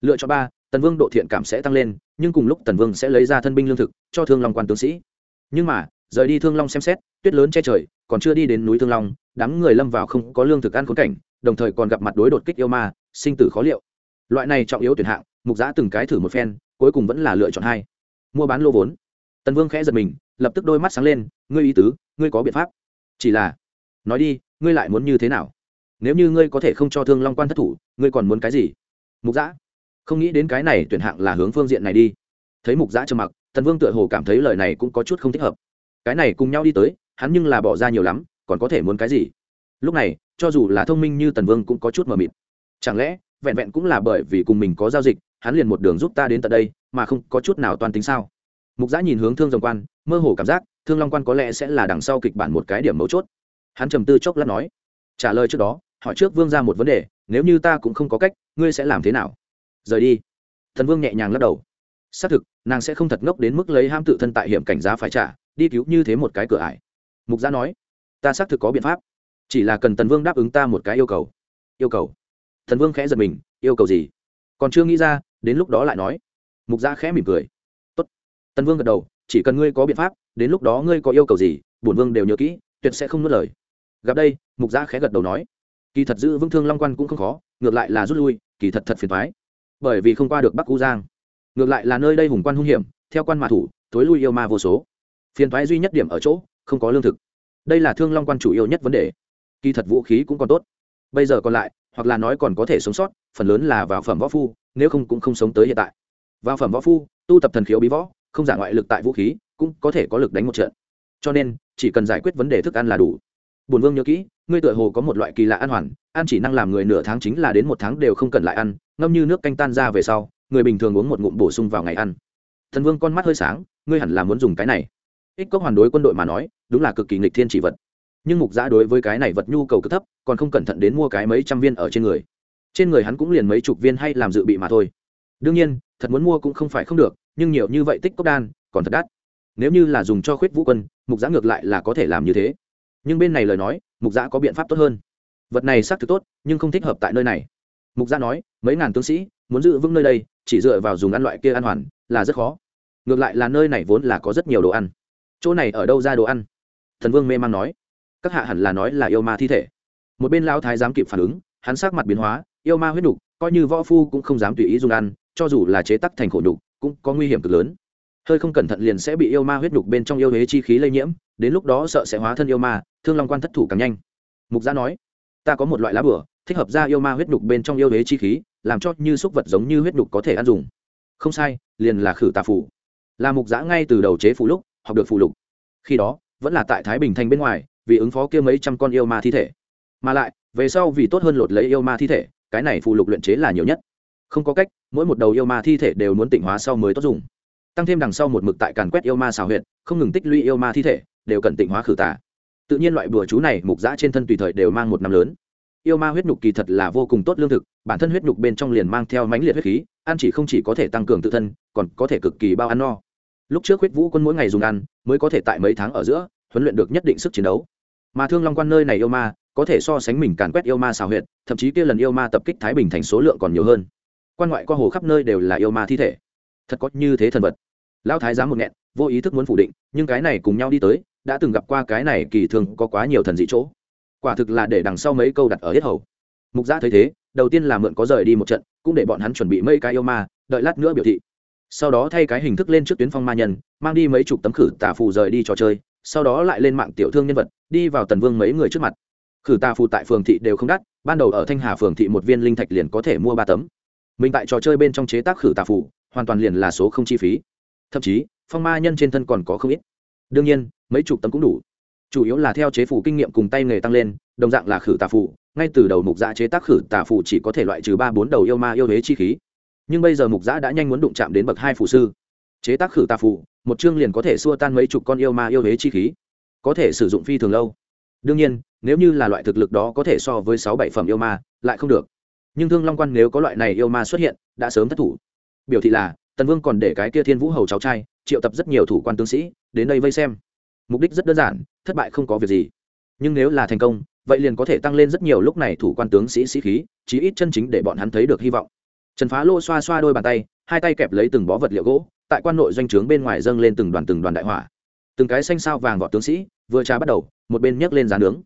Lựa chọn ba, tần vương độ thiện cảm sẽ tăng lên, nhưng cùng lúc tần vương sẽ lấy ra thân binh lương thực, cho thương long quan tướng sĩ. Nhưng mà rời đi thương long xem xét, tuyết lớn che trời, còn chưa đi đến núi thương long, đám người lâm vào không có lương thực ăn khốn cảnh, đồng thời còn gặp mặt đối đột kích yêu ma, sinh tử khó liệu. Loại này trọng yếu tuyển hạng, mục giã từng cái thử một phen, cuối cùng vẫn là lựa chọn hai. Mua bán lô vốn. Tần vương khẽ giật mình, lập tức đôi mắt sáng lên, ngươi ý tứ, ngươi có biện pháp. Chỉ là, nói đi, ngươi lại muốn như thế nào? Nếu như ngươi có thể không cho thương long quan thất thủ, ngươi còn muốn cái gì? Mục giã, không nghĩ đến cái này tuyển hạng là hướng phương diện này đi. Thấy mục giã trầm mặc, tần vương tựa hồ cảm thấy lời này cũng có chút không thích hợp cái này cùng nhau đi tới, hắn nhưng là bỏ ra nhiều lắm, còn có thể muốn cái gì? Lúc này, cho dù là thông minh như tần vương cũng có chút mờ mịt. Chẳng lẽ, vẹn vẹn cũng là bởi vì cùng mình có giao dịch, hắn liền một đường giúp ta đến tận đây, mà không có chút nào toàn tính sao? Mục giã nhìn hướng thương dòng quan, mơ hồ cảm giác, thương long quan có lẽ sẽ là đằng sau kịch bản một cái điểm mấu chốt. Hắn trầm tư chốc lát nói, trả lời trước đó, hỏi trước vương ra một vấn đề, nếu như ta cũng không có cách, ngươi sẽ làm thế nào? Rời đi. Thần vương nhẹ nhàng lắc đầu. Xác thực, nàng sẽ không thật ngốc đến mức lấy ham tự thân tại hiểm cảnh giá phải trả đi cứu như thế một cái cửa ải. Mục gia nói, ta xác thực có biện pháp, chỉ là cần tần vương đáp ứng ta một cái yêu cầu. Yêu cầu? Thần vương khẽ giật mình, yêu cầu gì? Còn chưa nghĩ ra, đến lúc đó lại nói. Mục gia khẽ mỉm cười, Tốt. tần vương gật đầu, chỉ cần ngươi có biện pháp, đến lúc đó ngươi có yêu cầu gì, bổn vương đều nhớ kỹ, tuyệt sẽ không nuốt lời. Gặp đây, mục gia khẽ gật đầu nói, kỳ thật giữ vững thương long quan cũng không khó, ngược lại là rút lui, kỳ thật thật phiền thoái bởi vì không qua được bắc u giang. Ngược lại là nơi đây hùng quan hung hiểm, theo quan mạ thủ tối lui yêu ma vô số phiền thoái duy nhất điểm ở chỗ, không có lương thực. Đây là thương long quan chủ yếu nhất vấn đề. Kỳ thật vũ khí cũng còn tốt. Bây giờ còn lại, hoặc là nói còn có thể sống sót, phần lớn là vào phẩm võ phu, nếu không cũng không sống tới hiện tại. Vào phẩm võ phu, tu tập thần khiếu bí võ, không giả ngoại lực tại vũ khí, cũng có thể có lực đánh một trận. Cho nên, chỉ cần giải quyết vấn đề thức ăn là đủ. Bùn vương nhớ kỹ, ngươi tựa hồ có một loại kỳ lạ ăn hoàn ăn chỉ năng làm người nửa tháng chính là đến một tháng đều không cần lại ăn, ngâm như nước canh tan ra về sau, người bình thường uống một ngụm bổ sung vào ngày ăn. Thần vương con mắt hơi sáng, ngươi hẳn là muốn dùng cái này ích cốc hoàn đối quân đội mà nói, đúng là cực kỳ nghịch thiên chỉ vật. Nhưng mục giã đối với cái này vật nhu cầu cực thấp, còn không cẩn thận đến mua cái mấy trăm viên ở trên người. Trên người hắn cũng liền mấy chục viên hay làm dự bị mà thôi. Đương nhiên, thật muốn mua cũng không phải không được, nhưng nhiều như vậy tích cốc đan, còn thật đắt. Nếu như là dùng cho khuyết vũ quân, mục giã ngược lại là có thể làm như thế. Nhưng bên này lời nói, mục giã có biện pháp tốt hơn. Vật này xác thực tốt, nhưng không thích hợp tại nơi này. Mục giã nói, mấy ngàn tướng sĩ, muốn giữ vững nơi đây, chỉ dựa vào dùng ăn loại kia ăn hoàn, là rất khó. Ngược lại là nơi này vốn là có rất nhiều đồ ăn chỗ này ở đâu ra đồ ăn? Thần vương mê man nói. Các hạ hẳn là nói là yêu ma thi thể. Một bên lao thái dám kịp phản ứng, hắn sắc mặt biến hóa, yêu ma huyết đục coi như võ phu cũng không dám tùy ý dùng ăn, cho dù là chế tắc thành khổ đục cũng có nguy hiểm cực lớn. Hơi không cẩn thận liền sẽ bị yêu ma huyết đục bên trong yêu huế chi khí lây nhiễm, đến lúc đó sợ sẽ hóa thân yêu ma, thương long quan thất thủ càng nhanh. Mục gia nói, ta có một loại lá bửa, thích hợp ra yêu ma huyết đục bên trong yêu huế chi khí, làm cho như xúc vật giống như huyết đục có thể ăn dùng. Không sai, liền là khử tà phủ là mục giã ngay từ đầu chế phủ lúc học được phụ lục. Khi đó vẫn là tại thái bình thành bên ngoài vì ứng phó kia mấy trăm con yêu ma thi thể. Mà lại về sau vì tốt hơn lột lấy yêu ma thi thể cái này phụ lục luyện chế là nhiều nhất. Không có cách mỗi một đầu yêu ma thi thể đều muốn tịnh hóa sau mới tốt dùng. Tăng thêm đằng sau một mực tại càn quét yêu ma xào huyệt không ngừng tích lũy yêu ma thi thể đều cần tịnh hóa khử tả, tự nhiên loại bùa chú này mục giã trên thân tùy thời đều mang một năm lớn. Yêu ma huyết nhục kỳ thật là vô cùng tốt lương thực bản thân huyết nhục bên trong liền mang theo mãnh liệt huyết khí ăn chỉ không chỉ có thể tăng cường tự thân còn có thể cực kỳ bao ăn no lúc trước huyết vũ quân mỗi ngày dùng ăn, mới có thể tại mấy tháng ở giữa, huấn luyện được nhất định sức chiến đấu. Mà thương long quan nơi này yêu ma, có thể so sánh mình càn quét yêu ma xào huyệt, thậm chí kia lần yêu ma tập kích thái bình thành số lượng còn nhiều hơn. Quan ngoại qua hồ khắp nơi đều là yêu ma thi thể. Thật có như thế thần vật. Lão thái giám một nghẹn, vô ý thức muốn phủ định, nhưng cái này cùng nhau đi tới, đã từng gặp qua cái này kỳ thường có quá nhiều thần dị chỗ. Quả thực là để đằng sau mấy câu đặt ở hết hầu. Mục gia thấy thế, đầu tiên là mượn có rời đi một trận, cũng để bọn hắn chuẩn bị mây cái yêu ma, đợi lát nữa biểu thị sau đó thay cái hình thức lên trước tuyến phong ma nhân, mang đi mấy chục tấm khử tà phù rời đi trò chơi, sau đó lại lên mạng tiểu thương nhân vật, đi vào tần vương mấy người trước mặt. Khử tà phù tại phường thị đều không đắt, ban đầu ở thanh hà phường thị một viên linh thạch liền có thể mua ba tấm. Mình tại trò chơi bên trong chế tác khử tà phù, hoàn toàn liền là số không chi phí. Thậm chí, phong ma nhân trên thân còn có không ít. Đương nhiên, mấy chục tấm cũng đủ. Chủ yếu là theo chế phủ kinh nghiệm cùng tay nghề tăng lên, đồng dạng là khử tà phù. ngay từ đầu mục dạ chế tác khử tà phù chỉ có thể loại trừ ba bốn đầu yêu ma yêu huế chi khí nhưng bây giờ mục giã đã nhanh muốn đụng chạm đến bậc hai phủ sư. Chế tác khử tà phù, một chương liền có thể xua tan mấy chục con yêu ma yêu huế chi khí, có thể sử dụng phi thường lâu. Đương nhiên, nếu như là loại thực lực đó có thể so với sáu bảy phẩm yêu ma, lại không được. Nhưng thương long quan nếu có loại này yêu ma xuất hiện, đã sớm thất thủ. Biểu thị là, tần vương còn để cái kia thiên vũ hầu cháu trai, triệu tập rất nhiều thủ quan tướng sĩ, đến đây vây xem. Mục đích rất đơn giản, thất bại không có việc gì. Nhưng nếu là thành công, vậy liền có thể tăng lên rất nhiều lúc này thủ quan tướng sĩ sĩ khí, chí ít chân chính để bọn hắn thấy được hy vọng trần phá lô xoa xoa đôi bàn tay, hai tay kẹp lấy từng bó vật liệu gỗ, tại quan nội doanh trướng bên ngoài dâng lên từng đoàn từng đoàn đại hỏa. Từng cái xanh sao vàng vọt tướng sĩ, vừa trà bắt đầu, một bên nhấc lên giá nướng.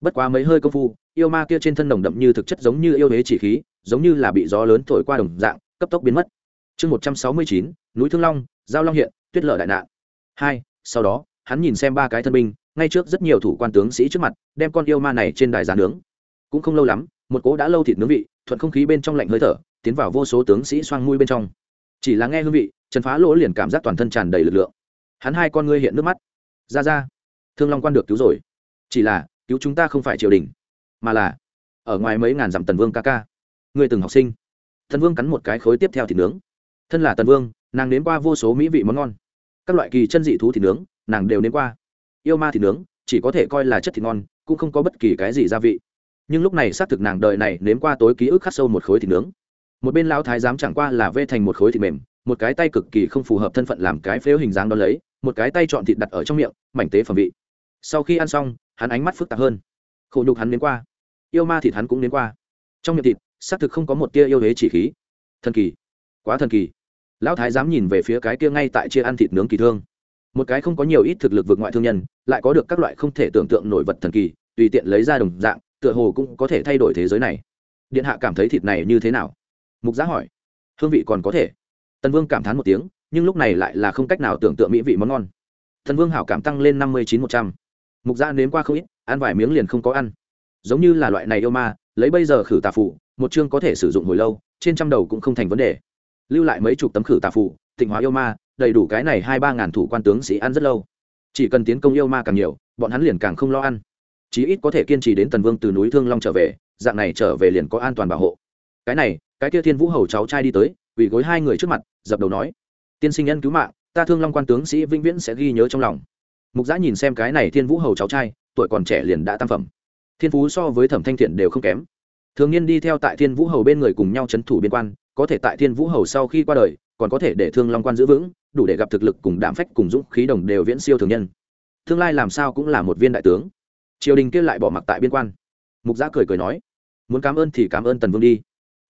Bất quá mấy hơi công phu, yêu ma kia trên thân nồng đậm như thực chất giống như yêu thế chỉ khí, giống như là bị gió lớn thổi qua đồng dạng, cấp tốc biến mất. Chương một trăm sáu mươi chín, núi thương long, giao long hiện, tuyết lở đại nạn. Hai, sau đó, hắn nhìn xem ba cái thân binh, ngay trước rất nhiều thủ quan tướng sĩ trước mặt, đem con yêu ma này trên đài giá nướng. Cũng không lâu lắm, một cỗ đã lâu thịt nướng vị, thuận không khí bên trong lạnh hơi thở tiến vào vô số tướng sĩ xoang mũi bên trong. Chỉ là nghe hương vị, trần phá lỗ liền cảm giác toàn thân tràn đầy lực lượng. Hắn hai con ngươi hiện nước mắt. Ra ra, thương long quan được cứu rồi. Chỉ là, cứu chúng ta không phải triều đình, mà là ở ngoài mấy ngàn dặm tần vương ca ca. Người từng học sinh. Thần vương cắn một cái khối tiếp theo thịt nướng. Thân là tần vương, nàng nếm qua vô số mỹ vị món ngon. Các loại kỳ chân dị thú thịt nướng, nàng đều nếm qua. Yêu ma thịt nướng, chỉ có thể coi là chất thịt ngon, cũng không có bất kỳ cái gì gia vị. Nhưng lúc này xác thực nàng đời này nếm qua tối ký ức khắc sâu một khối thịt nướng một bên lão thái giám chẳng qua là vê thành một khối thịt mềm, một cái tay cực kỳ không phù hợp thân phận làm cái phếu hình dáng đó lấy, một cái tay chọn thịt đặt ở trong miệng, mảnh tế phẩm vị. Sau khi ăn xong, hắn ánh mắt phức tạp hơn. Khổ nhục hắn đến qua. Yêu ma thịt hắn cũng đến qua. Trong miệng thịt, xác thực không có một tia yêu huế chỉ khí. Thần kỳ. Quá thần kỳ. Lão thái dám nhìn về phía cái kia ngay tại chia ăn thịt nướng kỳ thương. Một cái không có nhiều ít thực lực vượt ngoại thương nhân, lại có được các loại không thể tưởng tượng nổi vật thần kỳ, tùy tiện lấy ra đồng dạng, tựa hồ cũng có thể thay đổi thế giới này. Điện hạ cảm thấy thịt này như thế nào? Mục giá hỏi. Hương vị còn có thể. Tần vương cảm thán một tiếng, nhưng lúc này lại là không cách nào tưởng tượng mỹ vị món ngon. Thần vương hảo cảm tăng lên năm mươi chín một trăm. Mục giá nếm qua không ít, ăn vài miếng liền không có ăn. Giống như là loại này yêu ma, lấy bây giờ khử tà phủ một chương có thể sử dụng hồi lâu, trên trăm đầu cũng không thành vấn đề. Lưu lại mấy chục tấm khử tà phủ tịnh hóa yêu ma, đầy đủ cái này hai ba ngàn thủ quan tướng sĩ ăn rất lâu. Chỉ cần tiến công yêu ma càng nhiều, bọn hắn liền càng không lo ăn. Chí ít có thể kiên trì đến tần vương từ núi thương long trở về, dạng này trở về liền có an toàn bảo hộ. Cái này cái kia thiên vũ hầu cháu trai đi tới, quỳ gối hai người trước mặt, dập đầu nói, tiên sinh nhân cứu mạng, ta thương long quan tướng sĩ vĩnh viễn sẽ ghi nhớ trong lòng. Mục giã nhìn xem cái này thiên vũ hầu cháu trai, tuổi còn trẻ liền đã tam phẩm. Thiên phú so với thẩm thanh thiện đều không kém. Thường niên đi theo tại thiên vũ hầu bên người cùng nhau c h ấ n thủ biên quan, có thể tại thiên vũ hầu sau khi qua đời, còn có thể để thương long quan giữ vững, đủ để gặp thực lực cùng đảm phách cùng dũng khí đồng đều viễn siêu thường nhân. Tương lai làm sao cũng là một viên đại tướng. Triều đình kia lại bỏ mặc tại biên quan. Mục giã cười cười nói, muốn cảm ơn thì cảm ơn tần vương đi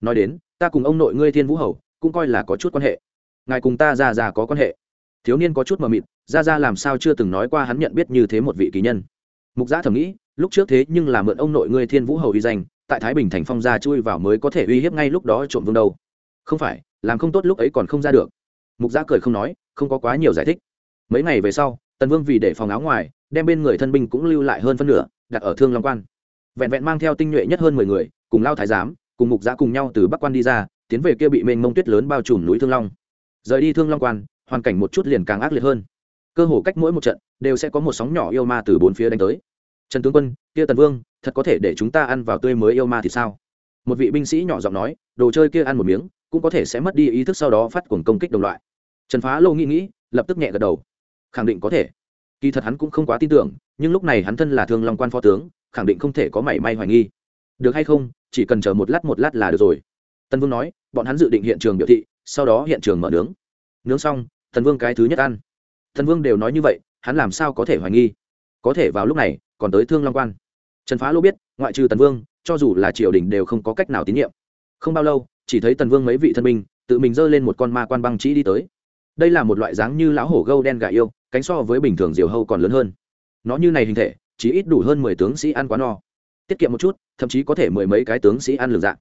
nói đến, ta cùng ông nội ngươi thiên vũ hầu cũng coi là có chút quan hệ. Ngài cùng ta già già có quan hệ. Thiếu niên có chút mờ mịt, ra ra làm sao chưa từng nói qua hắn nhận biết như thế một vị kỳ nhân. Mục gia thầm nghĩ, lúc trước thế nhưng là mượn ông nội ngươi thiên vũ hầu uy danh, tại thái bình thành phong gia chui vào mới có thể uy hiếp ngay lúc đó trộm vương đâu. Không phải, làm không tốt lúc ấy còn không ra được. Mục gia cười không nói, không có quá nhiều giải thích. Mấy ngày về sau, tần vương vì để phòng áo ngoài, đem bên người thân binh cũng lưu lại hơn phân nửa, đặt ở thương long quan. Vẹn vẹn mang theo tinh nhuệ nhất hơn mười người, cùng lao thái giám cùng mục giã cùng nhau từ bắc quan đi ra, tiến về kia bị mênh mông tuyết lớn bao trùm núi thương long. Rời đi thương long quan, hoàn cảnh một chút liền càng ác liệt hơn. Cơ hồ cách mỗi một trận đều sẽ có một sóng nhỏ yêu ma từ bốn phía đánh tới. Trần tướng quân, kia tần vương, thật có thể để chúng ta ăn vào tươi mới yêu ma thì sao? Một vị binh sĩ nhỏ giọng nói, đồ chơi kia ăn một miếng, cũng có thể sẽ mất đi ý thức sau đó phát cuồng công kích đồng loại. Trần phá lâu nghĩ nghĩ, lập tức nhẹ gật đầu. Khẳng định có thể. Kỳ thật hắn cũng không quá tin tưởng, nhưng lúc này hắn thân là thương long quan phó tướng, khẳng định không thể có mảy may hoài nghi được hay không, chỉ cần chờ một lát một lát là được rồi. Tần vương nói, bọn hắn dự định hiện trường biểu thị, sau đó hiện trường mở nướng. Nướng xong thần vương cái thứ nhất ăn. Thần vương đều nói như vậy, hắn làm sao có thể hoài nghi? Có thể vào lúc này, còn tới thương long quan. Trần phá lô biết, ngoại trừ tần vương, cho dù là triều đình đều không có cách nào tín nhiệm. Không bao lâu, chỉ thấy tần vương mấy vị thân minh tự mình giơ lên một con ma quan băng chỉ đi tới. Đây là một loại dáng như lão hổ gâu đen gà yêu, cánh so với bình thường diều hâu còn lớn hơn. Nó như này hình thể, chỉ ít đủ hơn mười tướng sĩ ăn quá no tiết kiệm một chút, thậm chí có thể mười mấy cái tướng sĩ ăn lường dạng.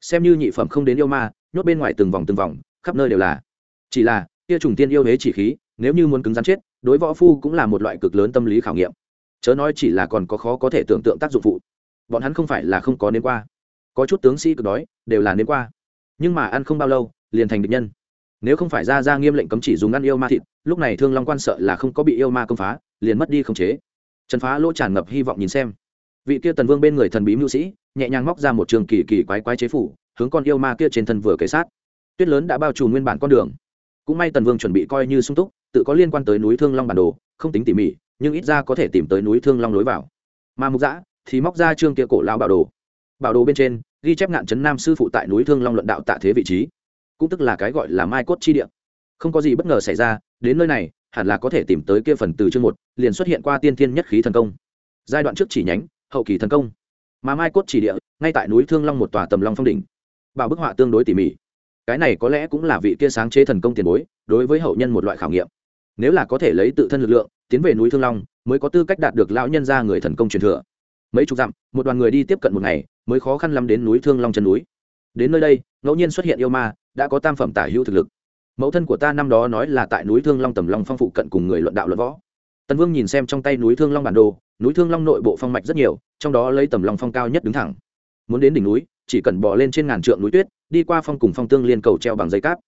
Xem như nhị phẩm không đến yêu ma, nhốt bên ngoài từng vòng từng vòng, khắp nơi đều là. Chỉ là, kia trùng tiên yêu huế chỉ khí, nếu như muốn cứng rắn chết, đối võ phu cũng là một loại cực lớn tâm lý khảo nghiệm. Chớ nói chỉ là còn có khó có thể tưởng tượng tác dụng phụ. Bọn hắn không phải là không có nếm qua. Có chút tướng sĩ cực đói, đều là nếm qua. Nhưng mà ăn không bao lâu, liền thành địch nhân. Nếu không phải ra ra nghiêm lệnh cấm chỉ dùng ăn yêu ma thịt, lúc này thương long quan sợ là không có bị yêu ma công phá, liền mất đi khống chế. Trần phá lỗ tràn ngập hy vọng nhìn xem vị kia tần vương bên người thần bí mưu sĩ, nhẹ nhàng móc ra một trường kỳ kỳ quái quái chế phủ, hướng con yêu ma kia trên thân vừa kể sát. Tuyết lớn đã bao trùm nguyên bản con đường. Cũng may tần vương chuẩn bị coi như sung túc, tự có liên quan tới núi thương long bản đồ, không tính tỉ mỉ, nhưng ít ra có thể tìm tới núi thương long lối vào. Mà mục giã thì móc ra trương kia cổ lao bảo đồ. Bảo đồ bên trên, ghi chép ngạn trấn nam sư phụ tại núi thương long luận đạo tạ thế vị trí. Cũng tức là cái gọi là mai cốt chi địa. Không có gì bất ngờ xảy ra, đến nơi này, hẳn là có thể tìm tới kia phần từ chương một, liền xuất hiện qua tiên thiên nhất khí thần công. Giai đoạn trước chỉ nhánh hậu kỳ thần công. Mà mai cốt chỉ địa, ngay tại núi thương long một tòa tầm long phong đỉnh. Bảo bức họa tương đối tỉ mỉ. Cái này có lẽ cũng là vị kia sáng chế thần công tiền bối, đối với hậu nhân một loại khảo nghiệm. Nếu là có thể lấy tự thân lực lượng, tiến về núi thương long, mới có tư cách đạt được lão nhân ra người thần công truyền thừa. Mấy chục dặm, một đoàn người đi tiếp cận một ngày, mới khó khăn lắm đến núi thương long chân núi. Đến nơi đây, ngẫu nhiên xuất hiện yêu ma, đã có tam phẩm tả hữu thực lực. Mẫu thân của ta năm đó nói là tại núi thương long tầm long phong phụ cận cùng người luận đạo luận võ tần vương nhìn xem trong tay núi thương long bản đồ, núi thương long nội bộ phong mạch rất nhiều, trong đó lấy tầm long phong cao nhất đứng thẳng. Muốn đến đỉnh núi, chỉ cần bỏ lên trên ngàn trượng núi tuyết, đi qua phong cùng phong tương liên cầu treo bằng dây cáp.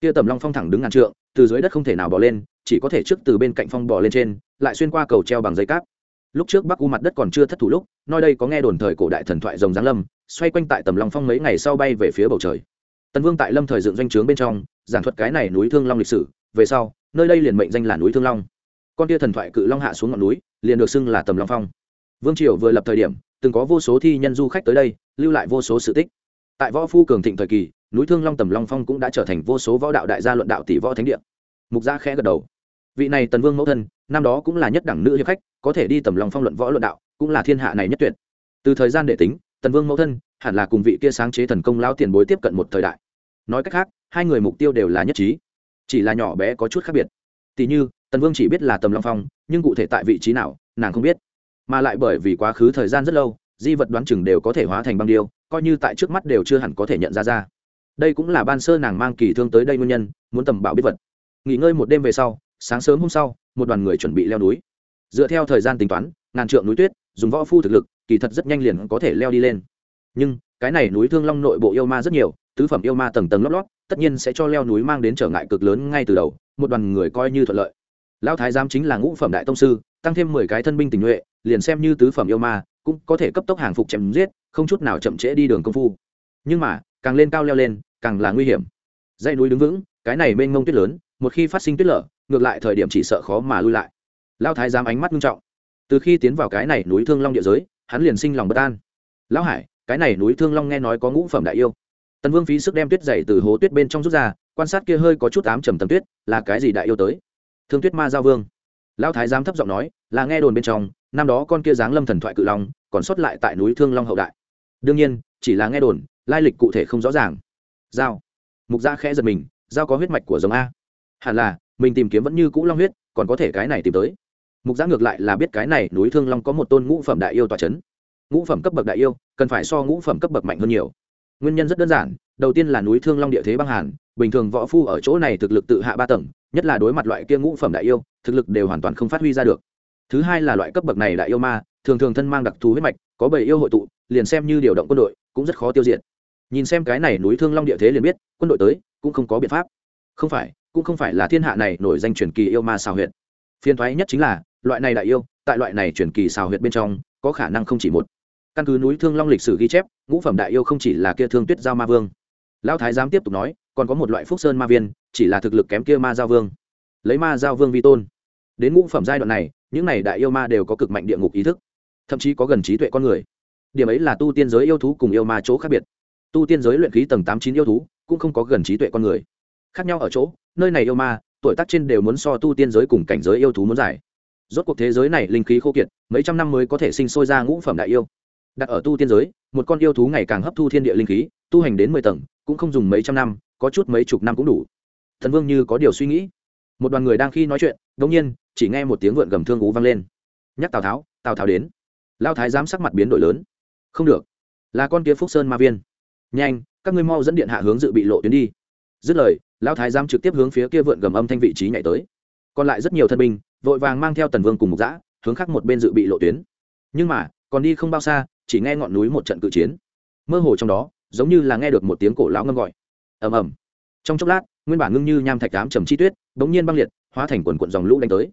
Kia tầm long phong thẳng đứng ngàn trượng, từ dưới đất không thể nào bỏ lên, chỉ có thể trước từ bên cạnh phong bỏ lên trên, lại xuyên qua cầu treo bằng dây cáp. Lúc trước bắc u mặt đất còn chưa thất thủ lúc nơi đây có nghe đồn thời cổ đại thần thoại rồng giáng lâm, xoay quanh tại tầm long phong mấy ngày sau bay về phía bầu trời. Tần vương tại lâm thời dựng doanh trướng bên trong, giảng thuật cái này núi thương long lịch sử, về sau, nơi đây liền mệnh danh là núi thương long con tia thần thoại cự long hạ xuống ngọn núi, liền được xưng là tầm long phong. Vương triều vừa lập thời điểm, từng có vô số thi nhân du khách tới đây, lưu lại vô số sự tích. Tại võ phu cường thịnh thời kỳ, núi thương long tầm long phong cũng đã trở thành vô số võ đạo đại gia luận đạo tỷ võ thánh địa. Mục gia khẽ gật đầu. Vị này tần vương mẫu thân, năm đó cũng là nhất đẳng nữ hiệp khách, có thể đi tầm long phong luận võ luận đạo, cũng là thiên hạ này nhất tuyệt. Từ thời gian để tính, tần vương mẫu thân hẳn là cùng vị kia sáng chế thần công lao tiền bối tiếp cận một thời đại. Nói cách khác, hai người mục tiêu đều là nhất trí, chỉ là nhỏ bé có chút khác biệt. Tỷ như tần vương chỉ biết là tầm long phong, nhưng cụ thể tại vị trí nào, nàng không biết. Mà lại bởi vì quá khứ thời gian rất lâu, di vật đoán chừng đều có thể hóa thành băng điêu, coi như tại trước mắt đều chưa hẳn có thể nhận ra ra. Đây cũng là ban sơ nàng mang kỳ thương tới đây nguyên nhân, muốn tầm bảo biết vật. Nghỉ ngơi một đêm về sau, sáng sớm hôm sau, một đoàn người chuẩn bị leo núi. Dựa theo thời gian tính toán, ngàn trượng núi tuyết, dùng võ phu thực lực, kỳ thật rất nhanh liền có thể leo đi lên. Nhưng, cái này núi thương long nội bộ yêu ma rất nhiều, tứ phẩm yêu ma tầng tầng lót lót, tất nhiên sẽ cho leo núi mang đến trở ngại cực lớn ngay từ đầu, một đoàn người coi như thuận lợi lão thái giám chính là ngũ phẩm đại tông sư, tăng thêm mười cái thân binh tình nhuệ, liền xem như tứ phẩm yêu ma, cũng có thể cấp tốc hàng phục chém giết, không chút nào chậm trễ đi đường công phu. Nhưng mà, càng lên cao leo lên, càng là nguy hiểm. Dãy núi đứng vững, cái này mênh mông tuyết lớn, một khi phát sinh tuyết lở, ngược lại thời điểm chỉ sợ khó mà lui lại. Lão thái giám ánh mắt nghiêm trọng. Từ khi tiến vào cái này núi thương long địa giới, hắn liền sinh lòng bất an. Lão hải, cái này núi thương long nghe nói có ngũ phẩm đại yêu. Tần vương phí sức đem tuyết dày từ hố tuyết bên trong rút ra, quan sát kia hơi có chút ám trầm tầm tuyết, là cái gì đại yêu tới? Thương tuyết ma giao vương. Lão thái giám thấp giọng nói, là nghe đồn bên trong, năm đó con kia giáng lâm thần thoại cự long, còn sót lại tại núi thương long hậu đại. Đương nhiên, chỉ là nghe đồn, lai lịch cụ thể không rõ ràng. Giao. Mục gia khẽ giật mình, giao có huyết mạch của giống a. Hẳn là, mình tìm kiếm vẫn như cũ long huyết, còn có thể cái này tìm tới. Mục gia ngược lại là biết cái này núi thương long có một tôn ngũ phẩm đại yêu tòa c h ấ n ngũ phẩm cấp bậc đại yêu, cần phải so ngũ phẩm cấp bậc mạnh hơn nhiều. Nguyên nhân rất đơn giản, đầu tiên là núi thương long địa thế băng hàn bình thường võ phu ở chỗ này thực lực tự hạ ba tầng, nhất là đối mặt loại kia ngũ phẩm đại yêu, thực lực đều hoàn toàn không phát huy ra được. Thứ hai là loại cấp bậc này đại yêu ma, thường thường thân mang đặc thù huyết mạch, có bầy yêu hội tụ, liền xem như điều động quân đội, cũng rất khó tiêu diệt. Nhìn xem cái này núi thương long địa thế liền biết, quân đội tới, cũng không có biện pháp. Không phải, cũng không phải là thiên hạ này nổi danh truyền kỳ yêu ma xào huyệt. Phiên thoái nhất chính là, loại này đại yêu, tại loại này truyền kỳ xào huyệt bên trong, có khả năng không chỉ một. Căn cứ núi thương long lịch sử ghi chép, ngũ phẩm đại yêu không chỉ là kia thương tuyết giao ma vương lão thái giám tiếp tục nói, còn có một loại phúc sơn ma viên, chỉ là thực lực kém kia ma giao vương. Lấy ma giao vương vi tôn. Đến ngũ phẩm giai đoạn này, những này đại yêu ma đều có cực mạnh địa ngục ý thức. Thậm chí có gần trí tuệ con người. Điểm ấy là tu tiên giới yêu thú cùng yêu ma chỗ khác biệt. Tu tiên giới luyện khí tầng tám chín yêu thú, cũng không có gần trí tuệ con người. Khác nhau ở chỗ, nơi này yêu ma, tuổi tác trên đều muốn so tu tiên giới cùng cảnh giới yêu thú muốn giải rốt cuộc thế giới này linh khí khô kiệt, mấy trăm năm mới có thể sinh sôi ra ngũ phẩm đại yêu. Đặt ở tu tiên giới, một con yêu thú ngày càng hấp thu thiên địa linh khí, tu hành đến mười tầng cũng không dùng mấy trăm năm, có chút mấy chục năm cũng đủ. Thần vương như có điều suy nghĩ. Một đoàn người đang khi nói chuyện đ ỗ n g nhiên, chỉ nghe một tiếng vượn gầm thương ú vang lên. Nhắc tào tháo tào tháo đến. Lao thái giám sắc mặt biến đổi lớn. Không được, là con kia phúc sơn ma viên. Nhanh, các ngươi mau dẫn điện hạ hướng dự bị lộ tuyến đi. Dứt lời, lao thái giám trực tiếp hướng phía kia vượn gầm âm thanh vị trí nhảy tới. Còn lại rất nhiều thân binh, vội vàng mang theo tần vương cùng một dã, hướng khác một bên dự bị lộ tuyến. Nhưng mà, còn đi không bao xa, chỉ nghe ngọn núi một trận cự chiến. Mơ hồ trong đó giống như là nghe được một tiếng cổ lão ngâm gọi. Ầm ầm. Trong chốc lát, nguyên bản ngưng như nham thạch đám trầm chi tuyết, bỗng nhiên băng liệt, hóa thành quần quận dòng lũ đánh tới.